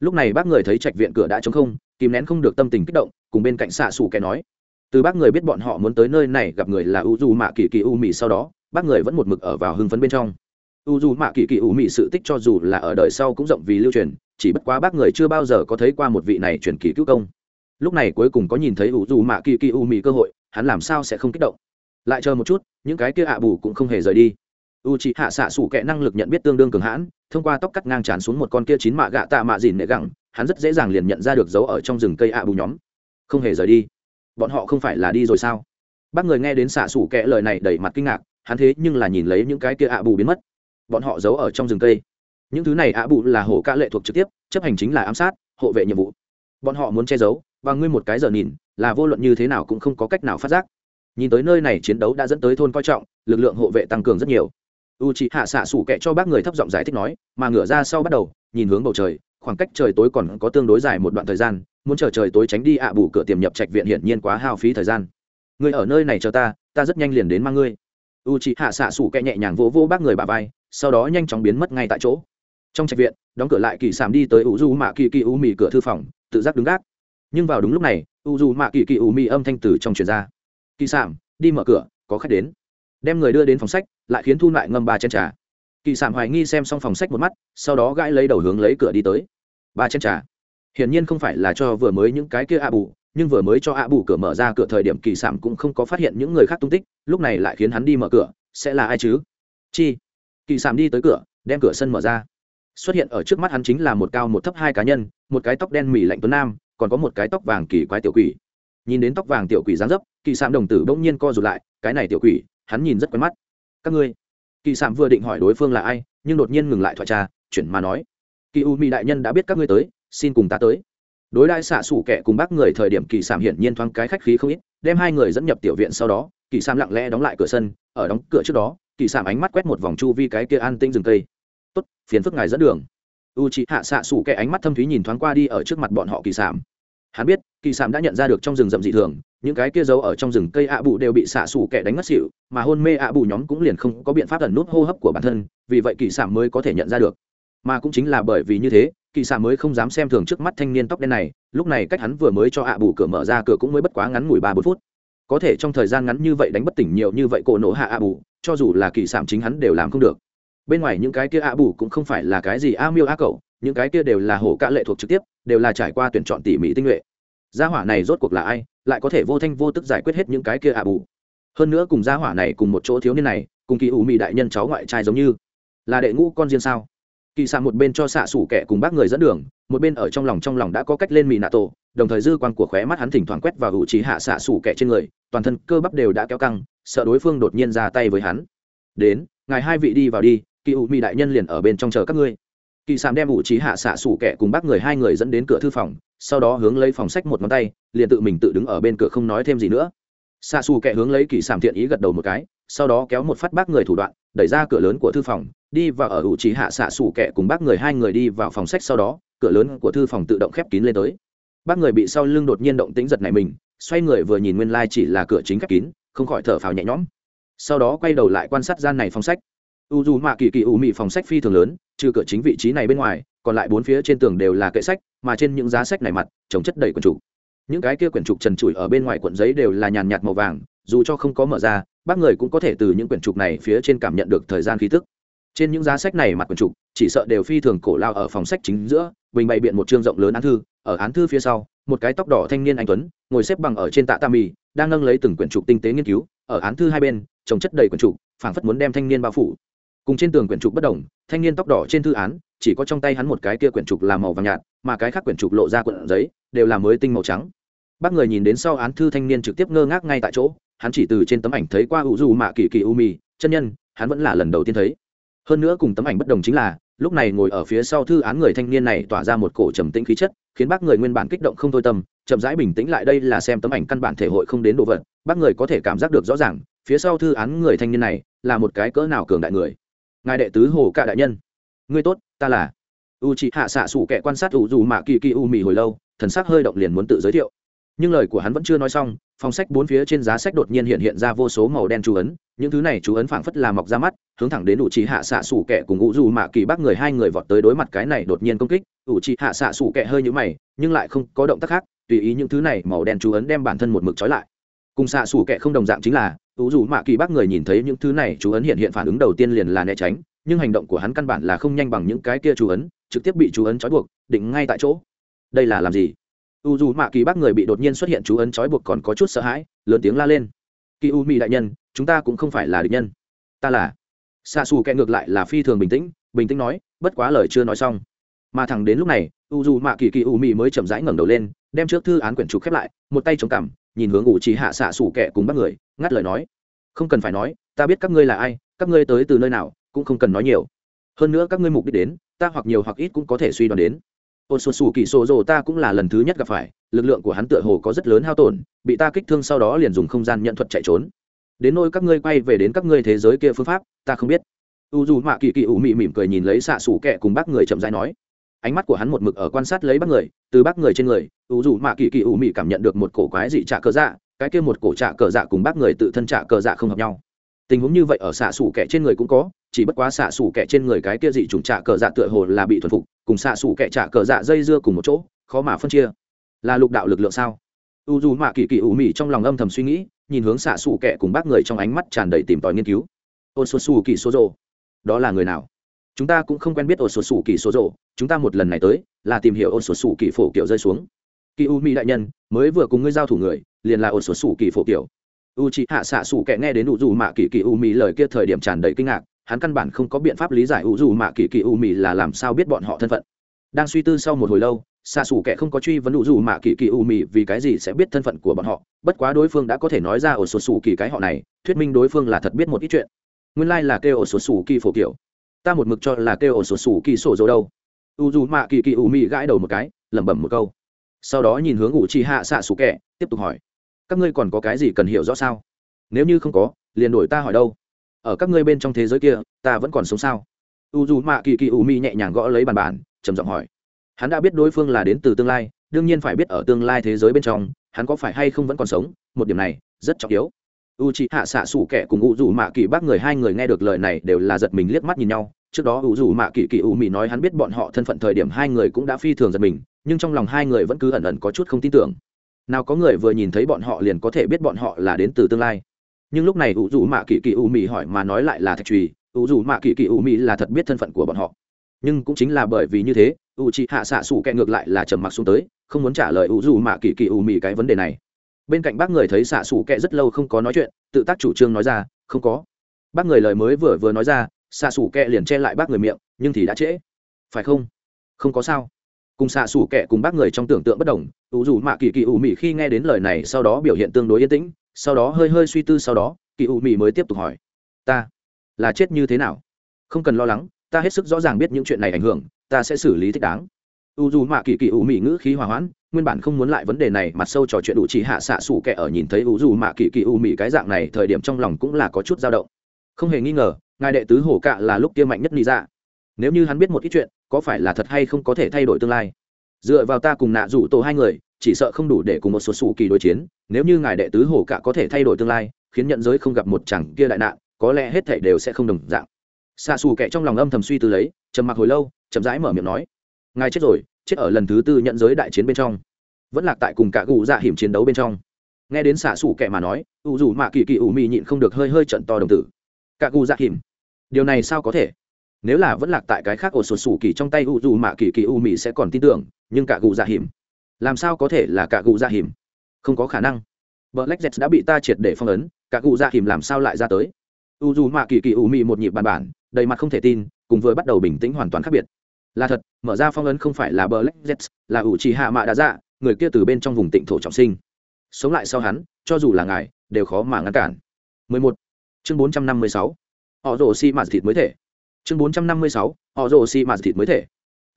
Lúc này bác người thấy trạch viện cửa đã trống không, kìm nén không được tâm tình kích động, cùng bên cạnh xạ xù kẻ nói. Từ bác người biết bọn họ muốn tới nơi này gặp người là u du mạ kỳ kỳ u mị sau đó, bác người vẫn một mực ở vào hưng phấn bên trong u du mạ kỳ kỳ u mị sự tích cho dù là ở đời sau cũng rộng vì lưu truyền, chỉ bất quá bác người chưa bao giờ có thấy qua một vị này truyền kỳ cứu công. Lúc này cuối cùng có nhìn thấy u du mạ kỳ kỳ u mị cơ hội, hắn làm sao sẽ không kích động? Lại chờ một chút, những cái kia ạ bù cũng không hề rời đi. U chị hạ xạ sủ kệ năng lực nhận biết tương đương cường hãn, thông qua tóc cắt ngang tràn xuống một con kia chín mạ gạ tạ mạ dìn nệ gẳng, hắn rất dễ dàng liền nhận ra được dấu ở trong rừng cây ạ bù nhóm. Không hề rời đi. Bọn họ không phải là đi rồi sao? Bác người nghe đến xạ sủ kệ lời này đầy mặt kinh ngạc, hắn thế nhưng là nhìn lấy những cái kia ạ bù biến mất bọn họ giấu ở trong rừng cây. Những thứ này ạ bù là hổ ca lệ thuộc trực tiếp, chấp hành chính là ám sát, hộ vệ nhiệm vụ. Bọn họ muốn che giấu, và ngươi một cái giờ nhìn, là vô luận như thế nào cũng không có cách nào phát giác. Nhìn tới nơi này chiến đấu đã dẫn tới thôn coi trọng, lực lượng hộ vệ tăng cường rất nhiều. U c h ị hạ xạ sủ kệ cho bác người thấp giọng giải thích nói, mà ngửa ra sau bắt đầu, nhìn hướng bầu trời, khoảng cách trời tối còn có tương đối dài một đoạn thời gian, muốn chờ trời tối tránh đi ạ bù cửa tiềm nhập trạch viện hiển nhiên quá hao phí thời gian. Người ở nơi này chờ ta ta rất nhanh liền đến mang ngươi. U c h ị hạ xạ sủ kệ nhẹ nhàng vỗ vỗ bác người bà vai sau đó nhanh chóng biến mất ngay tại chỗ. Trong trạch viện, đóng cửa lại kỳ sàm đi tới u du mạ kỳ kỳ u mì cửa thư phòng, tự giác đứng gác. Nhưng vào đúng lúc này u du mạ kỳ kỳ u mì âm thanh từ trong truyền ra. Kỳ sàm đi mở cửa, có khách đến. Đem người đưa đến phòng sách, lại khiến thu lại ngâm ba chân trà. Kỳ sản hoài nghi xem xong phòng sách một mắt, sau đó gãi lấy đầu hướng lấy cửa đi tới. Ba chân trà. Hiển nhiên không phải là cho vừa mới những cái kia ạ bù, nhưng vừa mới cho ạ bù cửa mở ra cửa thời điểm kỳ sản cũng không có phát hiện những người khác tung tích, lúc này lại khiến hắn đi mở cửa, sẽ là ai chứ? Chi kỳ sản đi tới cửa, đem cửa sân mở ra. Xuất hiện ở trước mắt hắn chính là một cao một thấp hai cá nhân, một cái tóc đen mì lạnh tuấn nam, còn có một cái tóc vàng kỳ quái tiểu quỷ. Nhìn đến tóc vàng tiểu quỷ dáng dấp, kỳ sạm đồng tử bỗng nhiên co rụt lại, cái này tiểu quỷ, hắn nhìn rất quen mắt. Các ngươi. Kỳ sạm vừa định hỏi đối phương là ai, nhưng đột nhiên ngừng lại thoại trà chuyển mà nói. Kỳ u mỹ đại nhân đã biết các ngươi tới, xin cùng ta tới. Đối đại xạ sủ kẻ cùng bác người thời điểm kỳ sạm hiển nhiên thoáng cái khách khí không ít, đem hai người dẫn nhập tiểu viện sau đó, kỳ sạm lặng lẽ đóng lại cửa sân, ở đóng cửa trước đó kỳ sảm ánh mắt quét một vòng chu vi cái kia an tinh rừng cây. Tốt, phiền phức ngài dẫn đường. U chị hạ xạ xủ kẻ ánh mắt thâm thúy nhìn thoáng qua đi ở trước mặt bọn họ kỳ sảm hắn biết, kỳ sảm đã nhận ra được trong rừng rậm dị thường, những cái kia giấu ở trong rừng cây ạ bù đều bị xạ xủ kẻ đánh mất xịu mà hôn mê ạ bù nhóm cũng liền không có biện pháp ẩn nút hô hấp của bản thân, vì vậy kỳ sảm mới có thể nhận ra được. Mà cũng chính là bởi vì như thế, kỳ xạ mới không dám xem thường trước mắt thanh niên tóc đen này, lúc này cách hắn vừa mới cho ạ bù cửa mở ra cửa cũng mới bất quá ngắn ngủi ba bốn phút. Có thể trong thời gian ngắn như vậy đánh bất tỉnh nhiều như vậy cổ nổ hạ ạ bù cho dù là kỳ sạm chính hắn đều làm không được. Bên ngoài những cái kia ạ bù cũng không phải là cái gì a miêu a cậu những cái kia đều là hổ cạ lệ thuộc trực tiếp, đều là trải qua tuyển chọn tỉ mỉ tinh nhuệ. Gia hỏa này rốt cuộc là ai, lại có thể vô thanh vô tức giải quyết hết những cái kia ạ bù? Hơn nữa cùng gia hỏa này cùng một chỗ thiếu niên này, cùng kỳ ủ mị đại nhân cháu ngoại trai giống như. Là đệ ngũ con riêng sao? Kỳ xạ một bên cho xạ xủ kẻ cùng bác người dẫn đường, một bên ở trong lòng trong lòng đã có cách lên mỹ nạ tổ, đồng thời dư quan của khóe mắt hắn thỉnh thoảng quét vào hữu trí hạ xạ xủ kẻ trên người, toàn thân cơ bắp đều đã kéo căng, sợ đối phương đột nhiên ra tay với hắn. Đến, ngài hai vị đi vào đi, kỳ ủ mỹ đại nhân liền ở bên trong chờ các ngươi. Kỳ sạm đem ủ trí hạ xạ xủ kẻ cùng bác người hai người dẫn đến cửa thư phòng, sau đó hướng lấy phòng sách một ngón tay, liền tự mình tự đứng ở bên cửa không nói thêm gì nữa. Xạ xù kẻ hướng lấy kỳ sạm thiện ý gật đầu một cái sau đó kéo một phát bác người thủ đoạn, đẩy ra cửa lớn của thư phòng, đi vào ở ủ trí hạ xạ xủ kẻ cùng bác người hai người đi vào phòng sách sau đó, cửa lớn của thư phòng tự động khép kín lên tới. Bác người bị sau lưng đột nhiên động tính giật này mình, xoay người vừa nhìn nguyên lai、like、chỉ là cửa chính khép kín, không khỏi thở phào nhẹ nhõm. Sau đó quay đầu lại quan sát gian này phòng sách. U dù mạ kỳ kỳ ủ mị phòng sách phi thường lớn, trừ cửa chính vị trí này bên ngoài, còn lại bốn phía trên tường đều là kệ sách, mà trên những giá sách này mặt trồng chất đầy quần trục. Những cái kia quyển trục trần trụi ở bên ngoài cuộn giấy đều là nhàn nhạt màu vàng dù cho không có mở ra, bác người cũng có thể từ những quyển trục này phía trên cảm nhận được thời gian khí tức. Trên những giá sách này mặt quyển trục, chỉ sợ đều phi thường cổ lao ở phòng sách chính giữa, bình bày biện một chương rộng lớn án thư, ở án thư phía sau, một cái tóc đỏ thanh niên anh tuấn, ngồi xếp bằng ở trên tạ tam mì, đang nâng lấy từng quyển trục tinh tế nghiên cứu, ở án thư hai bên, trồng chất đầy quyển trục, phảng phất muốn đem thanh niên bao phủ. Cùng trên tường quyển trục bất đồng, thanh niên tóc đỏ trên thư án, chỉ có trong tay hắn một cái kia quyển trục là màu vàng nhạt, mà cái khác quyển trục lộ ra quyển giấy, đều là mới tinh màu trắng bác người nhìn đến sau án thư thanh niên trực tiếp ngơ ngác ngay tại chỗ, hắn chỉ từ trên tấm ảnh thấy qua u du mạ kỳ kỳ u mì, chân nhân, hắn vẫn là lần đầu tiên thấy. Hơn nữa cùng tấm ảnh bất đồng chính là, lúc này ngồi ở phía sau thư án người thanh niên này tỏa ra một cổ trầm tĩnh khí chất, khiến bác người nguyên bản kích động không thôi tâm, chậm rãi bình tĩnh lại đây là xem tấm ảnh căn bản thể hội không đến đồ vật, bác người có thể cảm giác được rõ ràng, phía sau thư án người thanh niên này là một cái cỡ nào cường đại người. Ngài đệ tứ hồ cạ đại nhân. Ngươi tốt, ta là. U chị hạ xạ sủ kẻ quan sát u dù mạ kỳ kỳ u mì hồi lâu, thần sắc hơi động liền muốn tự giới thiệu nhưng lời của hắn vẫn chưa nói xong, phòng sách bốn phía trên giá sách đột nhiên hiện hiện ra vô số màu đen chú ấn, những thứ này chú ấn phảng phất là mọc ra mắt, hướng thẳng đến ủ trì hạ xạ sủ kẻ cùng ngũ dù mạ kỳ bác người hai người vọt tới đối mặt cái này đột nhiên công kích. Ủ trì hạ xạ sủ kẻ hơi nhũ mày, nhưng lại không có động tác khác, tùy ý những thứ này màu đen chú ấn đem bản thân một mực trói lại. Cùng xạ sủ kẻ không đồng dạng chính là, ủ dù mạ kỳ bác người nhìn thấy những thứ này chú ấn hiện hiện phản ứng đầu tiên liền là né tránh, nhưng hành động của hắn căn bản là không nhanh bằng những cái kia chú ấn, trực tiếp bị chú ấn trói buộc, định ngay tại chỗ. Đây là làm gì? U dù mạ kỳ bác người bị đột nhiên xuất hiện chú ấn trói buộc còn có chút sợ hãi, lớn tiếng la lên. Kỳ u mỹ đại nhân, chúng ta cũng không phải là địch nhân. Ta là. Xa xù kẹ ngược lại là phi thường bình tĩnh bình tĩnh nói, bất quá lời chưa nói xong. Mà thẳng đến lúc này, u dù mạ kỳ kỳ u mỹ mới chậm rãi ngẩng đầu lên, đem trước thư án quyển trục khép lại, một tay chống cằm, nhìn hướng ủ trí hạ xạ xù kẹ cùng bác người, ngắt lời nói. Không cần phải nói, ta biết các ngươi là ai, các ngươi tới từ nơi nào, cũng không cần nói nhiều. Hơn nữa các ngươi mục đích đến, ta hoặc nhiều hoặc ít cũng có thể suy đoán đến ôn xuân xù kỳ sổ rồ ta cũng là lần thứ nhất gặp phải, lực lượng của hắn tựa hồ có rất lớn hao tổn, bị ta kích thương sau đó liền dùng không gian nhận thuật chạy trốn. Đến nôi các ngươi quay về đến các ngươi thế giới kia phương pháp, ta không biết. U dù mạ kỳ kỳ ủ mị mỉm cười nhìn lấy xạ xù kẹ cùng bác người chậm dãi nói. Ánh mắt của hắn một mực ở quan sát lấy bác người, từ bác người trên người, u dù mạ kỳ kỳ ủ mị cảm nhận được một cổ quái dị trạ cờ dạ cái kia một cổ trạ cờ dạ cùng bác người tự thân trạ cờ dạ không hợp nhau. Tình huống như vậy ở xạ xù kẹ trên người cũng có chỉ bất quá xạ xủ kẹ trên người cái kia dị chủng trạ cờ dạ tựa hồ là bị thuần phục, cùng xạ xủ kẻ trạ cờ dạ dây dưa cùng một chỗ, khó mà phân chia. Là lục đạo lực lượng sao? U dù mạ kỳ kỳ ủ mị trong lòng âm thầm suy nghĩ, nhìn hướng xạ xủ kẻ cùng bác người trong ánh mắt tràn đầy tìm tòi nghiên cứu. Ôn xuân xù kỳ số rồ đó là người nào? Chúng ta cũng không quen biết ôn xuân xù kỳ số rồ chúng ta một lần này tới, là tìm hiểu ôn xuân xù kỳ phổ kiểu rơi xuống. Kỳ u mỹ đại nhân, mới vừa cùng ngươi giao thủ người, liền là ôn xuân xù kỳ phổ kiểu u chị hạ xạ xù kẻ nghe đến u dù mạ kỳ kỳ u mỹ lời kia thời điểm tràn đầy kinh ngạc hắn căn bản không có biện pháp lý giải u dù mạ kỳ kỳ u mì là làm sao biết bọn họ thân phận. Đang suy tư sau một hồi lâu xa xù kẻ không có truy vấn u dù mạ kỳ kỳ u mì vì cái gì sẽ biết thân phận của bọn họ. Bất quá đối phương đã có thể nói ra ở sột xù kỳ cái họ này, thuyết minh đối phương là thật biết một ít chuyện. Nguyên lai、like、là kêu ở sột xù kỳ phổ kiểu. Ta một mực cho là kêu ở sột xù kỳ sổ dấu đâu. U dù mạ kỳ kỳ u mì gãi đầu một cái, lẩm bẩm một câu. Sau đó nhìn hướng ủ trì hạ xạ xù kẻ, tiếp tục hỏi. Các ngươi còn có cái gì cần hiểu rõ sao? Nếu như không có, liền đổi ta hỏi đâu? Ở các ngươi bên trong thế giới kia, ta vẫn còn sống sao? U dù mạ kỳ kỳ u mi nhẹ nhàng gõ lấy bàn bàn, trầm giọng hỏi. Hắn đã biết đối phương là đến từ tương lai, đương nhiên phải biết ở tương lai thế giới bên trong, hắn có phải hay không vẫn còn sống? Một điểm này, rất trọng yếu. U c h ị hạ xạ xủ kẻ cùng u dù mạ kỳ bác người hai người nghe được lời này đều là giật mình liếc mắt nhìn nhau. Trước đó u dù mạ kỳ kỳ u mị nói hắn biết bọn họ thân phận thời điểm hai người cũng đã phi thường giật mình, nhưng trong lòng hai người vẫn cứ ẩn ẩn có chút không tin tưởng. Nào có người vừa nhìn thấy bọn họ liền có thể biết bọn họ là đến từ tương lai nhưng lúc này u dù mạ kỳ kỳ u mị hỏi mà nói lại là thạch trùy u dù mạ kỳ kỳ u mị là thật biết thân phận của bọn họ. Nhưng cũng chính là bởi vì như thế u chị hạ xạ xủ kẹ ngược lại là trầm mặc xuống tới, không muốn trả lời u dù mạ kỳ kỳ u mị cái vấn đề này. Bên cạnh bác người thấy xạ xủ kẹ rất lâu không có nói chuyện, tự tác chủ trương nói ra, không có. Bác người lời mới vừa vừa nói ra xạ xủ kẹ liền che lại bác người miệng, nhưng thì đã trễ. Phải không? Không có sao. Cùng xạ xủ kẹ cùng bác người trong tưởng tượng bất đồng ủ dù mạ kỳ kỳ ủ mị khi nghe đến lời này sau đó biểu hiện tương đối yên tĩnh sau đó hơi hơi suy tư sau đó, kỳ u mị mới tiếp tục hỏi. Ta là chết như thế nào? Không cần lo lắng, ta hết sức rõ ràng biết những chuyện này ảnh hưởng, ta sẽ xử lý thích đáng. U dù mạ kỳ kỳ u mị ngữ khí hòa hoãn, nguyên bản không muốn lại vấn đề này, mặt sâu trò chuyện đủ chỉ hạ xạ xủ kẻ ở nhìn thấy u dù mạ kỳ kỳ u mị cái dạng này, thời điểm trong lòng cũng là có chút dao động. Không hề nghi ngờ, ngài đệ tứ hổ cạ là lúc kia mạnh nhất lý ra dạ. nếu như hắn biết một ít chuyện, có phải là thật hay không có thể thay đổi tương lai? Dựa vào ta cùng nạ rủ tổ hai người chỉ sợ không đủ để cùng một số sủ kỳ đối chiến, nếu như ngài đệ tứ hổ cạ có thể thay đổi tương lai, khiến nhận giới không gặp một chẳng kia đại nạn, có lẽ hết thảy đều sẽ không đồng dạng. Xa xù kệ trong lòng âm thầm suy tư lấy, trầm mặc hồi lâu, chậm rãi mở miệng nói, ngài chết rồi, chết ở lần thứ tư nhận giới đại chiến bên trong, vẫn lạc tại cùng cả gù dạ hiểm chiến đấu bên trong. Nghe đến xạ xủ kệ mà nói, u dù mạ kỳ kỳ ủ mị nhịn không được hơi hơi trận to đồng tử. Cả gù dạ hiểm, điều này sao có thể? Nếu là vẫn lạc tại cái khác ổ sột sủ kỳ trong tay u dù mạ kỳ kỳ u mị sẽ còn tin tưởng, nhưng cả gù dạ hiểm làm sao có thể là cả cụ dạ hiểm không có khả năng Black Jets đã bị ta triệt để phong ấn, cả cụ dạ hiểm làm sao lại ra tới? U dù mạ kỳ kỳ ủ mị một nhịp bàn bản, đầy mặt không thể tin, cùng vừa bắt đầu bình tĩnh hoàn toàn khác biệt là thật mở ra phong ấn không phải là black jets là ủ trì hạ mạ đã dạ người kia từ bên trong vùng tịnh thổ trọng sinh sống lại sau hắn cho dù là ngài đều khó mà ngăn cản 11. chương 456. họ rồ xi mạt thịt mới thể chương 456. họ rồ xi mạt thịt mới thể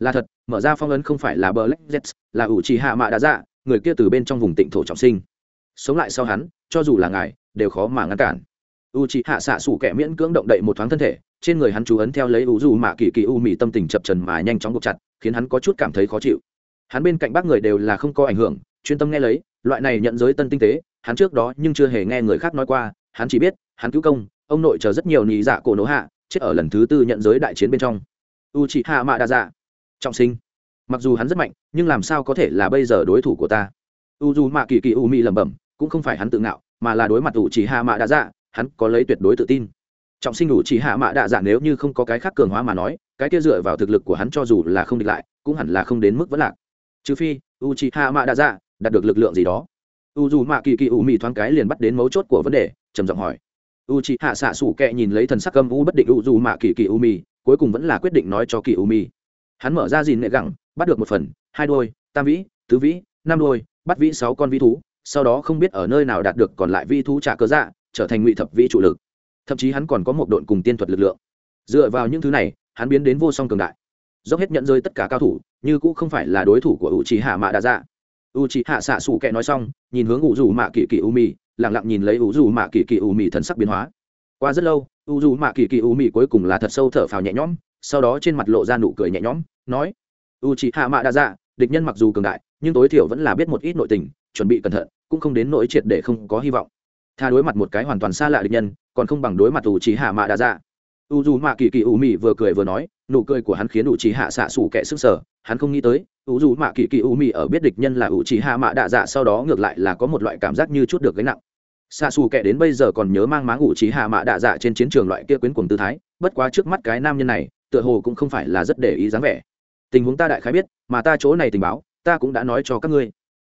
là thật, mở ra phong ấn không phải là bờ lách z là ủ trì hạ mạ đã dạ người kia từ bên trong vùng tịnh thổ trọng sinh. Sống lại sau hắn, cho dù là ngài, đều khó mà ngăn cản. U c hạ xạ sủ kẻ miễn cưỡng động đậy một thoáng thân thể, trên người hắn chú ấn theo lấy u dù mạ kỳ kỳ u mị tâm tình chập trần mà nhanh chóng buộc chặt, khiến hắn có chút cảm thấy khó chịu. Hắn bên cạnh bác người đều là không có ảnh hưởng, chuyên tâm nghe lấy, loại này nhận giới tân tinh tế, hắn trước đó nhưng chưa hề nghe người khác nói qua, hắn chỉ biết, hắn cứu công, ông nội chờ rất nhiều nhị dạ cổ nỗ hạ, chết ở lần thứ tư nhận giới đại chiến bên trong. U chị hạ mạ đa dạ trọng sinh. Mặc dù hắn rất mạnh, nhưng làm sao có thể là bây giờ đối thủ của ta? U dù mạ kỳ kỳ u mị lẩm bẩm, cũng không phải hắn tự ngạo, mà là đối mặt u chỉ hạ mạ đa dạ hắn có lấy tuyệt đối tự tin. Trọng sinh đủ chỉ hạ mạ đạ dạ nếu như không có cái khác cường hóa mà nói, cái kia dựa vào thực lực của hắn cho dù là không địch lại, cũng hẳn là không đến mức vẫn lạc. Trừ phi, u chỉ hạ mạ đạ dạ đạt được lực lượng gì đó. U dù mạ kỳ kỳ u mị thoáng cái liền bắt đến mấu chốt của vấn đề, trầm giọng hỏi. U chỉ hạ xạ sủ kẹ nhìn lấy thần sắc âm u bất định u dù mạ kỳ kỳ u mị, cuối cùng vẫn là quyết định nói cho kỳ u mị hắn mở ra dìn nệ gẳng bắt được một phần, hai đôi, tam vĩ, tứ vĩ, năm đôi, bắt vĩ sáu con vĩ thú, sau đó không biết ở nơi nào đạt được còn lại vĩ thú trả cơ dạ trở thành ngụy thập vĩ trụ lực. Thậm chí hắn còn có một đội cùng tiên thuật lực lượng. Dựa vào những thứ này, hắn biến đến vô song cường đại. Dốc hết nhận rơi tất cả cao thủ, như cũng không phải là đối thủ của u trí hạ mạ đa dạ u trí hạ xạ xù kệ nói xong, nhìn hướng u dù mạ kỳ kỳ u mì lẳng lặng nhìn lấy u dù mạ kỳ kỳ u mì thần sắc biến hóa. Qua rất lâu u dù mạ kỳ kỳ u mì cuối cùng là thật sâu thở phào nhẹ nhõm sau đó trên mặt lộ ra nụ cười nhẹ nhõm, nói u trí hạ mạ đa dạ địch nhân mặc dù cường đại, nhưng tối thiểu vẫn là biết một ít nội tình, chuẩn bị cẩn thận, cũng không đến nỗi triệt để không có hy vọng. Tha đối mặt một cái hoàn toàn xa lạ địch nhân, còn không bằng đối mặt u trí hạ mạ đa dạ u dù mạ kỳ kỳ ủ mị vừa cười vừa nói, nụ cười của hắn khiến u trí hạ xạ xủ kẻ sức sở hắn không nghĩ tới u dù mạ kỳ kỳ ủ mị ở biết địch nhân là u trí hạ mạ đa dạ sau đó ngược lại là có một loại cảm giác như chút được gánh nặng. Xạ xù kẻ đến bây giờ còn nhớ mang máng ủ trí hạ mạ đa dạ trên chiến trường loại kia quyến cuồng tư thái, bất quá trước mắt cái nam nhân này tựa hồ cũng không phải là rất để ý dáng vẻ. Tình huống ta đại khái biết, mà ta chỗ này tình báo, ta cũng đã nói cho các ngươi.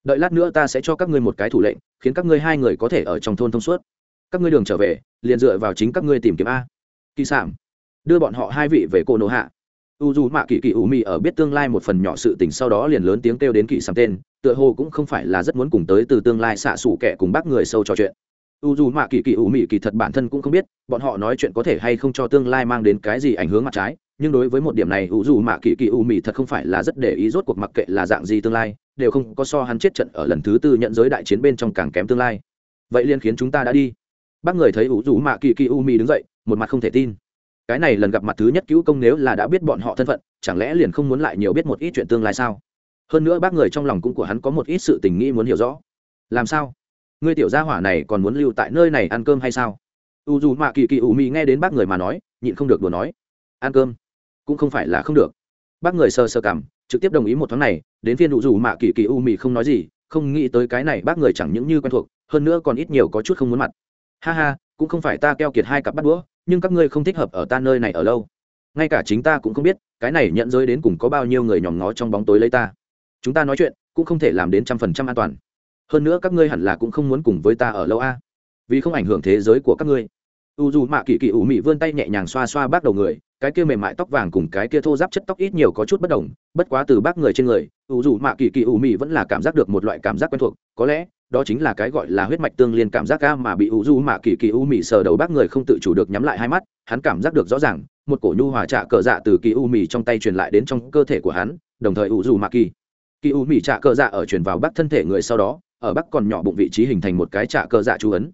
Đợi lát nữa ta sẽ cho các ngươi một cái thủ lệnh, khiến các ngươi hai người có thể ở trong thôn thông suốt. Các ngươi đường trở về, liền dựa vào chính các ngươi tìm kiếm a. Kỳ sản đưa bọn họ hai vị về cô nô hạ. U dù mạ kỳ kỳ ủ mị ở biết tương lai một phần nhỏ sự tình sau đó liền lớn tiếng kêu đến kỳ sản tên, tựa hồ cũng không phải là rất muốn cùng tới từ tương lai xạ xủ kẻ cùng bác người sâu trò chuyện. U dù mạ kỳ kỳ ủ mị kỳ thật bản thân cũng không biết, bọn họ nói chuyện có thể hay không cho tương lai mang đến cái gì ảnh hưởng mặt trái nhưng đối với một điểm này u dù mạ kỳ kỳ U mị thật không phải là rất để ý, rốt cuộc mặc kệ là dạng gì tương lai, đều không có so hắn chết trận ở lần thứ tư nhận giới đại chiến bên trong càng kém tương lai. Vậy liên khiến chúng ta đã đi. Bác người thấy ủ dù mạ kỳ kỳ u mi đứng dậy, một mặt không thể tin. Cái này lần gặp mặt thứ nhất cứu công nếu là đã biết bọn họ thân phận, chẳng lẽ liền không muốn lại nhiều biết một ít chuyện tương lai sao? Hơn nữa bác người trong lòng cũng của hắn có một ít sự tình nghĩ muốn hiểu rõ. Làm sao? Ngươi tiểu gia hỏa này còn muốn lưu tại nơi này ăn cơm hay sao? U dù mạ kỳ kỳ u mi nghe đến bác người mà nói, nhịn không được đùa nói. Ăn cơm cũng không phải là không được. Bác người sơ sơ cảm, trực tiếp đồng ý một tháng này, đến phiên đủ dù mạ kỳ kỳ u mị không nói gì, không nghĩ tới cái này bác người chẳng những như quen thuộc, hơn nữa còn ít nhiều có chút không muốn mặt. Ha ha, cũng không phải ta keo kiệt hai cặp bắt đũa, nhưng các ngươi không thích hợp ở ta nơi này ở lâu. Ngay cả chính ta cũng không biết, cái này nhận giới đến cùng có bao nhiêu người nhòm ngó trong bóng tối lấy ta. Chúng ta nói chuyện, cũng không thể làm đến trăm phần trăm an toàn. Hơn nữa các ngươi hẳn là cũng không muốn cùng với ta ở lâu a. Vì không ảnh hưởng thế giới của các ngươi. U dù mạ kỳ kỳ ủ mị vươn tay nhẹ nhàng xoa xoa bác đầu người cái kia mềm mại tóc vàng cùng cái kia thô giáp chất tóc ít nhiều có chút bất đồng, bất quá từ bác người trên người, ủ dù mạ kỳ kỳ ủ mị vẫn là cảm giác được một loại cảm giác quen thuộc, có lẽ, đó chính là cái gọi là huyết mạch tương liên cảm giác ca mà bị ủ dù mạ kỳ kỳ ưu mị sờ đầu bác người không tự chủ được nhắm lại hai mắt, hắn cảm giác được rõ ràng, một cổ nhu hòa trạ cờ dạ từ kỳ ưu mị trong tay truyền lại đến trong cơ thể của hắn, đồng thời ủ dù mạ kỳ kỳ ưu mị trạ cờ dạ ở truyền vào bác thân thể người sau đó, ở bác còn nhỏ bụng vị trí hình thành một cái trạ cờ dạ chú ấn.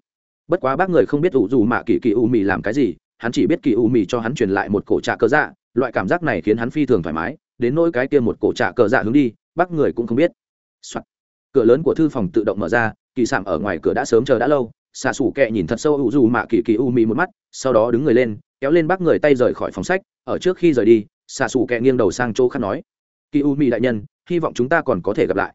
Bất quá bác người không biết ủ dù mạ kỳ kỳ ưu mị làm cái gì hắn chỉ biết kỳ u mì cho hắn truyền lại một cổ trạ cờ dạ loại cảm giác này khiến hắn phi thường thoải mái, đến nỗi cái kia một cổ trạ cờ dạ hướng đi, bác người cũng không biết、Soạn. cửa lớn của thư phòng tự động mở ra, kỳ sảm ở ngoài cửa đã sớm chờ đã lâu, xạ xủ kẹ nhìn thật sâu u dù mạ kỳ kỳ u mì một mắt, sau đó đứng người lên, kéo lên bác người tay rời khỏi phòng sách, ở trước khi rời đi, xạ xù kẹ nghiêng đầu sang chỗ khác nói, kỳ u mì đại nhân, hy vọng chúng ta còn có thể gặp lại.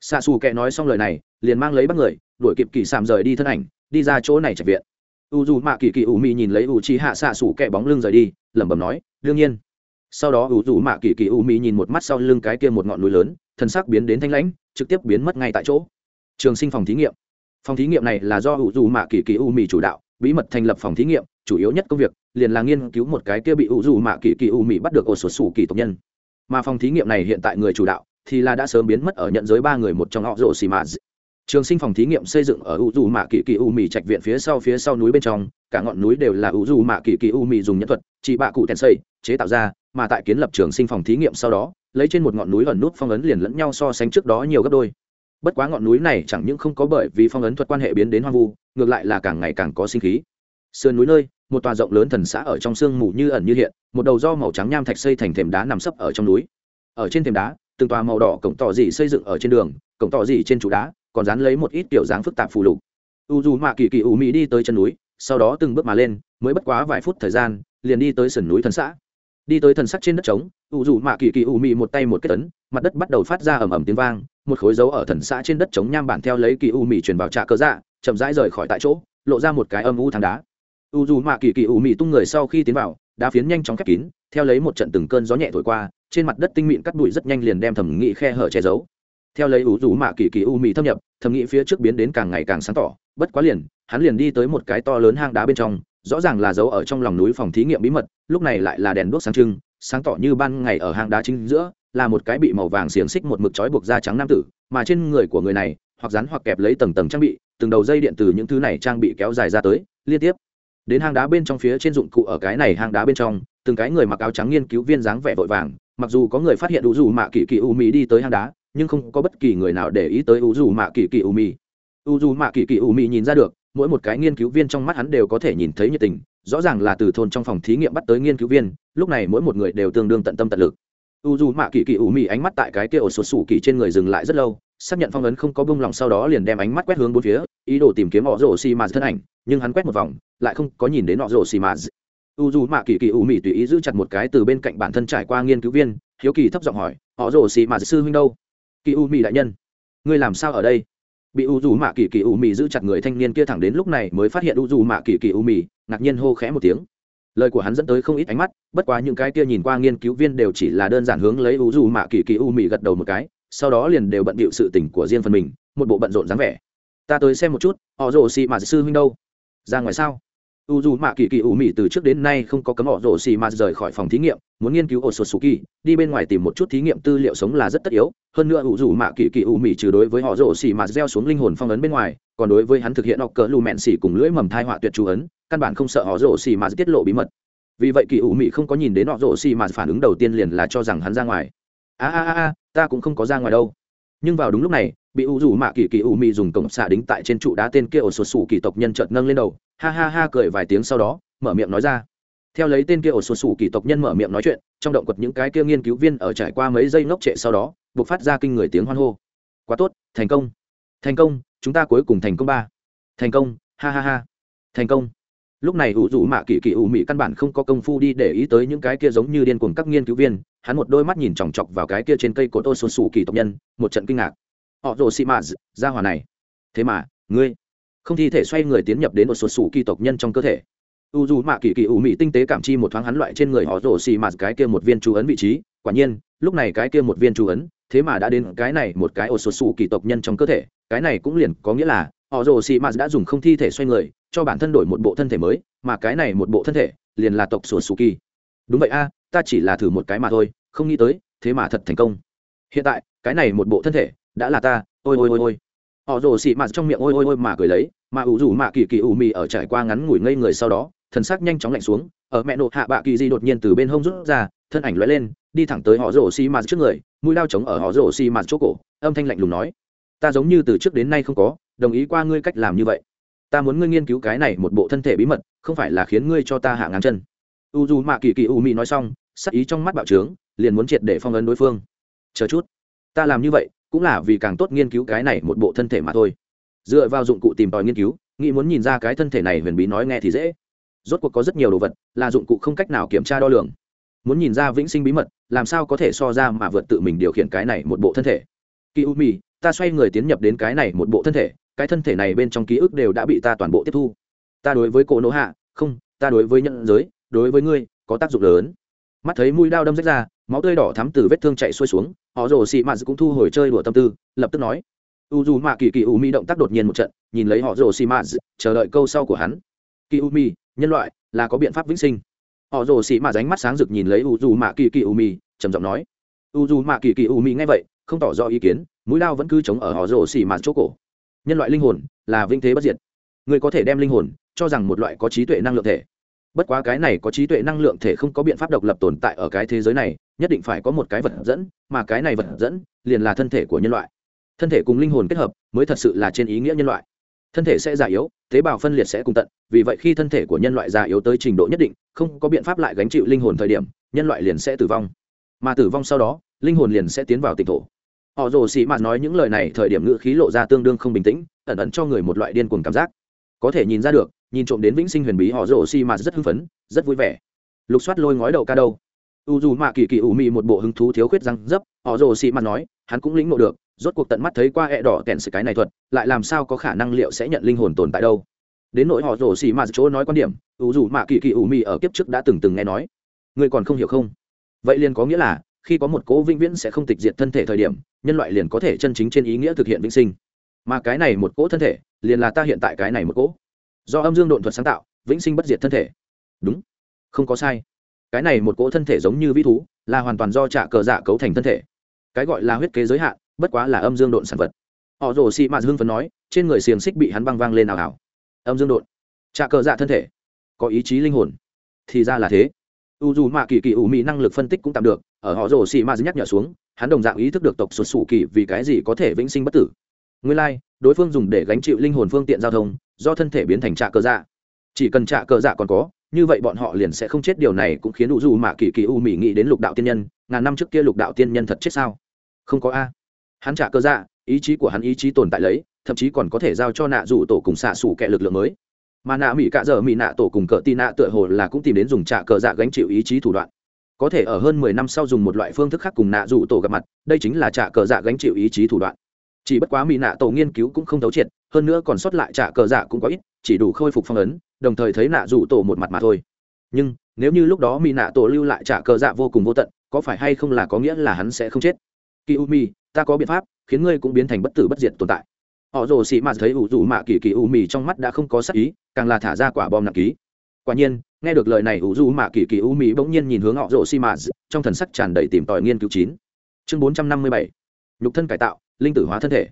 Xạ xù kẹ nói xong lời này, liền mang lấy bác người, đuổi kịp kỳ sảm rời đi thân ảnh, đi ra chỗ này chạy viện u dù mạ kỳ kỳ u mị nhìn lấy u chi hạ xạ sủ kẹ bóng lưng rời đi, lẩm bẩm nói, đương nhiên. Sau đó u dù mạ kỳ kỳ u mị nhìn một mắt sau lưng cái kia một ngọn núi lớn thân xác biến đến thanh lãnh, trực tiếp biến mất ngay tại chỗ. Trường sinh phòng thí nghiệm. Phòng thí nghiệm này là do u dù mạ kỳ kỳ u mị chủ đạo, bí mật thành lập phòng thí nghiệm, chủ yếu nhất công việc, liền là nghiên cứu một cái kia bị u dù mạ kỳ kỳ u mị bắt được ổ sột sủ kỳ tộc nhân. Mà phòng thí nghiệm này hiện tại người chủ đạo, thì là đã sớm biến mất ở nhận giới ba người một trong họ rổ xì mạ trường sinh phòng thí nghiệm xây dựng ở u dù mạ kỳ kỳ u mì trạch viện phía sau phía sau núi bên trong, cả ngọn núi đều là u dù mạ kỳ kỳ u mì dùng nhân thuật, chỉ bạ cụ tèn xây, chế tạo ra, mà tại kiến lập trường sinh phòng thí nghiệm sau đó, lấy trên một ngọn núi ẩn nút phong ấn liền lẫn nhau so sánh trước đó nhiều gấp đôi. Bất quá ngọn núi này chẳng những không có bởi vì phong ấn thuật quan hệ biến đến hoang vu, ngược lại là càng ngày càng có sinh khí. Sườn núi nơi, một tòa rộng lớn thần xã ở trong sương mù như ẩn như hiện, một đầu do màu trắng nham thạch xây thành thềm đá nằm sấp ở trong núi. Ở trên thềm đá, từng tòa màu đỏ cổng tỏ dị xây dựng ở trên đường, cổng tỏ dị trên trụ đá còn dán lấy một ít kiểu dáng phức tạp phù lục. U dù mạ kỳ kỳ ủ mỹ đi tới chân núi, sau đó từng bước mà lên, mới bất quá vài phút thời gian, liền đi tới sườn núi thần xã. Đi tới thần sắc trên đất trống, u dù mạ kỳ kỳ ủ mỹ một tay một kết tấn mặt đất bắt đầu phát ra ầm ầm tiếng vang, một khối dấu ở thần xã trên đất trống nham bản theo lấy kỳ u mỹ truyền vào trạ cơ dạ chậm rãi rời khỏi tại chỗ, lộ ra một cái âm u thang đá. U dù mạ kỳ kỳ ủ mỹ tung người sau khi tiến vào, đá phiến nhanh chóng khép kín, theo lấy một trận từng cơn gió nhẹ thổi qua, trên mặt đất tinh mịn cắt bụi rất nhanh liền đem thẩm nghị khe hở che giấu theo lấy ủ rủ mạ kỳ kỳ u mị thâm nhập thẩm nghĩ phía trước biến đến càng ngày càng sáng tỏ, bất quá liền, hắn liền đi tới một cái to lớn hang đá bên trong, rõ ràng là giấu ở trong lòng núi phòng thí nghiệm bí mật, lúc này lại là đèn đuốc sáng trưng, sáng tỏ như ban ngày ở hang đá chính giữa, là một cái bị màu vàng xiềng xích một mực trói buộc da trắng nam tử, mà trên người của người này, hoặc rắn hoặc kẹp lấy tầng tầng trang bị, từng đầu dây điện từ những thứ này trang bị kéo dài ra tới, liên tiếp. Đến hang đá bên trong phía trên dụng cụ ở cái này hang đá bên trong, từng cái người mặc áo trắng nghiên cứu viên dáng vẻ vội vàng, mặc dù có người phát hiện đủ dù mạ kỳ kỳ u mỹ đi tới hang đá nhưng không có bất kỳ người nào để ý tới u dù mạ kỳ kỳ u mi u dù mạ kỳ kỳ u mi nhìn ra được, mỗi một cái nghiên cứu viên trong mắt hắn đều có thể nhìn thấy nhiệt tình, rõ ràng là từ thôn trong phòng thí nghiệm bắt tới nghiên cứu viên, lúc này mỗi một người đều tương đương tận tâm tận lực. U dù mạ kỳ kỳ u mi ánh mắt tại cái kia ổ sột sủ kỳ trên người dừng lại rất lâu, xác nhận phong ấn không có bông lòng sau đó liền đem ánh mắt quét hướng bốn phía, ý đồ tìm kiếm họ rổ xì mà thân ảnh, nhưng hắn quét một vòng, lại không có nhìn đến họ rổ xì mà u dù mạ kỳ kỳ u mì tùy ý giữ chặt một cái từ bên cạnh bản thân trải qua nghiên cứu viên, hiếu kỳ thấp giọng hỏi họ rổ xì mà sư huynh đâu? Kỳ u mì đại nhân, ngươi làm sao ở đây? Bị u dù mạ kỳ kỳ u mì giữ chặt người thanh niên kia thẳng đến lúc này mới phát hiện u dù mạ kỳ kỳ u mì ngạc nhiên hô khẽ một tiếng. Lời của hắn dẫn tới không ít ánh mắt, bất quá những cái kia nhìn qua nghiên cứu viên đều chỉ là đơn giản hướng lấy u dù mạ kỳ kỳ u mì gật đầu một cái, sau đó liền đều bận bịu sự tình của riêng phần mình, một bộ bận rộn dáng vẻ. Ta tới xem một chút, họ rồ xị mà sư huynh đâu? Ra ngoài sao? U dù mạ kỳ kỳ ủ mị từ trước đến nay không có cấm họ rổ xì mà rời khỏi phòng thí nghiệm, muốn nghiên cứu ổ sột sù kỳ đi bên ngoài tìm một chút thí nghiệm tư liệu sống là rất tất yếu. Hơn nữa u dù mạ kỳ kỳ ủ mị trừ đối với họ rổ xì mà gieo xuống linh hồn phong ấn bên ngoài, còn đối với hắn thực hiện học cỡ lù mẹn xỉ cùng lưỡi mầm thai họa tuyệt chú ấn, căn bản không sợ họ rổ xì mà tiết lộ bí mật. Vì vậy kỳ ủ mị không có nhìn đến họ rổ xì mà phản ứng đầu tiên liền là cho rằng hắn ra ngoài. A a a, ta cũng không có ra ngoài đâu nhưng vào đúng lúc này, bị u dù mạ kỳ kỳ u mị dùng cổng xạ đính tại trên trụ đá tên kia ổ sột sủ kỳ tộc nhân chợt nâng lên đầu, ha ha ha cười vài tiếng sau đó, mở miệng nói ra. Theo lấy tên kia ổ sột sủ kỳ tộc nhân mở miệng nói chuyện, trong động quật những cái kia nghiên cứu viên ở trải qua mấy giây ngốc trệ sau đó buộc phát ra kinh người tiếng hoan hô. Quá tốt, thành công. Thành công, chúng ta cuối cùng thành công ba. Thành công, ha ha ha. Thành công. Lúc này ủ rủ mạ kỳ kỳ ủ mị căn bản không có công phu đi để ý tới những cái kia giống như điên cuồng các nghiên cứu viên hắn một đôi mắt nhìn chòng chọc vào cái kia trên cây cột ô xuân xù kỳ tộc nhân, một trận kinh ngạc. Họ rồ xị mạ ra hòa này. Thế mà, ngươi không thi thể xoay người tiến nhập đến một xuân xù kỳ tộc nhân trong cơ thể. U dù mạ kỳ kỳ ủ mị tinh tế cảm chi một thoáng hắn loại trên người họ rồ xì mạ cái kia một viên chú ấn vị trí. Quả nhiên, lúc này cái kia một viên chú ấn, thế mà đã đến cái này một cái ô xuân xù kỳ tộc nhân trong cơ thể. Cái này cũng liền có nghĩa là, họ rồ xì mạ đã dùng không thi thể xoay người, cho bản thân đổi một bộ thân thể mới, mà cái này một bộ thân thể liền là tộc sổ sủ kỳ. Đúng vậy a ta chỉ là thử một cái mà thôi, không nghĩ tới, thế mà thật thành công. Hiện tại, cái này một bộ thân thể, đã là ta, ôi ôi ôi ôi. Họ rồ xị mạt trong miệng ôi ôi ôi mà cười lấy, mà ủ rủ mạ kỳ kỳ ủ mì ở trải qua ngắn ngủi ngây người sau đó, thần sắc nhanh chóng lạnh xuống, ở mẹ nộ hạ bạ kỳ di đột nhiên từ bên hông rút ra, thân ảnh lóe lên, đi thẳng tới họ rồ xị mạt trước người, mũi lao trống ở họ rồ xị mạt chỗ cổ, âm thanh lạnh lùng nói. Ta giống như từ trước đến nay không có, đồng ý qua ngươi cách làm như vậy. Ta muốn ngươi nghiên cứu cái này một bộ thân thể bí mật, không phải là khiến ngươi cho ta hạ ngang chân. U dù mạ kỳ kỳ u mị nói xong sắc ý trong mắt bạo trướng, liền muốn triệt để phong ấn đối phương. Chờ chút, ta làm như vậy, cũng là vì càng tốt nghiên cứu cái này một bộ thân thể mà thôi. Dựa vào dụng cụ tìm tòi nghiên cứu, nghĩ muốn nhìn ra cái thân thể này huyền bí nói nghe thì dễ. Rốt cuộc có rất nhiều đồ vật, là dụng cụ không cách nào kiểm tra đo lường. Muốn nhìn ra vĩnh sinh bí mật, làm sao có thể so ra mà vượt tự mình điều khiển cái này một bộ thân thể? Kỳ u mì ta xoay người tiến nhập đến cái này một bộ thân thể, cái thân thể này bên trong ký ức đều đã bị ta toàn bộ tiếp thu. Ta đối với cổ nỗ hạ, không, ta đối với nhận giới, đối với ngươi, có tác dụng lớn mắt thấy mũi đao đâm rách ra, máu tươi đỏ thắm từ vết thương chạy xuôi xuống, họ rồ xị mạt cũng thu hồi chơi đùa tâm tư, lập tức nói. U dù mạ kỳ kỳ u mi động tác đột nhiên một trận, nhìn lấy họ rồ xị mạt chờ đợi câu sau của hắn. Kỳ u mi, nhân loại, là có biện pháp vĩnh sinh. Họ rồ xị mạt ánh mắt sáng rực nhìn lấy u dù mạ kỳ kỳ u mi, trầm giọng nói. U dù mạ kỳ kỳ u mi nghe vậy, không tỏ rõ ý kiến, mũi đao vẫn cứ chống ở họ rồ xị mạt chỗ cổ. Nhân loại linh hồn, là vinh thế bất diệt. Người có thể đem linh hồn, cho rằng một loại có trí tuệ năng lượng thể bất quá cái này có trí tuệ năng lượng thể không có biện pháp độc lập tồn tại ở cái thế giới này, nhất định phải có một cái vật dẫn, mà cái này vật dẫn liền là thân thể của nhân loại. Thân thể cùng linh hồn kết hợp mới thật sự là trên ý nghĩa nhân loại. Thân thể sẽ già yếu, tế bào phân liệt sẽ cùng tận, vì vậy khi thân thể của nhân loại già yếu tới trình độ nhất định, không có biện pháp lại gánh chịu linh hồn thời điểm, nhân loại liền sẽ tử vong. Mà tử vong sau đó, linh hồn liền sẽ tiến vào tịnh thổ. Họ rồ sĩ mạt nói những lời này thời điểm ngữ khí lộ ra tương đương không bình tĩnh, ẩn ẩn cho người một loại điên cuồng cảm giác. Có thể nhìn ra được nhìn trộm đến vĩnh sinh huyền bí họ rồ xì mà rất hưng phấn, rất vui vẻ. Lục soát lôi ngói đầu ca đâu? U dù mạ kỳ kỳ ủ mị một bộ hứng thú thiếu khuyết răng dấp, họ rồ xì mà nói, hắn cũng lĩnh ngộ được, rốt cuộc tận mắt thấy qua ẹ đỏ kèn sự cái này thuật, lại làm sao có khả năng liệu sẽ nhận linh hồn tồn tại đâu? Đến nỗi họ rồ xì mà chỗ nói quan điểm, u dù mạ kỳ kỳ ủ mị ở kiếp trước đã từng từng nghe nói. Ngươi còn không hiểu không? Vậy liền có nghĩa là, khi có một cố vĩnh viễn sẽ không tịch diệt thân thể thời điểm, nhân loại liền có thể chân chính trên ý nghĩa thực hiện vĩnh sinh. Mà cái này một cỗ thân thể, liền là ta hiện tại cái này một cỗ do âm dương độn thuật sáng tạo vĩnh sinh bất diệt thân thể. Đúng. Không có sai. Cái này một cỗ thân thể giống như vĩ thú là hoàn toàn do trả cờ dạ cấu thành thân thể. Cái gọi là huyết kế giới hạn bất quá là âm dương độn sản vật. Họ rồ xị mạt hưng phấn nói trên người xiềng xích bị hắn băng vang lên nào hảo âm dương độn. Trả cờ dạ thân thể. Có ý chí linh hồn. Thì ra là thế. U dù mạ kỳ kỳ ủ mỹ năng lực phân tích cũng tạm được ở họ rồ xị mạt nhắc nhở xuống hắn đồng dạng ý thức được tộc sụt sủ kỳ vì cái gì có thể vĩnh sinh bất tử. Nguyên lai、like, đối phương dùng để gánh chịu linh hồn phương tiện giao thông do thân thể biến thành trạ cơ dạ. Chỉ cần trạ cơ dạ còn có, như vậy bọn họ liền sẽ không chết. Điều này cũng khiến u dù mạ kỳ kỳ u mỹ nghĩ đến lục đạo tiên nhân. Ngàn năm trước kia lục đạo tiên nhân thật chết sao? Không có a. Hắn trả cơ dạ ý chí của hắn ý chí tồn tại lấy, thậm chí còn có thể giao cho nạ rủ tổ cùng xạ xủ kẻ lực lượng mới. Mà nạ mỹ cạ dở mỹ nạ tổ cùng cờ tì nạ tựa hồ là cũng tìm đến dùng trả cờ dạ gánh chịu ý chí thủ đoạn. Có thể ở hơn mười năm sau dùng một loại phương thức khác cùng nạ rủ tổ gặp mặt, đây chính là trả cờ dạ gánh chịu ý chí thủ đoạn chỉ bất quá mỹ nạ tổ nghiên cứu cũng không thấu triệt, hơn nữa còn sót lại trả cờ dạ cũng có ít, chỉ đủ khôi phục phong ấn, đồng thời thấy nạ rủ tổ một mặt mà thôi. Nhưng, nếu như lúc đó mỹ nạ tổ lưu lại trả cờ dạ vô cùng vô tận, có phải hay không là có nghĩa là hắn sẽ không chết? Kỳ u mi ta có biện pháp, khiến ngươi cũng biến thành bất tử bất diệt tồn tại. Họ rồ xị mạt thấy ủ rủ mạ kỳ kỳ u mì trong mắt đã không có sắc ý, càng là thả ra quả bom nặng ký. Quả nhiên, nghe được lời này ủ rủ mạ kỳ kỳ u mì bỗng nhiên nhìn hướng họ rồ xị mạt trong thần sắc tràn đầy tìm tòi nghiên cứu chín. Chương bốn trăm năm mươi bảy nhục thân cải tạo, linh tử hóa thân thể.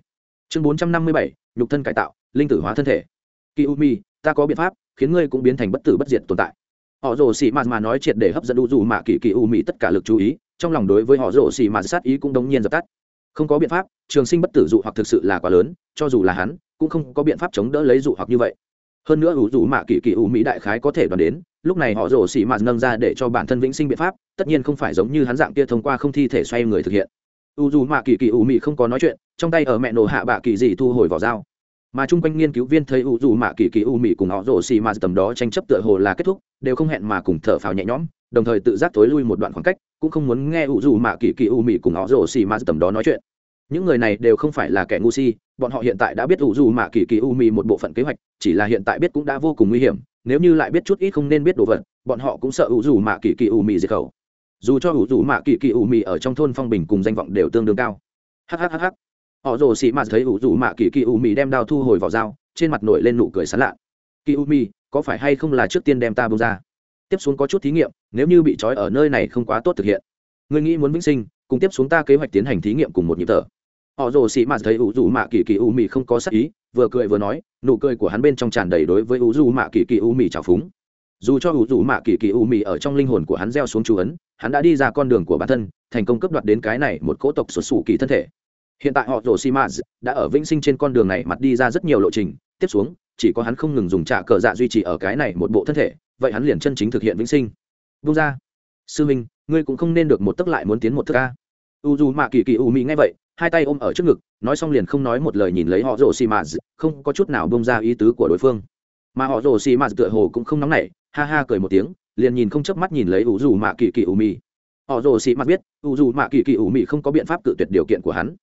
Chương bốn trăm năm mươi bảy, nhục thân cải tạo, linh tử hóa thân thể. Kỳ u mi ta có biện pháp, khiến ngươi cũng biến thành bất tử bất diệt tồn tại. Họ rồ xì mạt mà nói triệt để hấp dẫn u dù mạ kỳ kỳ u mi tất cả lực chú ý, trong lòng đối với họ rồ xì mạt sát ý cũng đống nhiên dập tắt. Không có biện pháp, trường sinh bất tử dụ hoặc thực sự là quá lớn, cho dù là hắn, cũng không có biện pháp chống đỡ lấy dụ hoặc như vậy. Hơn nữa ủ dù mạ kỳ kỳ ủ mỹ đại khái có thể đoán đến, lúc này họ rổ xỉ mạt nâng ra để cho bản thân vĩnh sinh biện pháp, tất nhiên không phải giống như hắn dạng kia thông qua không thi thể xoay người thực hiện u dù mạ kỳ kỳ ủ mị không có nói chuyện, trong tay ở mẹ nổ hạ bạ kỳ gì thu hồi vào dao. Mà chung quanh nghiên cứu viên thấy u dù mạ kỳ kỳ u mị cùng họ rổ xì mà tầm đó tranh chấp tựa hồ là kết thúc, đều không hẹn mà cùng thở phào nhẹ nhõm, đồng thời tự giác tối lui một đoạn khoảng cách, cũng không muốn nghe u dù mạ kỳ kỳ u mị cùng họ rổ xì mà tầm đó nói chuyện. Những người này đều không phải là kẻ ngu si, bọn họ hiện tại đã biết u dù mạ kỳ kỳ u mị một bộ phận kế hoạch, chỉ là hiện tại biết cũng đã vô cùng nguy hiểm, nếu như lại biết chút ít không nên biết đồ vật, bọn họ cũng sợ u dù mạ kỳ kỳ u mị diệt khẩu dù cho u rủ mạ kỳ kỳ u Mị ở trong thôn phong bình cùng danh vọng đều tương đương cao. Hhhh họ rồ sĩ mạt thấy ủ rủ mạ kỳ kỳ u Mị đem đao thu hồi vào dao trên mặt nổi lên nụ cười sán lạ. Kỳ u Mị, có phải hay không là trước tiên đem ta bông ra? Tiếp xuống có chút thí nghiệm nếu như bị trói ở nơi này không quá tốt thực hiện. Người nghĩ muốn vĩnh sinh cùng tiếp xuống ta kế hoạch tiến hành thí nghiệm cùng một nhịp thở. Họ rồ sĩ mạt thấy ủ rủ mạ kỳ kỳ u Mị không có sắc ý vừa cười vừa nói nụ cười của hắn bên trong tràn đầy đối với ủ rủ mạ kỳ kỳ u Mị trào phúng dù cho ủ rủ mạ kỳ kỳ u mì ở trong linh hồn của hắn gieo xuống chú ấn, hắn đã đi ra con đường của bản thân, thành công cấp đoạt đến cái này một cỗ tộc sụt sù kỳ thân thể. Hiện tại họ rồ xi maz đã ở vĩnh sinh trên con đường này mặt đi ra rất nhiều lộ trình, tiếp xuống, chỉ có hắn không ngừng dùng trả cờ dạ duy trì ở cái này một bộ thân thể, vậy hắn liền chân chính thực hiện vĩnh sinh. Vung ra. Sư minh, ngươi cũng không nên được một tấc lại muốn tiến một thức ca u dù mạ kỳ kỳ u mỹ nghe vậy, hai tay ôm ở trước ngực, nói xong liền không nói một lời nhìn lấy họ rồ xi maz không có chút nào bông ra ý tứ của đối phương. Mà họ rồ xì mạt tựa hồ cũng không nóng nảy ha ha cười một tiếng, liền nhìn không chớp mắt nhìn lấy u dù mạ kỳ kỳ u Mi. họ rồ xi mặt biết u dù mạ kỳ kỳ u Mi không có biện pháp cự tuyệt điều kiện của hắn.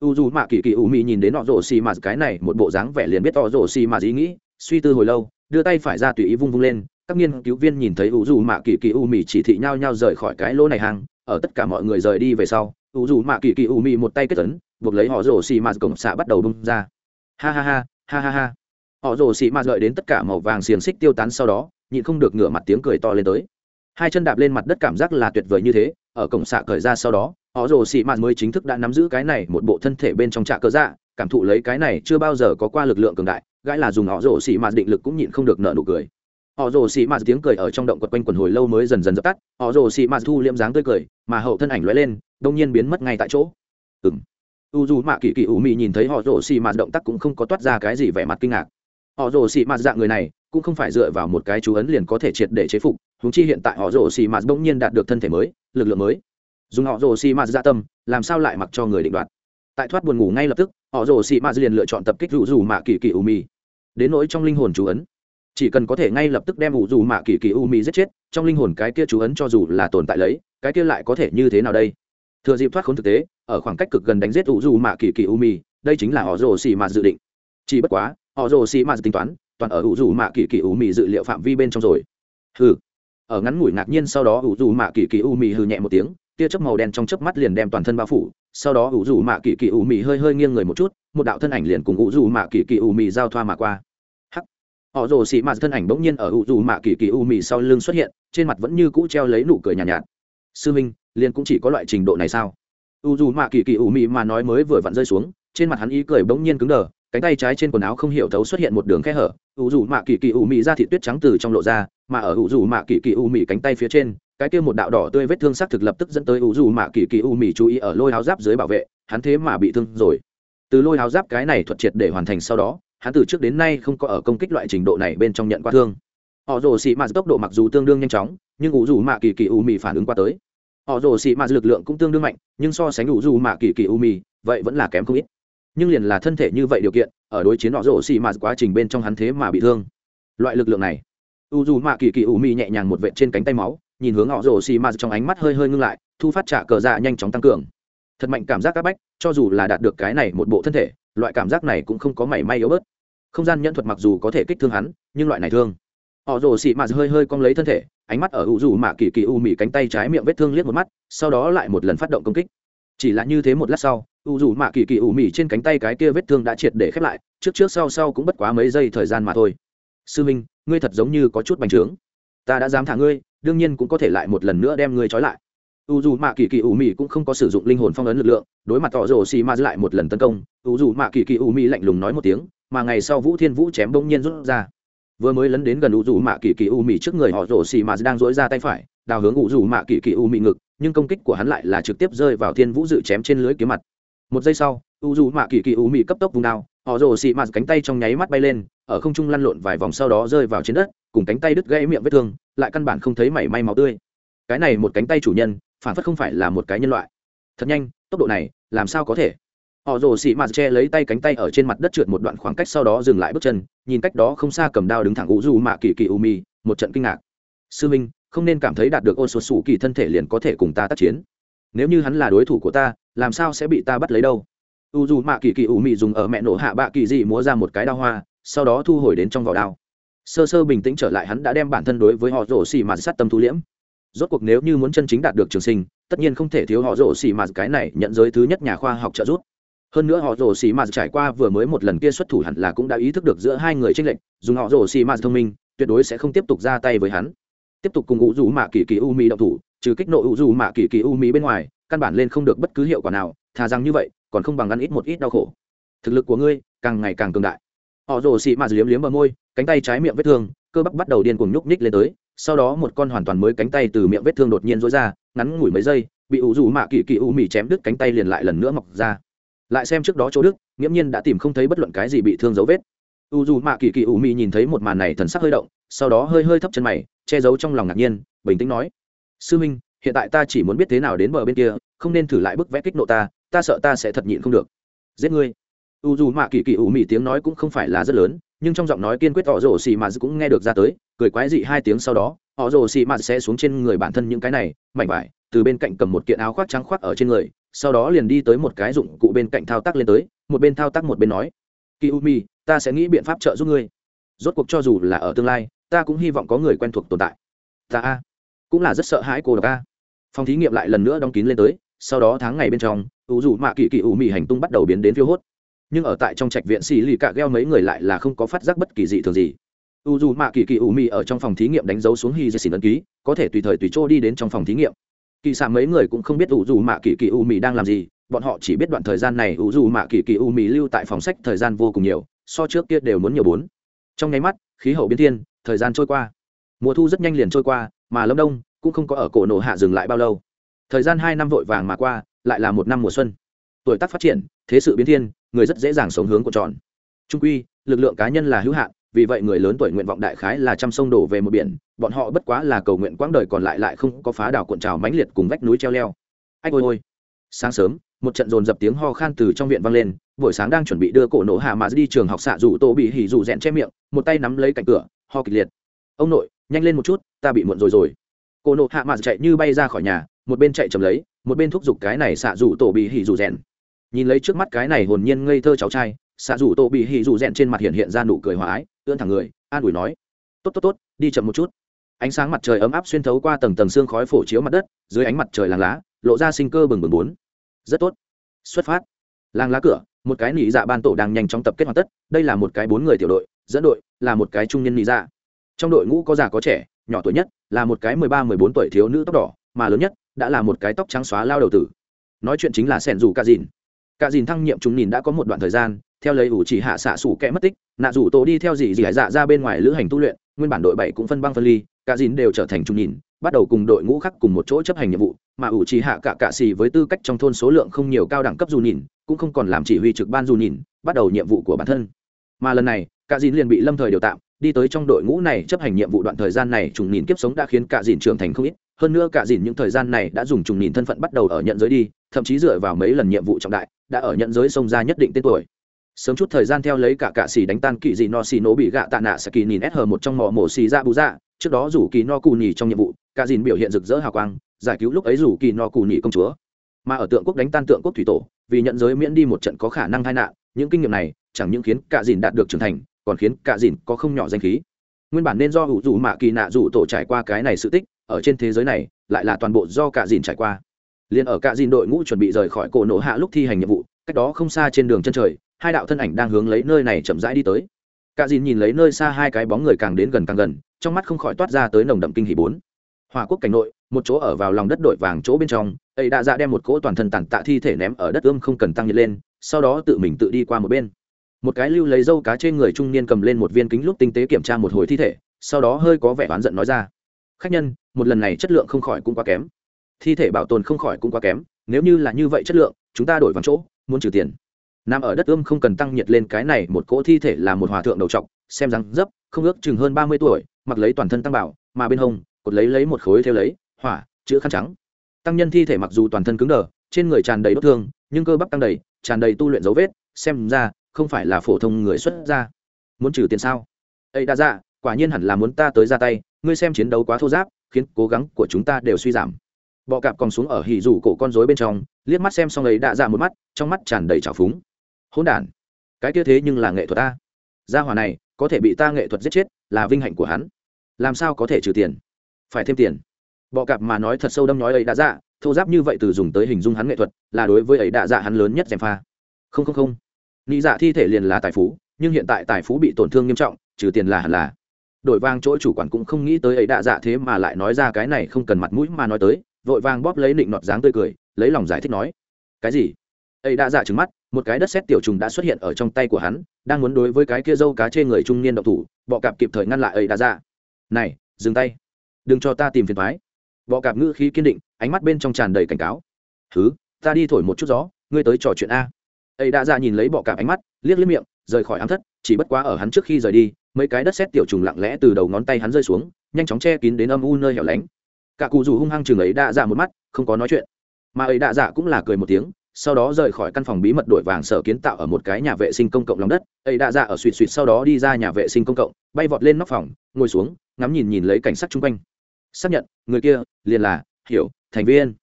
U dù mạ kỳ kỳ u Mi nhìn đến họ Rồ xì mặt cái này một bộ dáng vẻ liền biết họ Rồ xì mặt ý nghĩ, suy tư hồi lâu, đưa tay phải ra tùy ý vung vung lên, các nghiên cứu viên nhìn thấy u dù mạ kỳ kỳ u Mi chỉ thị nhau nhau rời khỏi cái lỗ này hàng ở tất cả mọi người rời đi về sau u dù mạ kỳ kỳ u Mi một tay kết tấn buộc lấy họ Rồ xì mặt cổng xạ bắt đầu bung ra. Ha ha ha ha ha ha. Họ Rồ xì mặt lợi đến tất cả màu vàng xiềng xích tiêu tán sau đó nhịn không được ngửa mặt tiếng cười to lên tới. Hai chân đạp lên mặt đất cảm giác là tuyệt vời như thế, ở cổng xạ cởi ra sau đó, họ rồ xị mạt mới chính thức đã nắm giữ cái này một bộ thân thể bên trong trạ cơ dạ cảm thụ lấy cái này chưa bao giờ có qua lực lượng cường đại, gãi là dùng họ rồ xị mạt định lực cũng nhịn không được nợ nụ cười. Họ rồ xị mạt tiếng cười ở trong động quật quanh quần hồi lâu mới dần dần dập tắt, họ rồ xị mạt thu liễm dáng tươi cười, mà hậu thân ảnh lóe lên, đông nhiên biến mất ngay tại chỗ. Ừng u dù mạ kỳ kỳ ủ mị nhìn thấy họ rồ xị mạt động tác cũng không có toát ra cái gì vẻ mặt kinh ngạc. Họ rồ xị mạt dạng người này cũng không phải dựa vào một cái chú ấn liền có thể triệt để chế phục húng chi hiện tại họ rồ xì mạt bỗng nhiên đạt được thân thể mới, lực lượng mới. Dùng họ rồ xì mạt ra tâm, làm sao lại mặc cho người định đoạt? Tại thoát buồn ngủ ngay lập tức, họ rồ xì mạt liền lựa chọn tập kích rủ rủ mạ kỳ kỳ u mi. Đến nỗi trong linh hồn chú ấn. Chỉ cần có thể ngay lập tức đem ủ rủ mạ kỳ kỳ u mi giết chết, trong linh hồn cái kia chú ấn cho dù là tồn tại lấy, cái kia lại có thể như thế nào đây? Thừa dịp thoát khốn thực tế, ở khoảng cách cực gần đánh giết ủ rủ mạ kỳ kỳ u mi, đây chính là họ rồ xì mạt dự định. Chỉ bất quá, họ rồ xì mạt tính toán toàn ở ủ rủ mạ kỳ kỳ u mì dự liệu phạm vi bên trong rồi. Hừ. Ở ngắn ngủi ngạc nhiên sau đó ủ rủ mạ kỳ kỳ u mì hừ nhẹ một tiếng tia chớp màu đen trong chớp mắt liền đem toàn thân bao phủ sau đó ủ rủ mạ kỳ kỳ ủ mị hơi hơi nghiêng người một chút một đạo thân ảnh liền cùng ủ rủ mạ kỳ kỳ ủ mị giao thoa mà qua. Hắc. Họ rồ xị mạ thân ảnh bỗng nhiên ở ủ rủ mạ kỳ kỳ ủ mị sau lưng xuất hiện trên mặt vẫn như cũ treo lấy nụ cười nhàn nhạt, nhạt. Sư minh liền cũng chỉ có loại trình độ này sao? Ủ rủ mạ kỳ kỳ ủ mị mà nói mới vừa vặn rơi xuống trên mặt hắn ý cười bỗng nhiên cứng đờ cánh tay trái trên quần áo không hiểu thấu xuất hiện một đường khe hở, ủ dù mạ kỳ kỳ ủ mị ra thị tuyết trắng từ trong lộ ra, mà ở ủ dù mạ kỳ kỳ ủ mị cánh tay phía trên, cái kia một đạo đỏ tươi vết thương sắc thực lập tức dẫn tới u dù mạ kỳ kỳ u mì chú ý ở lôi áo giáp dưới bảo vệ, hắn thế mà bị thương rồi. Từ lôi áo giáp cái này thuật triệt để hoàn thành sau đó, hắn từ trước đến nay không có ở công kích loại trình độ này bên trong nhận qua thương. Họ rồ xị mạt tốc độ mặc dù tương đương nhanh chóng, nhưng u dù mạ kỳ kỳ u mì phản ứng qua tới. Họ rồ xị mạt lực lượng cũng tương đương mạnh, nhưng so sánh u dù mạ kỳ kỳ u mì vậy vẫn là kém không ít nhưng liền là thân thể như vậy điều kiện, ở đối chiến họ rồ xì mạt quá trình bên trong hắn thế mà bị thương. Loại lực lượng này u dù mạ kỳ kỳ u mị nhẹ nhàng một vệ trên cánh tay máu, nhìn hướng họ rồ xì mạt trong ánh mắt hơi hơi ngưng lại, thu phát trả cờ dạ nhanh chóng tăng cường. Thật mạnh cảm giác c áp bách, cho dù là đạt được cái này một bộ thân thể, loại cảm giác này cũng không có mảy may yếu bớt. Không gian nhẫn thuật mặc dù có thể kích thương hắn, nhưng loại này thương. Họ rồ xì mạt hơi hơi cong lấy thân thể, ánh mắt ở u dù mạ kỳ kỳ u mị cánh tay trái miệng vết thương liếc một mắt, sau đó lại một lần phát động công kích. Chỉ là như thế một lát sau u dù mạ kỳ kỳ u mị trên cánh tay cái kia vết thương đã triệt để khép lại, trước trước sau sau cũng bất quá mấy giây thời gian mà thôi. Sư minh, ngươi thật giống như có chút bành trướng. Ta đã dám thả ngươi, đương nhiên cũng có thể lại một lần nữa đem ngươi trói lại. U dù mạ kỳ kỳ u mỉ cũng không có sử dụng linh hồn phong ấn lực lượng, đối mặt tỏ rồ xì ma lại một lần tấn công, u dù mạ kỳ kỳ u mỉ lạnh lùng nói một tiếng, mà ngày sau vũ thiên vũ chém bỗng nhiên rút ra. Vừa mới lấn đến gần u dù mạ kỳ kỳ u mỉ trước người họ rồ xì ma đang dỗi ra tay phải, đào hướng u dù mạ kỳ kỳ u mỉ ngực, nhưng công kích của hắn lại là trực tiếp rơi vào thiên vũ dự chém trên lưới kiếm mặt một giây sau u dù mạ kỳ kỳ u mị cấp tốc vùng đao họ rồ xị mạt cánh tay trong nháy mắt bay lên ở không trung lăn lộn vài vòng sau đó rơi vào trên đất cùng cánh tay đứt gãy miệng vết thương lại căn bản không thấy mảy may máu tươi. Cái này một cánh tay chủ nhân phản phất không phải là một cái nhân loại. Thật nhanh tốc độ này làm sao có thể? Họ rồ xị mạt che lấy tay cánh tay ở trên mặt đất trượt một đoạn khoảng cách sau đó dừng lại bước chân nhìn cách đó không xa cầm đao đứng thẳng u dù mạ kỳ kỳ u Mị, một trận kinh ngạc. Sư minh không nên cảm thấy đạt được ô số sủ kỳ thân thể liền có thể cùng ta tác chiến. Nếu như hắn là đối thủ của ta làm sao sẽ bị ta bắt lấy đâu? U dù mạ kỳ kỳ u Mị dùng ở mẹ nổ hạ bạ kỳ dị múa ra một cái đao hoa, sau đó thu hồi đến trong vỏ đao. Sơ sơ bình tĩnh trở lại hắn đã đem bản thân đối với họ rổ xì mạt sát tâm thu liễm. Rốt cuộc nếu như muốn chân chính đạt được trường sinh, tất nhiên không thể thiếu họ rổ xì mạt cái này nhận giới thứ nhất nhà khoa học trợ giúp. Hơn nữa họ rổ xì mạt trải qua vừa mới một lần kia xuất thủ hẳn là cũng đã ý thức được giữa hai người tranh lệch, dùng họ rổ xì mạt thông minh, tuyệt đối sẽ không tiếp tục ra tay với hắn. Tiếp tục cùng u dù mạ kỳ kỳ u mỹ động thủ, trừ kích nộ u dù mạ kỳ kỳ u mỹ bên ngoài căn bản lên không được bất cứ hiệu quả nào, thà rằng như vậy, còn không bằng ăn ít một ít đau khổ. Thực lực của ngươi càng ngày càng cường đại. Họ rồ xị mạt liếm liếm bờ môi, cánh tay trái miệng vết thương, cơ bắp bắt đầu điên cuồng nhúc nhích lên tới, sau đó một con hoàn toàn mới cánh tay từ miệng vết thương đột nhiên rối ra, ngắn ngủi mấy giây, bị ủ rủ mạ kỳ kỳ u mì chém đứt cánh tay liền lại lần nữa mọc ra. Lại xem trước đó chỗ đức, nghiễm nhiên đã tìm không thấy bất luận cái gì bị thương dấu vết. U dù mạ kỳ kỳ u mì nhìn thấy một màn này thần sắc hơi động, sau đó hơi hơi thấp chân mày, che giấu trong lòng ngạc nhiên, bình tĩnh nói, sư minh hiện tại ta chỉ muốn biết thế nào đến bờ bên kia, không nên thử lại bức vẽ kích nộ ta ta sợ ta sẽ thật nhịn không được. Giết ngươi. U dù mạ kỳ kỳ ủ mị tiếng nói cũng không phải là rất lớn, nhưng trong giọng nói kiên quyết họ rồ xì mà cũng nghe được ra tới, cười quái dị hai tiếng sau đó, họ rồ xì mà sẽ xuống trên người bản thân những cái này, mảnh vải, từ bên cạnh cầm một kiện áo khoác trắng khoác ở trên người, sau đó liền đi tới một cái dụng cụ bên cạnh thao tác lên tới, một bên thao tác một bên nói, kỳ u mi ta sẽ nghĩ biện pháp trợ giúp ngươi. Rốt cuộc cho dù là ở tương lai, ta cũng hy vọng có người quen thuộc tồn tại. Ta a, cũng là rất sợ hãi cô độc a phòng thí nghiệm lại lần nữa đóng kín lên tới, sau đó tháng ngày bên trong, ủ dù mạ kỳ kỳ ủ mị hành tung bắt đầu biến đến phiêu hốt. Nhưng ở tại trong trạch viện xì lì cạ gheo mấy người lại là không có phát giác bất kỳ dị thường gì. U dù mạ kỳ kỳ ủ mị ở trong phòng thí nghiệm đánh dấu xuống hy dây xì ấn ký, có thể tùy thời tùy chỗ đi đến trong phòng thí nghiệm. Kỳ xạ mấy người cũng không biết u dù mạ kỳ kỳ ủ mị đang làm gì, bọn họ chỉ biết đoạn thời gian này u dù mạ kỳ kỳ ủ mị lưu tại phòng sách thời gian vô cùng nhiều, so trước kia đều muốn nhiều bốn. Trong nháy mắt, khí hậu biến thiên, thời gian trôi qua. Mùa thu rất nhanh liền trôi qua, mà lâm đông cũng không có ở cổ nổ hạ dừng lại bao lâu. Thời gian hai năm vội vàng mà qua, lại là một năm mùa xuân. Tuổi tác phát triển, thế sự biến thiên, người rất dễ dàng sống hướng của tròn. Trung quy, lực lượng cá nhân là hữu hạn, vì vậy người lớn tuổi nguyện vọng đại khái là trăm sông đổ về một biển, bọn họ bất quá là cầu nguyện quãng đời còn lại lại không có phá đảo cuộn trào mãnh liệt cùng vách núi treo leo. Ách ôi ôi. Sáng sớm, một trận dồn dập tiếng ho khan từ trong viện vang lên, buổi sáng đang chuẩn bị đưa cổ nổ hạ mà đi trường học xạ rủ tô bị hỉ rủ rẽn che miệng, một tay nắm lấy cạnh cửa, ho kịch liệt. Ông nội, nhanh lên một chút, ta bị muộn rồi rồi cô nộ hạ mà chạy như bay ra khỏi nhà, một bên chạy chầm lấy, một bên thúc giục cái này xạ rủ tổ bị hỉ rủ rèn nhìn lấy trước mắt cái này hồn nhiên ngây thơ cháu trai, xạ rủ tổ bị hỉ rủ rèn trên mặt hiện hiện ra nụ cười hòa ái ươn thẳng người, an ủi nói, tốt tốt tốt, đi chậm một chút. Ánh sáng mặt trời ấm áp xuyên thấu qua tầng tầng xương khói phổ chiếu mặt đất, dưới ánh mặt trời làng lá, lộ ra sinh cơ bừng bừng bốn. Rất tốt. Xuất phát. Làng lá cửa, một cái nỉ dạ ban tổ đang nhanh chóng tập kết hoàn tất, đây là một cái bốn người tiểu đội, dẫn đội, là một cái trung niên nỉ dạ. Trong đội ngũ có già có trẻ nhỏ tuổi nhất, là một cái mười ba, mười bốn tuổi thiếu nữ tóc đỏ, mà lớn nhất đã là một cái tóc trắng xóa lao đầu tử. Nói chuyện chính là sẻn dù cả dìn. Cả dìn thăng nhiệm chúng nhìn đã có một đoạn thời gian, theo lấy ủ chỉ hạ xạ sủ kẽ mất tích, nạ rủ tổ đi theo dì dì hải dạ ra bên ngoài lữ hành tu luyện, nguyên bản đội bảy cũng phân băng phân ly cả dìn đều trở thành trung nhìn, bắt đầu cùng đội ngũ khác cùng một chỗ chấp hành nhiệm vụ, mà ủ chỉ hạ cả cạ xì với tư cách trong thôn số lượng không nhiều cao đẳng cấp dù nhìn, cũng không còn làm chỉ huy trực ban dù nhìn, bắt đầu nhiệm vụ của bản thân. Mà lần này cả dìn liền bị lâm thời điều tạm đi tới trong đội ngũ này chấp hành nhiệm vụ đoạn thời gian này, trùng nhìn kiếp sống đã khiến cả dìn trưởng thành không ít. Hơn nữa cả dìn những thời gian này đã dùng trùng nhìn thân phận bắt đầu ở nhận giới đi, thậm chí dựa vào mấy lần nhiệm vụ trọng đại, đã ở nhận giới xông ra nhất định tên tuổi. Sớm chút thời gian theo lấy cả cạ xì đánh tan kỳ dị no xì nổ bị gạ tạ nạ sẽ kỳ nhìn s một trong mỏ mổ xì ra bù dạ. Trước đó rủ kỳ no cù nhì trong nhiệm vụ, cả dìn biểu hiện rực rỡ hào quang, giải cứu lúc ấy rủ kỳ no cù nhì công chúa. Mà ở tượng quốc đánh tan tượng quốc thủy tổ, vì nhận giới miễn đi một trận có khả năng tai nạn, những kinh nghiệm này chẳng những khiến cả dìn đạt được trưởng thành còn khiến cả dìn có không nhỏ danh khí. Nguyên bản nên do hữu dù mạ kỳ nạ dù tổ trải qua cái này sự tích, ở trên thế giới này, lại là toàn bộ do cả dìn trải qua. Liền ở cả dìn đội ngũ chuẩn bị rời khỏi cổ nổ hạ lúc thi hành nhiệm vụ, cách đó không xa trên đường chân trời, hai đạo thân ảnh đang hướng lấy nơi này chậm rãi đi tới. Cả dìn nhìn lấy nơi xa hai cái bóng người càng đến gần càng gần, trong mắt không khỏi toát ra tới nồng đậm kinh hỉ bốn. Hòa quốc cảnh nội, một chỗ ở vào lòng đất đội vàng chỗ bên trong, ấy đã ra đem một cỗ toàn thân tàn tạ thi thể ném ở đất ươm không cần tăng nhiệt lên, sau đó tự mình tự đi qua một bên một cái lưu lấy dâu cá trên người trung niên cầm lên một viên kính lúc tinh tế kiểm tra một hồi thi thể, sau đó hơi có vẻ oán giận nói ra. Khách nhân, một lần này chất lượng không khỏi cũng quá kém. Thi thể bảo tồn không khỏi cũng quá kém, nếu như là như vậy chất lượng, chúng ta đổi vàng chỗ, muốn trừ tiền. Nằm ở đất ươm không cần tăng nhiệt lên cái này, một cỗ thi thể là một hòa thượng đầu trọc, xem rằng dấp, không ước chừng hơn ba mươi tuổi, mặc lấy toàn thân tăng bảo, mà bên hông, cột lấy lấy một khối theo lấy, hỏa, chữ khăn trắng. Tăng nhân thi thể mặc dù toàn thân cứng đờ, trên người tràn đầy đốt thương, nhưng cơ bắp tăng đầy, tràn đầy tu luyện dấu vết, xem ra không phải là phổ thông người xuất ra muốn trừ tiền sao? Ấy đã dạ quả nhiên hẳn là muốn ta tới ra tay, ngươi xem chiến đấu quá thô giáp, khiến cố gắng của chúng ta đều suy giảm. Bọ cạp còn xuống ở hỉ rủ cổ con rối bên trong, liếc mắt xem xong ấy đã dạ một mắt, trong mắt tràn đầy trào phúng. Hỗn đản, cái kia thế nhưng là nghệ thuật ta. Gia hỏa này, có thể bị ta nghệ thuật giết chết, là vinh hạnh của hắn. Làm sao có thể trừ tiền? Phải thêm tiền. Bọ cạp mà nói thật sâu đâm nói ấy đã dạ thô giáp như vậy từ dùng tới hình dung hắn nghệ thuật, là đối với ấy đã dạ hắn lớn nhất dèm pha. Không không không nghĩ dạ thi thể liền là tài phú, nhưng hiện tại tài phú bị tổn thương nghiêm trọng, trừ tiền là hẳn là. Đổi vang chỗ chủ quản cũng không nghĩ tới ấy đã dạ thế mà lại nói ra cái này không cần mặt mũi mà nói tới, vội vàng bóp lấy định nọt dáng tươi cười, lấy lòng giải thích nói. Cái gì? Ấy đã dạ trứng mắt, một cái đất xét tiểu trùng đã xuất hiện ở trong tay của hắn, đang muốn đối với cái kia dâu cá chê người trung niên độc thủ, bọ cạp kịp thời ngăn lại ấy đã dạ. Này, dừng tay. Đừng cho ta tìm phiền thoái. Bọ cạp ngữ khí kiên định, ánh mắt bên trong tràn đầy cảnh cáo. Thứ ta đi thổi một chút gió, ngươi tới trò chuyện a ấy đã ra nhìn lấy bọ cạp ánh mắt, liếc liếc miệng, rời khỏi ám thất, chỉ bất quá ở hắn trước khi rời đi, mấy cái đất xét tiểu trùng lặng lẽ từ đầu ngón tay hắn rơi xuống, nhanh chóng che kín đến âm u nơi hẻo lánh. Cả cụ dù hung hăng chừng ấy đã dạ một mắt, không có nói chuyện. Mà ấy đã dạ cũng là cười một tiếng, sau đó rời khỏi căn phòng bí mật đổi vàng sở kiến tạo ở một cái nhà vệ sinh công cộng lòng đất. Ấy đã dạ ở suỵt suỵt sau đó đi ra nhà vệ sinh công cộng, bay vọt lên nóc phòng, ngồi xuống, ngắm nhìn nhìn lấy cảnh sát chung quanh. Xác nhận, người kia liền là, hiểu, thành viên.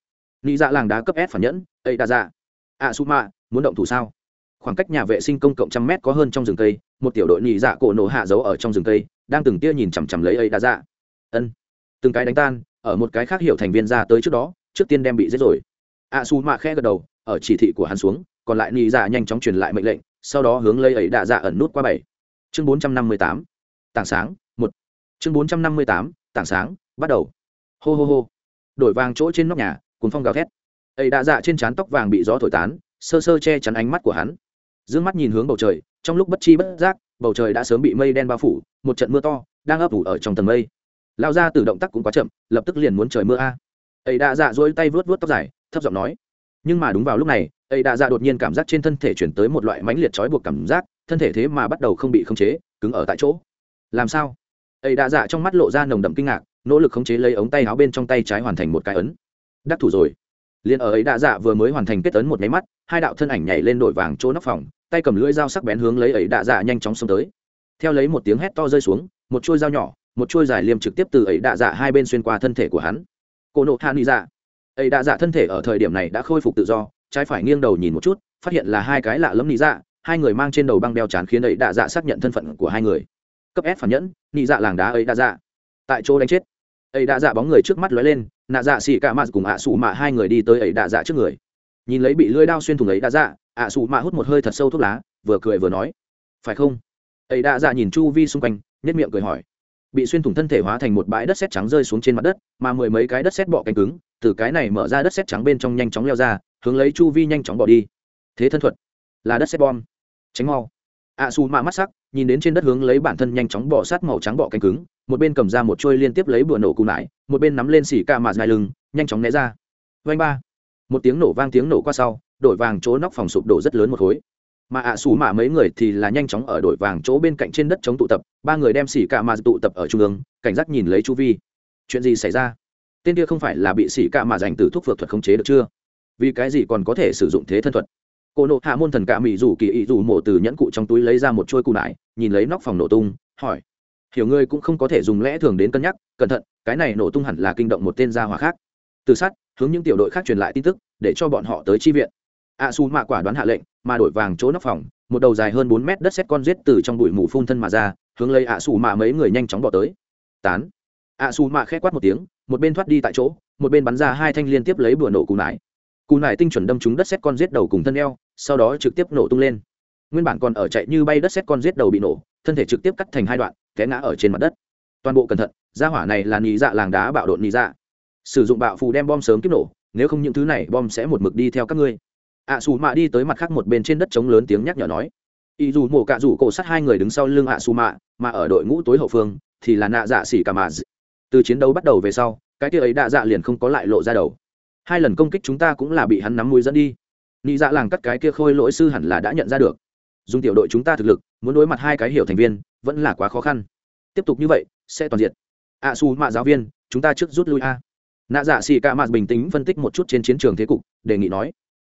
Nghĩ dạ làng đá cấp s phản nhẫn, ấy đã dạ ạ su ma muốn động thủ sao? Khoảng cách nhà vệ sinh công cộng trăm mét có hơn trong rừng cây, một tiểu đội nhị dạ cổ nổ hạ giấu ở trong rừng cây, đang từng tia nhìn chằm chằm lấy ấy đã dạ. Ân. Từng cái đánh tan, ở một cái khác hiểu thành viên ra tới trước đó, trước tiên đem bị giết rồi. A su mạ khẽ gật đầu, ở chỉ thị của hắn xuống, còn lại nhị dạ nhanh chóng truyền lại mệnh lệnh, sau đó hướng lấy ấy đã dạ ẩn nút qua bảy. Chương bốn trăm năm mươi tám. Tảng sáng, một. Chương bốn trăm năm mươi tám, tảng sáng, bắt đầu. Hô hô hô. Đổi vàng chỗ trên nóc nhà, cuốn phong gào thét. Ấy đã dạ trên trán tóc vàng bị gió thổi tán sơ sơ che chắn ánh mắt của hắn. D mắt nhìn hướng bầu trời, trong lúc bất chi bất giác, bầu trời đã sớm bị mây đen bao phủ, một trận mưa to đang ấp ủ ở trong tầng mây. Lao ra từ động tác cũng quá chậm, lập tức liền muốn trời mưa a. Ấy đã dạ dỗi tay vớt vớt tóc dài, thấp giọng nói. Nhưng mà đúng vào lúc này ấy đã dạ đột nhiên cảm giác trên thân thể chuyển tới một loại mãnh liệt trói buộc cảm giác, thân thể thế mà bắt đầu không bị khống chế, cứng ở tại chỗ. Làm sao? Ấy đã dạ trong mắt lộ ra nồng đậm kinh ngạc, nỗ lực khống chế lấy ống tay áo bên trong tay trái hoàn thành một cái ấn. Đắc thủ rồi liền ở ấy đạ dạ vừa mới hoàn thành kết ấn một nháy mắt, hai đạo thân ảnh nhảy lên đội vàng chỗ nóc phòng, tay cầm lưỡi dao sắc bén hướng lấy ấy đạ dạ nhanh chóng xông tới. Theo lấy một tiếng hét to rơi xuống, một chuôi dao nhỏ, một chuôi dài liềm trực tiếp từ ấy đạ dạ hai bên xuyên qua thân thể của hắn. Cô nộ hạ nghĩ dạ. Ấy đạ dạ thân thể ở thời điểm này đã khôi phục tự do, trái phải nghiêng đầu nhìn một chút, phát hiện là hai cái lạ lẫm nghĩ dạ hai người mang trên đầu băng đeo chán khiến ấy đạ dạ xác nhận thân phận của hai người. Cấp ép phản nhẫn nghĩ dạ làng đá ấy đạ dạ. Tại chỗ đánh chết ấy đã dạ bóng người trước mắt lóe lên, nạ dạ xì cả mạt cùng ạ sủ mạ hai người đi tới ấy đã dạ trước người. Nhìn lấy bị lưỡi đao xuyên thủng ấy đã dạ ạ sủ mạ hút một hơi thật sâu thuốc lá, vừa cười vừa nói, phải không? Ấy đã dạ nhìn chu vi xung quanh nhất miệng cười hỏi. Bị xuyên thủng thân thể hóa thành một bãi đất sét trắng rơi xuống trên mặt đất, mà mười mấy cái đất sét bọ cánh cứng, từ cái này mở ra đất sét trắng bên trong nhanh chóng leo ra, hướng lấy chu vi nhanh chóng bỏ đi. Thế thân thuật là đất sét bom. Tránh mau. Ạ xù mạ mắt sắc, nhìn đến trên đất hướng lấy bản thân nhanh chóng bỏ sát màu trắng bọ cánh cứng một bên cầm ra một trôi liên tiếp lấy bừa nổ cung lại, một bên nắm lên xỉ ca mạt dài lưng, nhanh chóng né ra. Vanh ba. Một tiếng nổ vang tiếng nổ qua sau, đội vàng chỗ nóc phòng sụp đổ rất lớn một khối. Mà ạ xù mạ mấy người thì là nhanh chóng ở đội vàng chỗ bên cạnh trên đất chống tụ tập, ba người đem xỉ ca mạt tụ tập ở trung ương, cảnh giác nhìn lấy chu vi. Chuyện gì xảy ra? Tên kia không phải là bị xỉ ca mạ dành từ thuốc phược thuật khống chế được chưa? Vì cái gì còn có thể sử dụng thế thân thuật? Cô nộ hạ môn thần cả mỹ rủ kỳ ý rủ mộ từ nhẫn cụ trong túi lấy ra một chuôi cụ nải, nhìn lấy nóc phòng nổ tung, hỏi hiểu ngươi cũng không có thể dùng lẽ thường đến cân nhắc, cẩn thận, cái này nổ tung hẳn là kinh động một tên gia hỏa khác. Từ sát hướng những tiểu đội khác truyền lại tin tức, để cho bọn họ tới chi viện. A su mạ quả đoán hạ lệnh, mà đổi vàng chỗ nóc phòng, một đầu dài hơn bốn mét đất xét con giết từ trong bụi mù phun thân mà ra, hướng lấy a su mạ mấy người nhanh chóng bỏ tới. Tán. A su mạ khẽ quát một tiếng, một bên thoát đi tại chỗ, một bên bắn ra hai thanh liên tiếp lấy bừa nổ cù nải. Cù nải tinh chuẩn đâm trúng đất xét con giết đầu cùng thân eo, sau đó trực tiếp nổ tung lên. Nguyên bản còn ở chạy như bay đất xét con giết đầu bị nổ, thân thể trực tiếp cắt thành hai đoạn té ngã ở trên mặt đất. Toàn bộ cẩn thận gia hỏa này là nhị dạ làng đá bạo đột nhị dạ. Sử dụng bạo phù đem bom sớm kích nổ nếu không những thứ này bom sẽ một mực đi theo các ngươi. Ạ à, xù mạ đi tới mặt khác một bên trên đất trống lớn tiếng nhắc nhở nói. Y dù mổ cạ rủ cổ sắt hai người đứng sau lưng ạ à xù mạ mà ở đội ngũ tối hậu phương thì là nạ dạ xỉ cả mà từ chiến đấu bắt đầu về sau cái kia ấy đạ dạ liền không có lại lộ ra đầu. Hai lần công kích chúng ta cũng là bị hắn nắm mũi dẫn đi. Nị dạ làng cắt cái kia khôi lỗi sư hẳn là đã nhận ra được dùng tiểu đội chúng ta thực lực, muốn đối mặt hai cái hiểu thành viên, vẫn là quá khó khăn. Tiếp tục như vậy, sẽ toàn diện. A su mạ giáo viên, chúng ta trước rút lui a. Nạ dạ xì ca mạ bình tĩnh phân tích một chút trên chiến trường thế cục, đề nghị nói.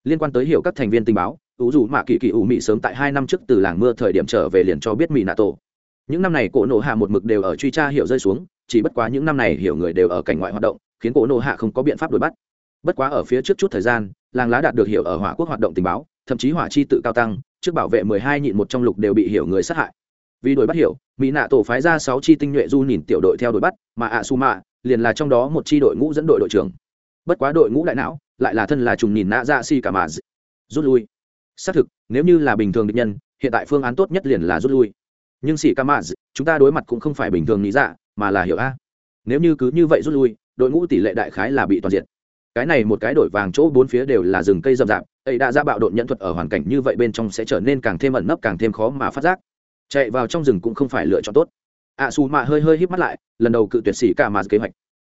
Liên quan tới hiểu các thành viên tình báo ủ dù mạ kỳ kỳ ủ mị sớm tại hai năm trước từ làng mưa thời điểm trở về liền cho biết mỹ nạ tổ. Những năm này cổ nộ hạ một mực đều ở truy tra hiểu rơi xuống, chỉ bất quá những năm này hiểu người đều ở cảnh ngoại hoạt động, khiến cổ nộ hạ không có biện pháp đuổi bắt. Bất quá ở phía trước chút thời gian, làng lá đạt được hiểu ở hỏa quốc hoạt động tình báo, thậm chí hỏa chi tự cao tăng trước bảo vệ mười hai nhịn một trong lục đều bị hiểu người sát hại. Vì đuổi bắt hiểu, mỹ nạ tổ phái ra sáu chi tinh nhuệ du nhìn tiểu đội theo đuổi bắt, mà ạ su mạ liền là trong đó một chi đội ngũ dẫn đội đội trưởng. Bất quá đội ngũ đại não lại là thân là trùng nhìn nạ dạ si cả mà rút lui. Xác thực, nếu như là bình thường địch nhân, hiện tại phương án tốt nhất liền là rút lui. Nhưng sĩ ca mã chúng ta đối mặt cũng không phải bình thường nghĩ dạ mà là hiểu a. Nếu như cứ như vậy rút lui, đội ngũ tỷ lệ đại khái là bị toàn diện cái này một cái đổi vàng chỗ bốn phía đều là rừng cây rậm rạp, ấy đã ra bạo độn nhận thuật ở hoàn cảnh như vậy bên trong sẽ trở nên càng thêm ẩn nấp, càng thêm khó mà phát giác. Chạy vào trong rừng cũng không phải lựa chọn tốt. Ạ xù mạ hơi hơi híp mắt lại, lần đầu cự tuyệt xì cả mà kế hoạch.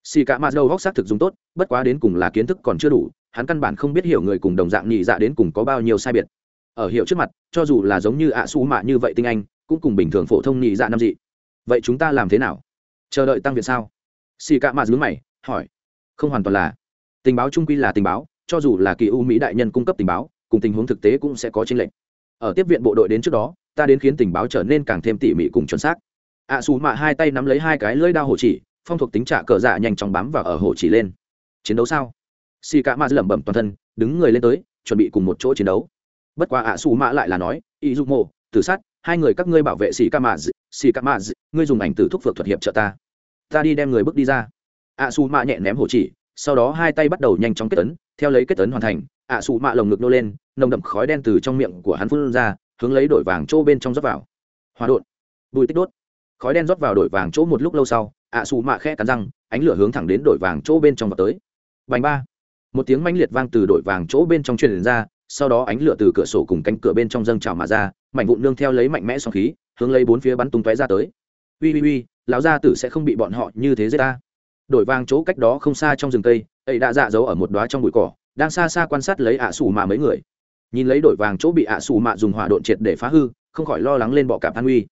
Xì cả mà đầu góc xác thực dùng tốt, bất quá đến cùng là kiến thức còn chưa đủ, hắn căn bản không biết hiểu người cùng đồng dạng nhị dạ đến cùng có bao nhiêu sai biệt. Ở hiệu trước mặt, cho dù là giống như ạ xù mạ như vậy tinh anh, cũng cùng bình thường phổ thông nhị dạ năm dị. Vậy chúng ta làm thế nào? Chờ đợi tăng viện sao? Xì cả mà dưới mày, hỏi. Không hoàn toàn là tình báo trung quy là tình báo, cho dù là kỳ u mỹ đại nhân cung cấp tình báo, cùng tình huống thực tế cũng sẽ có tranh lệch. Ở tiếp viện bộ đội đến trước đó, ta đến khiến tình báo trở nên càng thêm tỉ mỉ cùng chuẩn xác. Ạ xù mạ hai tay nắm lấy hai cái lưỡi đao hổ chỉ, phong thuộc tính trả cờ dạ nhanh chóng bám vào ở hổ chỉ lên. Chiến đấu sao? Xì cả mạ lẩm bẩm toàn thân, đứng người lên tới, chuẩn bị cùng một chỗ chiến đấu. Bất quá ạ xù mạ lại là nói, ý dục mộ, tử sát, hai người các ngươi bảo vệ xì ca mạ xì ca mạ ngươi dùng ảnh tử thúc phược thuật hiệp trợ ta. Ta đi đem người bước đi ra. Ạ xù mạ nhẹ ném hổ chỉ sau đó hai tay bắt đầu nhanh chóng kết tấn theo lấy kết tấn hoàn thành, ạ sụ mạ lồng ngực nô lên, nồng đậm khói đen từ trong miệng của hắn phun ra, hướng lấy đổi vàng chỗ bên trong rót vào. Hòa đột. Bùi tích đốt. Khói đen rót vào đổi vàng chỗ một lúc lâu sau, ạ sụ mạ khe cắn răng, ánh lửa hướng thẳng đến đổi vàng chỗ bên trong vào tới. Bành ba. Một tiếng mãnh liệt vang từ đổi vàng chỗ bên trong truyền ra, sau đó ánh lửa từ cửa sổ cùng cánh cửa bên trong dâng trào mà ra, mảnh vụn nương theo lấy mạnh mẽ song khí, hướng lấy bốn phía bắn tung tóe ra tới. Uy uy uy lão gia tử sẽ không bị bọn họ như thế giết ta đổi vàng chỗ cách đó không xa trong rừng cây, ấy đã dạ giấu ở một đoá trong bụi cỏ, đang xa xa quan sát lấy ạ xù mạ mấy người. Nhìn lấy đổi vàng chỗ bị ạ xù mạ dùng hỏa độn triệt để phá hư, không khỏi lo lắng lên bọ cảm an uy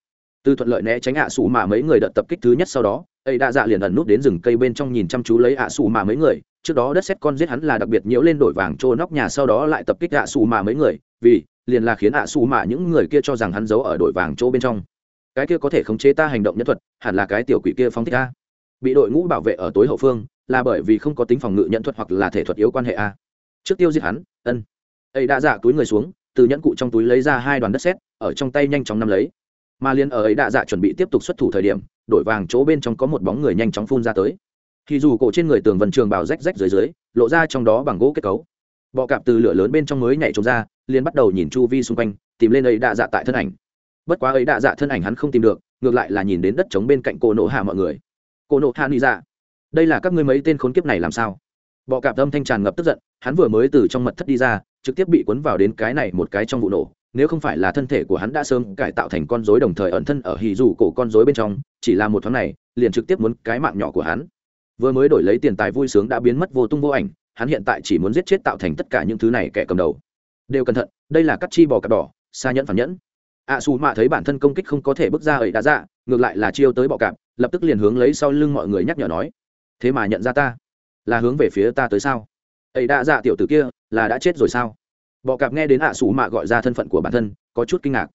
từ thuận lợi né tránh ạ xù mạ mấy người đợt tập kích thứ nhất sau đó, ấy đã dạ liền ẩn nút đến rừng cây bên trong nhìn chăm chú lấy ạ xù mạ mấy người, trước đó đất xét con giết hắn là đặc biệt nhiễu lên đổi vàng trô nóc nhà sau đó lại tập kích ạ xù mạ mấy người, vì liền là khiến ạ xù mạ những người kia cho rằng hắn giấu ở đổi vàng chỗ bên trong. Cái kia có thể khống chế ta hành động nhân thuật, hẳn là cái tiểu quỷ kia phóng thích ta bị đội ngũ bảo vệ ở tối hậu phương, là bởi vì không có tính phòng ngự nhận thuật hoặc là thể thuật yếu quan hệ a. Trước tiêu diệt hắn, ân. Ấy đã dạ túi người xuống, từ nhẫn cụ trong túi lấy ra hai đoàn đất sét, ở trong tay nhanh chóng nắm lấy. Mà liên ở ấy đã dạ chuẩn bị tiếp tục xuất thủ thời điểm đổi vàng chỗ bên trong có một bóng người nhanh chóng phun ra tới. Thì dù cổ trên người tường vần trường bào rách rách dưới dưới, lộ ra trong đó bằng gỗ kết cấu. Bọ cạp từ lửa lớn bên trong mới nhảy trốn ra, liền bắt đầu nhìn chu vi xung quanh, tìm lên ấy đạ dạ tại thân ảnh. Bất quá ấy đạ dạ thân ảnh hắn không tìm được, ngược lại là nhìn đến đất trống bên cạnh cô nổ hạ mọi người cô nộ hạ nghĩ dạ. Đây là các ngươi mấy tên khốn kiếp này làm sao? Bọ cạp âm thanh tràn ngập tức giận, hắn vừa mới từ trong mật thất đi ra, trực tiếp bị cuốn vào đến cái này một cái trong vụ nổ. Nếu không phải là thân thể của hắn đã sớm cải tạo thành con rối đồng thời ẩn thân ở hì dù cổ con rối bên trong, chỉ là một thoáng này, liền trực tiếp muốn cái mạng nhỏ của hắn. Vừa mới đổi lấy tiền tài vui sướng đã biến mất vô tung vô ảnh, hắn hiện tại chỉ muốn giết chết tạo thành tất cả những thứ này kẻ cầm đầu. Đều cẩn thận, đây là cắt chi bò cạp đỏ xa nhẫn phản nhẫn. Ạ xù mạ thấy bản thân công kích không có thể bước ra ấy đã ra, ngược lại là chiêu tới bọ cạp lập tức liền hướng lấy sau lưng mọi người nhắc nhở nói, thế mà nhận ra ta, là hướng về phía ta tới sao? Ấy đã dạ tiểu tử kia, là đã chết rồi sao? Bọ cạp nghe đến ạ xù mạ gọi ra thân phận của bản thân, có chút kinh ngạc.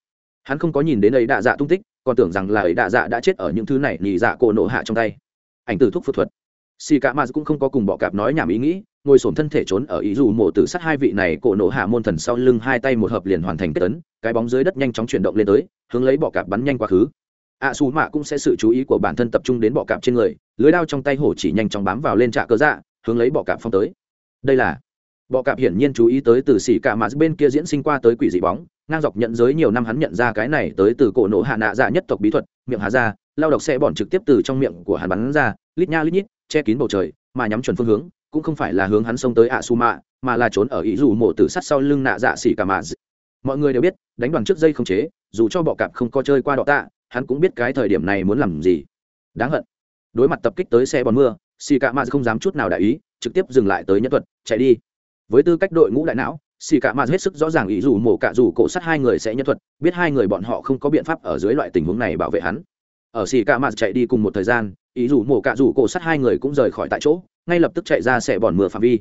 Hắn không có nhìn đến ấy đạ dạ tung tích, còn tưởng rằng là ấy đạ dạ đã chết ở những thứ này nhì dạ cổ nộ hạ trong tay. Ảnh tử thuốc phẫu thuật. Xì cả mạt cũng không có cùng bọ cạp nói nhảm ý nghĩ, ngồi sổm thân thể trốn ở ý dù mộ tử sát hai vị này cổ nổ hạ môn thần sau lưng hai tay một hợp liền hoàn thành kết tấn cái bóng dưới đất nhanh chóng chuyển động lên tới, hướng lấy bọ cạp bắn nhanh quá khứ ạ xù mạ cũng sẽ sự chú ý của bản thân tập trung đến bọ cạp trên người, lưới đao trong tay hổ chỉ nhanh chóng bám vào lên trạ cơ dạ hướng lấy bọ cạp phong tới. Đây là bọ cạp hiển nhiên chú ý tới từ xỉ cả mã bên kia diễn sinh qua tới quỷ dị bóng, ngang dọc nhận giới nhiều năm hắn nhận ra cái này tới từ cổ nổ hạ nạ dạ nhất tộc bí thuật, miệng hà ra, lao độc sẽ bỏn trực tiếp từ trong miệng của hắn bắn ra, lít nha lít nhít, che kín bầu trời, mà nhắm chuẩn phương hướng, cũng không phải là hướng hắn xông tới ạ su mạ, mà là trốn ở ý dù mộ tử sắt sau lưng nạ dạ xỉ cả mạ mọi người đều biết, đánh đoàn trước dây không chế, dù cho bọ cạp không có chơi qua đọ tạ hắn cũng biết cái thời điểm này muốn làm gì. Đáng hận. Đối mặt tập kích tới xe bòn mưa xì cạ mạ không dám chút nào đại ý, trực tiếp dừng lại tới nhân thuật chạy đi. Với tư cách đội ngũ đại não xì cạ mạt hết sức rõ ràng ý dù mổ cạ dù cổ sắt hai người sẽ nhân thuật biết hai người bọn họ không có biện pháp ở dưới loại tình huống này bảo vệ hắn. Ở xì cạ mạt chạy đi cùng một thời gian, ý dù mổ cạ dù cổ sắt hai người cũng rời khỏi tại chỗ, ngay lập tức chạy ra xe bòn mưa phạm vi.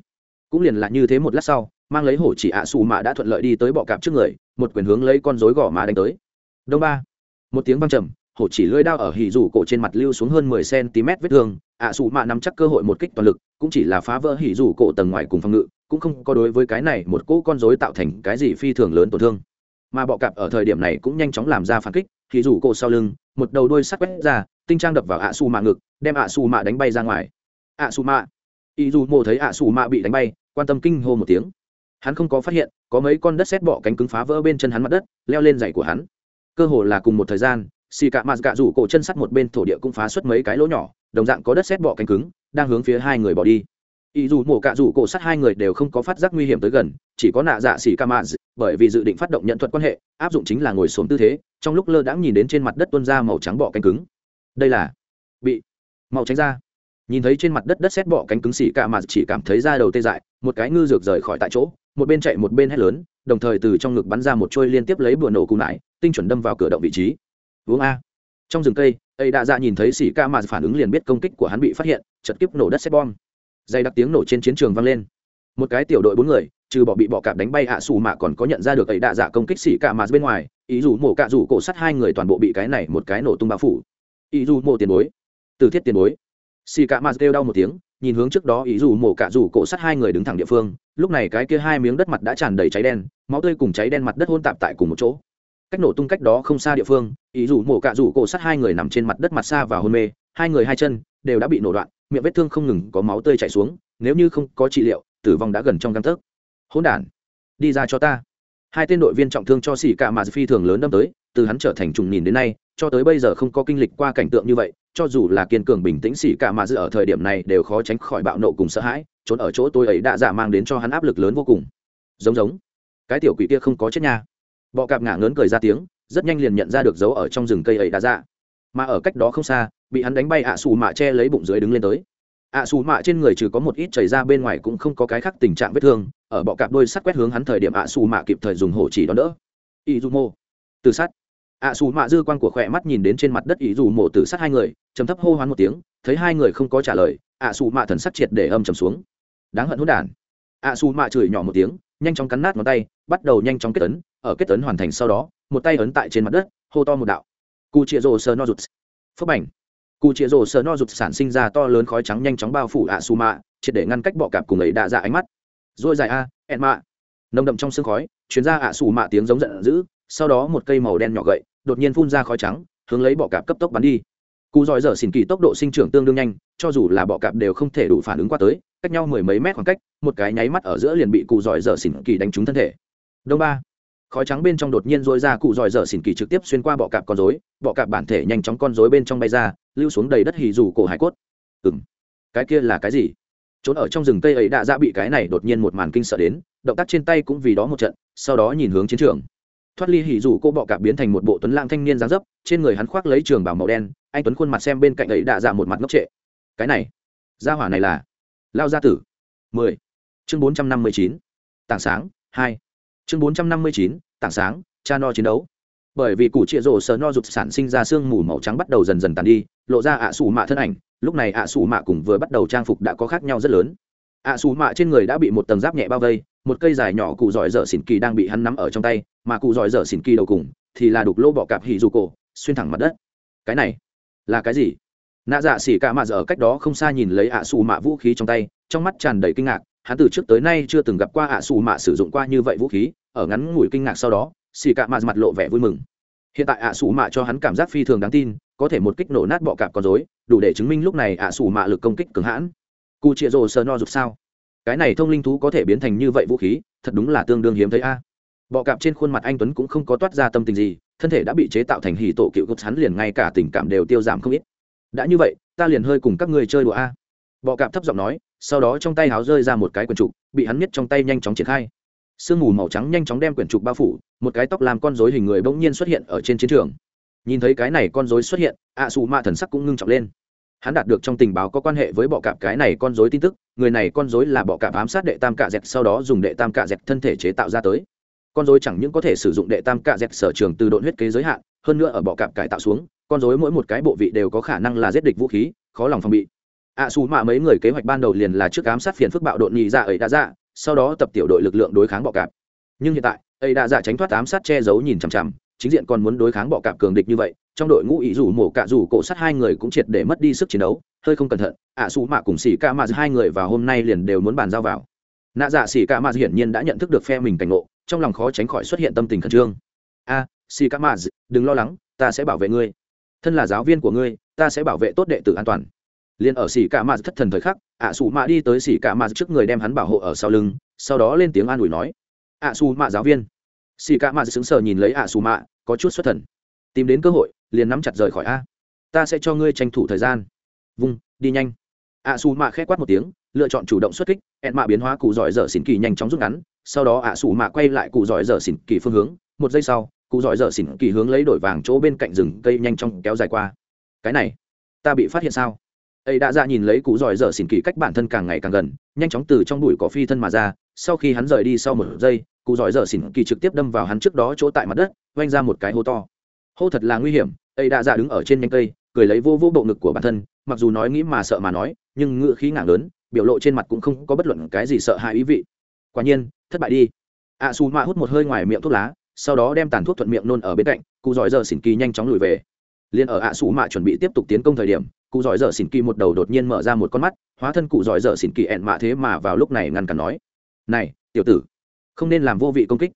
Cũng liền là như thế một lát sau, mang lấy hổ chỉ ạ xù mạ đã thuận lợi đi tới bọ cạp trước người, một quyền hướng lấy con rối gò má đánh tới. Đông ba một tiếng văng trầm, hổ chỉ lưỡi đao ở hỉ rủ cổ trên mặt lưu xuống hơn mười cm vết thương, ạ xù mạ nắm chắc cơ hội một kích toàn lực, cũng chỉ là phá vỡ hỉ rủ cổ tầng ngoài cùng phòng ngự, cũng không có đối với cái này một cỗ con rối tạo thành cái gì phi thường lớn tổn thương. Mà bọ cạp ở thời điểm này cũng nhanh chóng làm ra phản kích, hỉ rủ cổ sau lưng, một đầu đuôi sắc quét ra, tinh trang đập vào ạ xù mạ ngực, đem ạ xù mạ đánh bay ra ngoài. Ạ xù mạ. Ý dù mộ thấy ạ xù mạ bị đánh bay, quan tâm kinh hô một tiếng. Hắn không có phát hiện, có mấy con đất xét bọ cánh cứng phá vỡ bên chân hắn mặt đất, leo lên giày của hắn cơ hồ là cùng một thời gian, xì cạ mạt gạ rủ cổ chân sắt một bên thổ địa cũng phá xuất mấy cái lỗ nhỏ, đồng dạng có đất xét bọ cánh cứng, đang hướng phía hai người bỏ đi. Ý dù mổ cạ rủ cổ sắt hai người đều không có phát giác nguy hiểm tới gần, chỉ có nạ dạ xì cạ mạt bởi vì dự định phát động nhận thuật quan hệ, áp dụng chính là ngồi xuống tư thế, trong lúc lơ đãng nhìn đến trên mặt đất tuôn ra màu trắng bọ cánh cứng. Đây là bị màu tránh ra. Nhìn thấy trên mặt đất đất xét bọ cánh cứng xì cạ mạt chỉ cảm thấy da đầu tê dại, một cái ngư dược rời khỏi tại chỗ, một bên chạy một bên hét lớn, đồng thời từ trong ngực bắn ra một trôi liên tiếp lấy bừa nổ cung lại tinh chuẩn đâm vào cửa động vị trí. Uống a. Trong rừng cây ấy đã ra dạ nhìn thấy xỉ ca mà phản ứng liền biết công kích của hắn bị phát hiện chật kiếp nổ đất xét bom. Dày đặc tiếng nổ trên chiến trường vang lên. Một cái tiểu đội bốn người, trừ bỏ bị bọ cạp đánh bay hạ xù mà còn có nhận ra được ấy đạ dạ công kích xỉ ca mà bên ngoài, ý dù mổ cạ rủ cổ sắt hai người toàn bộ bị cái này một cái nổ tung bao phủ. Ý dù mổ tiền bối. Từ thiết tiền bối. Xỉ ca mà kêu đau một tiếng, nhìn hướng trước đó ý dù mổ cạ rủ cổ sắt hai người đứng thẳng địa phương, lúc này cái kia hai miếng đất mặt đã tràn đầy cháy đen, máu tươi cùng cháy đen mặt đất hôn tạp tại cùng một chỗ cách nổ tung cách đó không xa địa phương, ý dù mổ cạ rủ cổ sắt hai người nằm trên mặt đất mặt xa và hôn mê, hai người hai chân đều đã bị nổ đoạn, miệng vết thương không ngừng có máu tươi chảy xuống, nếu như không có trị liệu, tử vong đã gần trong găng tấc. Hỗn đản, đi ra cho ta. Hai tên đội viên trọng thương cho xỉ cả mà phi thường lớn đâm tới, từ hắn trở thành trùng nhìn đến nay, cho tới bây giờ không có kinh lịch qua cảnh tượng như vậy, cho dù là kiên cường bình tĩnh xỉ cả mà dự ở thời điểm này đều khó tránh khỏi bạo nộ cùng sợ hãi, trốn ở chỗ tôi ấy đã giả mang đến cho hắn áp lực lớn vô cùng. Giống giống, cái tiểu quỷ kia không có chết nha bọ cạp ngả ngớn cười ra tiếng, rất nhanh liền nhận ra được dấu ở trong rừng cây ấy đã ra. Mà ở cách đó không xa, bị hắn đánh bay ạ xù mạ che lấy bụng dưới đứng lên tới. Ạ xù mạ trên người trừ có một ít chảy ra bên ngoài cũng không có cái khác tình trạng vết thương, ở bọ cạp đôi sắt quét hướng hắn thời điểm ạ xù mạ kịp thời dùng hổ chỉ đón đỡ. Ý dù mô. Từ sắt. Ạ xù mạ dư quan của khỏe mắt nhìn đến trên mặt đất ý dù mổ từ sắt hai người chấm thấp hô hoán một tiếng, thấy hai người không có trả lời, ạ xù mạ thần sắc triệt để âm trầm xuống. Đáng hận hốt đản. Ạ xù mạ chửi nhỏ một tiếng, nhanh chóng cắn nát ngón tay, bắt đầu nhanh chóng kết tấn ở kết tấn hoàn thành sau đó, một tay ấn tại trên mặt đất, hô to một đạo. Cụ chĩa rồ sơ no rụt phấp bảnh cụ chĩa rồ sơ no rụt sản sinh ra to lớn khói trắng nhanh chóng bao phủ ạ su mạ triệt để ngăn cách bọ cạp cùng ấy đạ dạ ánh mắt. Rồi dài a, ẹn mạ. Nồng đậm trong sương khói chuyến ra ạ su mạ tiếng giống giận dữ, sau đó một cây màu đen nhỏ gậy, đột nhiên phun ra khói trắng, hướng lấy bọ cạp cấp tốc bắn đi. Cụ giỏi dở xỉn kỳ tốc độ sinh trưởng tương đương nhanh, cho dù là bọ cạp đều không thể đủ phản ứng qua tới, cách nhau mười mấy mét khoảng cách, một cái nháy mắt ở giữa liền bị cụ giỏi dở xỉn kỳ đánh trúng thân thể. Đông ba khói trắng bên trong đột nhiên dối ra cụ giỏi dở xỉn kỳ trực tiếp xuyên qua bọ cạp con rối, bọ cạp bản thể nhanh chóng con rối bên trong bay ra, lưu xuống đầy đất hì dù cổ hải cốt. Ừ m cái kia là cái gì? Trốn ở trong rừng cây ấy đã ra bị cái này đột nhiên một màn kinh sợ đến, động tác trên tay cũng vì đó một trận, sau đó nhìn hướng chiến trường. Thoát ly hỉ dù cô bọ cạp biến thành một bộ tuấn lang thanh niên dáng dấp, trên người hắn khoác lấy trường bảo màu đen, anh tuấn khuôn mặt xem bên cạnh ấy đã ra một mặt ngốc trệ. Cái này, gia hỏa này là lao gia tử. Mười, chương bốn trăm năm mươi chín. Tảng sáng, hai chương bốn trăm năm mươi chín, tảng sáng, cha no chiến đấu. Bởi vì củ trịa rổ sờ no rụt sản sinh ra sương mù màu trắng bắt đầu dần dần tàn đi, lộ ra ạ xù mạ thân ảnh, lúc này ạ xù mạ cùng vừa bắt đầu trang phục đã có khác nhau rất lớn. Ạ xù mạ trên người đã bị một tầng giáp nhẹ bao vây, một cây dài nhỏ cụ giỏi dở xỉn kỳ đang bị hắn nắm ở trong tay, mà cụ giỏi dở xỉn kỳ đầu cùng thì là đục lỗ bọ cạp hỉ dù cổ, xuyên thẳng mặt đất. Cái này là cái gì? Nạ dạ xỉ cả mạ dở cách đó không xa nhìn lấy ạ xù mạ vũ khí trong tay, trong mắt tràn đầy kinh ngạc, hắn từ trước tới nay chưa từng gặp qua ạ xù mạ sử dụng qua như vậy vũ khí ở ngắn ngủi kinh ngạc sau đó, xì cả mạt mặt lộ vẻ vui mừng. Hiện tại ạ sủ mạ cho hắn cảm giác phi thường đáng tin, có thể một kích nổ nát bọ cạp con dối đủ để chứng minh lúc này ạ sủ mạ lực công kích cường hãn. Cụ chịa rồ sờ no rụt sao? Cái này thông linh thú có thể biến thành như vậy vũ khí, thật đúng là tương đương hiếm thấy a. Bọ cạp trên khuôn mặt anh tuấn cũng không có toát ra tâm tình gì, thân thể đã bị chế tạo thành hì tổ cựu cốt hắn liền ngay cả tình cảm đều tiêu giảm không ít. Đã như vậy, ta liền hơi cùng các người chơi đùa a. Bọ cạp thấp giọng nói, sau đó trong tay háo rơi ra một cái quần trục, bị hắn nhất trong tay nhanh chóng triển khai sương mù màu trắng nhanh chóng đem quyển trục bao phủ một cái tóc làm con rối hình người bỗng nhiên xuất hiện ở trên chiến trường. Nhìn thấy cái này con rối xuất hiện ạ à xù mạ thần sắc cũng ngưng trọng lên. Hắn đạt được trong tình báo có quan hệ với bọ cạp cái này con dối tin tức người này con dối là bọ cạp ám sát đệ tam cạ dẹt sau đó dùng đệ tam cạ dẹt thân thể chế tạo ra tới. Con dối chẳng những có thể sử dụng đệ tam cạ dẹt sở trường từ độn huyết kế giới hạn hơn nữa ở bọ cạp cải tạo xuống con dối mỗi một cái bộ vị đều có khả năng là giết địch vũ khí khó lòng phòng bị. Ạ à, xù mạ mấy người kế hoạch ban đầu liền là trước ám sát phiền phức bạo độn nhị ra ấy đã ra sau đó tập tiểu đội lực lượng đối kháng bọ cạp. Nhưng hiện tại ấy đã giả tránh thoát ám sát che giấu nhìn chằm chằm chính diện còn muốn đối kháng bọ cạp cường địch như vậy trong đội ngũ ý rủ mổ cạ rủ cổ sát hai người cũng triệt để mất đi sức chiến đấu hơi không cẩn thận ạ à, xù mạ cùng xỉ ca mạ hai người và hôm nay liền đều muốn bàn giao vào. Nạ dạ xỉ ca mạ hiển nhiên đã nhận thức được phe mình cảnh ngộ trong lòng khó tránh khỏi xuất hiện tâm tình khẩn trương. A à, xỉ ca mạ đừng lo lắng ta sẽ bảo vệ ngươi. Thân là giáo viên của ngươi ta sẽ bảo vệ tốt đệ tử an toàn liền ở xỉ cả mạt thất thần thời khắc, ạ xù mạ đi tới xỉ cả mạt trước người đem hắn bảo hộ ở sau lưng, sau đó lên tiếng an ủi nói, ạ xù mạ giáo viên. Xỉ cả mạt sững sờ nhìn lấy ạ xù mạ, có chút xuất thần. Tìm đến cơ hội, liền nắm chặt rời khỏi a. Ta sẽ cho ngươi tranh thủ thời gian. Vung, đi nhanh. Ạ xù mạ khẽ quát một tiếng, lựa chọn chủ động xuất kích, ẹn mạ biến hóa cụ giỏi dở xỉn kỳ nhanh chóng rút ngắn, sau đó ạ xù mạ quay lại cụ giỏi dở xỉn kỳ phương hướng, một giây sau, cụ giỏi dở xỉn kỳ hướng lấy đổi vàng chỗ bên cạnh rừng cây nhanh chóng kéo dài qua. Cái này, ta bị phát hiện sao? Ấy đã ra nhìn lấy cụ giỏi dở xỉn kỳ cách bản thân càng ngày càng gần, nhanh chóng từ trong bụi cỏ phi thân mà ra, sau khi hắn rời đi sau một giây, cụ giỏi dở xỉn kỳ trực tiếp đâm vào hắn trước đó chỗ tại mặt đất, oanh ra một cái hô to. Hô thật là nguy hiểm ấy đã ra đứng ở trên nhanh cây, cười lấy vô vô bộ ngực của bản thân, mặc dù nói nghĩ mà sợ mà nói, nhưng ngựa khí ngạc lớn, biểu lộ trên mặt cũng không có bất luận cái gì sợ hãi ý vị. Quả nhiên, thất bại đi. Ạ xù mạ hút một hơi ngoài miệng thuốc lá, sau đó đem tàn thuốc thuận miệng nôn ở bên cạnh, cụ giỏi giờ xỉn kỳ nhanh chóng lùi về. Liền ở ạ xù mạ chuẩn bị tiếp tục tiến công thời điểm cụ giỏi dở xỉn kỳ một đầu đột nhiên mở ra một con mắt, hóa thân cụ giỏi dở xỉn kỳ ẹn mạ thế mà vào lúc này ngăn cản nói, này, tiểu tử, không nên làm vô vị công kích.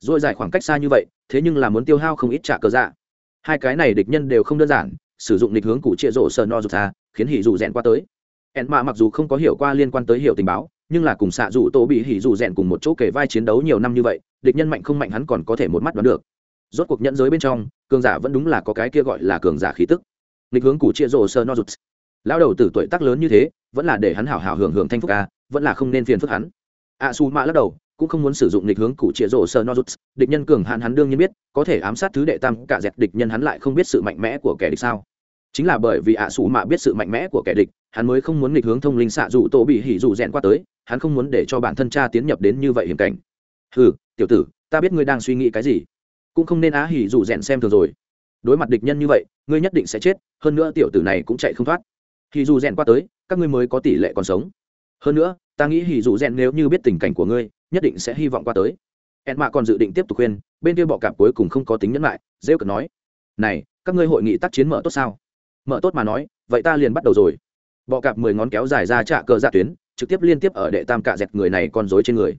Dội dài khoảng cách xa như vậy, thế nhưng là muốn tiêu hao không ít trả cờ dạ. Hai cái này địch nhân đều không đơn giản, sử dụng lịch hướng cụ trịa rổ sờ no rụt ra, khiến hỉ dù rèn qua tới. Ẹn mạ mặc dù không có hiểu qua liên quan tới hiểu tình báo, nhưng là cùng xạ dù tô bị hỉ dù rèn cùng một chỗ kể vai chiến đấu nhiều năm như vậy, địch nhân mạnh không mạnh hắn còn có thể một mắt đoán được. Rốt cuộc nhẫn giới bên trong, cường giả vẫn đúng là có cái kia gọi là cường giả khí tức nghịch hướng cụ chia rồ sơ no rụt. Lao đầu từ tuổi tác lớn như thế, vẫn là để hắn hảo hảo hưởng hưởng thanh phúc ca vẫn là không nên phiền phức hắn. A su mạ lắc đầu, cũng không muốn sử dụng nghịch hướng cụ chia rồ sơ no rụt. Địch nhân cường hạn hắn đương nhiên biết, có thể ám sát thứ đệ tam cả dẹp địch nhân hắn lại không biết sự mạnh mẽ của kẻ địch sao. Chính là bởi vì ạ à mạ biết sự mạnh mẽ của kẻ địch, hắn mới không muốn nghịch hướng thông linh xạ dù tổ bị hỉ dù rèn qua tới, hắn không muốn để cho bản thân cha tiến nhập đến như vậy hiểm cảnh. Ừ tiểu tử, ta biết ngươi đang suy nghĩ cái gì. Cũng không nên á hỉ dù rèn xem thường rồi đối mặt địch nhân như vậy, ngươi nhất định sẽ chết, hơn nữa tiểu tử này cũng chạy không thoát. Hỉ dù rèn qua tới, các ngươi mới có tỷ lệ còn sống. Hơn nữa, ta nghĩ hỉ dù rèn nếu như biết tình cảnh của ngươi, nhất định sẽ hy vọng qua tới. Ẹn mạ còn dự định tiếp tục khuyên, bên kia bọ cạp cuối cùng không có tính nhẫn lại, rêu cực nói, này, các ngươi hội nghị tác chiến mở tốt sao? Mở tốt mà nói, vậy ta liền bắt đầu rồi. Bọ cạp mười ngón kéo dài ra trạ cờ ra tuyến, trực tiếp liên tiếp ở đệ tam cạ dẹt người này con dối trên người.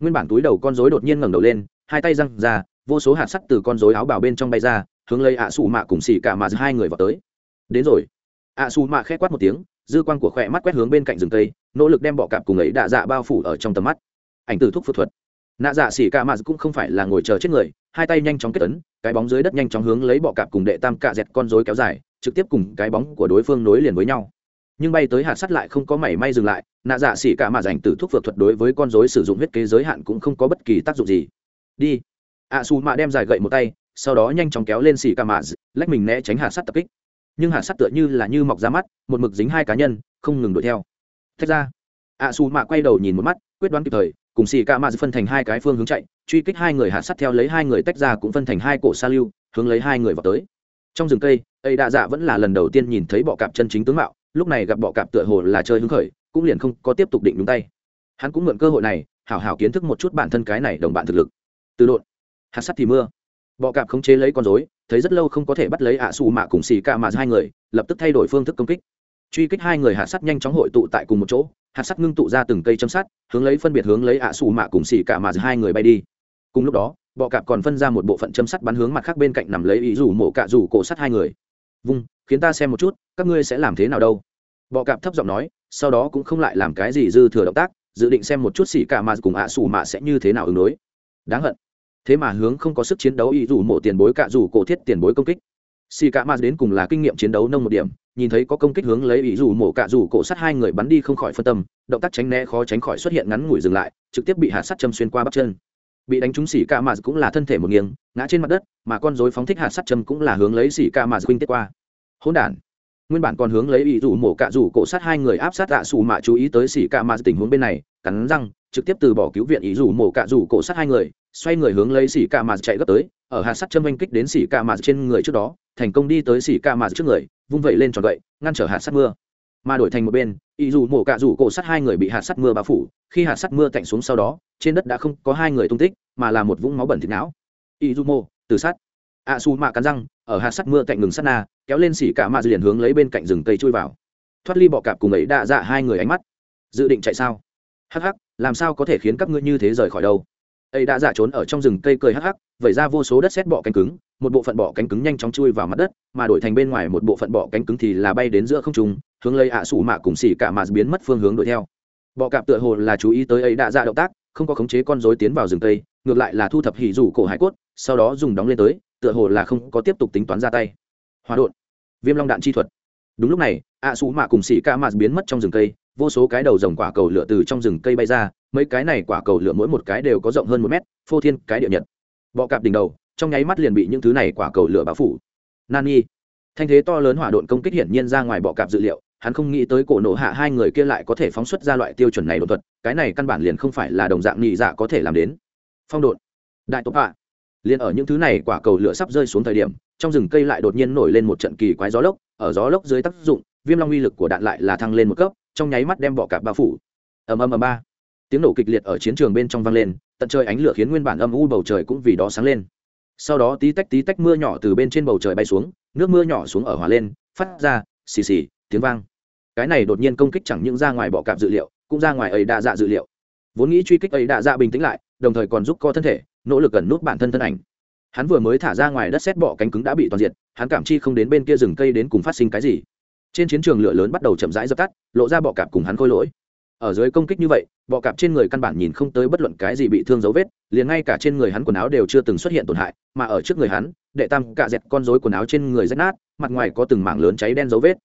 Nguyên bản túi đầu con dối đột nhiên ngẩng đầu lên, hai tay răng ra, vô số hạt sắt từ con dối áo bào bên trong bay ra hướng lấy ạ xù mạ cùng xì cả mà hai người vào tới. Đến rồi. ạ xù mạ khẽ quát một tiếng, dư quan của khỏe mắt quét hướng bên cạnh rừng cây, nỗ lực đem bọ cạp cùng ấy đạ dạ bao phủ ở trong tầm mắt. Ảnh từ thuốc phẫu thuật. Nạ dạ xỉ cả mà cũng không phải là ngồi chờ chết người, hai tay nhanh chóng kết tấn cái bóng dưới đất nhanh chóng hướng lấy bọ cạp cùng đệ tam cạ dẹt con dối kéo dài, trực tiếp cùng cái bóng của đối phương nối liền với nhau. Nhưng bay tới hạt sắt lại không có mảy may dừng lại, nạ dạ xỉ cả mà dành từ thuốc phược thuật đối với con dối sử dụng huyết kế giới hạn cũng không có bất kỳ tác dụng gì. Đi. ạ xù mạ đem dài gậy một tay sau đó nhanh chóng kéo lên xì ca mạ lách mình né tránh hạ sắt tập kích. Nhưng hạ sắt tựa như là như mọc ra mắt, một mực dính hai cá nhân, không ngừng đuổi theo. Thách ra. Ạ xù mạ quay đầu nhìn một mắt, quyết đoán kịp thời, cùng xì ca mạ phân thành hai cái phương hướng chạy, truy kích hai người hạ sắt theo lấy hai người tách ra cũng phân thành hai cổ sa lưu, hướng lấy hai người vào tới. Trong rừng cây ấy đạ dạ vẫn là lần đầu tiên nhìn thấy bọ cạp chân chính tướng mạo, lúc này gặp bọ cạp tựa hồ là chơi hứng khởi, cũng liền không có tiếp tục định đúng tay. Hắn cũng mượn cơ hội này, hảo hảo kiến thức một chút bản thân cái này đồng bạn thực lực. Từ đột hạt sắt thì mưa bọ cạp khống chế lấy con dối thấy rất lâu không có thể bắt lấy ạ à xù mạ cùng xì ca mà hai người, lập tức thay đổi phương thức công kích. Truy kích hai người hạ sắt nhanh chóng hội tụ tại cùng một chỗ, hạ sắt ngưng tụ ra từng cây châm sắt, hướng lấy phân biệt hướng lấy ạ à xù mạ cùng xì ca mà hai người bay đi. Cùng lúc đó, bọ cạp còn phân ra một bộ phận châm sắt bắn hướng mặt khác bên cạnh nằm lấy ý rủ mổ cạ rủ cổ sắt hai người. Vung, khiến ta xem một chút, các ngươi sẽ làm thế nào đâu? Bọ cạp thấp giọng nói, sau đó cũng không lại làm cái gì dư thừa động tác, dự định xem một chút xì cả mà cùng ạ xù mạ sẽ như thế nào ứng đối. Đáng hận thế mà hướng không có sức chiến đấu ý rủ mổ tiền bối cạ rủ cổ thiết tiền bối công kích. Xì cạ mà đến cùng là kinh nghiệm chiến đấu nông một điểm, nhìn thấy có công kích hướng lấy ý rủ mổ cạ rủ cổ sắt hai người bắn đi không khỏi phân tâm, động tác tránh né khó tránh khỏi xuất hiện ngắn ngủi dừng lại, trực tiếp bị hạt sắt châm xuyên qua bắp chân. Bị đánh trúng xỉ ca mà cũng là thân thể một nghiêng, ngã trên mặt đất, mà con dối phóng thích hạt sắt châm cũng là hướng lấy xỉ ca mà khuynh tiết qua. Hỗn đản. Nguyên bản còn hướng lấy ý rủ mổ cạ rủ cổ sát hai người áp sát tạ xù mạ chú ý tới xỉ cạ mà tình huống bên này, cắn răng trực tiếp từ bỏ cứu viện ý rủ mổ cạ rủ cổ sát hai người, xoay người hướng lấy xỉ ca mạt chạy gấp tới, ở hạt sắt châm oanh kích đến xỉ ca mạt trên người trước đó, thành công đi tới xỉ ca mạt trước người, vung vẩy lên tròn gậy, ngăn trở hạt sắt mưa. Mà đổi thành một bên, ý dù mổ cạ rủ cổ sắt hai người bị hạt sắt mưa bao phủ, khi hạt sắt mưa cạnh xuống sau đó, trên đất đã không có hai người tung tích, mà là một vũng máu bẩn thịt não. Ý dù mổ, từ sắt. A su mạ cắn răng, ở hạt sắt mưa cạnh ngừng sắt na, kéo lên xỉ ca mạ liền hướng lấy bên cạnh rừng cây chui vào. Thoát ly bọ cạp cùng ấy đạ dạ hai người ánh mắt. Dự định chạy sao? Hắc hắc, làm sao có thể khiến các ngươi như thế rời khỏi đâu? Ấy đã giả trốn ở trong rừng cây cười hắc hắc, vẩy ra vô số đất xét bọ cánh cứng, một bộ phận bọ cánh cứng nhanh chóng chui vào mặt đất, mà đổi thành bên ngoài một bộ phận bọ cánh cứng thì là bay đến giữa không trung, hướng lấy ạ à sủ mạ cùng xỉ cả mạ biến mất phương hướng đuổi theo. Bọ cạp tựa hồ là chú ý tới ấy đã ra động tác, không có khống chế con rối tiến vào rừng cây, ngược lại là thu thập hỉ rủ cổ hải cốt, sau đó dùng đóng lên tới, tựa hồ là không có tiếp tục tính toán ra tay. Hòa đột viêm long đạn chi thuật. Đúng lúc này, ạ sủ mạ cùng xỉ cả mạ biến mất trong rừng cây vô số cái đầu rồng quả cầu lửa từ trong rừng cây bay ra, mấy cái này quả cầu lửa mỗi một cái đều có rộng hơn một mét, phô thiên cái địa nhật. Bọ cạp đỉnh đầu, trong nháy mắt liền bị những thứ này quả cầu lửa bao phủ. Nani, thanh thế to lớn hỏa độn công kích hiển nhiên ra ngoài bọ cạp dự liệu, hắn không nghĩ tới cổ nổ hạ hai người kia lại có thể phóng xuất ra loại tiêu chuẩn này đột thuật, cái này căn bản liền không phải là đồng dạng nhị dạ có thể làm đến. Phong độn, đại tộc hạ liền ở những thứ này quả cầu lửa sắp rơi xuống thời điểm, trong rừng cây lại đột nhiên nổi lên một trận kỳ quái gió lốc, ở gió lốc dưới tác dụng, viêm long uy lực của đạn lại là thăng lên một cấp trong nháy mắt đem bọ cạp bao phủ. Ầm ầm ầm ba. Tiếng nổ kịch liệt ở chiến trường bên trong vang lên, tận trời ánh lửa khiến nguyên bản âm u bầu trời cũng vì đó sáng lên. Sau đó tí tách tí tách mưa nhỏ từ bên trên bầu trời bay xuống, nước mưa nhỏ xuống ở hòa lên, phát ra xì xì, tiếng vang. Cái này đột nhiên công kích chẳng những ra ngoài bọ cạp dự liệu, cũng ra ngoài ấy đa dạ dự liệu. Vốn nghĩ truy kích ấy đa dạ bình tĩnh lại, đồng thời còn giúp co thân thể, nỗ lực gần nút bản thân thân ảnh. Hắn vừa mới thả ra ngoài đất xét bọ cánh cứng đã bị toàn diện hắn cảm chi không đến bên kia rừng cây đến cùng phát sinh cái gì trên chiến trường lửa lớn bắt đầu chậm rãi dập tắt, lộ ra bọ cạp cùng hắn khôi lỗi. Ở dưới công kích như vậy, bọ cạp trên người căn bản nhìn không tới bất luận cái gì bị thương dấu vết, liền ngay cả trên người hắn quần áo đều chưa từng xuất hiện tổn hại, mà ở trước người hắn, đệ tam cạ dẹt con rối quần áo trên người rách nát, mặt ngoài có từng mảng lớn cháy đen dấu vết.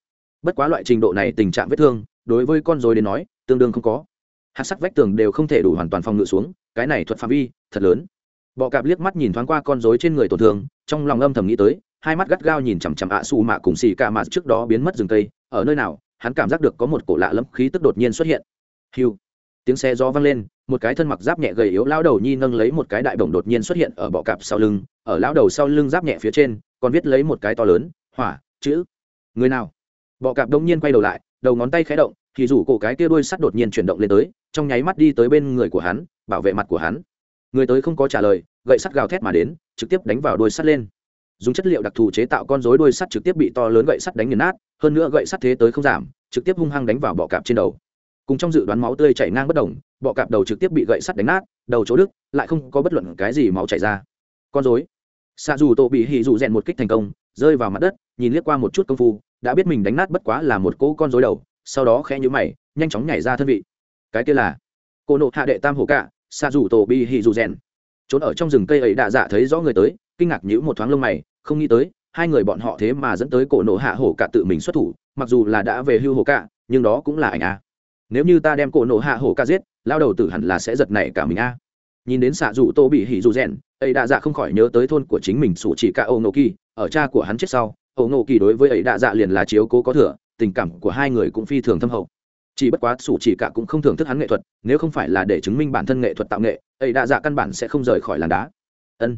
Bất quá loại trình độ này tình trạng vết thương, đối với con rối đến nói, tương đương không có. Hạt sắc vách tường đều không thể đủ hoàn toàn phòng ngự xuống, cái này thuật phạm vi, thật lớn. Bọ cạp liếc mắt nhìn thoáng qua con rối trên người tổn thương, trong lòng âm thầm nghĩ tới hai mắt gắt gao nhìn chằm chằm ạ xù mạ cùng xì ca mạ trước đó biến mất rừng cây. Ở nơi nào, hắn cảm giác được có một cổ lạ lẫm khí tức đột nhiên xuất hiện. Hiu. Tiếng xe gió vang lên, một cái thân mặc giáp nhẹ gầy yếu lão đầu nhi nâng lấy một cái đại bổng đột nhiên xuất hiện ở bọ cạp sau lưng. Ở lão đầu sau lưng giáp nhẹ phía trên, còn viết lấy một cái to lớn, hỏa, chữ. Người nào? Bọ cạp đông nhiên quay đầu lại, đầu ngón tay khẽ động, thì rủ cổ cái kia đuôi sắt đột nhiên chuyển động lên tới, trong nháy mắt đi tới bên người của hắn, bảo vệ mặt của hắn. Người tới không có trả lời, gậy sắt gào thét mà đến, trực tiếp đánh vào đuôi sắt lên dùng chất liệu đặc thù chế tạo con rối đuôi sắt trực tiếp bị to lớn gậy sắt đánh nghiền nát, hơn nữa gậy sắt thế tới không giảm, trực tiếp hung hăng đánh vào bọ cạp trên đầu. Cùng trong dự đoán máu tươi chảy ngang bất đồng bọ cạp đầu trực tiếp bị gậy sắt đánh nát, đầu chỗ đức lại không có bất luận cái gì máu chảy ra. Con rối. Sa dù tổ bị Hỉ dù rèn một kích thành công, rơi vào mặt đất, nhìn liếc qua một chút công phu, đã biết mình đánh nát bất quá là một cỗ con rối đầu, sau đó khẽ nhíu mày, nhanh chóng nhảy ra thân vị. Cái kia là cô nộ hạ đệ tam hổ cạ, Sa dù tổ bị Hỉ dù rèn. Trốn ở trong rừng cây ấy đã dạ thấy rõ người tới, kinh ngạc nhíu một thoáng lông mày không nghĩ tới, hai người bọn họ thế mà dẫn tới cổ nộ hạ hổ cả tự mình xuất thủ, mặc dù là đã về hưu hổ cả, nhưng đó cũng là ảnh a. Nếu như ta đem cổ nộ hạ hổ cả giết, lao đầu tử hẳn là sẽ giật nảy cả mình a. Nhìn đến xạ dù tô bị hỉ dù rèn, ấy đạ dạ không khỏi nhớ tới thôn của chính mình sủ chỉ cả ô nô kỳ, ở cha của hắn chết sau ô nô kỳ đối với ấy đạ dạ liền là chiếu cố có thừa, tình cảm của hai người cũng phi thường thâm hậu. Chỉ bất quá sủ chỉ cả cũng không thưởng thức hắn nghệ thuật, nếu không phải là để chứng minh bản thân nghệ thuật tạo nghệ, ấy đạ dạ căn bản sẽ không rời khỏi làn đá. Ân,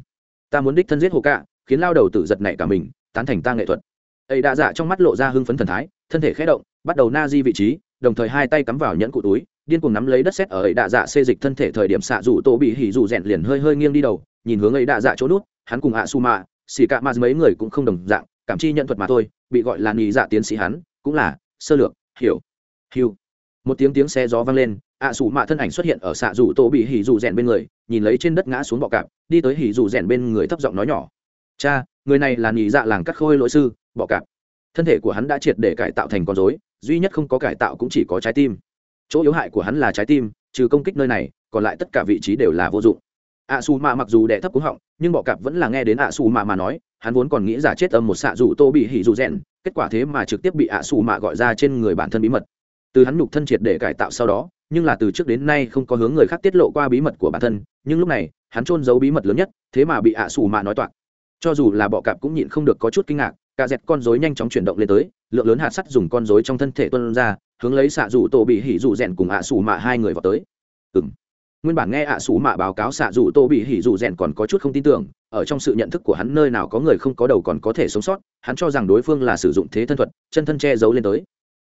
ta muốn đích thân giết hồ cạ khiến lao đầu tử giật nảy cả mình, tán thành ta nghệ thuật. Ấy đã dạ trong mắt lộ ra hưng phấn thần thái, thân thể khé động, bắt đầu na di vị trí, đồng thời hai tay cắm vào nhẫn cụ túi, điên cuồng nắm lấy đất xét ở ấy đạ dạ xê dịch thân thể thời điểm xạ rủ tổ bị hỉ rủ rèn liền hơi hơi nghiêng đi đầu, nhìn hướng ấy đạ dạ chỗ nút, hắn cùng ạ su mạ xì cạ ma mấy người cũng không đồng dạng, cảm chi nhận thuật mà thôi, bị gọi là nhị dạ tiến sĩ hắn, cũng là sơ lược, hiểu, hiu. Một tiếng tiếng xe gió vang lên ạ à mạ thân ảnh xuất hiện ở xạ rủ tổ bị hỉ rủ rèn bên người, nhìn lấy trên đất ngã xuống bọ cạp, đi tới hỉ rủ rèn bên người thấp giọng nói nhỏ cha, người này là nhị dạ làng cắt khôi lỗi sư, bọ cạp. Thân thể của hắn đã triệt để cải tạo thành con dối duy nhất không có cải tạo cũng chỉ có trái tim. Chỗ yếu hại của hắn là trái tim, trừ công kích nơi này, còn lại tất cả vị trí đều là vô dụng. Ạ xù mạ mặc dù đẻ thấp cúng họng, nhưng bọ cạp vẫn là nghe đến ạ xù mạ mà nói, hắn vốn còn nghĩ giả chết âm một xạ dù tô bị hỉ dù rèn kết quả thế mà trực tiếp bị ạ xù mạ gọi ra trên người bản thân bí mật. Từ hắn nhục thân triệt để cải tạo sau đó, nhưng là từ trước đến nay không có hướng người khác tiết lộ qua bí mật của bản thân, nhưng lúc này, hắn trôn giấu bí mật lớn nhất, thế mà bị ạ xù mạ nói toạc cho dù là bọ cạp cũng nhịn không được có chút kinh ngạc, cả dẹt con rối nhanh chóng chuyển động lên tới, lượng lớn hạt sắt dùng con rối trong thân thể tuân ra, hướng lấy xạ rủ tổ bị hỉ rủ rèn cùng ạ xù mạ hai người vào tới. Ừng nguyên bản nghe ạ xù mạ báo cáo xạ rủ tổ bị hỉ rủ rèn còn có chút không tin tưởng, ở trong sự nhận thức của hắn nơi nào có người không có đầu còn có thể sống sót, hắn cho rằng đối phương là sử dụng thế thân thuật, chân thân che giấu lên tới.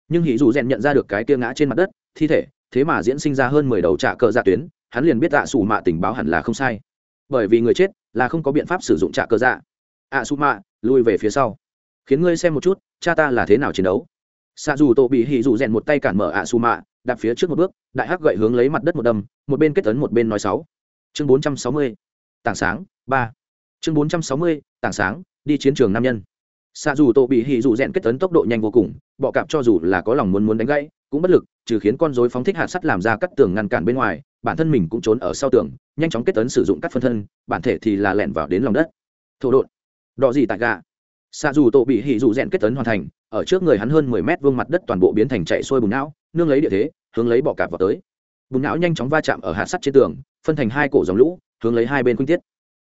Nhưng hỉ rủ rèn nhận ra được cái kia ngã trên mặt đất, thi thể, thế mà diễn sinh ra hơn mười đầu trạ cờ dạ tuyến, hắn liền biết ạ xù mạ tình báo hẳn là không sai. Bởi vì người chết là không có biện pháp sử dụng trạ cờ dạ ạ su mạ lui về phía sau. Khiến ngươi xem một chút, cha ta là thế nào chiến đấu. Xạ dù tổ bị hỉ dù rèn một tay cản mở ạ su mạ đạp phía trước một bước, đại hắc gậy hướng lấy mặt đất một đâm, một bên kết tấn một bên nói sáu. Chương bốn trăm sáu mươi, tảng sáng, ba. Chương bốn trăm sáu mươi, tảng sáng, đi chiến trường nam nhân. Xạ dù tổ bị hỉ dù rèn kết tấn tốc độ nhanh vô cùng, bọ cạp cho dù là có lòng muốn muốn đánh gãy, cũng bất lực, trừ khiến con dối phóng thích hạt sắt làm ra cắt tường ngăn cản bên ngoài, bản thân mình cũng trốn ở sau tường, nhanh chóng kết tấn sử dụng cắt phân thân, bản thể thì là lẻn vào đến lòng đất. Thổ đột đỏ gì tại gà. Xạ dù tổ bị hỉ dù rèn kết tấn hoàn thành, ở trước người hắn hơn mười mét vuông mặt đất toàn bộ biến thành chạy xuôi bùn não, nương lấy địa thế, hướng lấy bọ cạp vào tới. Bùn não nhanh chóng va chạm ở hạt sắt trên tường, phân thành hai cổ dòng lũ, hướng lấy hai bên khuynh tiết.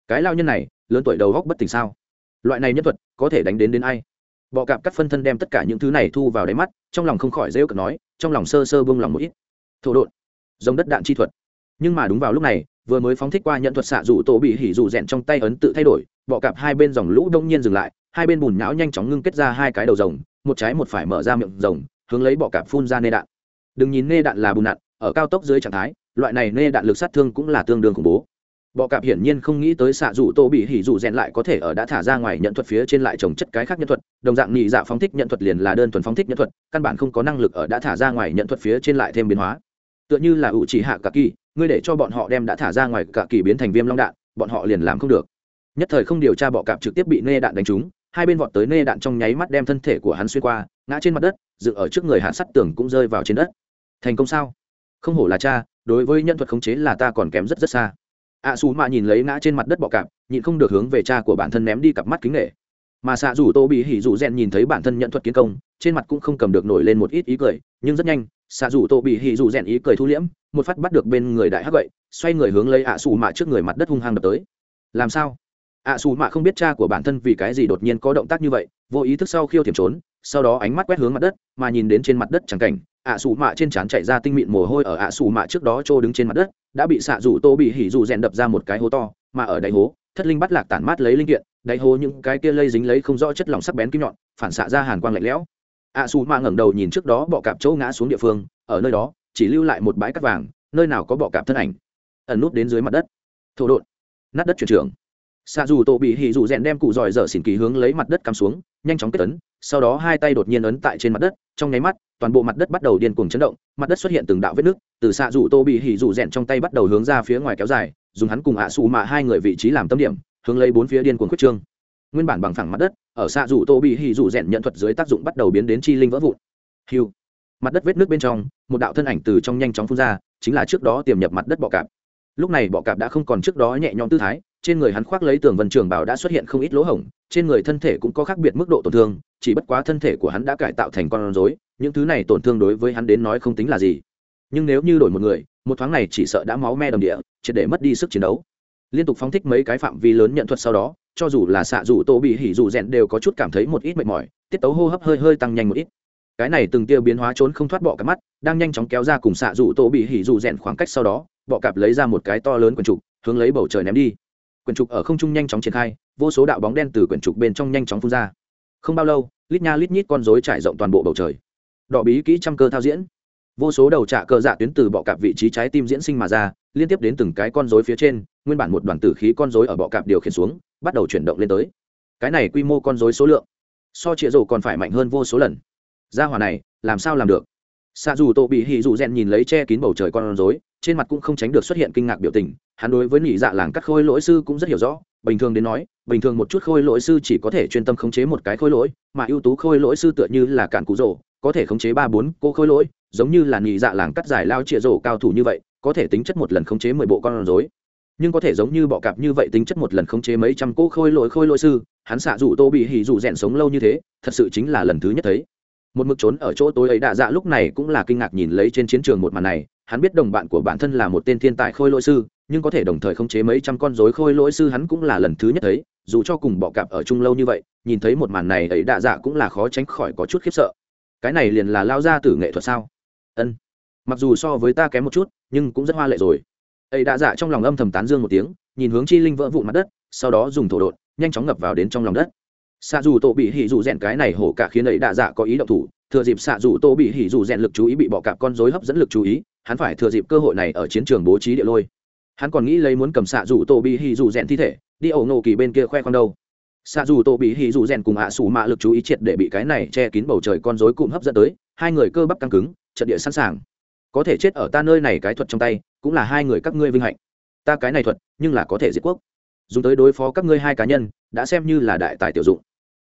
Cái lao nhân này, lớn tuổi đầu góc bất tỉnh sao? Loại này nhân thuật, có thể đánh đến đến ai? Bọ cạp cắt phân thân đem tất cả những thứ này thu vào đáy mắt, trong lòng không khỏi rêu cực nói, trong lòng sơ sơ bông lòng một ít. Thổ đột giống đất đạn chi thuật. Nhưng mà đúng vào lúc này vừa mới phóng thích qua nhận thuật xạ rủ tổ bị hỉ rủ rèn trong tay ấn tự thay đổi, bọ cạp hai bên dòng lũ đông nhiên dừng lại, hai bên bùn nhão nhanh chóng ngưng kết ra hai cái đầu rồng, một trái một phải mở ra miệng rồng, hướng lấy bọ cạp phun ra nê đạn. Đừng nhìn nê đạn là bùn nặn, ở cao tốc dưới trạng thái, loại này nê đạn lực sát thương cũng là tương đương khủng bố. Bọ cạp hiển nhiên không nghĩ tới xạ rủ tô bị hỉ rủ rèn lại có thể ở đã thả ra ngoài nhận thuật phía trên lại trồng chất cái khác nhận thuật, đồng dạng nhị dạ phóng thích nhận thuật liền là đơn thuần phóng thích nhận thuật, căn bản không có năng lực ở đã thả ra ngoài nhận thuật phía trên lại thêm biến hóa. Tựa như là ủ chỉ hạ cả kỳ ngươi để cho bọn họ đem đã thả ra ngoài cả kỳ biến thành viêm long đạn, bọn họ liền làm không được. Nhất thời không điều tra bọ cạp trực tiếp bị nê đạn đánh trúng, hai bên vọt tới nê đạn trong nháy mắt đem thân thể của hắn xuyên qua, ngã trên mặt đất, dựng ở trước người hạ sắt tường cũng rơi vào trên đất. Thành công sao? Không hổ là cha, đối với nhân thuật khống chế là ta còn kém rất rất xa. Ạ xù mạ nhìn lấy ngã trên mặt đất bọ cạp, nhịn không được hướng về cha của bản thân ném đi cặp mắt kính nghệ mà xạ Dù tô bị hỉ Dù rèn nhìn thấy bản thân nhận thuật kiến công, trên mặt cũng không cầm được nổi lên một ít ý cười, nhưng rất nhanh xạ rủ tô bị hỉ rủ rèn ý cười thu liễm, một phát bắt được bên người đại hắc vậy, xoay người hướng lấy ạ xù mạ trước người mặt đất hung hăng đập tới. Làm sao? ạ xù mạ không biết cha của bản thân vì cái gì đột nhiên có động tác như vậy, vô ý thức sau khiêu thiểm trốn, sau đó ánh mắt quét hướng mặt đất, mà nhìn đến trên mặt đất chẳng cảnh, ạ xù mạ trên trán chạy ra tinh mịn mồ hôi ở ạ xù mạ trước đó trô đứng trên mặt đất, đã bị xạ rủ tô bị hỉ rủ rèn đập ra một cái hố to, mà ở đáy hố, thất linh bắt lạc tản mát lấy linh kiện, đáy hố những cái kia lây dính lấy không rõ chất lỏng sắc bén kim nhọn, phản xạ ra hàn quang lạnh lẽo a su ma ngẩng đầu nhìn trước đó bọ cạp chỗ ngã xuống địa phương, ở nơi đó, chỉ lưu lại một bãi cắt vàng, nơi nào có bọ cạp thân ảnh. Ẩn nút đến dưới mặt đất. Thổ đột nát đất chuyển trưởng xạ dù tổ bị hỉ dù rèn đem cụ giỏi dở xỉn kỳ hướng lấy mặt đất cắm xuống, nhanh chóng kết ấn, sau đó hai tay đột nhiên ấn tại trên mặt đất, trong nháy mắt, toàn bộ mặt đất bắt đầu điên cuồng chấn động, mặt đất xuất hiện từng đạo vết nứt từ xạ dù tô bị hỉ dù rèn trong tay bắt đầu hướng ra phía ngoài kéo dài, dùng hắn cùng ạ xù mạ hai người vị trí làm tâm điểm, hướng lấy bốn phía điên cuồng khuyết trương. Nguyên bản bằng phẳng mặt đất ở xạ dù tô bị hỉ rủ rèn nhận thuật dưới tác dụng bắt đầu biến đến chi linh vỡ vụn. Hiu. Mặt đất vết nước bên trong, một đạo thân ảnh từ trong nhanh chóng phun ra, chính là trước đó tiềm nhập mặt đất bọ cạp. Lúc này bọ cạp đã không còn trước đó nhẹ nhõm tư thái, trên người hắn khoác lấy tường vân trường bảo đã xuất hiện không ít lỗ hổng, trên người thân thể cũng có khác biệt mức độ tổn thương, chỉ bất quá thân thể của hắn đã cải tạo thành con rối, những thứ này tổn thương đối với hắn đến nói không tính là gì. Nhưng nếu như đổi một người, một thoáng này chỉ sợ đã máu me đồng địa, triệt để mất đi sức chiến đấu liên tục phóng thích mấy cái phạm vi lớn nhận thuật sau đó, cho dù là xạ dù tô bị hỉ dù rèn đều có chút cảm thấy một ít mệt mỏi, tiết tấu hô hấp hơi hơi tăng nhanh một ít. Cái này từng tiêu biến hóa trốn không thoát bọ cặp mắt, đang nhanh chóng kéo ra cùng xạ dù tô bị hỉ dù rèn khoảng cách sau đó, bọ cặp lấy ra một cái to lớn quần trục, hướng lấy bầu trời ném đi. Quyển trục ở không trung nhanh chóng triển khai, vô số đạo bóng đen từ quyển trục bên trong nhanh chóng phun ra. Không bao lâu, lít nha lít nhít con rối trải rộng toàn bộ bầu trời. Đỏ bí kỹ trăm cơ thao diễn vô số đầu trạ cơ dạ tuyến từ bọ cạp vị trí trái tim diễn sinh mà ra, liên tiếp đến từng cái con rối phía trên, nguyên bản một đoàn tử khí con rối ở bọ cạp điều khiển xuống, bắt đầu chuyển động lên tới. Cái này quy mô con rối số lượng, so chĩa rổ còn phải mạnh hơn vô số lần. Gia hỏa này, làm sao làm được? Xa dù tổ bị hì dù rèn nhìn lấy che kín bầu trời con rối, trên mặt cũng không tránh được xuất hiện kinh ngạc biểu tình, hắn đối với nhị dạ làng cắt khôi lỗi sư cũng rất hiểu rõ bình thường đến nói, bình thường một chút khôi lỗi sư chỉ có thể chuyên tâm khống chế một cái khôi lỗi, mà ưu tú khôi lỗi sư tựa như là cản cụ rổ có thể khống chế ba bốn cô khôi lỗi, giống như là nhị dạ làng cắt giải lao trịa rổ cao thủ như vậy, có thể tính chất một lần khống chế mười bộ con rối. Nhưng có thể giống như bọ cạp như vậy tính chất một lần khống chế mấy trăm cô khôi lỗi khôi lỗi sư, hắn xạ dụ tô bị hỉ dụ rèn sống lâu như thế, thật sự chính là lần thứ nhất thấy. Một mực trốn ở chỗ tối ấy đạ dạ lúc này cũng là kinh ngạc nhìn lấy trên chiến trường một màn này, hắn biết đồng bạn của bản thân là một tên thiên tài khôi lỗi sư nhưng có thể đồng thời khống chế mấy trăm con rối khôi lỗi sư hắn cũng là lần thứ nhất thấy, dù cho cùng bọ cạp ở chung lâu như vậy, nhìn thấy một màn này ấy đạ dạ cũng là khó tránh khỏi có chút khiếp sợ. Cái này liền là lao ra từ nghệ thuật sao? Ân. Mặc dù so với ta kém một chút, nhưng cũng rất hoa lệ rồi. Ấy đạ dạ trong lòng âm thầm tán dương một tiếng, nhìn hướng chi linh vỡ vụn mặt đất, sau đó dùng thổ đột nhanh chóng ngập vào đến trong lòng đất. Xạ dù tổ bị hỉ dù rèn cái này hổ cả khiến ấy đạ dạ có ý động thủ, thừa dịp xạ dù tô bị hỉ dù rèn lực chú ý bị bọ cạp con rối hấp dẫn lực chú ý, hắn phải thừa dịp cơ hội này ở chiến trường bố trí địa lôi hắn còn nghĩ lấy muốn cầm xạ rủ tổ bị hỉ rủ rèn thi thể, đi ẩu nổ kỳ bên kia khoe con đâu. Xạ dù tổ bị hỉ dù rèn cùng hạ sủ mạ lực chú ý triệt để bị cái này che kín bầu trời con dối cụm hấp dẫn tới, hai người cơ bắp căng cứng, trận địa sẵn sàng. Có thể chết ở ta nơi này cái thuật trong tay, cũng là hai người các ngươi vinh hạnh. Ta cái này thuật, nhưng là có thể diệt quốc. Dùng tới đối phó các ngươi hai cá nhân, đã xem như là đại tài tiểu dụng.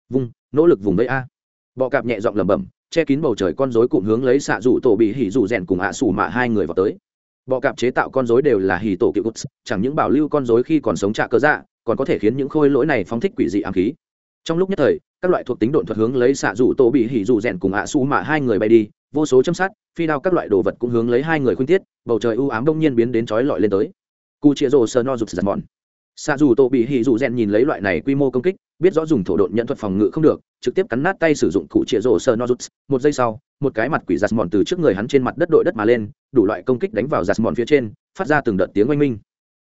Vung, nỗ lực vùng đấy a. Bọ cạp nhẹ giọng lẩm bẩm, che kín bầu trời con rối cụm hướng lấy xạ rủ tổ bị hỉ rủ rèn cùng hạ sủ mạ hai người vào tới bọ cạp chế tạo con rối đều là hì tổ cựu cụt chẳng những bảo lưu con rối khi còn sống trạ cơ dạ còn có thể khiến những khôi lỗi này phóng thích quỷ dị ám khí. Trong lúc nhất thời, các loại thuộc tính độn thuật hướng lấy xạ rủ tổ bị hỉ rủ rèn cùng ạ à xù mạ hai người bay đi, vô số châm sát, phi đao các loại đồ vật cũng hướng lấy hai người khuyên tiết, bầu trời u ám đông nhiên biến đến chói lọi lên tới. Cu chia rồ sơ no rụt giặt mòn. Xạ dù tổ bị hỉ dù rèn nhìn lấy loại này quy mô công kích, biết rõ dùng thổ độn nhận thuật phòng ngự không được, trực tiếp cắn nát tay sử dụng cụ chĩa rổ sơ nozuts một giây sau một cái mặt quỷ giặt mòn từ trước người hắn trên mặt đất đội đất mà lên, đủ loại công kích đánh vào giặt mòn phía trên, phát ra từng đợt tiếng oanh minh.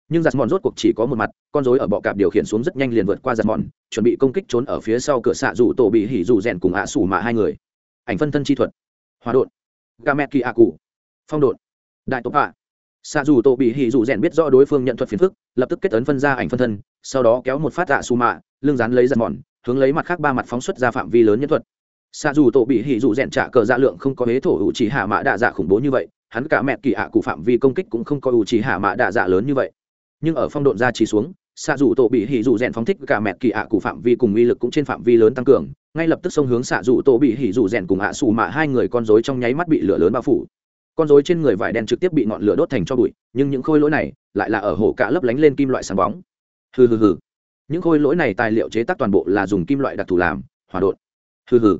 Nhưng giặt mòn rốt cuộc chỉ có một mặt, con rối ở bọ cạp điều khiển xuống rất nhanh liền vượt qua giặt mòn, chuẩn bị công kích trốn ở phía sau cửa xạ rủ tổ bị hỉ rủ rèn cùng ạ sủ mạ hai người. Ảnh phân thân chi thuật. Hòa đột gamet kỳ ạ cụ. Phong đột đại tộc ạ. Xạ dù tổ bị hỉ dù rèn biết rõ đối phương nhận thuật phiền phức, lập tức kết ấn phân ra ảnh phân thân, sau đó kéo một phát ạ sủ mạ, lưng rán lấy giặt mòn, hướng lấy mặt khác ba mặt phóng xuất ra phạm vi lớn nhân thuật xa dù tổ bị hỉ dù rèn trả cờ dạ lượng không có hế thổ ủ chỉ hạ mã đạ dạ khủng bố như vậy, hắn cả mẹ kỳ ạ cụ phạm vi công kích cũng không có ủ chỉ hạ mã đạ dạ lớn như vậy. Nhưng ở phong độn ra chỉ xuống xạ dù tổ bị hỉ dù rèn phóng thích cả mẹ kỳ ạ cụ phạm vi cùng uy lực cũng trên phạm vi lớn tăng cường, ngay lập tức xông hướng xạ dù tổ bị hỉ dù rèn cùng ạ xù mạ hai người con rối trong nháy mắt bị lửa lớn bao phủ. Con rối trên người vải đen trực tiếp bị ngọn lửa đốt thành cho bụi, nhưng những khôi lỗi này lại là ở hổ cả lấp lánh lên kim loại sáng bóng. Hừ hừ hừ. Những khôi lỗi này tài liệu chế tác toàn bộ là dùng kim loại đặc thù làm hỏa đột hừ hừ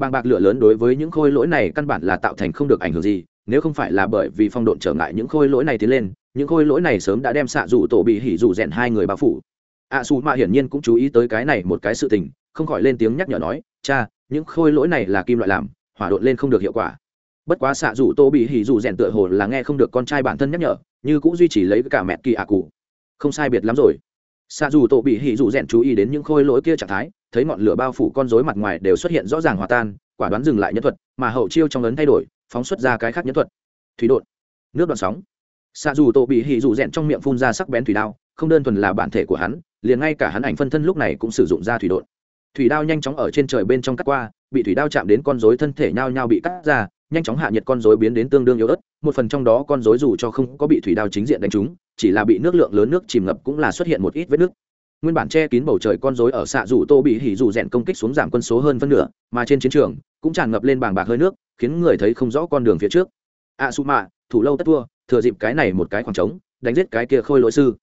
bàng bạc lửa lớn đối với những khôi lỗi này căn bản là tạo thành không được ảnh hưởng gì nếu không phải là bởi vì phong độn trở ngại những khôi lỗi này tiến lên những khôi lỗi này sớm đã đem xạ rủ tổ bị hỉ rủ rèn hai người bao phủ. A à, su mạ hiển nhiên cũng chú ý tới cái này một cái sự tình không khỏi lên tiếng nhắc nhở nói cha những khôi lỗi này là kim loại làm hỏa độn lên không được hiệu quả. Bất quá xạ rủ tô bị hỉ rủ rèn tựa hồ là nghe không được con trai bản thân nhắc nhở như cũng duy trì lấy cả mẹ kỳ ạ cụ. Không sai biệt lắm rồi. Xạ rủ tổ bị hỉ rủ rèn chú ý đến những khôi lỗi kia trạng thái thấy ngọn lửa bao phủ con rối mặt ngoài đều xuất hiện rõ ràng hòa tan, quả đoán dừng lại nhân thuật, mà hậu chiêu trong ấn thay đổi, phóng xuất ra cái khác nhân thuật. Thủy đột nước đoạn sóng. Xạ dù tổ bị hỉ dù rèn trong miệng phun ra sắc bén thủy đao, không đơn thuần là bản thể của hắn, liền ngay cả hắn ảnh phân thân lúc này cũng sử dụng ra thủy đột thủy đao nhanh chóng ở trên trời bên trong cắt qua, bị thủy đao chạm đến con rối thân thể nhao nhao bị cắt ra, nhanh chóng hạ nhiệt con rối biến đến tương đương yếu ớt, một phần trong đó con rối dù cho không có bị thủy đao chính diện đánh trúng, chỉ là bị nước lượng lớn nước chìm ngập cũng là xuất hiện một ít vết nước nguyên bản che kín bầu trời con rối ở xạ rủ tô bị hỉ rủ rèn công kích xuống giảm quân số hơn phân nửa, mà trên chiến trường cũng tràn ngập lên bàng bạc hơi nước, khiến người thấy không rõ con đường phía trước. A su mạ, thủ lâu tất thua, thừa dịp cái này một cái khoảng trống, đánh giết cái kia khôi lỗi sư.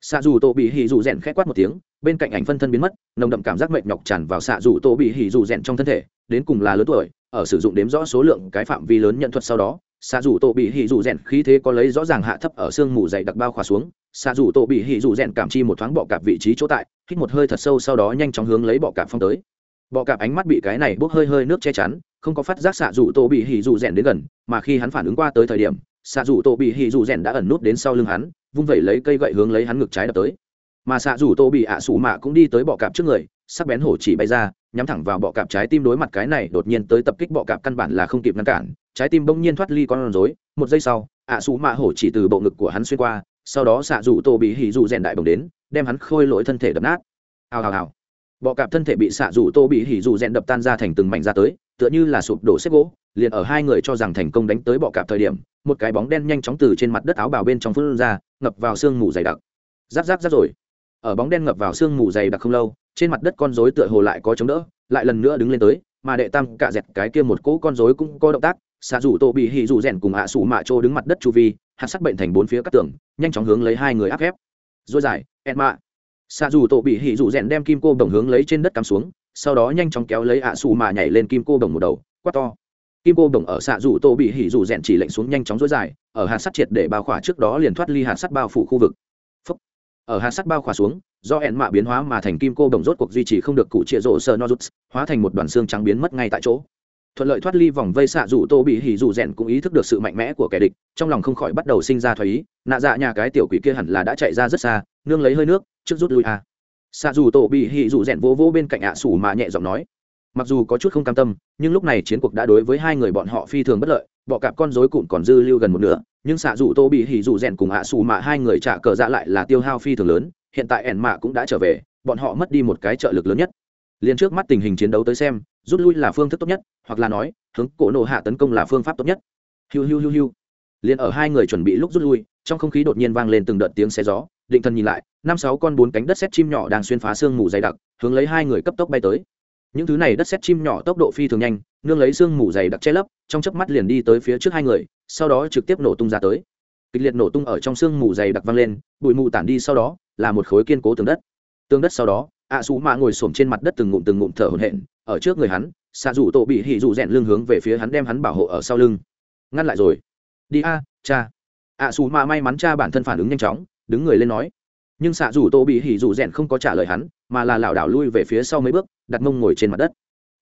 Xạ rủ tô bị hỉ rủ rèn khẽ quát một tiếng, bên cạnh ảnh phân thân biến mất, nồng đậm cảm giác mệt nhọc tràn vào xạ rủ tô bị hỉ rủ rèn trong thân thể, đến cùng là lớn tuổi, ở sử dụng đếm rõ số lượng cái phạm vi lớn nhận thuật sau đó xạ rủ tổ bị hỉ rủ rèn khí thế có lấy rõ ràng hạ thấp ở xương mù dày đặc bao khóa xuống. Xạ rủ tổ bị hỉ rủ rèn cảm chi một thoáng bọ cạp vị trí chỗ tại, hít một hơi thật sâu sau đó nhanh chóng hướng lấy bọ cạp phong tới. Bọ cạp ánh mắt bị cái này bốc hơi hơi nước che chắn, không có phát giác xạ rủ tổ bị hỉ rủ rèn đến gần, mà khi hắn phản ứng qua tới thời điểm, xạ rủ tổ bị hỉ rủ rèn đã ẩn nút đến sau lưng hắn, vung vẩy lấy cây gậy hướng lấy hắn ngực trái đập tới. Mà xạ rủ tổ bị ạ à mạ cũng đi tới bọ cạp trước người, sắc bén hổ chỉ bay ra, nhắm thẳng vào bọ cạp trái tim đối mặt cái này đột nhiên tới tập kích bọ cạp căn bản là không kịp ngăn cản trái tim bỗng nhiên thoát ly con rối, một giây sau, ạ à mạ hổ chỉ từ bộ ngực của hắn xuyên qua, sau đó xạ rủ tổ bị hỉ rủ rèn đại bồng đến, đem hắn khôi lỗi thân thể đập nát. Hào hào hào. Bọ cạp thân thể bị xạ rủ tô bị hỉ rủ rèn đập tan ra thành từng mảnh ra tới, tựa như là sụp đổ xếp gỗ, liền ở hai người cho rằng thành công đánh tới bọ cạp thời điểm, một cái bóng đen nhanh chóng từ trên mặt đất áo bào bên trong phun ra, ngập vào sương mù dày đặc. Giáp giáp giáp rồi. Ở bóng đen ngập vào sương mù dày đặc không lâu, trên mặt đất con rối tựa hồ lại có chống đỡ, lại lần nữa đứng lên tới, mà đệ tam cạ dẹt cái kia một cỗ con rối cũng có động tác xạ rủ tô bị hỉ rủ rèn cùng hạ sủ mạ trô đứng mặt đất chu vi, hạt sắc bệnh thành bốn phía các tường, nhanh chóng hướng lấy hai người áp ép. Dối dài ẹn mạ. Xạ rủ tô bị hỉ rủ rèn đem kim cô đồng hướng lấy trên đất cắm xuống, sau đó nhanh chóng kéo lấy hạ sủ mạ nhảy lên kim cô đồng một đầu, quát to. Kim cô đồng ở xạ rủ tô bị hỉ rủ rèn chỉ lệnh xuống nhanh chóng dối dài, ở hạt sắt triệt để bao khỏa trước đó liền thoát ly hạt sắt bao phủ khu vực. Phúc. ở hạt sắt bao khỏa xuống, do ẹn mạ biến hóa mà thành kim cô đồng rốt cuộc duy trì không được cụ trịa rộ sờ nozuts, hóa thành một đoàn xương trắng biến mất ngay tại chỗ thuận lợi thoát ly vòng vây xạ dù tô bị hỉ dù rèn cũng ý thức được sự mạnh mẽ của kẻ địch, trong lòng không khỏi bắt đầu sinh ra thoái ý. Nạ dạ nhà cái tiểu quỷ kia hẳn là đã chạy ra rất xa, nương lấy hơi nước, trước rút lui à. xạ dù tô bị hỉ dù rèn vô vô bên cạnh ạ à sủ mà nhẹ giọng nói. Mặc dù có chút không cam tâm, nhưng lúc này chiến cuộc đã đối với hai người bọn họ phi thường bất lợi, bọ cạp con rối cụm còn dư lưu gần một nửa, nhưng xạ dù tô bị hỉ dù rèn cùng ạ à mà hai người trả cờ dạ lại là tiêu hao phi thường lớn, hiện tại ẻn mạ cũng đã trở về, bọn họ mất đi một cái trợ lực lớn nhất. Liền trước mắt tình hình chiến đấu tới xem rút lui là phương thức tốt nhất, hoặc là nói, hướng cổ nổ hạ tấn công là phương pháp tốt nhất. Hiu hiu hiu hiu. Liền ở hai người chuẩn bị lúc rút lui, trong không khí đột nhiên vang lên từng đợt tiếng xe gió, định thần nhìn lại, năm sáu con bốn cánh đất xét chim nhỏ đang xuyên phá sương mù dày đặc, hướng lấy hai người cấp tốc bay tới. Những thứ này đất xét chim nhỏ tốc độ phi thường nhanh, nương lấy sương mù dày đặc che lấp, trong chớp mắt liền đi tới phía trước hai người, sau đó trực tiếp nổ tung ra tới. Kịch liệt nổ tung ở trong sương mù dày đặc vang lên, bụi mù tản đi sau đó, là một khối kiên cố tường đất. Tường đất sau đó ạ xù mạ ngồi xổm trên mặt đất từng ngụm từng ngụm thở hổn hển, ở trước người hắn, xạ rủ tổ bị hỉ rủ rèn lưng hướng về phía hắn đem hắn bảo hộ ở sau lưng. Ngăn lại rồi. Đi a, cha. Ạ xù mạ may mắn cha bản thân phản ứng nhanh chóng, đứng người lên nói. Nhưng xạ rủ tổ bị hỉ rủ rèn không có trả lời hắn, mà là lảo đảo lui về phía sau mấy bước, đặt mông ngồi trên mặt đất.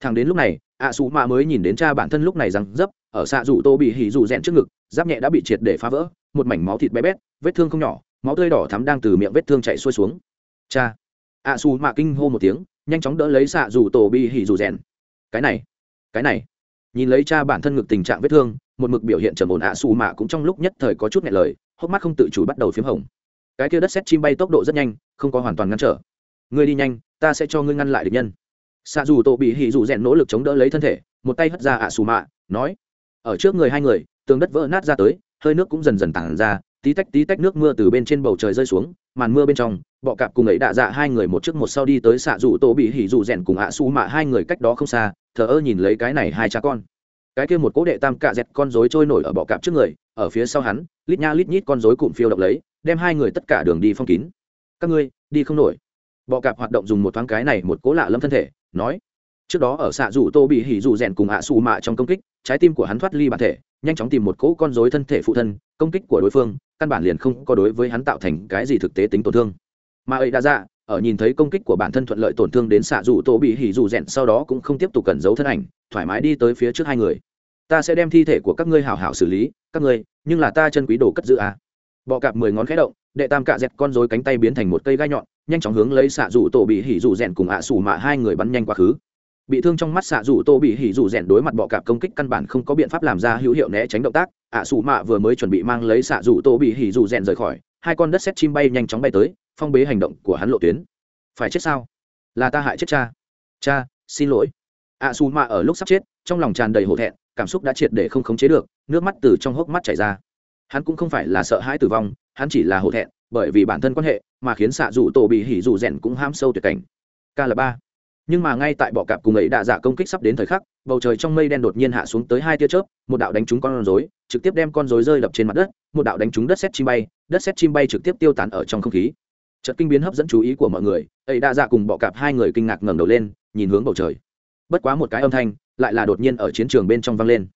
Thằng đến lúc này, ạ xù mạ mới nhìn đến cha bản thân lúc này rằng dấp, ở xạ rủ tô bị hỉ rủ rèn trước ngực, giáp nhẹ đã bị triệt để phá vỡ, một mảnh máu thịt bé bét, vết thương không nhỏ, máu tươi đỏ thắm đang từ miệng vết thương chảy xuôi xuống. Cha ạ xù mạ kinh hô một tiếng, nhanh chóng đỡ lấy xạ Dù tổ bị hỉ Dù rèn. Cái này cái này. Nhìn lấy cha bản thân ngực tình trạng vết thương, một mực biểu hiện trầm ổn ạ xù mạ cũng trong lúc nhất thời có chút nghẹn lời, hốc mắt không tự chủ bắt đầu p h í m hồng. Cái kia đất xét chim bay tốc độ rất nhanh, không có hoàn toàn ngăn trở. Ngươi đi nhanh, ta sẽ cho ngươi ngăn lại được nhân. Xạ dù tổ bị hỉ dù rèn nỗ lực chống đỡ lấy thân thể, một tay hất ra ạ xù mạ, nói, ở trước người hai người, tường đất vỡ nát ra tới, hơi nước cũng dần dần tản ra, tí tách tí tách nước mưa từ bên trên bầu trời rơi xuống, màn mưa bên trong bọ cạp cùng ấy đạ dạ hai người một trước một sau đi tới xạ rủ tổ bị hỉ rủ rèn cùng ạ su mạ hai người cách đó không xa, thờ ơ nhìn lấy cái này hai cha con. Cái kia một cố đệ tam cạ dẹt con rối trôi nổi ở bọ cạp trước người, ở phía sau hắn, lít nha lít nhít con rối cụm phiêu độc lấy, đem hai người tất cả đường đi phong kín. Các ngươi, đi không nổi. Bọ cạp hoạt động dùng một thoáng cái này một cố lạ lâm thân thể, nói. Trước đó ở xạ rủ tô bị hỉ rủ rèn cùng ạ su mạ trong công kích, trái tim của hắn thoát ly bản thể, nhanh chóng tìm một cỗ con rối thân thể phụ thân, công kích của đối phương, căn bản liền không có đối với hắn tạo thành cái gì thực tế tính tổn thương mà ấy đã ra ở nhìn thấy công kích của bản thân thuận lợi tổn thương đến xạ dù tổ bị hỉ dù rèn sau đó cũng không tiếp tục cẩn giấu thân ảnh, thoải mái đi tới phía trước hai người ta sẽ đem thi thể của các ngươi hảo hảo xử lý, các ngươi, nhưng là ta chân quý đồ cất giữ à. bọ cạp mười ngón khẽ động, đệ tam cạ dẹt con rối cánh tay biến thành một cây gai nhọn, nhanh chóng hướng lấy xạ dù tổ bị hỉ dù rèn cùng ạ à xù mạ hai người bắn nhanh quá khứ bị thương trong mắt xạ dù tô bị hỉ dù rèn đối mặt bọ cạp công kích căn bản không có biện pháp làm ra hữu hiệu né tránh động tác, ạ à xù mạ vừa mới chuẩn bị mang lấy xạ dù tô bị hỉ dù rèn rời khỏi, hai con đất xét chim bay nhanh chóng bay tới phong bế hành động của hắn lộ tuyến. Phải chết sao? Là ta hại chết cha. Cha, xin lỗi. Ạ à xù mạ ở lúc sắp chết, trong lòng tràn đầy hổ thẹn, cảm xúc đã triệt để không khống chế được, nước mắt từ trong hốc mắt chảy ra. Hắn cũng không phải là sợ hãi tử vong, hắn chỉ là hổ thẹn, bởi vì bản thân quan hệ mà khiến xạ dù tổ bị hỉ dù rèn cũng ham sâu tuyệt cảnh. K là ba. Nhưng mà ngay tại bọ cạp cùng ấy đạ giả công kích sắp đến thời khắc, bầu trời trong mây đen đột nhiên hạ xuống tới hai tia chớp, một đạo đánh trúng con rối, trực tiếp đem con rối rơi đập trên mặt đất, một đạo đánh trúng đất xét chim bay, đất xét chim bay trực tiếp tiêu tán ở trong không khí trận kinh biến hấp dẫn chú ý của mọi người, ấy đã dạ cùng bọ cạp hai người kinh ngạc ngẩng đầu lên, nhìn hướng bầu trời. Bất quá một cái âm thanh, lại là đột nhiên ở chiến trường bên trong vang lên.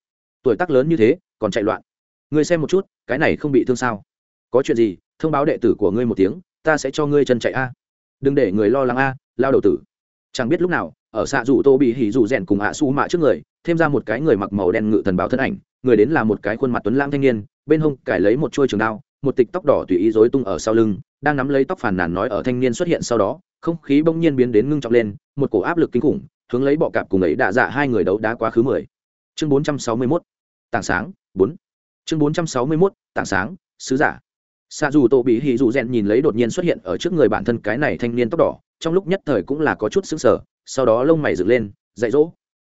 Tuổi tác lớn như thế, còn chạy loạn. Ngươi xem một chút, cái này không bị thương sao? Có chuyện gì, thông báo đệ tử của ngươi một tiếng, ta sẽ cho ngươi chân chạy a. Đừng để người lo lắng a, lao đầu tử. Chẳng biết lúc nào, ở xạ rủ tô bị hỉ rủ rèn cùng hạ su mạ trước người, thêm ra một cái người mặc màu đen ngự thần báo thân ảnh, người đến là một cái khuôn mặt tuấn lãng thanh niên, bên hông cải lấy một chuôi trường đao, một tịch tóc đỏ tùy ý rối tung ở sau lưng đang nắm lấy tóc phàn nàn nói ở thanh niên xuất hiện sau đó, không khí bỗng nhiên biến đến ngưng trọng lên, một cổ áp lực kinh khủng, hướng lấy bọ cạp cùng ấy đạ dạ hai người đấu đá quá khứ mười. Chương bốn trăm sáu mươi mốt, tảng sáng, bốn. Chương bốn trăm sáu mươi mốt, tảng sáng, sứ giả. Xa dù tổ bị hì dù rèn nhìn lấy đột nhiên xuất hiện ở trước người bản thân cái này thanh niên tóc đỏ, trong lúc nhất thời cũng là có chút sững sờ, sau đó lông mày dựng lên, dạy dỗ.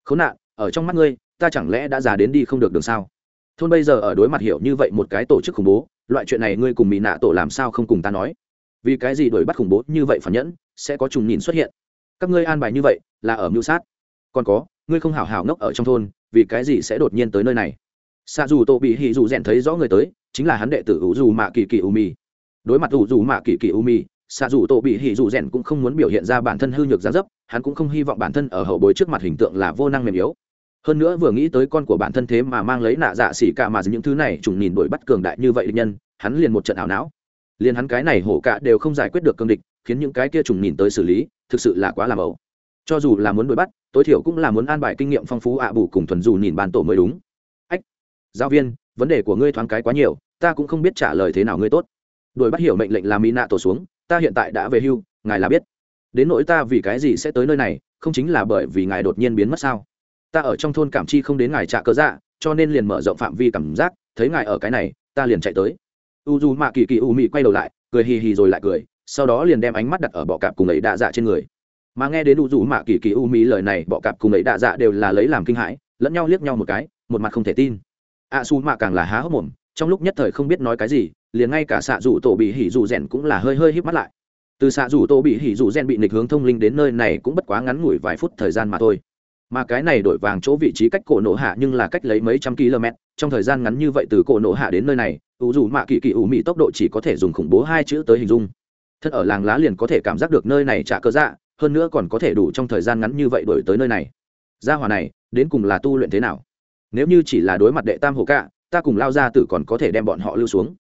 Khốn nạn, ở trong mắt ngươi, ta chẳng lẽ đã già đến đi không được đường sao? Thôn bây giờ ở đối mặt hiểu như vậy một cái tổ chức khủng bố loại chuyện này ngươi cùng mỹ nạ tổ làm sao không cùng ta nói? Vì cái gì đuổi bắt khủng bố như vậy phản nhẫn, sẽ có trùng nhìn xuất hiện? Các ngươi an bài như vậy, là ở mưu sát. Còn có, ngươi không hảo hảo ngốc ở trong thôn, vì cái gì sẽ đột nhiên tới nơi này? Xa dù tổ bị hỉ dù rèn thấy rõ người tới, chính là hắn đệ tử ủ dù mạ kỳ kỳ u mi đối mặt ủ dù mạ kỳ kỳ u mi xa dù tổ bị hỉ dù rèn cũng không muốn biểu hiện ra bản thân hư nhược giá dấp, hắn cũng không hy vọng bản thân ở hậu bối trước mặt hình tượng là vô năng mềm yếu hơn nữa vừa nghĩ tới con của bản thân thế mà mang lấy nạ dạ xỉ cả mà những thứ này trùng nhìn đuổi bắt cường đại như vậy nhân, hắn liền một trận ảo não. Liền hắn cái này hổ cả đều không giải quyết được cương địch, khiến những cái kia trùng nhìn tới xử lý, thực sự là quá làm ẩu. Cho dù là muốn đuổi bắt, tối thiểu cũng là muốn an bài kinh nghiệm phong phú ạ bù cùng thuần dù nhìn bàn tổ mới đúng. Ách, giáo viên, vấn đề của ngươi thoáng cái quá nhiều, ta cũng không biết trả lời thế nào ngươi tốt. Đuổi bắt hiểu mệnh lệnh làm mỹ nạ tổ xuống, ta hiện tại đã về hưu, ngài là biết. Đến nỗi ta vì cái gì sẽ tới nơi này, không chính là bởi vì ngài đột nhiên biến mất sao? Ta ở trong thôn cảm chi không đến ngài trạ cớ dạ cho nên liền mở rộng phạm vi cảm giác, thấy ngài ở cái này, ta liền chạy tới. U dù mạ kỳ kỳ u mị quay đầu lại, cười hì hì rồi lại cười, sau đó liền đem ánh mắt đặt ở bọ cạp cùng ấy đạ dạ trên người. Mà nghe đến u dù mạ kỳ kỳ u mị lời này, bọ cạp cùng ấy đạ dạ đều là lấy làm kinh hãi, lẫn nhau liếc nhau một cái, một mặt không thể tin. A su mạ càng là há hốc mồm, trong lúc nhất thời không biết nói cái gì, liền ngay cả xạ dù tổ bị hỉ dù rèn cũng là hơi hơi híp mắt lại. Từ xạ dù tổ bị hỉ dù rèn bị nịch hướng thông linh đến nơi này cũng bất quá ngắn ngủi vài phút thời gian mà thôi mà cái này đổi vàng chỗ vị trí cách cổ nổ hạ nhưng là cách lấy mấy trăm km, trong thời gian ngắn như vậy từ cổ nổ hạ đến nơi này, ủ dù mạ kỳ kỳ ủ mị tốc độ chỉ có thể dùng khủng bố hai chữ tới hình dung. Thật ở làng lá liền có thể cảm giác được nơi này trả cơ dạ hơn nữa còn có thể đủ trong thời gian ngắn như vậy đổi tới nơi này. Gia hòa này, đến cùng là tu luyện thế nào? Nếu như chỉ là đối mặt đệ tam hồ cạ, ta cùng lao ra tử còn có thể đem bọn họ lưu xuống.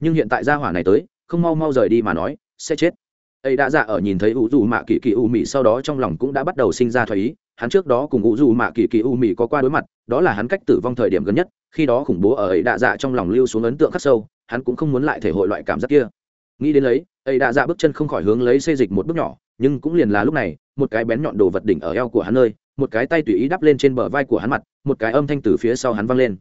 Nhưng hiện tại gia hỏa này tới, không mau mau rời đi mà nói, sẽ chết. Ấy đã dạ ở nhìn thấy ủ dù mạ kỳ kỳ u mị sau đó trong lòng cũng đã bắt đầu sinh ra thoái ý hắn trước đó cùng ngũ dù mạ kỳ kỳ u mì có qua đối mặt, đó là hắn cách tử vong thời điểm gần nhất, khi đó khủng bố ở ấy đạ dạ trong lòng lưu xuống ấn tượng khắc sâu, hắn cũng không muốn lại thể hội loại cảm giác kia. Nghĩ đến lấy, ấy đạ dạ bước chân không khỏi hướng lấy xê dịch một bước nhỏ, nhưng cũng liền là lúc này, một cái bén nhọn đồ vật đỉnh ở eo của hắn nơi, một cái tay tùy ý đắp lên trên bờ vai của hắn mặt, một cái âm thanh từ phía sau hắn vang lên.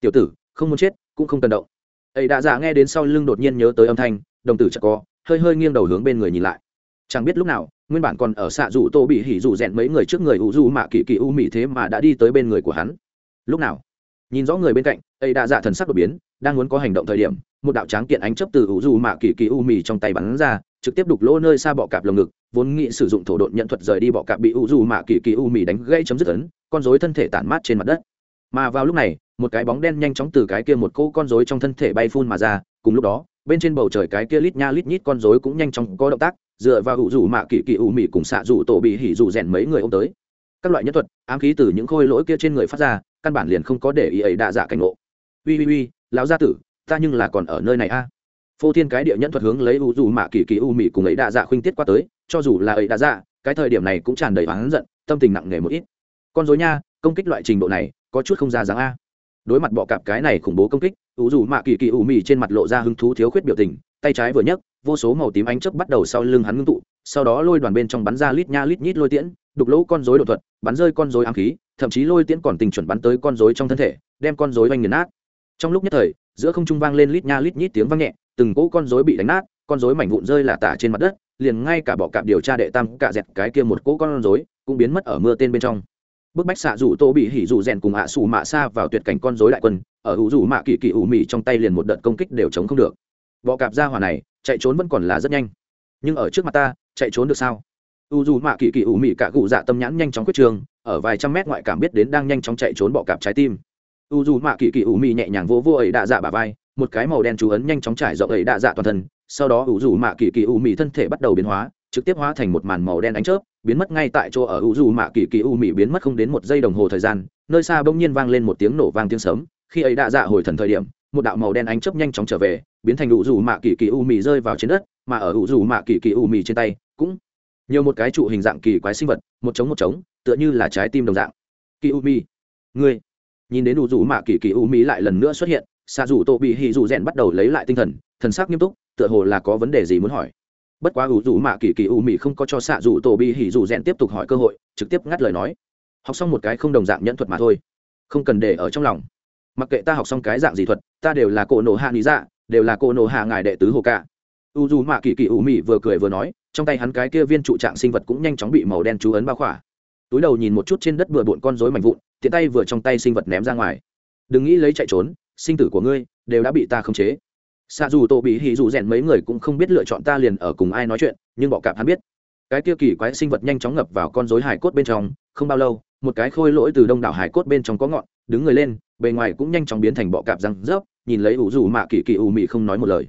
Tiểu tử, không muốn chết, cũng không cần động. Ấy đạ dạ nghe đến sau lưng đột nhiên nhớ tới âm thanh, đồng tử chợt co, hơi hơi nghiêng đầu hướng bên người nhìn lại. Chẳng biết lúc nào nguyên bản còn ở xạ rủ tô bị hỉ rủ rèn mấy người trước người u du mạ kỳ kỳ u mị thế mà đã đi tới bên người của hắn. Lúc nào? Nhìn rõ người bên cạnh, ấy đã dạ thần sắc đột biến, đang muốn có hành động thời điểm, một đạo tráng kiện ánh chấp từ u du mạ kỳ kỳ u mị trong tay bắn ra, trực tiếp đục lỗ nơi xa bọ cạp lồng ngực, vốn nghĩ sử dụng thổ độn nhận thuật rời đi bọ cạp bị u du mạ kỳ kỳ u mị đánh gây chấm dứt ấn, con rối thân thể tản mát trên mặt đất. Mà vào lúc này, một cái bóng đen nhanh chóng từ cái kia một cỗ con rối trong thân thể bay phun mà ra, cùng lúc đó, bên trên bầu trời cái kia lít nha lít nhít con rối cũng nhanh chóng có động tác dựa vào hữu rủ mạ kỳ kỳ ủ mị cùng xạ rủ tổ bị hỉ rủ rèn mấy người ô m tới. Các loại nhân thuật, ám khí từ những khôi lỗi kia trên người phát ra, căn bản liền không có để ý ấy đa dạ cảnh ngộ. Ui ui ui, lão gia tử, ta nhưng là còn ở nơi này a. Phô thiên cái địa nhân thuật hướng lấy u dù mạ kỳ kỳ u mị cùng ấy đa dạ khuynh tiết qua tới, cho dù là ấy đa dạ cái thời điểm này cũng tràn đầy oán giận, tâm tình nặng nề một ít. Con dối nha, công kích loại trình độ này, có chút không ra dáng a. Đối mặt bọ cạp cái này khủng bố công kích u dù mạ kỳ kỳ u mị trên mặt lộ ra hứng thú thiếu khuyết biểu tình, tay trái vừa nhấc vô số màu tím ánh chớp bắt đầu sau lưng hắn ngưng tụ, sau đó lôi đoàn bên trong bắn ra lít nha lít nhít lôi tiễn, đục lỗ con rối đột thuật, bắn rơi con rối ám khí, thậm chí lôi tiễn còn tình chuẩn bắn tới con rối trong thân thể, đem con rối oanh nghiền nát. Trong lúc nhất thời, giữa không trung vang lên lít nha lít nhít tiếng vang nhẹ, từng cỗ con rối bị đánh nát, con rối mảnh vụn rơi là tả trên mặt đất, liền ngay cả bọ cạp điều tra đệ tam cả dẹt cái kia một cỗ con rối cũng biến mất ở mưa tên bên trong. Bức bách xạ rủ tô bị hỉ rủ rèn cùng hạ xù mạ xa vào tuyệt cảnh con rối đại quân, ở hữu rủ mạ kỳ kỳ ủ mị trong tay liền một đợt công kích đều chống không được. Bọ cạp ra hỏa này chạy trốn vẫn còn là rất nhanh. Nhưng ở trước mặt ta, chạy trốn được sao? U dù mạ kỳ kỳ ủ mị cả cụ dạ tâm nhãn nhanh chóng quyết trường, ở vài trăm mét ngoại cảm biết đến đang nhanh chóng chạy trốn bọ cạp trái tim. U dù mạ kỳ kỳ ủ mị nhẹ nhàng vỗ vô ấy đạ dạ bà vai, một cái màu đen chú ấn nhanh chóng trải rộng ấy đạ dạ toàn thân, sau đó u dù mạ kỳ kỳ ủ mị thân thể bắt đầu biến hóa, trực tiếp hóa thành một màn màu đen ánh chớp, biến mất ngay tại chỗ ở u dù mạ kỳ kỳ u mị biến mất không đến một giây đồng hồ thời gian, nơi xa bỗng nhiên vang lên một tiếng nổ vang tiếng sớm khi ấy đạ dạ hồi thần thời điểm một đạo màu đen ánh chớp nhanh chóng trở về, biến thành ủ dù mạ kỳ kỳ u mì rơi vào trên đất, mà ở ủ dù mạ kỳ kỳ u mì trên tay cũng nhiều một cái trụ hình dạng kỳ quái sinh vật, một trống một trống, tựa như là trái tim đồng dạng. Kỳ u mì ngươi nhìn đến ủ dù mạ kỳ kỳ u mì lại lần nữa xuất hiện, sa dù tô bị hì dù rèn bắt đầu lấy lại tinh thần thần sắc nghiêm túc, tựa hồ là có vấn đề gì muốn hỏi. Bất quá ủ dù mạ kỳ kỳ u mì không có cho xạ dù tổ bị hỉ dù rèn tiếp tục hỏi cơ hội, trực tiếp ngắt lời nói. Học xong một cái không đồng dạng nhẫn thuật mà thôi, không cần để ở trong lòng mặc kệ ta học xong cái dạng gì thuật, ta đều là cổ nổ hạ lý dạ đều là cổ nổ hạ ngài đệ tứ hồ cả u dù mạ kỳ kỳ ủ mị vừa cười vừa nói, trong tay hắn cái kia viên trụ trạng sinh vật cũng nhanh chóng bị màu đen chú ấn bao khỏa. Túi đầu nhìn một chút trên đất bừa bộn con rối mạnh vụn, tiện tay vừa trong tay sinh vật ném ra ngoài. Đừng nghĩ lấy chạy trốn, sinh tử của ngươi đều đã bị ta khống chế. Xa dù tổ bị hì dù rèn mấy người cũng không biết lựa chọn ta liền ở cùng ai nói chuyện, nhưng bọ cạp hắn biết. Cái kia kỳ quái sinh vật nhanh chóng ngập vào con rối hải cốt bên trong, không bao lâu, một cái khôi lỗi từ đông đảo hải cốt bên trong có ngọn, đứng người lên bề ngoài cũng nhanh chóng biến thành bọ cạp răng rớp, nhìn lấy ủ rủ mạ kỳ kỳ ủ mị không nói một lời.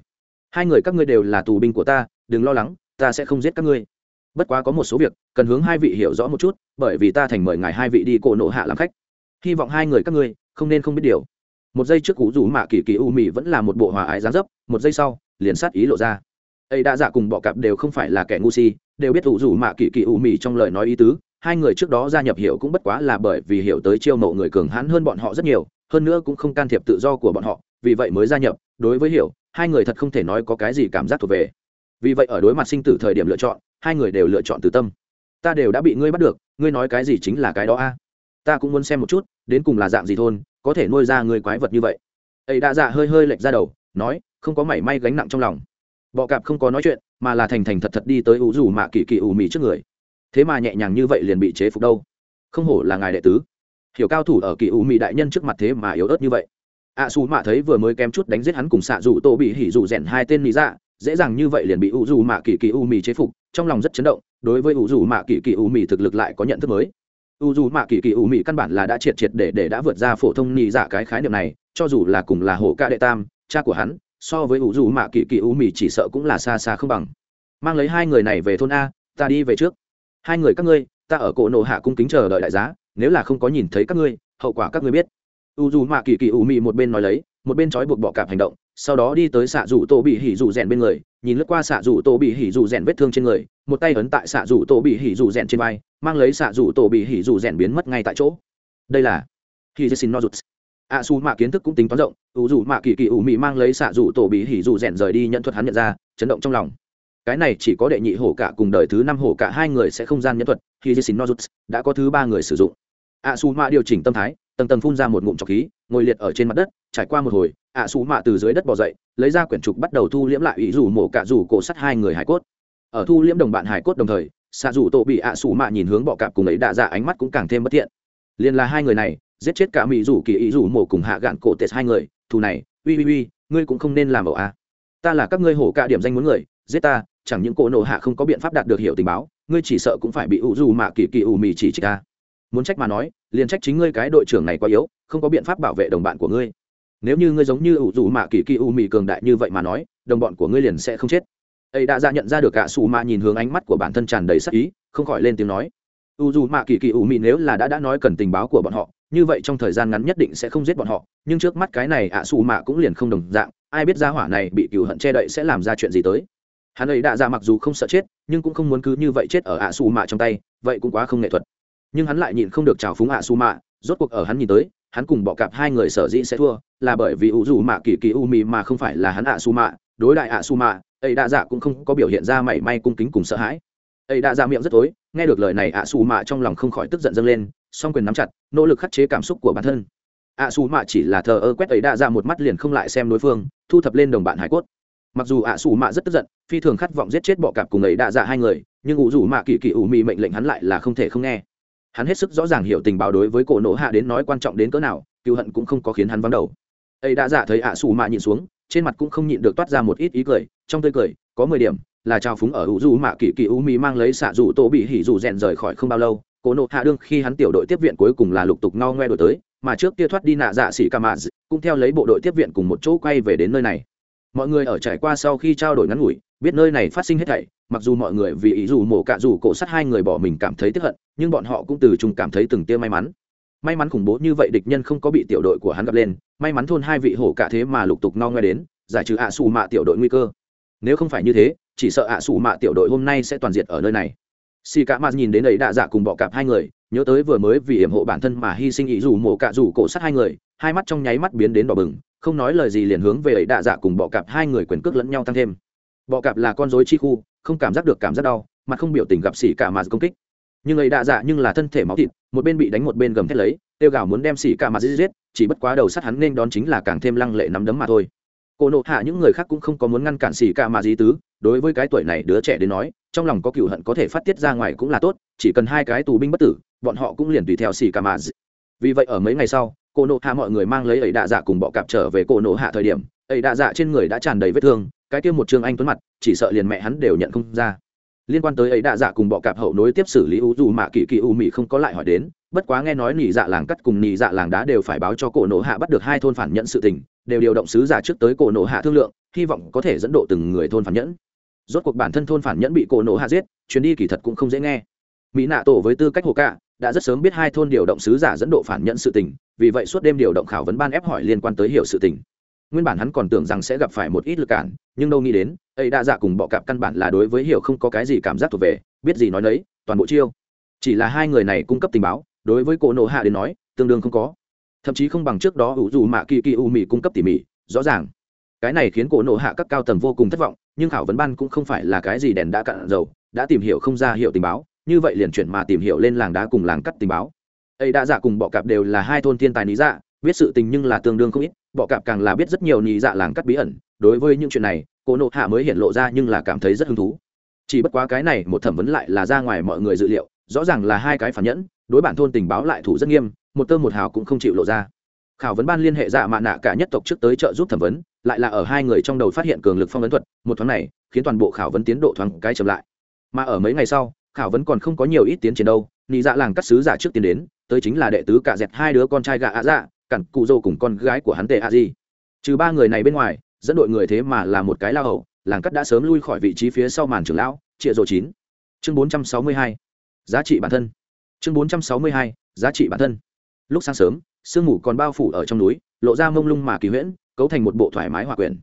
Hai người các ngươi đều là tù binh của ta, đừng lo lắng, ta sẽ không giết các ngươi. Bất quá có một số việc, cần hướng hai vị hiểu rõ một chút, bởi vì ta thành mời ngài hai vị đi cổ nộ hạ làm khách. Hy vọng hai người các ngươi không nên không biết điều. Một giây trước cú rủ mạ kỳ kỳ u mị vẫn là một bộ hòa ái giá dấp, một giây sau, liền sát ý lộ ra. Ấy đã giả cùng bọ cạp đều không phải là kẻ ngu si, đều biết ủ rủ mạ kỳ kỳ u mì trong lời nói ý tứ. Hai người trước đó gia nhập hiểu cũng bất quá là bởi vì hiểu tới chiêu mộ người cường hãn hơn bọn họ rất nhiều hơn nữa cũng không can thiệp tự do của bọn họ, vì vậy mới gia nhập. Đối với hiểu, hai người thật không thể nói có cái gì cảm giác thuộc về. Vì vậy ở đối mặt sinh tử thời điểm lựa chọn, hai người đều lựa chọn từ tâm. Ta đều đã bị ngươi bắt được, ngươi nói cái gì chính là cái đó a. À? Ta cũng muốn xem một chút, đến cùng là dạng gì thôn, có thể nuôi ra người quái vật như vậy. Ấy đã dạ hơi hơi lệch ra đầu, nói, không có mảy may gánh nặng trong lòng. Bọ cạp không có nói chuyện, mà là thành thành thật thật đi tới ủ rủ mạ kỳ kỳ ủ mì trước người. Thế mà nhẹ nhàng như vậy liền bị chế phục đâu? Không hổ là ngài đệ tứ hiểu cao thủ ở kỳ u mỹ đại nhân trước mặt thế mà yếu ớt như vậy. Ạ xù mạ thấy vừa mới kém chút đánh giết hắn cùng xạ rủ tô bị hỉ rủ rèn hai tên lý dạ dễ dàng như vậy liền bị ủ rủ mạ kỳ kỳ u mỹ chế phục, trong lòng rất chấn động, đối với ủ rủ mạ kỳ kỳ u mỹ thực lực lại có nhận thức mới. Ủ rủ mạ kỳ kỳ u mỹ căn bản là đã triệt triệt để để đã vượt ra phổ thông nhị dạ cái khái niệm này, cho dù là cùng là hổ ca đệ tam, cha của hắn, so với ủ rủ mạ kỳ kỳ u mỹ chỉ sợ cũng là xa xa không bằng. Mang lấy hai người này về thôn a, ta đi về trước. Hai người các ngươi, ta ở cổ nộ hạ cung kính chờ đợi đại giá nếu là không có nhìn thấy các ngươi, hậu quả các ngươi biết. U dù mạ kỳ kỳ ủ mị một bên nói lấy, một bên trói buộc bọ cạp hành động, sau đó đi tới xạ rủ tô bị hỉ rủ rèn bên người, nhìn lướt qua xạ rủ tô bị hỉ rủ rèn vết thương trên người, một tay ấn tại xạ rủ tô bị hỉ rủ rèn trên vai, mang lấy xạ rủ tô bị hỉ rủ rèn biến mất ngay tại chỗ. Đây là hỉ xin no rụt a su mạ kiến thức cũng tính toán rộng, u dù mạ kỳ kỳ ủ mị mang lấy xạ rủ tổ bị hỉ rủ rèn rời đi nhận thuật hắn nhận ra, chấn động trong lòng. Cái này chỉ có đệ nhị hổ cả cùng đời thứ năm hổ cả hai người sẽ không gian nhân thuật khi xin nozuts đã có thứ ba người sử dụng ạ xù mạ điều chỉnh tâm thái, tầng tầng phun ra một ngụm trọc khí, ngồi liệt ở trên mặt đất, trải qua một hồi ạ xù mạ từ dưới đất bò dậy, lấy ra quyển trục bắt đầu thu liễm lại ý rủ mổ cả rủ cổ sắt hai người hải cốt. Ở thu liễm đồng bạn hải cốt đồng thời xạ rủ tổ bị ạ xù mạ nhìn hướng bọ cạp cùng ấy đạ dạ ánh mắt cũng càng thêm bất thiện. Liền là hai người này, giết chết cả mỹ rủ kỳ ý rủ mổ cùng hạ gạn cổ tết hai người, thù này, uy uy uy, ngươi cũng không nên làm ẩu a. Ta là các ngươi hổ cả điểm danh muốn người, giết ta, chẳng những cổ nổ hạ không có biện pháp đạt được hiểu tình báo, ngươi chỉ sợ cũng phải bị ủ dù mạ kỳ kỳ ủ mì chỉ trích ta muốn trách mà nói, liền trách chính ngươi cái đội trưởng này quá yếu, không có biện pháp bảo vệ đồng bạn của ngươi. Nếu như ngươi giống như ủ dù mạ kỳ kỳ u mì cường đại như vậy mà nói, đồng bọn của ngươi liền sẽ không chết. Ấy đã ra nhận ra được cả xù mạ nhìn hướng ánh mắt của bản thân tràn đầy sắc ý, không khỏi lên tiếng nói. U dù mạ kỳ kỳ u mì nếu là đã đã nói cần tình báo của bọn họ, như vậy trong thời gian ngắn nhất định sẽ không giết bọn họ, nhưng trước mắt cái này ạ, xù mạ cũng liền không đồng dạng, ai biết ra hỏa này bị cựu hận che đậy sẽ làm ra chuyện gì tới. Hắn ấy đã ra mặc dù không sợ chết, nhưng cũng không muốn cứ như vậy chết ở ạ, xù mạ trong tay, vậy cũng quá không nghệ thuật nhưng hắn lại nhịn không được trào phúng ạ su mạ rốt cuộc ở hắn nhìn tới, hắn cùng bọ cạp hai người sở dĩ sẽ thua, là bởi vì ủ dù mạ kỳ kỳ u mì mà không phải là hắn ạ su mạ đối đại ạ su mạ ấy đã dạ cũng không có biểu hiện ra mảy may cung kính cùng sợ hãi. Ấy đã dạ miệng rất tối, nghe được lời này ạ su mạ trong lòng không khỏi tức giận dâng lên, song quyền nắm chặt, nỗ lực khắc chế cảm xúc của bản thân. Ạ su mạ chỉ là thờ ơ quét ấy đã dạ một mắt liền không lại xem đối phương, thu thập lên đồng bạn hải cốt. Mặc dù ạ su mạ rất tức giận, phi thường khát vọng giết chết bọ cạp cùng ấy đa dạ hai người, nhưng ủ dù mạ kỳ kỳ u mì mệnh lệnh hắn lại là không thể không nghe hắn hết sức rõ ràng hiểu tình báo đối với cổ nổ hạ đến nói quan trọng đến cỡ nào, cựu hận cũng không có khiến hắn vắng đầu. Ấy đã giả thấy ạ xù mạ nhìn xuống, trên mặt cũng không nhịn được toát ra một ít ý cười, trong tươi cười, có mười điểm, là trao phúng ở ủ du mạ kỳ kỳ u mỹ mang lấy xạ dù tổ bị hỉ dù rèn rời khỏi không bao lâu, cổ nộ hạ đương khi hắn tiểu đội tiếp viện cuối cùng là lục tục ngao ngoe đổi tới, mà trước kia thoát đi nạ dạ xỉ ca mạ cũng theo lấy bộ đội tiếp viện cùng một chỗ quay về đến nơi này mọi người ở trải qua sau khi trao đổi ngắn ngủi, biết nơi này phát sinh hết thảy, mặc dù mọi người vì ý dù mổ cạ dù cổ sắt hai người bỏ mình cảm thấy tức hận, nhưng bọn họ cũng từ chung cảm thấy từng tia may mắn. May mắn khủng bố như vậy địch nhân không có bị tiểu đội của hắn gặp lên, may mắn thôn hai vị hổ cả thế mà lục tục no ngoe đến, giải trừ ạ à xù mạ tiểu đội nguy cơ. Nếu không phải như thế, chỉ sợ ạ à xù mạ tiểu đội hôm nay sẽ toàn diệt ở nơi này. Xì cả mạt nhìn đến ấy đạ dạ cùng bọ cạp hai người, nhớ tới vừa mới vì hiểm hộ bản thân mà hy sinh ý dù mổ cạ dù cổ sắt hai người, hai mắt trong nháy mắt biến đến đỏ bừng không nói lời gì liền hướng về ấy đạ dạ cùng bọ cạp hai người quyền cước lẫn nhau tăng thêm. Bọ cạp là con dối chi khu, không cảm giác được cảm giác đau, mà không biểu tình gặp xỉ cả mà công kích. Nhưng ấy đạ dạ nhưng là thân thể máu thịt, một bên bị đánh một bên gầm thét lấy, tiêu gào muốn đem xỉ cả mà giết chỉ bất quá đầu sắt hắn nên đón chính là càng thêm lăng lệ nắm đấm mà thôi. Cô nộ hạ những người khác cũng không có muốn ngăn cản xỉ cả mà gì tứ, đối với cái tuổi này đứa trẻ đến nói, trong lòng có cựu hận có thể phát tiết ra ngoài cũng là tốt, chỉ cần hai cái tù binh bất tử, bọn họ cũng liền tùy theo xỉ cả mà vì vậy ở mấy ngày sau cô nộ hạ mọi người mang lấy ấy đạ dạ cùng bọ cạp trở về cô nộ hạ thời điểm, ấy đạ dạ trên người đã tràn đầy vết thương, cái kia một trương anh tuấn mặt, chỉ sợ liền mẹ hắn đều nhận không ra. Liên quan tới ấy đạ dạ cùng bọ cạp hậu nối tiếp xử lý u dù mạ kỳ kỳ u mị không có lại hỏi đến, bất quá nghe nói nỉ dạ làng cắt cùng nỉ dạ làng đá đều phải báo cho cổ nộ hạ bắt được hai thôn phản nhận sự tình, đều điều động sứ giả trước tới cổ nộ hạ thương lượng, hy vọng có thể dẫn độ từng người thôn phản nhẫn. Rốt cuộc bản thân thôn phản nhẫn bị cổ nộ hạ giết, chuyến đi kỳ thật cũng không dễ nghe. Mỹ nạ tổ với tư cách hồ cạ đã rất sớm biết hai thôn điều động sứ giả dẫn độ phản nhận sự tình, vì vậy suốt đêm điều động khảo vấn ban ép hỏi liên quan tới hiểu sự tình. Nguyên bản hắn còn tưởng rằng sẽ gặp phải một ít lực cản, nhưng đâu nghĩ đến, ấy đã dạ cùng bọ cạp căn bản là đối với hiểu không có cái gì cảm giác thuộc về, biết gì nói nấy, toàn bộ chiêu. Chỉ là hai người này cung cấp tình báo, đối với cổ nộ hạ đến nói, tương đương không có. Thậm chí không bằng trước đó ủ dù mạ kỳ kỳ u mì cung cấp tỉ mỉ, rõ ràng. Cái này khiến cổ nộ hạ các cao tầng vô cùng thất vọng, nhưng khảo vấn ban cũng không phải là cái gì đèn đã cạn dầu, đã tìm hiểu không ra hiệu tình báo như vậy liền chuyển mà tìm hiểu lên làng đá cùng làng cắt tình báo. Ấy đã giả cùng bọ cạp đều là hai thôn thiên tài lý dạ biết sự tình nhưng là tương đương không ít, bọ cạp càng là biết rất nhiều lý dạ làng cắt bí ẩn. Đối với những chuyện này cô nộ hạ mới hiện lộ ra nhưng là cảm thấy rất hứng thú. Chỉ bất quá cái này một thẩm vấn lại là ra ngoài mọi người dự liệu, rõ ràng là hai cái phản nhẫn, đối bản thôn tình báo lại thủ rất nghiêm, một tơ một hào cũng không chịu lộ ra. Khảo vấn ban liên hệ dạ mạ nạ cả nhất tộc trước tới trợ giúp thẩm vấn, lại là ở hai người trong đầu phát hiện cường lực phong ấn thuật, một thoáng này, khiến toàn bộ khảo vấn tiến độ thoáng cái chậm lại. Mà ở mấy ngày sau khảo vấn còn không có nhiều ít tiến triển đâu, nị dạ làng cắt sứ giả trước tiến đến, tới chính là đệ tứ cả dẹt hai đứa con trai gà ạ dạ cặn cụ dô cùng con gái của hắn tệ a di trừ ba người này bên ngoài, dẫn đội người thế mà là một cái lao hậu làng cắt đã sớm lui khỏi vị trí phía sau màn trường lão, trịa rồ chín. Chương bốn trăm sáu mươi hai. Giá trị bản thân. Chương bốn trăm sáu mươi hai. Giá trị bản thân. Lúc sáng sớm, sương mù còn bao phủ ở trong núi, lộ ra mông lung mà kỳ huyễn, cấu thành một bộ thoải mái hòa quyển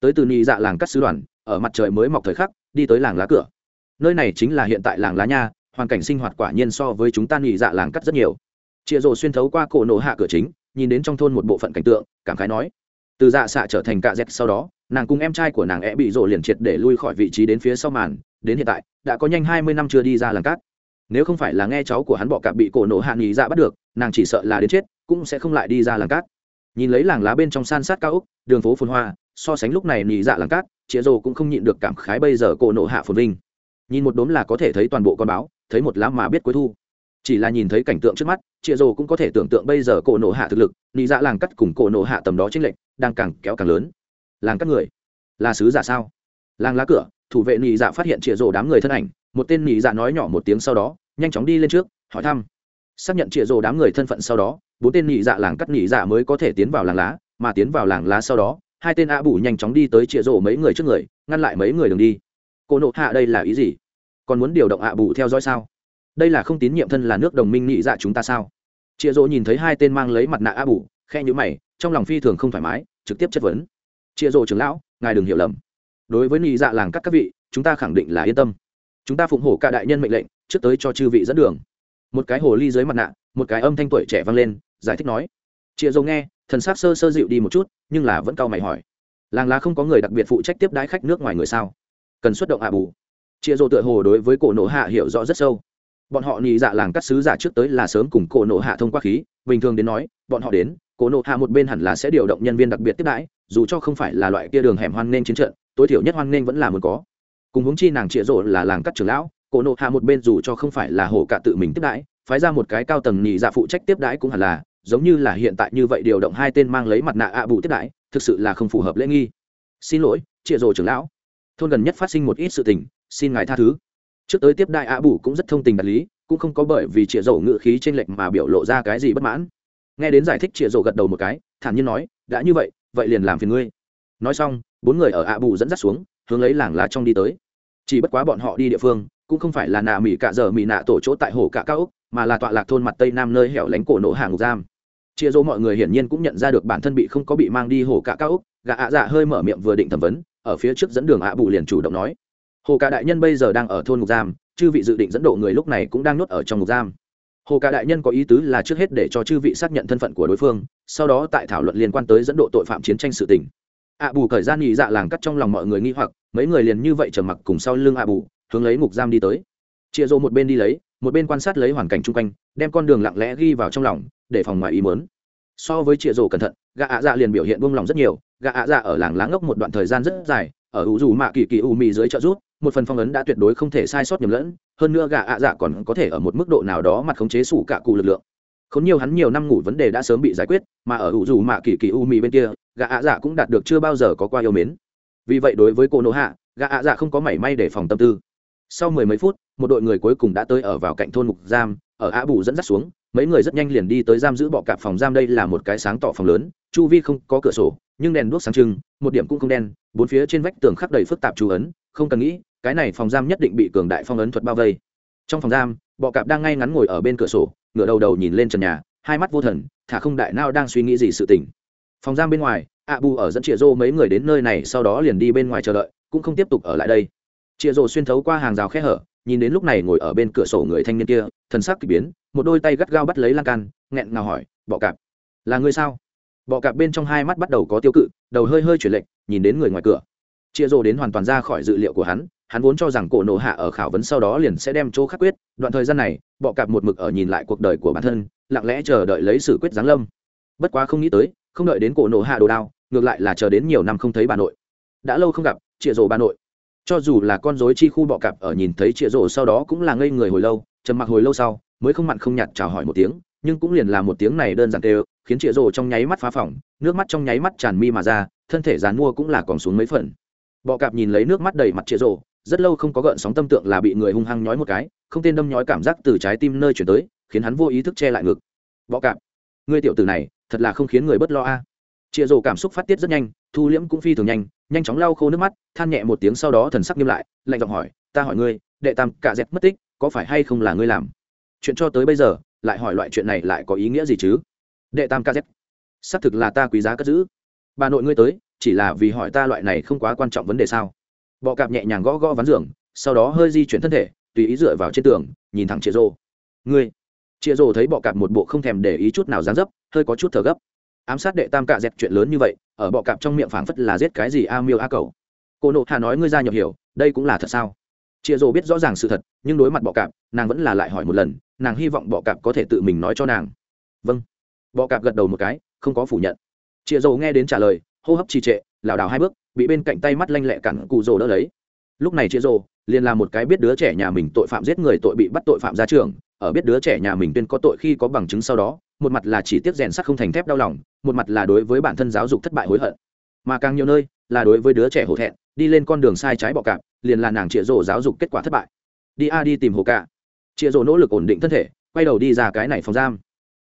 tới từ nị dạ làng cắt sứ đoàn, ở mặt trời mới mọc thời khắc, đi tới làng lá cửa nơi này chính là hiện tại làng lá nha, hoàn cảnh sinh hoạt quả nhiên so với chúng ta nghỉ dạ làng cắt rất nhiều. Chịa rồ xuyên thấu qua cổ nổ hạ cửa chính, nhìn đến trong thôn một bộ phận cảnh tượng, cảm khái nói. Từ dạ xạ trở thành cạ dẹt sau đó, nàng cùng em trai của nàng é bị rồ liền triệt để lui khỏi vị trí đến phía sau màn. Đến hiện tại, đã có nhanh hai mươi năm chưa đi ra làng cát nếu không phải là nghe cháu của hắn bọ cạp bị cổ nổ hạ nghỉ dạ bắt được, nàng chỉ sợ là đến chết, cũng sẽ không lại đi ra làng cát nhìn lấy làng lá bên trong san sát cao úc đường phố phồn hoa, so sánh lúc này nghỉ dạ làng cát chĩa rồ cũng không nhịn được cảm khái bây giờ cổ nổ hạ phồn vinh nhìn một đốm là có thể thấy toàn bộ con báo, thấy một lá mà biết cuối thu. Chỉ là nhìn thấy cảnh tượng trước mắt chịa rồ cũng có thể tưởng tượng bây giờ cổ nổ hạ thực lực, nị dạ làng cắt cùng cổ nổ hạ tầm đó chính lệnh đang càng kéo càng lớn. Làng các người? Là sứ giả sao? Làng lá cửa, thủ vệ nị dạ phát hiện chịa rồ đám người thân ảnh, một tên nị dạ nói nhỏ một tiếng sau đó, nhanh chóng đi lên trước, hỏi thăm. Xác nhận chịa rồ đám người thân phận sau đó, bốn tên nị dạ làng cắt nị dạ mới có thể tiến vào làng lá, mà tiến vào làng lá sau đó, hai tên a bù nhanh chóng đi tới chịa rồ mấy người trước người, ngăn lại mấy người đường đi. Cô nộ hạ đây là ý gì? Còn muốn điều động ạ bù theo dõi sao? Đây là không tín nhiệm thân là nước đồng minh nghị dạ chúng ta sao? Chịa rỗ nhìn thấy hai tên mang lấy mặt nạ a bù khe nhữ mày, trong lòng phi thường không thoải mái, trực tiếp chất vấn. Chịa rỗ trưởng lão, ngài đừng hiểu lầm. Đối với nghị dạ làng các các vị, chúng ta khẳng định là yên tâm. Chúng ta phụng hổ cả đại nhân mệnh lệnh, trước tới cho chư vị dẫn đường. Một cái hồ ly dưới mặt nạ, một cái âm thanh tuổi trẻ vang lên, giải thích nói. Chịa rỗ nghe, thần s á c sơ sơ dịu đi một chút, nhưng là vẫn cau mày hỏi. Làng là không có người đặc biệt phụ trách tiếp đái khách nước ngoài người sao? Cần xuất động ạ bù. Chia rô tựa hồ đối với cổ nổ hạ hiểu rõ rất sâu. Bọn họ nhị dạ làng cắt sứ giả trước tới là sớm cùng cổ nổ hạ thông qua khí, bình thường đến nói, bọn họ đến, cổ nổ hạ một bên hẳn là sẽ điều động nhân viên đặc biệt tiếp đãi, dù cho không phải là loại kia đường hẻm hoan nghênh chiến trận, tối thiểu nhất hoan nghênh vẫn là muốn có. Cùng hướng chi nàng chia rô là làng cắt trưởng lão, cổ nổ hạ một bên dù cho không phải là hổ cả tự mình tiếp đãi, phái ra một cái cao tầng nhị dạ phụ trách tiếp đãi cũng hẳn là, giống như là hiện tại như vậy điều động hai tên mang lấy mặt nạ ạ bù tiếp đãi, thực sự là không phù hợp lễ nghi. Xin lỗi, chia rô trưởng lão thôn gần nhất phát sinh một ít sự tình, xin ngài tha thứ. Trước tới tiếp đại ạ bù cũng rất thông tình đạt lý, cũng không có bởi vì chĩa dầu ngự khí trên lệnh mà biểu lộ ra cái gì bất mãn. Nghe đến giải thích chĩa dầu gật đầu một cái, thản nhiên nói, đã như vậy vậy liền làm phiền ngươi. Nói xong, bốn người ở ạ bù dẫn dắt xuống, hướng lấy làng lá trong đi tới. Chỉ bất quá bọn họ đi địa phương, cũng không phải là nạ mỹ cạ giờ mỹ nạ tổ chỗ tại hồ cạ cao úc mà là tọa lạc thôn mặt tây nam nơi hẻo lánh cổ nổ hàng ngục giam. Chia dỗ mọi người hiển nhiên cũng nhận ra được bản thân bị không có bị mang đi hồ cạ cao úc gạ ạ dạ hơi mở miệng vừa định thẩm vấn ở phía trước dẫn đường ạ bù liền chủ động nói. Hồ cả đại nhân bây giờ đang ở thôn ngục giam, chư vị dự định dẫn độ người lúc này cũng đang nuốt ở trong ngục giam. Hồ cả đại nhân có ý tứ là trước hết để cho chư vị xác nhận thân phận của đối phương, sau đó tại thảo luận liên quan tới dẫn độ tội phạm chiến tranh sự tình. Ạ bù khởi gian nghỉ dạ làng cắt trong lòng mọi người nghi hoặc, mấy người liền như vậy trở mặc cùng sau lưng ạ bù, hướng lấy ngục giam đi tới. Chia rô một bên đi lấy, một bên quan sát lấy hoàn cảnh chung quanh, đem con đường lặng lẽ ghi vào trong lòng, để phòng ngoài ý mớn so với chia rô cẩn thận gã ạ dạ liền biểu hiện buông lòng rất nhiều gã ạ dạ ở làng lá ngốc một đoạn thời gian rất dài, ở ủ dù mạ kỳ kỳ u mì dưới trợ rút một phần phong ấn đã tuyệt đối không thể sai sót nhầm lẫn, hơn nữa gà ạ dạ còn có thể ở một mức độ nào đó mặt khống chế sủ cả cụ lực lượng. Khốn nhiều hắn nhiều năm ngủ vấn đề đã sớm bị giải quyết, mà ở ủ dù mạ kỳ kỳ u mì bên kia, gà ạ dạ cũng đạt được chưa bao giờ có qua yêu mến. Vì vậy đối với cô nô hạ, gà ạ dạ không có mảy may để phòng tâm tư. Sau mười mấy phút, một đội người cuối cùng đã tới ở vào cạnh thôn mục giam, ở á bù dẫn dắt xuống mấy người rất nhanh liền đi tới giam giữ bọ cạp phòng giam đây là một cái sáng tỏ phòng lớn, chu vi không có cửa sổ, nhưng đèn đuốc sáng trưng, một điểm cũng không đen, bốn phía trên vách tường khắc đầy phức tạp chú ấn, không cần nghĩ, cái này phòng giam nhất định bị cường đại phong ấn thuật bao vây. Trong phòng giam, bọ cạp đang ngay ngắn ngồi ở bên cửa sổ, ngửa đầu đầu nhìn lên trần nhà, hai mắt vô thần, thả không đại nao đang suy nghĩ gì sự tỉnh phòng giam bên ngoài ạ bù ở dẫn chịa rô mấy người đến nơi này, sau đó liền đi bên ngoài chờ đợi, cũng không tiếp tục ở lại đây. Chịa rô xuyên thấu qua hàng rào khe hở, nhìn đến lúc này ngồi ở bên cửa sổ người thanh niên kia, thần sắc kỳ biến một đôi tay gắt gao bắt lấy lan can, nghẹn ngào hỏi, bọ cạp, là người sao? Bọ cạp bên trong hai mắt bắt đầu có tiêu cự, đầu hơi hơi chuyển lệch, nhìn đến người ngoài cửa. Chia rô đến hoàn toàn ra khỏi dự liệu của hắn hắn vốn cho rằng cổ nổ hạ ở khảo vấn sau đó liền sẽ đem chỗ khắc quyết, đoạn thời gian này, bọ cạp một mực ở nhìn lại cuộc đời của bản thân, lặng lẽ chờ đợi lấy sự quyết giáng lâm. Bất quá không nghĩ tới, không đợi đến cổ nổ hạ đồ đao, ngược lại là chờ đến nhiều năm không thấy bà nội. Đã lâu không gặp chịa rồ bà nội. Cho dù là con dối chi khu bọ cạp ở nhìn thấy chịa rồ sau đó cũng là ngây người hồi lâu, trầm mặc hồi lâu sau mới không mặn không nhạt chào hỏi một tiếng, nhưng cũng liền là một tiếng này đơn giản tê khiến chịa rồ trong nháy mắt phá phỏng nước mắt trong nháy mắt tràn mi mà ra, thân thể dán mua cũng là còn xuống mấy phần. Bọ cạp nhìn lấy nước mắt đầy mặt chịa rồ rất lâu không có gợn sóng tâm tượng là bị người hung hăng nhói một cái, không tên đâm nhói cảm giác từ trái tim nơi chuyển tới, khiến hắn vô ý thức che lại ngực. Bọ cạp, ngươi tiểu tử này, thật là không khiến người bất lo a. À. chịa rồ cảm xúc phát tiết rất nhanh, thu liễm cũng phi thường nhanh nhanh chóng lau khô nước mắt, than nhẹ một tiếng sau đó thần sắc nghiêm lại, lạnh giọng hỏi, ta hỏi ngươi, đệ tam cả dẹp mất tích, có phải hay không là ngươi làm? Chuyện cho tới bây giờ, lại hỏi loại chuyện này lại có ý nghĩa gì chứ? Đệ tam ca xác thực là ta quý giá cất giữ. Bà nội ngươi tới, chỉ là vì hỏi ta loại này không quá quan trọng vấn đề sao? Bọ cạp nhẹ nhàng gõ gõ ván giường, sau đó hơi di chuyển thân thể, tùy ý dựa vào trên tường, nhìn thẳng chĩa rô ngươi. Chĩa rô thấy bọ cạp một bộ không thèm để ý chút nào dán dấp, hơi có chút thở gấp. Ám sát đệ tam cạ dẹt chuyện lớn như vậy, ở bọ cạp trong miệng phảng phất là giết cái gì a miêu a cầu. Cô nộ hà nói ngươi ra nhập hiểu, đây cũng là thật sao? Chịa rô biết rõ ràng sự thật, nhưng đối mặt bọ cạp, nàng vẫn là lại hỏi một lần nàng hy vọng bọ cạp có thể tự mình nói cho nàng. Vâng. Bọ cạp gật đầu một cái, không có phủ nhận. Chịa dầu nghe đến trả lời, hô hấp trì trệ, lảo đảo hai bước, bị bên cạnh tay mắt lanh lẹ cản cụ rồ đỡ lấy. Lúc này chịa dầu liền là một cái biết đứa trẻ nhà mình tội phạm giết người tội bị bắt tội phạm ra trường, ở biết đứa trẻ nhà mình tuyên có tội khi có bằng chứng sau đó, một mặt là chỉ tiếc rèn sắt không thành thép đau lòng, một mặt là đối với bản thân giáo dục thất bại hối hận. Mà càng nhiều nơi, là đối với đứa trẻ hổ thẹn, đi lên con đường sai trái bọ cạp, liền là nàng chịa rổ giáo dục kết quả thất bại. Đi a đi tìm hồ cả chịa rồ nỗ lực ổn định thân thể, quay đầu đi ra cái này phòng giam.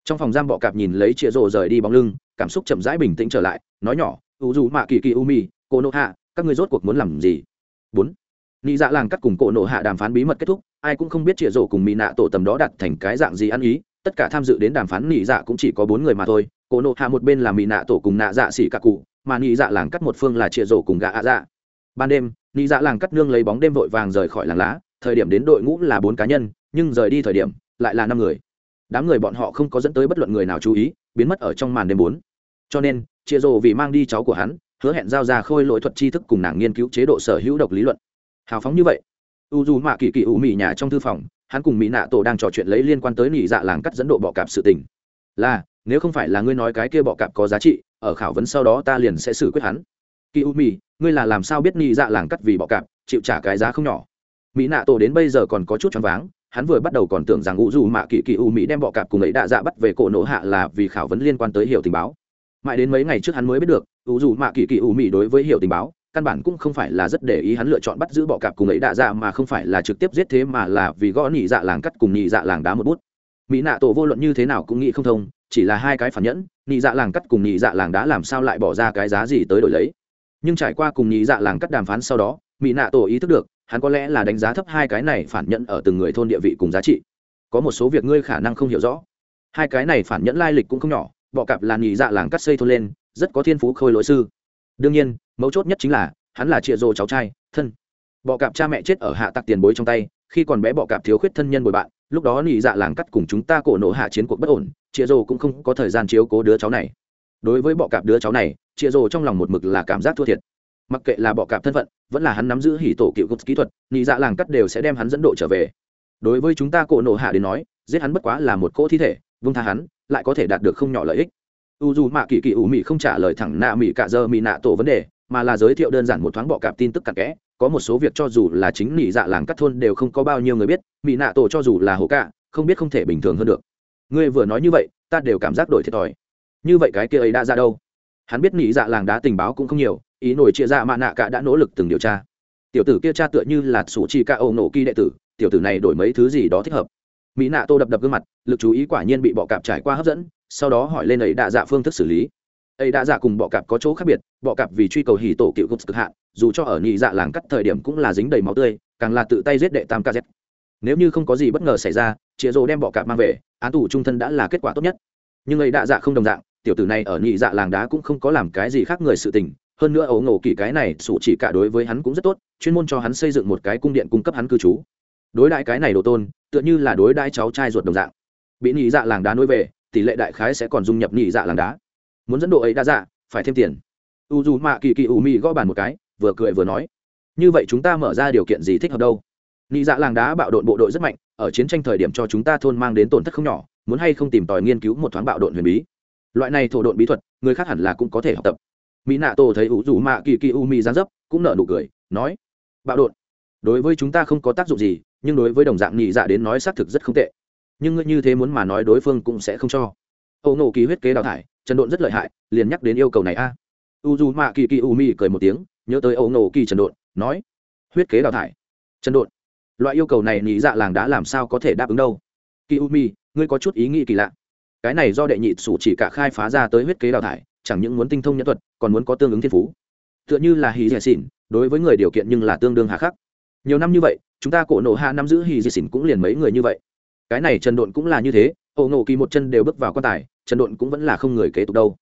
Trong phòng giam bọ cạp nhìn lấy chịa rồ rời đi bóng lưng, cảm xúc chậm rãi bình tĩnh trở lại, nói nhỏ u dù mạ kỳ kỳ u mi, cô nộ hạ, các ngươi rốt cuộc muốn làm gì? Bốn. Nị dạ làng cắt cùng cổ nộ hạ đàm phán bí mật kết thúc, ai cũng không biết chịa rổ cùng mỹ nạ tổ tầm đó đặt thành cái dạng gì ăn ý, tất cả tham dự đến đàm phán nị dạ cũng chỉ có bốn người mà thôi cổ nộ hạ một bên là mỹ nạ tổ cùng nạ dạ xỉ cả cụ, mà nị dạ làng cắt một phương là chịa rổ cùng gạ ạ dạ. Ban đêm, nị dạ làng cắt nương lấy bóng đêm vội vàng rời khỏi làng lá, thời điểm đến đội ngũ là bốn cá nhân nhưng rời đi thời điểm lại là năm người. Đám người bọn họ không có dẫn tới bất luận người nào chú ý, biến mất ở trong màn đêm bốn. Cho nên, chia rồ vì mang đi cháu của hắn, hứa hẹn giao ra khôi lỗi thuật tri thức cùng nàng nghiên cứu chế độ sở hữu độc lý luận. Hào phóng như vậy, u dù mạ kỳ kỳ ủ mị nhà trong thư phòng, hắn cùng mỹ nạ tổ đang trò chuyện lấy liên quan tới nị dạ làng cắt dẫn độ bọ cạp sự tình. Là, nếu không phải là ngươi nói cái kia bọ cạp có giá trị, ở khảo vấn sau đó ta liền sẽ xử quyết hắn. Kỳ u mị, ngươi là làm sao biết nị dạ làng cắt vì bọ cạp, chịu trả cái giá không nhỏ? Mỹ nạ tổ đến bây giờ còn có chút choáng váng hắn vừa bắt đầu còn tưởng rằng u dù mạ kỳ kỳ u mỹ đem bọ cạp cùng ấy đạ dạ bắt về cổ nổ hạ là vì khảo vấn liên quan tới hiểu tình báo. Mãi đến mấy ngày trước hắn mới biết được u dù mạ kỳ kỳ u mỹ đối với hiểu tình báo, căn bản cũng không phải là rất để ý hắn lựa chọn bắt giữ bọ cạp cùng ấy đạ dạ mà không phải là trực tiếp giết thế mà là vì gõ nhị dạ làng cắt cùng nhị dạ làng đá một bút. Mỹ nạ tổ vô luận như thế nào cũng nghĩ không thông, chỉ là hai cái phản nhẫn, nhị dạ làng cắt cùng nhị dạ làng đá làm sao lại bỏ ra cái giá gì tới đổi lấy. Nhưng trải qua cùng nhị dạ làng cắt đàm phán sau đó, mỹ nạ tổ ý thức được hắn có lẽ là đánh giá thấp hai cái này phản nhẫn ở từng người thôn địa vị cùng giá trị. Có một số việc ngươi khả năng không hiểu rõ. Hai cái này phản nhẫn lai lịch cũng không nhỏ, bọ cạp là nhị dạ làng cắt xây thôn lên, rất có thiên phú khôi lỗi sư. Đương nhiên, mấu chốt nhất chính là, hắn là trịa rồ cháu trai, thân. Bọ cạp cha mẹ chết ở hạ tặc tiền bối trong tay, khi còn bé bọ cạp thiếu khuyết thân nhân bồi bạn, lúc đó nhị dạ làng cắt cùng chúng ta cổ nổ hạ chiến cuộc bất ổn trịa rồ cũng không có thời gian chiếu cố đứa cháu này. Đối với bọ cạp đứa cháu này trịa rồ trong lòng một mực là cảm giác thua thiệt. Mặc kệ là bọ cạp thân phận vẫn là hắn nắm giữ hỉ tổ cựu cục kỹ thuật, nhị dạ làng cắt đều sẽ đem hắn dẫn độ trở về. Đối với chúng ta cổ nổ hạ đến nói, giết hắn bất quá là một cỗ thi thể, vung tha hắn, lại có thể đạt được không nhỏ lợi ích. U dù mạ kỳ kỳ ủ mị không trả lời thẳng nạ mị cả giờ mị nạ tổ vấn đề, mà là giới thiệu đơn giản một thoáng bọ cạp tin tức cặn kẽ, có một số việc cho dù là chính nị dạ làng cắt thôn đều không có bao nhiêu người biết, mị nạ tổ cho dù là hồ cạ không biết không thể bình thường hơn được. Ngươi vừa nói như vậy, ta đều cảm giác đổi thiệt thòi. Như vậy cái kia ấy đã ra đâu? Hắn biết nị dạ làng đá tình báo cũng không nhiều ý nổi chia ra mạ nạ cả đã nỗ lực từng điều tra. Tiểu tử kia cha tựa như là sủ chi ca âu nổ kỳ đệ tử, tiểu tử này đổi mấy thứ gì đó thích hợp. Mỹ nạ tô đập đập gương mặt, lực chú ý quả nhiên bị bọ cạp trải qua hấp dẫn, sau đó hỏi lên ấy đạ dạ phương thức xử lý. Ấy đạ dạ cùng bọ cạp có chỗ khác biệt, bọ cạp vì truy cầu hỉ tổ cựu cực hạn, dù cho ở nhị dạ làng cắt thời điểm cũng là dính đầy máu tươi, càng là tự tay giết đệ tam kz nếu như không có gì bất ngờ xảy ra chĩa rồ đem bọ cạp mang về, án tù trung thân đã là kết quả tốt nhất. Nhưng ấy đạ dạ không đồng dạng, tiểu tử này ở nhị dạ làng đá cũng không có làm cái gì khác người sự tình hơn nữa ấu ngộ kỳ cái này, sủ chỉ cả đối với hắn cũng rất tốt, chuyên môn cho hắn xây dựng một cái cung điện cung cấp hắn cư trú. Đối đại cái này đồ tôn, tựa như là đối đại cháu trai ruột đồng dạng. Bị nhị dạ làng đá nuôi về, tỷ lệ đại khái sẽ còn dung nhập nhị dạ làng đá. Muốn dẫn độ ấy đa dạ phải thêm tiền. U dù mạ kỳ kỳ u mị gõ bàn một cái, vừa cười vừa nói. Như vậy chúng ta mở ra điều kiện gì thích hợp đâu? Nhị dạ làng đá bạo đội bộ đội rất mạnh, ở chiến tranh thời điểm cho chúng ta thôn mang đến tổn thất không nhỏ, muốn hay không tìm tòi nghiên cứu một thoáng bạo đội huyền bí. Loại này thổ độn bí thuật, người khác hẳn là cũng có thể học tập mỹ nạ tổ thấy ủ dù mạ kỳ kỳ u mi gián dấp, cũng nở nụ cười, nói, bạo đột đối với chúng ta không có tác dụng gì, nhưng đối với đồng dạng nhị dạ đến nói xác thực rất không tệ. Nhưng ngươi như thế muốn mà nói đối phương cũng sẽ không cho. Âu nổ kỳ huyết kế đào thải, trần độn rất lợi hại, liền nhắc đến yêu cầu này a. U dù mạ kỳ kỳ u mi cười một tiếng, nhớ tới Âu nổ kỳ trần độn, nói, huyết kế đào thải. Trần độn, loại yêu cầu này nhị dạ làng đã làm sao có thể đáp ứng đâu? Kỳ u mi ngươi có chút ý nghĩ kỳ lạ. Cái này do đệ nhị sủ chỉ cả khai phá ra tới huyết kế đào thải chẳng những muốn tinh thông nhân thuật, còn muốn có tương ứng thiên phú. Tựa như là hì dè xỉn, đối với người điều kiện nhưng là tương đương hà khắc. Nhiều năm như vậy, chúng ta cổ nộ hạ nắm giữ hì dè xỉn cũng liền mấy người như vậy. Cái này trần độn cũng là như thế ổ nộ kỳ một chân đều bước vào quan tài, trần độn cũng vẫn là không người kế tục đâu.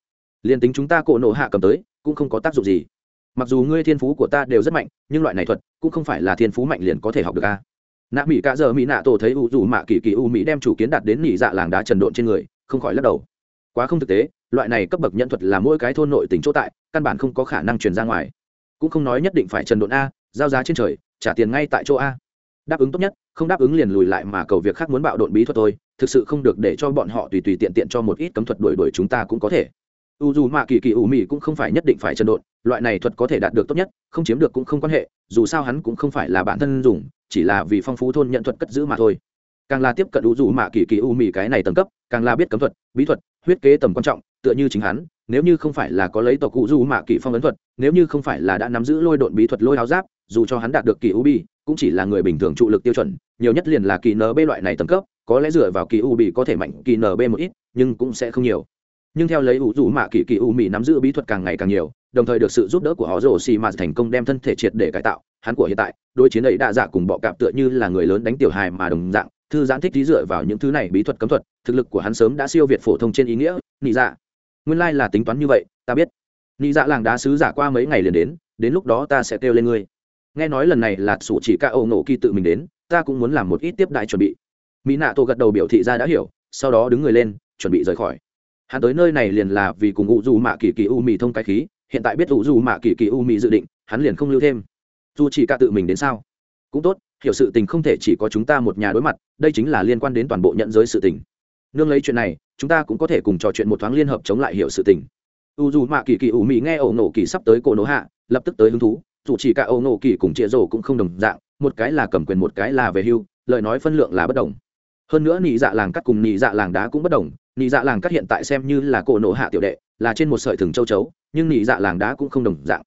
Liền tính chúng ta cổ nộ hạ cầm tới, cũng không có tác dụng gì. Mặc dù ngươi thiên phú của ta đều rất mạnh, nhưng loại này thuật cũng không phải là thiên phú mạnh liền có thể học được a. Nạ mỹ cả giờ mỹ nạ tổ thấy u dù mạ kỳ kỳ u mỹ đem chủ kiến đặt đến nỉ dạ làng đá trần độn trên người, không khỏi lắc đầu quá không thực tế, loại này cấp bậc nhận thuật là mỗi cái thôn nội tỉnh chỗ tại, căn bản không có khả năng truyền ra ngoài. Cũng không nói nhất định phải trần độn a, giao giá trên trời, trả tiền ngay tại chỗ a. Đáp ứng tốt nhất, không đáp ứng liền lùi lại mà cầu việc khác muốn bạo độn bí thuật thôi, thực sự không được để cho bọn họ tùy tùy tiện tiện cho một ít cấm thuật đuổi đuổi chúng ta cũng có thể. U dù mạ kỳ kỳ ủ mị cũng không phải nhất định phải chân độn, loại này thuật có thể đạt được tốt nhất, không chiếm được cũng không quan hệ, dù sao hắn cũng không phải là bản thân dùng, chỉ là vì phong phú thôn nhận thuật cất giữ mà thôi. Càng là tiếp cận u dù mạ kỳ kỳ u mị cái này tầng cấp, càng là biết cấm thuật bí thuật, huyết kế tầm quan trọng, tựa như chính hắn, nếu như không phải là có lấy tộc cụ du mạ kỵ phong ấn thuật, nếu như không phải là đã nắm giữ lôi độn bí thuật lôi áo giáp, dù cho hắn đạt được kỳ u bi, cũng chỉ là người bình thường trụ lực tiêu chuẩn, nhiều nhất liền là kỳ nb loại này tầm cấp, có lẽ dựa vào kỳ u bị có thể mạnh kỳ nb một ít, nhưng cũng sẽ không nhiều. Nhưng theo lấy ủ rủ mạ kỳ kỳ u mỹ nắm giữ bí thuật càng ngày càng nhiều, đồng thời được sự giúp đỡ của họ rổ xì mà thành công đem thân thể triệt để cải tạo, hắn của hiện tại đôi chiến ấy đa dạ cùng bọ cạp tựa như là người lớn đánh tiểu hài mà đồng dạng thư giãn thích lý dựa vào những thứ này bí thuật cấm thuật, thực lực của hắn sớm đã siêu việt phổ thông trên ý nghĩa, nị dạ. Nguyên lai là tính toán như vậy, ta biết. Nị dạ làng đá sứ giả qua mấy ngày liền đến đến lúc đó ta sẽ kêu lên ngươi. Nghe nói lần này là sủ chỉ ca âu nổ kỳ tự mình đến, ta cũng muốn làm một ít tiếp đại chuẩn bị. Mỹ nạ tổ gật đầu biểu thị ra đã hiểu, sau đó đứng người lên, chuẩn bị rời khỏi. Hắn tới nơi này liền là vì cùng u dù mạ kỳ kỳ u mì thông cái khí, hiện tại biết u dù mạ kỳ kỳ u mì dự định, hắn liền không lưu thêm. Dù chỉ ca tự mình đến sao? Cũng tốt hiểu sự tình không thể chỉ có chúng ta một nhà đối mặt, đây chính là liên quan đến toàn bộ nhận giới sự tình. Nương lấy chuyện này, chúng ta cũng có thể cùng trò chuyện một thoáng liên hợp chống lại hiểu sự tình. U dù mạ kỳ kỳ u mì nghe ẩu nổ kỳ sắp tới cổ nổ hạ, lập tức tới hứng thú, dù chỉ cả ẩu nổ kỳ cùng chĩa rổ cũng không đồng dạng, một cái là cầm quyền một cái là về hưu, lời nói phân lượng là bất đồng. Hơn nữa nị dạ làng cắt cùng nị dạ làng đá cũng bất đồng, nị dạ làng cắt hiện tại xem như là cổ nổ hạ tiểu đệ, là trên một sợi thừng châu chấu, nhưng nị dạ làng đá cũng không đồng dạng.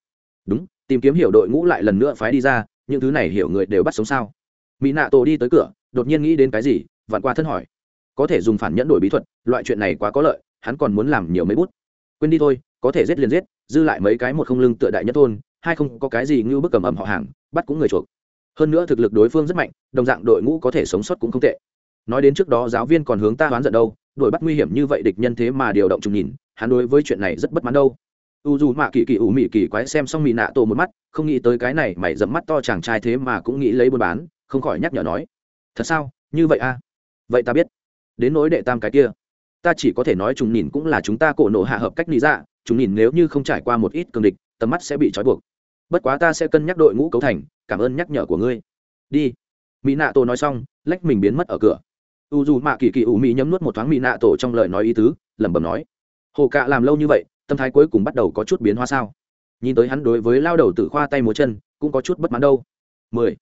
Đúng, tìm kiếm hiểu đội ngũ lại lần nữa phái đi ra những thứ này hiểu người đều bắt sống sao? Mỹ nạ tổ đi tới cửa, đột nhiên nghĩ đến cái gì, vặn qua thân hỏi. Có thể dùng phản nhẫn đổi bí thuật, loại chuyện này quá có lợi, hắn còn muốn làm nhiều mấy bút. Quên đi thôi, có thể giết liền giết, dư lại mấy cái một không lưng tựa đại nhất thôn, hai không có cái gì như bức cầm ẩm họ hàng, bắt cũng người chuộc. Hơn nữa thực lực đối phương rất mạnh, đồng dạng đội ngũ có thể sống sót cũng không tệ. Nói đến trước đó giáo viên còn hướng ta đoán giận đâu, đuổi bắt nguy hiểm như vậy địch nhân thế mà điều động trùng nhìn, hắn đối với chuyện này rất bất mãn đâu u dù mạ kỳ kỳ ủ mị kỳ quái xem xong mị nạ tổ một mắt, không nghĩ tới cái này mày dẫm mắt to chàng trai thế mà cũng nghĩ lấy buôn bán, không khỏi nhắc nhở nói, thật sao? Như vậy a à? vậy ta biết. Đến nỗi đệ tam cái kia, ta chỉ có thể nói chúng nhìn cũng là chúng ta cổ nộ hạ hợp cách lý dạ chúng nhìn nếu như không trải qua một ít cường địch, tầm mắt sẽ bị trói buộc. Bất quá ta sẽ cân nhắc đội ngũ cấu thành, cảm ơn nhắc nhở của ngươi. Đi. Mỹ nạ tổ nói xong, lách mình biến mất ở cửa. U dù mạ kỳ kỳ ủ mỹ nhấm nuốt một thoáng mỹ nạ tổ trong lời nói ý tứ, lẩm bẩm nói, hồ cạ làm lâu như vậy tâm thái cuối cùng bắt đầu có chút biến hóa sao? Nhìn tới hắn đối với lao đầu tử khoa tay múa chân, cũng có chút bất mãn đâu. Mười.